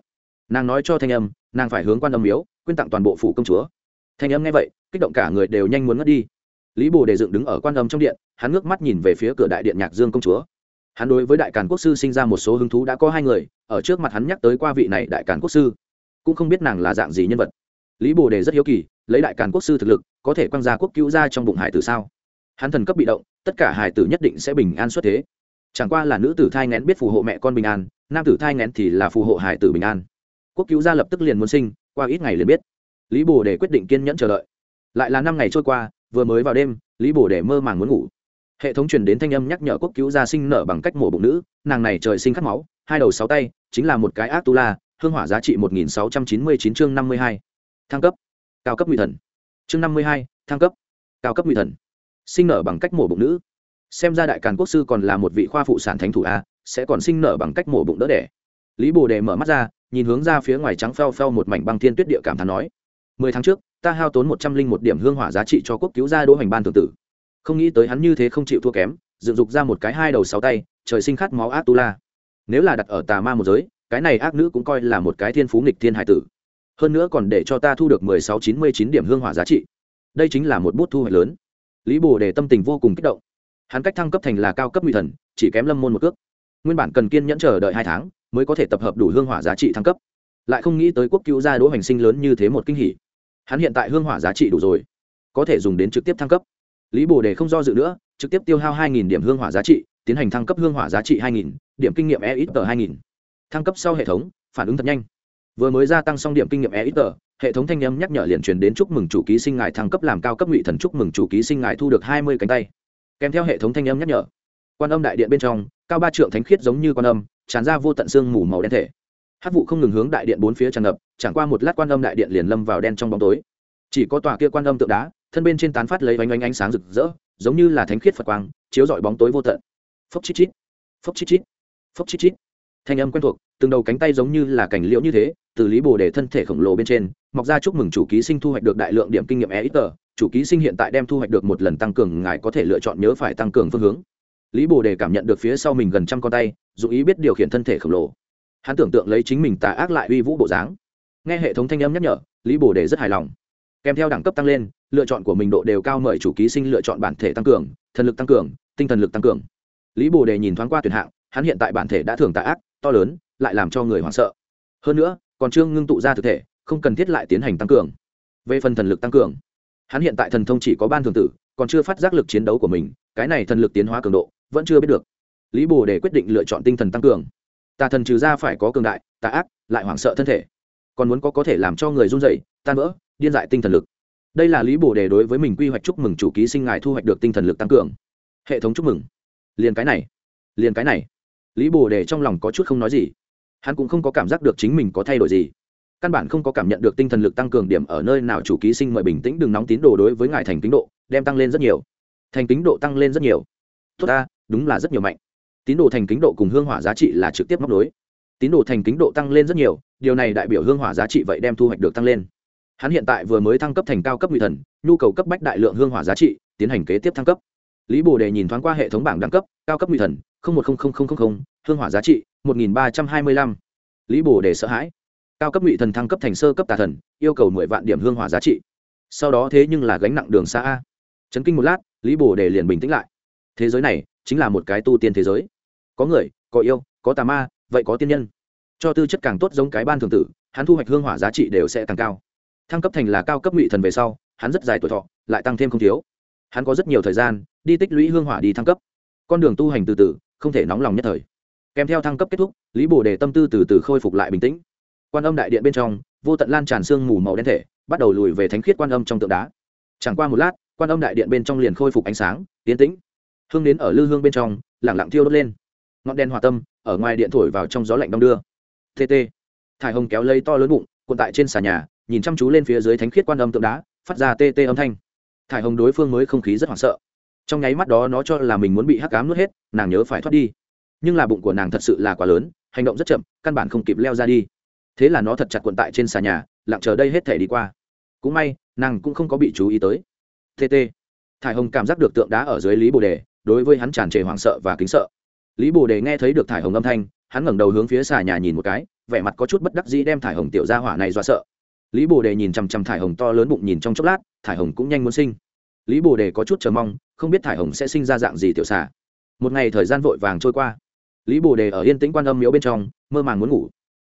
Nàng nói cho thanh âm, nàng phải hướng quan âm miếu, quyên tặng toàn bộ phủ công chúa. Thanh âm nghe vậy, kích động cả người đều nhanh muốn ngất đi. Lý bồ đề dựng đứng ở quan âm trong điện, hắn ngước mắt nhìn về phía cửa đại điện nhạc dương công chúa. Hắn đối với đại càn quốc sư sinh ra một số hứng thú đã có hai người, ở trước mặt hắn nhắc tới qua vị này đại càn quốc sư. Cũng không biết nàng là dạng gì nhân vật. Lý bồ đề rất hiếu kỳ, lấy đại càn quốc sư thực lực, có thể quăng ra quốc cứu ra trong bụng hải tử sao? Hắn thần cấp bị động, tất cả hải tử nhất định sẽ bình an xuất thế. Chẳng qua là nữ tử thai ngén biết phù hộ mẹ con bình an, nam tử thai ngén thì là phù hộ hải tử bình an. Quốc cứu gia lập tức liền muốn sinh, qua ít ngày liền biết. Lý bồ để quyết định kiên nhẫn chờ đợi. Lại là năm ngày trôi qua, vừa mới vào đêm, lý bồ để mơ màng muốn ngủ. Hệ thống truyền đến thanh âm nhắc nhở quốc cứu gia sinh nở bằng cách mổ bụng nữ, nàng này trời sinh khát máu, hai đầu sáu tay, chính là một cái ác tu la, hương hỏa giá trị một nghìn sáu trăm chín mươi chín chương năm mươi hai. Thăng cấp. Cao cấp nguy thần. Chương năm mươi hai, thăng cấp. Cao cấp nguy thần sinh nở bằng cách mổ bụng nữ. Xem ra đại càn quốc sư còn là một vị khoa phụ sản thánh thủ a, sẽ còn sinh nở bằng cách mổ bụng đỡ đẻ. Lý bồ đề mở mắt ra, nhìn hướng ra phía ngoài trắng pheo pheo một mảnh băng thiên tuyết địa cảm thán nói, mười tháng trước, ta hao tốn một trăm linh một điểm hương hỏa giá trị cho quốc cứu gia đỗ hành ban thường tử. Không nghĩ tới hắn như thế không chịu thua kém, dựng dục ra một cái hai đầu sáu tay, trời sinh khát máu ác tu la nếu là đặt ở tà ma một giới, cái này ác nữ cũng coi là một cái thiên phú nghịch thiên hải tử. Hơn nữa còn để cho ta thu được mười sáu chín mươi chín điểm hương hỏa giá trị. Đây chính là một bút thu hoạch lớn lý bồ đề tâm tình vô cùng kích động. Hắn cách thăng cấp thành là cao cấp nguy thần chỉ kém lâm môn một cước. Nguyên bản cần kiên nhẫn chờ đợi hai tháng mới có thể tập hợp đủ hương hỏa giá trị thăng cấp. Lại không nghĩ tới quốc cứu gia đỗ hành sinh lớn như thế một kinh hỉ. Hắn hiện tại hương hỏa giá trị đủ rồi có thể dùng đến trực tiếp thăng cấp. Lý bồ đề không do dự nữa trực tiếp tiêu hao 2.000 điểm hương hỏa giá trị tiến hành thăng cấp hương hỏa giá trị 2.000, điểm kinh nghiệm e ít tờ 2.000. thăng cấp sau hệ thống phản ứng thật nhanh. Vừa mới gia tăng xong điểm kinh nghiệm e ít tờ hệ thống thanh âm nhắc nhở liền truyền đến chúc mừng chủ ký sinh ngài thăng cấp làm cao cấp ngụy thần chúc mừng chủ ký sinh ngài thu được 20 cánh tay. Kèm theo hệ thống thanh âm nhắc nhở, quan âm đại điện bên trong, cao ba trượng thánh khiết giống như quan âm, tràn ra vô tận xương mù màu đen thể. Hát vụ không ngừng hướng đại điện bốn phía tràn ngập, chẳng qua một lát quan âm đại điện liền lâm vào đen trong bóng tối. Chỉ có tòa kia quan âm tượng đá, thân bên trên tán phát lấy vánh ánh ánh sáng rực rỡ, giống như là thánh khiết phật quang, chiếu rọi bóng tối vô tận. Phốc chít chít, phốc chít chít, phốc chít chít thanh âm quen thuộc, từng đầu cánh tay giống như là cảnh liễu như thế, từ lý bồ để thân thể khổng lồ bên trên, mọc ra chúc mừng chủ ký sinh thu hoạch được đại lượng điểm kinh nghiệm e ít tờ. Chủ ký sinh hiện tại đem thu hoạch được một lần tăng cường, ngài có thể lựa chọn nhớ phải tăng cường phương hướng. Lý bồ đề cảm nhận được phía sau mình gần trăm con tay, dù ý biết điều khiển thân thể khổng lồ. Hắn tưởng tượng lấy chính mình tà ác lại uy vũ bộ dáng. Nghe hệ thống thanh âm nhắc nhở, lý bồ đề rất hài lòng. Kèm theo đẳng cấp tăng lên, lựa chọn của mình độ đều cao mời chủ ký sinh lựa chọn bản thể tăng cường, thần lực tăng cường, tinh thần lực tăng cường. Lý bồ đề nhìn thoáng qua tuyển hạng, hắn hiện tại bản thể đã thường tà ác to lớn lại làm cho người hoảng sợ. Hơn nữa còn chưa ngưng tụ ra thực thể không cần thiết lại tiến hành tăng cường. Về phần thần lực tăng cường hắn hiện tại thần thông chỉ có ban thường tử còn chưa phát giác lực chiến đấu của mình cái này thần lực tiến hóa cường độ vẫn chưa biết được. Lý bồ để quyết định lựa chọn tinh thần tăng cường. Tà thần trừ ra phải có cường đại tà ác lại hoảng sợ thân thể. Còn muốn có có thể làm cho người run rẩy, tan vỡ điên dại tinh thần lực. Đây là lý bồ đề đối với mình quy hoạch chúc mừng chủ ký sinh ngài thu hoạch được tinh thần lực tăng cường. Hệ thống chúc mừng. Liền cái này. Liền cái này lý bồ đề trong lòng có chút không nói gì. Hắn cũng không có cảm giác được chính mình có thay đổi gì. Căn bản không có cảm nhận được tinh thần lực tăng cường điểm ở nơi nào chủ ký sinh mời bình tĩnh, đừng nóng tín đồ đối với ngài thành kính độ, đem tăng lên rất nhiều. Thành kính độ tăng lên rất nhiều. Tốt ta, đúng là rất nhiều mạnh. Tín đồ thành kính độ cùng hương hỏa giá trị là trực tiếp móc đối tín đồ thành kính độ tăng lên rất nhiều, điều này đại biểu hương hỏa giá trị vậy đem thu hoạch được tăng lên. Hắn hiện tại vừa mới thăng cấp thành cao cấp nguy thần, nhu cầu cấp bách đại lượng hương hỏa giá trị, tiến hành kế tiếp thăng cấp lý bồ đề nhìn thoáng qua hệ thống bảng đẳng cấp, cao cấp nguy thần một hương hỏa giá trị, một nghìn ba trăm hai mươi lăm. Lý bồ đề sợ hãi. Cao cấp ngụy thần thăng cấp thành sơ cấp tà thần, yêu cầu mười vạn điểm hương hỏa giá trị. Sau đó thế nhưng là gánh nặng đường xa a. Chấn kinh một lát, lý bồ đề liền bình tĩnh lại. Thế giới này chính là một cái tu tiên thế giới. Có người, có yêu, có tà ma, vậy có tiên nhân. Cho tư chất càng tốt giống cái ban thường tử, hắn thu hoạch hương hỏa giá trị đều sẽ càng cao. Thăng cấp thành là cao cấp ngụy thần về sau, hắn rất dài tuổi thọ, lại tăng thêm không thiếu hắn có rất nhiều thời gian, đi tích lũy hương hỏa đi thăng cấp. Con đường tu hành từ từ, không thể nóng lòng nhất thời. Kèm theo thăng cấp kết thúc, lý bồ đề tâm tư từ từ khôi phục lại bình tĩnh. Quan âm đại điện bên trong, vô tận lan tràn sương mù màu đen thể, bắt đầu lùi về thánh khiết quan âm trong tượng đá. Chẳng qua một lát, quan âm đại điện bên trong liền khôi phục ánh sáng tiến tĩnh. Hương đến ở lư hương bên trong lẳng lặng thiêu đốt lên. Ngọn đèn hòa tâm, ở ngoài điện thổi vào trong gió lạnh đông đưa. Tt thải hồng kéo lấy to lớn bụng, cuộn tại trên xà nhà, nhìn chăm chú lên phía dưới thánh khiết quan âm tượng đá, phát ra tê tê âm thanh thải hồng đối phương mới không khí rất hoảng sợ. Trong nháy mắt đó nó cho là mình muốn bị hắc cám nuốt hết, nàng nhớ phải thoát đi. Nhưng là bụng của nàng thật sự là quá lớn, hành động rất chậm, căn bản không kịp leo ra đi. Thế là nó thật chặt cuộn tại trên xà nhà, lặng chờ đây hết thể đi qua. Cũng may, nàng cũng không có bị chú ý tới. Tt thải hồng cảm giác được tượng đá ở dưới lý bồ đề, đối với hắn tràn trề hoảng sợ và kính sợ. Lý bồ đề nghe thấy được thải hồng âm thanh, hắn ngẩng đầu hướng phía xà nhà nhìn một cái, vẻ mặt có chút bất đắc dĩ đem thải hồng tiểu ra hỏa này dọa sợ lý bồ đề nhìn chằm chằm thải hồng to lớn bụng nhìn trong chốc lát, thải hồng cũng nhanh muốn sinh. Lý bồ đề có chút chờ mong, không biết thải hồng sẽ sinh ra dạng gì tiểu xà. Một ngày thời gian vội vàng trôi qua. Lý bồ đề ở yên tĩnh quan âm miếu bên trong, mơ màng muốn ngủ.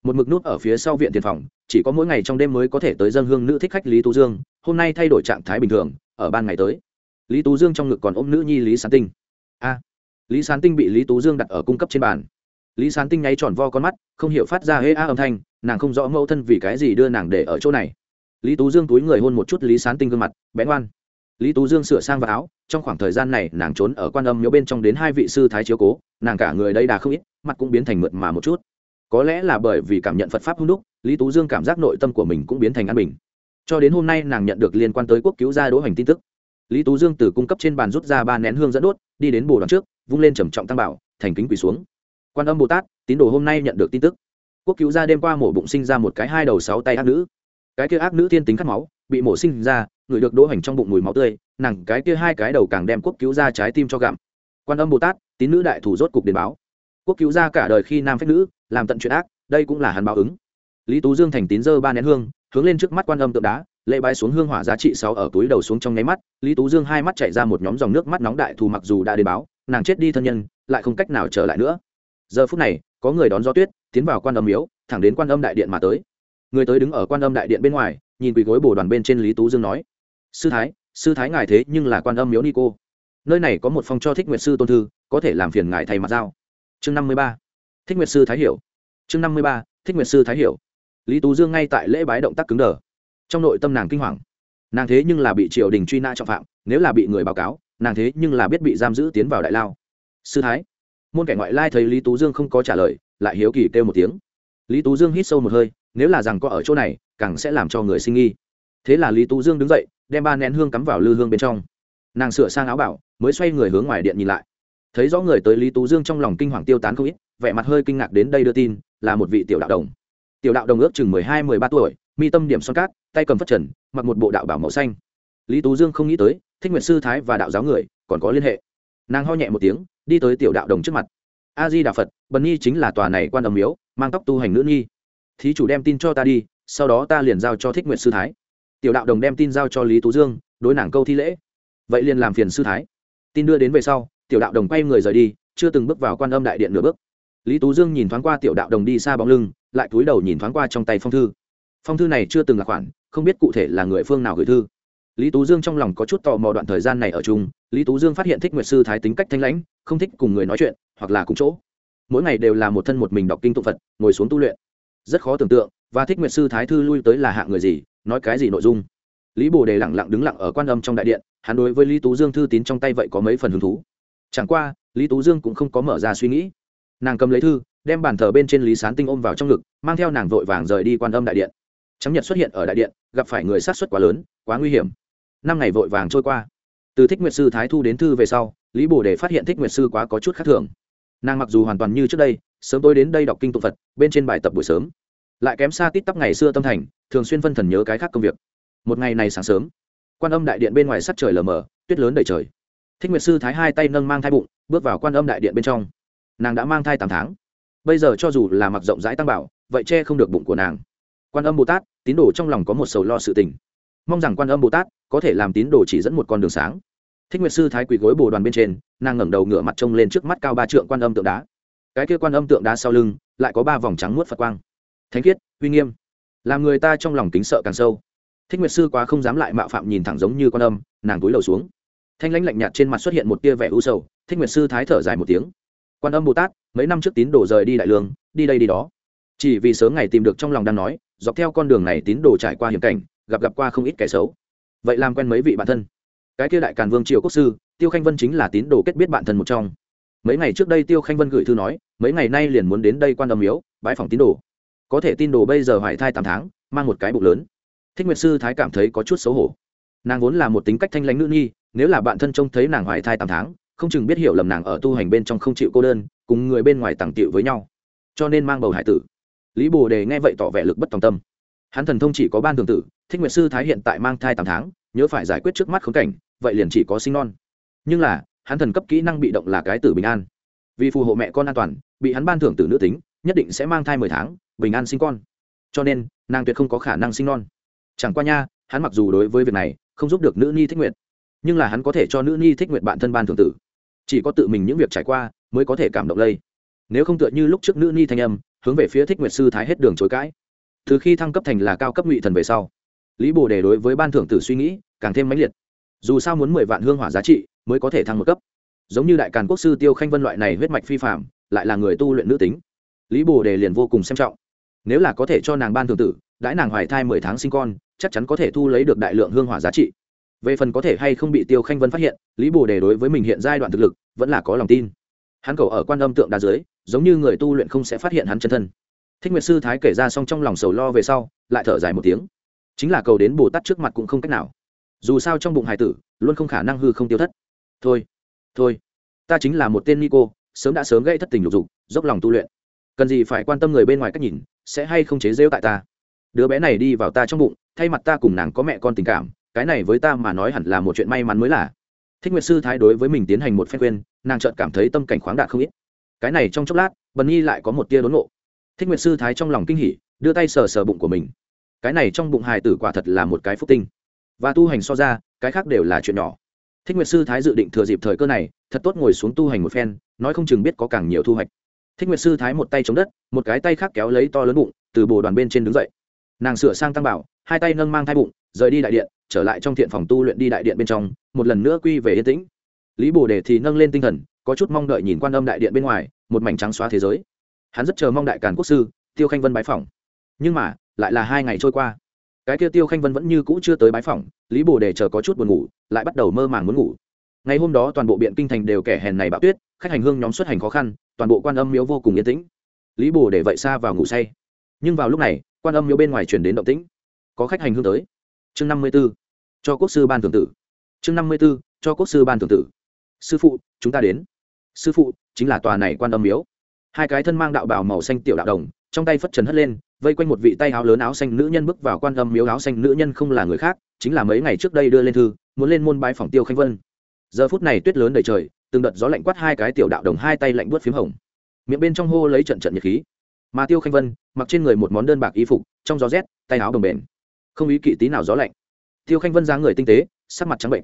Một mực nút ở phía sau viện tiền phòng, chỉ có mỗi ngày trong đêm mới có thể tới dân hương nữ thích khách lý tú dương, hôm nay thay đổi trạng thái bình thường, ở ban ngày tới. Lý tú dương trong ngực còn ôm nữ nhi lý sán tinh. A! Lý sán tinh bị lý tú dương đặt ở cung cấp trên bàn. Lý sán tinh nháy tròn vo con mắt, không hiểu phát ra hê a âm thanh nàng không rõ mẫu thân vì cái gì đưa nàng để ở chỗ này. Lý tú dương túi người hôn một chút lý sán tinh gương mặt, bén ngoan. Lý tú dương sửa sang vào áo, trong khoảng thời gian này nàng trốn ở quan âm miếu bên trong đến hai vị sư thái chiếu cố, nàng cả người đây đà không ít, mặt cũng biến thành mượt mà một chút. Có lẽ là bởi vì cảm nhận phật pháp hung đúc, lý tú dương cảm giác nội tâm của mình cũng biến thành an bình. Cho đến hôm nay nàng nhận được liên quan tới quốc cứu gia đỗ hành tin tức. Lý tú dương từ cung cấp trên bàn rút ra ba nén hương dẫn đốt, đi đến bồ đoàn trước, vung lên trầm trọng tăng bảo, thành kính quỳ xuống. Quan âm bồ tát, tín đồ hôm nay nhận được tin tức quốc cứu gia đêm qua mổ bụng sinh ra một cái hai đầu sáu tay ác nữ. Cái kia ác nữ thiên tính khát máu, bị mổ sinh ra, người được đỗ hành trong bụng mùi máu tươi, nàng cái kia hai cái đầu càng đem quốc cứu ra trái tim cho gặm. Quan âm bồ tát, tín nữ đại thủ rốt cục đến báo. Quốc cứu ra cả đời khi nam phép nữ, làm tận chuyện ác, đây cũng là hắn báo ứng. Lý tú dương thành tín dơ ba nén hương, hướng lên trước mắt quan âm tượng đá lệ bái xuống hương hỏa giá trị sáu ở túi đầu xuống trong nháy mắt, lý tú dương hai mắt chạy ra một nhóm dòng nước mắt nóng đại thù mặc dù đã đến báo, nàng chết đi thân nhân, lại không cách nào trở lại nữa. Giờ phút này, có người đón gió tuyết tiến vào quan âm miếu, thẳng đến quan âm đại điện mà tới. Người tới đứng ở quan âm đại điện bên ngoài, nhìn quỳ gối bồ đoàn bên trên lý tú dương nói, sư thái sư thái ngài thế nhưng là quan âm miếu ni cô. Nơi này có một phong cho thích nguyệt sư tôn thư, có thể làm phiền ngài thầy mặt giao. Chương năm mươi ba. Thích nguyệt sư thái hiểu. Chương năm mươi ba, thích nguyệt sư thái hiểu. Lý tú dương ngay tại lễ bái động tác cứng đờ. Trong nội tâm nàng kinh hoàng. Nàng thế nhưng là bị triều đình truy nã trọng phạm, nếu là bị người báo cáo, nàng thế nhưng là biết bị giam giữ tiến vào đại lao. Sư thái. Môn kẻ ngoại lai thấy lý tú dương không có trả lời lại hiếu kỳ kêu một tiếng. Lý tú dương hít sâu một hơi, nếu là rằng có ở chỗ này, càng sẽ làm cho người sinh nghi. Thế là lý tú dương đứng dậy, đem ba nén hương cắm vào lư hương bên trong. Nàng sửa sang áo bảo, mới xoay người hướng ngoài điện nhìn lại. Thấy rõ người tới lý tú dương trong lòng kinh hoàng tiêu tán không ít, vẻ mặt hơi kinh ngạc đến đây đưa tin, là một vị tiểu đạo đồng. Tiểu đạo đồng ước chừng mười hai, mười ba tuổi, mi tâm điểm son cát, tay cầm phất trần, mặc một bộ đạo bảo màu xanh. Lý tú dương không nghĩ tới, thích nguyện sư thái và đạo giáo người, còn có liên hệ. Nàng ho nhẹ một tiếng, đi tới tiểu đạo đồng trước mặt a di đà phật, bần nhi chính là tòa này quan âm miếu, mang tóc tu hành nữ nhi. Thí chủ đem tin cho ta đi, sau đó ta liền giao cho thích nguyện sư thái. Tiểu đạo đồng đem tin giao cho lý tú dương, đối nàng câu thi lễ. Vậy liền làm phiền sư thái. Tin đưa đến về sau, tiểu đạo đồng quay người rời đi, chưa từng bước vào quan âm đại điện nửa bước. Lý tú dương nhìn thoáng qua tiểu đạo đồng đi xa bóng lưng, lại cúi đầu nhìn thoáng qua trong tay phong thư. Phong thư này chưa từng là khoản, không biết cụ thể là người phương nào gửi thư lý tú dương trong lòng có chút tò mò đoạn thời gian này ở chung, lý tú dương phát hiện thích nguyệt sư thái tính cách thanh lãnh, không thích cùng người nói chuyện, hoặc là cùng chỗ. Mỗi ngày đều là một thân một mình đọc kinh tụng phật, ngồi xuống tu luyện. Rất khó tưởng tượng, và thích nguyệt sư thái thư lui tới là hạng người gì, nói cái gì nội dung. Lý bồ đề lẳng lặng đứng lặng ở quan âm trong đại điện, hắn đối với lý tú dương thư tín trong tay vậy có mấy phần hứng thú. Chẳng qua, lý tú dương cũng không có mở ra suy nghĩ. Nàng cầm lấy thư, đem bàn thờ bên trên lý sán tinh ôm vào trong ngực, mang theo nàng vội vàng rời đi quan âm đại điện. Trắng nhật xuất hiện ở đại điện, gặp phải người sát xuất quá lớn, quá nguy hiểm năm ngày vội vàng trôi qua. Từ thích nguyệt sư thái thu đến thư về sau, lý bồ đề phát hiện thích nguyệt sư quá có chút khác thường. Nàng mặc dù hoàn toàn như trước đây, sớm tôi đến đây đọc kinh tụng phật, bên trên bài tập buổi sớm, lại kém xa tít tắp ngày xưa tâm thành, thường xuyên phân thần nhớ cái khác công việc. Một ngày này sáng sớm, quan âm đại điện bên ngoài sắt trời lờ mờ, tuyết lớn đầy trời. Thích nguyệt sư thái hai tay nâng mang thai bụng, bước vào quan âm đại điện bên trong. Nàng đã mang thai tám tháng. Bây giờ cho dù là mặc rộng rãi tăng bảo, vậy che không được bụng của nàng. Quan âm bồ tát, tín đồ trong lòng có một sầu lo sự tình mong rằng quan âm bồ tát có thể làm tín đồ chỉ dẫn một con đường sáng. Thích nguyệt sư thái quỳ gối bồ đoàn bên trên, nàng ngẩng đầu ngửa mặt trông lên trước mắt cao ba trượng quan âm tượng đá. Cái kia quan âm tượng đá sau lưng, lại có ba vòng trắng muốt phật quang. Thánh khiết, uy nghiêm. Làm người ta trong lòng kính sợ càng sâu. Thích nguyệt sư quá không dám lại mạo phạm nhìn thẳng giống như quan âm, nàng túi đầu xuống. Thanh lãnh lạnh nhạt trên mặt xuất hiện một tia vẻ u sầu, thích nguyệt sư thái thở dài một tiếng. Quan âm bồ tát, mấy năm trước tín đồ rời đi đại lương, đi đây đi đó. Chỉ vì sớm ngày tìm được trong lòng đang nói, dọc theo con đường này tín đồ trải qua hiểm cảnh gặp gặp qua không ít kẻ xấu. Vậy làm quen mấy vị bạn thân. Cái kia đại càn vương triều quốc sư, tiêu khanh vân chính là tín đồ kết biết bạn thân một trong. Mấy ngày trước đây tiêu khanh vân gửi thư nói, mấy ngày nay liền muốn đến đây quan âm miếu bãi phòng tín đồ. Có thể tin đồ bây giờ hoài thai tám tháng, mang một cái bụng lớn. Thích nguyệt sư thái cảm thấy có chút xấu hổ. Nàng vốn là một tính cách thanh lãnh nữ nhi, nếu là bạn thân trông thấy nàng hoài thai tám tháng, không chừng biết hiểu lầm nàng ở tu hành bên trong không chịu cô đơn, cùng người bên ngoài tàng tiệu với nhau. Cho nên mang bầu hải tử. Lý bồ đề nghe vậy tỏ vẻ lực bất tòng tâm hắn thần thông chỉ có ban thường tử, thích nguyệt sư thái hiện tại mang thai tám tháng, nhớ phải giải quyết trước mắt khống cảnh, vậy liền chỉ có sinh non. Nhưng là, hắn thần cấp kỹ năng bị động là cái tử bình an. Vì phù hộ mẹ con an toàn, bị hắn ban thưởng tử nữ tính, nhất định sẽ mang thai mười tháng, bình an sinh con. Cho nên, nàng tuyệt không có khả năng sinh non. Chẳng qua nha, hắn mặc dù đối với việc này, không giúp được nữ ni thích nguyệt. Nhưng là hắn có thể cho nữ ni thích nguyệt bạn thân ban thưởng tử. Chỉ có tự mình những việc trải qua, mới có thể cảm động lây. Nếu không tựa như lúc trước nữ ni thanh âm, hướng về phía thích nguyệt sư thái hết đường chối cãi từ khi thăng cấp thành là cao cấp ngụy thần về sau, lý bồ đề đối với ban thưởng tử suy nghĩ càng thêm mãnh liệt. Dù sao muốn mười vạn hương hỏa giá trị mới có thể thăng một cấp. Giống như đại càn quốc sư tiêu khanh vân loại này huyết mạch phi phạm lại là người tu luyện nữ tính. Lý bồ đề liền vô cùng xem trọng. Nếu là có thể cho nàng ban thường tử, đãi nàng hoài thai mười tháng sinh con, chắc chắn có thể thu lấy được đại lượng hương hỏa giá trị. Về phần có thể hay không bị tiêu khanh vân phát hiện, lý bồ đề đối với mình hiện giai đoạn thực lực vẫn là có lòng tin. Hắn cầu ở quan âm tượng đá dưới giống như người tu luyện không sẽ phát hiện hắn chân thân thích nguyệt sư thái kể ra xong trong lòng sầu lo về sau lại thở dài một tiếng. Chính là cầu đến bồ tát trước mặt cũng không cách nào. Dù sao trong bụng hải tử luôn không khả năng hư không tiêu thất. Thôi thôi ta chính là một tên cô, sớm đã sớm gây thất tình lục dục dốc lòng tu luyện. Cần gì phải quan tâm người bên ngoài cách nhìn sẽ hay không chế rêu tại ta? Đứa bé này đi vào ta trong bụng thay mặt ta cùng nàng có mẹ con tình cảm cái này với ta mà nói hẳn là một chuyện may mắn mới là. Thích nguyệt sư thái đối với mình tiến hành một phen quên nàng chợt cảm thấy tâm cảnh khoáng đạt không ít. Cái này trong chốc lát bần nhi lại có một tia đốn ngộ thích nguyệt sư thái trong lòng kinh hỉ, đưa tay sờ sờ bụng của mình. Cái này trong bụng hài tử quả thật là một cái phúc tinh. Và tu hành so ra, cái khác đều là chuyện nhỏ. Thích nguyệt sư thái dự định thừa dịp thời cơ này, thật tốt ngồi xuống tu hành một phen, nói không chừng biết có càng nhiều thu hoạch. Thích nguyệt sư thái một tay chống đất, một cái tay khác kéo lấy to lớn bụng, từ bồ đoàn bên trên đứng dậy. Nàng sửa sang tăng bảo, hai tay nâng mang thai bụng, rời đi đại điện, trở lại trong thiện phòng tu luyện đi đại điện bên trong, một lần nữa quy về yên tĩnh. Lý bồ đề thì nâng lên tinh thần, có chút mong đợi nhìn quan âm đại điện bên ngoài, một mảnh trắng xóa thế giới hắn rất chờ mong đại càn quốc sư, tiêu khanh vân bái phỏng. Nhưng mà, lại là hai ngày trôi qua. Cái kia tiêu khanh vân vẫn như cũ chưa tới bái phỏng, lý bồ đề chờ có chút buồn ngủ, lại bắt đầu mơ màng muốn ngủ. Ngày hôm đó toàn bộ biện kinh thành đều kẻ hèn này bạo tuyết, khách hành hương nhóm xuất hành khó khăn, toàn bộ quan âm miếu vô cùng yên tĩnh. Lý bồ để vậy xa vào ngủ say. Nhưng vào lúc này, quan âm miếu bên ngoài chuyển đến động tĩnh. Có khách hành hương tới. Chương năm mươi b ố cho quốc sư ban thường tử. Chương năm mươi b ố cho quốc sư ban thường tử. Sư phụ, chúng ta đến. Sư phụ, chính là tòa này quan âm miếu hai cái thân mang đạo bào màu xanh tiểu đạo đồng, trong tay phất trần hất lên, vây quanh một vị tay áo lớn áo xanh nữ nhân bước vào quan âm miếu áo xanh nữ nhân không là người khác, chính là mấy ngày trước đây đưa lên thư, muốn lên môn bãi phòng tiêu khanh vân. Giờ phút này tuyết lớn đầy trời, từng đợt gió lạnh quát hai cái tiểu đạo đồng hai tay lạnh buốt phím hồng. Miệng bên trong hô lấy trận trận nhiệt khí. Mà tiêu khanh vân, mặc trên người một món đơn bạc y phục, trong gió rét, tay áo đồng bền. Không ý kỵ tí nào gió lạnh. Tiêu khanh vân dáng người tinh tế, sắc mặt trắng bệnh.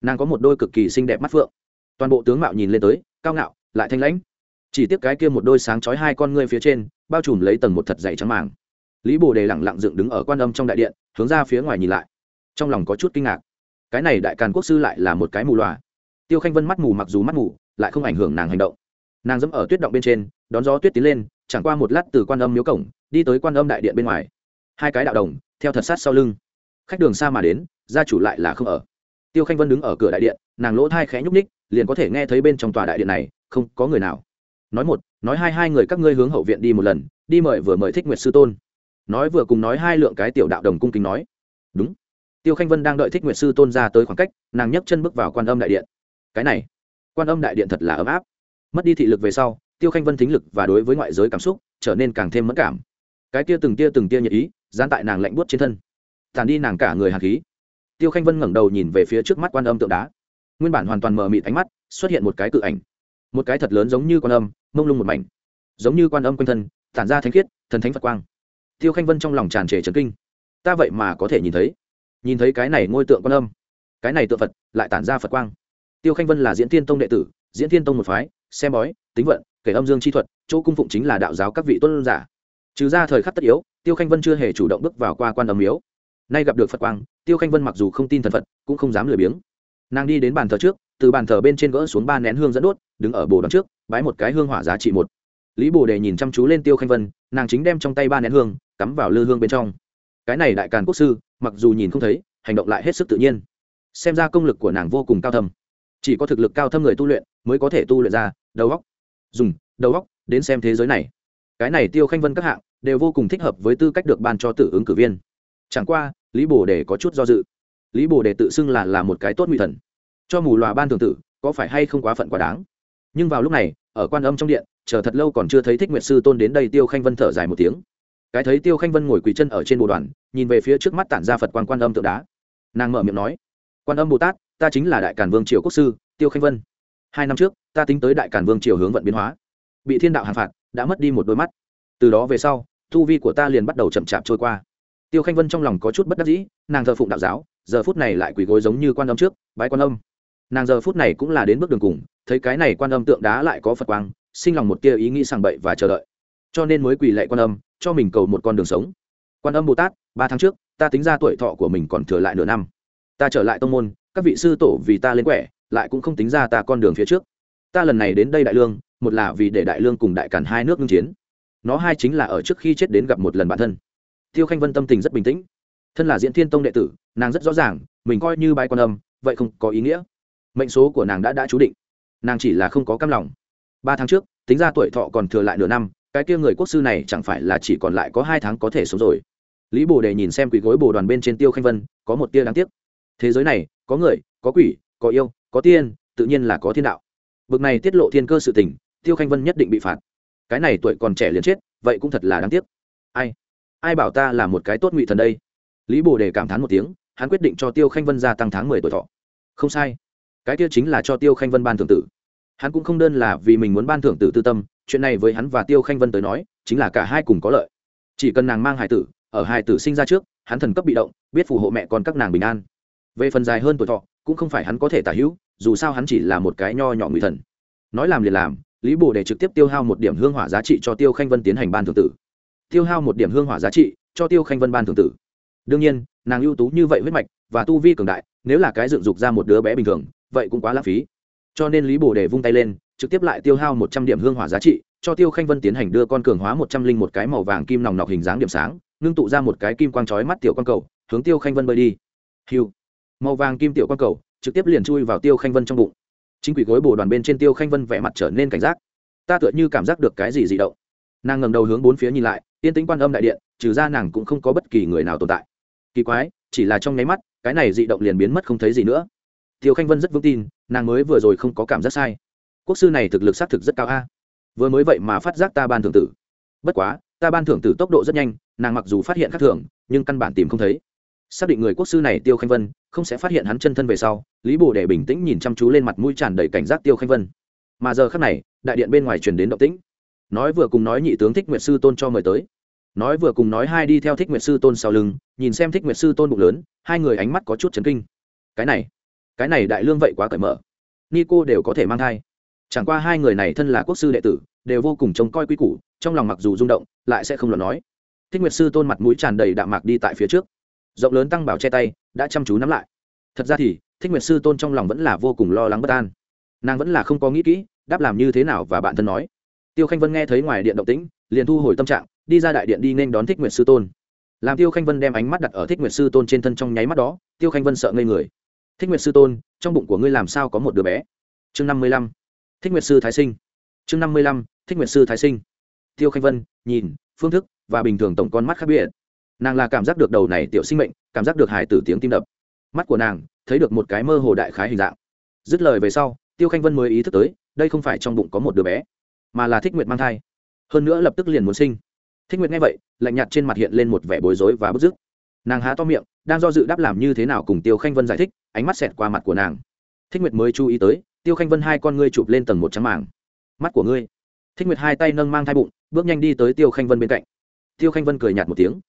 Nàng có một đôi cực kỳ xinh đẹp mắt phượng. Toàn bộ tướng mạo nhìn lên tới, cao ngạo, lại thanh lãnh chỉ tiếc cái kia một đôi sáng chói hai con ngươi phía trên, bao trùm lấy tầng một thật dày trắng màng. Lý bồ đề lẳng lặng dựng đứng ở quan âm trong đại điện, hướng ra phía ngoài nhìn lại. Trong lòng có chút kinh ngạc. Cái này đại càn quốc sư lại là một cái mù loà. Tiêu khanh vân mắt mù mặc dù mắt mù, lại không ảnh hưởng nàng hành động. Nàng dẫm ở tuyết động bên trên, đón gió tuyết tiến lên, chẳng qua một lát từ quan âm miếu cổng, đi tới quan âm đại điện bên ngoài. Hai cái đạo đồng, theo thật sát sau lưng. Khách đường xa mà đến, gia chủ lại là không ở. Tiêu khanh vân đứng ở cửa đại điện, nàng lỗ thai khẽ nhúc ních liền có thể nghe thấy bên trong tòa đại điện này, không có người nào nói một, nói hai hai người các ngươi hướng hậu viện đi một lần, đi mời vừa mời thích nguyệt sư tôn. Nói vừa cùng nói hai lượng cái tiểu đạo đồng cung kính nói. Đúng. Tiêu khanh vân đang đợi thích nguyệt sư tôn ra tới khoảng cách, nàng nhấc chân bước vào quan âm đại điện. Cái này, quan âm đại điện thật là ấm áp. Mất đi thị lực về sau, tiêu khanh vân thính lực và đối với ngoại giới cảm xúc trở nên càng thêm mất cảm. Cái tia từng tia từng tia nhật ý gian tại nàng lạnh buốt trên thân. Tàn đi nàng cả người hạt khí. Tiêu khanh vân ngẩng đầu nhìn về phía trước mắt quan âm tượng đá. Nguyên bản hoàn toàn mờ mịt ánh mắt, xuất hiện một cái cự ảnh một cái thật lớn giống như quan âm, mông lung một mảnh. Giống như quan âm quanh thân, tản ra thánh khiết, thần thánh phật quang. Tiêu khanh vân trong lòng tràn trề trấn kinh. Ta vậy mà có thể nhìn thấy. Nhìn thấy cái này ngôi tượng quan âm. Cái này tượng phật lại tản ra phật quang. Tiêu khanh vân là diễn thiên tông đệ tử, diễn thiên tông một phái, xem bói, tính vận, kể âm dương chi thuật, chỗ cung phụng chính là đạo giáo các vị tôn giả. Trừ ra thời khắc tất yếu, tiêu khanh vân chưa hề chủ động bước vào qua quan âm miếu. Nay gặp được phật quang, tiêu khanh vân mặc dù không tin thần phật, cũng không dám lười biếng. Nàng đi đến bàn thờ trước từ bàn thờ bên trên gỡ xuống ba nén hương dẫn đốt, đứng ở bồ đón trước, bái một cái hương hỏa giá trị một. Lý bồ đề nhìn chăm chú lên tiêu khanh vân, nàng chính đem trong tay ba nén hương, cắm vào lư hương bên trong. Cái này đại càn quốc sư, mặc dù nhìn không thấy, hành động lại hết sức tự nhiên. Xem ra công lực của nàng vô cùng cao thâm. Chỉ có thực lực cao thâm người tu luyện, mới có thể tu luyện ra, đầu góc dùng, đầu góc đến xem thế giới này. Cái này tiêu khanh vân các hạng, đều vô cùng thích hợp với tư cách được ban cho tự ứng cử viên. Chẳng qua, lý bồ đề có chút do dự. Lý bồ đề tự xưng là là một cái tốt nguy thần cho mù loà ban thường tử, có phải hay không quá phận quá đáng? Nhưng vào lúc này, ở quan âm trong điện, chờ thật lâu còn chưa thấy thích nguyệt sư tôn đến đây, tiêu khanh vân thở dài một tiếng. Cái thấy tiêu khanh vân ngồi quỳ chân ở trên bồ đoàn, nhìn về phía trước mắt tản ra phật quan quan âm tượng đá. Nàng mở miệng nói, quan âm bồ tát, ta chính là đại cản vương triều quốc sư, tiêu khanh vân. Hai năm trước, ta tính tới đại cản vương triều hướng vận biến hóa. Bị thiên đạo hàn phạt, đã mất đi một đôi mắt. Từ đó về sau thu vi của ta liền bắt đầu chậm chạp trôi qua. Tiêu khanh vân trong lòng có chút bất đắc dĩ, nàng thờ phụng đạo giáo, giờ phút này lại quỳ gối giống như quan âm trước, bái quan âm nàng giờ phút này cũng là đến bước đường cùng, thấy cái này quan âm tượng đá lại có phật quang, sinh lòng một tia ý nghĩ sàng bậy và chờ đợi. Cho nên mới quỳ lệ quan âm, cho mình cầu một con đường sống. Quan âm bồ tát, ba tháng trước, ta tính ra tuổi thọ của mình còn thừa lại nửa năm. Ta trở lại tông môn, các vị sư tổ vì ta lên quẻ, lại cũng không tính ra ta con đường phía trước. Ta lần này đến đây đại lương, một là vì để đại lương cùng đại cản hai nước ngưng chiến. Nó hai chính là ở trước khi chết đến gặp một lần bản thân. Tiêu khanh vân tâm tình rất bình tĩnh. Thân là diễn thiên tông đệ tử, nàng rất rõ ràng, mình coi như bái quan âm, vậy không có ý nghĩa mệnh số của nàng đã đã chú định. Nàng chỉ là không có cam lòng. Ba tháng trước, tính ra tuổi thọ còn thừa lại nửa năm, cái kia người quốc sư này chẳng phải là chỉ còn lại có hai tháng có thể sống rồi. Lý bồ đề nhìn xem quỷ gối bồ đoàn bên trên tiêu khanh vân, có một tia đáng tiếc. Thế giới này, có người, có quỷ, có yêu, có tiên, tự nhiên là có thiên đạo. Bực này tiết lộ thiên cơ sự tình, tiêu khanh vân nhất định bị phạt. Cái này tuổi còn trẻ liền chết, vậy cũng thật là đáng tiếc. Ai? Ai bảo ta là một cái tốt ngụy thần đây? Lý bồ đề cảm thán một tiếng, hắn quyết định cho tiêu khanh vân gia tăng tháng mười tuổi thọ. Không sai cái kia chính là cho tiêu khanh vân ban thưởng tử. Hắn cũng không đơn là vì mình muốn ban thưởng tử tư tâm, chuyện này với hắn và tiêu khanh vân tới nói, chính là cả hai cùng có lợi. Chỉ cần nàng mang hài tử, ở hài tử sinh ra trước, hắn thần cấp bị động, biết phù hộ mẹ con các nàng bình an. Về phần dài hơn tuổi thọ, cũng không phải hắn có thể tả hữu, dù sao hắn chỉ là một cái nho nhỏ ngụy thần. Nói làm liền làm, lý bồ để trực tiếp tiêu hao một điểm hương hỏa giá trị cho tiêu khanh vân tiến hành ban thưởng tử. Tiêu hao một điểm hương hỏa giá trị cho tiêu khanh vân ban thưởng tử. Đương nhiên, nàng ưu tú như vậy huyết mạch và tu vi cường đại, nếu là cái dựng dục ra một đứa bé bình thường vậy cũng quá lãng phí. Cho nên lý bồ để vung tay lên, trực tiếp lại tiêu hao một trăm điểm hương hỏa giá trị, cho tiêu khanh vân tiến hành đưa con cường hóa một trăm linh một cái màu vàng kim nòng nọc hình dáng điểm sáng, ngưng tụ ra một cái kim quang chói mắt tiểu quang cầu, hướng tiêu khanh vân bơi đi. Hiu. Màu vàng kim tiểu quang cầu, trực tiếp liền chui vào tiêu khanh vân trong bụng. Chính quỷ gối bồ đoàn bên trên tiêu khanh vân vẻ mặt trở nên cảnh giác. Ta tựa như cảm giác được cái gì dị động. Nàng ngầm đầu hướng bốn phía nhìn lại tiên tính quan âm đại điện, trừ ra nàng cũng không có bất kỳ người nào tồn tại. Kỳ quái, chỉ là trong nháy mắt, cái này dị động liền biến mất không thấy gì nữa tiêu khanh vân rất vững tin nàng mới vừa rồi không có cảm giác sai. Quốc sư này thực lực xác thực rất cao a. Vừa mới vậy mà phát giác ta ban thưởng tử. Bất quá ta ban thưởng tử tốc độ rất nhanh nàng mặc dù phát hiện các thưởng, nhưng căn bản tìm không thấy. Xác định người quốc sư này tiêu khanh vân không sẽ phát hiện hắn chân thân về sau lý bồ để bình tĩnh nhìn chăm chú lên mặt mũi tràn đầy cảnh giác tiêu khanh vân. Mà giờ khác này đại điện bên ngoài truyền đến động tĩnh. Nói vừa cùng nói nhị tướng thích nguyệt sư tôn cho mời tới. Nói vừa cùng nói hai đi theo thích nguyệt sư tôn sau lưng nhìn xem thích nguyệt sư tôn bụng lớn hai người ánh mắt có chút chấn kinh. Cái này cái này đại lương vậy quá cởi mở. Ni cô đều có thể mang thai. Chẳng qua hai người này thân là quốc sư đệ tử, đều vô cùng trông coi quy củ, trong lòng mặc dù rung động, lại sẽ không lo nói. Thích nguyệt sư tôn mặt mũi tràn đầy đạm mạc đi tại phía trước. Rộng lớn tăng bảo che tay, đã chăm chú nắm lại. Thật ra thì, thích nguyệt sư tôn trong lòng vẫn là vô cùng lo lắng bất an. Nàng vẫn là không có nghĩ kỹ, đáp làm như thế nào và bạn thân nói. Tiêu khanh vân nghe thấy ngoài điện động tĩnh, liền thu hồi tâm trạng, đi ra đại điện đi nên đón thích nguyệt sư tôn. Làm tiêu khanh vân đem ánh mắt đặt ở thích nguyệt sư tôn trên thân trong nháy mắt đó, tiêu khanh vân sợ ngây người thích nguyệt sư tôn, trong bụng của ngươi làm sao có một đứa bé? Chương năm mươi lăm. Thích nguyệt sư thái sinh. Chương năm mươi lăm, thích nguyệt sư thái sinh. Tiêu khanh vân, nhìn, phương thức và bình thường tổng con mắt khác biệt. Nàng là cảm giác được đầu này tiểu sinh mệnh, cảm giác được hải tử tiếng tim đập. Mắt của nàng thấy được một cái mơ hồ đại khái hình dạng. Dứt lời về sau, tiêu khanh vân mới ý thức tới, đây không phải trong bụng có một đứa bé, mà là thích nguyệt mang thai. Hơn nữa lập tức liền muốn sinh. Thích nguyệt nghe vậy, lạnh nhạt trên mặt hiện lên một vẻ bối rối và bức dứt. Nàng há to miệng đang do dự đáp làm như thế nào cùng tiêu khanh vân giải thích, ánh mắt xẹt qua mặt của nàng. Thích nguyệt mới chú ý tới, tiêu khanh vân hai con ngươi chụp lên tầng một trắng màng. Mắt của ngươi. Thích nguyệt hai tay nâng mang thai bụng, bước nhanh đi tới tiêu khanh vân bên cạnh. Tiêu khanh vân cười nhạt một tiếng.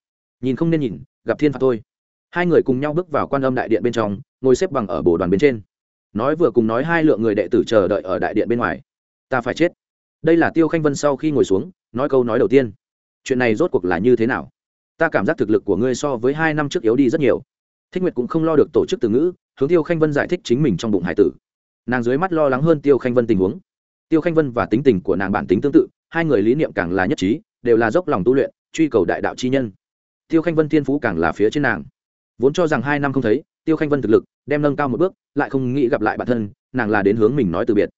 Nhìn không nên nhìn, gặp thiên phạt thôi. Hai người cùng nhau bước vào quan âm đại điện bên trong, ngồi xếp bằng ở bồ đoàn bên trên. Nói vừa cùng nói hai lượng người đệ tử chờ đợi ở đại điện bên ngoài. Ta phải chết. Đây là tiêu khanh vân sau khi ngồi xuống, nói câu nói đầu tiên. Chuyện này rốt cuộc là như thế nào? Ta cảm giác thực lực của ngươi so với hai năm trước yếu đi rất nhiều. Thích nguyệt cũng không lo được tổ chức từ ngữ, hướng tiêu khanh vân giải thích chính mình trong bụng hải tử. Nàng dưới mắt lo lắng hơn tiêu khanh vân tình huống. Tiêu khanh vân và tính tình của nàng bản tính tương tự, hai người lý niệm càng là nhất trí, đều là dốc lòng tu luyện, truy cầu đại đạo chi nhân. Tiêu khanh vân thiên phú càng là phía trên nàng. Vốn cho rằng hai năm không thấy, tiêu khanh vân thực lực, đem nâng cao một bước, lại không nghĩ gặp lại bản thân, nàng là đến hướng mình nói từ biệt.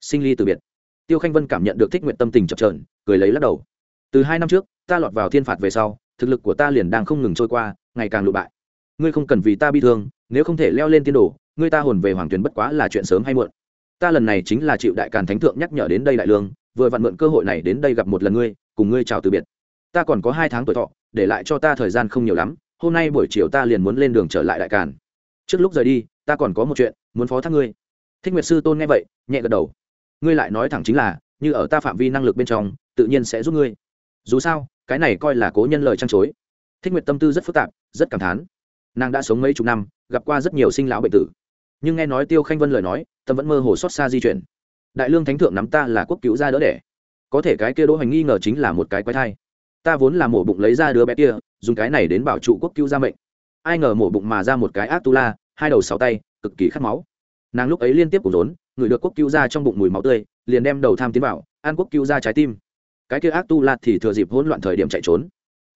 Sinh ly từ biệt. Tiêu khanh vân cảm nhận được thích nguyện tâm tình chập trờn cười lấy lắc đầu. Từ hai năm trước, ta lọt vào thiên phạt về sau thực lực của ta liền đang không ngừng trôi qua, ngày càng lụ bại. Ngươi không cần vì ta bi thương, nếu không thể leo lên tiên đồ, ngươi ta hồn về hoàng tuyến bất quá là chuyện sớm hay muộn. Ta lần này chính là chịu đại càn thánh thượng nhắc nhở đến đây đại lương, vừa vặn mượn cơ hội này đến đây gặp một lần ngươi, cùng ngươi chào từ biệt. Ta còn có hai tháng tuổi thọ, để lại cho ta thời gian không nhiều lắm, hôm nay buổi chiều ta liền muốn lên đường trở lại đại càn. Trước lúc rời đi, ta còn có một chuyện, muốn phó thác ngươi. Thích nguyệt sư tôn nghe vậy, nhẹ gật đầu. Ngươi lại nói thẳng chính là, như ở ta phạm vi năng lực bên trong, tự nhiên sẽ giúp ngươi. Dù sao cái này coi là cố nhân lời trăng chối. Thích nguyệt tâm tư rất phức tạp, rất cảm thán. Nàng đã sống mấy chục năm, gặp qua rất nhiều sinh lão bệnh tử. Nhưng nghe nói tiêu khanh vân lời nói, tâm vẫn mơ hồ xót xa di chuyển. Đại lương thánh thượng nắm ta là quốc cứu gia đỡ đẻ. Có thể cái kia đỗ hành nghi ngờ chính là một cái quái thai. Ta vốn là mổ bụng lấy ra đứa bé kia, dùng cái này đến bảo trụ quốc cứu gia mệnh. Ai ngờ mổ bụng mà ra một cái ác tu la, hai đầu sáu tay, cực kỳ khát máu. Nàng lúc ấy liên tiếp cùng rốn người được quốc cứu ra trong bụng mùi máu tươi, liền đem đầu tham tiến vào an quốc cứu ra trái tim cái kia ác tu la thì thừa dịp hỗn loạn thời điểm chạy trốn.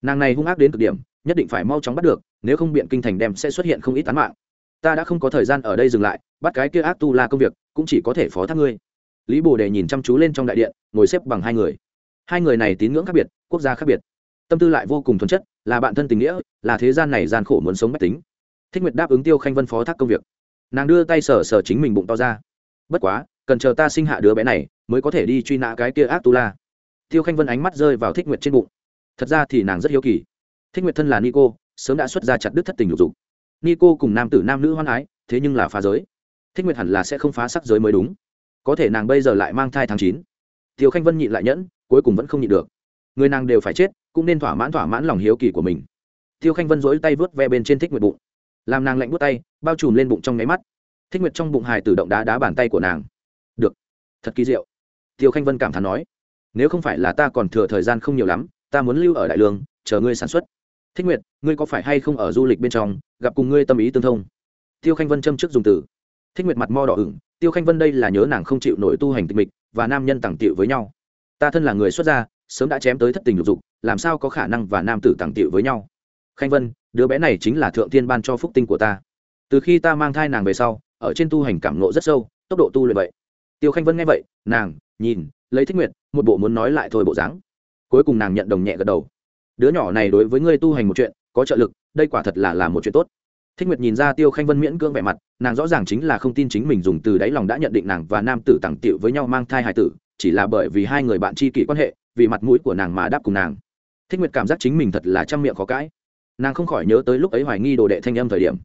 Nàng này hung ác đến cực điểm, nhất định phải mau chóng bắt được, nếu không biện kinh thành đem sẽ xuất hiện không ít tán mạng. Ta đã không có thời gian ở đây dừng lại, bắt cái kia ác tu la công việc, cũng chỉ có thể phó thác ngươi. Lý bồ đề nhìn chăm chú lên trong đại điện, ngồi xếp bằng hai người. Hai người này tín ngưỡng khác biệt, quốc gia khác biệt. Tâm tư lại vô cùng thuần chất, là bạn thân tình nghĩa, là thế gian này gian khổ muốn sống mách tính. Thích nguyệt đáp ứng tiêu khanh vân phó thác công việc. Nàng đưa tay sờ sờ chính mình bụng to ra. Bất quá, cần chờ ta sinh hạ đứa bé này, mới có thể đi truy nã cái kia ác tu la tiêu khanh vân ánh mắt rơi vào thích nguyệt trên bụng. Thật ra thì nàng rất hiếu kỳ. Thích nguyệt thân là nico, sớm đã xuất ra chặt đứt thất tình lục dục. Nico cùng nam tử nam nữ hoan ái, thế nhưng là phá giới. Thích nguyệt hẳn là sẽ không phá sắc giới mới đúng. Có thể nàng bây giờ lại mang thai tháng chín. Tiêu khanh vân nhịn lại nhẫn, cuối cùng vẫn không nhịn được. Người nàng đều phải chết, cũng nên thỏa mãn thỏa mãn lòng hiếu kỳ của mình. Tiêu khanh vân dỗi tay vớt ve bên trên thích nguyệt bụng. Làm nàng lạnh bút tay, bao trùm lên bụng trong nháy mắt. Thích nguyệt trong bụng hài tự động đá đá bàn tay của nàng. Được. Thật kỳ diệu. Tiêu khanh vân cảm thán nói nếu không phải là ta còn thừa thời gian không nhiều lắm, ta muốn lưu ở đại lương, chờ ngươi sản xuất. Thích nguyệt, ngươi có phải hay không ở du lịch bên trong, gặp cùng ngươi tâm ý tương thông? Tiêu khanh vân châm trước dùng từ. Thích nguyệt mặt mo đỏ ửng, tiêu khanh vân đây là nhớ nàng không chịu nổi tu hành tịch mịch, và nam nhân tàng tiệu với nhau. Ta thân là người xuất gia, sớm đã chém tới thất tình lục dục, làm sao có khả năng và nam tử tàng tiệu với nhau? Khanh vân, đứa bé này chính là thượng thiên ban cho phúc tinh của ta. Từ khi ta mang thai nàng về sau, ở trên tu hành cảm nộ rất sâu, tốc độ tu luyện vậy. Tiêu khanh vân nghe vậy, nàng, nhìn, lấy thích nguyệt một bộ muốn nói lại thôi bộ dáng. Cuối cùng nàng nhận đồng nhẹ gật đầu. Đứa nhỏ này đối với ngươi tu hành một chuyện, có trợ lực, đây quả thật là là một chuyện tốt. Thích nguyệt nhìn ra tiêu khanh vân miễn cưỡng vẻ mặt, nàng rõ ràng chính là không tin chính mình dùng từ đáy lòng đã nhận định nàng và nam tử tặng tiệu với nhau mang thai hài tử, chỉ là bởi vì hai người bạn tri kỷ quan hệ, vì mặt mũi của nàng mà đáp cùng nàng. Thích nguyệt cảm giác chính mình thật là chăm miệng khó cãi. Nàng không khỏi nhớ tới lúc ấy hoài nghi đồ đệ thanh âm thời điểm.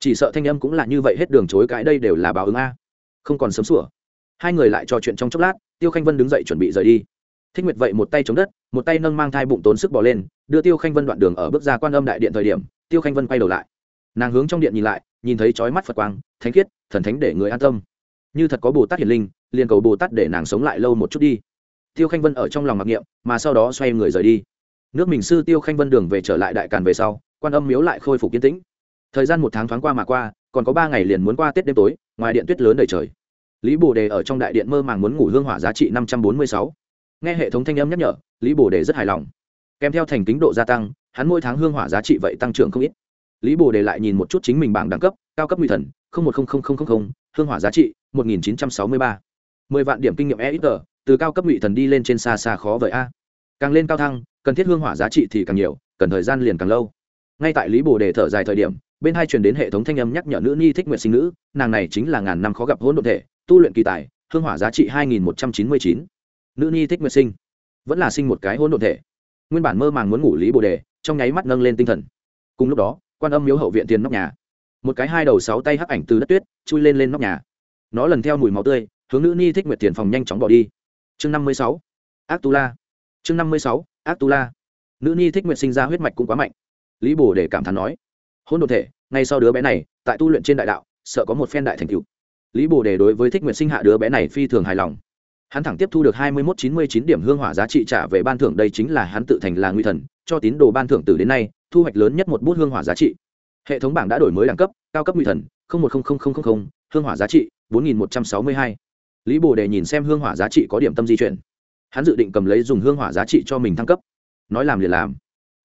Chỉ sợ thanh âm cũng là như vậy hết đường chối cãi đây đều là báo ứng a. Không còn sớm sủa hai người lại trò chuyện trong chốc lát, tiêu khanh vân đứng dậy chuẩn bị rời đi. Thích nguyệt vậy một tay chống đất, một tay nâng mang thai bụng tốn sức bỏ lên, đưa tiêu khanh vân đoạn đường ở bước ra quan âm đại điện thời điểm, tiêu khanh vân quay đầu lại. Nàng hướng trong điện nhìn lại, nhìn thấy trói mắt phật quang, thánh khiết, thần thánh để người an tâm. Như thật có bồ tát hiển linh, liền cầu bồ tát để nàng sống lại lâu một chút đi. Tiêu khanh vân ở trong lòng mặc niệm, mà sau đó xoay người rời đi. Nước mình sư tiêu khanh vân đường về trở lại đại càn về sau, quan âm miếu lại khôi phục kiến tĩnh. Thời gian một tháng thoáng qua mà qua, còn có ba ngày liền muốn qua tết đêm tối, ngoài điện tuyết lớn đầy trời lý bồ đề ở trong đại điện mơ màng muốn ngủ hương hỏa giá trị năm trăm bốn mươi sáu. Nghe hệ thống thanh âm nhắc nhở, lý bồ đề rất hài lòng. Kèm theo thành kính độ gia tăng, hắn mỗi tháng hương hỏa giá trị vậy tăng trưởng không ít. Lý bồ đề lại nhìn một chút chính mình bảng đẳng cấp, cao cấp nguy thần một hương hỏa giá trị một nghìn chín trăm sáu mươi ba. Mười vạn điểm kinh nghiệm e ít tờ từ cao cấp ngụy thần đi lên trên xa xa khó vời a. Càng lên cao thăng, cần thiết hương hỏa giá trị thì càng nhiều, cần thời gian liền càng lâu. Ngay tại lý bồ đề thở dài thời điểm, bên hai truyền đến hệ thống thanh âm nhắc nhở nữ nhi thích nguyện sinh nữ, nàng này chính là ngàn năm khó gặp hỗn độn thể tu luyện kỳ tài, hương hỏa giá trị hai nghìn một trăm chín mươi chín. Nữ nhi thích nguyện sinh, vẫn là sinh một cái hôn đ ộ thể. Nguyên bản mơ màng muốn ngủ lý bồ đề, trong nháy mắt nâng lên tinh thần. Cùng lúc đó, quan âm miếu hậu viện tiền nóc nhà. Một cái hai đầu sáu tay hắc ảnh từ đất tuyết, chui lên lên nóc nhà. Nó lần theo mùi máu tươi, hướng nữ nhi thích nguyện tiền phòng nhanh chóng bỏ đi. Chương năm mươi sáu. Ác tu la chương năm mươi sáu. Ác tu la nữ nhi thích nguyện sinh ra huyết mạch cũng quá mạnh. Lý bồ để cảm thán nói hôn đ ộ thể, ngay sau đứa bé này, tại tu luyện trên đại đạo, sợ có một phen đại thành cựu lý bồ đề đối với thích nguyện sinh hạ đứa bé này phi thường hài lòng. Hắn thẳng tiếp thu được hai mươi một chín mươi chín điểm hương hỏa giá trị trả về ban thưởng, đây chính là hắn tự thành là nguy thần, cho tín đồ ban thưởng từ đến nay, thu hoạch lớn nhất một bút hương hỏa giá trị. Hệ thống bảng đã đổi mới đẳng cấp, cao cấp nguy thần một hương hỏa giá trị, bốn nghìn một trăm sáu mươi hai. Lý bồ đề nhìn xem hương hỏa giá trị có điểm tâm di chuyển. Hắn dự định cầm lấy dùng hương hỏa giá trị cho mình thăng cấp. Nói làm liền làm.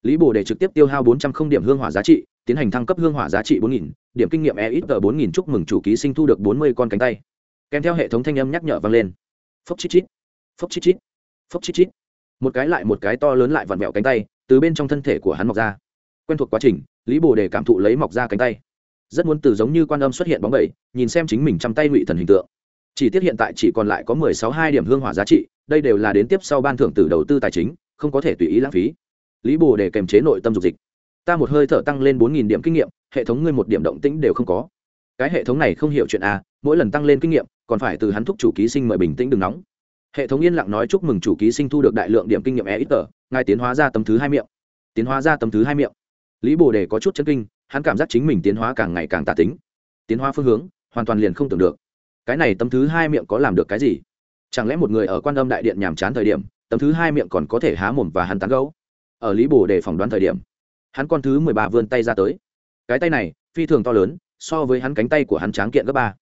Lý bồ đề trực tiếp tiêu hao bốn trăm không điểm hương hỏa giá trị, tiến hành thăng cấp hương hỏa giá trị bốn nghìn điểm kinh nghiệm e ít g bốn nghìn chúc mừng chủ ký sinh thu được bốn mươi con cánh tay. Kèm theo hệ thống thanh âm nhắc nhở vang lên. Phốc chít chít. Phốc chít chít. Phốc chít chít. Một cái lại một cái to lớn lại vặn vẹo cánh tay, từ bên trong thân thể của hắn mọc ra. Quen thuộc quá trình, lý bồ để cảm thụ lấy mọc ra cánh tay. Rất muốn từ giống như quan âm xuất hiện bóng bẩy, nhìn xem chính mình chăm tay ngụy thần hình tượng. Chỉ tiết hiện tại chỉ còn lại có mười sáu hai điểm hương hỏa giá trị, đây đều là đến tiếp sau ban thưởng từ đầu tư tài chính, không có thể tùy ý lãng phí. Lý bồ để kềm chế nội tâm dục dịch. Ta một hơi thở tăng lên bốn nghìn điểm kinh nghiệm hệ thống ngươi một điểm động tĩnh đều không có. Cái hệ thống này không hiểu chuyện à mỗi lần tăng lên kinh nghiệm, còn phải từ hắn thúc chủ ký sinh mời bình tĩnh đừng nóng. Hệ thống yên lặng nói chúc mừng chủ ký sinh thu được đại lượng điểm kinh nghiệm e ít tờ ngài tiến hóa ra tấm thứ hai miệng. Tiến hóa ra tấm thứ hai miệng. Lý bồ đề có chút chân kinh, hắn cảm giác chính mình tiến hóa càng ngày càng tà tính. Tiến hóa phương hướng, hoàn toàn liền không tưởng được. Cái này tấm thứ hai miệng có làm được cái gì? Chẳng lẽ một người ở quan âm đại điện nhàm chán thời điểm, tấm thứ hai miệng còn có thể há mồm và hắn tán gấu ở lý bồ đề phỏng đoán thời điểm, hắn con thứ mười ba vươn tay ra tới cái tay này, phi thường to lớn, so với hắn cánh tay của hắn tráng kiện gấp ba.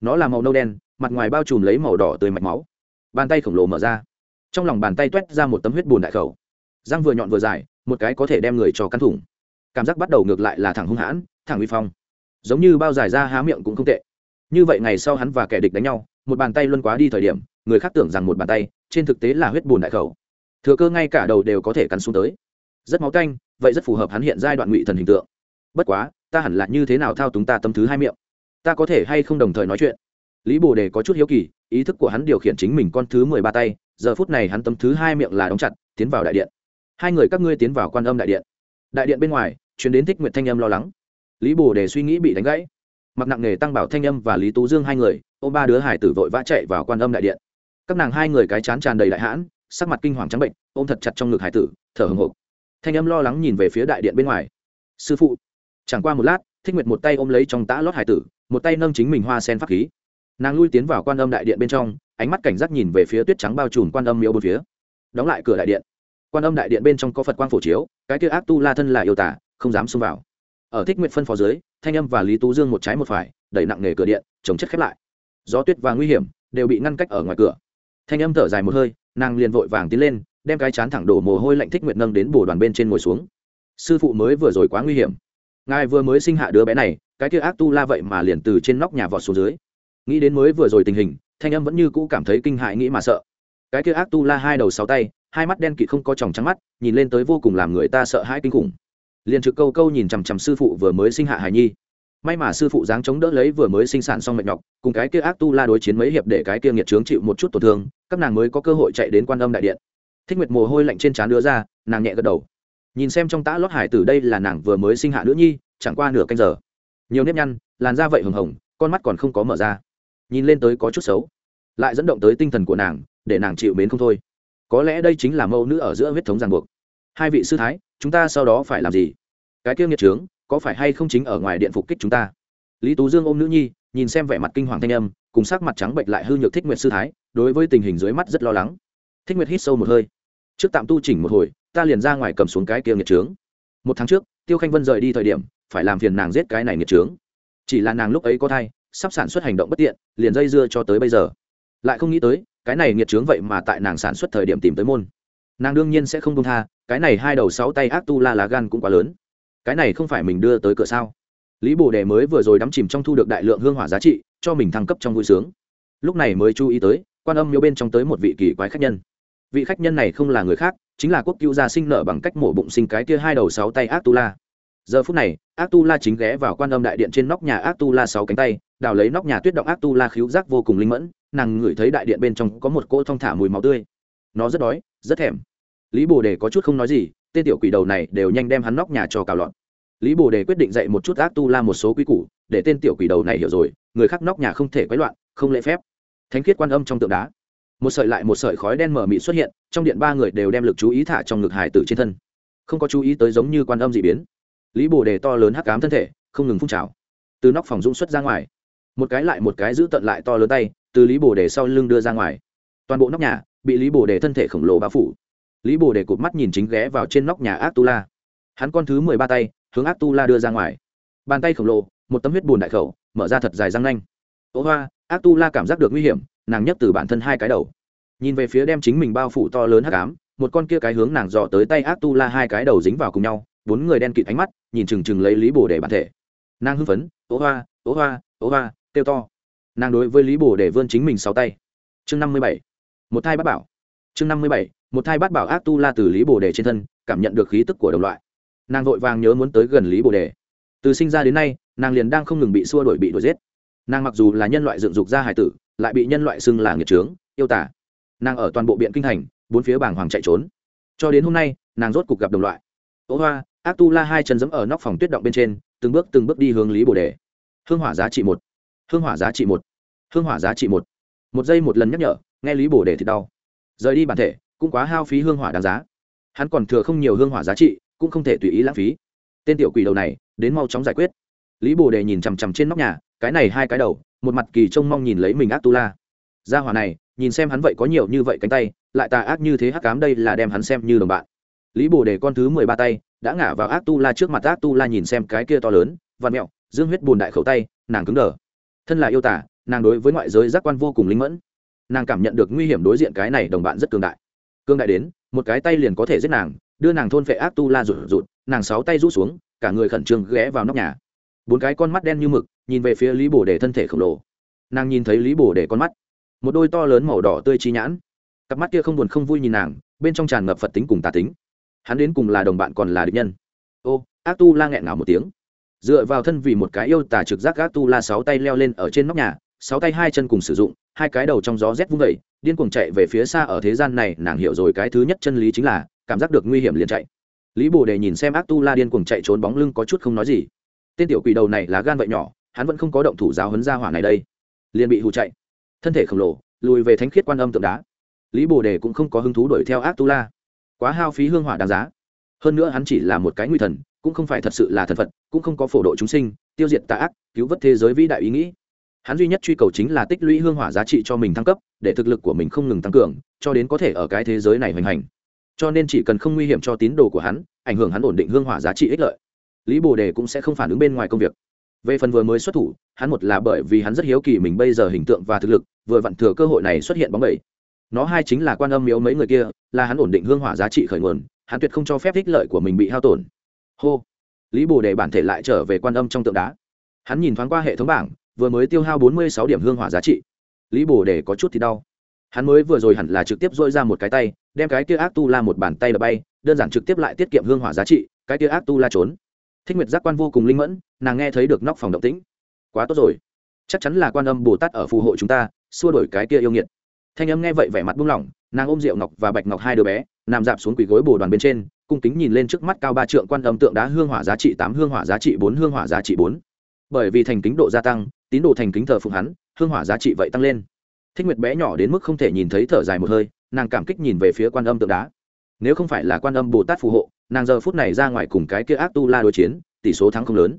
Nó là màu nâu đen, mặt ngoài bao trùm lấy màu đỏ tươi mạch máu. Bàn tay khổng lồ mở ra. Trong lòng bàn tay t u é t ra một tấm huyết bùn đại khẩu. Răng vừa nhọn vừa dài, một cái có thể đem người cho căn thủng. Cảm giác bắt đầu ngược lại là thẳng hung hãn, thẳng uy phong. Giống như bao dài ra há miệng cũng không tệ. Như vậy ngày sau hắn và kẻ địch đánh nhau, một bàn tay luân quá đi thời điểm, người khác tưởng rằng một bàn tay, trên thực tế là huyết bùn đại khẩu. Thừa cơ ngay cả đầu đều có thể cắn xuống tới. Rất máu canh vậy rất phù hợp hắn hiện giai đoạn ngụy thần hình tượng bất quá, ta hẳn là như thế nào thao túng ta tâm thứ hai miệng? Ta có thể hay không đồng thời nói chuyện? Lý bồ đề có chút hiếu kỳ, ý thức của hắn điều khiển chính mình con thứ mười ba tay, giờ phút này hắn tâm thứ hai miệng là đóng chặt, tiến vào đại điện. Hai người các ngươi tiến vào quan âm đại điện. Đại điện bên ngoài chuyến đến thích nguyện thanh âm lo lắng. Lý bồ đề suy nghĩ bị đánh gãy. Mặc nặng nề tăng bảo thanh âm và lý tú dương hai người, ô ba đứa hải tử vội vã chạy vào quan âm đại điện. Các nàng hai người cái chán tràn đầy đại hãn, sắc mặt kinh hoàng trắng bệnh, ôm thật chặt trong ngực hải tử, thở hồng hộc thanh âm lo lắng nhìn về phía đại điện bên ngoài. Sư phụ chẳng qua một lát, thích nguyệt một tay ôm lấy trong tã lót hải tử, một tay nâng chính mình hoa sen pháp khí. Nàng lui tiến vào quan âm đại điện bên trong, ánh mắt cảnh giác nhìn về phía tuyết trắng bao trùm quan âm miếu bốn phía. Đóng lại cửa đại điện. Quan âm đại điện bên trong có phật quang phổ chiếu, cái kia ác tu la thân là yêu tả không dám xông vào. Ở thích nguyện phân phó dưới, thanh âm và lý tú dương một trái một phải, đẩy nặng nghề cửa điện, chống chất khép lại. Gió tuyết và nguy hiểm đều bị ngăn cách ở ngoài cửa. Thanh âm thở dài một hơi, nàng liền vội vàng tiến lên, đem cái chán thẳng đổ mồ hôi lạnh thích nguyệt nâng đến bồ đoàn bên trên ngồi xuống. Sư phụ mới vừa rồi quá nguy hiểm ngài vừa mới sinh hạ đứa bé này, cái kia ác tu la vậy mà liền từ trên nóc nhà vọt xuống dưới. Nghĩ đến mới vừa rồi tình hình, thanh âm vẫn như cũ cảm thấy kinh hại nghĩ mà sợ. Cái kia ác tu la hai đầu sáu tay, hai mắt đen kịt không có tròng trắng mắt, nhìn lên tới vô cùng làm người ta sợ hãi kinh khủng. Liền trực câu câu nhìn chằm chằm sư phụ vừa mới sinh hạ hài nhi. May mà sư phụ dáng chống đỡ lấy vừa mới sinh sản xong mệt nhọc, cùng cái kia ác tu la đối chiến mấy hiệp để cái kia nghiệt trướng chịu một chút tổn thương, các nàng mới có cơ hội chạy đến quan âm đại điện. Thích nguyệt mồ hôi lạnh trên trán đưa ra, nàng nhẹ gật đầu nhìn xem trong tã lót hải tử đây là nàng vừa mới sinh hạ nữ nhi, chẳng qua nửa canh giờ. Nhiều nếp nhăn, làn da vậy hừng hồng, con mắt còn không có mở ra. Nhìn lên tới có chút xấu. Lại dẫn động tới tinh thần của nàng, để nàng chịu mến không thôi. Có lẽ đây chính là mẫu nữ ở giữa huyết thống ràng buộc. Hai vị sư thái, chúng ta sau đó phải làm gì? Cái kia nghiệt trướng, có phải hay không chính ở ngoài điện phục kích chúng ta? Lý tú dương ôm nữ nhi, nhìn xem vẻ mặt kinh hoàng thanh âm, cùng sắc mặt trắng bệnh lại hư nhược thích nguyệt sư thái, đối với tình hình dưới mắt rất lo lắng. Thích nguyệt hít sâu một hơi. Trước tạm tu chỉnh một hồi ta liền ra ngoài cầm xuống cái kia nghiệt trướng. Một tháng trước, tiêu khanh vân rời đi thời điểm, phải làm phiền nàng giết cái này nghiệt trướng. Chỉ là nàng lúc ấy có thai, sắp sản xuất hành động bất tiện, liền dây dưa cho tới bây giờ. Lại không nghĩ tới, cái này nghiệt trướng vậy mà tại nàng sản xuất thời điểm tìm tới môn. Nàng đương nhiên sẽ không công tha, cái này hai đầu sáu tay ác tu la lá gan cũng quá lớn. Cái này không phải mình đưa tới cửa sao? Lý bồ đề mới vừa rồi đắm chìm trong thu được đại lượng hương hỏa giá trị, cho mình thăng cấp trong vui sướng. Lúc này mới chú ý tới, quan âm miếu bên trong tới một vị kỳ quái khách nhân. Vị khách nhân này không là người khác chính là quốc cựu gia sinh nở bằng cách mổ bụng sinh cái kia hai đầu sáu tay ác tu la giờ phút này ác tu la chính ghé vào quan âm đại điện trên nóc nhà ác tu la sáu cánh tay, đào lấy nóc nhà tuyết động ác tu la khíu giác vô cùng linh mẫn, nàng ngửi thấy đại điện bên trong có một cỗ thong thả mùi máu tươi. Nó rất đói, rất thèm. Lý bồ đề có chút không nói gì, tên tiểu quỷ đầu này đều nhanh đem hắn nóc nhà cho cào lọt. Lý bồ đề quyết định dạy một chút ác tu la một số quy củ, để tên tiểu quỷ đầu này hiểu rồi, người khác nóc nhà không thể quấy loạn, không lễ phép. Thánh khiết quan âm trong tượng đá một sợi lại một sợi khói đen mở mị xuất hiện, trong điện ba người đều đem lực chú ý thả trong ngực hải tử trên thân. Không có chú ý tới giống như quan âm d ị biến. Lý bồ đề to lớn hắc cám thân thể, không ngừng phun trào. Từ nóc phòng dung xuất ra ngoài. Một cái lại một cái giữ tận lại to lớn tay, từ lý bồ đề sau lưng đưa ra ngoài. Toàn bộ nóc nhà bị lý bồ đề thân thể khổng lồ bao phủ. Lý bồ đề cụt mắt nhìn chính ghé vào trên nóc nhà ác tu la. Hắn con thứ mười ba tay, hướng ác tu la đưa ra ngoài. Bàn tay khổng lồ, một tấm huyết bùn đại khẩu, mở ra thật dài răng nanh. Ố hoa, ác tu la cảm giác được nguy hiểm nàng nhấc từ bản thân hai cái đầu. Nhìn về phía đem chính mình bao phủ to lớn hắc ám, một con kia cái hướng nàng dò tới tay ác tu la hai cái đầu dính vào cùng nhau, bốn người đen kịt ánh mắt, nhìn chừng chừng lấy lý bồ để bản thể. Nàng hưng phấn ố hoa ố hoa ố hoa, kêu to. Nàng đối với lý bồ để vươn chính mình sáu tay. Chương năm mươi bảy, một thai bát bảo. Chương năm mươi bảy, một thai bát bảo ác tu la từ lý bồ đề trên thân, cảm nhận được khí tức của đồng loại. Nàng vội vàng nhớ muốn tới gần lý bồ đề. Từ sinh ra đến nay, nàng liền đang không ngừng bị xua đuổi bị đuổi giết. Nàng mặc dù là nhân loại dựng dục ra hải tử lại bị nhân loại xưng là nghiệt trướng, yêu tả. Nàng ở toàn bộ biện kinh thành, bốn phía bảng hoàng chạy trốn. Cho đến hôm nay, nàng rốt cục gặp đồng loại. Ố hoa ác tu la hai chân dẫm ở nóc phòng tuyết động bên trên, từng bước từng bước đi hướng lý bồ đề. Hương hỏa giá trị một. Hương hỏa giá trị một. Hương hỏa giá trị một. Một giây một lần nhắc nhở, nghe lý bồ đề thì đau. Rời đi bản thể, cũng quá hao phí hương hỏa đáng giá. Hắn còn thừa không nhiều hương hỏa giá trị, cũng không thể tùy ý lãng phí. Tên tiểu quỷ đầu này, đến mau chóng giải quyết. Lý bồ đề nhìn chằm chằm trên nóc nhà cái này hai cái đầu, một mặt kỳ trông mong nhìn lấy mình ác tu la gia hỏa này, nhìn xem hắn vậy có nhiều như vậy cánh tay, lại tà ác như thế hắc cám đây là đem hắn xem như đồng bạn. Lý bồ đề con thứ mười ba tay, đã ngả vào ác tu la trước mặt ác tu la nhìn xem cái kia to lớn và mẹo, dương huyết bùn đại khẩu tay, nàng cứng đờ. Thân là yêu tả nàng đối với ngoại giới giác quan vô cùng linh mẫn. Nàng cảm nhận được nguy hiểm đối diện cái này đồng bạn rất cường đại. Cương đại đến, một cái tay liền có thể giết nàng, đưa nàng thôn phệ ác tu la rụt rụt, nàng sáu tay rút xuống, cả người khẩn trương ghé vào nóc nhà. Bốn cái con mắt đen như mực nhìn về phía lý bồ đề thân thể khổng lồ. Nàng nhìn thấy lý bồ đề con mắt. Một đôi to lớn màu đỏ tươi chi nhãn. Cặp mắt kia không buồn không vui nhìn nàng, bên trong tràn ngập phật tính cùng tà tính. Hắn đến cùng là đồng bạn còn là địch nhân. Ô ác tu la nghẹn ngào một tiếng. Dựa vào thân vì một cái yêu tà trực giác ác tu la sáu tay leo lên ở trên nóc nhà, sáu tay hai chân cùng sử dụng, hai cái đầu trong gió rét vung vẩy điên cuồng chạy về phía xa ở thế gian này, nàng hiểu rồi cái thứ nhất chân lý chính là cảm giác được nguy hiểm liền chạy. Lý bồ đề nhìn xem ác tu la điên cuồng chạy trốn bóng lưng có chút không nói gì. Tên tiểu quỷ đầu này là gan vậy nhỏ hắn vẫn không có động thủ giáo hấn ra hỏa này đây. Liền bị hù chạy. Thân thể khổng lồ, lùi về thánh khiết quan âm tượng đá. Lý bồ đề cũng không có hứng thú đuổi theo ác tu la. Quá hao phí hương hỏa đáng giá. Hơn nữa hắn chỉ là một cái nguy thần, cũng không phải thật sự là thần phật, cũng không có phổ độ chúng sinh, tiêu diệt tà ác, cứu vớt thế giới vĩ đại ý nghĩ. Hắn duy nhất truy cầu chính là tích lũy hương hỏa giá trị cho mình thăng cấp, để thực lực của mình không ngừng tăng cường, cho đến có thể ở cái thế giới này hoành hành. Cho nên chỉ cần không nguy hiểm cho tín đồ của hắn, ảnh hưởng hắn ổn định hương hỏa giá trị ích lợi. Lý bồ đề cũng sẽ không phản ứng bên ngoài công việc về phần vừa mới xuất thủ, hắn một là bởi vì hắn rất hiếu kỳ mình bây giờ hình tượng và thực lực, vừa vặn thừa cơ hội này xuất hiện bóng bẩy. Nó hai chính là quan âm miếu mấy người kia, là hắn ổn định hương hỏa giá trị khởi nguồn, hắn tuyệt không cho phép ích lợi của mình bị hao tổn. Hô! Lý bồ đề bản thể lại trở về quan âm trong tượng đá. Hắn nhìn thoáng qua hệ thống bảng, vừa mới tiêu hao bốn mươi sáu điểm hương hỏa giá trị. Lý bồ đề có chút thì đau. Hắn mới vừa rồi hẳn là trực tiếp dội ra một cái tay, đem cái kia ác tu la một bàn tay đập bay, đơn giản trực tiếp lại tiết kiệm hương hỏa giá trị, cái kia ác tu la trốn thích nguyệt giác quan vô cùng linh mẫn, nàng nghe thấy được nóc phòng động tĩnh. Quá tốt rồi. Chắc chắn là quan âm bồ tát ở phù hộ chúng ta, xua đổi cái kia yêu nghiệt. Thanh âm nghe vậy vẻ mặt buông lỏng, nàng ôm rượu ngọc và bạch ngọc hai đứa bé, nằm dạp xuống quỳ gối bồ đoàn bên trên, cung kính nhìn lên trước mắt cao ba trượng quan âm tượng đá hương hỏa giá trị tám, hương hỏa giá trị bốn, hương hỏa giá trị bốn. Bởi vì thành kính độ gia tăng, tín đồ thành kính thờ phụng hắn, hương hỏa giá trị vậy tăng lên. Thích nguyệt bé nhỏ đến mức không thể nhìn thấy thở dài một hơi, nàng cảm kích nhìn về phía quan âm tượng đá. Nếu không phải là quan âm bồ tát phù hộ nàng giờ phút này ra ngoài cùng cái kia ác tu la đối chiến, tỷ số thắng không lớn.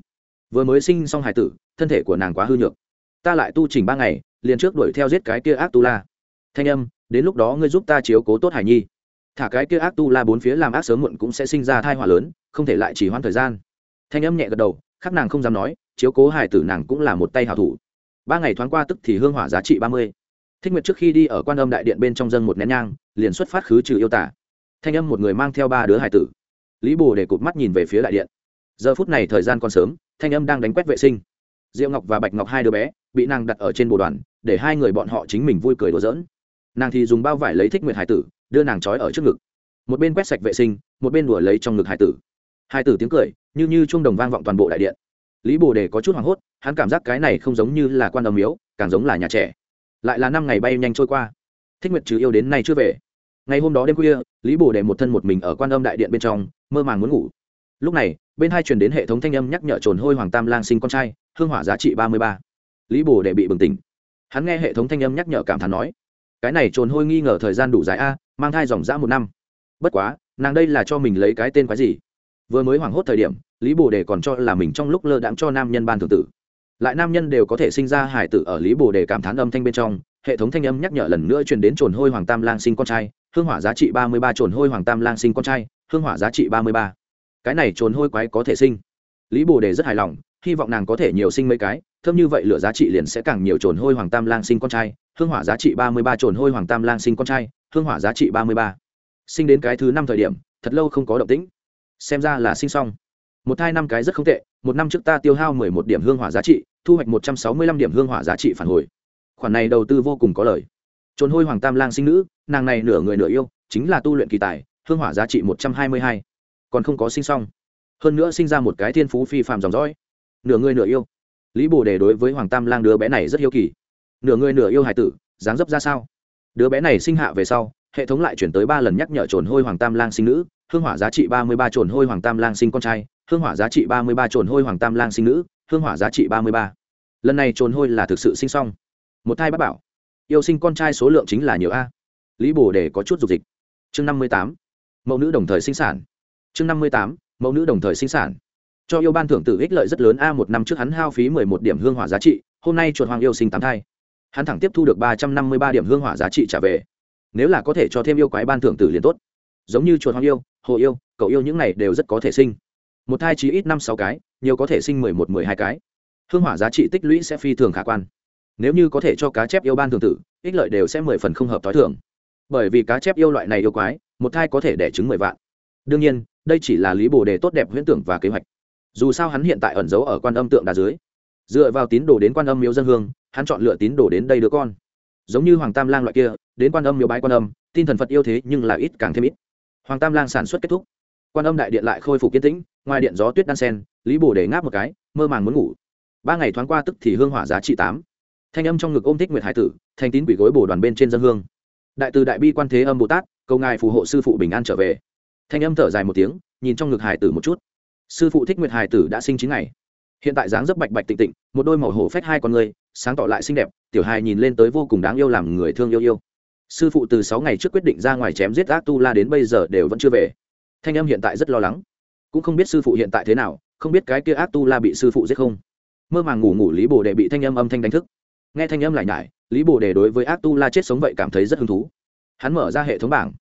Vừa mới sinh xong hải tử, thân thể của nàng quá hư nhược. Ta lại tu trình ba ngày, liền trước đuổi theo giết cái kia ác tu la. Thanh âm, đến lúc đó ngươi giúp ta chiếu cố tốt hải nhi. Thả cái kia ác tu la bốn phía làm ác sớm muộn cũng sẽ sinh ra thai họa lớn, không thể lại chỉ hoãn thời gian. Thanh âm nhẹ gật đầu, khác nàng không dám nói, chiếu cố hải tử nàng cũng là một tay hảo thủ. Ba ngày thoáng qua tức thì hương hỏa giá trị ba mươi. Thích nguyệt trước khi đi ở quan âm đại điện bên trong dân một nén nhang, liền xuất phát khứ trừ yêu tả. Thanh âm một người mang theo ba đứa hải tử lý bồ để cụt mắt nhìn về phía đại điện. Giờ phút này thời gian còn sớm, thanh âm đang đánh quét vệ sinh. Diệu ngọc và bạch ngọc hai đứa bé, bị nàng đặt ở trên bồ đoàn, để hai người bọn họ chính mình vui cười đùa giỡn. Nàng thì dùng bao vải lấy thích nguyệt hải tử, đưa nàng trói ở trước ngực. Một bên quét sạch vệ sinh, một bên đùa lấy trong ngực hải tử. Hải tử tiếng cười, như như chuông đồng vang vọng toàn bộ đại điện. Lý bồ đề có chút hoảng hốt, hắn cảm giác cái này không giống như là quan âm miếu, càng giống là nhà trẻ. Lại là năm ngày bay nhanh trôi qua. Thích nguyệt trừ yêu đến nay chưa về ngày hôm đó đêm khuya, lý bồ đề một thân một mình ở quan âm đại điện bên trong, mơ màng muốn ngủ. Lúc này, bên hai truyền đến hệ thống thanh âm nhắc nhở trồn hôi hoàng tam lang sinh con trai, hương hỏa giá trị ba mươi ba. Lý bồ đề bị bừng tỉnh. Hắn nghe hệ thống thanh âm nhắc nhở cảm thán nói, cái này trồn hôi nghi ngờ thời gian đủ dài a, mang thai dòng dã một năm. Bất quá, nàng đây là cho mình lấy cái tên quái gì? Vừa mới hoảng hốt thời điểm, lý bồ đề còn cho là mình trong lúc lơ đãng cho nam nhân ban thường tử. Lại nam nhân đều có thể sinh ra hải tử ở lý bồ đề cảm thán âm thanh bên trong, hệ thống thanh âm nhắc nhở lần nữa truyền đến trồn hôi hoàng tam lang sinh con trai hương hỏa giá trị ba mươi ba trồn hôi hoàng tam lang sinh con trai, hương hỏa giá trị ba mươi ba. Cái này trồn hôi quái có thể sinh. Lý bồ đề rất hài lòng, hy vọng nàng có thể nhiều sinh mấy cái, thơm như vậy lửa giá trị liền sẽ càng nhiều trồn hôi hoàng tam lang sinh con trai, hương hỏa giá trị ba mươi ba trồn hôi hoàng tam lang sinh con trai, hương hỏa giá trị ba mươi ba. Sinh đến cái thứ năm thời điểm, thật lâu không có động tĩnh. Xem ra là sinh xong. Một thai năm cái rất không tệ, một năm trước ta tiêu hao mười một điểm hương hỏa giá trị, thu hoạch một trăm sáu mươi lăm điểm hương hỏa giá trị phản hồi. Khoản này đầu tư vô cùng có lời trồn hôi hoàng tam lang sinh nữ, nàng này nửa người nửa yêu, chính là tu luyện kỳ tài, hương hỏa giá trị một trăm hai mươi hai. Còn không có sinh xong. Hơn nữa sinh ra một cái thiên phú phi phạm dòng dõi. Nửa người nửa yêu. Lý bồ đề đối với hoàng tam lang đứa bé này rất hiếu kỳ. Nửa người nửa yêu hải tử, dáng dấp ra sao? Đứa bé này sinh hạ về sau, hệ thống lại chuyển tới ba lần nhắc nhở trồn hôi hoàng tam lang sinh nữ, hương hỏa giá trị ba mươi ba trồn hôi hoàng tam lang sinh con trai, hương hỏa giá trị ba mươi ba trồn hôi hoàng tam lang sinh nữ, hương hỏa giá trị ba mươi ba. Lần này trồn hôi là thực sự sinh xong. Một thai bác bảo yêu sinh con trai số lượng chính là nhiều a. Lý bồ để có chút dục dịch. Chương năm mươi tám, mẫu nữ đồng thời sinh sản. Chương năm mươi tám, mẫu nữ đồng thời sinh sản. Cho yêu ban thưởng tử ích lợi rất lớn a, một năm trước hắn hao phí mười một điểm hương hỏa giá trị, hôm nay chuột hoàng yêu sinh tám thai. Hắn thẳng tiếp thu được ba trăm năm mươi ba điểm hương hỏa giá trị trả về. Nếu là có thể cho thêm yêu quái ban thưởng tử liền tốt. Giống như chuột hoàng yêu, hồ yêu, cậu yêu những này đều rất có thể sinh. Một thai chí ít năm sáu cái, nhiều có thể sinh mười một, mười hai cái. Hương hỏa giá trị tích lũy sẽ phi thường khả quan nếu như có thể cho cá chép yêu ban thường tử, ích lợi đều sẽ mười phần không hợp t h i thường. Bởi vì cá chép yêu loại này yêu quái, một thai có thể đẻ trứng mười vạn. Đương nhiên, đây chỉ là lý bồ đề tốt đẹp huyễn tưởng và kế hoạch. Dù sao hắn hiện tại ẩn giấu ở quan âm tượng đà dưới. Dựa vào tín đồ đến quan âm miếu dân hương, hắn chọn lựa tín đồ đến đây đứa con. Giống như hoàng tam lang loại kia, đến quan âm miếu bái quan âm, tin thần phật yêu thế nhưng là ít càng thêm ít. Hoàng tam lang sản xuất kết thúc. Quan âm đại điện lại khôi phục kiến tĩnh, ngoài điện gió tuyết đan sen, lý bồ đề ngáp một cái, mơ màng muốn ngủ. Ba ngày thoáng qua tức thì hương hỏa giá trị tám thanh âm trong ngực ôm thích nguyệt hải tử, thanh tín quỷ gối bồ đoàn bên trên dân hương. Đại từ đại bi quan thế âm bồ tát, cầu ngài phù hộ sư phụ bình an trở về. Thanh âm thở dài một tiếng, nhìn trong ngực hải tử một chút. Sư phụ thích nguyệt hải tử đã sinh chín ngày. Hiện tại dáng dấp bạch bạch tịnh tịnh, một đôi màu hổ phách hai con người, sáng tỏ lại xinh đẹp, tiểu hài nhìn lên tới vô cùng đáng yêu làm người thương yêu yêu. Sư phụ từ sáu ngày trước quyết định ra ngoài chém giết ác tu la đến bây giờ đều vẫn chưa về. Thanh âm hiện tại rất lo lắng. Cũng không biết sư phụ hiện tại thế nào, không biết cái kia ác tu la bị sư phụ giết không. Mơ màng ngủ ngủ lý bồ đệ bị thanh âm âm thanh đánh thức nghe thanh âm lại nhải, lý bồ đề đối với ác tu la chết sống vậy cảm thấy rất hứng thú. Hắn mở ra hệ thống bảng.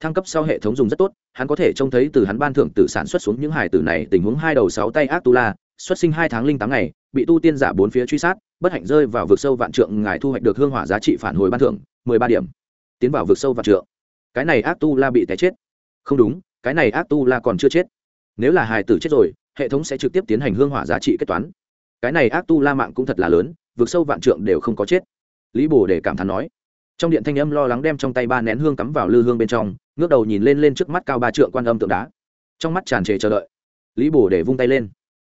Thăng cấp sau hệ thống dùng rất tốt, hắn có thể trông thấy từ hắn ban thưởng từ sản xuất xuống những hải tử này, tình huống hai đầu sáu tay ác tu la xuất sinh hai tháng linh tám ngày, bị tu tiên giả bốn phía truy sát, bất hạnh rơi vào vực sâu vạn trượng, ngài thu hoạch được hương hỏa giá trị phản hồi ban thưởng, mười ba điểm. Tiến vào vực sâu vạn trượng. Cái này ác tu la bị té chết. Không đúng, cái này ác tu la còn chưa chết. Nếu là hài tử chết rồi, hệ thống sẽ trực tiếp tiến hành hương hỏa giá trị kết toán. Cái này ác tu la mạng cũng thật là lớn vượt sâu vạn trượng đều không có chết. Lý bồ để cảm thán nói. Trong điện thanh âm lo lắng đem trong tay ba nén hương cắm vào lư hương bên trong, ngước đầu nhìn lên lên trước mắt cao ba trượng quan âm tượng đá. Trong mắt tràn trề chờ đợi, lý bồ để vung tay lên.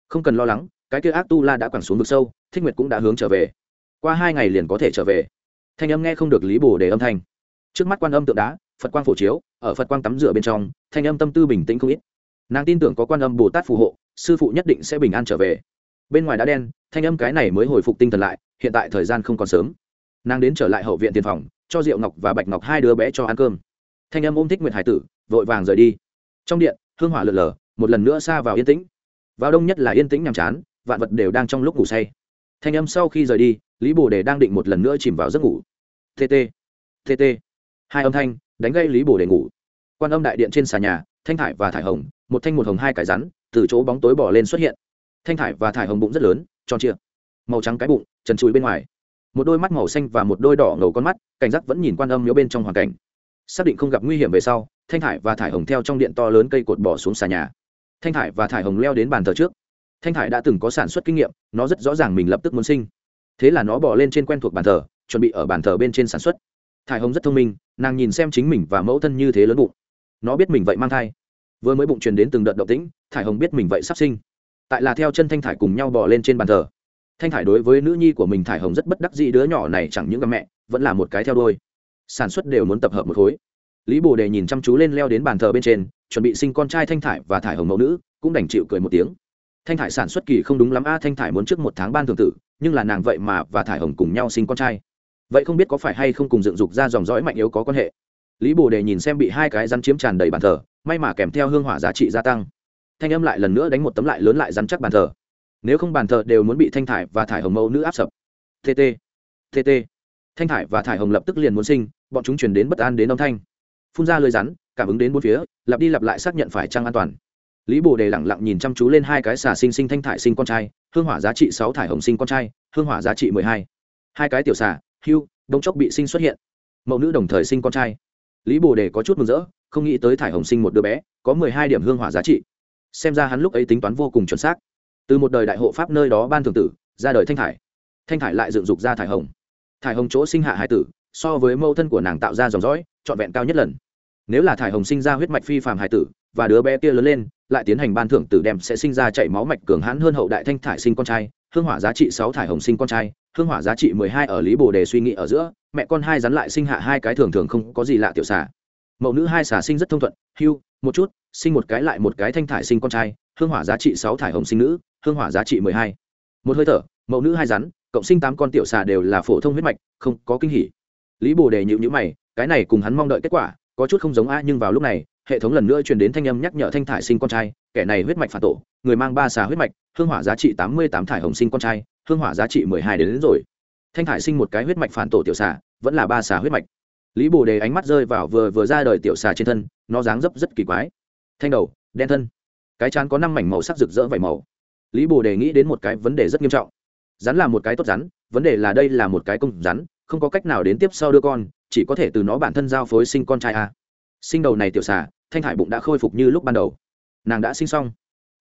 Không cần lo lắng, cái kia ác tu la đã quẳng xuống vực sâu, thích nguyệt cũng đã hướng trở về. Qua hai ngày liền có thể trở về. Thanh âm nghe không được lý bồ để âm thanh. Trước mắt quan âm tượng đá, phật quang phổ chiếu, ở phật quang tắm rửa bên trong, thanh âm tâm tư bình tĩnh không ít. Nàng tin tưởng có quan âm bồ tát phù hộ, sư phụ nhất định sẽ bình an trở về bên ngoài đã đen, thanh âm cái này mới hồi phục tinh thần lại, hiện tại thời gian không còn sớm. Nàng đến trở lại hậu viện tiền phòng, cho diệu ngọc và bạch ngọc hai đứa bé cho ăn cơm. Thanh âm ôm thích nguyệt hải tử, vội vàng rời đi. Trong điện, hương hỏa lượn lờ, một lần nữa xa vào yên tĩnh. Vào đông nhất là yên tĩnh nhàm chán, vạn vật đều đang trong lúc ngủ say. Thanh âm sau khi rời đi, lý bồ đề đang định một lần nữa chìm vào giấc ngủ. Tt tt hai âm thanh, đánh gây lý bồ đề ngủ. Quan âm đại điện trên xà nhà, thanh thải và thải hồng, một thanh một hồng hai cải rắn, từ chỗ bóng tối bỏ lên xuất hiện thanh thải và thải hồng bụng rất lớn, tròn trịa, màu trắng cái bụng, trần trụi bên ngoài. Một đôi mắt màu xanh và một đôi đỏ ngầu con mắt, cảnh giác vẫn nhìn quan âm miếu bên trong hoàn cảnh. Xác định không gặp nguy hiểm về sau, thanh thải và thải hồng theo trong điện to lớn cây cột bỏ xuống xà nhà. Thanh thải và thải hồng leo đến bàn thờ trước. Thanh thải đã từng có sản xuất kinh nghiệm, nó rất rõ ràng mình lập tức muốn sinh. Thế là nó bỏ lên trên quen thuộc bàn thờ, chuẩn bị ở bàn thờ bên trên sản xuất. Thải hồng rất thông minh, nàng nhìn xem chính mình và mẫu thân như thế lớn bụng. Nó biết mình vậy mang thai. Vừa mới bụng truyền đến từng đợt động tĩnh, thải hồng biết mình vậy sắp sinh tại là theo chân thanh thải cùng nhau bỏ lên trên bàn thờ. Thanh thải đối với nữ nhi của mình thải hồng rất bất đắc dĩ, đứa nhỏ này chẳng những gặp mẹ, vẫn là một cái theo đôi sản xuất đều muốn tập hợp một khối. Lý bồ đề nhìn chăm chú lên leo đến bàn thờ bên trên, chuẩn bị sinh con trai thanh thải và thải hồng mẫu nữ, cũng đành chịu cười một tiếng. Thanh thải sản xuất kỳ không đúng lắm a, thanh thải muốn trước một tháng ban thường tử, nhưng là nàng vậy mà và thải hồng cùng nhau sinh con trai. Vậy không biết có phải hay không cùng dựng dục ra dòng dõi mạnh yếu có quan hệ. Lý bồ đề nhìn xem bị hai cái rắn chiếm tràn đầy bàn thờ, may mà kèm theo hương hỏa giá trị gia tăng thanh âm lại lần nữa đánh một tấm lại lớn lại rắn chắc bàn thờ. Nếu không bàn thờ đều muốn bị thanh thải và thải hồng mẫu nữ áp sập. Tt tt thanh thải và thải hồng lập tức liền muốn sinh, bọn chúng chuyển đến bất an đến âm thanh. Phun ra lời rắn, cảm ứng đến bốn phía, lặp đi lặp lại xác nhận phải trăng an toàn. Lý bồ đề lẳng lặng nhìn chăm chú lên hai cái xà sinh sinh thanh thải sinh con trai, hương hỏa giá trị sáu thải hồng sinh con trai, hương hỏa giá trị mười hai. Hai cái tiểu xà, hưu, đông chốc bị sinh xuất hiện. Mẫu nữ đồng thời sinh con trai. Lý bồ đề có chút mừng rỡ, không nghĩ tới thải hồng sinh một đứa bé, có mười hai điểm hương hỏa giá trị xem ra hắn lúc ấy tính toán vô cùng chuẩn xác. Từ một đời đại hộ pháp nơi đó ban thường tử, ra đời thanh thải. Thanh thải lại dựng dục ra thải hồng. Thải hồng chỗ sinh hạ hải tử, so với mâu thân của nàng tạo ra dòng dõi, trọn vẹn cao nhất lần. Nếu là thải hồng sinh ra huyết mạch phi phàm hải tử, và đứa bé kia lớn lên, lại tiến hành ban thưởng tử đem sẽ sinh ra chảy máu mạch cường hãn hơn hậu đại thanh thải sinh con trai, hương hỏa giá trị sáu thải hồng sinh con trai, hương hỏa giá trị mười hai ở lý bồ đề suy nghĩ ở giữa, mẹ con hai rắn lại sinh hạ hai cái thường thường không có gì lạ tiểu xà. Mẫu nữ hai xà sinh rất thông thuận, hưu, một chút sinh một cái lại một cái thanh thải sinh con trai hương hỏa giá trị sáu thải hồng sinh nữ hương hỏa giá trị mười hai. Một hơi thở mẫu nữ hai rắn cộng sinh tám con tiểu xà đều là phổ thông huyết mạch không có kinh hỉ. Lý bồ đề nhịu nhữ mày cái này cùng hắn mong đợi kết quả có chút không giống a nhưng vào lúc này hệ thống lần nữa truyền đến thanh âm nhắc nhở thanh thải sinh con trai kẻ này huyết mạch phản tổ người mang ba xà huyết mạch hương hỏa giá trị tám mươi tám thải hồng sinh con trai hương hỏa giá trị mười hai đến, đến rồi. Thanh thải sinh một cái huyết mạch phản tổ tiểu xà vẫn là ba xà huyết mạch. Lý bồ đề ánh mắt rơi vào vừa vừa ra đời tiểu xà trên thân nó dáng dấp rất kỳ quái thanh đầu, đen thân. Cái chán có năm mảnh màu sắc rực rỡ vảy màu. Lý bồ đề nghĩ đến một cái vấn đề rất nghiêm trọng. Rắn là một cái tốt rắn, vấn đề là đây là một cái công rắn, không có cách nào đến tiếp sau đưa con, chỉ có thể từ nó bản thân giao phối sinh con trai a. Sinh đầu này tiểu xà, thanh thải bụng đã khôi phục như lúc ban đầu. Nàng đã sinh xong.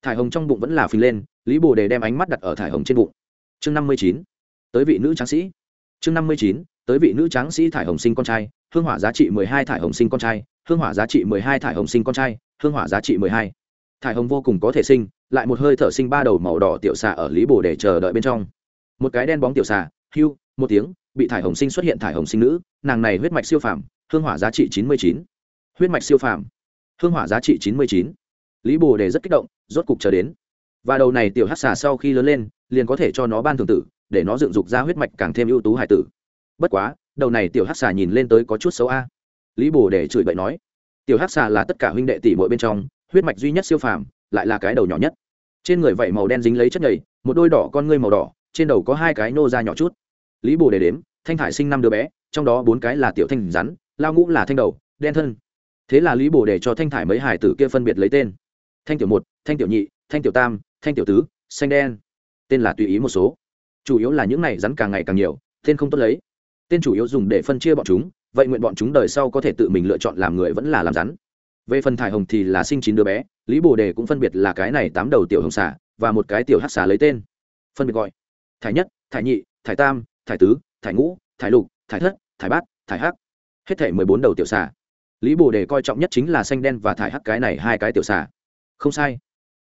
Thải hồng trong bụng vẫn là phình lên, lý bồ đề đem ánh mắt đặt ở thải hồng trên bụng. Chương năm mươi chín. Tới vị nữ tráng sĩ. Chương năm mươi chín, tới vị nữ tráng sĩ thải hồng sinh con trai, hương hỏa giá trị mười hai thải hồng sinh con trai hương hỏa giá trị mười hai thải hồng sinh con trai, hương hỏa giá trị mười hai. Thải hồng vô cùng có thể sinh, lại một hơi thở sinh ba đầu màu đỏ tiểu xà ở lý bồ để chờ đợi bên trong. Một cái đen bóng tiểu xà, hưu, một tiếng, bị thải hồng sinh xuất hiện thải hồng sinh nữ, nàng này huyết mạch siêu phàm, hương hỏa giá trị chín mươi chín. Huyết mạch siêu phàm, hương hỏa giá trị chín mươi chín. Lý bồ đề rất kích động, rốt cục chờ đến. Và đầu này tiểu hát xà sau khi lớn lên, liền có thể cho nó ban thường tử, để nó dựng dục ra huyết mạch càng thêm ưu tú hải tử. Bất quá, đầu này tiểu hát xà nhìn lên tới có chút xấu a lý bồ để chửi bậy nói, tiểu Hắc xà là tất cả huynh đệ tỷ muội bên trong, huyết mạch duy nhất siêu phàm, lại là cái đầu nhỏ nhất. Trên người vảy màu đen dính lấy chất nhầy, một đôi đỏ con ngươi màu đỏ, trên đầu có hai cái nô ra nhỏ chút. Lý bồ để đếm, thanh thải sinh năm đứa bé, trong đó bốn cái là tiểu thanh rắn, lao ngũ là thanh đầu, đen thân. Thế là lý bồ để cho thanh thải mấy hải tử kia phân biệt lấy tên. Thanh tiểu một, thanh tiểu nhị, thanh tiểu tam, thanh tiểu tứ, xanh đen. Tên là tùy ý một số. Chủ yếu là những này rắn càng ngày càng nhiều, tên không tốt lấy. Tên chủ yếu dùng để phân chia bọn chúng vậy nguyện bọn chúng đời sau có thể tự mình lựa chọn làm người vẫn là làm rắn. Về phần thải hồng thì là sinh chín đứa bé, lý bồ đề cũng phân biệt là cái này tám đầu tiểu hồng xà và một cái tiểu hát xà lấy tên. Phân biệt gọi, thải nhất, thải nhị, thải tam, thải tứ, thải ngũ, thải lục, thải thất, thải bát, thải hắc. Hết thể mười bốn đầu tiểu xà. Lý bồ đề coi trọng nhất chính là xanh đen và thải hắc cái này hai cái tiểu xà. Không sai.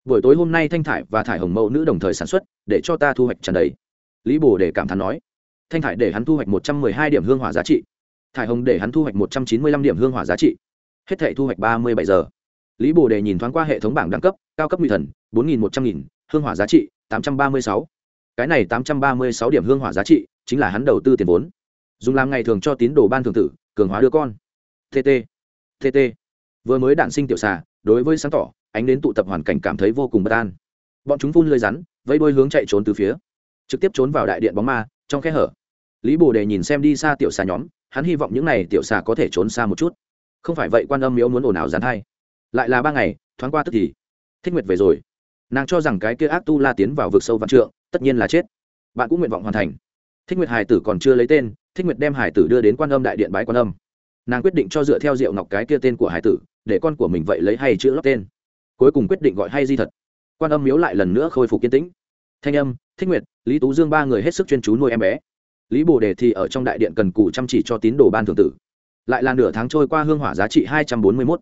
Buổi tối hôm nay thanh thải và thải hồng mẫu nữ đồng thời sản xuất, để cho ta thu hoạch trần đấy lý bồ đề cảm thán nói, thanh thải để hắn thu hoạch một trăm mười hai điểm hương hỏa giá trị thải hồng để hắn thu hoạch một trăm chín mươi lăm điểm hương hỏa giá trị. Hết thể thu hoạch ba mươi bảy giờ. Lý bồ đề nhìn thoáng qua hệ thống bảng đẳng cấp, cao cấp nguy thần, bốn nghìn một trăm nghìn, hương hỏa giá trị, tám trăm ba mươi sáu. Cái này tám trăm ba mươi sáu điểm hương hỏa giá trị chính là hắn đầu tư tiền vốn. Dùng làm ngày thường cho tín đồ ban thường tử, cường hóa đưa con. Tt tt vừa mới đạn sinh tiểu xà, đối với sáng tỏ, ánh đến tụ tập hoàn cảnh cảm thấy vô cùng bất an. Bọn chúng phun lơi rắn vây đôi hướng chạy trốn từ phía, trực tiếp trốn vào đại điện bóng ma, trong khe hở. Lý bồ đề nhìn xem đi xa tiểu xà nhóm hắn hy vọng những n à y tiểu xà có thể trốn xa một chút. Không phải vậy quan âm miếu muốn ồn ào dán thai. Lại là ba ngày, thoáng qua tức thì. Thích nguyệt về rồi. Nàng cho rằng cái kia ác tu la tiến vào vực sâu văn trượng, tất nhiên là chết. Bạn cũng nguyện vọng hoàn thành. Thích nguyệt hải tử còn chưa lấy tên, thích nguyệt đem hải tử đưa đến quan âm đại điện bái quan âm. Nàng quyết định cho dựa theo diệu ngọc cái kia tên của hải tử, để con của mình vậy lấy hay chữ lót tên. Cuối cùng quyết định gọi hay di thật. Quan âm miếu lại lần nữa khôi phục kiên tĩnh. Thanh âm, thích nguyệt, lý tú dương ba người hết sức chuyên chú nuôi em bé lý bồ đề thì ở trong đại điện cần cù chăm chỉ cho tín đồ ban thường tử. Lại là nửa tháng trôi qua hương hỏa giá trị hai trăm bốn mươi mốt.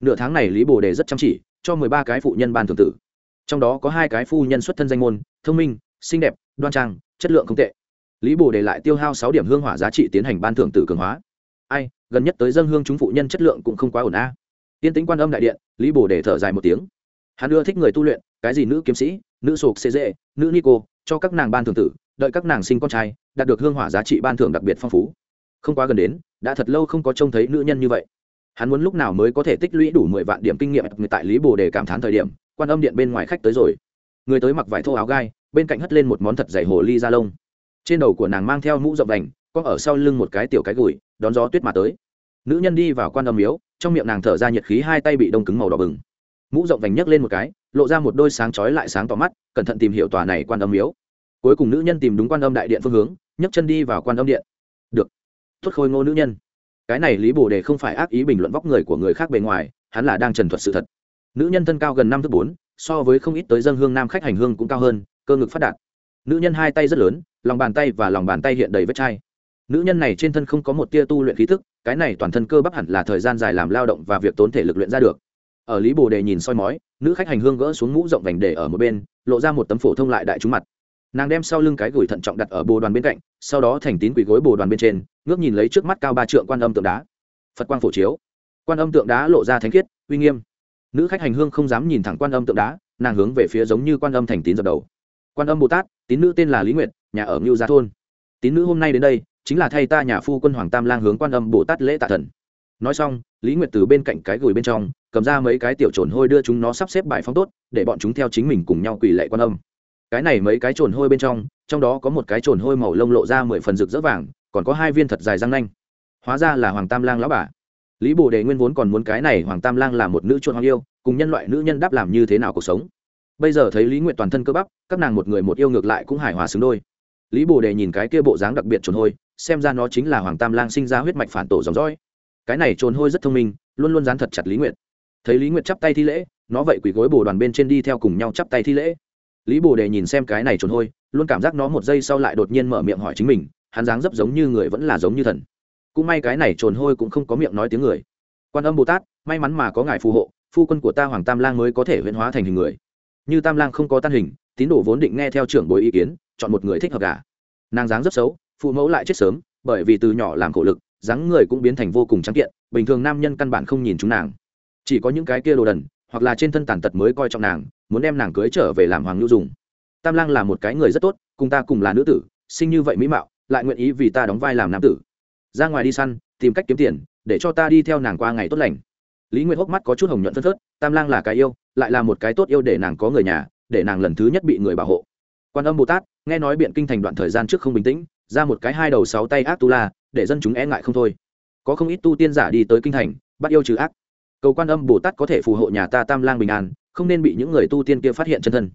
Nửa tháng này lý bồ đề rất chăm chỉ cho mười ba cái phụ nhân ban thường tử. Trong đó có hai cái phu nhân xuất thân danh môn, thông minh, xinh đẹp, đoan trang, chất lượng không tệ. Lý bồ đề lại tiêu hao sáu điểm hương hỏa giá trị tiến hành ban thưởng tử cường hóa. Ai, gần nhất tới dân hương chúng phụ nhân chất lượng cũng không quá ổn a. À. tiên tính quan âm đại điện, lý bồ đề thở dài một tiếng. Hắn ưa thích người tu luyện, cái gì nữ kiếm sĩ, nữ sộp xê dễ nữ nico cho các nàng ban thưởng tử, đợi các nàng sinh con trai đạt được hương hỏa giá trị ban thưởng đặc biệt phong phú. Không quá gần đến, đã thật lâu không có trông thấy nữ nhân như vậy. Hắn muốn lúc nào mới có thể tích lũy đủ mười vạn điểm kinh nghiệm người tại lý bồ đề cảm thán thời điểm, quan âm điện bên ngoài khách tới rồi. Người tới mặc vải thô áo gai, bên cạnh hất lên một món thật dày hồ ly da lông. Trên đầu của nàng mang theo mũ rộng đành, có ở sau lưng một cái tiểu cái gùi, đón gió tuyết mà tới. Nữ nhân đi vào quan âm miếu, trong miệng nàng thở ra nhiệt khí hai tay bị đông cứng màu đỏ bừng. Mũ rộng vành nhấc lên một cái, lộ ra một đôi sáng chói lại sáng tỏ mắt, cẩn thận tìm hiểu tòa này quan âm miếu. Cuối cùng nữ nhân tìm đúng quan âm đại điện phương hướng nhấc chân đi vào quan âm điện. Được. Tuất khôi ngô nữ nhân. Cái này lý bồ đề không phải ác ý bình luận vóc người của người khác bề ngoài, hắn là đang trần thuật sự thật. Nữ nhân thân cao gần năm thước bốn, so với không ít tới dân hương nam khách hành hương cũng cao hơn, cơ ngực phát đạt. Nữ nhân hai tay rất lớn, lòng bàn tay và lòng bàn tay hiện đầy vết chai. Nữ nhân này trên thân không có một tia tu luyện khí thức, cái này toàn thân cơ bắp hẳn là thời gian dài làm lao động và việc tốn thể lực luyện ra được. Ở lý bồ đề nhìn soi mói, nữ khách hành hương gỡ xuống mũ rộng vành để ở một bên, lộ ra một tấm phổ thông lại đại chúng mặt nàng đem sau lưng cái gửi thận trọng đặt ở bồ đoàn bên cạnh, sau đó thành tín quỳ gối bồ đoàn bên trên, ngước nhìn lấy trước mắt cao ba trượng quan âm tượng đá. Phật quang phổ chiếu. Quan âm tượng đá lộ ra thánh khiết, uy nghiêm. Nữ khách hành hương không dám nhìn thẳng quan âm tượng đá, nàng hướng về phía giống như quan âm thành tín dập đầu. Quan âm bồ tát, tín nữ tên là lý nguyệt, nhà ở ngưu gia thôn. Tín nữ hôm nay đến đây, chính là thay ta nhà phu quân hoàng tam lang hướng quan âm bồ tát lễ tạ thần. Nói xong, lý nguyệt từ bên cạnh cái gửi bên trong, cầm ra mấy cái tiểu trồn hôi đưa chúng nó sắp xếp bài phóng tốt, để bọn chúng theo chính mình cùng nhau quỳ lệ quan âm cái này mấy cái trồn hôi bên trong trong đó có một cái trồn hôi màu lông lộ ra mười phần rực rỡ vàng, còn có hai viên thật dài răng nanh. Hóa ra là hoàng tam lang lão bà. Lý bồ đề nguyên vốn còn muốn cái này hoàng tam lang là một nữ chuột hoàng yêu, cùng nhân loại nữ nhân đáp làm như thế nào cuộc sống. Bây giờ thấy lý nguyện toàn thân cơ bắp, các nàng một người một yêu ngược lại cũng hài hòa xứng đôi. Lý bồ đề nhìn cái kia bộ dáng đặc biệt trồn hôi, xem ra nó chính là hoàng tam lang sinh ra huyết mạch phản tổ dòng dõi. Cái này trồn hôi rất thông minh, luôn luôn dán thật chặt lý nguyện thấy lý nguyện chắp tay thi lễ, nó vậy quỳ gối bồ đoàn bên trên đi theo cùng nhau chắp tay thi lễ lý bồ đề nhìn xem cái này trồn hôi, luôn cảm giác nó một giây sau lại đột nhiên mở miệng hỏi chính mình, hắn dáng dấp giống như người vẫn là giống như thần. Cũng may cái này trồn hôi cũng không có miệng nói tiếng người. Quan âm bồ tát, may mắn mà có ngài phù hộ, phu quân của ta hoàng tam lang mới có thể huyễn hóa thành hình người. Như tam lang không có tan hình, tín đồ vốn định nghe theo trưởng bối ý kiến, chọn một người thích hợp cả nàng dáng rất xấu, phụ mẫu lại chết sớm, bởi vì từ nhỏ làm khổ lực, dáng người cũng biến thành vô cùng trắng kiện, bình thường nam nhân căn bản không nhìn chúng nàng. Chỉ có những cái kia đồ đần, hoặc là trên thân tàn tật mới coi trọng nàng muốn đem nàng cưới trở về làm hoàng nhu dùng. Tam lang là một cái người rất tốt, cùng ta cùng là nữ tử, sinh như vậy mỹ mạo, lại nguyện ý vì ta đóng vai làm nam tử. Ra ngoài đi săn, tìm cách kiếm tiền, để cho ta đi theo nàng qua ngày tốt lành. Lý nguyệt hốc mắt có chút hồng nhuận phân phớt, tam lang là cái yêu, lại là một cái tốt yêu để nàng có người nhà, để nàng lần thứ nhất bị người bảo hộ. Quan âm bồ tát, nghe nói biện kinh thành đoạn thời gian trước không bình tĩnh, ra một cái hai đầu sáu tay ác tu la, để dân chúng e ngại không thôi. Có không ít tu tiên giả đi tới kinh thành, bắt yêu trừ ác. Cầu quan âm bồ tát có thể phù hộ nhà ta tam lang bình an không nên bị những người tu tiên kia phát hiện chân thân.